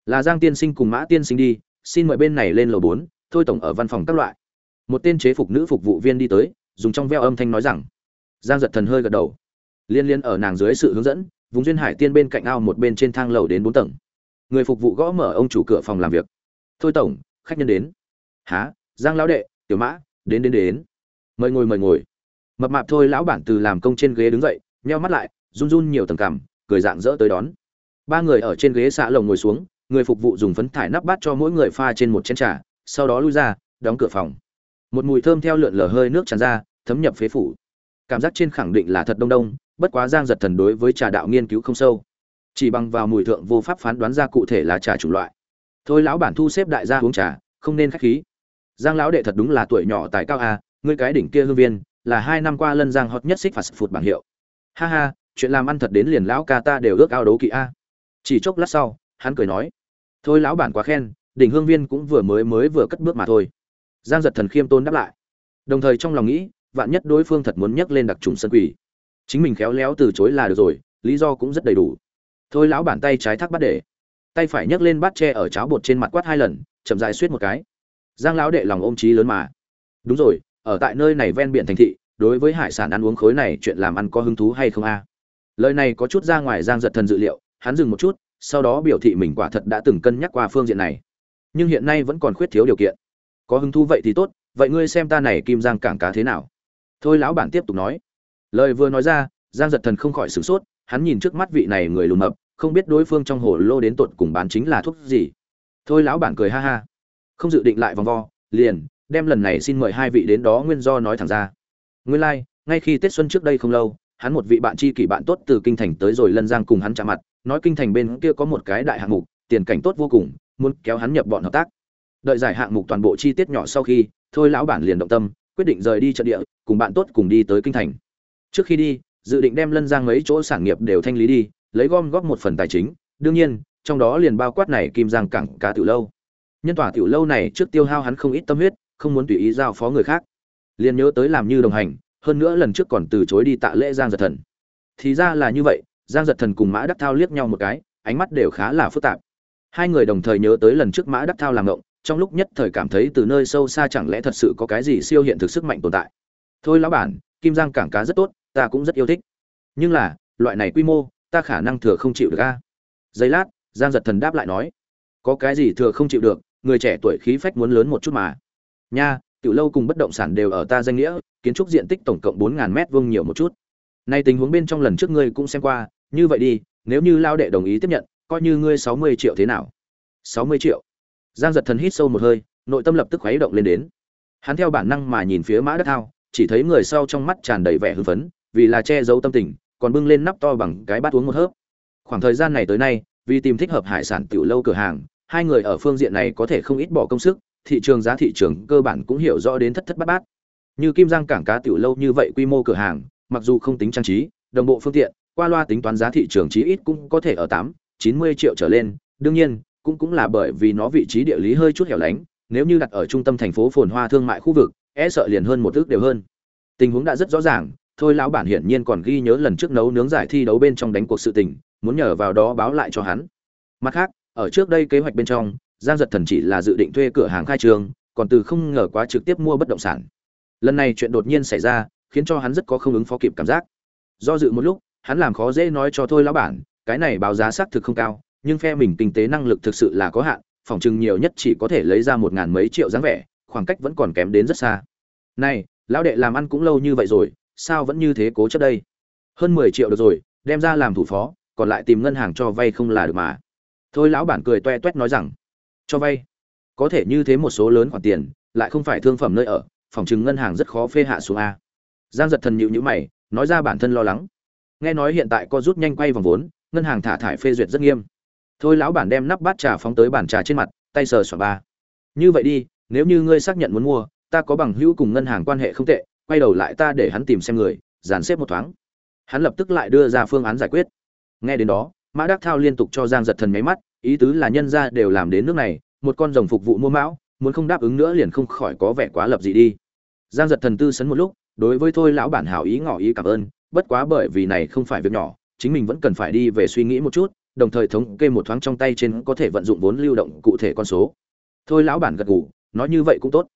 Là giang tiên sinh cùng mã tiên sinh đi, xin mời bên này lên lầu bốn, thôi tổng ở văn phòng các loại. Một tên chế phục nữ phục vụ viên đi tới, dùng trong veo âm thanh nói rằng, giang giật thần hơi gật đầu. Liên liên ở nàng dưới sự hướng dẫn, vùng duyên hải tiên bên cạnh ao một bên trên thang lầu đến bốn tầng người phục vụ gõ mở ông chủ cửa phòng làm việc. Thôi tổng, khách nhân đến. Há giang lão đệ, tiểu mã, đến đến đến. Mời ngồi mời ngồi. Mập mạp thôi, lão bản từ làm công trên ghế đứng dậy, nheo mắt lại, run run nhiều tầng cằm, cười dạng dỡ tới đón. Ba người ở trên ghế xạ lồng ngồi xuống, người phục vụ dùng phấn thải nắp bát cho mỗi người pha trên một chén trà, sau đó lui ra, đóng cửa phòng. Một mùi thơm theo lượn lờ hơi nước tràn ra, thấm nhập phế phủ. Cảm giác trên khẳng định là thật đông đông, bất quá giang giật thần đối với trà đạo nghiên cứu không sâu chỉ bằng vào mùi thượng vô pháp phán đoán ra cụ thể là trà chủng loại. Thôi lão bản thu xếp đại gia uống trà, không nên khách khí. Giang lão đệ thật đúng là tuổi nhỏ tại cao a ngươi cái đỉnh kia hương viên, là hai năm qua lân giang hot nhất xích phạt phụt bảng hiệu. Ha ha, chuyện làm ăn thật đến liền lão ca ta đều ước ao đấu kỵ a. Chỉ chốc lát sau, hắn cười nói, thôi lão bản quá khen, đỉnh hương viên cũng vừa mới mới vừa cất bước mà thôi. Giang giật thần khiêm tôn đáp lại. Đồng thời trong lòng nghĩ, vạn nhất đối phương thật muốn nhắc lên đặc trùng sân quỷ. Chính mình khéo léo từ chối là được rồi, lý do cũng rất đầy đủ thôi lão bản tay trái thác bắt để. Tay phải nhấc lên bát tre ở cháo bột trên mặt quát hai lần, chậm dài suýt một cái. Giang lão đệ lòng ôm trí lớn mà. Đúng rồi, ở tại nơi này ven biển thành thị, đối với hải sản ăn uống khối này chuyện làm ăn có hứng thú hay không a? Lời này có chút ra ngoài giang giật thần dự liệu, hắn dừng một chút, sau đó biểu thị mình quả thật đã từng cân nhắc qua phương diện này. Nhưng hiện nay vẫn còn khuyết thiếu điều kiện. Có hứng thú vậy thì tốt, vậy ngươi xem ta này kim giang cảng cá thế nào? Thôi lão bản tiếp tục nói. Lời vừa nói ra, giang giật thần không khỏi sửng sốt hắn nhìn trước mắt vị này người lùn mập không biết đối phương trong hồ lô đến tuột cùng bán chính là thuốc gì. Thôi lão bản cười ha ha. Không dự định lại vòng vo liền đem lần này xin mời hai vị đến đó nguyên do nói thẳng ra. Nguyên lai like, ngay khi tết xuân trước đây không lâu hắn một vị bạn tri kỷ bạn tốt từ kinh thành tới rồi lân giang cùng hắn chạm mặt nói kinh thành bên kia có một cái đại hạng mục tiền cảnh tốt vô cùng muốn kéo hắn nhập bọn hợp tác. Đợi giải hạng mục toàn bộ chi tiết nhỏ sau khi thôi lão bản liền động tâm quyết định rời đi trận địa cùng bạn tốt cùng đi tới kinh thành. Trước khi đi dự định đem lân giang mấy chỗ sản nghiệp đều thanh lý đi, lấy gom góp một phần tài chính, đương nhiên, trong đó liền bao quát này kim giang cảng cá tiểu lâu. Nhân tòa tiểu lâu này trước tiêu hao hắn không ít tâm huyết, không muốn tùy ý giao phó người khác. Liền nhớ tới làm như đồng hành, hơn nữa lần trước còn từ chối đi tạ lễ giang giật thần. Thì ra là như vậy, giang giật thần cùng mã đắc thao liếc nhau một cái, ánh mắt đều khá là phức tạp. Hai người đồng thời nhớ tới lần trước mã đắc thao làm ngộng, trong lúc nhất thời cảm thấy từ nơi sâu xa chẳng lẽ thật sự có cái gì siêu hiện thực sức mạnh tồn tại. Thôi lão bản, kim giang cảng cá rất tốt ta cũng rất yêu thích. Nhưng là, loại này quy mô, ta khả năng thừa không chịu được a. Giây lát, giang giật thần đáp lại nói, có cái gì thừa không chịu được, người trẻ tuổi khí phách muốn lớn một chút mà. Nha, tiểu lâu cùng bất động sản đều ở ta danh nghĩa, kiến trúc diện tích tổng cộng bốn ngàn mét vuông nhiều một chút. Nay tình huống bên trong lần trước ngươi cũng xem qua, như vậy đi, nếu như lao đệ đồng ý tiếp nhận, coi như ngươi sáu mươi triệu thế nào? sáu mươi triệu. Giang giật thần hít sâu một hơi, nội tâm lập tức khuấy động lên đến. Hắn theo bản năng mà nhìn phía mã đất thao, chỉ thấy người sau trong mắt tràn đầy vẻ hưng phấn vì là che giấu tâm tình, còn bưng lên nắp to bằng cái bát uống một hớp. Khoảng thời gian này tới nay, vì tìm thích hợp hải sản tiểu lâu cửa hàng, hai người ở phương diện này có thể không ít bỏ công sức, thị trường giá thị trường cơ bản cũng hiểu rõ đến thất thất bát bát. Như kim giang cảng cá tiểu lâu như vậy quy mô cửa hàng, mặc dù không tính trang trí, đồng bộ phương tiện, qua loa tính toán giá thị trường chí ít cũng có thể ở tám, chín mươi triệu trở lên. Đương nhiên, cũng cũng là bởi vì nó vị trí địa lý hơi chút hẻo lánh, nếu như đặt ở trung tâm thành phố phồn hoa thương mại khu vực e sợ liền hơn một ước đều hơn. Tình huống đã rất rõ ràng thôi lão bản hiển nhiên còn ghi nhớ lần trước nấu nướng giải thi đấu bên trong đánh cuộc sự tình, muốn nhờ vào đó báo lại cho hắn. Mặt khác, ở trước đây kế hoạch bên trong, giang giật thần chỉ là dự định thuê cửa hàng khai trường còn từ không ngờ quá trực tiếp mua bất động sản. Lần này chuyện đột nhiên xảy ra, khiến cho hắn rất có không ứng phó kịp cảm giác. Do dự một lúc, hắn làm khó dễ nói cho thôi lão bản, cái này báo giá xác thực không cao, nhưng phe mình kinh tế năng lực thực sự là có hạn, phòng chừng nhiều nhất chỉ có thể lấy ra một ngàn mấy triệu dáng vẻ, khoảng cách vẫn còn kém đến rất xa. Này, lão đệ làm ăn cũng lâu như vậy rồi sao vẫn như thế cố chấp đây? Hơn mười triệu được rồi, đem ra làm thủ phó, còn lại tìm ngân hàng cho vay không là được mà. Thôi lão bản cười toe toét nói rằng, cho vay. Có thể như thế một số lớn khoản tiền, lại không phải thương phẩm nơi ở, phòng chừng ngân hàng rất khó phê hạ xuống a. Giang giật thần nhịu nhữ mày, nói ra bản thân lo lắng. Nghe nói hiện tại có rút nhanh quay vòng vốn, ngân hàng thả thải phê duyệt rất nghiêm. Thôi lão bản đem nắp bát trà phóng tới bàn trà trên mặt, tay sờ xoa ba. Như vậy đi, nếu như ngươi xác nhận muốn mua, ta có bằng hữu cùng ngân hàng quan hệ không tệ quay đầu lại ta để hắn tìm xem người, dàn xếp một thoáng. Hắn lập tức lại đưa ra phương án giải quyết. Nghe đến đó, mã đắc thao liên tục cho giang giật thần máy mắt, ý tứ là nhân ra đều làm đến nước này, một con rồng phục vụ mua mão, muốn không đáp ứng nữa liền không khỏi có vẻ quá lập gì đi. Giang giật thần tư sấn một lúc, đối với thôi lão bản hảo ý ngỏ ý cảm ơn, bất quá bởi vì này không phải việc nhỏ, chính mình vẫn cần phải đi về suy nghĩ một chút, đồng thời thống kê một thoáng trong tay trên có thể vận dụng vốn lưu động cụ thể con số. Thôi lão bản gật gù, nói như vậy cũng tốt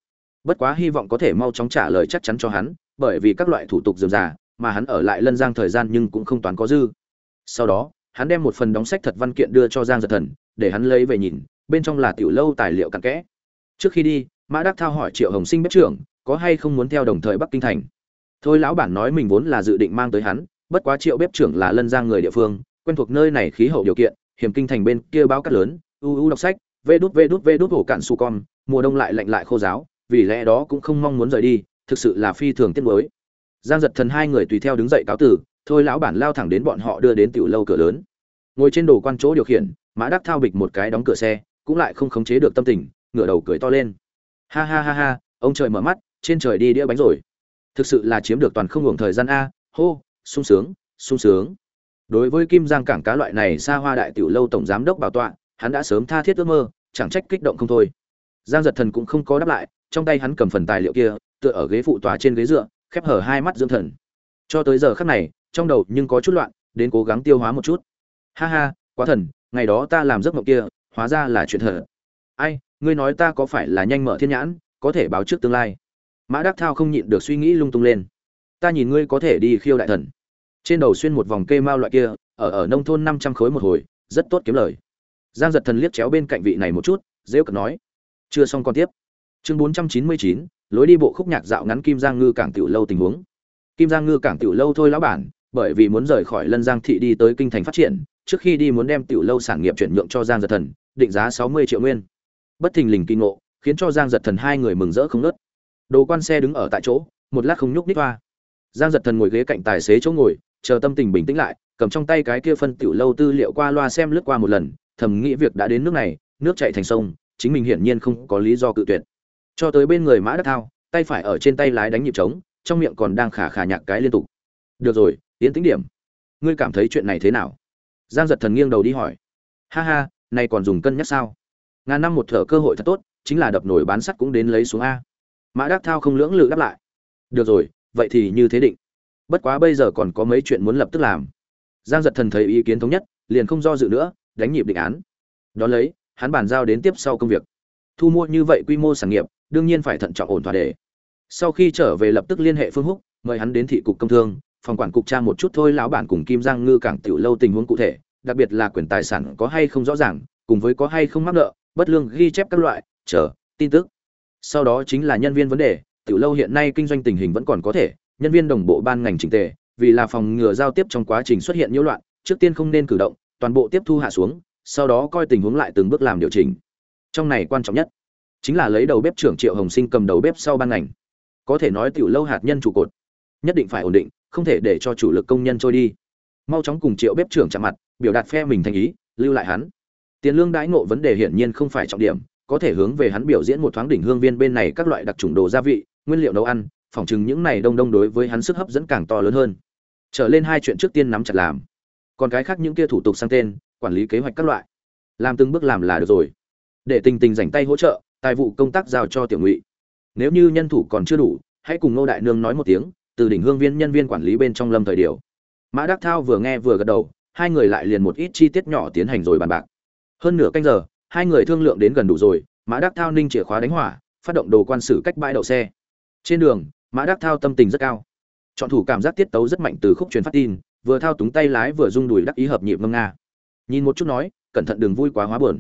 bất quá hy vọng có thể mau chóng trả lời chắc chắn cho hắn, bởi vì các loại thủ tục dườm già mà hắn ở lại lân giang thời gian nhưng cũng không toán có dư. Sau đó, hắn đem một phần đóng sách thật văn kiện đưa cho giang giật thần, để hắn lấy về nhìn, bên trong là tiểu lâu tài liệu cặn kẽ. Trước khi đi, mã đắc thao hỏi triệu hồng sinh bếp trưởng, có hay không muốn theo đồng thời bắc kinh thành? Thôi lão bản nói mình vốn là dự định mang tới hắn, bất quá triệu bếp trưởng là lân giang người địa phương, quen thuộc nơi này khí hậu điều kiện, hiểm kinh thành bên kia báo cát lớn, u u đọc sách, vê đút vê đút vê đút hổ cạn su con mùa đông lại lạnh lại khô giáo vì lẽ đó cũng không mong muốn rời đi, thực sự là phi thường tiếc mới giang giật thần hai người tùy theo đứng dậy cáo tử, thôi lão bản lao thẳng đến bọn họ đưa đến tiểu lâu cửa lớn. Ngồi trên đồ quan chỗ điều khiển, mã đắc thao bịch một cái đóng cửa xe, cũng lại không khống chế được tâm tình, ngửa đầu cười to lên. Ha ha ha ha, ông trời mở mắt, trên trời đi đĩa bánh rồi. Thực sự là chiếm được toàn không hưởng thời gian a, hô, sung sướng sung sướng. Đối với kim giang cảng cá loại này xa hoa đại tiểu lâu tổng giám đốc bảo tọa, hắn đã sớm tha thiết ước mơ, chẳng trách kích động không thôi. Giang giật thần cũng không có đáp lại trong tay hắn cầm phần tài liệu kia, tựa ở ghế phụ tòa trên ghế dựa, khép hở hai mắt dưỡng thần. Cho tới giờ khắc này, trong đầu nhưng có chút loạn, đến cố gắng tiêu hóa một chút. Ha ha, quá thần, ngày đó ta làm giấc mộng kia, hóa ra là chuyện thở ai, ngươi nói ta có phải là nhanh mở thiên nhãn, có thể báo trước tương lai. Mã đắc thao không nhịn được suy nghĩ lung tung lên. Ta nhìn ngươi có thể đi khiêu đại thần. Trên đầu xuyên một vòng kê mao loại kia, ở ở nông thôn năm trăm khối một hồi, rất tốt kiếm lời. Giang giật thần liếc chéo bên cạnh vị này một chút, dễ cận nói. Chưa xong còn tiếp chương bốn trăm chín mươi chín, lối đi bộ khúc nhạc dạo ngắn kim giang ngư cảng tiểu lâu tình huống. Kim giang ngư cảng tiểu lâu thôi lão bản, bởi vì muốn rời khỏi lân giang thị đi tới kinh thành phát triển, trước khi đi muốn đem tiểu lâu sản nghiệp chuyển nhượng cho giang giật thần, định giá sáu mươi triệu nguyên. Bất thình lình kinh ngộ, khiến cho giang giật thần hai người mừng rỡ không nớt đồ quan xe đứng ở tại chỗ, một lát không nhúc nít toa giang giật thần ngồi ghế cạnh tài xế chỗ ngồi, chờ tâm tình bình tĩnh lại, cầm trong tay cái kia phân tiểu lâu tư liệu qua loa xem lướt qua một lần, thầm nghĩ việc đã đến nước này, nước chạy thành sông, chính mình hiển nhiên không có lý do cự tuyệt cho tới bên người mã đắc thao, tay phải ở trên tay lái đánh nhịp trống, trong miệng còn đang khả khả nhạc cái liên tục. Được rồi tiến tính điểm, ngươi cảm thấy chuyện này thế nào? Giang giật thần nghiêng đầu đi hỏi. Ha ha này còn dùng cân nhắc sao? Ngàn năm một thở cơ hội thật tốt, chính là đập nổi bán sắt cũng đến lấy xuống a. Mã đắc thao không lưỡng lự đáp lại. Được rồi, vậy thì như thế định. Bất quá bây giờ còn có mấy chuyện muốn lập tức làm. Giang giật thần thấy ý kiến thống nhất, liền không do dự nữa, đánh nhịp định án. Đón lấy, hắn bàn giao đến tiếp sau công việc. Thu mua như vậy quy mô sản nghiệp đương nhiên phải thận trọng ổn thỏa để. Sau khi trở về lập tức liên hệ phương húc, mời hắn đến thị cục công thương, phòng quản cục tra một chút thôi lão bản cùng kim giang ngư cảng tiểu lâu tình huống cụ thể, đặc biệt là quyền tài sản có hay không rõ ràng, cùng với có hay không mắc nợ, bất lương ghi chép các loại, chờ, tin tức. Sau đó chính là nhân viên vấn đề, tiểu lâu hiện nay kinh doanh tình hình vẫn còn có thể, nhân viên đồng bộ ban ngành trình tề, vì là phòng ngừa giao tiếp trong quá trình xuất hiện nhiễu loạn, trước tiên không nên cử động, toàn bộ tiếp thu hạ xuống, sau đó coi tình huống lại từng bước làm điều chỉnh. Trong này quan trọng nhất chính là lấy đầu bếp trưởng triệu hồng sinh cầm đầu bếp sau ban ngành. Có thể nói tiểu lâu hạt nhân trụ cột. Nhất định phải ổn định, không thể để cho chủ lực công nhân trôi đi. Mau chóng cùng triệu bếp trưởng chạm mặt, biểu đạt phe mình thành ý, lưu lại hắn. Tiền lương đãi ngộ vấn đề hiển nhiên không phải trọng điểm, có thể hướng về hắn biểu diễn một thoáng đỉnh hương viên bên này các loại đặc trùng đồ gia vị, nguyên liệu nấu ăn phỏng chừng những này đông đông đối với hắn sức hấp dẫn càng to lớn hơn. Trở lên hai chuyện trước tiên nắm chặt làm. Còn cái khác những kia thủ tục sang tên, quản lý kế hoạch các loại. Làm từng bước làm là được rồi. Để tình tình dành tay hỗ trợ tài vụ công tác giao cho tiểu ngụy. Nếu như nhân thủ còn chưa đủ, hãy cùng ngô đại nương nói một tiếng, từ đỉnh hương viên nhân viên quản lý bên trong lâm thời điều. Mã đắc thao vừa nghe vừa gật đầu, hai người lại liền một ít chi tiết nhỏ tiến hành rồi bàn bạc. Hơn nửa canh giờ, hai người thương lượng đến gần đủ rồi, mã đắc thao ninh chìa khóa đánh hỏa, phát động đồ quan sử cách bãi đậu xe. Trên đường, mã đắc thao tâm tình rất cao. Chọn thủ cảm giác tiết tấu rất mạnh từ khúc truyền phát tin, vừa thao túng tay lái vừa rung đùi đắc ý hợp nhịp ngâm nga. Nhìn một chút nói, cẩn thận đừng vui quá hóa buồn.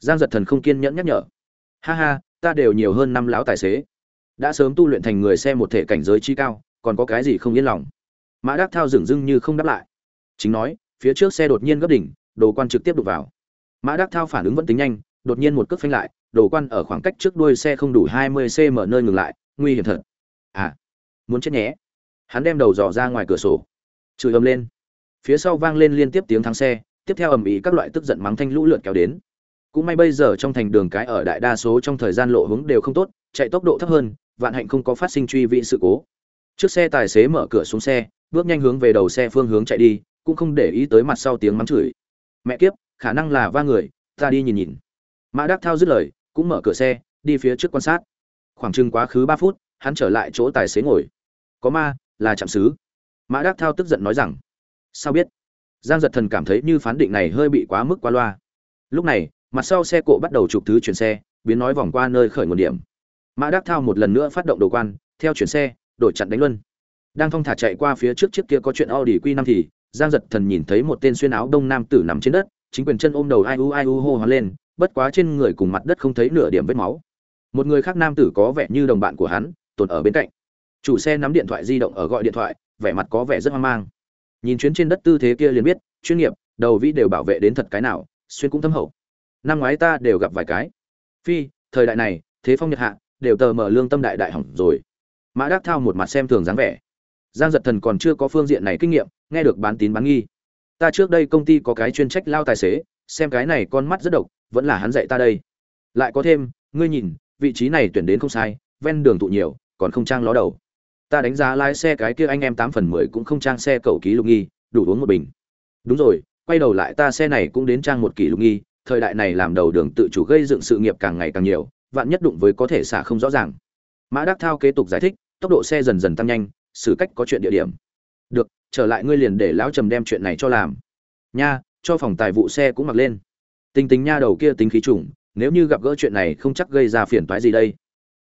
Giang giật thần không kiên nhẫn nhắc nhở ha ha, ta đều nhiều hơn năm lão tài xế. Đã sớm tu luyện thành người xe một thể cảnh giới chi cao, còn có cái gì không yên lòng? Mã đắc thao dửng dưng như không đáp lại. Chính nói, phía trước xe đột nhiên gấp đỉnh, đồ quan trực tiếp đục vào. Mã đắc thao phản ứng vẫn tính nhanh, đột nhiên một cước phanh lại, đồ quan ở khoảng cách trước đuôi xe không đủ hai mươi cm nơi ngừng lại, nguy hiểm thật. À muốn chết nhé. Hắn đem đầu dò ra ngoài cửa sổ. Chửi ầm lên. Phía sau vang lên liên tiếp tiếng thắng xe, tiếp theo ầm ĩ các loại tức giận mắng thanh lũ lượt kéo đến cũng may bây giờ trong thành đường cái ở đại đa số trong thời gian lộ hướng đều không tốt, chạy tốc độ thấp hơn, vạn hạnh không có phát sinh truy vị sự cố. Trước xe tài xế mở cửa xuống xe, bước nhanh hướng về đầu xe phương hướng chạy đi, cũng không để ý tới mặt sau tiếng mắng chửi. Mẹ kiếp, khả năng là va người, ta đi nhìn nhìn. Mã đắc thao dứt lời, cũng mở cửa xe, đi phía trước quan sát. Khoảng chừng quá khứ ba phút, hắn trở lại chỗ tài xế ngồi. Có ma, là chạm xứ. Mã đắc thao tức giận nói rằng. Sao biết? Giang giật thần cảm thấy như phán định này hơi bị quá mức qua loa. Lúc này mặt sau xe cộ bắt đầu chụp thứ chuyển xe biến nói vòng qua nơi khởi nguồn điểm mã đắc thao một lần nữa phát động đồ quan theo chuyển xe đổi chặn đánh luân đang thong thả chạy qua phía trước chiếc kia có chuyện Audi Q5 thì Giang Giật Thần nhìn thấy một tên xuyên áo đông nam tử nằm trên đất, chính quyền chân ôm đầu ai u ai u hô hoán lên, bất quá trên người cùng mặt đất không thấy nửa điểm vết máu. Một người khác nam tử có vẻ như đồng bạn của hắn, tồn ở bên cạnh. Chủ xe nắm điện thoại di động ở gọi điện thoại, vẻ mặt có vẻ rất hoang mang. Nhìn chuyến trên đất tư thế kia liền biết, chuyên nghiệp, đầu vĩ đều bảo vệ đến thật cái nào, xuyên cũng thâm hậu. Năm ngoái ta đều gặp vài cái. Phi, thời đại này, thế phong nhật hạ, đều tờ mở lương tâm đại đại hỏng rồi. Mã Đắc Thao một mặt xem thường dáng vẻ. Giang Giật Thần còn chưa có phương diện này kinh nghiệm, nghe được bán tín bán nghi. Ta trước đây công ty có cái chuyên trách lao tài xế, xem cái này con mắt rất độc, vẫn là hắn dạy ta đây. Lại có thêm, ngươi nhìn, vị trí này tuyển đến không sai, ven đường tụ nhiều, còn không trang ló đầu. Ta đánh giá lái xe cái kia anh em tám phần mười cũng không trang xe cầu ký lục nghi, đủ uống một bình. Đúng rồi, quay đầu lại ta xe này cũng đến trang một kỷ lục nghi, thời đại này làm đầu đường tự chủ gây dựng sự nghiệp càng ngày càng nhiều, vạn nhất đụng với có thể xả không rõ ràng. Mã Đắc Thao kế tục giải thích, tốc độ xe dần dần tăng nhanh, xử cách có chuyện địa điểm. Được trở lại ngươi liền để lão trầm đem chuyện này cho làm. Nha cho phòng tài vụ xe cũng mặc lên. Tình tình nha đầu kia tính khí trùng nếu như gặp gỡ chuyện này không chắc gây ra phiền toái gì đây.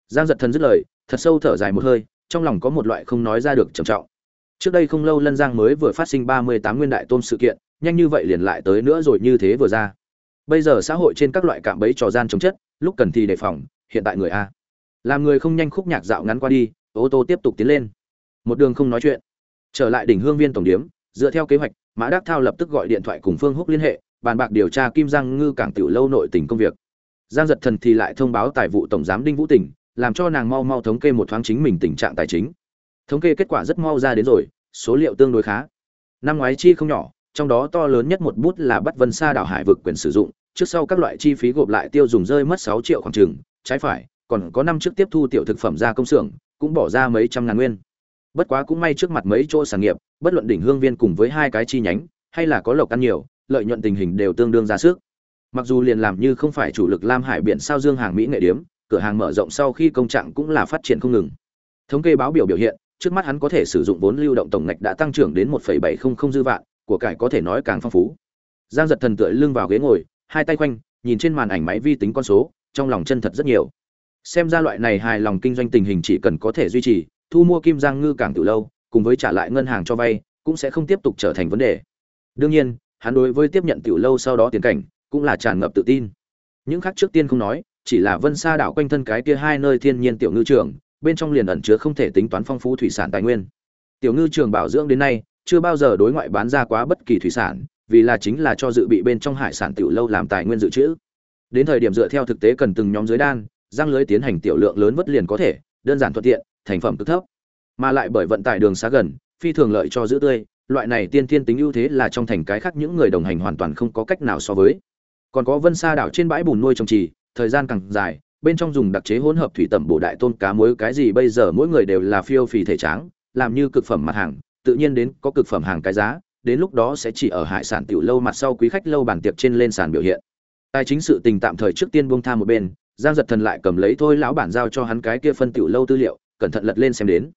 Giang giật thần dứt lời thật sâu thở dài một hơi trong lòng có một loại không nói ra được trầm trọng. Trước đây không lâu lân giang mới vừa phát sinh ba mươi tám nguyên đại tôn sự kiện nhanh như vậy liền lại tới nữa rồi như thế vừa ra bây giờ xã hội trên các loại cạm bẫy trò gian chống chất, lúc cần thì đề phòng, hiện tại người a. Làm người không nhanh khúc nhạc dạo ngắn qua đi, ô tô tiếp tục tiến lên. Một đường không nói chuyện. Trở lại đỉnh hương viên tổng điếm, dựa theo kế hoạch, mã đắc thao lập tức gọi điện thoại cùng phương húc liên hệ, bàn bạc điều tra kim giang ngư cảng tiểu lâu nội tình công việc. Giang giật thần thì lại thông báo tài vụ tổng giám đinh vũ tỉnh làm cho nàng mau mau thống kê một thoáng chính mình tình trạng tài chính. Thống kê kết quả rất mau ra đến rồi, số liệu tương đối khá. Năm ngoái chi không nhỏ, trong đó to lớn nhất một bút là bắt vân xa đảo hải vực quyền sử dụng trước sau các loại chi phí gộp lại tiêu dùng rơi mất sáu triệu khoảng chừng trái phải còn có năm trước tiếp thu tiểu thực phẩm ra công xưởng cũng bỏ ra mấy trăm ngàn nguyên. Bất quá cũng may trước mặt mấy chỗ sản nghiệp bất luận đỉnh hương viên cùng với hai cái chi nhánh hay là có lộc ăn nhiều lợi nhuận tình hình đều tương đương ra sức. Mặc dù liền làm như không phải chủ lực lam hải biển sao dương hàng mỹ nghệ điếm cửa hàng mở rộng sau khi công trạng cũng là phát triển không ngừng. Thống kê báo biểu biểu hiện trước mắt hắn có thể sử dụng vốn lưu động tổng nghịch đã tăng trưởng đến 1,700 dư vạn của cải có thể nói càng phong phú. Giang giật thần tựa lưng vào ghế ngồi hai tay quanh nhìn trên màn ảnh máy vi tính con số, trong lòng chân thật rất nhiều. Xem ra loại này hài lòng kinh doanh tình hình chỉ cần có thể duy trì, thu mua kim giang ngư cảng từ lâu, cùng với trả lại ngân hàng cho vay, cũng sẽ không tiếp tục trở thành vấn đề. Đương nhiên, hắn đối với tiếp nhận tiểu lâu sau đó tiền cảnh, cũng là tràn ngập tự tin. Những khác trước tiên không nói, chỉ là vân sa đảo quanh thân cái kia hai nơi thiên nhiên tiểu ngư trường, bên trong liền ẩn chứa không thể tính toán phong phú thủy sản tài nguyên. Tiểu ngư trường bảo dưỡng đến nay, chưa bao giờ đối ngoại bán ra quá bất kỳ thủy sản vì là chính là cho dự bị bên trong hải sản tiểu lâu làm tài nguyên dự trữ. Đến thời điểm dựa theo thực tế cần từng nhóm dưới đan, răng lưới tiến hành tiểu lượng lớn vất liền có thể, đơn giản thuận tiện, thành phẩm cực thấp. Mà lại bởi vận tải đường xa gần, phi thường lợi cho giữ tươi, loại này tiên thiên tính ưu thế là trong thành cái khác những người đồng hành hoàn toàn không có cách nào so với. Còn có vân sa đảo trên bãi bùn nuôi trồng trì, thời gian càng dài, bên trong dùng đặc chế hỗn hợp thủy tẩm bổ đại tôn cá muối, cái gì bây giờ mỗi người đều là phiêu phì thể tráng, làm như cực phẩm mặt hàng, tự nhiên đến có cực phẩm hàng cái giá đến lúc đó sẽ chỉ ở hải sản tiểu lâu mặt sau quý khách lâu bàn tiệc trên lên sàn biểu hiện. Tài chính sự tình tạm thời trước tiên buông tha một bên giang giật thần lại cầm lấy thôi lão bản giao cho hắn cái kia phân tiểu lâu tư liệu cẩn thận lật lên xem đến.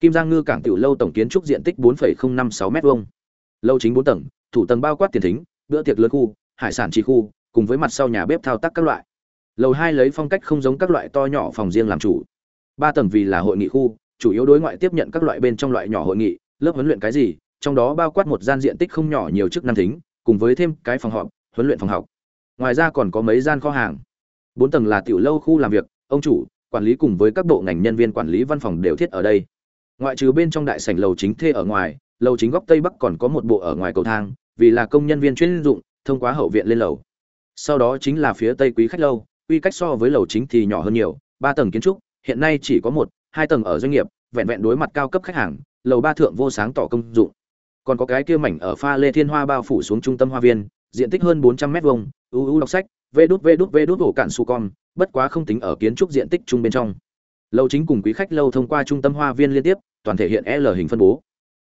Kim giang ngư cảng tiểu lâu tổng kiến trúc diện tích 4,056 mét vuông. Lâu chính bốn tầng thủ tầng bao quát tiền thính bữa tiệc lớn khu hải sản chi khu cùng với mặt sau nhà bếp thao tác các loại. Lầu hai lấy phong cách không giống các loại to nhỏ phòng riêng làm chủ. Ba tầng vì là hội nghị khu chủ yếu đối ngoại tiếp nhận các loại bên trong loại nhỏ hội nghị lớp huấn luyện cái gì trong đó bao quát một gian diện tích không nhỏ nhiều chức năng thính, cùng với thêm cái phòng họp, huấn luyện phòng học. Ngoài ra còn có mấy gian kho hàng. Bốn tầng là tiểu lâu khu làm việc, ông chủ, quản lý cùng với các bộ ngành nhân viên quản lý văn phòng đều thiết ở đây. Ngoại trừ bên trong đại sảnh lầu chính thê ở ngoài, lầu chính góc tây bắc còn có một bộ ở ngoài cầu thang, vì là công nhân viên chuyên dụng, thông qua hậu viện lên lầu. Sau đó chính là phía tây quý khách lâu, quy cách so với lầu chính thì nhỏ hơn nhiều, ba tầng kiến trúc, hiện nay chỉ có một, hai tầng ở doanh nghiệp, vẹn vẹn đối mặt cao cấp khách hàng, lầu ba thượng vô sáng tỏ công dụng còn có cái kia mảnh ở pha lê thiên hoa bao phủ xuống trung tâm hoa viên, diện tích hơn bốn trăm mét vuông uu đọc sách, vê đút vê đút vê đút ổ cạn su con bất quá không tính ở kiến trúc diện tích chung bên trong. Lầu chính cùng quý khách lâu thông qua trung tâm hoa viên liên tiếp, toàn thể hiện l hình phân bố.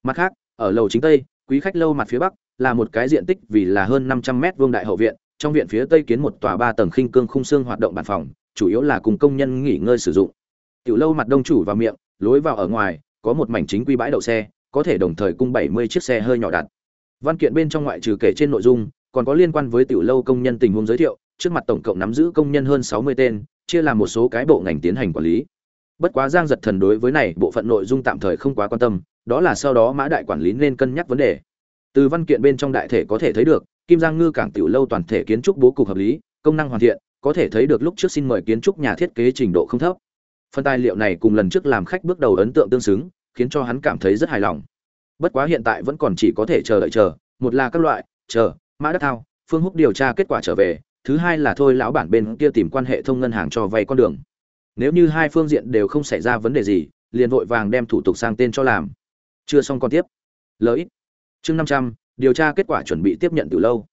Mặt khác, ở lầu chính tây, quý khách lâu mặt phía bắc, là một cái diện tích vì là hơn năm trăm mét vuông đại hậu viện, trong viện phía tây kiến một tòa ba tầng khinh cương khung xương hoạt động bàn phòng, chủ yếu là cùng công nhân nghỉ ngơi sử dụng. Tiểu lâu mặt đông chủ vào miệng, lối vào ở ngoài, có một mảnh chính quy bãi đậu xe có thể đồng thời cung bảy mươi chiếc xe hơi nhỏ đặt. Văn kiện bên trong ngoại trừ kể trên nội dung, còn có liên quan với tiểu lâu công nhân tình huống giới thiệu, trước mặt tổng cộng nắm giữ công nhân hơn sáu mươi tên, chia làm một số cái bộ ngành tiến hành quản lý. Bất quá giang giật thần đối với này bộ phận nội dung tạm thời không quá quan tâm, đó là sau đó mã đại quản lý nên cân nhắc vấn đề. Từ văn kiện bên trong đại thể có thể thấy được, kim giang ngư cảng tiểu lâu toàn thể kiến trúc bố cục hợp lý, công năng hoàn thiện, có thể thấy được lúc trước xin mời kiến trúc nhà thiết kế trình độ không thấp. Phần tài liệu này cùng lần trước làm khách bước đầu ấn tượng tương xứng khiến cho hắn cảm thấy rất hài lòng. Bất quá hiện tại vẫn còn chỉ có thể chờ đợi chờ, một là các loại, chờ, mã Đắc thao, phương húc điều tra kết quả trở về, thứ hai là thôi lão bản bên kia tìm quan hệ thông ngân hàng cho vay con đường. Nếu như hai phương diện đều không xảy ra vấn đề gì, liền vội vàng đem thủ tục sang tên cho làm. Chưa xong còn tiếp. Lợi chương năm trăm, điều tra kết quả chuẩn bị tiếp nhận từ lâu.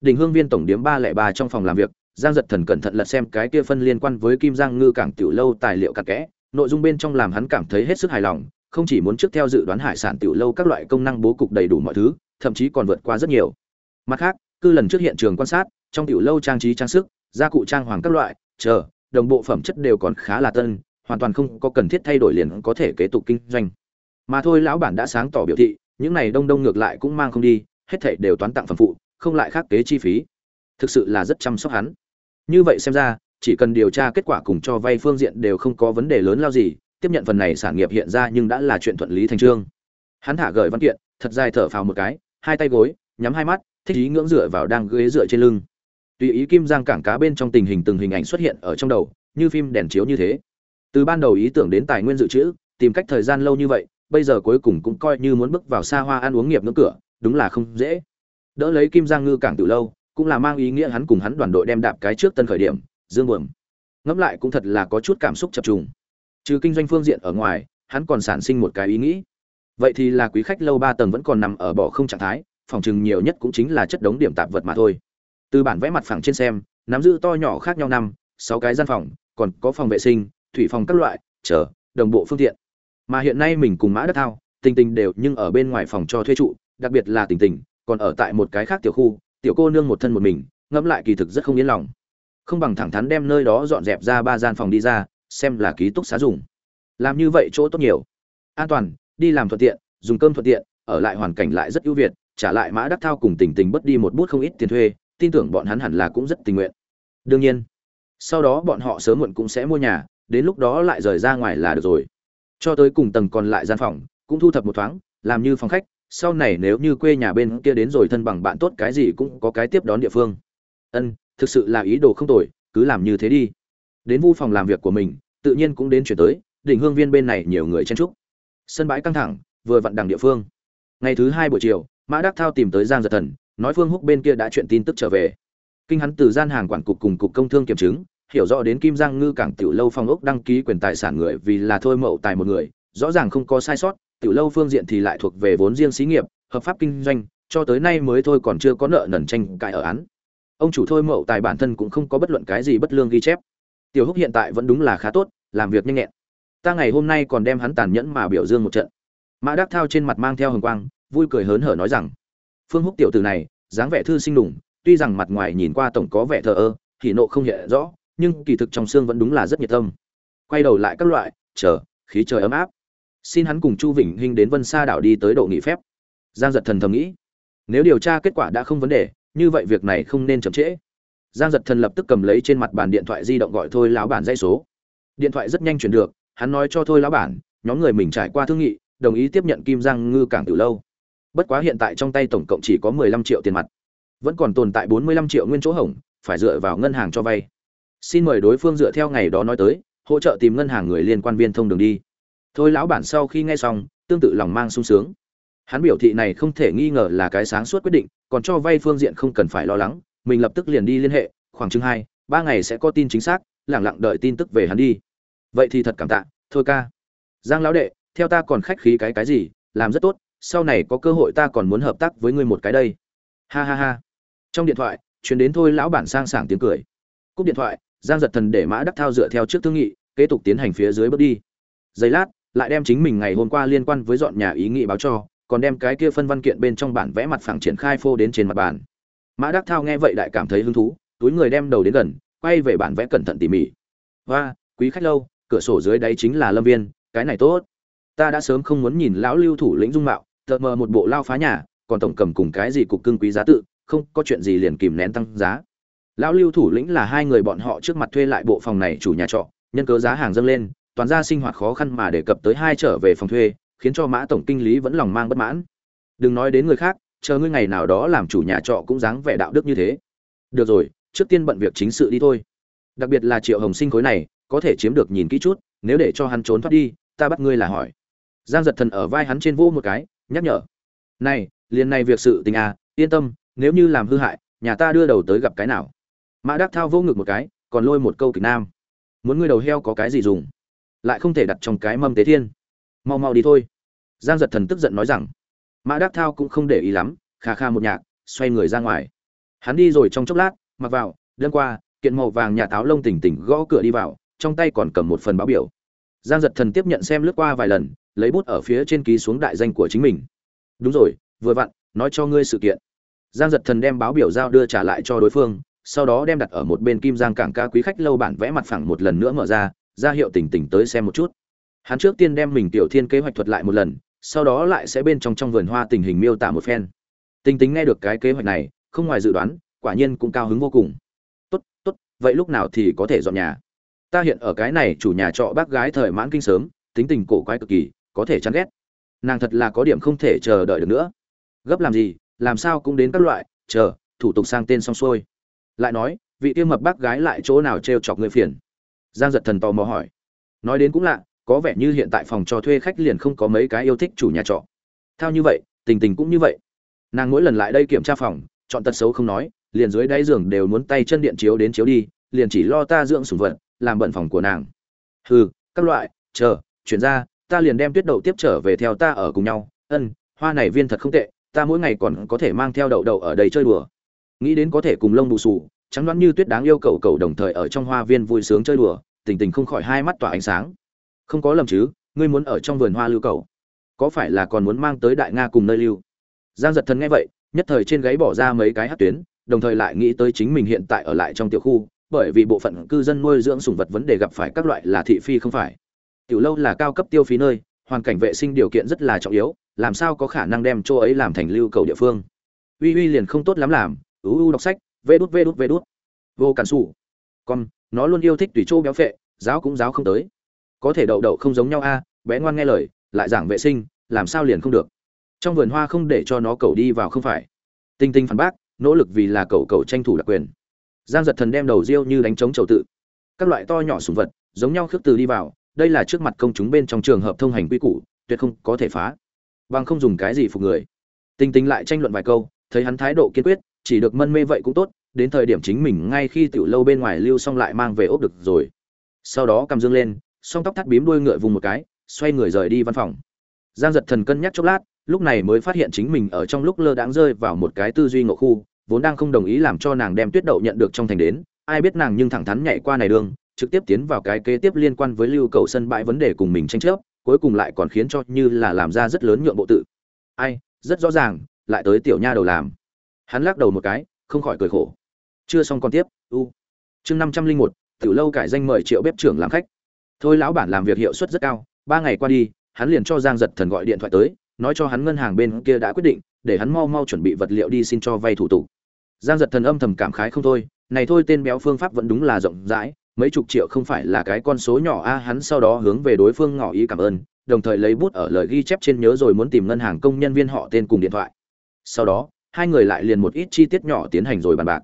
Đình hương viên tổng điếm ba lẻ ba trong phòng làm việc, giang giật thần cẩn thận lật xem cái kia phân liên quan với kim giang ngư cảng tiểu lâu tài liệu cặn kẽ, nội dung bên trong làm hắn cảm thấy hết sức hài lòng không chỉ muốn trước theo dự đoán hải sản tiểu lâu các loại công năng bố cục đầy đủ mọi thứ, thậm chí còn vượt qua rất nhiều. Mặt khác, cư lần trước hiện trường quan sát, trong tiểu lâu trang trí trang sức, gia cụ trang hoàng các loại, chờ, đồng bộ phẩm chất đều còn khá là tân, hoàn toàn không có cần thiết thay đổi liền có thể kế tục kinh doanh. Mà thôi, lão bản đã sáng tỏ biểu thị, những này đông đông ngược lại cũng mang không đi, hết thảy đều toán tặng phẩm phụ, không lại khác kế chi phí. Thực sự là rất chăm sóc hắn. Như vậy xem ra, chỉ cần điều tra kết quả cùng cho vay phương diện đều không có vấn đề lớn lao gì tiếp nhận phần này sản nghiệp hiện ra nhưng đã là chuyện thuận lý thành trương. Hắn thả gởi văn kiện, thật dài thở phào một cái, hai tay gối, nhắm hai mắt, thích ý ngưỡng dựa vào đang ghế dựa trên lưng. Tùy ý kim giang cảng cá bên trong tình hình từng hình ảnh xuất hiện ở trong đầu, như phim đèn chiếu như thế. Từ ban đầu ý tưởng đến tài nguyên dự trữ, tìm cách thời gian lâu như vậy, bây giờ cuối cùng cũng coi như muốn bước vào xa hoa ăn uống nghiệp ngưỡng cửa, đúng là không dễ. Đỡ lấy kim giang ngư cảng từ lâu, cũng là mang ý nghĩa hắn cùng hắn đoàn đội đem đạp cái trước tân khởi điểm, dương buồm. Ngẫm lại cũng thật là có chút cảm xúc chập trùng trừ kinh doanh phương diện ở ngoài, hắn còn sản sinh một cái ý nghĩ. Vậy thì là quý khách lâu ba tầng vẫn còn nằm ở bỏ không trạng thái, phòng chừng nhiều nhất cũng chính là chất đống điểm tạp vật mà thôi. Từ bản vẽ mặt phẳng trên xem, nắm giữ to nhỏ khác nhau năm, sáu cái gian phòng, còn có phòng vệ sinh, thủy phòng các loại, chờ, đồng bộ phương tiện. Mà hiện nay mình cùng mã đất thao, tình tình đều nhưng ở bên ngoài phòng cho thuê trụ, đặc biệt là tình tình, còn ở tại một cái khác tiểu khu, tiểu cô nương một thân một mình, ngẫm lại kỳ thực rất không yên lòng. Không bằng thẳng thắn đem nơi đó dọn dẹp ra ba gian phòng đi ra xem là ký túc xá dùng. Làm như vậy chỗ tốt nhiều. An toàn, đi làm thuận tiện, dùng cơm thuận tiện, ở lại hoàn cảnh lại rất ưu việt, trả lại mã đắc thao cùng tình tình bất đi một bút không ít tiền thuê, tin tưởng bọn hắn hẳn là cũng rất tình nguyện. Đương nhiên, sau đó bọn họ sớm muộn cũng sẽ mua nhà, đến lúc đó lại rời ra ngoài là được rồi. Cho tới cùng tầng còn lại gian phòng, cũng thu thập một thoáng, làm như phòng khách, sau này nếu như quê nhà bên kia đến rồi thân bằng bạn tốt cái gì cũng có cái tiếp đón địa phương. Ân, thực sự là ý đồ không tồi, cứ làm như thế đi đến vu phòng làm việc của mình, tự nhiên cũng đến chuyển tới, đỉnh hương viên bên này nhiều người chen trúc sân bãi căng thẳng, vừa vặn đằng địa phương. Ngày thứ hai buổi chiều, mã đắc thao tìm tới giang giật thần, nói phương húc bên kia đã chuyện tin tức trở về. Kinh hắn từ gian hàng quản cục cùng cục công thương kiểm chứng, hiểu rõ đến kim giang ngư cảng tiểu lâu phong ốc đăng ký quyền tài sản người vì là thôi mậu tài một người, rõ ràng không có sai sót, tiểu lâu phương diện thì lại thuộc về vốn riêng xí nghiệp, hợp pháp kinh doanh, cho tới nay mới thôi còn chưa có nợ nần tranh cãi ở án. Ông chủ thôi mậu tài bản thân cũng không có bất luận cái gì bất lương ghi chép tiểu húc hiện tại vẫn đúng là khá tốt, làm việc nhanh nhẹn. Ta ngày hôm nay còn đem hắn tàn nhẫn mà biểu dương một trận. Mã đắc thao trên mặt mang theo hồng quang, vui cười hớn hở nói rằng, phương húc tiểu tử này, dáng vẻ thư sinh đủng, tuy rằng mặt ngoài nhìn qua tổng có vẻ thờ ơ, thì nộ không hiện rõ, nhưng kỳ thực trong xương vẫn đúng là rất nhiệt tâm. Quay đầu lại các loại, chờ, khí trời ấm áp. Xin hắn cùng chu vĩnh hinh đến vân sa đảo đi tới độ nghỉ phép. Giang giật thần thầm nghĩ, nếu điều tra kết quả đã không vấn đề, như vậy việc này không nên chậm trễ giang giật thần lập tức cầm lấy trên mặt bàn điện thoại di động gọi thôi lão bản dây số. Điện thoại rất nhanh chuyển được, hắn nói cho thôi lão bản, nhóm người mình trải qua thương nghị, đồng ý tiếp nhận kim giang ngư cảng từ lâu. Bất quá hiện tại trong tay tổng cộng chỉ có mười lăm triệu tiền mặt. Vẫn còn tồn tại bốn mươi lăm triệu nguyên chỗ hỏng phải dựa vào ngân hàng cho vay. Xin mời đối phương dựa theo ngày đó nói tới, hỗ trợ tìm ngân hàng người liên quan viên thông đường đi. Thôi lão bản sau khi nghe xong, tương tự lòng mang sung sướng. Hắn biểu thị này không thể nghi ngờ là cái sáng suốt quyết định, còn cho vay phương diện không cần phải lo lắng mình lập tức liền đi liên hệ, khoảng chừng hai, ba ngày sẽ có tin chính xác, lẳng lặng đợi tin tức về hắn đi. Vậy thì thật cảm tạ, thôi ca. Giang lão đệ, theo ta còn khách khí cái cái gì, làm rất tốt, sau này có cơ hội ta còn muốn hợp tác với ngươi một cái đây. Ha ha ha. Trong điện thoại chuyến đến thôi lão bản sang sảng tiếng cười. Cúp điện thoại, giang giật thần để mã đắc thao dựa theo trước thương nghị, kế tục tiến hành phía dưới bước đi. Giây lát, lại đem chính mình ngày hôm qua liên quan với dọn nhà ý nghị báo cho, còn đem cái kia phân văn kiện bên trong bản vẽ mặt phẳng triển khai phô đến trên mặt bàn mã đắc thao nghe vậy đại cảm thấy hứng thú, túi người đem đầu đến gần, quay về bản vẽ cẩn thận tỉ mỉ. Và quý khách lâu, cửa sổ dưới đáy chính là lâm viên, cái này tốt. Ta đã sớm không muốn nhìn lão lưu thủ lĩnh dung mạo, tờ mờ một bộ lao phá nhà, còn tổng cầm cùng cái gì cục cưng quý giá tự, không, có chuyện gì liền kìm nén tăng giá. Lão lưu thủ lĩnh là hai người bọn họ trước mặt thuê lại bộ phòng này chủ nhà trọ, nhân cớ giá hàng dâng lên, toàn ra sinh hoạt khó khăn mà đề cập tới hai trở về phòng thuê, khiến cho mã tổng kinh lý vẫn lòng mang bất mãn. Đừng nói đến người khác chờ ngươi ngày nào đó làm chủ nhà trọ cũng dáng vẻ đạo đức như thế. Được rồi, trước tiên bận việc chính sự đi thôi. Đặc biệt là triệu hồng sinh khối này, có thể chiếm được nhìn kỹ chút, nếu để cho hắn trốn thoát đi, ta bắt ngươi là hỏi. Giang giật thần ở vai hắn trên vô một cái, nhắc nhở. Này, liền này việc sự tình à yên tâm, nếu như làm hư hại, nhà ta đưa đầu tới gặp cái nào. Mã đắc thao vô ngực một cái, còn lôi một câu kịch nam. Muốn ngươi đầu heo có cái gì dùng? Lại không thể đặt trong cái mâm tế thiên. Mau mau đi thôi. Giang giật thần tức giận nói rằng mã đắc thao cũng không để ý lắm, kha kha một nhạc, xoay người ra ngoài. Hắn đi rồi trong chốc lát, mặc vào đơn qua, kiện màu vàng nhà táo lông tỉnh tỉnh gõ cửa đi vào, trong tay còn cầm một phần báo biểu. Giang giật thần tiếp nhận xem lướt qua vài lần, lấy bút ở phía trên ký xuống đại danh của chính mình. Đúng rồi, vừa vặn, nói cho ngươi sự kiện. Giang giật thần đem báo biểu giao đưa trả lại cho đối phương, sau đó đem đặt ở một bên kim giang cảng ca quý khách lâu bản vẽ mặt phẳng một lần nữa mở ra ra hiệu tỉnh tỉnh tới xem một chút. Hắn trước tiên đem mình tiểu thiên kế hoạch thuật lại một lần sau đó lại sẽ bên trong trong vườn hoa tình hình miêu tả một phen. Tinh tính nghe được cái kế hoạch này, không ngoài dự đoán, quả nhiên cũng cao hứng vô cùng. Tốt tốt, vậy lúc nào thì có thể dọn nhà? Ta hiện ở cái này chủ nhà trọ bác gái thời mãn kinh sớm, tính tình cổ quái cực kỳ, có thể chán ghét. Nàng thật là có điểm không thể chờ đợi được nữa. Gấp làm gì, làm sao cũng đến các loại, chờ, thủ tục sang tên xong xuôi. Lại nói, vị tiêu mập bác gái lại chỗ nào t chọc người phiền? Giang giật thần tò mò hỏi. Nói đến cũng lạ có vẻ như hiện tại phòng cho thuê khách liền không có mấy cái yêu thích chủ nhà trọ. Theo như vậy, tình tình cũng như vậy. Nàng mỗi lần lại đây kiểm tra phòng, chọn tật xấu không nói, liền dưới đáy giường đều muốn tay chân điện chiếu đến chiếu đi, liền chỉ lo ta dưỡng sủng vật, làm bận phòng của nàng. Hừ, các loại, chờ, chuyển ra, ta liền đem tuyết đậu tiếp trở về theo ta ở cùng nhau. Ân, hoa này viên thật không tệ, ta mỗi ngày còn có thể mang theo đậu đậu ở đây chơi đùa. Nghĩ đến có thể cùng lông bù xù trắng đoán như tuyết đáng yêu cầu cầu đồng thời ở trong hoa viên vui sướng chơi đùa, tình tình không khỏi hai mắt tỏa ánh sáng không có lầm chứ, ngươi muốn ở trong vườn hoa lưu cầu. Có phải là còn muốn mang tới đại nga cùng nơi lưu? Giang giật thần nghe vậy, nhất thời trên gáy bỏ ra mấy cái hát tuyến, đồng thời lại nghĩ tới chính mình hiện tại ở lại trong tiểu khu, bởi vì bộ phận cư dân nuôi dưỡng sủng vật vấn đề gặp phải các loại là thị phi không phải. Tiểu lâu là cao cấp tiêu phí nơi, hoàn cảnh vệ sinh điều kiện rất là trọng yếu, làm sao có khả năng đem chỗ ấy làm thành lưu cầu địa phương? Uy uy liền không tốt lắm làm uu u đọc sách, vê đút vê đút vê đút. Vô cản xù con, nó luôn yêu thích tùy chỗ béo phệ, giáo cũng giáo không tới có thể đậu đậu không giống nhau a, bé ngoan nghe lời, lại giảng vệ sinh, làm sao liền không được. Trong vườn hoa không để cho nó cầu đi vào không phải. Tinh tinh phản bác, nỗ lực vì là cầu cầu tranh thủ đặc quyền. Giang giật thần đem đầu riêu như đánh trống trầu tự. Các loại to nhỏ sùng vật, giống nhau khước từ đi vào, đây là trước mặt công chúng bên trong trường hợp thông hành quy củ, tuyệt không có thể phá. Bằng không dùng cái gì phục người. Tinh tinh lại tranh luận vài câu, thấy hắn thái độ kiên quyết, chỉ được mân mê vậy cũng tốt, đến thời điểm chính mình ngay khi tiểu lâu bên ngoài lưu xong lại mang về ốp được rồi. Sau đó cầm dương lên song tóc thắt bím đuôi ngựa vùng một cái, xoay người rời đi văn phòng. Giang giật thần cân nhắc chốc lát, lúc này mới phát hiện chính mình ở trong lúc lơ đãng rơi vào một cái tư duy ngộ khu, vốn đang không đồng ý làm cho nàng đem tuyết đậu nhận được trong thành đến, ai biết nàng nhưng thẳng thắn nhảy qua này đường, trực tiếp tiến vào cái kế tiếp liên quan với lưu cầu sân bãi vấn đề cùng mình tranh chấp, cuối cùng lại còn khiến cho như là làm ra rất lớn nhượng bộ tự. Ai, rất rõ ràng, lại tới tiểu nha đầu làm. Hắn lắc đầu một cái, không khỏi cười khổ. Chưa xong còn tiếp, u. Chương năm trăm linh một, tiểu lâu cải danh mời triệu bếp trưởng làm khách thôi lão bản làm việc hiệu suất rất cao, ba ngày qua đi, hắn liền cho giang giật thần gọi điện thoại tới, nói cho hắn ngân hàng bên kia đã quyết định, để hắn mau mau chuẩn bị vật liệu đi xin cho vay thủ tục. Giang giật thần âm thầm cảm khái không thôi, này thôi tên béo phương pháp vẫn đúng là rộng rãi, mấy chục triệu không phải là cái con số nhỏ a, hắn sau đó hướng về đối phương ngỏ ý cảm ơn, đồng thời lấy bút ở lời ghi chép trên nhớ rồi muốn tìm ngân hàng công nhân viên họ tên cùng điện thoại. Sau đó, hai người lại liền một ít chi tiết nhỏ tiến hành rồi bàn bạc.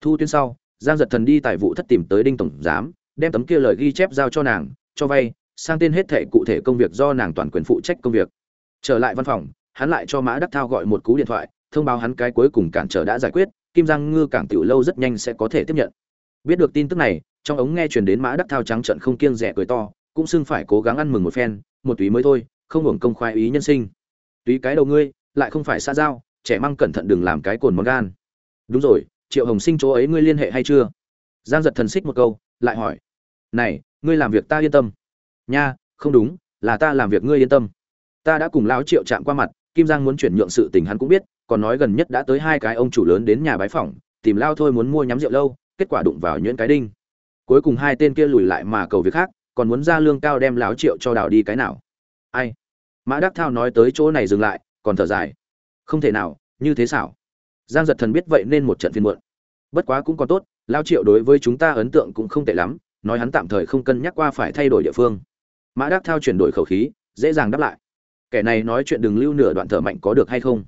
Thu tuyên sau, giang giật thần đi tài vụ thất tìm tới đinh tổng giám đem tấm kia lời ghi chép giao cho nàng, cho vay, sang tên hết thệ cụ thể công việc do nàng toàn quyền phụ trách công việc. Trở lại văn phòng, hắn lại cho mã đắc thao gọi một cú điện thoại, thông báo hắn cái cuối cùng cản trở đã giải quyết, kim giang ngư cảng tiểu lâu rất nhanh sẽ có thể tiếp nhận. Biết được tin tức này, trong ống nghe truyền đến mã đắc thao trắng trận không kiêng rẻ cười to, cũng xưng phải cố gắng ăn mừng một phen, một túy mới thôi, không hưởng công khoái ý nhân sinh. Túy cái đầu ngươi, lại không phải xa giao, trẻ măng cẩn thận đừng làm cái cồn món gan. Đúng rồi, triệu hồng sinh chỗ ấy ngươi liên hệ hay chưa? Giang giật thần xích một câu lại hỏi, này, ngươi làm việc ta yên tâm. Nha, không đúng, là ta làm việc ngươi yên tâm. Ta đã cùng lão triệu chạm qua mặt, kim giang muốn chuyển nhượng sự tình hắn cũng biết, còn nói gần nhất đã tới hai cái ông chủ lớn đến nhà bái phỏng, tìm lao thôi muốn mua nhắm rượu lâu, kết quả đụng vào nhuyễn cái đinh. Cuối cùng hai tên kia lùi lại mà cầu việc khác, còn muốn ra lương cao đem láo triệu cho đào đi cái nào. Ai? Mã đắc thao nói tới chỗ này dừng lại, còn thở dài. Không thể nào, như thế xảo. Giang giật thần biết vậy nên một trận phiên muộn bất quá cũng còn tốt, lao triệu đối với chúng ta ấn tượng cũng không tệ lắm, nói hắn tạm thời không cân nhắc qua phải thay đổi địa phương. Mã đắc thao chuyển đổi khẩu khí, dễ dàng đáp lại. Kẻ này nói chuyện đừng lưu nửa đoạn thở mạnh có được hay không?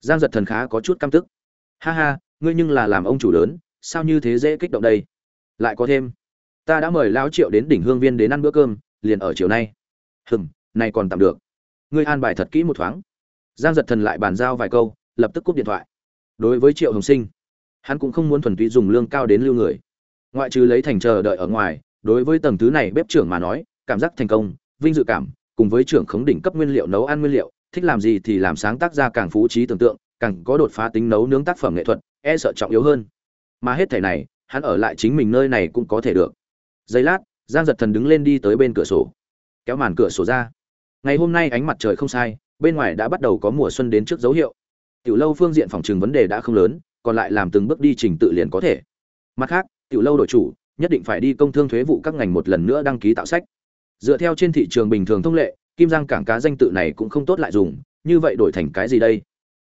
Giang giật thần khá có chút căm tức. Ha ha, ngươi nhưng là làm ông chủ lớn, sao như thế dễ kích động đây? Lại có thêm, ta đã mời lão triệu đến đỉnh hương viên đến ăn bữa cơm, liền ở chiều nay. Hừm, này còn tạm được. Ngươi an bài thật kỹ một thoáng. Giang giật thần lại bàn giao vài câu, lập tức cúp điện thoại. Đối với triệu hồng sinh hắn cũng không muốn thuần túy dùng lương cao đến lưu người. Ngoại trừ lấy thành chờ đợi ở ngoài, đối với tầng thứ này bếp trưởng mà nói, cảm giác thành công, vinh dự cảm, cùng với trưởng khống đỉnh cấp nguyên liệu nấu ăn nguyên liệu, thích làm gì thì làm sáng tác ra càng phú trí tưởng tượng, càng có đột phá tính nấu nướng tác phẩm nghệ thuật e sợ trọng yếu hơn. Mà hết thể này, hắn ở lại chính mình nơi này cũng có thể được. Giây lát, giang giật thần đứng lên đi tới bên cửa sổ. Kéo màn cửa sổ ra. Ngày hôm nay ánh mặt trời không sai, bên ngoài đã bắt đầu có mùa xuân đến trước dấu hiệu. Tiểu lâu phương diện phòng trừng vấn đề đã không lớn còn lại làm từng bước đi trình tự liền có thể. Mặt khác, tiểu lâu đổi chủ, nhất định phải đi công thương thuế vụ các ngành một lần nữa đăng ký tạo sách. Dựa theo trên thị trường bình thường thông lệ, kim giang cảng cá danh tự này cũng không tốt lại dùng, như vậy đổi thành cái gì đây?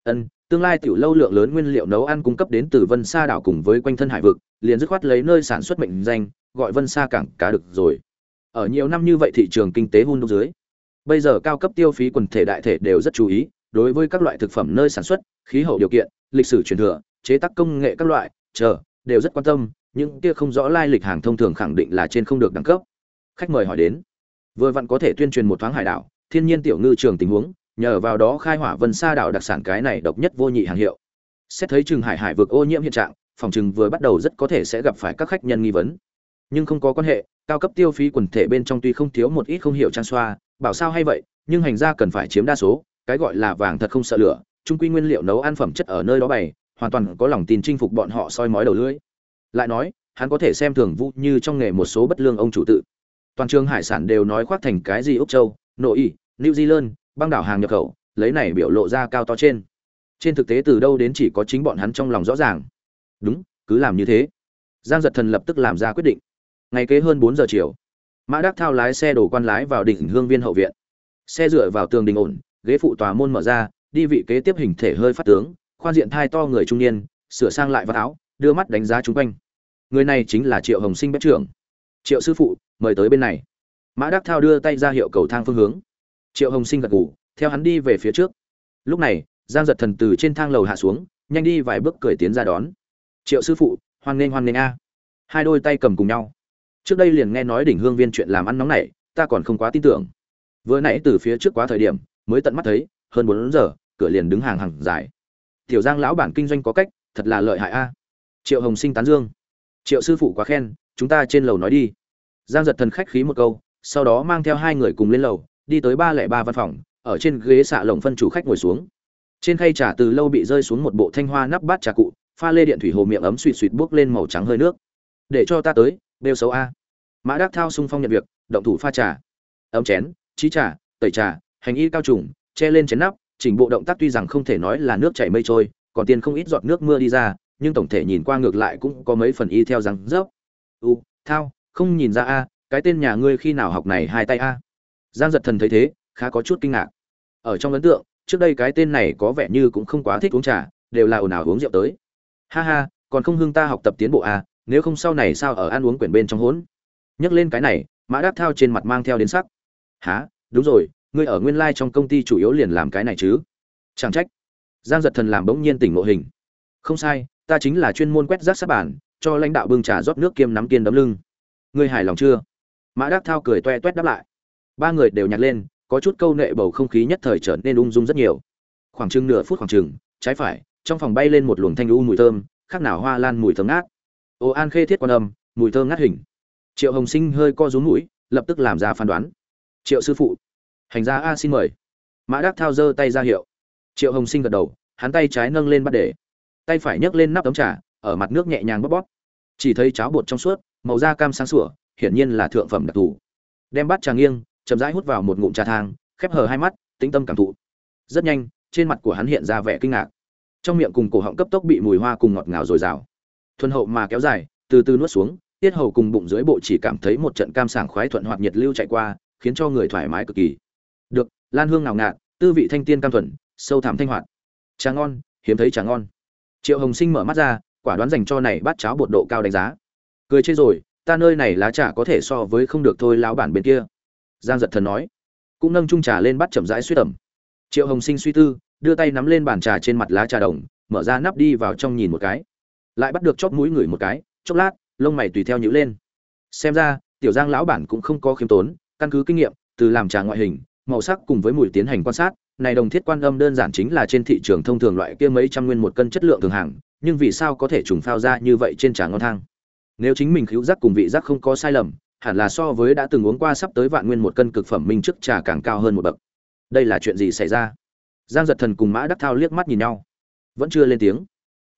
Ân, tương lai tiểu lâu lượng lớn nguyên liệu nấu ăn cung cấp đến từ vân sa đảo cùng với quanh thân hải vực, liền dứt khoát lấy nơi sản xuất mệnh danh, gọi vân sa cảng cá được rồi. Ở nhiều năm như vậy thị trường kinh tế hun đúc dưới, bây giờ cao cấp tiêu phí quần thể đại thể đều rất chú ý, đối với các loại thực phẩm nơi sản xuất, khí hậu điều kiện, lịch sử truyền thừa chế tác công nghệ các loại, chờ, đều rất quan tâm, những kia không rõ lai lịch hàng thông thường khẳng định là trên không được đẳng cấp. Khách mời hỏi đến, vừa vặn có thể tuyên truyền một thoáng hải đảo, thiên nhiên tiểu ngư trường tình huống, nhờ vào đó khai hỏa vân sa đảo đặc sản cái này độc nhất vô nhị hàng hiệu. Xét thấy trường hải hải vực ô nhiễm hiện trạng, phòng trừng vừa bắt đầu rất có thể sẽ gặp phải các khách nhân nghi vấn. Nhưng không có quan hệ, cao cấp tiêu phí quần thể bên trong tuy không thiếu một ít không hiểu trang xoa, bảo sao hay vậy, nhưng hành gia cần phải chiếm đa số, cái gọi là vàng thật không sợ lửa, trung quy nguyên liệu nấu ăn phẩm chất ở nơi đó bày hoàn toàn có lòng tin chinh phục bọn họ soi mói đầu lưỡi. Lại nói, hắn có thể xem thường vũ như trong nghề một số bất lương ông chủ tự. Toàn trường hải sản đều nói khoác thành cái gì úc châu, nội y new zealand, băng đảo hàng nhập khẩu, lấy này biểu lộ ra cao to trên. Trên thực tế từ đâu đến chỉ có chính bọn hắn trong lòng rõ ràng. Đúng, cứ làm như thế. Giang giật thần lập tức làm ra quyết định. Ngày kế hơn bốn giờ chiều, mã đắc thao lái xe đổ quan lái vào đỉnh hương viên hậu viện. Xe dựa vào tường đình ổn, ghế phụ tòa môn mở ra, đi vị kế tiếp hình thể hơi phát tướng khoan diện thai to người trung niên, sửa sang lại vạt áo, đưa mắt đánh giá chung quanh. Người này chính là triệu hồng sinh bếp trưởng. Triệu sư phụ, mời tới bên này. Mã đắc thao đưa tay ra hiệu cầu thang phương hướng. Triệu hồng sinh gật ngủ theo hắn đi về phía trước. Lúc này, giang giật thần từ trên thang lầu hạ xuống, nhanh đi vài bước cười tiến ra đón. Triệu sư phụ, hoan nghênh hoan nghênh a. Hai đôi tay cầm cùng nhau. Trước đây liền nghe nói đỉnh hương viên chuyện làm ăn nóng này ta còn không quá tin tưởng. Vừa nãy từ phía trước quá thời điểm, mới tận mắt thấy, hơn bốn giờ, cửa liền đứng hàng hàng dài tiểu giang lão bản kinh doanh có cách, thật là lợi hại a. Triệu hồng sinh tán dương. Triệu sư phụ quá khen, chúng ta trên lầu nói đi. Giang giật thần khách khí một câu, sau đó mang theo hai người cùng lên lầu, đi tới ba lẻ ba văn phòng, ở trên ghế xạ lồng phân chủ khách ngồi xuống. Trên khay trà từ lâu bị rơi xuống một bộ thanh hoa nắp bát trà cụ, pha lê điện thủy hồ miệng ấm suỵt suỵt buốc lên màu trắng hơi nước. Để cho ta tới, đều xấu a. Mã đắc thao sung phong nhận việc, động thủ pha trà. Ấm chén trí trà, tẩy trà, hành y cao trùng, che lên chén nắp chỉnh bộ động tác tuy rằng không thể nói là nước chảy mây trôi còn tiền không ít giọt nước mưa đi ra nhưng tổng thể nhìn qua ngược lại cũng có mấy phần y theo rằng dốc u thao không nhìn ra a cái tên nhà ngươi khi nào học này hai tay a? Giang giật thần thấy thế khá có chút kinh ngạc. Ở trong ấn tượng trước đây cái tên này có vẻ như cũng không quá thích uống trà đều là ồn ào uống rượu tới. Ha ha còn không hưng ta học tập tiến bộ a nếu không sau này sao ở ăn uống quyển bên trong hỗn nhắc lên cái này mã đáp thao trên mặt mang theo đến sắc. Hả, đúng rồi ngươi ở nguyên lai trong công ty chủ yếu liền làm cái này chứ? Chẳng trách. Giang giật thần làm bỗng nhiên tỉnh ngộ hình. Không sai, ta chính là chuyên môn quét rác sát bản, cho lãnh đạo bưng trà rót nước kiêm nắm kiên đấm lưng. Ngươi hài lòng chưa? Mã đắc thao cười toe toét đáp lại. Ba người đều nhặt lên, có chút câu nệ bầu không khí nhất thời trở nên ung dung rất nhiều. Khoảng chừng nửa phút khoảng chừng, trái phải, trong phòng bay lên một luồng thanh u mùi thơm, khác nào hoa lan mùi thơm ngát. Ô an khê thiết quan âm, mùi thơm ngát hình. Triệu hồng sinh hơi co rúm mũi, lập tức làm ra phán đoán. Triệu sư phụ hành gia a xin mời. Mã đắc thao giơ tay ra hiệu. Triệu hồng sinh gật đầu, hắn tay trái nâng lên bắt để. Tay phải nhấc lên nắp tấm trà, ở mặt nước nhẹ nhàng bóp bóp. Chỉ thấy cháo bột trong suốt, màu da cam sáng sủa, hiển nhiên là thượng phẩm đặc thù. Đem bát trà nghiêng, chậm rãi hút vào một ngụm trà thang, khép hờ hai mắt, tĩnh tâm cảm thụ. Rất nhanh, trên mặt của hắn hiện ra vẻ kinh ngạc. Trong miệng cùng cổ họng cấp tốc bị mùi hoa cùng ngọt ngào dồi dào. Thuần hậu mà kéo dài, từ từ nuốt xuống, tiết hầu cùng bụng dưới bộ chỉ cảm thấy một trận cam sảng khoái thuận hoạt nhiệt lưu chạy qua, khiến cho người thoải mái cực kỳ lan hương ngào ngạt, tư vị thanh tiên cam thuần, sâu thẳm thanh hoạt. Trà ngon, hiếm thấy trà ngon. Triệu hồng sinh mở mắt ra, quả đoán dành cho này bát cháo bột độ cao đánh giá. Cười chê rồi, ta nơi này lá trà có thể so với không được thôi lão bản bên kia. Giang giật thần nói, cũng nâng chung trà lên bắt chậm rãi suy tẩm triệu hồng sinh suy tư, đưa tay nắm lên bàn trà trên mặt lá trà đồng, mở ra nắp đi vào trong nhìn một cái. Lại bắt được chóp mũi ngửi một cái, chốc lát, lông mày tùy theo nhữ lên. Xem ra, tiểu giang lão bản cũng không có khiêm tốn, căn cứ kinh nghiệm, từ làm trà ngoại hình màu sắc cùng với mùi tiến hành quan sát. Này đồng thiết quan âm đơn giản chính là trên thị trường thông thường loại kia mấy trăm nguyên một cân chất lượng thường hàng, nhưng vì sao có thể trùng phao ra như vậy trên trà ngon thang? Nếu chính mình khíu giác cùng vị giác không có sai lầm, hẳn là so với đã từng uống qua sắp tới vạn nguyên một cân cực phẩm minh trước trà càng cao hơn một bậc. Đây là chuyện gì xảy ra? Giang giật thần cùng mã đắc thao liếc mắt nhìn nhau. Vẫn chưa lên tiếng.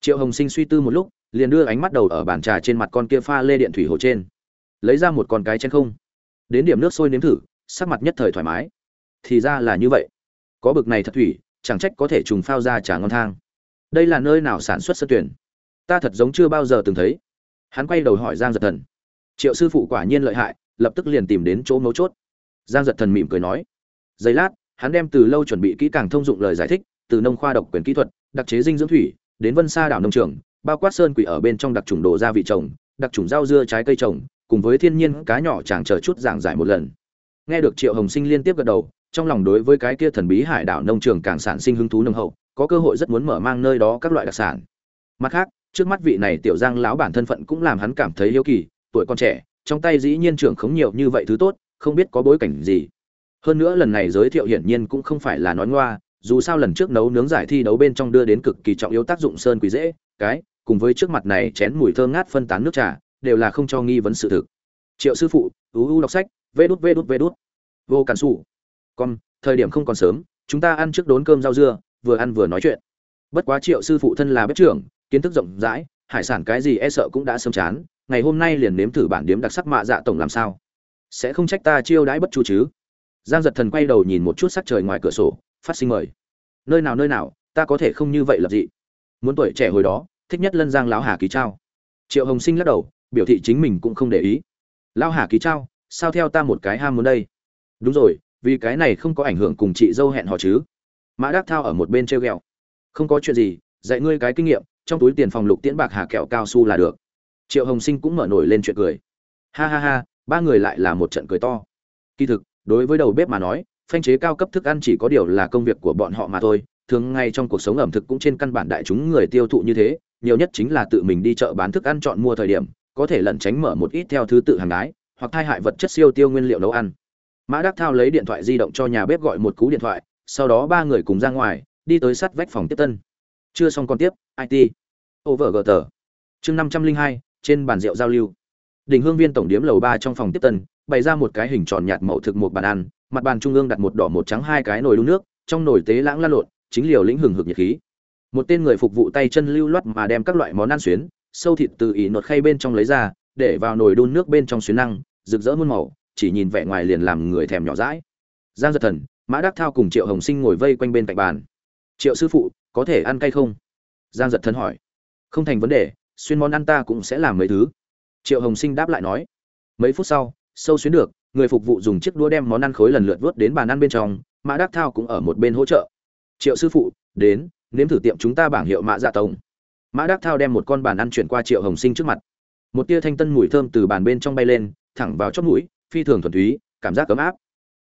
Triệu hồng sinh suy tư một lúc, liền đưa ánh mắt đầu ở bàn trà trên mặt con kia pha lê điện thủy hồ trên. Lấy ra một con cái trên không. Đến điểm nước sôi nếm thử, sắc mặt nhất thời thoải mái thì ra là như vậy. Có bực này thật thủy, chẳng trách có thể trùng phao ra trà ngon thang. Đây là nơi nào sản xuất sơ tuyển? Ta thật giống chưa bao giờ từng thấy. Hắn quay đầu hỏi giang giật thần. Triệu sư phụ quả nhiên lợi hại, lập tức liền tìm đến chỗ mấu chốt. Giang giật thần mỉm cười nói. Giây lát, hắn đem từ lâu chuẩn bị kỹ càng thông dụng lời giải thích, từ nông khoa độc quyền kỹ thuật, đặc chế dinh dưỡng thủy, đến vân sa đảo nông trường, bao quát sơn quỷ ở bên trong đặc trùng đồ gia vị trồng, đặc trùng rau dưa trái cây trồng, cùng với thiên nhiên cá nhỏ chẳng chờ chút giảng giải một lần. Nghe được triệu hồng sinh liên tiếp gật đầu trong lòng đối với cái kia thần bí hải đảo nông trường càng sản sinh hứng thú nồng hậu, có cơ hội rất muốn mở mang nơi đó các loại đặc sản. Mặt khác, trước mắt vị này tiểu giang lão bản thân phận cũng làm hắn cảm thấy yêu kỳ, tuổi còn trẻ, trong tay dĩ nhiên trưởng khống nhiều như vậy thứ tốt, không biết có bối cảnh gì. Hơn nữa lần này giới thiệu hiển nhiên cũng không phải là nói ngoa, dù sao lần trước nấu nướng giải thi đấu bên trong đưa đến cực kỳ trọng yếu tác dụng sơn quý dễ, cái, cùng với trước mặt này chén mùi thơm ngát phân tán nước trà, đều là không cho nghi vấn sự thực. Triệu sư phụ, ú u đọc sách, vê đút vê đút vê đút. Vô cản sủ con, thời điểm không còn sớm, chúng ta ăn trước đốn cơm rau dưa, vừa ăn vừa nói chuyện. Bất quá triệu sư phụ thân là bếp trưởng, kiến thức rộng rãi, hải sản cái gì e sợ cũng đã sớm chán, ngày hôm nay liền nếm thử bản điếm đặc sắc mạ dạ tổng làm sao. Sẽ không trách ta chiêu đãi bất chu chứ? Giang giật thần quay đầu nhìn một chút sắc trời ngoài cửa sổ, phát sinh mời. Nơi nào nơi nào, ta có thể không như vậy lập dị. Muốn tuổi trẻ hồi đó, thích nhất lân giang lão hà ký trao. Triệu hồng sinh lắc đầu, biểu thị chính mình cũng không để ý. Lão hà ký trao, sao theo ta một cái ham muốn đây? Đúng rồi vì cái này không có ảnh hưởng cùng chị dâu hẹn họ chứ. Mã đắc thao ở một bên treo ghẹo. Không có chuyện gì, dạy ngươi cái kinh nghiệm, trong túi tiền phòng lục tiễn bạc hà kẹo cao su là được. Triệu hồng sinh cũng mở nổi lên chuyện cười. Ha ha ha, ba người lại là một trận cười to. Kỳ thực, đối với đầu bếp mà nói, phanh chế cao cấp thức ăn chỉ có điều là công việc của bọn họ mà thôi. Thường ngay trong cuộc sống ẩm thực cũng trên căn bản đại chúng người tiêu thụ như thế, nhiều nhất chính là tự mình đi chợ bán thức ăn chọn mua thời điểm, có thể lẩn tránh mở một ít theo thứ tự hàng đái, hoặc thai hại vật chất siêu tiêu nguyên liệu nấu ăn mã đắc thao lấy điện thoại di động cho nhà bếp gọi một cú điện thoại, sau đó ba người cùng ra ngoài, đi tới sắt vách phòng tiếp tân. Chưa xong còn tiếp it over gờ tờ chương năm trăm linh hai, trên bàn rượu giao lưu. Đỉnh hương viên tổng điếm lầu ba trong phòng tiếp tân, bày ra một cái hình tròn nhạt màu thực một bàn ăn, mặt bàn trung ương đặt một đỏ một trắng hai cái nồi đun nước, trong nồi tế lãng lan lộn, chính liều lĩnh hừng hực nhiệt khí. Một tên người phục vụ tay chân lưu loát mà đem các loại món ăn xuyến, sâu thịt từ ỉ nột khay bên trong lấy ra, để vào nồi đun nước bên trong xuyến năng, rực rỡ muôn màu chỉ nhìn vẻ ngoài liền làm người thèm nhỏ dãi. giang giật thần, mã đắc thao cùng triệu hồng sinh ngồi vây quanh bên cạnh bàn. Triệu sư phụ, có thể ăn cay không? Giang giật thần hỏi. Không thành vấn đề, xuyên món ăn ta cũng sẽ làm mấy thứ. Triệu hồng sinh đáp lại nói. Mấy phút sau, sâu xuyến được, người phục vụ dùng chiếc đũa đem món ăn khối lần lượt vớt đến bàn ăn bên trong, mã đắc thao cũng ở một bên hỗ trợ. Triệu sư phụ, đến, nếm thử tiệm chúng ta bảng hiệu mã dạ tông. Mã đắc thao đem một con bàn ăn chuyển qua triệu hồng sinh trước mặt. Một tia thanh tân mùi thơm từ bàn bên trong bay lên, thẳng vào chóp mũi phi thường thuần túy, cảm giác ấm áp.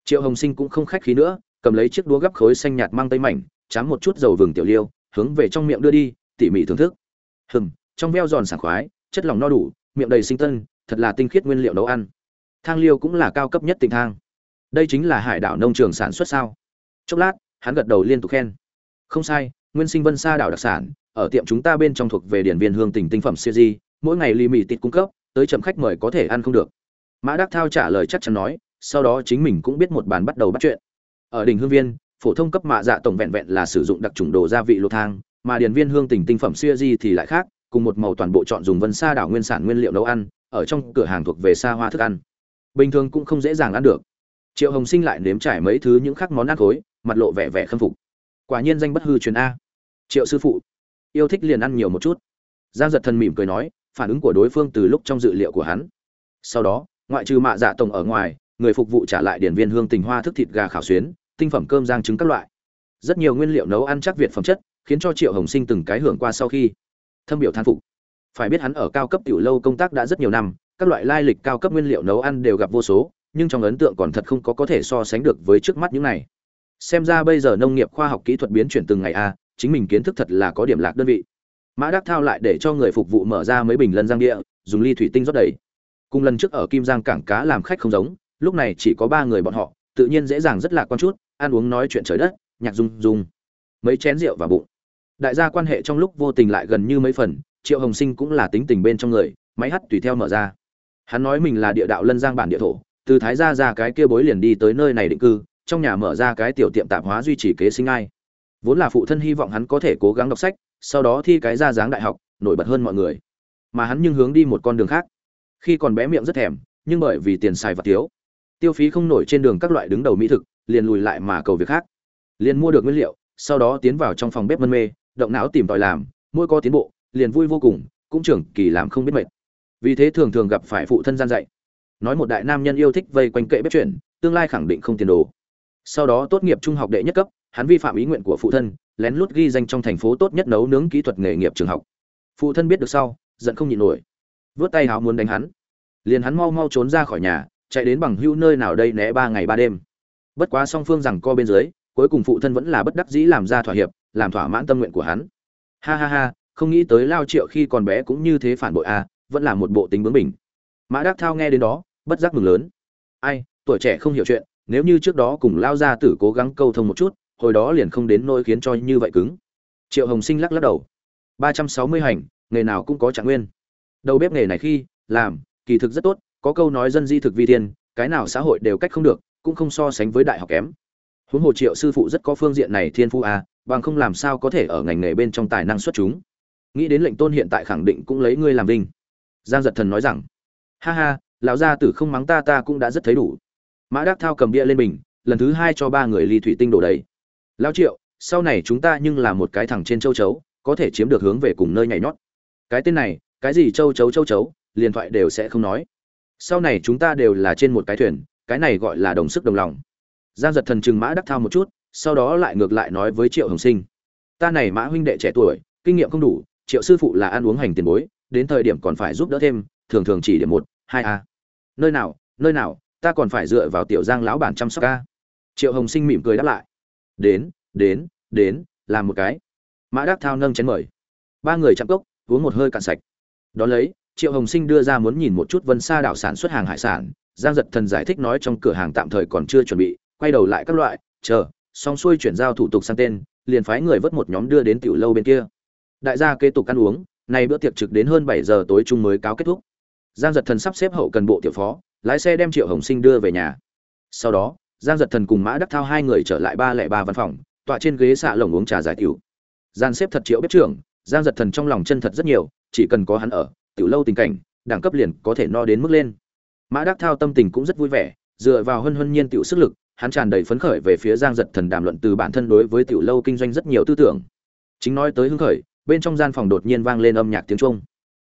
Triệu hồng sinh cũng không khách khí nữa, cầm lấy chiếc đũa gấp khối xanh nhạt mang tây mảnh, chám một chút dầu vừng tiểu liêu, hướng về trong miệng đưa đi, tỉ mỉ thưởng thức. Hừm, trong veo giòn sảng khoái, chất lòng no đủ, miệng đầy sinh tân, thật là tinh khiết nguyên liệu nấu ăn. Thang liêu cũng là cao cấp nhất tình thang. Đây chính là hải đảo nông trường sản xuất sao? Chốc lát, hắn gật đầu liên tục khen. Không sai, nguyên sinh vân sa đảo đặc sản, ở tiệm chúng ta bên trong thuộc về điển viên hương tỉnh tinh phẩm siêu di mỗi ngày lì mì tịt cung cấp, tới chậm khách mời có thể ăn không được mã đắc thao trả lời chắc chắn nói, sau đó chính mình cũng biết một bàn bắt đầu bắt chuyện. Ở đỉnh hương viên, phổ thông cấp mạ dạ tổng vẹn vẹn là sử dụng đặc trùng đồ gia vị lô thang, mà điền viên hương tỉnh tinh phẩm xuya di thì lại khác, cùng một màu toàn bộ chọn dùng vân sa đảo nguyên sản nguyên liệu nấu ăn, ở trong cửa hàng thuộc về xa hoa thức ăn. Bình thường cũng không dễ dàng ăn được. Triệu hồng sinh lại nếm trải mấy thứ những khác món ăn khối, mặt lộ vẻ vẻ khâm phục. Quả nhiên danh bất hư truyền a. Triệu sư phụ, yêu thích liền ăn nhiều một chút. Giang giật thần mỉm cười nói, phản ứng của đối phương từ lúc trong dự liệu của hắn. Sau đó ngoại trừ mạ dạ tổng ở ngoài, người phục vụ trả lại điển viên hương tình hoa thức thịt gà khảo xuyến, tinh phẩm cơm giang trứng các loại. Rất nhiều nguyên liệu nấu ăn chắc việt phẩm chất, khiến cho triệu hồng sinh từng cái hưởng qua sau khi thâm biểu thán phục. Phải biết hắn ở cao cấp tiểu lâu công tác đã rất nhiều năm, các loại lai lịch cao cấp nguyên liệu nấu ăn đều gặp vô số, nhưng trong ấn tượng còn thật không có có thể so sánh được với trước mắt những này. Xem ra bây giờ nông nghiệp khoa học kỹ thuật biến chuyển từng ngày a, chính mình kiến thức thật là có điểm lạc đơn vị. Mã đắc thao lại để cho người phục vụ mở ra mấy bình lân giang địa, dùng ly thủy tinh rót đầy cùng lần trước ở kim giang cảng cá làm khách không giống, lúc này chỉ có ba người bọn họ, tự nhiên dễ dàng rất lạc quan chút, ăn uống nói chuyện trời đất, nhạc rung rung, mấy chén rượu vào bụng. Đại gia quan hệ trong lúc vô tình lại gần như mấy phần, triệu hồng sinh cũng là tính tình bên trong người, máy hắt tùy theo mở ra. Hắn nói mình là địa đạo lân giang bản địa thổ, từ thái gia ra cái kia bối liền đi tới nơi này định cư, trong nhà mở ra cái tiểu tiệm tạp hóa duy trì kế sinh ai. Vốn là phụ thân hy vọng hắn có thể cố gắng đọc sách, sau đó thi cái ra dáng đại học, nổi bật hơn mọi người. Mà hắn nhưng hướng đi một con đường khác khi còn bé miệng rất thèm, nhưng bởi vì tiền xài và thiếu, tiêu phí không nổi trên đường các loại đứng đầu mỹ thực, liền lùi lại mà cầu việc khác. Liền mua được nguyên liệu, sau đó tiến vào trong phòng bếp mân mê, động não tìm tòi làm, mỗi có tiến bộ, liền vui vô cùng, cũng trưởng kỳ làm không biết mệt. Vì thế thường thường gặp phải phụ thân gian dạy. Nói một đại nam nhân yêu thích vây quanh kệ bếp chuyển tương lai khẳng định không tiền đồ. Sau đó tốt nghiệp trung học đệ nhất cấp, hắn vi phạm ý nguyện của phụ thân, lén lút ghi danh trong thành phố tốt nhất nấu nướng kỹ thuật nghề nghiệp trường học. Phụ thân biết được sau, giận không nhịn nổi vớt tay háo muốn đánh hắn. Liền hắn mau mau trốn ra khỏi nhà chạy đến bằng hữu nơi nào đây né ba ngày ba đêm. Bất quá song phương rằng co bên dưới cuối cùng phụ thân vẫn là bất đắc dĩ làm ra thỏa hiệp làm thỏa mãn tâm nguyện của hắn. Ha ha ha không nghĩ tới lao triệu khi còn bé cũng như thế phản bội a à, vẫn là một bộ tính bướng bỉnh. Mã đắc thao nghe đến đó bất giác mừng lớn. Ai tuổi trẻ không hiểu chuyện nếu như trước đó cùng lao ra tử cố gắng câu thông một chút hồi đó liền không đến nỗi khiến cho như vậy cứng. Triệu hồng sinh lắc lắc đầu. Ba trăm sáu mươi hành nghề nào cũng có trạng nguyên đầu bếp nghề này khi, làm, kỳ thực rất tốt, có câu nói dân di thực vi tiên cái nào xã hội đều cách không được, cũng không so sánh với đại học kém. Huống hồ triệu sư phụ rất có phương diện này thiên phu à bằng không làm sao có thể ở ngành nghề bên trong tài năng xuất chúng. Nghĩ đến lệnh tôn hiện tại khẳng định cũng lấy ngươi làm vinh. Giang giật thần nói rằng, ha ha, lão gia tử không mắng ta ta cũng đã rất thấy đủ. Mã đắc thao cầm bia lên bình, lần thứ hai cho ba người ly thủy tinh đổ đầy. Lão triệu, sau này chúng ta nhưng là một cái thằng trên châu chấu, có thể chiếm được hướng về cùng nơi nhảy nhót. Cái tên này cái gì châu chấu châu chấu, liền thoại đều sẽ không nói. Sau này chúng ta đều là trên một cái thuyền, cái này gọi là đồng sức đồng lòng. Giang giật thần chừng mã đắc thao một chút, sau đó lại ngược lại nói với triệu hồng sinh. Ta này mã huynh đệ trẻ tuổi, kinh nghiệm không đủ, triệu sư phụ là ăn uống hành tiền bối, đến thời điểm còn phải giúp đỡ thêm, thường thường chỉ điểm một, hai a. Nơi nào nơi nào, ta còn phải dựa vào tiểu giang lão bản chăm sóc ca triệu hồng sinh mỉm cười đáp lại. Đến đến đến, làm một cái. Mã đắc thao nâng chén mời. Ba người chạm cốc, uống một hơi cạn sạch đó lấy, triệu hồng sinh đưa ra muốn nhìn một chút vân sa đảo sản xuất hàng hải sản. Giang giật thần giải thích nói trong cửa hàng tạm thời còn chưa chuẩn bị, quay đầu lại các loại, chờ, xong xuôi chuyển giao thủ tục sang tên, liền phái người vớt một nhóm đưa đến tiểu lâu bên kia. Đại gia kế tục ăn uống, nay bữa tiệc trực đến hơn bảy giờ tối chung mới cáo kết thúc. Giang giật thần sắp xếp hậu cần bộ tiểu phó, lái xe đem triệu hồng sinh đưa về nhà. Sau đó, giang giật thần cùng mã đắc thao hai người trở lại ba lẻ ba văn phòng, tọa trên ghế xạ lồng uống trà giải tiểu. Gian xếp thật triệu bếp trưởng, giang giật thần trong lòng chân thật rất nhiều chỉ cần có hắn ở, tiểu lâu tình cảnh, đẳng cấp liền có thể no đến mức lên. Mã đắc thao tâm tình cũng rất vui vẻ, dựa vào hân hân nhiên tiểu sức lực, hắn tràn đầy phấn khởi về phía giang giật thần đàm luận từ bản thân đối với tiểu lâu kinh doanh rất nhiều tư tưởng. Chính nói tới hưng khởi, bên trong gian phòng đột nhiên vang lên âm nhạc tiếng trung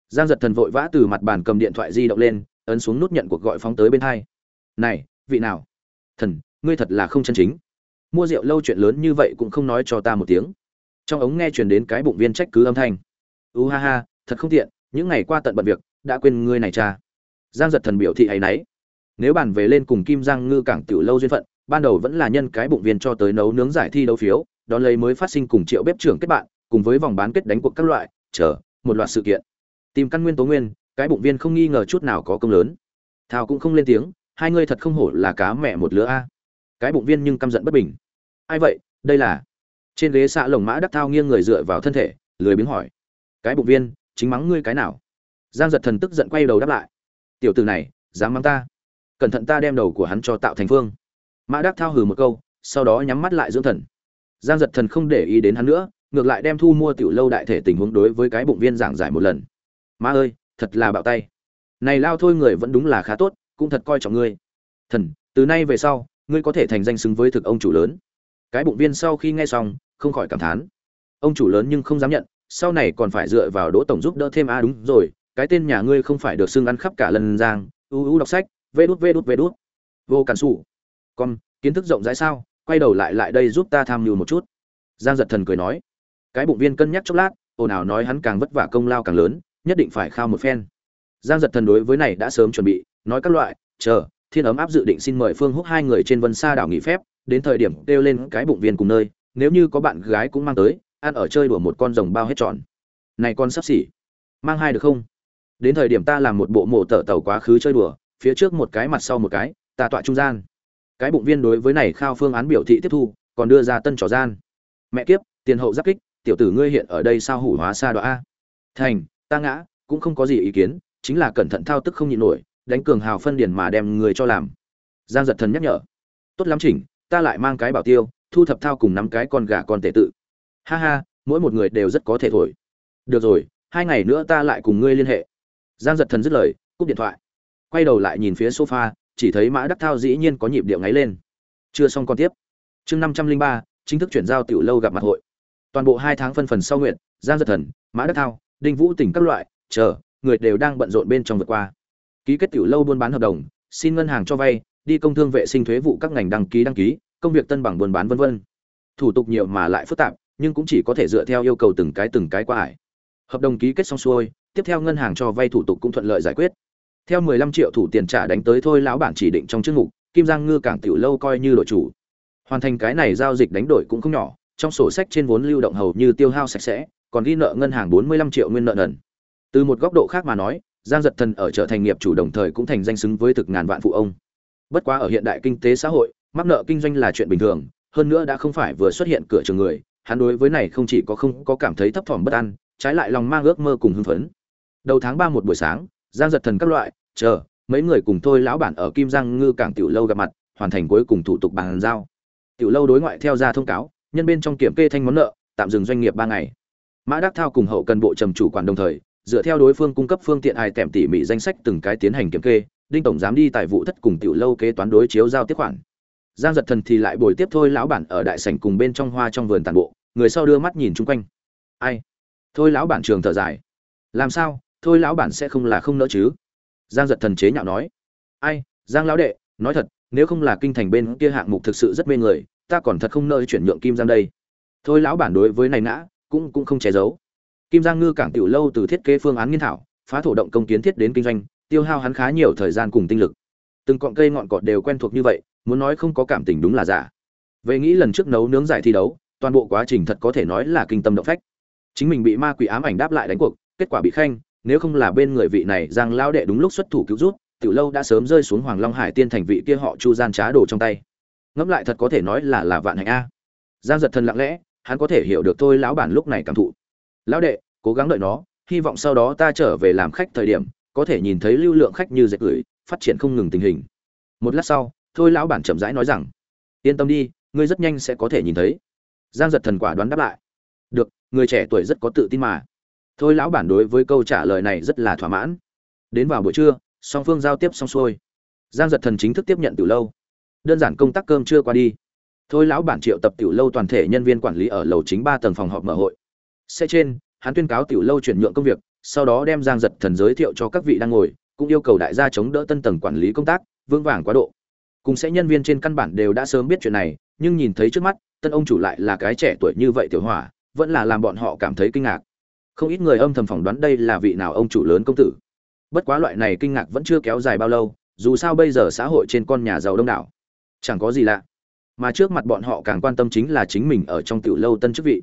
giang giật thần vội vã từ mặt bàn cầm điện thoại di động lên, ấn xuống nút nhận cuộc gọi phóng tới bên hai. Này, vị nào? Thần, ngươi thật là không chân chính. Mua rượu lâu chuyện lớn như vậy cũng không nói cho ta một tiếng. Trong ống nghe truyền đến cái bụng viên trách cứ âm thanh. U ha ha thật không tiện, những ngày qua tận bận việc, đã quên ngươi này cha. Giang giật thần biểu thị hay nấy. Nếu bàn về lên cùng kim giang ngư cảng tiểu lâu duyên phận, ban đầu vẫn là nhân cái bụng viên cho tới nấu nướng giải thi đấu phiếu, đón lấy mới phát sinh cùng triệu bếp trưởng kết bạn, cùng với vòng bán kết đánh cuộc các loại, chờ, một loạt sự kiện. Tìm căn nguyên tố nguyên, cái bụng viên không nghi ngờ chút nào có công lớn. Thao cũng không lên tiếng, hai ngươi thật không hổ là cá mẹ một lứa a. Cái bụng viên nhưng căm giận bất bình. Ai vậy? Đây là. Trên ghế xạ lồng mã đắc thao nghiêng người dựa vào thân thể, lười biếng hỏi. Cái bụng viên chính mắng ngươi cái nào? Giang giật thần tức giận quay đầu đáp lại. Tiểu từ này, dám mắng ta. Cẩn thận ta đem đầu của hắn cho tạo thành phương. Mã đắc thao hừ một câu, sau đó nhắm mắt lại dưỡng thần. Giang giật thần không để ý đến hắn nữa, ngược lại đem thu mua tiểu lâu đại thể tình huống đối với cái bụng viên giảng giải một lần. Ma ơi, thật là bạo tay. Này lao thôi người vẫn đúng là khá tốt, cũng thật coi trọng ngươi. Thần, từ nay về sau, ngươi có thể thành danh xứng với thực ông chủ lớn. Cái bụng viên sau khi nghe xong, không khỏi cảm thán. Ông chủ lớn nhưng không dám nhận sau này còn phải dựa vào đỗ tổng giúp đỡ thêm. A đúng rồi, cái tên nhà ngươi không phải được xưng ăn khắp cả lần giang. U u đọc sách, vê đút vê đút vê đút. Vô cản xù con, kiến thức rộng rãi sao? Quay đầu lại lại đây giúp ta tham mưu một chút. Giang giật thần cười nói. Cái bụng viên cân nhắc chốc lát, ồn ào nói hắn càng vất vả công lao càng lớn, nhất định phải khao một phen. Giang giật thần đối với này đã sớm chuẩn bị, nói các loại, chờ, thiên ấm áp dự định xin mời phương húc hai người trên vân xa đảo nghỉ phép, đến thời điểm kêu lên cái bụng viên cùng nơi, nếu như có bạn gái cũng mang tới ăn ở chơi đùa một con rồng bao hết tròn. Này con sắp xỉ. Mang hai được không? Đến thời điểm ta làm một bộ mộ tở tàu quá khứ chơi đùa, phía trước một cái mặt sau một cái, ta tọa trung gian. Cái bụng viên đối với này khao phương án biểu thị tiếp thu, còn đưa ra tân trò gian. Mẹ kiếp, tiền hậu giáp kích, tiểu tử ngươi hiện ở đây sao hủ hóa xa đoạ a? Thành, ta ngã, cũng không có gì ý kiến, chính là cẩn thận thao tức không nhịn nổi, đánh cường hào phân điển mà đem người cho làm. Giang giật thần nhắc nhở. Tốt lắm chỉnh, ta lại mang cái bảo tiêu, thu thập thao cùng nắm cái con gà con tệ tự ha ha, mỗi một người đều rất có thể thổi. Được rồi, hai ngày nữa ta lại cùng ngươi liên hệ. Giang giật thần dứt lời, cúp điện thoại. Quay đầu lại nhìn phía sofa, chỉ thấy mã đắc thao dĩ nhiên có nhịp điệu ngáy lên. Chưa xong còn tiếp. Chương năm trăm linh ba, chính thức chuyển giao tiểu lâu gặp mặt hội. Toàn bộ hai tháng phân phần sau nguyện giang giật thần, mã đắc thao, đinh vũ tỉnh các loại, chờ, người đều đang bận rộn bên trong vượt qua. Ký kết tiểu lâu buôn bán hợp đồng, xin ngân hàng cho vay, đi công thương vệ sinh thuế vụ các ngành đăng ký đăng ký, công việc tân bằng buôn bán vân vân. Thủ tục nhiều mà lại phức tạp nhưng cũng chỉ có thể dựa theo yêu cầu từng cái từng cái qua ải hợp đồng ký kết xong xuôi, tiếp theo ngân hàng cho vay thủ tục cũng thuận lợi giải quyết. Theo 15 triệu thủ tiền trả đánh tới thôi, lão bản chỉ định trong chương mục, kim giang ngư cảng tiểu lâu coi như đội chủ. Hoàn thành cái này giao dịch đánh đổi cũng không nhỏ, trong sổ sách trên vốn lưu động hầu như tiêu hao sạch sẽ, còn ghi nợ ngân hàng 45 triệu nguyên nợ nần. Từ một góc độ khác mà nói, giang giật thần ở trở thành nghiệp chủ đồng thời cũng thành danh xứng với thực ngàn vạn phụ ông. Bất quá ở hiện đại kinh tế xã hội, mắc nợ kinh doanh là chuyện bình thường, hơn nữa đã không phải vừa xuất hiện cửa trường người hắn đối với này không chỉ có không có cảm thấy thấp thỏm bất an, trái lại lòng mang ước mơ cùng hưng phấn. Đầu tháng ba một buổi sáng, giang giật thần các loại, chờ, mấy người cùng thôi lão bản ở kim giang ngư cảng tiểu lâu gặp mặt, hoàn thành cuối cùng thủ tục bàn giao. Tiểu lâu đối ngoại theo ra thông cáo, nhân bên trong kiểm kê thanh món nợ, tạm dừng doanh nghiệp ba ngày. Mã đắc thao cùng hậu cần bộ trầm chủ quản đồng thời, dựa theo đối phương cung cấp phương tiện ai tèm tỉ mỉ danh sách từng cái tiến hành kiểm kê, đinh tổng giám đi tại vụ thất cùng tiểu lâu kế toán đối chiếu giao tiếp khoản giang giật thần thì lại bồi tiếp thôi lão bản ở đại sảnh cùng bên trong hoa trong vườn tàn bộ, người sau đưa mắt nhìn chung quanh. Ai? Thôi lão bản trường thở dài. Làm sao? Thôi lão bản sẽ không là không nỡ chứ? Giang giật thần chế nhạo nói. Ai? Giang lão đệ, nói thật, nếu không là kinh thành bên kia hạng mục thực sự rất mê người, ta còn thật không nơi chuyển nhượng kim giang đây. Thôi lão bản đối với này nã, cũng cũng không che giấu. Kim giang ngư cảng tiểu lâu từ thiết kế phương án nghiên thảo, phá thổ động công kiến thiết đến kinh doanh, tiêu hao hắn khá nhiều thời gian cùng tinh lực. Từng cọn cây ngọn cọt đều quen thuộc như vậy muốn nói không có cảm tình đúng là giả. Về nghĩ lần trước nấu nướng giải thi đấu, toàn bộ quá trình thật có thể nói là kinh tâm động phách. Chính mình bị ma quỷ ám ảnh đáp lại đánh cuộc, kết quả bị khanh, nếu không là bên người vị này giang lao đệ đúng lúc xuất thủ cứu rút tiểu lâu đã sớm rơi xuống hoàng long hải tiên thành vị kia họ chu gian trá đồ trong tay. Ngẫm lại thật có thể nói là là vạn hạnh a. Giang giật thần lặng lẽ, hắn có thể hiểu được thôi lão bản lúc này cảm thụ. Lão đệ, cố gắng đợi nó, hy vọng sau đó ta trở về làm khách thời điểm, có thể nhìn thấy lưu lượng khách như dệt gửi, phát triển không ngừng tình hình. Một lát sau thôi lão bản chậm rãi nói rằng, yên tâm đi, ngươi rất nhanh sẽ có thể nhìn thấy. Giang giật thần quả đoán đáp lại, được, người trẻ tuổi rất có tự tin mà. Thôi lão bản đối với câu trả lời này rất là thỏa mãn. Đến vào buổi trưa, song phương giao tiếp xong xuôi. Giang giật thần chính thức tiếp nhận từ lâu. Đơn giản công tác cơm chưa qua đi. Thôi lão bản triệu tập tiểu lâu toàn thể nhân viên quản lý ở lầu chính ba tầng phòng họp mở hội. Xe trên, hắn tuyên cáo tiểu lâu chuyển nhượng công việc, sau đó đem giang giật thần giới thiệu cho các vị đang ngồi, cũng yêu cầu đại gia chống đỡ tân tầng quản lý công tác vương vàng quá độ cùng sẽ nhân viên trên căn bản đều đã sớm biết chuyện này, nhưng nhìn thấy trước mắt, tân ông chủ lại là cái trẻ tuổi như vậy tiểu hỏa, vẫn là làm bọn họ cảm thấy kinh ngạc. Không ít người âm thầm phỏng đoán đây là vị nào ông chủ lớn công tử. Bất quá loại này kinh ngạc vẫn chưa kéo dài bao lâu, dù sao bây giờ xã hội trên con nhà giàu đông đảo. Chẳng có gì lạ. Mà trước mặt bọn họ càng quan tâm chính là chính mình ở trong tiểu lâu tân chức vị.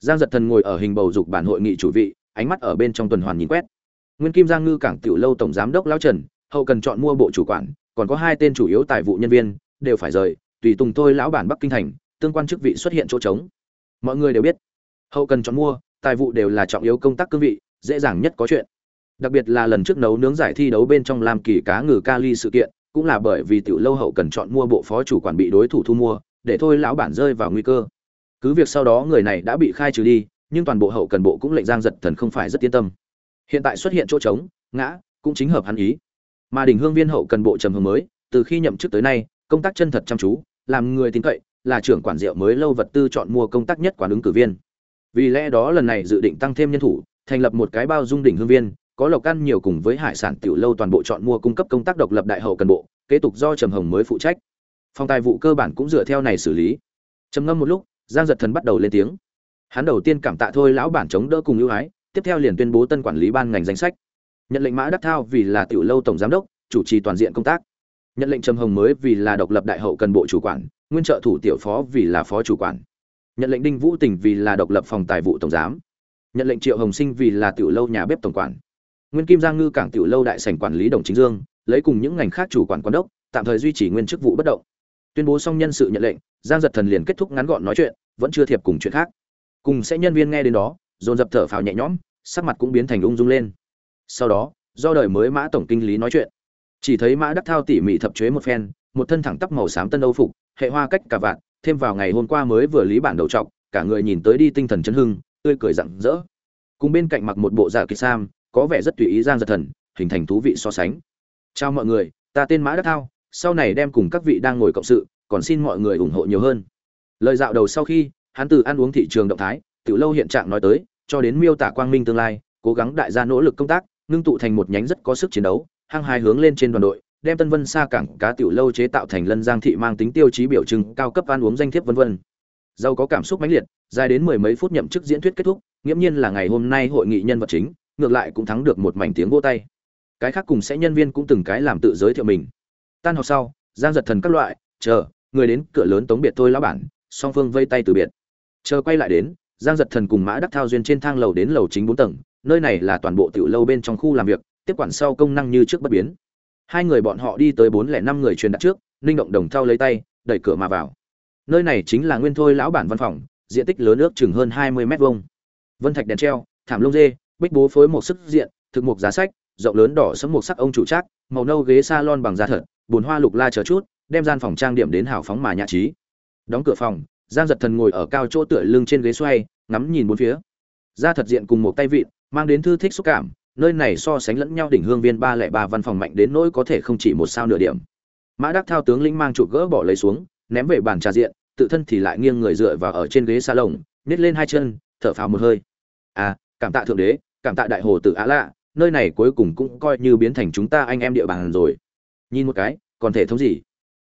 Giang giật thần ngồi ở hình bầu dục bản hội nghị chủ vị, ánh mắt ở bên trong tuần hoàn nhìn quét. Nguyên kim giang ngư cảng tiểu lâu tổng giám đốc lão trần, hậu cần chọn mua bộ chủ quản còn có hai tên chủ yếu tài vụ nhân viên, đều phải rời, tùy tùng tôi lão bản bắc kinh thành, tương quan chức vị xuất hiện chỗ trống. Mọi người đều biết, hậu cần chọn mua, tài vụ đều là trọng yếu công tác cương vị, dễ dàng nhất có chuyện. Đặc biệt là lần trước nấu nướng giải thi đấu bên trong làm kỳ cá ngừ kali sự kiện, cũng là bởi vì tiểu lâu hậu cần chọn mua bộ phó chủ quản bị đối thủ thu mua, để thôi lão bản rơi vào nguy cơ. Cứ việc sau đó người này đã bị khai trừ đi, nhưng toàn bộ hậu cần bộ cũng lệnh giang giật thần không phải rất yên tâm. Hiện tại xuất hiện chỗ trống, ngã, cũng chính hợp hắn ý mà đỉnh hương viên hậu cần bộ trầm hương mới, từ khi nhậm chức tới nay, công tác chân thật chăm chú, làm người tin cậy, là trưởng quản rượu mới lâu vật tư chọn mua công tác nhất quản ứng cử viên. Vì lẽ đó lần này dự định tăng thêm nhân thủ, thành lập một cái bao dung đỉnh hương viên, có lộc ăn nhiều cùng với hải sản tiểu lâu toàn bộ chọn mua cung cấp công tác độc lập đại hậu cần bộ, kế tục do trầm hồng mới phụ trách. Phòng tài vụ cơ bản cũng dựa theo này xử lý. Trầm ngâm một lúc, giang giật thần bắt đầu lên tiếng. Hắn đầu tiên cảm tạ thôi lão bản chống đỡ cùng ưu ái, tiếp theo liền tuyên bố tân quản lý ban ngành danh sách nhận lệnh mã đắc thao vì là tiểu lâu tổng giám đốc, chủ trì toàn diện công tác. Nhận lệnh trầm hồng mới vì là độc lập đại hậu cần bộ chủ quản, nguyên trợ thủ tiểu phó vì là phó chủ quản. Nhận lệnh đinh vũ tình vì là độc lập phòng tài vụ tổng giám. Nhận lệnh triệu hồng sinh vì là tiểu lâu nhà bếp tổng quản. Nguyên kim giang ngư cảng tiểu lâu đại sảnh quản lý đồng chính dương, lấy cùng những ngành khác chủ quản quản đốc, tạm thời duy trì nguyên chức vụ bất động. Tuyên bố xong nhân sự nhận lệnh, giang giật thần liền kết thúc ngắn gọn nói chuyện, vẫn chưa thiệp cùng chuyện khác. Cùng sẽ nhân viên nghe đến đó, dồn dập thở phào nhẹ nhõm, sắc mặt cũng biến thành ung dung lên sau đó, do đời mới mã tổng kinh lý nói chuyện. Chỉ thấy mã đắc thao tỉ mỉ thập chế một phen, một thân thẳng tắp màu xám tân âu phục, hệ hoa cách cả vạn thêm vào ngày hôm qua mới vừa lý bản đầu trọc, cả người nhìn tới đi tinh thần chấn hưng, tươi cười rạng rỡ. Cùng bên cạnh mặc một bộ dạ kỳ sam, có vẻ rất tùy ý giang giật thần, hình thành thú vị so sánh. Chào mọi người, ta tên mã đắc thao, sau này đem cùng các vị đang ngồi cộng sự, còn xin mọi người ủng hộ nhiều hơn. Lời dạo đầu sau khi, hắn từ ăn uống thị trường động thái, tiểu lâu hiện trạng nói tới, cho đến miêu tả quang minh tương lai, cố gắng đại gia nỗ lực công tác ngưng tụ thành một nhánh rất có sức chiến đấu, hăng hai hướng lên trên đoàn đội, đem tân vân xa cảng cá tiểu lâu chế tạo thành lân giang thị mang tính tiêu chí biểu trưng, cao cấp ăn uống danh thiếp vân vân. Dâu có cảm xúc mãnh liệt, dài đến mười mấy phút nhậm chức diễn thuyết kết thúc, nghiễm nhiên là ngày hôm nay hội nghị nhân vật chính, ngược lại cũng thắng được một mảnh tiếng vỗ tay. Cái khác cùng sẽ nhân viên cũng từng cái làm tự giới thiệu mình. Tan học sau, giang giật thần các loại, chờ, người đến cửa lớn tống biệt thôi lão bản. Song phương vây tay từ biệt. Chờ quay lại đến, giang giật thần cùng mã đắc thao duyên trên thang lầu đến lầu chính bốn tầng nơi này là toàn bộ tiểu lâu bên trong khu làm việc, tiếp quản sau công năng như trước bất biến. Hai người bọn họ đi tới bốn lẻ năm người truyền đặt trước, ninh động đồng thao lấy tay, đẩy cửa mà vào. Nơi này chính là nguyên thôi lão bản văn phòng, diện tích lớn nước chừng hơn hai mươi mét vuông. Vân thạch đèn treo, thảm lông dê, bích bố phối một sức diện, thực mục giá sách, rộng lớn đỏ sẫm một sắc ông chủ trác, màu nâu ghế salon bằng da thật, bồn hoa lục la chờ chút, đem gian phòng trang điểm đến hào phóng mà nhã trí. Đóng cửa phòng, giang giật thần ngồi ở cao chỗ tựa lưng trên ghế xoay, ngắm nhìn bốn phía. Da thật diện cùng một tay vịn mang đến thư thích xúc cảm, nơi này so sánh lẫn nhau đỉnh hương viên ba lẻ ba văn phòng mạnh đến nỗi có thể không chỉ một sao nửa điểm. Mã đắc thao tướng lĩnh mang chụp gỡ bỏ lấy xuống, ném về bàn trà diện, tự thân thì lại nghiêng người dựa vào ở trên ghế xa lồng nhét lên hai chân, thở phào một hơi. À cảm tạ thượng đế, cảm tạ đại hồ tử á lạ, nơi này cuối cùng cũng coi như biến thành chúng ta anh em địa bàn rồi. Nhìn một cái, còn thể thống gì?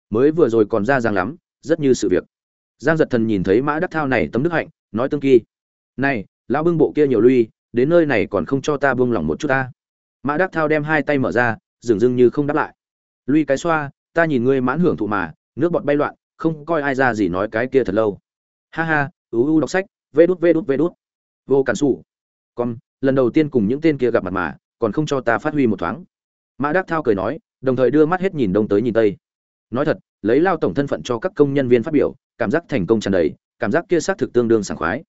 Mới vừa rồi còn ra giang lắm, rất như sự việc. Giang giật thần nhìn thấy mã đắc thao này tấm đức hạnh, nói tương kỳ. Này, lão bưng bộ kia nhiều lui đến nơi này còn không cho ta buông lỏng một chút ta. Mã đắc thao đem hai tay mở ra, dường dưng như không đáp lại. Lui cái xoa, ta nhìn ngươi mãn hưởng thụ mà, nước bọt bay loạn, không coi ai ra gì nói cái kia thật lâu. Ha ha, ú u đọc sách, vê đút vê đút vê đút. Vô cản xù con, lần đầu tiên cùng những tên kia gặp mặt mà, còn không cho ta phát huy một thoáng. Mã đắc thao cười nói, đồng thời đưa mắt hết nhìn đông tới nhìn tây. Nói thật, lấy lao tổng thân phận cho các công nhân viên phát biểu, cảm giác thành công tràn đầy, cảm giác kia xác thực tương đương sảng khoái.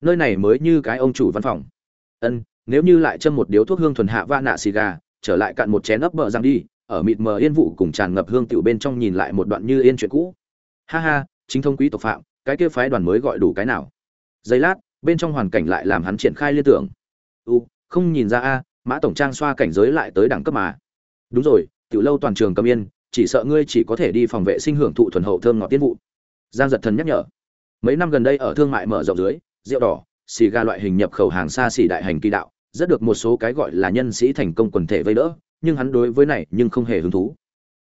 Nơi này mới như cái ông chủ văn phòng ân, nếu như lại châm một điếu thuốc hương thuần hạ va nạ xì gà, trở lại cạn một chén ấp bờ răng đi, ở mịt mờ yên vụ cùng tràn ngập hương tiểu bên trong nhìn lại một đoạn như yên chuyện cũ. Ha ha, chính thông quý tộc phạm, cái kia phái đoàn mới gọi đủ cái nào? Giây lát, bên trong hoàn cảnh lại làm hắn triển khai liên tưởng. U, không nhìn ra a, mã tổng trang xoa cảnh giới lại tới đẳng cấp mà. Đúng rồi, tiểu lâu toàn trường cầm yên, chỉ sợ ngươi chỉ có thể đi phòng vệ sinh hưởng thụ thuần hậu thơm ngọt tiên vụ. Giang giật thần nhắc nhở. Mấy năm gần đây ở thương mại mở rộng dưới, rượu đỏ xì ga loại hình nhập khẩu hàng xa xỉ đại hành kỳ đạo, rất được một số cái gọi là nhân sĩ thành công quần thể vây đỡ, nhưng hắn đối với này nhưng không hề hứng thú.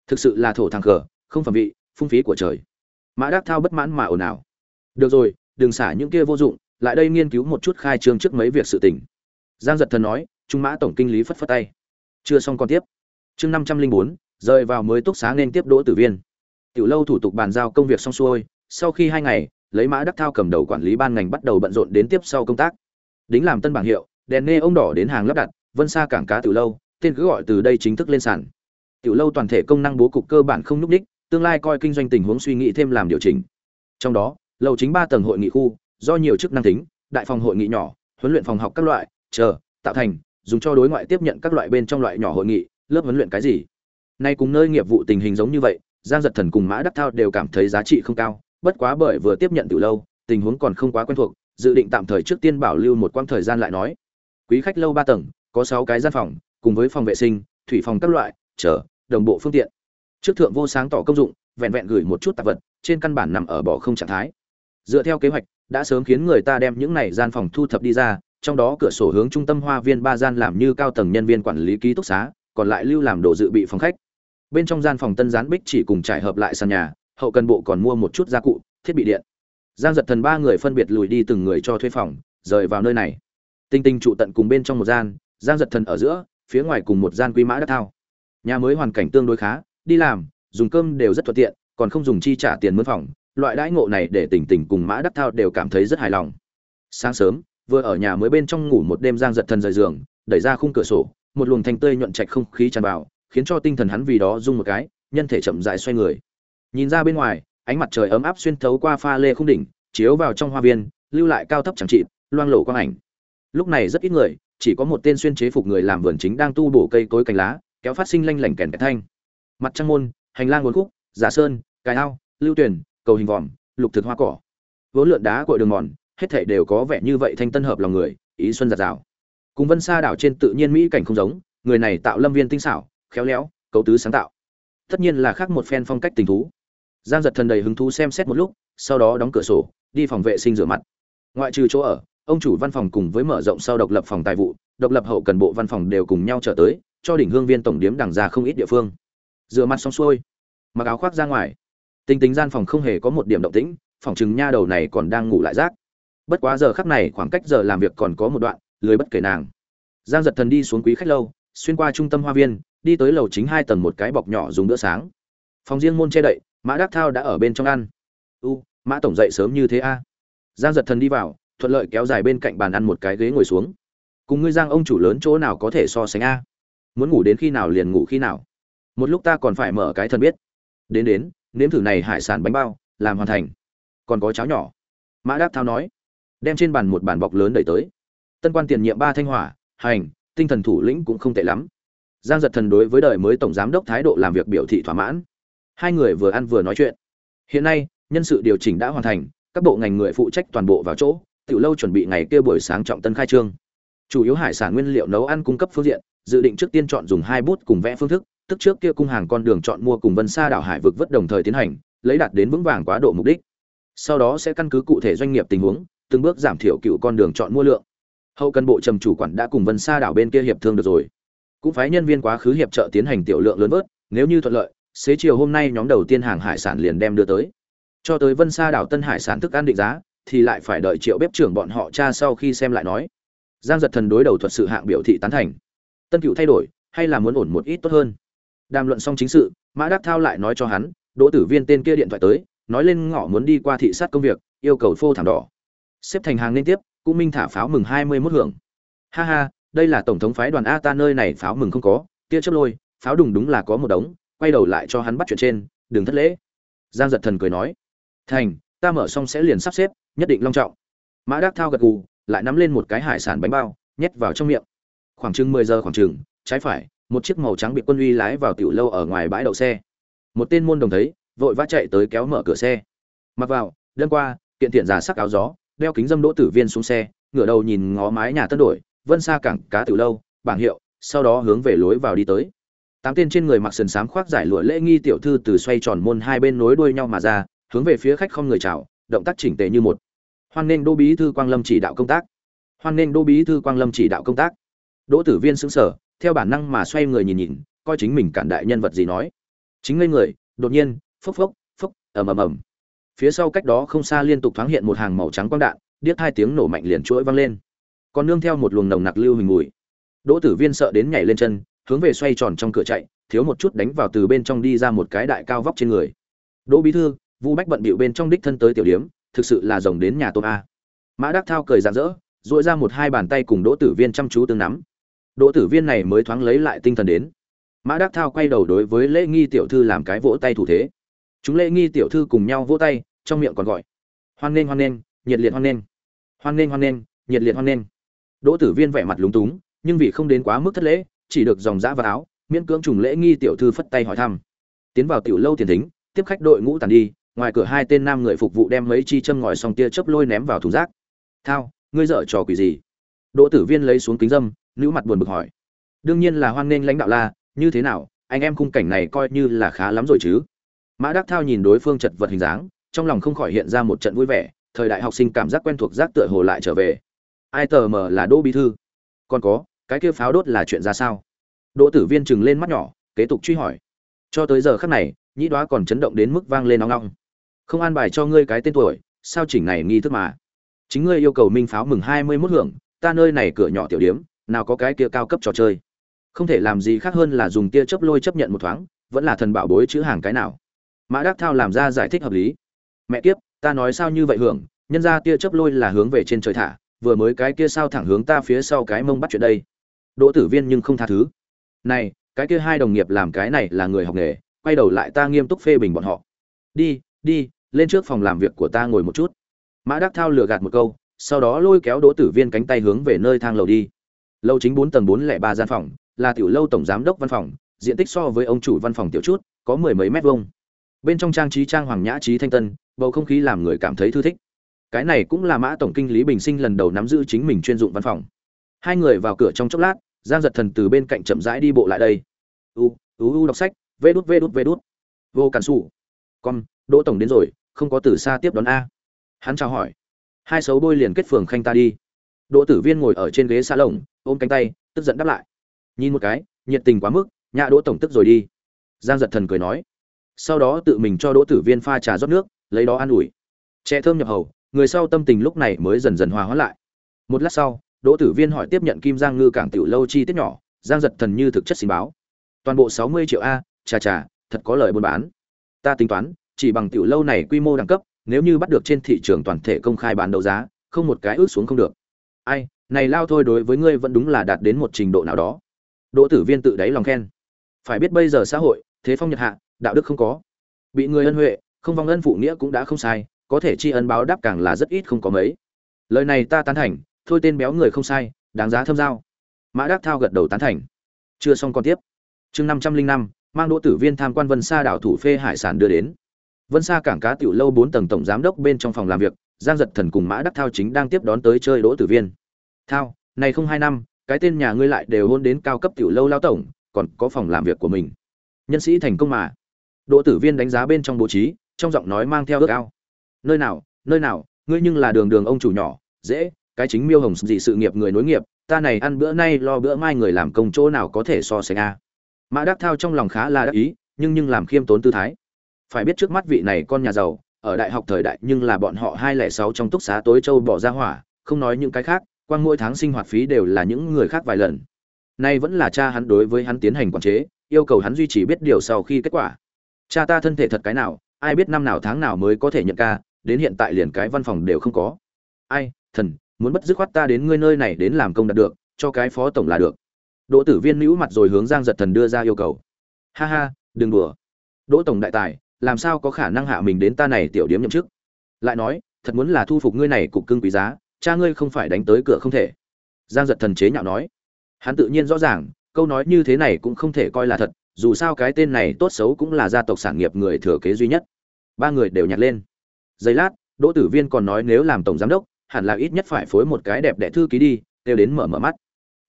Thực sự là thổ thằng cờ, không phẩm vị, phung phí của trời. Mã đắc thao bất mãn mà ồn ào. Được rồi, đừng xả những kia vô dụng, lại đây nghiên cứu một chút khai trương trước mấy việc sự tình. Giang giật thần nói, trung mã tổng kinh lý phất phất tay. Chưa xong còn tiếp. Chương năm trăm linh bốn, rời vào mới túc xá nên tiếp đỗ tử viên. Tiểu lâu thủ tục bàn giao công việc xong xuôi, sau khi hai ngày lấy mã đắc thao cầm đầu quản lý ban ngành bắt đầu bận rộn đến tiếp sau công tác. Đính làm tân bảng hiệu, đèn nê ông đỏ đến hàng lắp đặt, vân xa cảng cá tiểu lâu, tên cứ gọi từ đây chính thức lên sàn. Tiểu lâu toàn thể công năng bố cục cơ bản không núp đích tương lai coi kinh doanh tình huống suy nghĩ thêm làm điều chỉnh. Trong đó, lầu chính ba tầng hội nghị khu, do nhiều chức năng tính, đại phòng hội nghị nhỏ, huấn luyện phòng học các loại, chờ, tạo thành, dùng cho đối ngoại tiếp nhận các loại bên trong loại nhỏ hội nghị, lớp huấn luyện cái gì. Nay cùng nơi nghiệp vụ tình hình giống như vậy, giang giật thần cùng mã đắc thao đều cảm thấy giá trị không cao bất quá bởi vừa tiếp nhận từ lâu, tình huống còn không quá quen thuộc, dự định tạm thời trước tiên bảo lưu một quãng thời gian lại nói. Quý khách lâu ba tầng, có sáu cái gian phòng, cùng với phòng vệ sinh, thủy phòng các loại chờ đồng bộ phương tiện. Trước thượng vô sáng tỏ công dụng, vẹn vẹn gửi một chút tạp vật, trên căn bản nằm ở bỏ không trạng thái. Dựa theo kế hoạch, đã sớm khiến người ta đem những này gian phòng thu thập đi ra, trong đó cửa sổ hướng trung tâm hoa viên ba gian làm như cao tầng nhân viên quản lý ký túc xá, còn lại lưu làm đồ dự bị phòng khách. Bên trong gian phòng tân gián bích chỉ cùng trải hợp lại sàn nhà hậu cần bộ còn mua một chút gia cụ, thiết bị điện. Giang giật thần ba người phân biệt lùi đi từng người cho thuê phòng, rời vào nơi này. Tinh tinh trụ tận cùng bên trong một gian, giang giật thần ở giữa, phía ngoài cùng một gian quy mã đất thao. Nhà mới hoàn cảnh tương đối khá, đi làm, dùng cơm đều rất thuận tiện, còn không dùng chi trả tiền mướn phòng. Loại đãi ngộ này để tỉnh tỉnh cùng mã đắc thao đều cảm thấy rất hài lòng. Sáng sớm, vừa ở nhà mới bên trong ngủ một đêm giang giật thần rời giường, đẩy ra khung cửa sổ, một luồng thanh tươi nhuận trạch không khí tràn vào, khiến cho tinh thần hắn vì đó rung một cái, nhân thể chậm dại xoay người nhìn ra bên ngoài, ánh mặt trời ấm áp xuyên thấu qua pha lê khung đỉnh, chiếu vào trong hoa viên, lưu lại cao thấp chẳng trị loang lổ quang ảnh. Lúc này rất ít người, chỉ có một tên xuyên chế phục người làm vườn chính đang tu bổ cây cối cành lá, kéo phát sinh lanh lảnh kèn kẹt thanh. Mặt trăng môn, hành lang nguồn khúc, giả sơn, cài ao, lưu tuyển, cầu hình vòm, lục thực hoa cỏ. Vốn lượn đá cội đường mòn, hết thảy đều có vẻ như vậy thanh tân hợp lòng người, ý xuân giạt rào. Cùng vân xa đảo trên tự nhiên mỹ cảnh không giống, người này tạo lâm viên tinh xảo, khéo léo, cấu tứ sáng tạo. Tất nhiên là khác một phen phong cách tình thú giang giật thần đầy hứng thú xem xét một lúc, sau đó đóng cửa sổ, đi phòng vệ sinh rửa mặt. Ngoại trừ chỗ ở, ông chủ văn phòng cùng với mở rộng sau độc lập phòng tài vụ, độc lập hậu cần bộ văn phòng đều cùng nhau trở tới, cho đỉnh hương viên tổng điếm đằng ra không ít địa phương. Rửa mặt xong xuôi, mặc áo khoác ra ngoài. Tinh tính gian phòng không hề có một điểm động tĩnh, phòng chừng nha đầu này còn đang ngủ lại rác. Bất quá giờ khắc này khoảng cách giờ làm việc còn có một đoạn, lười bất kể nàng. Giang giật thần đi xuống quý khách lâu, xuyên qua trung tâm hoa viên, đi tới lầu chính hai tầng một cái bọc nhỏ dùng bữa sáng. Phòng riêng môn che đậy mã đắc thao đã ở bên trong ăn. U, mã tổng dậy sớm như thế a? Giang giật thần đi vào, thuận lợi kéo dài bên cạnh bàn ăn một cái ghế ngồi xuống. Cùng ngươi giang ông chủ lớn chỗ nào có thể so sánh a? Muốn ngủ đến khi nào liền ngủ khi nào. Một lúc ta còn phải mở cái thân biết. Đến đến, nếm thử này hải sản bánh bao, làm hoàn thành. Còn có cháo nhỏ. Mã đắc thao nói. Đem trên bàn một bàn bọc lớn đẩy tới. Tân quan tiền nhiệm ba thanh hỏa, hành, tinh thần thủ lĩnh cũng không tệ lắm. Giang giật thần đối với đời mới tổng giám đốc thái độ làm việc biểu thị thỏa mãn hai người vừa ăn vừa nói chuyện. Hiện nay, nhân sự điều chỉnh đã hoàn thành, các bộ ngành người phụ trách toàn bộ vào chỗ, tiểu lâu chuẩn bị ngày kia buổi sáng trọng tân khai trương. Chủ yếu hải sản nguyên liệu nấu ăn cung cấp phương diện, dự định trước tiên chọn dùng hai bút cùng vẽ phương thức, tức trước kia cung hàng con đường chọn mua cùng vân xa đảo hải vực vất đồng thời tiến hành, lấy đạt đến vững vàng quá độ mục đích. Sau đó sẽ căn cứ cụ thể doanh nghiệp tình huống, từng bước giảm thiểu cựu con đường chọn mua lượng. Hậu cần bộ trầm chủ quản đã cùng vân xa đảo bên kia hiệp thương được rồi. Cũng phái nhân viên quá khứ hiệp trợ tiến hành tiểu lượng lớn vớt, nếu như thuận lợi xế chiều hôm nay nhóm đầu tiên hàng hải sản liền đem đưa tới. Cho tới vân xa đảo tân hải sản thức ăn định giá, thì lại phải đợi triệu bếp trưởng bọn họ cha sau khi xem lại nói. Giang giật thần đối đầu thuật sự hạng biểu thị tán thành. Tân cựu thay đổi, hay là muốn ổn một ít tốt hơn? Đàm luận xong chính sự, mã đắc thao lại nói cho hắn, đỗ tử viên tên kia điện thoại tới, nói lên ngỏ muốn đi qua thị sát công việc, yêu cầu phô thảm đỏ. Xếp thành hàng liên tiếp, cũng minh thả pháo mừng hai mươi mốt hưởng. Ha ha, đây là tổng thống phái đoàn a ta nơi này pháo mừng không có, tia chớp lôi, pháo đùng đúng là có một đống quay đầu lại cho hắn bắt chuyện trên, đừng thất lễ. Giang giật thần cười nói, thành, ta mở xong sẽ liền sắp xếp, nhất định long trọng. Mã đắc thao gật gù, lại nắm lên một cái hải sản bánh bao, nhét vào trong miệng. Khoảng chừng mười giờ khoảng chừng, trái phải, một chiếc màu trắng bị quân uy lái vào tiểu lâu ở ngoài bãi đậu xe. Một tên môn đồng thấy, vội vã chạy tới kéo mở cửa xe. Mặc vào, đơn qua, kiện tiện giả sắc áo gió, đeo kính dâm đỗ tử viên xuống xe, ngửa đầu nhìn ngó mái nhà tân đổi, vân xa cảng cá tiểu lâu, bảng hiệu, sau đó hướng về lối vào đi tới tám tên trên người mặc sườn xám khoác giải lụa lễ nghi tiểu thư từ xoay tròn môn hai bên nối đuôi nhau mà ra, hướng về phía khách không người chào, động tác chỉnh tề như một. Hoan nghênh đô bí thư quang lâm chỉ đạo công tác. Hoan nghênh đô bí thư quang lâm chỉ đạo công tác. Đỗ tử viên xứng sở theo bản năng mà xoay người nhìn nhìn, coi chính mình cản đại nhân vật gì nói. Chính ngây người, đột nhiên, phốc phốc phốc, ầm ầm ầm. Phía sau cách đó không xa liên tục thoáng hiện một hàng màu trắng quang đạn, điếc hai tiếng nổ mạnh liền chuỗi vang lên. Còn nương theo một luồng nồng nặc lưu hình mùi. Đỗ tử viên sợ đến nhảy lên chân hướng về xoay tròn trong cửa chạy, thiếu một chút đánh vào từ bên trong đi ra một cái đại cao vóc trên người. Đỗ bí thư, vu bách bận bịu bên trong đích thân tới tiểu điếm, thực sự là rồng đến nhà tôm a. Mã đắc thao cười rạng rỡ dội ra một hai bàn tay cùng đỗ tử viên chăm chú tương nắm. Đỗ tử viên này mới thoáng lấy lại tinh thần đến. Mã đắc thao quay đầu đối với lễ nghi tiểu thư làm cái vỗ tay thủ thế. Chúng lễ nghi tiểu thư cùng nhau vỗ tay, trong miệng còn gọi. Hoan nghênh hoan nghênh, nhiệt liệt hoan nghênh. Hoan nghênh hoan nghênh, nhiệt liệt hoan nghênh. Đỗ tử viên vẻ mặt lúng túng, nhưng vì không đến quá mức thất lễ chỉ được dòng dã vào áo, miễn cưỡng trùng lễ nghi tiểu thư phất tay hỏi thăm. Tiến vào tiểu lâu tiền thính, tiếp khách đội ngũ tàn đi, ngoài cửa hai tên nam người phục vụ đem mấy chi châm ngòi xong tia chớp lôi ném vào thùng rác. Thao, ngươi dở trò quỷ gì? Đỗ tử viên lấy xuống kính dâm, nữ mặt buồn bực hỏi. Đương nhiên là hoan nghênh lãnh đạo la, như thế nào, anh em khung cảnh này coi như là khá lắm rồi chứ? Mã đắc thao nhìn đối phương chật vật hình dáng, trong lòng không khỏi hiện ra một trận vui vẻ, thời đại học sinh cảm giác quen thuộc giác tựa hồ lại trở về. Ai tờ mờ là đỗ bí thư? Còn có cái kia pháo đốt là chuyện ra sao? Đỗ tử viên chừng lên mắt nhỏ, kế tục truy hỏi. Cho tới giờ khắc này, nhĩ đoá còn chấn động đến mức vang lên nóng nóng không an bài cho ngươi cái tên tuổi, sao chỉnh này nghi thức mà? Chính ngươi yêu cầu minh pháo mừng hai mươi mốt hưởng, ta nơi này cửa nhỏ tiểu điếm, nào có cái kia cao cấp trò chơi. Không thể làm gì khác hơn là dùng tia chớp lôi chấp nhận một thoáng, vẫn là thần bảo bối chữ hàng cái nào. Mã đắc thao làm ra giải thích hợp lý. Mẹ kiếp, ta nói sao như vậy hưởng, nhân ra tia chớp lôi là hướng về trên trời thả, vừa mới cái kia sao thẳng hướng ta phía sau cái mông bắt chuyện đây đỗ tử viên nhưng không tha thứ. Này, cái kia hai đồng nghiệp làm cái này là người học nghề, quay đầu lại ta nghiêm túc phê bình bọn họ. Đi đi, lên trước phòng làm việc của ta ngồi một chút. Mã đắc thao lừa gạt một câu, sau đó lôi kéo đỗ tử viên cánh tay hướng về nơi thang lầu đi. Lâu chính bốn tầng bốn lẻ ba gian phòng, là tiểu lâu tổng giám đốc văn phòng, diện tích so với ông chủ văn phòng tiểu chút, có mười mấy mét vuông. Bên trong trang trí trang hoàng nhã trí thanh tân, bầu không khí làm người cảm thấy thư thích. Cái này cũng là mã tổng kinh lý bình sinh lần đầu nắm giữ chính mình chuyên dụng văn phòng hai người vào cửa trong chốc lát, giang giật thần từ bên cạnh chậm rãi đi bộ lại đây. U u u đọc sách, vê đút vê đút vê đút. Vô cản xù con, đỗ tổng đến rồi, không có từ xa tiếp đón a. Hắn chào hỏi. Hai xấu bôi liền kết phường khanh ta đi. Đỗ tử viên ngồi ở trên ghế xa lồng, ôm cánh tay, tức giận đáp lại. Nhìn một cái, nhiệt tình quá mức nhà đỗ tổng tức rồi đi. Giang giật thần cười nói. Sau đó tự mình cho đỗ tử viên pha trà rót nước, lấy đó an ủi. Chè thơm nhập hầu, người sau tâm tình lúc này mới dần dần hòa hóa lại. Một lát sau đỗ tử viên hỏi tiếp nhận kim giang ngư cảng tiểu lâu chi tiết nhỏ, giang giật thần như thực chất xin báo. Toàn bộ sáu mươi triệu a, chà chà, thật có lời buôn bán. Ta tính toán, chỉ bằng tiểu lâu này quy mô đẳng cấp, nếu như bắt được trên thị trường toàn thể công khai bán đấu giá, không một cái ước xuống không được. Ai, này lao thôi đối với ngươi vẫn đúng là đạt đến một trình độ nào đó. Đỗ tử viên tự đáy lòng khen. Phải biết bây giờ xã hội, thế phong nhật hạ, đạo đức không có. Bị người ân huệ, không vong ân phụ nghĩa cũng đã không sai, có thể tri ân báo đáp càng là rất ít không có mấy. Lời này ta tán thành thôi tên béo người không sai, đáng giá thâm giao. Mã đắc thao gật đầu tán thành. Chưa xong còn tiếp. Chương năm trăm linh năm, mang đỗ tử viên tham quan vân sa đảo thủ phê hải sản đưa đến. Vân sa cảng cá tiểu lâu bốn tầng tổng giám đốc bên trong phòng làm việc, giang giật thần cùng mã đắc thao chính đang tiếp đón tới chơi đỗ tử viên. Thao, này không hai năm, cái tên nhà ngươi lại đều hôn đến cao cấp tiểu lâu lao tổng, còn có phòng làm việc của mình. Nhân sĩ thành công mà. Đỗ tử viên đánh giá bên trong bố trí, trong giọng nói mang theo ước ao. Nơi nào nơi nào, ngươi nhưng là đường đường ông chủ nhỏ, dễ cái chính miêu hồng dị sự nghiệp người nối nghiệp, ta này ăn bữa nay lo bữa mai người làm công chỗ nào có thể so sánh a? Mã đắc thao trong lòng khá là đắc ý, nhưng nhưng làm khiêm tốn tư thái. Phải biết trước mắt vị này con nhà giàu, ở đại học thời đại nhưng là bọn họ hai lẻ sáu trong túc xá tối châu bỏ ra hỏa, không nói những cái khác quang mỗi tháng sinh hoạt phí đều là những người khác vài lần. Nay vẫn là cha hắn đối với hắn tiến hành quản chế, yêu cầu hắn duy trì biết điều sau khi kết quả. Cha ta thân thể thật cái nào, ai biết năm nào tháng nào mới có thể nhận ca, đến hiện tại liền cái văn phòng đều không có. Ai, thần muốn bất dứt khoát ta đến ngươi nơi này đến làm công đạt được, cho cái phó tổng là được. Đỗ tử viên nữ mặt rồi hướng giang giật thần đưa ra yêu cầu. Ha ha, đừng đùa. Đỗ tổng đại tài, làm sao có khả năng hạ mình đến ta này tiểu điếm nhậm chức? Lại nói, thật muốn là thu phục ngươi này cục cưng quý giá, cha ngươi không phải đánh tới cửa không thể. Giang giật thần chế nhạo nói. Hắn tự nhiên rõ ràng, câu nói như thế này cũng không thể coi là thật, dù sao cái tên này tốt xấu cũng là gia tộc sản nghiệp người thừa kế duy nhất. Ba người đều nhặt lên. Giây lát, đỗ tử viên còn nói nếu làm tổng giám đốc hẳn là ít nhất phải phối một cái đẹp đẽ thư ký đi đều đến mở mở mắt.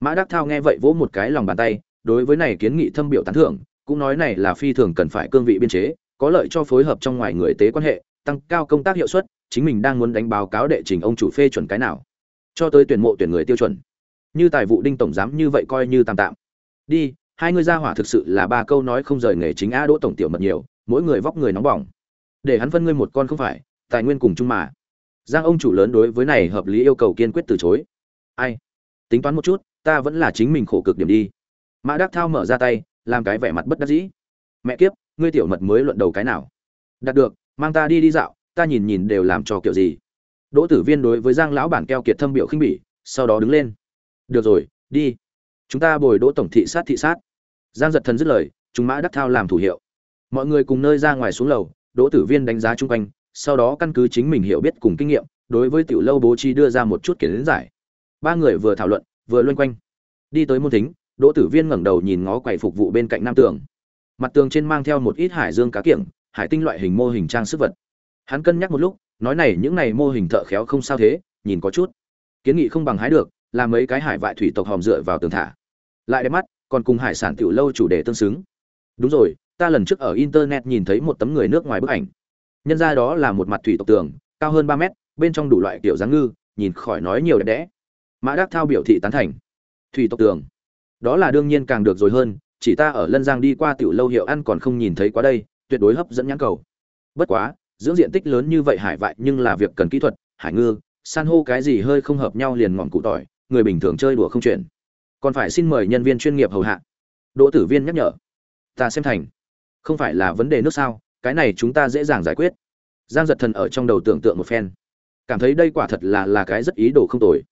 Mã đắc thao nghe vậy vỗ một cái lòng bàn tay, đối với này kiến nghị thâm biểu tán thưởng, cũng nói này là phi thường cần phải cương vị biên chế, có lợi cho phối hợp trong ngoài người tế quan hệ, tăng cao công tác hiệu suất, chính mình đang muốn đánh báo cáo đệ trình ông chủ phê chuẩn cái nào. Cho tới tuyển mộ tuyển người tiêu chuẩn. Như tài vụ đinh tổng giám như vậy coi như tạm tạm. Đi, hai người gia hỏa thực sự là ba câu nói không rời nghề chính a đỗ tổng tiểu mật nhiều, mỗi người vóc người nóng bỏng. Để hắn phân ngươi một con không phải, tài nguyên cùng chung mà giang ông chủ lớn đối với này hợp lý yêu cầu kiên quyết từ chối. Ai? Tính toán một chút, ta vẫn là chính mình khổ cực điểm đi. Mã đắc thao mở ra tay, làm cái vẻ mặt bất đắc dĩ. Mẹ kiếp, ngươi tiểu mật mới luận đầu cái nào? Đạt được, mang ta đi đi dạo, ta nhìn nhìn đều làm cho kiểu gì? Đỗ tử viên đối với giang lão bản keo kiệt thâm biểu khinh bỉ, sau đó đứng lên. Được rồi, đi. Chúng ta bồi đỗ tổng thị sát thị sát. Giang giật thần dứt lời, chúng mã đắc thao làm thủ hiệu. Mọi người cùng nơi ra ngoài xuống lầu, đỗ tử viên đánh giá chung quanh sau đó căn cứ chính mình hiểu biết cùng kinh nghiệm, đối với tiểu lâu bố trí đưa ra một chút kiến giải. Ba người vừa thảo luận, vừa loanh quanh. Đi tới môn thính, đỗ tử viên ngẩng đầu nhìn ngó quầy phục vụ bên cạnh nam tường. Mặt tường trên mang theo một ít hải dương cá kiểng, hải tinh loại hình mô hình trang sức vật. Hắn cân nhắc một lúc, nói này, những này mô hình thợ khéo không sao thế, nhìn có chút. Kiến nghị không bằng hái được, làm mấy cái hải vại thủy tộc hòm dựa vào tường thả. Lại đẹp mắt, còn cùng hải sản tiểu lâu chủ đề tương xứng. Đúng rồi, ta lần trước ở internet nhìn thấy một tấm người nước ngoài bức ảnh nhân ra đó là một mặt thủy tộc tường, cao hơn ba mét, bên trong đủ loại kiểu dáng ngư, nhìn khỏi nói nhiều đẹp đẽ. Mã đắc thao biểu thị tán thành. Thủy tộc tường. Đó là đương nhiên càng được rồi hơn, chỉ ta ở lân giang đi qua tiểu lâu hiệu ăn còn không nhìn thấy quá đây, tuyệt đối hấp dẫn nhãn cầu. Bất quá, dưỡng diện tích lớn như vậy hải vại nhưng là việc cần kỹ thuật, hải ngư, san hô cái gì hơi không hợp nhau liền ngọn cụ tỏi, người bình thường chơi đùa không chuyển còn phải xin mời nhân viên chuyên nghiệp hầu hạ. Đỗ tử viên nhắc nhở. Ta xem thành. Không phải là vấn đề nước sao? Cái này chúng ta dễ dàng giải quyết. Giang giật thần ở trong đầu tưởng tượng một phen. Cảm thấy đây quả thật là là cái rất ý đồ không tồi.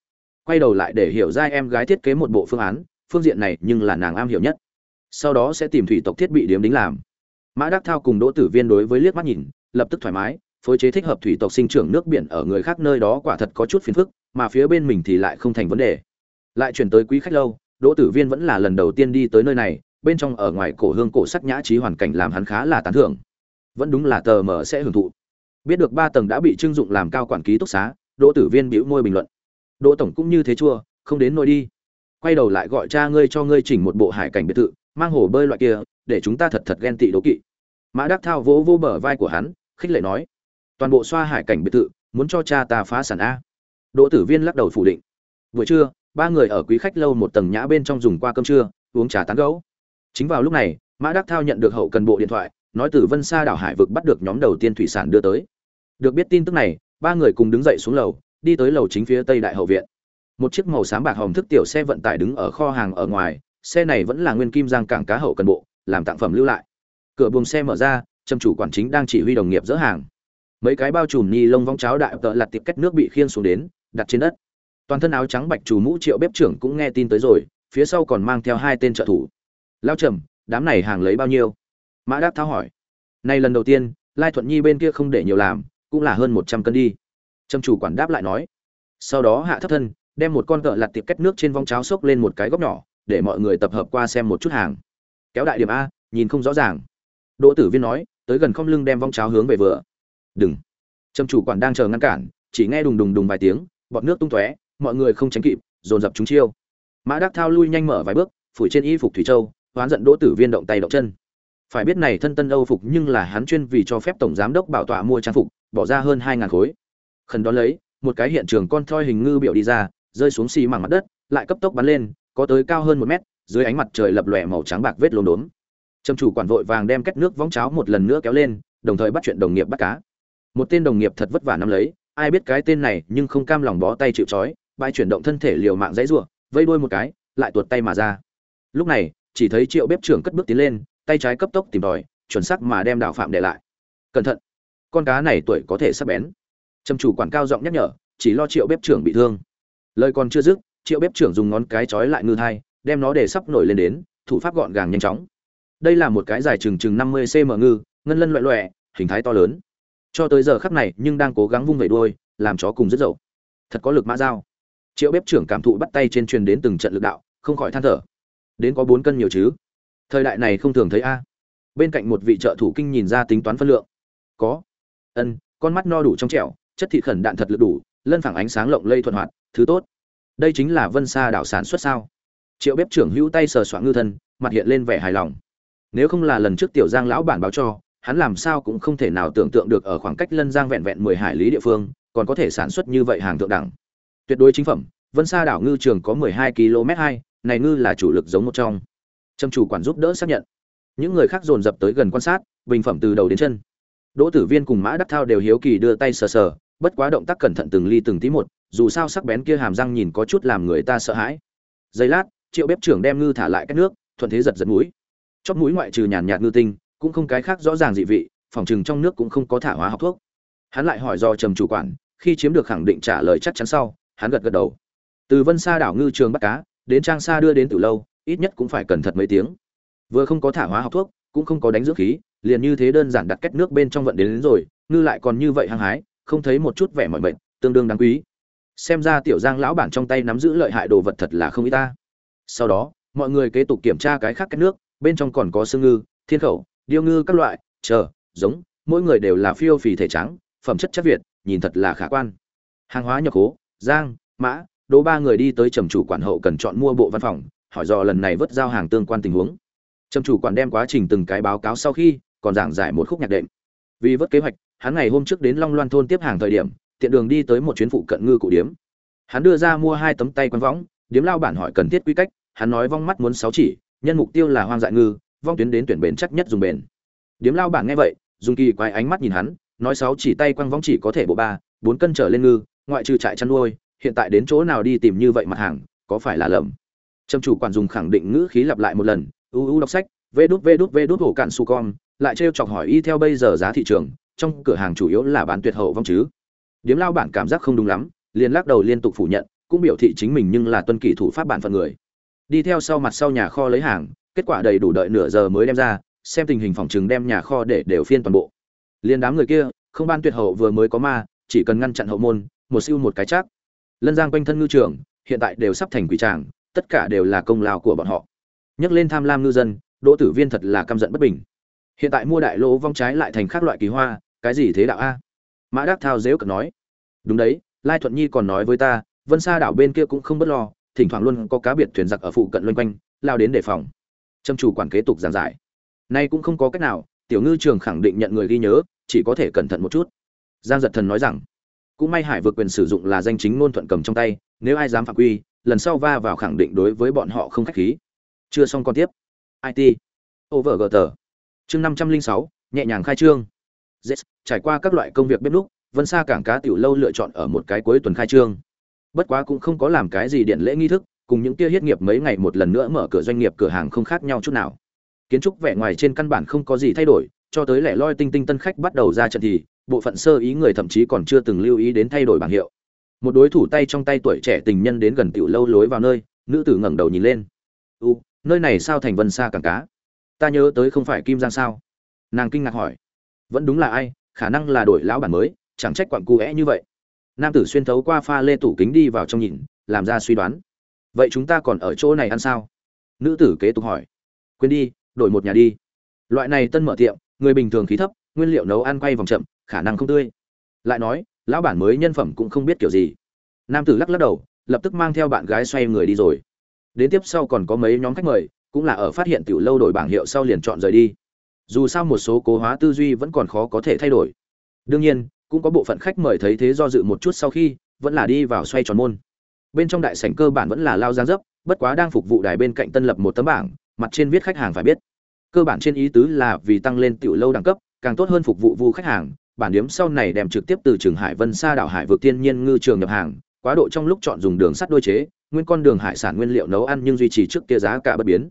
Quay đầu lại để hiểu ra em gái thiết kế một bộ phương án, phương diện này nhưng là nàng am hiểu nhất. Sau đó sẽ tìm thủy tộc thiết bị điếm đính làm. Mã đắc thao cùng đỗ tử viên đối với liếc mắt nhìn, lập tức thoải mái, phối chế thích hợp thủy tộc sinh trưởng nước biển ở người khác nơi đó quả thật có chút phiền phức, mà phía bên mình thì lại không thành vấn đề. Lại chuyển tới quý khách lâu, đỗ tử viên vẫn là lần đầu tiên đi tới nơi này, bên trong ở ngoài cổ hương cổ sắc nhã trí hoàn cảnh làm hắn khá là tán thưởng vẫn đúng là tờ mở sẽ hưởng thụ. Biết được ba tầng đã bị trưng dụng làm cao quản ký túc xá, đỗ tử viên bĩu môi bình luận. Đỗ tổng cũng như thế chua, không đến nôi đi. Quay đầu lại gọi cha ngươi cho ngươi chỉnh một bộ hải cảnh biệt thự, mang hồ bơi loại kia, để chúng ta thật thật ghen tị đố kỵ. Mã đắc thao vỗ vô bờ vai của hắn, khích lệ nói, toàn bộ xoa hải cảnh biệt thự, muốn cho cha ta phá sản a. Đỗ tử viên lắc đầu phủ định buổi trưa, ba người ở quý khách lâu một tầng nhã bên trong dùng qua cơm trưa, uống trà tán gấu chính vào lúc này, mã đắc thao nhận được hậu cần bộ điện thoại nói từ vân sa đảo hải vực bắt được nhóm đầu tiên thủy sản đưa tới. Được biết tin tức này, ba người cùng đứng dậy xuống lầu, đi tới lầu chính phía tây đại hậu viện. Một chiếc màu xám bạc hồng thức tiểu xe vận tải đứng ở kho hàng ở ngoài, xe này vẫn là nguyên kim giang cảng cá hậu cần bộ, làm tặng phẩm lưu lại. Cửa buồng xe mở ra trầm chủ quản chính đang chỉ huy đồng nghiệp dỡ hàng. Mấy cái bao trùm ni lông vong cháo đại tợ lặt tiệp cách nước bị khiên xuống đến, đặt trên đất. Toàn thân áo trắng bạch chủ mũ triệu bếp trưởng cũng nghe tin tới rồi, phía sau còn mang theo hai tên trợ thủ. Lao trầm, đám này hàng lấy bao nhiêu? Mã đáp thao hỏi. Nay lần đầu tiên, lai thuận nhi bên kia không để nhiều làm, cũng là hơn một trăm cân đi. Trâm chủ quản đáp lại nói. Sau đó hạ thấp thân, đem một con cỡ lặt tiệp cách nước trên vong cháo xốc lên một cái góc nhỏ, để mọi người tập hợp qua xem một chút hàng. Kéo đại điểm a, nhìn không rõ ràng. Đỗ tử viên nói, tới gần không lưng đem vong cháo hướng về vừa. Đừng. Trâm chủ quản đang chờ ngăn cản, chỉ nghe đùng đùng đùng vài tiếng, bọt nước tung tóe, mọi người không tránh kịp, dồn dập chúng chiêu. Mã đắc thao lui nhanh mở vài bước, phủi trên y phục thủy châu, hoán giận đỗ tử viên động tay động chân phải biết này thân tân âu phục nhưng là hắn chuyên vì cho phép tổng giám đốc bảo tọa mua trang phục, bỏ ra hơn hai ngàn khối. Khẩn đón lấy, một cái hiện trường con thoi hình ngư biểu đi ra, rơi xuống xì mảng mặt đất, lại cấp tốc bắn lên, có tới cao hơn một mét, dưới ánh mặt trời lập lòe màu trắng bạc vết lốm đốm. Trầm chủ quản vội vàng đem cách nước vóng cháo một lần nữa kéo lên, đồng thời bắt chuyện đồng nghiệp bắt cá. Một tên đồng nghiệp thật vất vả nắm lấy, ai biết cái tên này nhưng không cam lòng bó tay chịu trói, bãi chuyển động thân thể liều mạng dãy rủa vây đuôi một cái, lại tuột tay mà ra. Lúc này, chỉ thấy triệu bếp trưởng cất bước tiến lên tay trái cấp tốc tìm đòi chuẩn xác mà đem đào phạm để lại. Cẩn thận. Con cá này tuổi có thể sắp bén. Trầm chủ quản cao giọng nhắc nhở, chỉ lo triệu bếp trưởng bị thương. Lời còn chưa dứt, triệu bếp trưởng dùng ngón cái trói lại ngư thai, đem nó để sắp nổi lên đến, thủ pháp gọn gàng nhanh chóng. Đây là một cái dài chừng chừng năm mươi cm ngư, ngân lân loại loẹ, hình thái to lớn. Cho tới giờ khắc này, nhưng đang cố gắng vung vẩy đuôi, làm chó cùng rất dậu. Thật có lực mã dao. Triệu bếp trưởng cảm thụ bắt tay trên truyền đến từng trận lực đạo, không khỏi than thở. Đến có bốn cân nhiều chứ? Thời đại này không thường thấy a. Bên cạnh một vị trợ thủ kinh nhìn ra tính toán phân lượng. Có. Ân, con mắt no đủ trong trẻo, chất thịt khẩn đạn thật lực đủ, lân phẳng ánh sáng lộng lây thuận hoạt, thứ tốt. Đây chính là vân sa đảo sản xuất sao? Triệu bếp trưởng hữu tay sờ soạn ngư thân, mặt hiện lên vẻ hài lòng. Nếu không là lần trước tiểu giang lão bản báo cho, hắn làm sao cũng không thể nào tưởng tượng được ở khoảng cách lân giang vẹn vẹn mười hải lý địa phương, còn có thể sản xuất như vậy hàng thượng đẳng. Tuyệt đối chính phẩm, vân sa đảo ngư trường có mười hai km hai, này ngư là chủ lực giống một trong trâm chủ quản giúp đỡ xác nhận. Những người khác dồn dập tới gần quan sát, bình phẩm từ đầu đến chân. Đỗ tử viên cùng mã đắc thao đều hiếu kỳ đưa tay sờ sờ, bất quá động tác cẩn thận từng ly từng tí một, dù sao sắc bén kia hàm răng nhìn có chút làm người ta sợ hãi. Giây lát, triệu bếp trưởng đem ngư thả lại các nước, thuận thế giật giật mũi. Chóp mũi ngoại trừ nhàn nhạt ngư tinh, cũng không cái khác rõ ràng dị vị, phòng chừng trong nước cũng không có thả hóa học thuốc. Hắn lại hỏi do trầm chủ quản, khi chiếm được khẳng định trả lời chắc chắn sau, hắn gật gật đầu. Từ vân xa đảo ngư trường bắt cá, đến trang xa đưa đến từ lâu ít nhất cũng phải cẩn thận mấy tiếng. Vừa không có thả hóa học thuốc cũng không có đánh dưỡng khí liền như thế đơn giản đặt kết nước bên trong vận đến, đến rồi ngư lại còn như vậy hăng hái không thấy một chút vẻ mỏi mệt tương đương đáng quý. Xem ra tiểu giang lão bản trong tay nắm giữ lợi hại đồ vật thật là không ít ta. Sau đó mọi người kế tục kiểm tra cái khác cách nước bên trong còn có xương ngư thiên khẩu điêu ngư các loại chờ giống mỗi người đều là phiêu phì thể trắng phẩm chất chất việt nhìn thật là khả quan. Hàng hóa nhập khố giang mã đỗ ba người đi tới trầm chủ quản hậu cần chọn mua bộ văn phòng hỏi dò lần này vớt giao hàng tương quan tình huống. Trầm chủ quản đem quá trình từng cái báo cáo sau khi, còn giảng giải một khúc nhạc đệm. Vì vớt kế hoạch, hắn ngày hôm trước đến long loan thôn tiếp hàng thời điểm, tiện đường đi tới một chuyến phụ cận ngư cụ điếm. Hắn đưa ra mua hai tấm tay quanh võng, điếm lao bản hỏi cần thiết quy cách, hắn nói vong mắt muốn sáu chỉ, nhân mục tiêu là hoang dại ngư, vong tuyến đến tuyển bền chắc nhất dùng bền. Điếm lao bản nghe vậy, dùng kỳ quái ánh mắt nhìn hắn, nói sáu chỉ tay quăng võng chỉ có thể bộ ba, bốn cân trở lên ngư, ngoại trừ trại chăn nuôi, hiện tại đến chỗ nào đi tìm như vậy mặt hàng, có phải là lầm? Trầm chủ quản dùng khẳng định ngữ khí lặp lại một lần, u u, đọc sách vê đút vê đút vê đút hổ cạn su con, lại trêu chọc hỏi y theo bây giờ giá thị trường, trong cửa hàng chủ yếu là bán tuyệt hậu vong chứ. Điếm lao bản cảm giác không đúng lắm, liền lắc đầu liên tục phủ nhận, cũng biểu thị chính mình nhưng là tuân kỷ thủ pháp bản phận người. Đi theo sau mặt sau nhà kho lấy hàng, kết quả đầy đủ đợi nửa giờ mới đem ra, xem tình hình phòng chừng đem nhà kho để đều phiên toàn bộ. Liền đám người kia, không ban tuyệt hậu vừa mới có ma, chỉ cần ngăn chặn hậu môn, một siêu một cái chắc. Lân giang quanh thân ngư trường, hiện tại đều sắp thành quỷ tràng tất cả đều là công lao của bọn họ. Nhắc lên tham lam ngư dân, đỗ tử viên thật là căm giận bất bình. Hiện tại mua đại lỗ vong trái lại thành khác loại kỳ hoa, cái gì thế đạo a? Mã đắc thao dếu cận nói. Đúng đấy, lai thuận nhi còn nói với ta, vân sa đảo bên kia cũng không bất lo, thỉnh thoảng luôn có cá biệt thuyền giặc ở phụ cận loanh quanh, lao đến đề phòng. Trâm chủ quản kế tục giảng giải. Nay cũng không có cách nào, tiểu ngư trường khẳng định nhận người ghi nhớ, chỉ có thể cẩn thận một chút. Giang giật thần nói rằng, cũng may hải vượt quyền sử dụng là danh chính ngôn thuận cầm trong tay, nếu ai dám phạm quy lần sau va vào khẳng định đối với bọn họ không khách khí. Chưa xong còn tiếp. It over gờ tờ chương năm trăm linh sáu nhẹ nhàng khai trương. Yes, trải qua các loại công việc bếp lúc vân xa cảng cá tiểu lâu lựa chọn ở một cái cuối tuần khai trương. Bất quá cũng không có làm cái gì điện lễ nghi thức cùng những kia hiết nghiệp mấy ngày một lần nữa mở cửa doanh nghiệp cửa hàng không khác nhau chút nào. Kiến trúc vẻ ngoài trên căn bản không có gì thay đổi cho tới lẻ loi tinh tinh tân khách bắt đầu ra trận thì bộ phận sơ ý người thậm chí còn chưa từng lưu ý đến thay đổi bảng hiệu một đối thủ tay trong tay tuổi trẻ tình nhân đến gần tiểu lâu lối vào nơi, nữ tử ngẩng đầu nhìn lên. U, nơi này sao thành vân xa cảng cá? Ta nhớ tới không phải kim giang sao? Nàng kinh ngạc hỏi. Vẫn đúng là ai, khả năng là đổi lão bản mới, chẳng trách quặng cu é như vậy. Nam tử xuyên thấu qua pha lê tủ kính đi vào trong nhìn, làm ra suy đoán. Vậy chúng ta còn ở chỗ này ăn sao? Nữ tử kế tục hỏi. Quên đi, đổi một nhà đi. Loại này tân mở tiệm, người bình thường khí thấp, nguyên liệu nấu ăn quay vòng chậm, khả năng không tươi. Lại nói lão bản mới nhân phẩm cũng không biết kiểu gì. Nam tử lắc lắc đầu, lập tức mang theo bạn gái xoay người đi rồi. Đến tiếp sau còn có mấy nhóm khách mời, cũng là ở phát hiện tiểu lâu đổi bảng hiệu sau liền chọn rời đi. Dù sao một số cố hóa tư duy vẫn còn khó có thể thay đổi. Đương nhiên, cũng có bộ phận khách mời thấy thế do dự một chút sau khi, vẫn là đi vào xoay tròn môn. Bên trong đại sảnh cơ bản vẫn là lao giang dấp, bất quá đang phục vụ đài bên cạnh tân lập một tấm bảng, mặt trên viết khách hàng phải biết. Cơ bản trên ý tứ là vì tăng lên tiểu lâu đẳng cấp, càng tốt hơn phục vụ vu khách hàng bản điếm sau này đem trực tiếp từ trường hải vân xa đảo hải vượt thiên nhiên ngư trường nhập hàng, quá độ trong lúc chọn dùng đường sắt đôi chế, nguyên con đường hải sản nguyên liệu nấu ăn nhưng duy trì trước kia giá cả bất biến.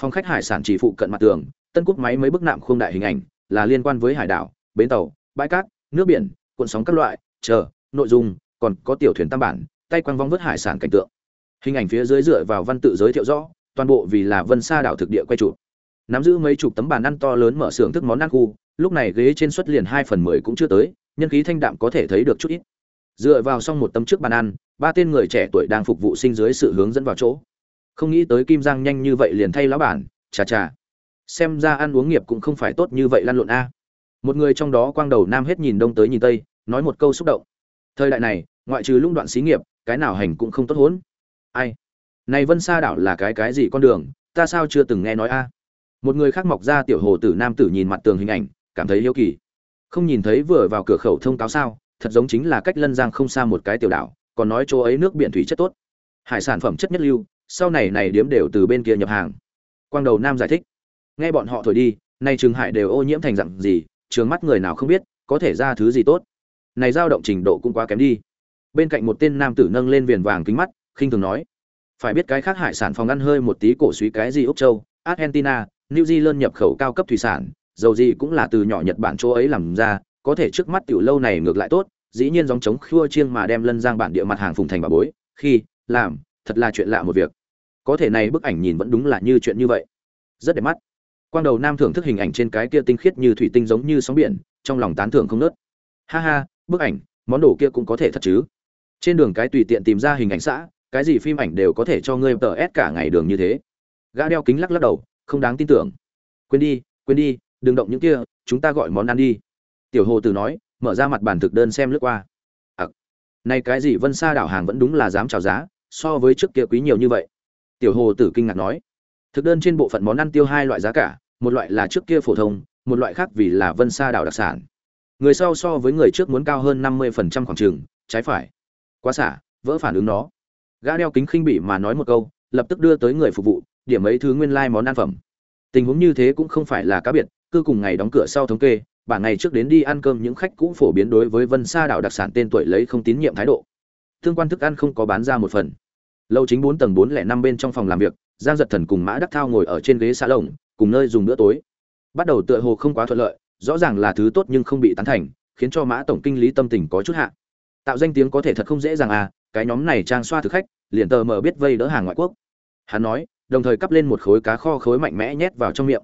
Phòng khách hải sản chỉ phụ cận mặt tường, tân quốc máy mấy bức nạm khung đại hình ảnh, là liên quan với hải đảo, bến tàu, bãi cát, nước biển, cuộn sóng các loại, chờ, nội dung, còn có tiểu thuyền tam bản, tay quăng vong vớt hải sản cảnh tượng. Hình ảnh phía dưới dựa vào văn tự giới thiệu rõ, toàn bộ vì là vân sa đảo thực địa quay chụp. Nắm giữ mấy chục tấm bàn ăn to lớn mở xưởng thức món ăn khu lúc này ghế trên suất liền hai phần mười cũng chưa tới, nhân khí thanh đạm có thể thấy được chút ít. Dựa vào xong một tấm trước bàn ăn, ba tên người trẻ tuổi đang phục vụ sinh dưới sự hướng dẫn vào chỗ. Không nghĩ tới kim giang nhanh như vậy liền thay lão bản, chà chà. Xem ra ăn uống nghiệp cũng không phải tốt như vậy lăn lộn a. Một người trong đó quang đầu nam hết nhìn đông tới nhìn tây, nói một câu xúc động. Thời đại này, ngoại trừ lũng đoạn xí nghiệp, cái nào hành cũng không tốt hốn ai? Này vân sa đảo là cái cái gì con đường, ta sao chưa từng nghe nói a? Một người khác mọc ra tiểu hồ tử nam tử nhìn mặt tường hình ảnh cảm thấy hiếu kỳ. Không nhìn thấy vừa vào cửa khẩu thông cáo sao, thật giống chính là cách lân giang không xa một cái tiểu đảo, còn nói chỗ ấy nước biển thủy chất tốt. Hải sản phẩm chất nhất lưu, sau này này điếm đều từ bên kia nhập hàng. Quang đầu nam giải thích. Nghe bọn họ thổi đi, nay trường hải đều ô nhiễm thành dặn gì, trường mắt người nào không biết, có thể ra thứ gì tốt. Này dao động trình độ cũng quá kém đi. Bên cạnh một tên nam tử nâng lên viền vàng kính mắt, khinh thường nói. Phải biết cái khác hải sản phòng ăn hơi một tí cổ suý cái gì úc châu, argentina, new zealand nhập khẩu cao cấp thủy sản dầu gì cũng là từ nhỏ nhật bản chỗ ấy làm ra, có thể trước mắt tiểu lâu này ngược lại tốt, dĩ nhiên giống chống khua chiêng mà đem lân giang bản địa mặt hàng phùng thành bà bối, khi, làm, thật là chuyện lạ một việc. Có thể này bức ảnh nhìn vẫn đúng là như chuyện như vậy. Rất đẹp mắt. Quang đầu nam thưởng thức hình ảnh trên cái kia tinh khiết như thủy tinh giống như sóng biển, trong lòng tán thưởng không ngớt. ha ha, bức ảnh, món đồ kia cũng có thể thật chứ? Trên đường cái tùy tiện tìm ra hình ảnh xã, cái gì phim ảnh đều có thể cho ngươi tờ ép cả ngày đường như thế. Gã đeo kính lắc lắc đầu, không đáng tin tưởng. Quên đi quên đi đừng động những kia chúng ta gọi món ăn đi. Tiểu hồ tử nói mở ra mặt bàn thực đơn xem lướt qua. Ặc à, này cái gì vân sa đảo hàng vẫn đúng là dám chào giá so với trước kia quý nhiều như vậy. Tiểu hồ tử kinh ngạc nói. Thực đơn trên bộ phận món ăn tiêu hai loại giá cả một loại là trước kia phổ thông một loại khác vì là vân sa đảo đặc sản. Người sau so với người trước muốn cao hơn năm mươi phần trăm khoảng trường trái phải. Quá xả vỡ phản ứng nó. Gã đeo kính khinh bỉ mà nói một câu lập tức đưa tới người phục vụ điểm ấy thứ nguyên lai món ăn phẩm. Tình huống như thế cũng không phải là cá biệt cứ cùng ngày đóng cửa sau thống kê bản ngày trước đến đi ăn cơm những khách cũ phổ biến đối với vân sa đảo đặc sản tên tuổi lấy không tín nhiệm thái độ. Tương quan thức ăn không có bán ra một phần. Lâu chính bốn tầng bốn lẻ năm bên trong phòng làm việc, giang giật thần cùng mã đắc thao ngồi ở trên ghế xa lồng, cùng nơi dùng bữa tối. Bắt đầu tựa hồ không quá thuận lợi, rõ ràng là thứ tốt nhưng không bị tán thành, khiến cho mã tổng kinh lý tâm tình có chút hạ. Tạo danh tiếng có thể thật không dễ dàng à cái nhóm này trang xoa thực khách, liền tờ mờ biết vây đỡ hàng ngoại quốc. Hắn nói, đồng thời cắp lên một khối cá kho khối mạnh mẽ nhét vào trong miệng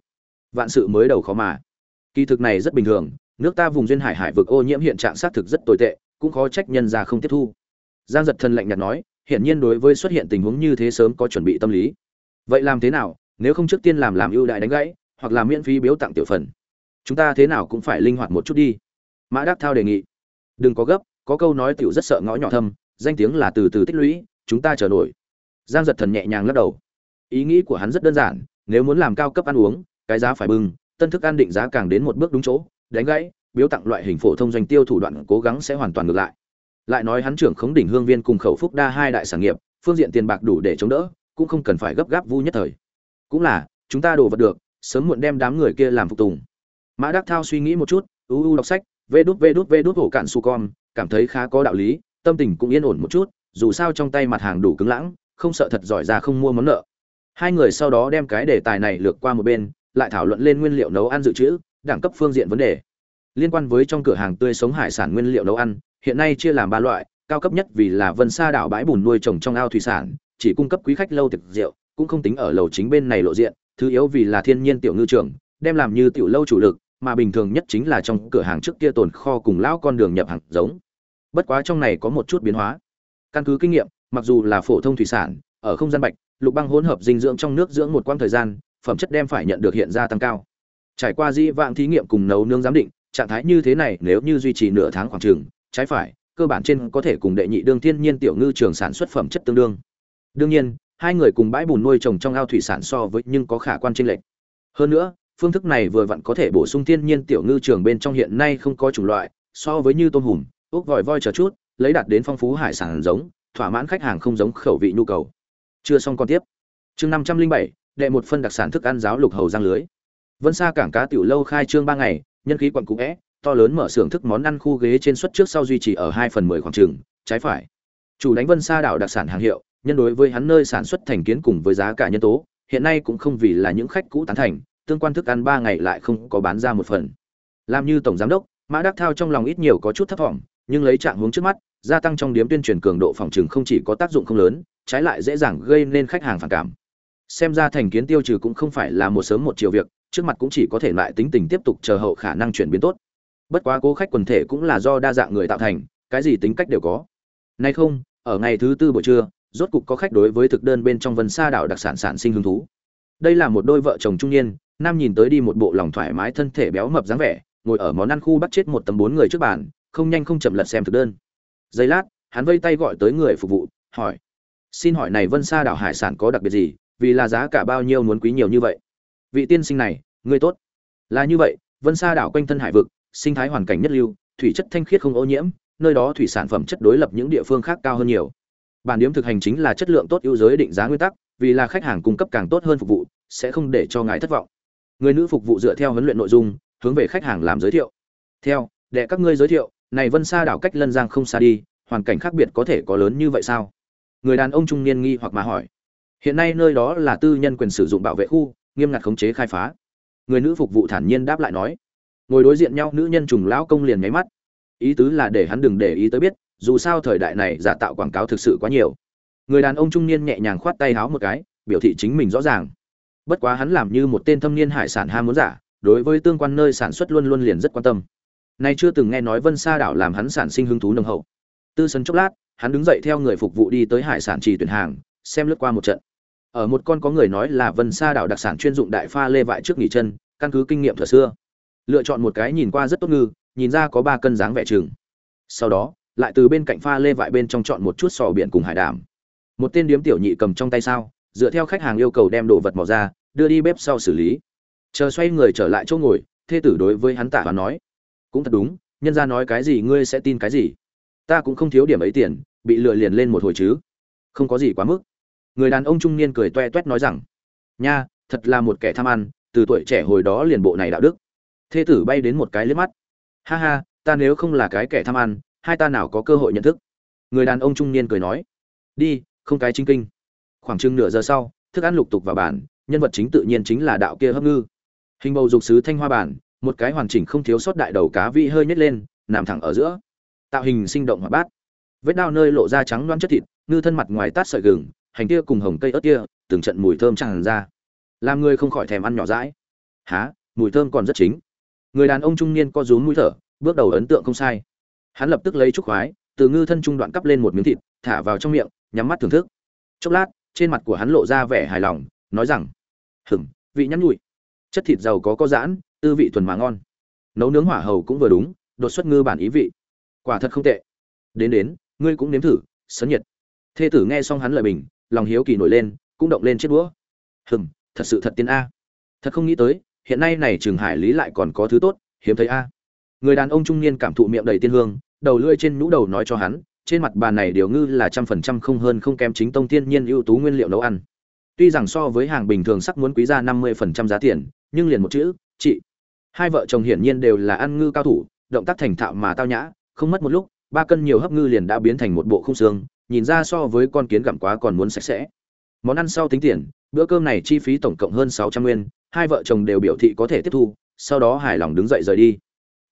vạn sự mới đầu khó mà. Kỳ thực này rất bình thường, nước ta vùng duyên hải hải vực ô nhiễm hiện trạng xác thực rất tồi tệ, cũng khó trách nhân ra không tiếp thu. Giang giật thần lạnh nhạt nói, hiển nhiên đối với xuất hiện tình huống như thế sớm có chuẩn bị tâm lý. Vậy làm thế nào, nếu không trước tiên làm làm ưu đại đánh gãy, hoặc là miễn phí biếu tặng tiểu phần? Chúng ta thế nào cũng phải linh hoạt một chút đi. Mã đắc thao đề nghị. Đừng có gấp, có câu nói tiểu rất sợ ngõ nhỏ thâm, danh tiếng là từ từ tích lũy, chúng ta chờ nổi. Giang giật thần nhẹ nhàng lắc đầu. Ý nghĩ của hắn rất đơn giản, nếu muốn làm cao cấp ăn uống cái giá phải bưng, tân thức ăn định giá càng đến một bước đúng chỗ, đánh gãy, biếu tặng loại hình phổ thông doanh tiêu thủ đoạn cố gắng sẽ hoàn toàn ngược lại. Lại nói hắn trưởng khống đỉnh hương viên cùng khẩu phúc đa hai đại sản nghiệp, phương diện tiền bạc đủ để chống đỡ, cũng không cần phải gấp gáp vu nhất thời. Cũng là, chúng ta đổ vật được, sớm muộn đem đám người kia làm phục tùng. Mã đắc thao suy nghĩ một chút u u đọc sách, vê đút vê đút vê đút hổ cạn su con cảm thấy khá có đạo lý, tâm tình cũng yên ổn một chút, dù sao trong tay mặt hàng đủ cứng lãng, không sợ thật giỏi ra không mua món nợ. Hai người sau đó đem cái đề tài này lược qua một bên lại thảo luận lên nguyên liệu nấu ăn dự trữ, đẳng cấp phương diện vấn đề. Liên quan với trong cửa hàng tươi sống hải sản nguyên liệu nấu ăn, hiện nay chia làm ba loại, cao cấp nhất vì là vân sa đảo bãi bùn nuôi trồng trong ao thủy sản, chỉ cung cấp quý khách lâu thực rượu, cũng không tính ở lầu chính bên này lộ diện, thứ yếu vì là thiên nhiên tiểu ngư trường, đem làm như tiểu lâu chủ lực, mà bình thường nhất chính là trong cửa hàng trước kia tồn kho cùng lão con đường nhập hàng giống. Bất quá trong này có một chút biến hóa. Căn cứ kinh nghiệm, mặc dù là phổ thông thủy sản, ở không gian bạch, lục băng hỗn hợp dinh dưỡng trong nước dưỡng một quãng thời gian phẩm chất đem phải nhận được hiện ra tăng cao. Trải qua di vãng thí nghiệm cùng nấu nướng giám định, trạng thái như thế này nếu như duy trì nửa tháng khoảng trường trái phải, cơ bản trên có thể cùng đệ nhị đương thiên nhiên tiểu ngư trường sản xuất phẩm chất tương đương. Đương nhiên, hai người cùng bãi bùn nuôi trồng trong ao thủy sản so với nhưng có khả quan chênh lệch. Hơn nữa, phương thức này vừa vặn có thể bổ sung thiên nhiên tiểu ngư trường bên trong hiện nay không có chủng loại, so với như tôm hùm, ốc vòi voi chờ chút, lấy đạt đến phong phú hải sản giống, thỏa mãn khách hàng không giống khẩu vị nhu cầu. Chưa xong còn tiếp. Chương năm trăm linh bảy đệ một phân đặc sản thức ăn giáo lục hầu giang lưới. Vân xa cảng cá tiểu lâu khai trương ba ngày, nhân khí quận cũ vẽ to lớn mở xưởng thức món ăn khu ghế trên suất trước sau duy trì ở hai phần mười khoảng trường, trái phải. Chủ đánh vân xa đảo đặc sản hàng hiệu, nhân đối với hắn nơi sản xuất thành kiến cùng với giá cả nhân tố, hiện nay cũng không vì là những khách cũ tán thành, tương quan thức ăn ba ngày lại không có bán ra một phần. Làm như tổng giám đốc, mã đắc thao trong lòng ít nhiều có chút thấp thỏm, nhưng lấy trạng hướng trước mắt, gia tăng trong điếm tuyên truyền cường độ phòng trừng không chỉ có tác dụng không lớn, trái lại dễ dàng gây nên khách hàng phản cảm xem ra thành kiến tiêu trừ cũng không phải là một sớm một chiều việc, trước mặt cũng chỉ có thể lại tính tình tiếp tục chờ hậu khả năng chuyển biến tốt. Bất quá cố khách quần thể cũng là do đa dạng người tạo thành, cái gì tính cách đều có. Nay không, ở ngày thứ tư buổi trưa, rốt cục có khách đối với thực đơn bên trong vân sa đảo đặc sản sản sinh hứng thú. Đây là một đôi vợ chồng trung niên, nam nhìn tới đi một bộ lòng thoải mái thân thể béo mập dáng vẻ, ngồi ở món ăn khu bắt chết một tấm bốn người trước bàn, không nhanh không chậm lật xem thực đơn. Giây lát, hắn vây tay gọi tới người phục vụ, hỏi. Xin hỏi này vân sa đảo hải sản có đặc biệt gì? Vì là giá cả bao nhiêu muốn quý nhiều như vậy. Vị tiên sinh này ngươi tốt. Là như vậy, vân sa đảo quanh thân hải vực, sinh thái hoàn cảnh nhất lưu, thủy chất thanh khiết không ô nhiễm, nơi đó thủy sản phẩm chất đối lập những địa phương khác cao hơn nhiều. Bản điểm thực hành chính là chất lượng tốt ưu giới định giá nguyên tắc, vì là khách hàng cung cấp càng tốt hơn phục vụ, sẽ không để cho ngài thất vọng. Người nữ phục vụ dựa theo huấn luyện nội dung, hướng về khách hàng làm giới thiệu. Theo, để các ngươi giới thiệu, này vân sa đảo cách lân giang không xa đi, hoàn cảnh khác biệt có thể có lớn như vậy sao? Người đàn ông trung niên nghi hoặc mà hỏi hiện nay nơi đó là tư nhân quyền sử dụng bảo vệ khu, nghiêm ngặt khống chế khai phá. Người nữ phục vụ thản nhiên đáp lại nói, ngồi đối diện nhau nữ nhân trùng lão công liền nháy mắt. Ý tứ là để hắn đừng để ý tới biết, dù sao thời đại này giả tạo quảng cáo thực sự quá nhiều. Người đàn ông trung niên nhẹ nhàng khoát tay háo một cái, biểu thị chính mình rõ ràng. Bất quá hắn làm như một tên thâm niên hải sản ham muốn giả, đối với tương quan nơi sản xuất luôn luôn liền rất quan tâm. Nay chưa từng nghe nói vân sa đảo làm hắn sản sinh hứng thú nồng hậu. Tư sân chốc lát, hắn đứng dậy theo người phục vụ đi tới hải sản trì tuyển hàng, xem lướt qua một trận ở một con có người nói là vân sa đảo đặc sản chuyên dụng đại pha lê vại trước nghỉ chân, căn cứ kinh nghiệm thừa xưa. Lựa chọn một cái nhìn qua rất tốt ngư, nhìn ra có ba cân dáng vẻ chừng. Sau đó, lại từ bên cạnh pha lê vại bên trong chọn một chút sò biển cùng hải đảm một tên điếm tiểu nhị cầm trong tay sao, dựa theo khách hàng yêu cầu đem đồ vật mò ra, đưa đi bếp sau xử lý. Chờ xoay người trở lại chỗ ngồi, thê tử đối với hắn tả và nói, cũng thật đúng, nhân ra nói cái gì ngươi sẽ tin cái gì. Ta cũng không thiếu điểm ấy tiền, bị lừa liền lên một hồi chứ. Không có gì quá mức người đàn ông trung niên cười toe toét nói rằng, nha, thật là một kẻ tham ăn, từ tuổi trẻ hồi đó liền bộ này đạo đức. Thê tử bay đến một cái liếc mắt. Ha ha, ta nếu không là cái kẻ tham ăn, hai ta nào có cơ hội nhận thức? Người đàn ông trung niên cười nói. Đi, không cái chính kinh. Khoảng chừng nửa giờ sau, thức ăn lục tục vào bản nhân vật chính tự nhiên chính là đạo kia hấp ngư. Hình bầu dục sứ thanh hoa bản, một cái hoàn chỉnh không thiếu sót đại đầu cá vị hơi nhét lên, nằm thẳng ở giữa. Tạo hình sinh động hoạt bát. Vết đao nơi lộ ra trắng loáng chất thịt, ngư thân mặt ngoài tát sợi gừng hành kia cùng hồng cây ớt kia, từng trận mùi thơm tràn ra. Làm người không khỏi thèm ăn nhỏ rãi há mùi thơm còn rất chính. Người đàn ông trung niên co rúm mũi thở, bước đầu ấn tượng không sai. Hắn lập tức lấy trúc khoái, từ ngư thân trung đoạn cắp lên một miếng thịt, thả vào trong miệng, nhắm mắt thưởng thức. Chốc lát, trên mặt của hắn lộ ra vẻ hài lòng, nói rằng hừng vị nhắn nhụi. Chất thịt giàu có có giãn, tư vị thuần mà ngon. Nấu nướng hỏa hầu cũng vừa đúng, đột xuất ngư bản ý vị. Quả thật không tệ. Đến đến, ngươi cũng nếm thử, sấn nhiệt. Thê tử nghe xong hắn lời bình lòng hiếu kỳ nổi lên, cũng động lên chiếc đũa. Hừng thật sự thật tiên a. Thật không nghĩ tới, hiện nay này trường hải lý lại còn có thứ tốt, hiếm thấy a. Người đàn ông trung niên cảm thụ miệng đầy tiên hương, đầu lưỡi trên nhũ đầu nói cho hắn, trên mặt bàn này điều ngư là trăm phần trăm không hơn không kém chính tông thiên nhiên ưu tú nguyên liệu nấu ăn. Tuy rằng so với hàng bình thường sắc muốn quý ra năm mươi phần trăm giá tiền, nhưng liền một chữ, chị. Hai vợ chồng hiển nhiên đều là ăn ngư cao thủ, động tác thành thạo mà tao nhã, không mất một lúc, ba cân nhiều hấp ngư liền đã biến thành một bộ khung xương nhìn ra so với con kiến gặm quá còn muốn sạch sẽ. Món ăn sau tính tiền, bữa cơm này chi phí tổng cộng hơn sáu trăm nguyên, hai vợ chồng đều biểu thị có thể tiếp thu, sau đó hài lòng đứng dậy rời đi.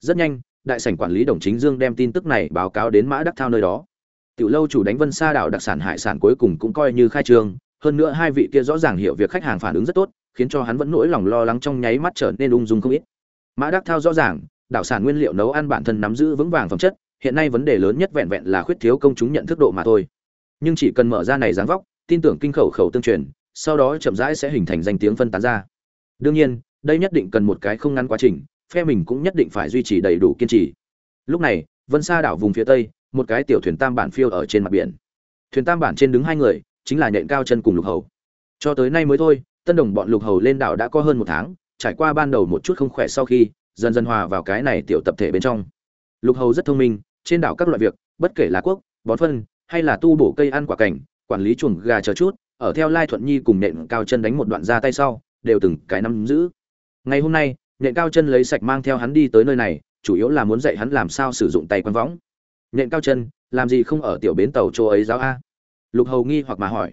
Rất nhanh, đại sảnh quản lý đồng chính dương đem tin tức này báo cáo đến mã đắc thao nơi đó. Tiểu lâu chủ đánh vân sa đảo đặc sản hải sản cuối cùng cũng coi như khai trương, hơn nữa hai vị kia rõ ràng hiểu việc khách hàng phản ứng rất tốt, khiến cho hắn vẫn nỗi lòng lo lắng trong nháy mắt trở nên ung dung không ít. Mã đắc thao rõ ràng, đảo sản nguyên liệu nấu ăn bản thân nắm giữ vững vàng phẩm chất hiện nay vấn đề lớn nhất vẹn vẹn là khuyết thiếu công chúng nhận thức độ mà thôi. Nhưng chỉ cần mở ra này dáng vóc, tin tưởng kinh khẩu khẩu tương truyền, sau đó chậm rãi sẽ hình thành danh tiếng phân tán ra. Đương nhiên, đây nhất định cần một cái không ngắn quá trình, phe mình cũng nhất định phải duy trì đầy đủ kiên trì. Lúc này, vân sa đảo vùng phía tây, một cái tiểu thuyền tam bản phiêu ở trên mặt biển. Thuyền tam bản trên đứng hai người, chính là nhện cao chân cùng lục hầu. Cho tới nay mới thôi, tân đồng bọn lục hầu lên đảo đã có hơn một tháng, trải qua ban đầu một chút không khỏe sau khi, dần dần hòa vào cái này tiểu tập thể bên trong. Lục hầu rất thông minh trên đảo các loại việc, bất kể là quốc, bón phân, hay là tu bổ cây ăn quả cảnh, quản lý chuồng gà chờ chút, ở theo lai thuận nhi cùng nện cao chân đánh một đoạn ra tay sau, đều từng cái nắm giữ. Ngày hôm nay, nện cao chân lấy sạch mang theo hắn đi tới nơi này, chủ yếu là muốn dạy hắn làm sao sử dụng tay quan võng. Nện cao chân, làm gì không ở tiểu bến tàu chỗ ấy giáo a? Lục hầu nghi hoặc mà hỏi.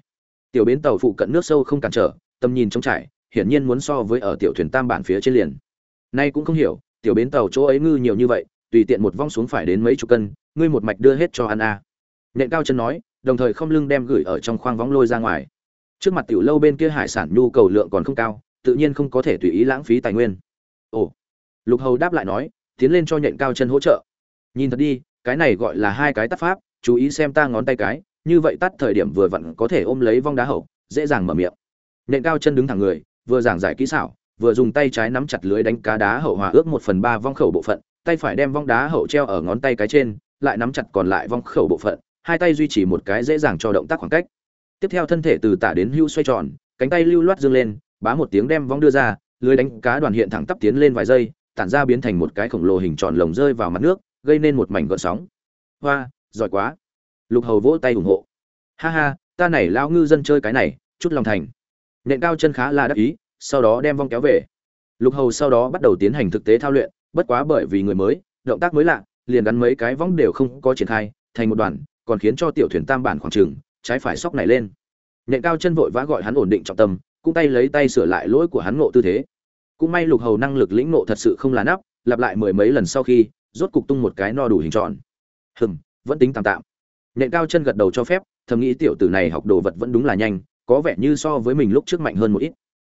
Tiểu bến tàu phụ cận nước sâu không cản trở, tầm nhìn trống trải, hiển nhiên muốn so với ở tiểu thuyền tam bản phía trên liền. Nay cũng không hiểu, tiểu bến tàu chỗ ấy ngư nhiều như vậy tùy tiện một vong xuống phải đến mấy chục cân, ngươi một mạch đưa hết cho ăn à. a nện cao chân nói, đồng thời không lưng đem gửi ở trong khoang vóng lôi ra ngoài. Trước mặt tiểu lâu bên kia hải sản nhu cầu lượng còn không cao, tự nhiên không có thể tùy ý lãng phí tài nguyên. Ồ. Lục hầu đáp lại nói, tiến lên cho nhện cao chân hỗ trợ. Nhìn thật đi, cái này gọi là hai cái tắt pháp, chú ý xem ta ngón tay cái, như vậy tắt thời điểm vừa vặn có thể ôm lấy vong đá hậu, dễ dàng mở miệng. Nhện cao chân đứng thẳng người, vừa giảng giải kỹ xảo, vừa dùng tay trái nắm chặt lưới đánh cá đá hậu hòa ước một phần ba vong khẩu bộ phận tay phải đem vong đá hậu treo ở ngón tay cái trên, lại nắm chặt còn lại vong khẩu bộ phận, hai tay duy trì một cái dễ dàng cho động tác khoảng cách. Tiếp theo thân thể từ tả đến hưu xoay tròn, cánh tay lưu loát dương lên, bá một tiếng đem vong đưa ra, lưới đánh cá đoàn hiện thẳng tắp tiến lên vài giây, tản ra biến thành một cái khổng lồ hình tròn lồng rơi vào mặt nước, gây nên một mảnh gợn sóng. Hoa, giỏi quá. Lục hầu vỗ tay ủng hộ. Ha ha, ta này lao ngư dân chơi cái này, chút lòng thành. Nện cao chân khá là đắc ý, sau đó đem vong kéo về. Lục hầu sau đó bắt đầu tiến hành thực tế thao luyện bất quá bởi vì người mới, động tác mới lạ, liền gắn mấy cái võng đều không có triển khai, thành một đoàn, còn khiến cho tiểu thuyền tam bản khoảng trừng trái phải sóc này lên. Nện cao chân vội vã gọi hắn ổn định trọng tâm, cũng tay lấy tay sửa lại lỗi của hắn ngộ tư thế. Cũng may lục hầu năng lực lĩnh ngộ thật sự không là nắp, lặp lại mười mấy lần sau khi, rốt cục tung một cái no đủ hình tròn. Hừm, vẫn tính tạm tạm. Nện cao chân gật đầu cho phép, thầm nghĩ tiểu tử này học đồ vật vẫn đúng là nhanh, có vẻ như so với mình lúc trước mạnh hơn một ít.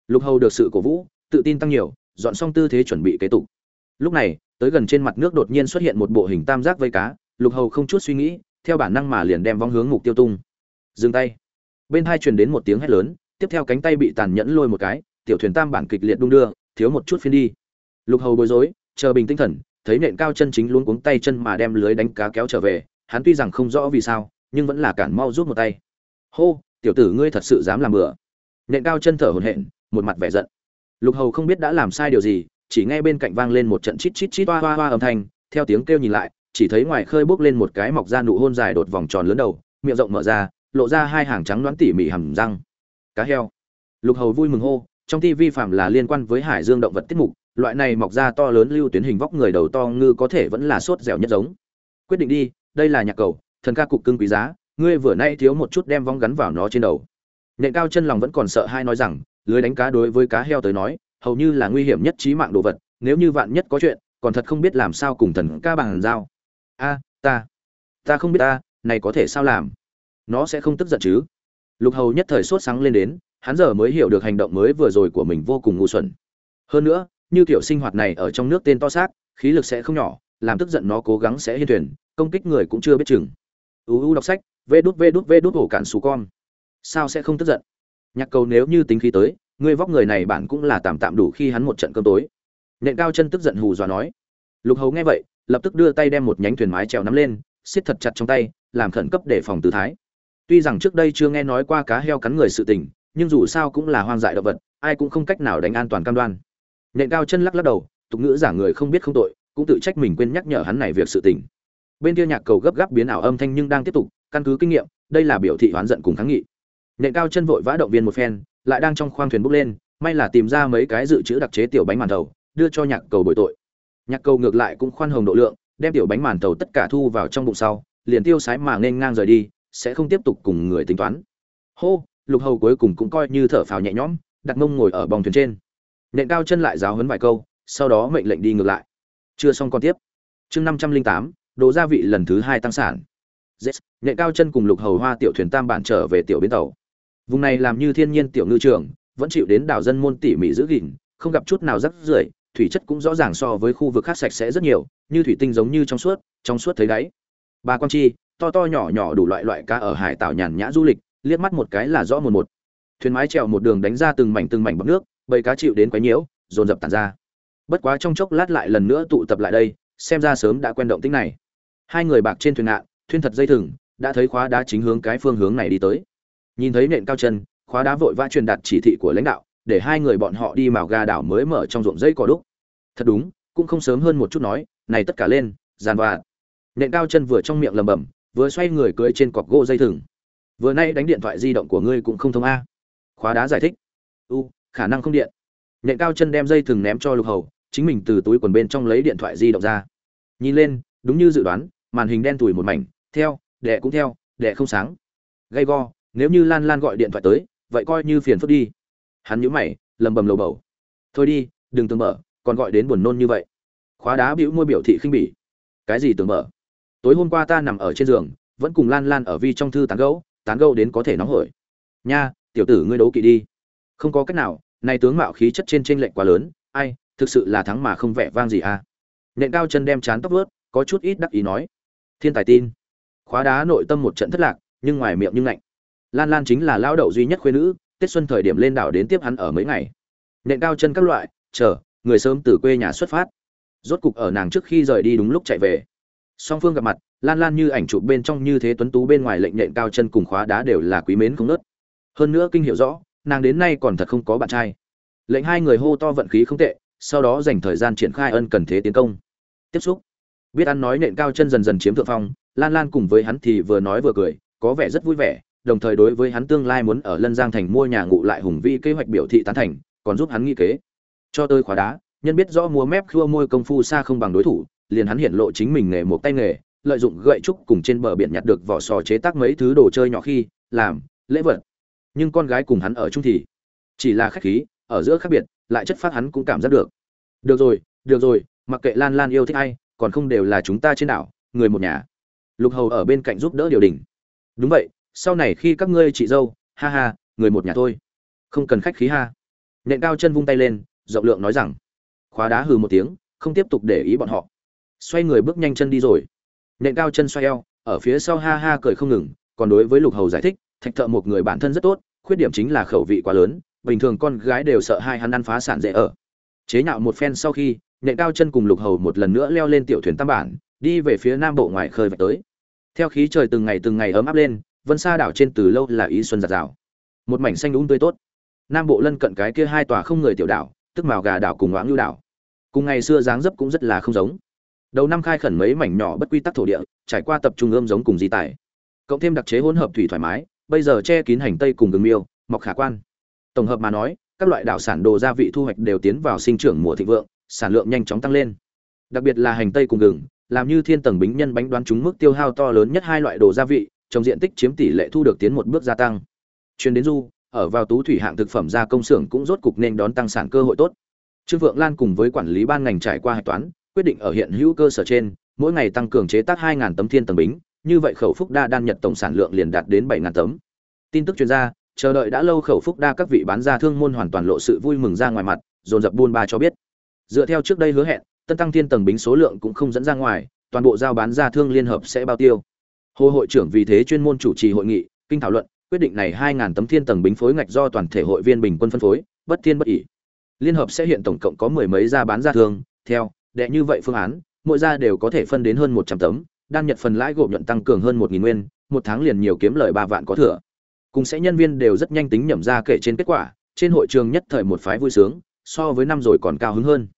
Lục hầu được sự cổ vũ, tự tin tăng nhiều, dọn xong tư thế chuẩn bị kế tục lúc này, tới gần trên mặt nước đột nhiên xuất hiện một bộ hình tam giác vây cá, lục hầu không chút suy nghĩ, theo bản năng mà liền đem vong hướng mục tiêu tung. Dừng tay. Bên hai truyền đến một tiếng hét lớn, tiếp theo cánh tay bị tàn nhẫn lôi một cái, tiểu thuyền tam bản kịch liệt đung đưa, thiếu một chút phiên đi. Lục hầu bối rối, chờ bình tinh thần, thấy nện cao chân chính luôn cuống tay chân mà đem lưới đánh cá kéo trở về, hắn tuy rằng không rõ vì sao, nhưng vẫn là cản mau rút một tay. Hô, tiểu tử ngươi thật sự dám làm bừa. Nện cao chân thở hổn hển, một mặt vẻ giận. Lục hầu không biết đã làm sai điều gì chỉ nghe bên cạnh vang lên một trận chít chít chít hoa hoa hoa âm thanh, theo tiếng kêu nhìn lại, chỉ thấy ngoài khơi bốc lên một cái mọc ra nụ hôn dài đột vòng tròn lớn đầu, miệng rộng mở ra, lộ ra hai hàng trắng đoán tỉ mỉ hầm răng. Cá heo. Lục hầu vui mừng hô, trong TV vi phạm là liên quan với hải dương động vật tiết mục, loại này mọc ra to lớn lưu tuyến hình vóc người đầu to ngư có thể vẫn là sốt dẻo nhất giống. Quyết định đi, đây là nhạc cầu, thần ca cục cưng quý giá, ngươi vừa nay thiếu một chút đem vong gắn vào nó trên đầu. Nện cao chân lòng vẫn còn sợ hai nói rằng, lưới đánh cá đối với cá heo tới nói hầu như là nguy hiểm nhất trí mạng đồ vật, nếu như vạn nhất có chuyện, còn thật không biết làm sao cùng thần ca bằng giao. A, ta ta không biết ta, này có thể sao làm? Nó sẽ không tức giận chứ? Lục hầu nhất thời sốt sáng lên đến, hắn giờ mới hiểu được hành động mới vừa rồi của mình vô cùng ngu xuẩn. Hơn nữa, như kiểu sinh hoạt này ở trong nước tên to xác, khí lực sẽ không nhỏ, làm tức giận nó cố gắng sẽ hiên thuyền, công kích người cũng chưa biết chừng. Uu đọc sách, vê đút vê đút vê đút hổ cản xù con. Sao sẽ không tức giận? Nhạc cầu nếu như tính khí tới ngươi vóc người này bản cũng là tạm tạm đủ khi hắn một trận cơm tối. Nện cao chân tức giận hù dọa nói. Lục hầu nghe vậy, lập tức đưa tay đem một nhánh thuyền mái trèo nắm lên, siết thật chặt trong tay, làm khẩn cấp để phòng tư thái. Tuy rằng trước đây chưa nghe nói qua cá heo cắn người sự tình, nhưng dù sao cũng là hoang dại động vật, ai cũng không cách nào đánh an toàn cam đoan. Nện cao chân lắc lắc đầu, tục ngữ giả người không biết không tội, cũng tự trách mình quên nhắc nhở hắn này việc sự tình. Bên kia nhạc cầu gấp gáp biến ảo âm thanh nhưng đang tiếp tục, căn cứ kinh nghiệm, đây là biểu thị oán giận cùng kháng nghị. Nện cao chân vội vã động viên một phen lại đang trong khoang thuyền bốc lên may là tìm ra mấy cái dự trữ đặc chế tiểu bánh màn thầu đưa cho nhạc cầu bồi tội. Nhạc cầu ngược lại cũng khoan hồng độ lượng đem tiểu bánh màn thầu tất cả thu vào trong bụng sau liền tiêu sái mà nên ngang rời đi sẽ không tiếp tục cùng người tính toán. Hô lục hầu cuối cùng cũng coi như thở phào nhẹ nhõm đặt mông ngồi ở bong thuyền trên. Nện cao chân lại giáo huấn vài câu sau đó mệnh lệnh đi ngược lại. Chưa xong còn tiếp. Chương năm trăm linh tám đồ gia vị lần thứ hai tăng sản. Yes, nện cao chân cùng lục hầu hoa tiểu thuyền tam bản trở về tiểu bến tàu vùng này làm như thiên nhiên tiểu ngư trường, vẫn chịu đến đảo dân môn tỉ mỉ giữ gìn, không gặp chút nào rắc rưởi, thủy chất cũng rõ ràng so với khu vực khác sạch sẽ rất nhiều, như thủy tinh giống như trong suốt trong suốt thấy đáy. Ba con chi, to to nhỏ nhỏ đủ loại loại cá ở hải tảo nhàn nhã du lịch, liếc mắt một cái là rõ một một. Thuyền mái trèo một đường đánh ra từng mảnh từng mảnh bọc nước, bầy cá chịu đến quấy nhiễu, dồn dập tàn ra. Bất quá trong chốc lát lại lần nữa tụ tập lại đây, xem ra sớm đã quen động tính này. Hai người bạc trên thuyền ngạn thuyền thật dây thừng, đã thấy khóa đá chính hướng cái phương hướng này đi tới nhìn thấy nện cao chân, khóa đá vội vã truyền đạt chỉ thị của lãnh đạo, để hai người bọn họ đi mào ga đảo mới mở trong ruộng dây cỏ đúc. Thật đúng, cũng không sớm hơn một chút nói, này tất cả lên giàn vạ nện cao chân vừa trong miệng lầm bầm vừa xoay người cưỡi trên cọc gỗ dây thừng. Vừa nay đánh điện thoại di động của ngươi cũng không thông a. Khóa đá giải thích. U, khả năng không điện. Nện cao chân đem dây thừng ném cho lục hầu, chính mình từ túi quần bên trong lấy điện thoại di động ra. Nhìn lên, đúng như dự đoán, màn hình đen tủi một mảnh, theo đệ cũng theo đệ không sáng. Gay go nếu như lan lan gọi điện thoại tới, vậy coi như phiền phức đi. Hắn nhíu mày, lầm bầm lầu bầu. Thôi đi, đừng tưởng mở, còn gọi đến buồn nôn như vậy. Khóa đá bĩu môi biểu thị khinh bỉ. Cái gì tưởng mở? Tối hôm qua ta nằm ở trên giường, vẫn cùng lan lan ở vi trong thư tán gẫu tán gẫu đến có thể nóng hổi. Nha, tiểu tử ngươi đấu kỵ đi. Không có cách nào, này tướng mạo khí chất trên trên lệnh quá lớn, ai, thực sự là thắng mà không vẻ vang gì à. Nện cao chân đem chán tóc vớt, có chút ít đắc ý nói. Thiên tài tin. Khóa đá nội tâm một trận thất lạc, nhưng ngoài miệng nhưng lạnh lan lan chính là lao đậu duy nhất khuyên nữ, tết xuân thời điểm lên đảo đến tiếp hắn ở mấy ngày. Nện cao chân các loại, chờ, người sớm từ quê nhà xuất phát. Rốt cục ở nàng trước khi rời đi đúng lúc chạy về. Song phương gặp mặt, lan lan như ảnh chụp bên trong như thế tuấn tú bên ngoài lệnh Nện cao chân cùng khóa đá đều là quý mến không nớt hơn nữa kinh hiểu rõ, nàng đến nay còn thật không có bạn trai. Lệnh hai người hô to vận khí không tệ, sau đó dành thời gian triển khai ân cần thế tiến công. Tiếp xúc. Biết ăn nói nện cao chân dần dần chiếm thượng phong, lan lan cùng với hắn thì vừa nói vừa cười, có vẻ rất vui vẻ đồng thời đối với hắn tương lai muốn ở lân giang thành mua nhà ngụ lại hùng vi kế hoạch biểu thị tán thành, còn giúp hắn nghi kế. Cho tôi khóa đá, nhân biết rõ múa mép khua môi công phu xa không bằng đối thủ, liền hắn hiện lộ chính mình nghề một tay nghề, lợi dụng gậy trúc cùng trên bờ biển nhặt được vỏ sò chế tác mấy thứ đồ chơi nhỏ khi, làm, lễ vật. Nhưng con gái cùng hắn ở chung thì chỉ là khách khí, ở giữa khác biệt, lại chất phát hắn cũng cảm giác được. Được rồi được rồi, mặc kệ lan lan yêu thích ai, còn không đều là chúng ta trên đảo, người một nhà. Lục hầu ở bên cạnh giúp đỡ điều đình. Đúng vậy sau này khi các ngươi chị dâu, ha ha, người một nhà thôi. Không cần khách khí ha. Nện cao chân vung tay lên, rộng lượng nói rằng, khóa đá hừ một tiếng, không tiếp tục để ý bọn họ. Xoay người bước nhanh chân đi rồi. Nện cao chân xoay eo, ở phía sau ha ha cười không ngừng, còn đối với lục hầu giải thích, thạch thợ một người bản thân rất tốt, khuyết điểm chính là khẩu vị quá lớn, bình thường con gái đều sợ hai hắn ăn phá sản dễ ở. Chế nhạo một phen sau khi nện cao chân cùng lục hầu một lần nữa leo lên tiểu thuyền tam bản, đi về phía nam bộ ngoài khơi vạch tới. Theo khí trời từng ngày từng ngày ấm áp lên vân xa đảo trên từ lâu là ý xuân giạt rào. Một mảnh xanh đúng tươi tốt. Nam bộ lân cận cái kia hai tòa không người tiểu đảo, tức mào gà đảo cùng ngoãng lưu đảo. Cùng ngày xưa dáng dấp cũng rất là không giống. Đầu năm khai khẩn mấy mảnh nhỏ bất quy tắc thổ địa, trải qua tập trung ươm giống cùng di tài cộng thêm đặc chế hỗn hợp thủy thoải mái, bây giờ che kín hành tây cùng gừng miêu, mọc khả quan. Tổng hợp mà nói, các loại đảo sản đồ gia vị thu hoạch đều tiến vào sinh trưởng mùa thịnh vượng, sản lượng nhanh chóng tăng lên. Đặc biệt là hành tây cùng gừng, làm như thiên tầng bính nhân bánh đoán chúng mức tiêu hao to lớn nhất hai loại đồ gia vị trồng diện tích chiếm tỷ lệ thu được tiến một bước gia tăng. Chuyên đến du, ở vào tú thủy hạng thực phẩm gia công xưởng cũng rốt cục nên đón tăng sản cơ hội tốt. Trương vượng lan cùng với quản lý ban ngành trải qua hạch toán, quyết định ở hiện hữu cơ sở trên, mỗi ngày tăng cường chế tác 2000 tấm thiên tầng bính, như vậy khẩu phúc đa đan nhật tổng sản lượng liền đạt đến 7000 tấm. Tin tức chuyên gia, chờ đợi đã lâu khẩu phúc đa các vị bán gia thương môn hoàn toàn lộ sự vui mừng ra ngoài mặt, dồn dập buôn ba cho biết. Dựa theo trước đây hứa hẹn, tân tăng thiên tầng bính số lượng cũng không dẫn ra ngoài, toàn bộ giao bán gia thương liên hợp sẽ bao tiêu hồ hội trưởng vì thế chuyên môn chủ trì hội nghị, kinh thảo luận, quyết định này 2.000 tấm thiên tầng bính phối ngạch do toàn thể hội viên bình quân phân phối, bất thiên bất ỉ liên hợp sẽ hiện tổng cộng có mười mấy gia bán ra thương theo, đệ như vậy phương án, mỗi gia đều có thể phân đến hơn 100 tấm, đan nhật phần lãi gộp nhuận tăng cường hơn 1.000 nguyên, một tháng liền nhiều kiếm lời ba vạn có thừa. Cùng sẽ nhân viên đều rất nhanh tính nhẩm ra kể trên kết quả, trên hội trường nhất thời một phái vui sướng, so với năm rồi còn cao hứng hơn.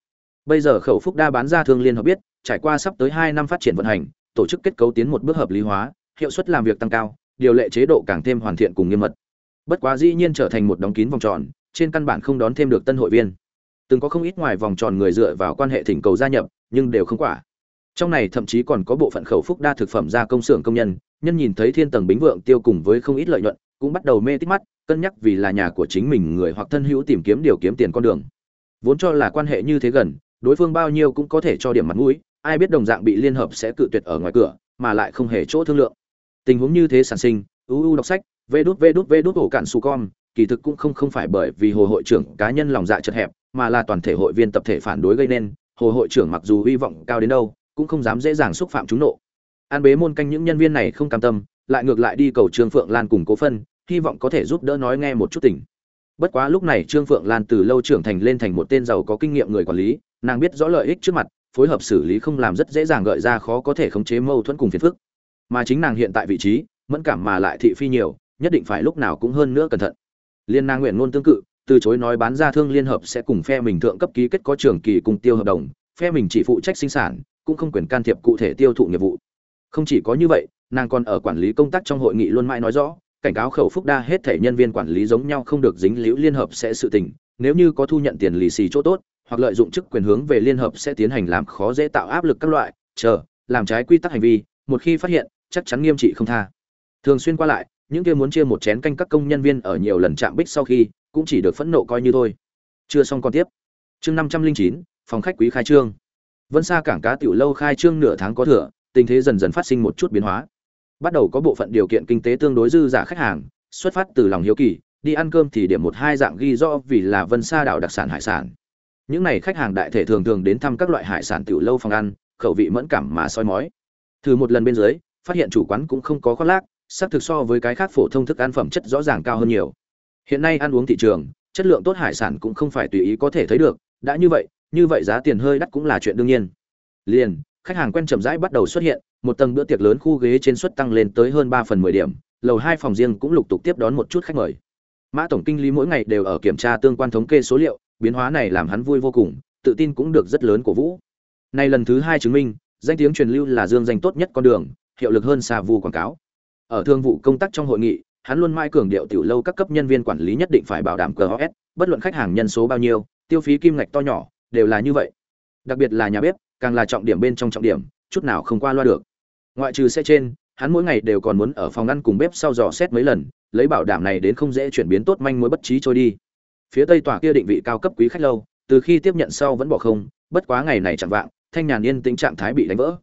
Bây giờ khẩu phúc đa bán ra thương liên hợp biết, trải qua sắp tới hai năm phát triển vận hành tổ chức kết cấu tiến một bước hợp lý hóa, hiệu suất làm việc tăng cao, điều lệ chế độ càng thêm hoàn thiện cùng nghiêm mật. Bất quá dĩ nhiên trở thành một đóng kín vòng tròn, trên căn bản không đón thêm được tân hội viên. Từng có không ít ngoài vòng tròn người dựa vào quan hệ thỉnh cầu gia nhập, nhưng đều không quả. Trong này thậm chí còn có bộ phận khẩu phúc đa thực phẩm gia công xưởng công nhân nhân nhìn thấy thiên tầng bính vượng tiêu cùng với không ít lợi nhuận, cũng bắt đầu mê tít mắt, cân nhắc vì là nhà của chính mình người hoặc thân hữu tìm kiếm điều kiếm tiền con đường. Vốn cho là quan hệ như thế gần, đối phương bao nhiêu cũng có thể cho điểm mặt mũi ai biết đồng dạng bị liên hợp sẽ cự tuyệt ở ngoài cửa, mà lại không hề chỗ thương lượng. Tình huống như thế sản sinh uu đọc sách, vê đút vê đút vê đút, ổ cạn su con kỳ thực cũng không không phải bởi vì hồ hội trưởng cá nhân lòng dạ chật hẹp, mà là toàn thể hội viên tập thể phản đối gây nên, hồ hội trưởng mặc dù hy vọng cao đến đâu, cũng không dám dễ dàng xúc phạm chúng nộ. An bế môn canh những nhân viên này không cam tâm, lại ngược lại đi cầu trương phượng lan cùng cố phân, hy vọng có thể giúp đỡ nói nghe một chút tình. Bất quá lúc này trương phượng lan từ lâu trưởng thành lên thành một tên giàu có kinh nghiệm người quản lý, nàng biết rõ lợi ích trước mặt phối hợp xử lý không làm rất dễ dàng gợi ra khó có thể khống chế mâu thuẫn cùng phiền phức. Mà chính nàng hiện tại vị trí, mẫn cảm mà lại thị phi nhiều, nhất định phải lúc nào cũng hơn nữa cẩn thận. Liên nàng nguyện ngôn tương cự, từ chối nói bán ra thương liên hợp sẽ cùng phe mình thượng cấp ký kết có trường kỳ cùng tiêu hợp đồng, phe mình chỉ phụ trách sinh sản, cũng không quyền can thiệp cụ thể tiêu thụ nghiệp vụ. Không chỉ có như vậy, nàng còn ở quản lý công tác trong hội nghị luôn mãi nói rõ, cảnh cáo khẩu phúc đa hết thể nhân viên quản lý giống nhau không được dính liễu liên hợp sẽ sự tình, nếu như có thu nhận tiền lì xì chỗ tốt hoặc lợi dụng chức quyền hướng về liên hợp sẽ tiến hành làm khó dễ tạo áp lực các loại, chờ, làm trái quy tắc hành vi, một khi phát hiện, chắc chắn nghiêm trị không tha. Thường xuyên qua lại, những kia muốn chia một chén canh các công nhân viên ở nhiều lần chạm bích sau khi, cũng chỉ được phẫn nộ coi như thôi. Chưa xong còn tiếp. Chương năm trăm linh chín, phòng khách quý khai trương. Vân xa cảng cá tiểu lâu khai trương nửa tháng có thừa, tình thế dần dần phát sinh một chút biến hóa. Bắt đầu có bộ phận điều kiện kinh tế tương đối dư giả khách hàng, xuất phát từ lòng hiếu kỳ, đi ăn cơm thì điểm một hai dạng ghi rõ vì là vân sa đảo đặc sản hải sản những này khách hàng đại thể thường thường đến thăm các loại hải sản tiểu lâu phòng ăn, khẩu vị mẫn cảm mà soi mói. Thử một lần bên dưới, phát hiện chủ quán cũng không có khoác lác, xác thực so với cái khác phổ thông thức ăn phẩm chất rõ ràng cao hơn nhiều. Hiện nay ăn uống thị trường, chất lượng tốt hải sản cũng không phải tùy ý có thể thấy được, đã như vậy như vậy giá tiền hơi đắt cũng là chuyện đương nhiên. Liền, khách hàng quen chậm rãi bắt đầu xuất hiện, một tầng bữa tiệc lớn khu ghế trên suất tăng lên tới hơn ba phần mười điểm, lầu hai phòng riêng cũng lục tục tiếp đón một chút khách mời. Mã tổng kinh lý mỗi ngày đều ở kiểm tra tương quan thống kê số liệu biến hóa này làm hắn vui vô cùng, tự tin cũng được rất lớn của vũ. Nay lần thứ hai chứng minh, danh tiếng truyền lưu là dương danh tốt nhất con đường, hiệu lực hơn xa vu quảng cáo. Ở thương vụ công tác trong hội nghị, hắn luôn mãi cường điệu tiểu lâu các cấp nhân viên quản lý nhất định phải bảo đảm cờ bất luận khách hàng nhân số bao nhiêu, tiêu phí kim ngạch to nhỏ, đều là như vậy. Đặc biệt là nhà bếp, càng là trọng điểm bên trong trọng điểm, chút nào không qua loa được. Ngoại trừ xe trên, hắn mỗi ngày đều còn muốn ở phòng ăn cùng bếp sau dò xét mấy lần, lấy bảo đảm này đến không dễ chuyển biến tốt manh mối bất trí trôi đi phía tây tòa kia định vị cao cấp quý khách lâu, từ khi tiếp nhận sau vẫn bỏ không, bất quá ngày này chẳng vạng, thanh nhàn yên tĩnh trạng thái bị đánh vỡ.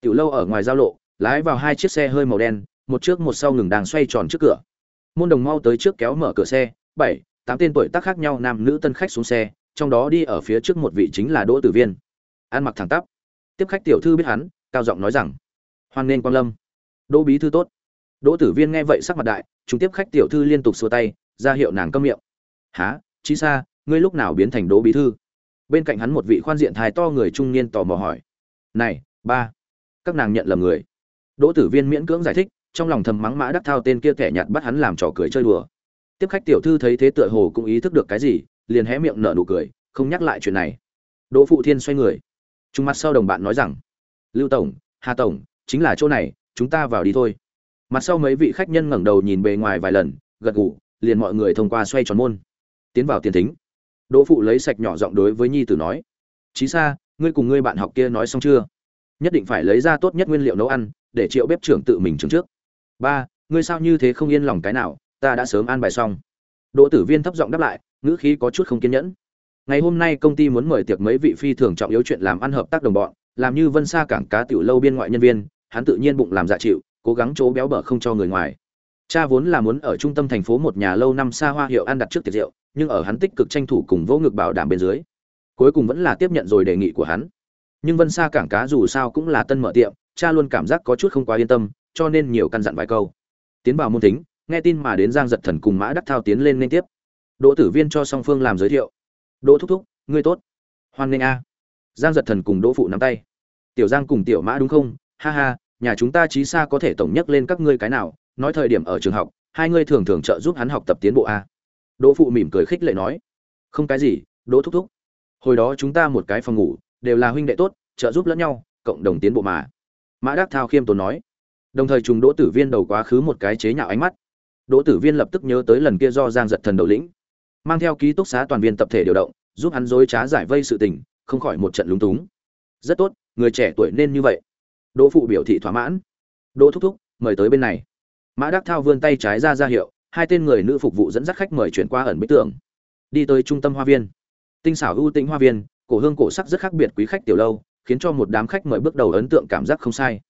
Tiểu lâu ở ngoài giao lộ, lái vào hai chiếc xe hơi màu đen, một trước một sau ngừng đang xoay tròn trước cửa. Môn đồng mau tới trước kéo mở cửa xe, bảy, tám tên tuổi tác khác nhau nam nữ tân khách xuống xe, trong đó đi ở phía trước một vị chính là đỗ tử viên. Ăn mặc thẳng tắp. Tiếp khách tiểu thư biết hắn, cao giọng nói rằng, hoan nên quang lâm. Đỗ bí thư tốt. Đỗ tử viên nghe vậy sắc mặt đại, chúng tiếp khách tiểu thư liên tục xua tay, ra hiệu nàng câm miệng. Há chí xa, ngươi lúc nào biến thành đỗ bí thư? Bên cạnh hắn một vị khoan diện thái to người trung niên tò mò hỏi. Này, ba, các nàng nhận lầm người. Đỗ tử viên miễn cưỡng giải thích, trong lòng thầm mắng mã đắc thao tên kia kẻ nhạt bắt hắn làm trò cười chơi đùa. Tiếp khách tiểu thư thấy thế tựa hồ cũng ý thức được cái gì, liền hé miệng nở nụ cười, không nhắc lại chuyện này. Đỗ phụ thiên xoay người. Chúng mặt sau đồng bạn nói rằng, lưu tổng, hà tổng, chính là chỗ này, chúng ta vào đi thôi. Mặt sau mấy vị khách nhân ngẩng đầu nhìn bề ngoài vài lần, gật gù, liền mọi người thông qua xoay tròn môn tiến vào tiền thính. Đỗ phụ lấy sạch nhỏ giọng đối với nhi tử nói, chí xa ngươi cùng ngươi bạn học kia nói xong chưa? Nhất định phải lấy ra tốt nhất nguyên liệu nấu ăn, để triệu bếp trưởng tự mình chứng trước. Ba, ngươi sao như thế không yên lòng cái nào? Ta đã sớm an bài xong. Đỗ tử viên thấp giọng đáp lại, ngữ khí có chút không kiên nhẫn. Ngày hôm nay công ty muốn mời tiệc mấy vị phi thường trọng yếu chuyện làm ăn hợp tác đồng bọn, làm như vân xa cảng cá tiểu lâu biên ngoại nhân viên, hắn tự nhiên bụng làm dạ chịu, cố gắng chỗ béo bở không cho người ngoài. Cha vốn là muốn ở trung tâm thành phố một nhà lâu năm xa hoa hiệu ăn đặt trước tiệc rượu nhưng ở hắn tích cực tranh thủ cùng vô ngực bảo đảm bên dưới, cuối cùng vẫn là tiếp nhận rồi đề nghị của hắn. Nhưng vân xa cảng cá dù sao cũng là tân mở tiệm, cha luôn cảm giác có chút không quá yên tâm, cho nên nhiều căn dặn vài câu. Tiến vào môn tính nghe tin mà đến giang giật thần cùng mã đắc thao tiến lên liên tiếp. Đỗ tử viên cho song phương làm giới thiệu. Đỗ thúc thúc, ngươi tốt. Hoan nghênh a. Giang giật thần cùng đỗ phụ nắm tay. Tiểu giang cùng tiểu mã đúng không? Ha ha, nhà chúng ta trí xa có thể tổng nhất lên các ngươi cái nào, nói thời điểm ở trường học, hai ngươi thường thường trợ giúp hắn học tập tiến bộ a đỗ phụ mỉm cười khích lệ nói, không cái gì, đỗ thúc thúc. Hồi đó chúng ta một cái phòng ngủ, đều là huynh đệ tốt, trợ giúp lẫn nhau, cộng đồng tiến bộ mà. Mã đắc thao khiêm tốn nói. Đồng thời trùng đỗ tử viên đầu quá khứ một cái chế nhạo ánh mắt. Đỗ tử viên lập tức nhớ tới lần kia do giang giật thần đầu lĩnh, mang theo ký túc xá toàn viên tập thể điều động, giúp hắn dối trá giải vây sự tình, không khỏi một trận lúng túng. Rất tốt, người trẻ tuổi nên như vậy. Đỗ phụ biểu thị thỏa mãn. Đỗ thúc thúc, mời tới bên này. Mã đắc thao vươn tay trái ra ra hiệu hai tên người nữ phục vụ dẫn dắt khách mời chuyển qua ẩn bích tường. Đi tới trung tâm hoa viên. Tinh xảo ưu tĩnh hoa viên, cổ hương cổ sắc rất khác biệt quý khách tiểu lâu, khiến cho một đám khách mời bước đầu ấn tượng cảm giác không sai.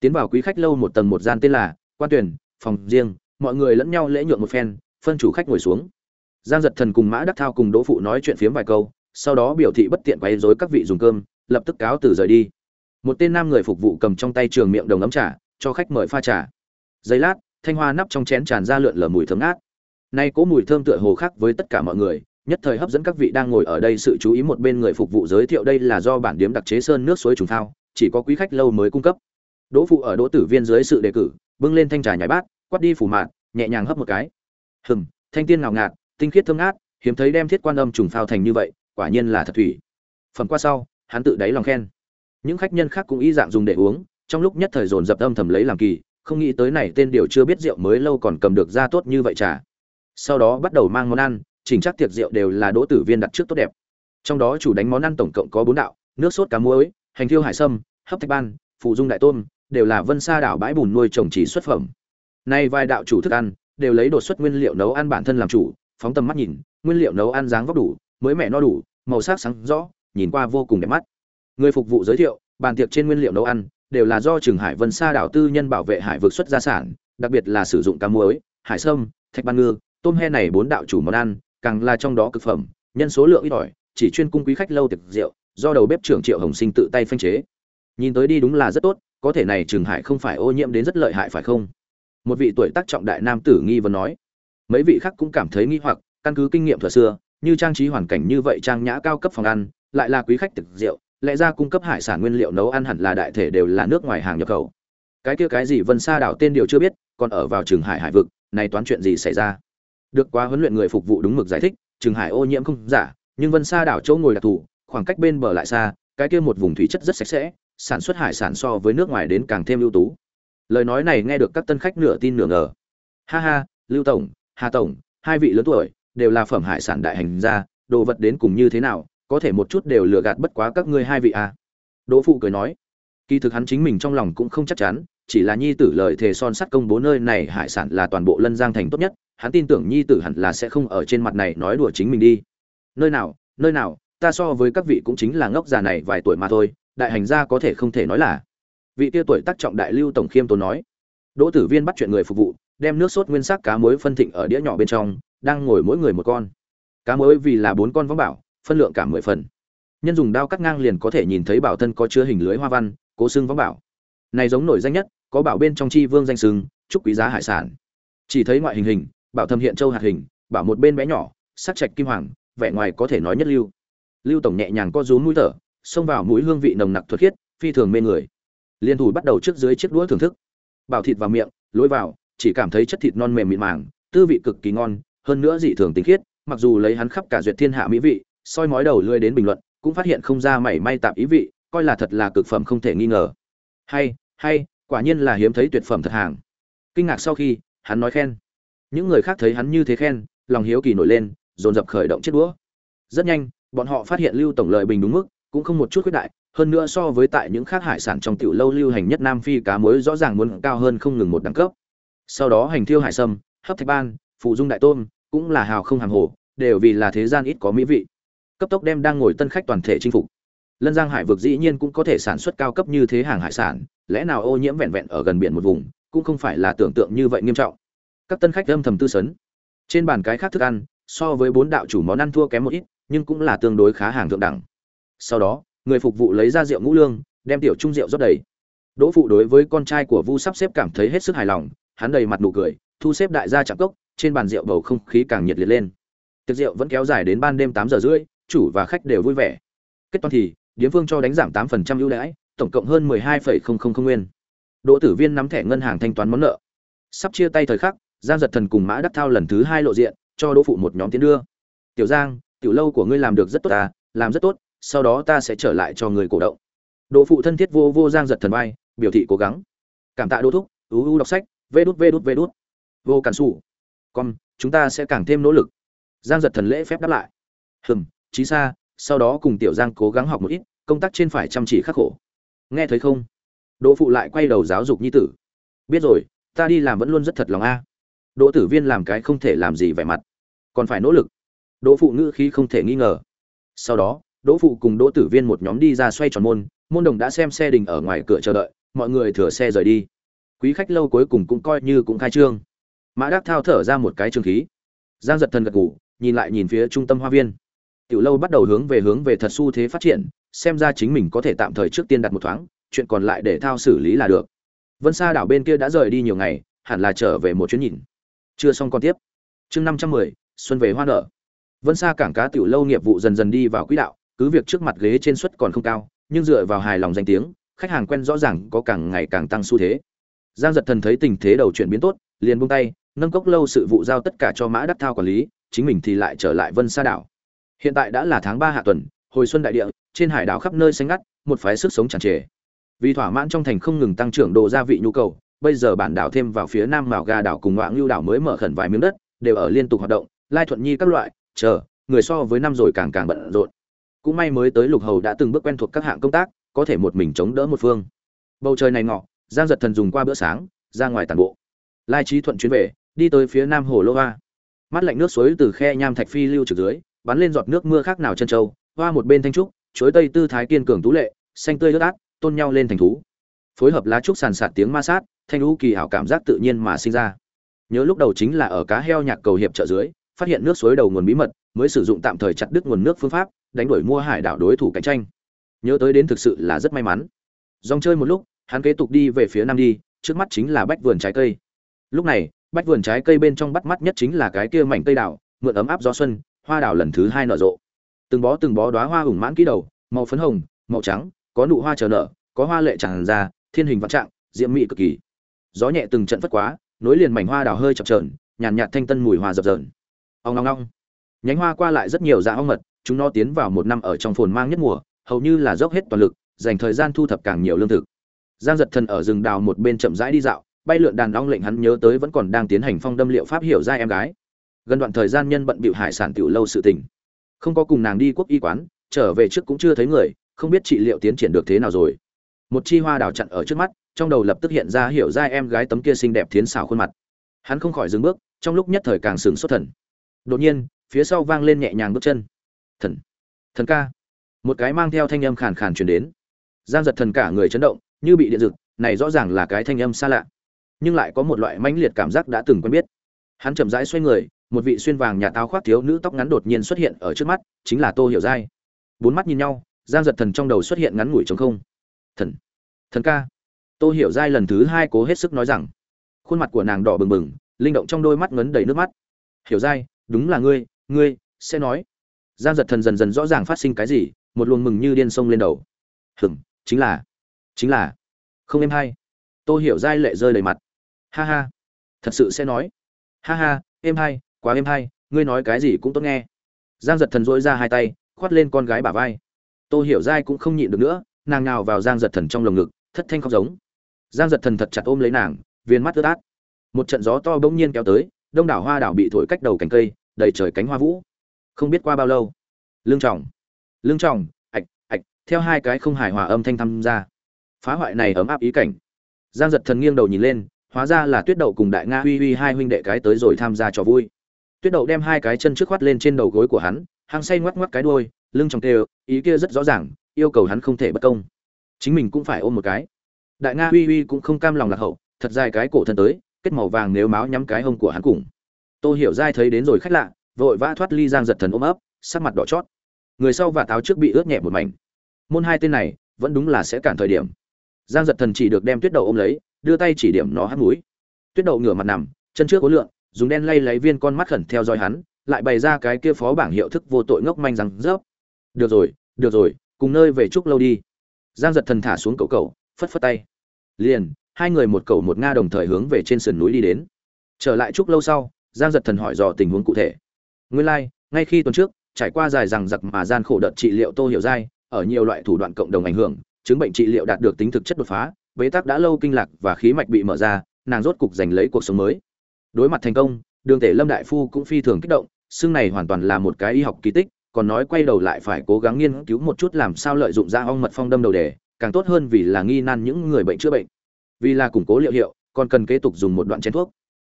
Tiến vào quý khách lâu một tầng một gian tên là quan tuyển phòng riêng, mọi người lẫn nhau lễ nhượng một phen, phân chủ khách ngồi xuống. Giang giật thần cùng mã đắc thao cùng đỗ phụ nói chuyện phiếm vài câu, sau đó biểu thị bất tiện quấy rối các vị dùng cơm, lập tức cáo từ rời đi. Một tên nam người phục vụ cầm trong tay trường miệng đồng ấm trà, cho khách mời pha trà. Giây lát thanh hoa nắp trong chén tràn ra lượn lờ mùi thơm ngát. Nay cố mùi thơm tựa hồ khác với tất cả mọi người, nhất thời hấp dẫn các vị đang ngồi ở đây sự chú ý một bên người phục vụ giới thiệu đây là do bản điếm đặc chế sơn nước suối trùng thao, chỉ có quý khách lâu mới cung cấp. Đỗ phụ ở đỗ tử viên dưới sự đề cử, bưng lên thanh trà nhái bát, quát đi phủ mạn nhẹ nhàng hấp một cái. Hừm, thanh tiên ngào ngạt, tinh khiết thơm ngát, hiếm thấy đem thiết quan âm trùng phao thành như vậy, quả nhiên là thật thủy. Phần qua sau, hắn tự đáy lòng khen. Những khách nhân khác cũng ý dạng dùng để uống, trong lúc nhất thời dồn dập âm thầm lấy làm kỳ không nghĩ tới này tên điều chưa biết rượu mới lâu còn cầm được ra tốt như vậy trà. Sau đó bắt đầu mang món ăn, chỉnh chắc tiệc rượu đều là đỗ tử viên đặt trước tốt đẹp. Trong đó chủ đánh món ăn tổng cộng có bốn đạo, nước sốt cá muối, hành thiêu hải sâm, hấp thạch ban phụ dung đại tôm, đều là vân sa đảo bãi bùn nuôi trồng chỉ xuất phẩm. Nay vài đạo chủ thức ăn, đều lấy đột xuất nguyên liệu nấu ăn bản thân làm chủ, phóng tầm mắt nhìn, nguyên liệu nấu ăn dáng vóc đủ, mới mẻ no đủ, màu sắc sáng rõ, nhìn qua vô cùng đẹp mắt. Người phục vụ giới thiệu, bàn tiệc trên nguyên liệu nấu ăn đều là do trường hải vân sa đảo tư nhân bảo vệ hải vực xuất gia sản, đặc biệt là sử dụng cá muối, hải sâm, thạch ban ngư, tôm he này bốn đạo chủ món ăn, càng là trong đó cực phẩm, nhân số lượng ít ỏi, chỉ chuyên cung quý khách lâu tiệc rượu, do đầu bếp trưởng triệu hồng sinh tự tay phanh chế. Nhìn tới đi đúng là rất tốt, có thể này trường hải không phải ô nhiễm đến rất lợi hại phải không? Một vị tuổi tác trọng đại nam tử nghi vấn nói. Mấy vị khác cũng cảm thấy nghi hoặc, căn cứ kinh nghiệm thuở xưa, như trang trí hoàn cảnh như vậy trang nhã cao cấp phòng ăn, lại là quý khách tiệc rượu lẽ ra cung cấp hải sản nguyên liệu nấu ăn hẳn là đại thể đều là nước ngoài hàng nhập khẩu. Cái kia cái gì vân sa đảo tên điều chưa biết, còn ở vào trường hải hải vực, này toán chuyện gì xảy ra? Được quá huấn luyện người phục vụ đúng mực giải thích, trường hải ô nhiễm không giả, nhưng vân sa đảo chỗ ngồi đặc thù, khoảng cách bên bờ lại xa, cái kia một vùng thủy chất rất sạch sẽ, sản xuất hải sản so với nước ngoài đến càng thêm ưu tú. Lời nói này nghe được các tân khách nửa tin nửa ngờ. Ha ha, lưu tổng, hà tổng, hai vị lớn tuổi, đều là phẩm hải sản đại hành gia, đồ vật đến cùng như thế nào có thể một chút đều lừa gạt bất quá các ngươi hai vị à. đỗ phụ cười nói, kỳ thực hắn chính mình trong lòng cũng không chắc chắn, chỉ là nhi tử lời thề son sắt công bố nơi này hải sản là toàn bộ lân giang thành tốt nhất, hắn tin tưởng nhi tử hẳn là sẽ không ở trên mặt này nói đùa chính mình đi. Nơi nào nơi nào, ta so với các vị cũng chính là ngốc già này vài tuổi mà thôi, đại hành gia có thể không thể nói là. Vị tia tuổi tác trọng đại lưu tổng khiêm tốn nói, đỗ tử viên bắt chuyện người phục vụ, đem nước sốt nguyên sắc cá muối phân thịnh ở đĩa nhỏ bên trong, đang ngồi mỗi người một con. Cá muối vì là bốn con vong bảo phân lượng cả mười phần. Nhân dùng đao cắt ngang liền có thể nhìn thấy bảo thân có chứa hình lưới hoa văn, cố xương võng bảo. Này giống nổi danh nhất, có bảo bên trong chi vương danh sừng trúc quý giá hải sản. Chỉ thấy ngoại hình hình, bảo thâm hiện châu hạt hình, bảo một bên bé nhỏ, sắc trạch kim hoàng, vẻ ngoài có thể nói nhất lưu. Lưu tổng nhẹ nhàng co rúm mũi thở, xông vào mũi hương vị nồng nặc thuật khiết, phi thường mê người. Liên thủ bắt đầu trước dưới chiếc đũa thưởng thức. Bảo thịt vào miệng, lối vào, chỉ cảm thấy chất thịt non mềm mịn màng, tư vị cực kỳ ngon, hơn nữa dị thường tinh khiết, mặc dù lấy hắn khắp cả duyệt thiên hạ mỹ vị soi mói đầu lưỡi đến bình luận, cũng phát hiện không ra mảy may tạp ý vị, coi là thật là cực phẩm không thể nghi ngờ. Hay hay, quả nhiên là hiếm thấy tuyệt phẩm thật hàng. Kinh ngạc sau khi, hắn nói khen. Những người khác thấy hắn như thế khen, lòng hiếu kỳ nổi lên, dồn dập khởi động chiếc đũa. Rất nhanh, bọn họ phát hiện lưu tổng lợi bình đúng mức, cũng không một chút khuyết đại, hơn nữa so với tại những khác hải sản trong tiểu lâu lưu hành nhất nam phi cá muối rõ ràng muốn cao hơn không ngừng một đẳng cấp. Sau đó hành thiêu hải sâm, hấp thạch ban, phụ dung đại tôm, cũng là hào không hàng hồ, đều vì là thế gian ít có mỹ vị cấp tốc đem đang ngồi tân khách toàn thể chinh phục. Lân giang hải vực dĩ nhiên cũng có thể sản xuất cao cấp như thế hàng hải sản, lẽ nào ô nhiễm vẹn vẹn ở gần biển một vùng, cũng không phải là tưởng tượng như vậy nghiêm trọng. Các tân khách âm thầm tư sấn. Trên bàn cái khác thức ăn, so với bốn đạo chủ món ăn thua kém một ít, nhưng cũng là tương đối khá hàng thượng đẳng. Sau đó, người phục vụ lấy ra rượu ngũ lương, đem tiểu trung rượu rót đầy. Đỗ phụ đối với con trai của vu sắp xếp cảm thấy hết sức hài lòng, hắn đầy mặt nụ cười, thu xếp đại gia chạm cốc, trên bàn rượu bầu không khí càng nhiệt liệt lên. Tiệc rượu vẫn kéo dài đến ban đêm tám giờ rưỡi chủ và khách đều vui vẻ. Kết toán thì, điếm phương cho đánh giảm tám phần trăm ưu đãi, tổng cộng hơn mười hai phẩy không không không nguyên. Đỗ tử viên nắm thẻ ngân hàng thanh toán món nợ. Sắp chia tay thời khắc, giang giật thần cùng mã đắc thao lần thứ hai lộ diện, cho đỗ phụ một nhóm tiến đưa. Tiểu giang, tiểu lâu của ngươi làm được rất tốt à làm rất tốt, sau đó ta sẽ trở lại cho người cổ động. Đỗ phụ thân thiết vô vô giang giật thần vai, biểu thị cố gắng. Cảm tạ đỗ thúc uu u đọc sách, vê đút vê đút vê đút. Vô cản xù con, chúng ta sẽ càng thêm nỗ lực. Giang giật thần lễ phép đáp lại. Hừm chí xa, sau đó cùng tiểu giang cố gắng học một ít, công tác trên phải chăm chỉ khắc khổ. Nghe thấy không? Đỗ phụ lại quay đầu giáo dục nhi tử. Biết rồi, ta đi làm vẫn luôn rất thật lòng a. Đỗ tử viên làm cái không thể làm gì vẻ mặt. Còn phải nỗ lực. Đỗ phụ ngữ khí không thể nghi ngờ. Sau đó, đỗ phụ cùng đỗ tử viên một nhóm đi ra xoay tròn môn môn đồng đã xem xe đình ở ngoài cửa chờ đợi, mọi người thừa xe rời đi. Quý khách lâu cuối cùng cũng coi như cũng khai trương. Mã đắc thao thở ra một cái trường khí. Giang giật thần gật ngủ nhìn lại nhìn phía trung tâm hoa viên tiểu lâu bắt đầu hướng về hướng về thật xu thế phát triển, xem ra chính mình có thể tạm thời trước tiên đặt một thoáng, chuyện còn lại để thao xử lý là được. Vân sa đảo bên kia đã rời đi nhiều ngày, hẳn là trở về một chuyến nhìn. Chưa xong còn tiếp. Chương năm trăm mười, xuân về hoa nở. Vân sa cảng cá tiểu lâu nghiệp vụ dần dần đi vào quỹ đạo, cứ việc trước mặt ghế trên suất còn không cao, nhưng dựa vào hài lòng danh tiếng, khách hàng quen rõ ràng có càng ngày càng tăng xu thế. Giang giật thần thấy tình thế đầu chuyển biến tốt, liền buông tay, nâng cốc lâu sự vụ giao tất cả cho mã đắc thao quản lý, chính mình thì lại trở lại vân sa đảo hiện tại đã là tháng ba hạ tuần, hồi xuân đại địa, trên hải đảo khắp nơi xanh ngắt, một phái sức sống tràn trề. Vì thỏa mãn trong thành không ngừng tăng trưởng đồ gia vị nhu cầu, bây giờ bản đảo thêm vào phía nam mào gà đảo cùng ngoạn lưu đảo mới mở khẩn vài miếng đất, đều ở liên tục hoạt động, lai thuận nhi các loại, chờ, người so với năm rồi càng càng bận rộn. Cũng may mới tới lục hầu đã từng bước quen thuộc các hạng công tác, có thể một mình chống đỡ một phương. Bầu trời này ngọ, giang giật thần dùng qua bữa sáng, ra ngoài tàn bộ. Lai trí thuận chuyến về, đi tới phía nam hồ lô hoa. Mắt lạnh nước suối từ khe nham thạch phi lưu trực dưới bắn lên giọt nước mưa khác nào chân châu, hoa một bên thanh trúc, chuối tây tư thái kiên cường tú lệ, xanh tươi ướt át, tôn nhau lên thành thú. Phối hợp lá trúc sàn sạt tiếng ma sát, thanh lũ kỳ hảo cảm giác tự nhiên mà sinh ra. Nhớ lúc đầu chính là ở cá heo nhạc cầu hiệp chợ dưới, phát hiện nước suối đầu nguồn bí mật, mới sử dụng tạm thời chặt đứt nguồn nước phương pháp, đánh đuổi mua hải đảo đối thủ cạnh tranh. Nhớ tới đến thực sự là rất may mắn. Dòng chơi một lúc, hắn kế tục đi về phía nam đi, trước mắt chính là bách vườn trái cây. Lúc này, bách vườn trái cây bên trong bắt mắt nhất chính là cái kia mảnh cây đảo mượn ấm áp gió xuân hoa đào lần thứ hai nở rộ. Từng bó từng bó đóa hoa hùng mãn kỹ đầu, màu phấn hồng, màu trắng, có nụ hoa chờ nở, có hoa lệ tràn ra, thiên hình vạn trạng, diễm mỹ cực kỳ. Gió nhẹ từng trận phất quá, nối liền mảnh hoa đào hơi chập trờn nhàn nhạt thanh tân mùi hoa dập dờn. Ong ong ong. Nhánh hoa qua lại rất nhiều dạ ong mật, chúng nó tiến vào một năm ở trong phồn mang nhất mùa, hầu như là dốc hết toàn lực, dành thời gian thu thập càng nhiều lương thực. Giang giật thần ở rừng đào một bên chậm rãi đi dạo, bay lượn đàn ong lệnh hắn nhớ tới vẫn còn đang tiến hành phong đâm liệu pháp hiểu ra em gái gần đoạn thời gian nhân bận bịu hải sản tiểu lâu sự tình. Không có cùng nàng đi quốc y quán, trở về trước cũng chưa thấy người, không biết trị liệu tiến triển được thế nào rồi. Một chi hoa đào chặn ở trước mắt, trong đầu lập tức hiện ra hiểu ra em gái tấm kia xinh đẹp thiến xảo khuôn mặt. Hắn không khỏi dừng bước, trong lúc nhất thời càng sừng xuất thần. Đột nhiên, phía sau vang lên nhẹ nhàng bước chân. Thần thần ca. Một cái mang theo thanh âm khàn khàn truyền đến. Giang giật thần cả người chấn động, như bị điện rực này rõ ràng là cái thanh âm xa lạ. Nhưng lại có một loại mãnh liệt cảm giác đã từng quen biết. Hắn chậm rãi xoay người một vị xuyên vàng nhà táo khoác thiếu nữ tóc ngắn đột nhiên xuất hiện ở trước mắt, chính là tô hiểu giai. Bốn mắt nhìn nhau, giang giật thần trong đầu xuất hiện ngắn ngủi trống không. Thần thần ca. Tô hiểu giai lần thứ hai cố hết sức nói rằng, khuôn mặt của nàng đỏ bừng bừng, linh động trong đôi mắt ngấn đầy nước mắt. Hiểu giai, đúng là ngươi ngươi, sẽ nói. Giang giật thần dần dần rõ ràng phát sinh cái gì, một luồng mừng như điên sông lên đầu. Hừng chính là chính là, không em hay. Tôi hiểu giai lệ rơi đầy mặt. Ha ha, thật sự sẽ nói. Ha ha em hay quá êm hay, ngươi nói cái gì cũng tốt nghe. Giang giật thần dỗi ra hai tay, khoát lên con gái bả vai. Tô hiểu dai cũng không nhịn được nữa, nàng nào vào giang giật thần trong lồng ngực, thất thanh khóc giống. Giang giật thần thật chặt ôm lấy nàng viên mắt ướt át. Một trận gió to bỗng nhiên kéo tới, đông đảo hoa đảo bị thổi cách đầu cành cây, đầy trời cánh hoa vũ. Không biết qua bao lâu lương trọng lương trọng ạch ạch, theo hai cái không hài hòa âm thanh tham gia. Phá hoại này ấm áp ý cảnh. Giang giật thần nghiêng đầu nhìn lên, hóa ra là tuyết đậu cùng đại nga uy uy hai huynh đệ cái tới rồi tham gia trò vui tuyết đậu đem hai cái chân trước khoát lên trên đầu gối của hắn, hăng say ngoắc ngoắc cái đuôi, lưng trong tê, ý kia rất rõ ràng, yêu cầu hắn không thể bất công. Chính mình cũng phải ôm một cái. Đại nga huy huy cũng không cam lòng lạc hậu, thật dài cái cổ thân tới, kết màu vàng nếu máu nhắm cái hông của hắn cùng. Tô hiểu dai thấy đến rồi khách lạ, vội vã thoát ly giang giật thần ôm ấp, sắc mặt đỏ chót. Người sau và táo trước bị ướt nhẹ một mảnh. Môn hai tên này, vẫn đúng là sẽ cản thời điểm. Giang giật thần chỉ được đem tuyết đậu ôm lấy, đưa tay chỉ điểm nó hắt mũi. Tuyết đậu ngửa mặt nằm, chân trước cố lượng dùng đen lay lấy viên con mắt khẩn theo dõi hắn lại bày ra cái kia phó bảng hiệu thức vô tội ngốc manh rằng rớp. Được rồi được rồi cùng nơi về chúc lâu đi. Giang giật thần thả xuống cậu cậu phất phất tay. Liền hai người một cậu một nga đồng thời hướng về trên sườn núi đi đến. Trở lại chúc lâu sau giang giật thần hỏi dò tình huống cụ thể. Nguyên lai、like, ngay khi tuần trước trải qua dài rằng giặc mà gian khổ đợt trị liệu tô hiểu dai ở nhiều loại thủ đoạn cộng đồng ảnh hưởng chứng bệnh trị liệu đạt được tính thực chất đột phá bế tắc đã lâu kinh lạc và khí mạch bị mở ra nàng rốt cục giành lấy cuộc sống mới đối mặt thành công, đường tể lâm đại phu cũng phi thường kích động xương này hoàn toàn là một cái y học kỳ tích, còn nói quay đầu lại phải cố gắng nghiên cứu một chút làm sao lợi dụng ra ong mật phong đâm đầu đề, càng tốt hơn vì là nghi nan những người bệnh chữa bệnh. Vì là củng cố liệu hiệu, còn cần kế tục dùng một đoạn chén thuốc.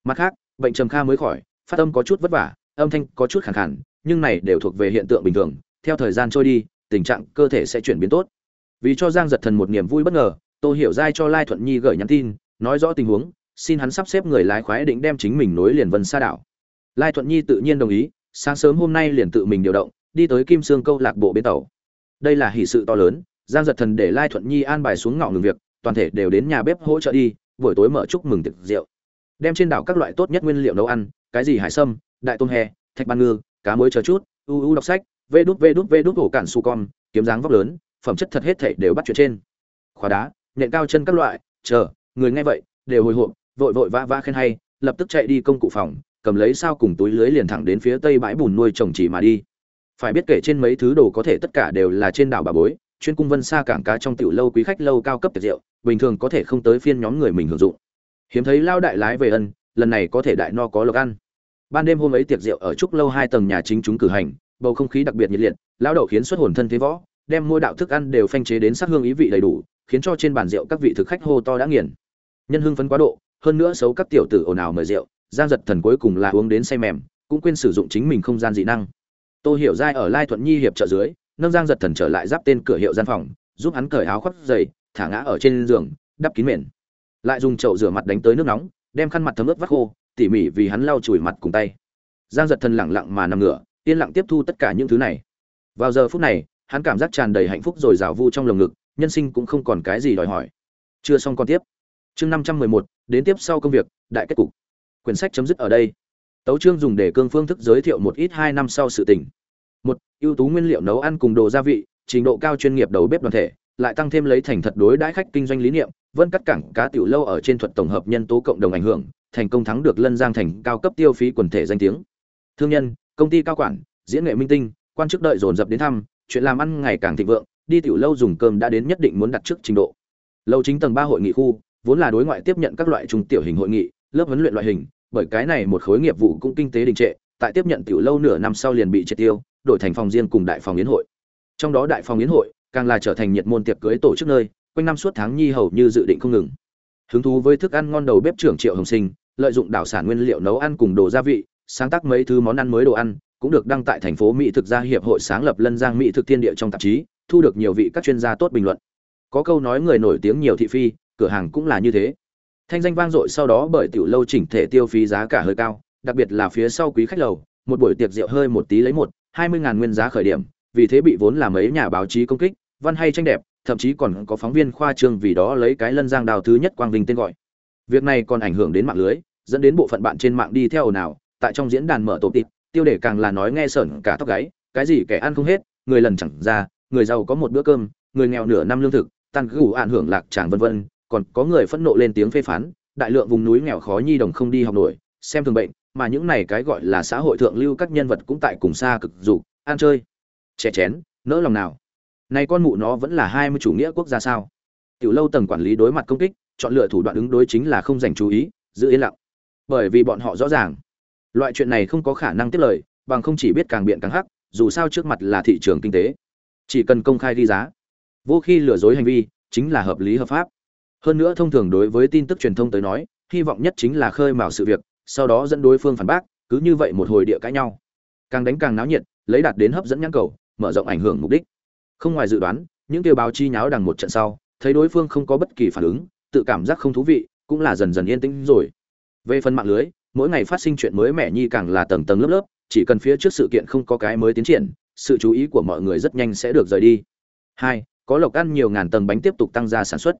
Mặt khác, bệnh trầm kha mới khỏi, phát âm có chút vất vả, âm thanh có chút khẳng khẳng nhưng này đều thuộc về hiện tượng bình thường, theo thời gian trôi đi, tình trạng cơ thể sẽ chuyển biến tốt. Vì cho giang giật thần một niềm vui bất ngờ tôi hiểu dai cho lai thuận nhi gửi nhắn tin, nói rõ tình huống xin hắn sắp xếp người lái khoái định đem chính mình nối liền vân xa đảo. Lai thuận nhi tự nhiên đồng ý, sáng sớm hôm nay liền tự mình điều động, đi tới kim sương câu lạc bộ bến tàu. Đây là hỷ sự to lớn, giang giật thần để lai thuận nhi an bài xuống ngọ ngừng việc, toàn thể đều đến nhà bếp hỗ trợ đi, buổi tối mở chúc mừng tiệc rượu. Đem trên đảo các loại tốt nhất nguyên liệu nấu ăn, cái gì hải sâm, đại tôm hè thạch ban ngư, cá muối chờ chút, u u đọc sách, vê đút vê đút vê đút ổ cản su con kiếm dáng vóc lớn, phẩm chất thật hết thảy đều bắt chuyện trên. Khóa đá nện cao chân các loại, chờ, người nghe vậy, đều hồi hộp vội vội vã vã khen hay, lập tức chạy đi công cụ phòng, cầm lấy sao cùng túi lưới liền thẳng đến phía tây bãi bùn nuôi trồng chỉ mà đi. Phải biết kể trên mấy thứ đồ có thể tất cả đều là trên đảo bà bối, chuyên cung vân xa cảng cá trong tiểu lâu quý khách lâu cao cấp tiệc rượu bình thường có thể không tới phiên nhóm người mình hưởng dụng. Hiếm thấy lao đại lái về ân, lần này có thể đại no có lộc ăn. Ban đêm hôm ấy tiệc rượu ở trúc lâu hai tầng nhà chính chúng cử hành, bầu không khí đặc biệt nhiệt liệt lao đậu khiến xuất hồn thân thế võ, đem mỗi đạo thức ăn đều phanh chế đến sắc hương ý vị đầy đủ, khiến cho trên bàn rượu các vị thực khách hô to đã nghiền. Nhân hưng phấn quá độ hơn nữa xấu các tiểu tử ồn ào mời rượu, giang giật thần cuối cùng là uống đến say mềm, cũng quên sử dụng chính mình không gian dị năng. Tô hiểu giai ở lai thuận nhi hiệp trợ dưới, nâng giang giật thần trở lại giáp tên cửa hiệu gian phòng, giúp hắn cởi áo khoác dày, thả ngã ở trên giường, đắp kín mền. Lại dùng chậu rửa mặt đánh tới nước nóng, đem khăn mặt thấm ướt vắt khô, tỉ mỉ vì hắn lau chùi mặt cùng tay. Giang giật thần lẳng lặng mà nằm ngửa, yên lặng tiếp thu tất cả những thứ này. Vào giờ phút này, hắn cảm giác tràn đầy hạnh phúc rồi rào vu trong lồng ngực, nhân sinh cũng không còn cái gì đòi hỏi. Chưa xong còn tiếp chương năm trăm mười một, đến tiếp sau công việc, đại kết cục. Quyển sách chấm dứt ở đây. Tấu chương dùng để cương phương thức giới thiệu một ít hai năm sau sự tình. Một, ưu tú nguyên liệu nấu ăn cùng đồ gia vị, trình độ cao chuyên nghiệp đầu bếp đoàn thể, lại tăng thêm lấy thành thật đối đãi khách kinh doanh lý niệm, vân cắt cảng cá tiểu lâu ở trên thuật tổng hợp nhân tố cộng đồng ảnh hưởng, thành công thắng được lân giang thành cao cấp tiêu phí quần thể danh tiếng. Thương nhân, công ty cao quản, diễn nghệ minh tinh, quan chức đợi dồn dập đến thăm, chuyện làm ăn ngày càng thịnh vượng, đi tiểu lâu dùng cơm đã đến nhất định muốn đặt trước trình độ. Lâu chính tầng ba hội nghị khu vốn là đối ngoại tiếp nhận các loại trung tiểu hình hội nghị, lớp huấn luyện loại hình, bởi cái này một khối nghiệp vụ cũng kinh tế đình trệ, tại tiếp nhận tiểu lâu nửa năm sau liền bị triệt tiêu, đổi thành phòng riêng cùng đại phòng yến hội. Trong đó đại phòng yến hội, càng là trở thành nhiệt môn tiệc cưới tổ chức nơi, quanh năm suốt tháng nhi hầu như dự định không ngừng. Hứng thú với thức ăn ngon đầu bếp trưởng triệu hồng sinh, lợi dụng đảo sản nguyên liệu nấu ăn cùng đồ gia vị, sáng tác mấy thứ món ăn mới đồ ăn, cũng được đăng tại thành phố mỹ thực gia hiệp hội sáng lập lân giang mỹ thực thiên địa trong tạp chí, thu được nhiều vị các chuyên gia tốt bình luận. Có câu nói người nổi tiếng nhiều thị phi cửa hàng cũng là như thế. Thanh danh vang dội sau đó bởi tiểu lâu chỉnh thể tiêu phí giá cả hơi cao, đặc biệt là phía sau quý khách lầu, một buổi tiệc rượu hơi một tí lấy một, hai mươi ngàn nguyên giá khởi điểm, vì thế bị vốn là mấy nhà báo chí công kích, văn hay tranh đẹp, thậm chí còn có phóng viên khoa trương vì đó lấy cái lân giang đào thứ nhất quang vinh tên gọi. Việc này còn ảnh hưởng đến mạng lưới, dẫn đến bộ phận bạn trên mạng đi theo ồn ào tại trong diễn đàn mở tổ tịp, tiêu đề càng là nói nghe sởn cả tóc gáy, cái gì kẻ ăn không hết, người lần chẳng ra, người giàu có một bữa cơm, người nghèo nửa năm lương thực, tăng gù ảnh hưởng lạc tràng vân vân còn có người phẫn nộ lên tiếng phê phán, đại lượng vùng núi nghèo khó nhi đồng không đi học nổi, xem thường bệnh, mà những này cái gọi là xã hội thượng lưu các nhân vật cũng tại cùng xa cực dục ăn chơi trẻ chén, nỡ lòng nào. Này con mụ nó vẫn là hai mươi chủ nghĩa quốc gia sao? Tiểu lâu tầng quản lý đối mặt công kích, chọn lựa thủ đoạn ứng đối chính là không dành chú ý, giữ yên lặng. Bởi vì bọn họ rõ ràng, loại chuyện này không có khả năng tiếp lời, bằng không chỉ biết càng biện càng hắc, dù sao trước mặt là thị trường kinh tế. Chỉ cần công khai đi giá, vô khi lừa dối hành vi, chính là hợp lý hợp pháp hơn nữa thông thường đối với tin tức truyền thông tới nói, hy vọng nhất chính là khơi mào sự việc, sau đó dẫn đối phương phản bác, cứ như vậy một hồi địa cãi nhau. Càng đánh càng náo nhiệt, lấy đạt đến hấp dẫn nhãn cầu, mở rộng ảnh hưởng mục đích. Không ngoài dự đoán, những tiêu báo chi nháo đằng một trận sau, thấy đối phương không có bất kỳ phản ứng, tự cảm giác không thú vị, cũng là dần dần yên tĩnh rồi. Về phần mạng lưới, mỗi ngày phát sinh chuyện mới mẻ nhi càng là tầng tầng lớp lớp, chỉ cần phía trước sự kiện không có cái mới tiến triển, sự chú ý của mọi người rất nhanh sẽ được rời đi. Hai, có lộc ăn nhiều ngàn tầng bánh tiếp tục tăng ra sản xuất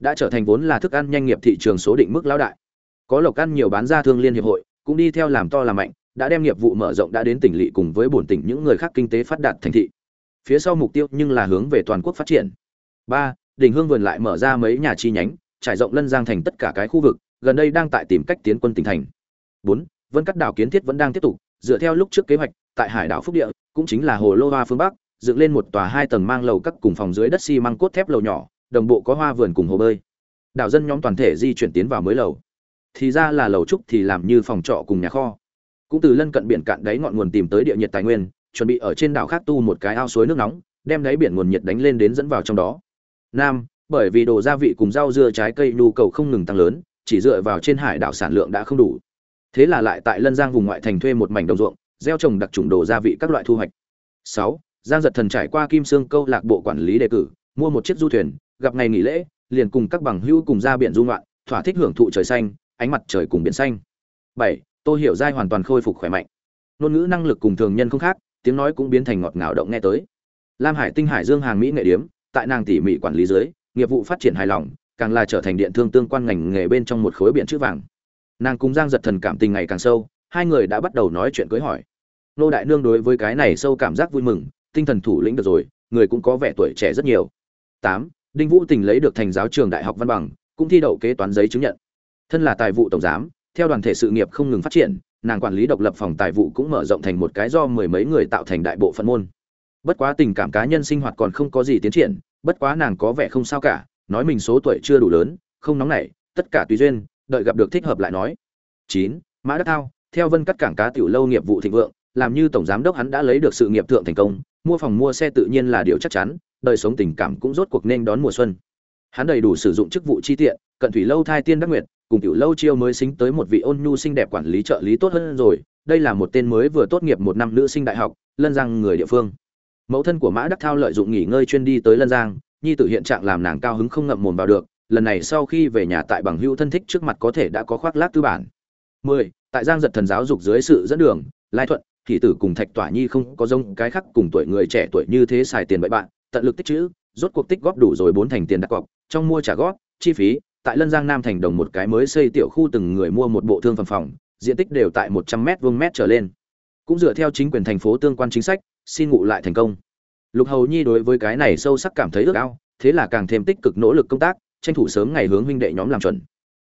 đã trở thành vốn là thức ăn nhanh nghiệp thị trường số định mức lão đại. Có lộc ăn nhiều bán ra thương liên hiệp hội, cũng đi theo làm to làm mạnh, đã đem nghiệp vụ mở rộng đã đến tỉnh lỵ cùng với bổn tỉnh những người khác kinh tế phát đạt thành thị. Phía sau mục tiêu nhưng là hướng về toàn quốc phát triển. Ba, đỉnh hương vườn lại mở ra mấy nhà chi nhánh, trải rộng lân giang thành tất cả cái khu vực, gần đây đang tại tìm cách tiến quân tỉnh thành. Bốn, vân cắt đảo kiến thiết vẫn đang tiếp tục, dựa theo lúc trước kế hoạch, tại hải đảo phúc địa, cũng chính là hồ lô hoa phương bắc, dựng lên một tòa hai tầng mang lầu các cùng phòng dưới đất xi măng cốt thép lầu nhỏ đồng bộ có hoa vườn cùng hồ bơi. Đảo dân nhóm toàn thể di chuyển tiến vào mới lầu. Thì ra là lầu trúc thì làm như phòng trọ cùng nhà kho. Cũng từ lân cận biển cạn đáy ngọn nguồn tìm tới địa nhiệt tài nguyên, chuẩn bị ở trên đảo khác tu một cái ao suối nước nóng, đem đáy biển nguồn nhiệt đánh lên đến dẫn vào trong đó. Nam, bởi vì đồ gia vị cùng rau dưa trái cây nhu cầu không ngừng tăng lớn, chỉ dựa vào trên hải đảo sản lượng đã không đủ. Thế là lại tại lân giang vùng ngoại thành thuê một mảnh đồng ruộng, gieo trồng đặc trùng đồ gia vị các loại thu hoạch. Sáu, giang giật thần trải qua kim sương câu lạc bộ quản lý đề cử, mua một chiếc du thuyền gặp ngày nghỉ lễ liền cùng các bằng hữu cùng ra biển du ngoạn thỏa thích hưởng thụ trời xanh ánh mặt trời cùng biển xanh. Bảy tôi hiểu giai hoàn toàn khôi phục khỏe mạnh. Ngôn ngữ năng lực cùng thường nhân không khác tiếng nói cũng biến thành ngọt ngào động nghe tới. Lam hải tinh hải dương hàng mỹ nghệ điểm, tại nàng tỉ mỉ quản lý dưới nghiệp vụ phát triển hài lòng càng là trở thành điện thương tương quan ngành nghề bên trong một khối biển chữ vàng. Nàng cùng giang giật thần cảm tình ngày càng sâu hai người đã bắt đầu nói chuyện cưới hỏi. Nô đại nương đối với cái này sâu cảm giác vui mừng tinh thần thủ lĩnh được rồi người cũng có vẻ tuổi trẻ rất nhiều. Tám đinh vũ tình lấy được thành giáo trường đại học văn bằng, cũng thi đậu kế toán giấy chứng nhận. Thân là tài vụ tổng giám, theo đoàn thể sự nghiệp không ngừng phát triển, nàng quản lý độc lập phòng tài vụ cũng mở rộng thành một cái do mười mấy người tạo thành đại bộ phận môn. Bất quá tình cảm cá nhân sinh hoạt còn không có gì tiến triển, bất quá nàng có vẻ không sao cả, nói mình số tuổi chưa đủ lớn, không nóng nảy, tất cả tùy duyên, đợi gặp được thích hợp lại nói. Chín, mã đắc thao, theo vân cắt cảng cá tiểu lâu nghiệp vụ thịnh vượng, làm như tổng giám đốc hắn đã lấy được sự nghiệp thượng thành công, mua phòng mua xe tự nhiên là điều chắc chắn đời sống tình cảm cũng rốt cuộc nên đón mùa xuân hắn đầy đủ sử dụng chức vụ chi tiện, cận thủy lâu thai tiên đắc nguyệt, cùng tiểu lâu chiêu mới xính tới một vị ôn nhu xinh đẹp quản lý trợ lý tốt hơn rồi, đây là một tên mới vừa tốt nghiệp một năm nữ sinh đại học, lân giang người địa phương mẫu thân của mã đắc thao lợi dụng nghỉ ngơi chuyên đi tới lân giang, nhi tử hiện trạng làm nàng cao hứng không ngậm mồm vào được, lần này sau khi về nhà tại bằng hữu thân thích trước mặt có thể đã có khoác lác tư bản 10. tại giang giật thần giáo dục dưới sự dẫn đường, lai thuận thì tử cùng thạch tỏa nhi không có giống cái khác cùng tuổi người trẻ tuổi như thế xài tiền bậy bạn tận lực tích chữ, rốt cuộc tích góp đủ rồi bốn thành tiền đặt cọc, trong mua trả góp, chi phí, tại lân giang nam thành đồng một cái mới xây tiểu khu từng người mua một bộ thương phẩm phòng, diện tích đều tại một trăm m vuông mét trở lên. Cũng dựa theo chính quyền thành phố tương quan chính sách, xin ngụ lại thành công. Lục hầu nhi đối với cái này sâu sắc cảm thấy ước ao, thế là càng thêm tích cực nỗ lực công tác, tranh thủ sớm ngày hướng huynh đệ nhóm làm chuẩn.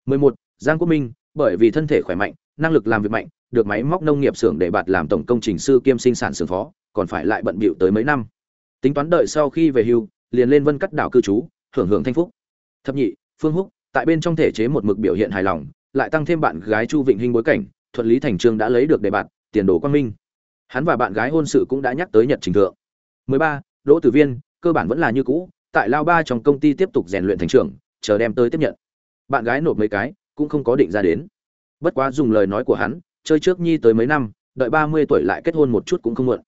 11. giang quốc minh, bởi vì thân thể khỏe mạnh, năng lực làm việc mạnh, được máy móc nông nghiệp xưởng để bạt làm tổng công trình sư kiêm sinh sản xưởng phó, còn phải lại bận bịu tới mấy năm tính toán đợi sau khi về hưu, liền lên vân cắt đảo cư trú, hưởng hưởng thanh phúc thập nhị, phương húc, tại bên trong thể chế một mực biểu hiện hài lòng, lại tăng thêm bạn gái chu vịnh hinh bối cảnh, thuận lý thành trương đã lấy được đề bạt, tiền đồ quang minh hắn và bạn gái hôn sự cũng đã nhắc tới nhật trình thượng 13. đỗ tử viên, cơ bản vẫn là như cũ, tại lao ba trong công ty tiếp tục rèn luyện thành trưởng, chờ đem tới tiếp nhận bạn gái nộp mấy cái, cũng không có định ra đến bất quá dùng lời nói của hắn, chơi trước nhi tới mấy năm, đợi 30 tuổi lại kết hôn một chút cũng không muộn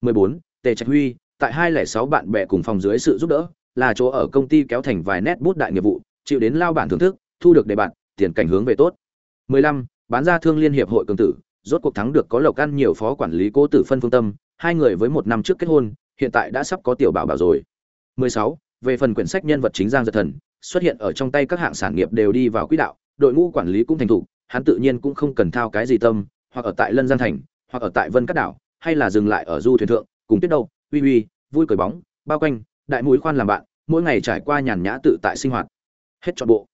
14. tề trạch huy tại 206 bạn bè cùng phòng dưới sự giúp đỡ, là chỗ ở công ty kéo thành vài nét bút đại nghiệp vụ, chịu đến lao bản thưởng thức, thu được đề bạn tiền cảnh hướng về tốt 15. bán ra thương liên hiệp hội cường tử, rốt cuộc thắng được có lộc ăn nhiều phó quản lý cố tử phân phương tâm, hai người với một năm trước kết hôn, hiện tại đã sắp có tiểu bảo bảo rồi 16. về phần quyển sách nhân vật chính giang giật thần, xuất hiện ở trong tay các hạng sản nghiệp đều đi vào quỹ đạo, đội ngũ quản lý cũng thành thục, hắn tự nhiên cũng không cần thao cái gì tâm, hoặc ở tại lân giang thành, hoặc ở tại vân cát đảo, hay là dừng lại ở du thuyền thượng, cùng tuyết đâu uy uy, vui cười bóng, bao quanh, đại mũi khoan làm bạn, mỗi ngày trải qua nhàn nhã tự tại sinh hoạt. Hết trọn bộ.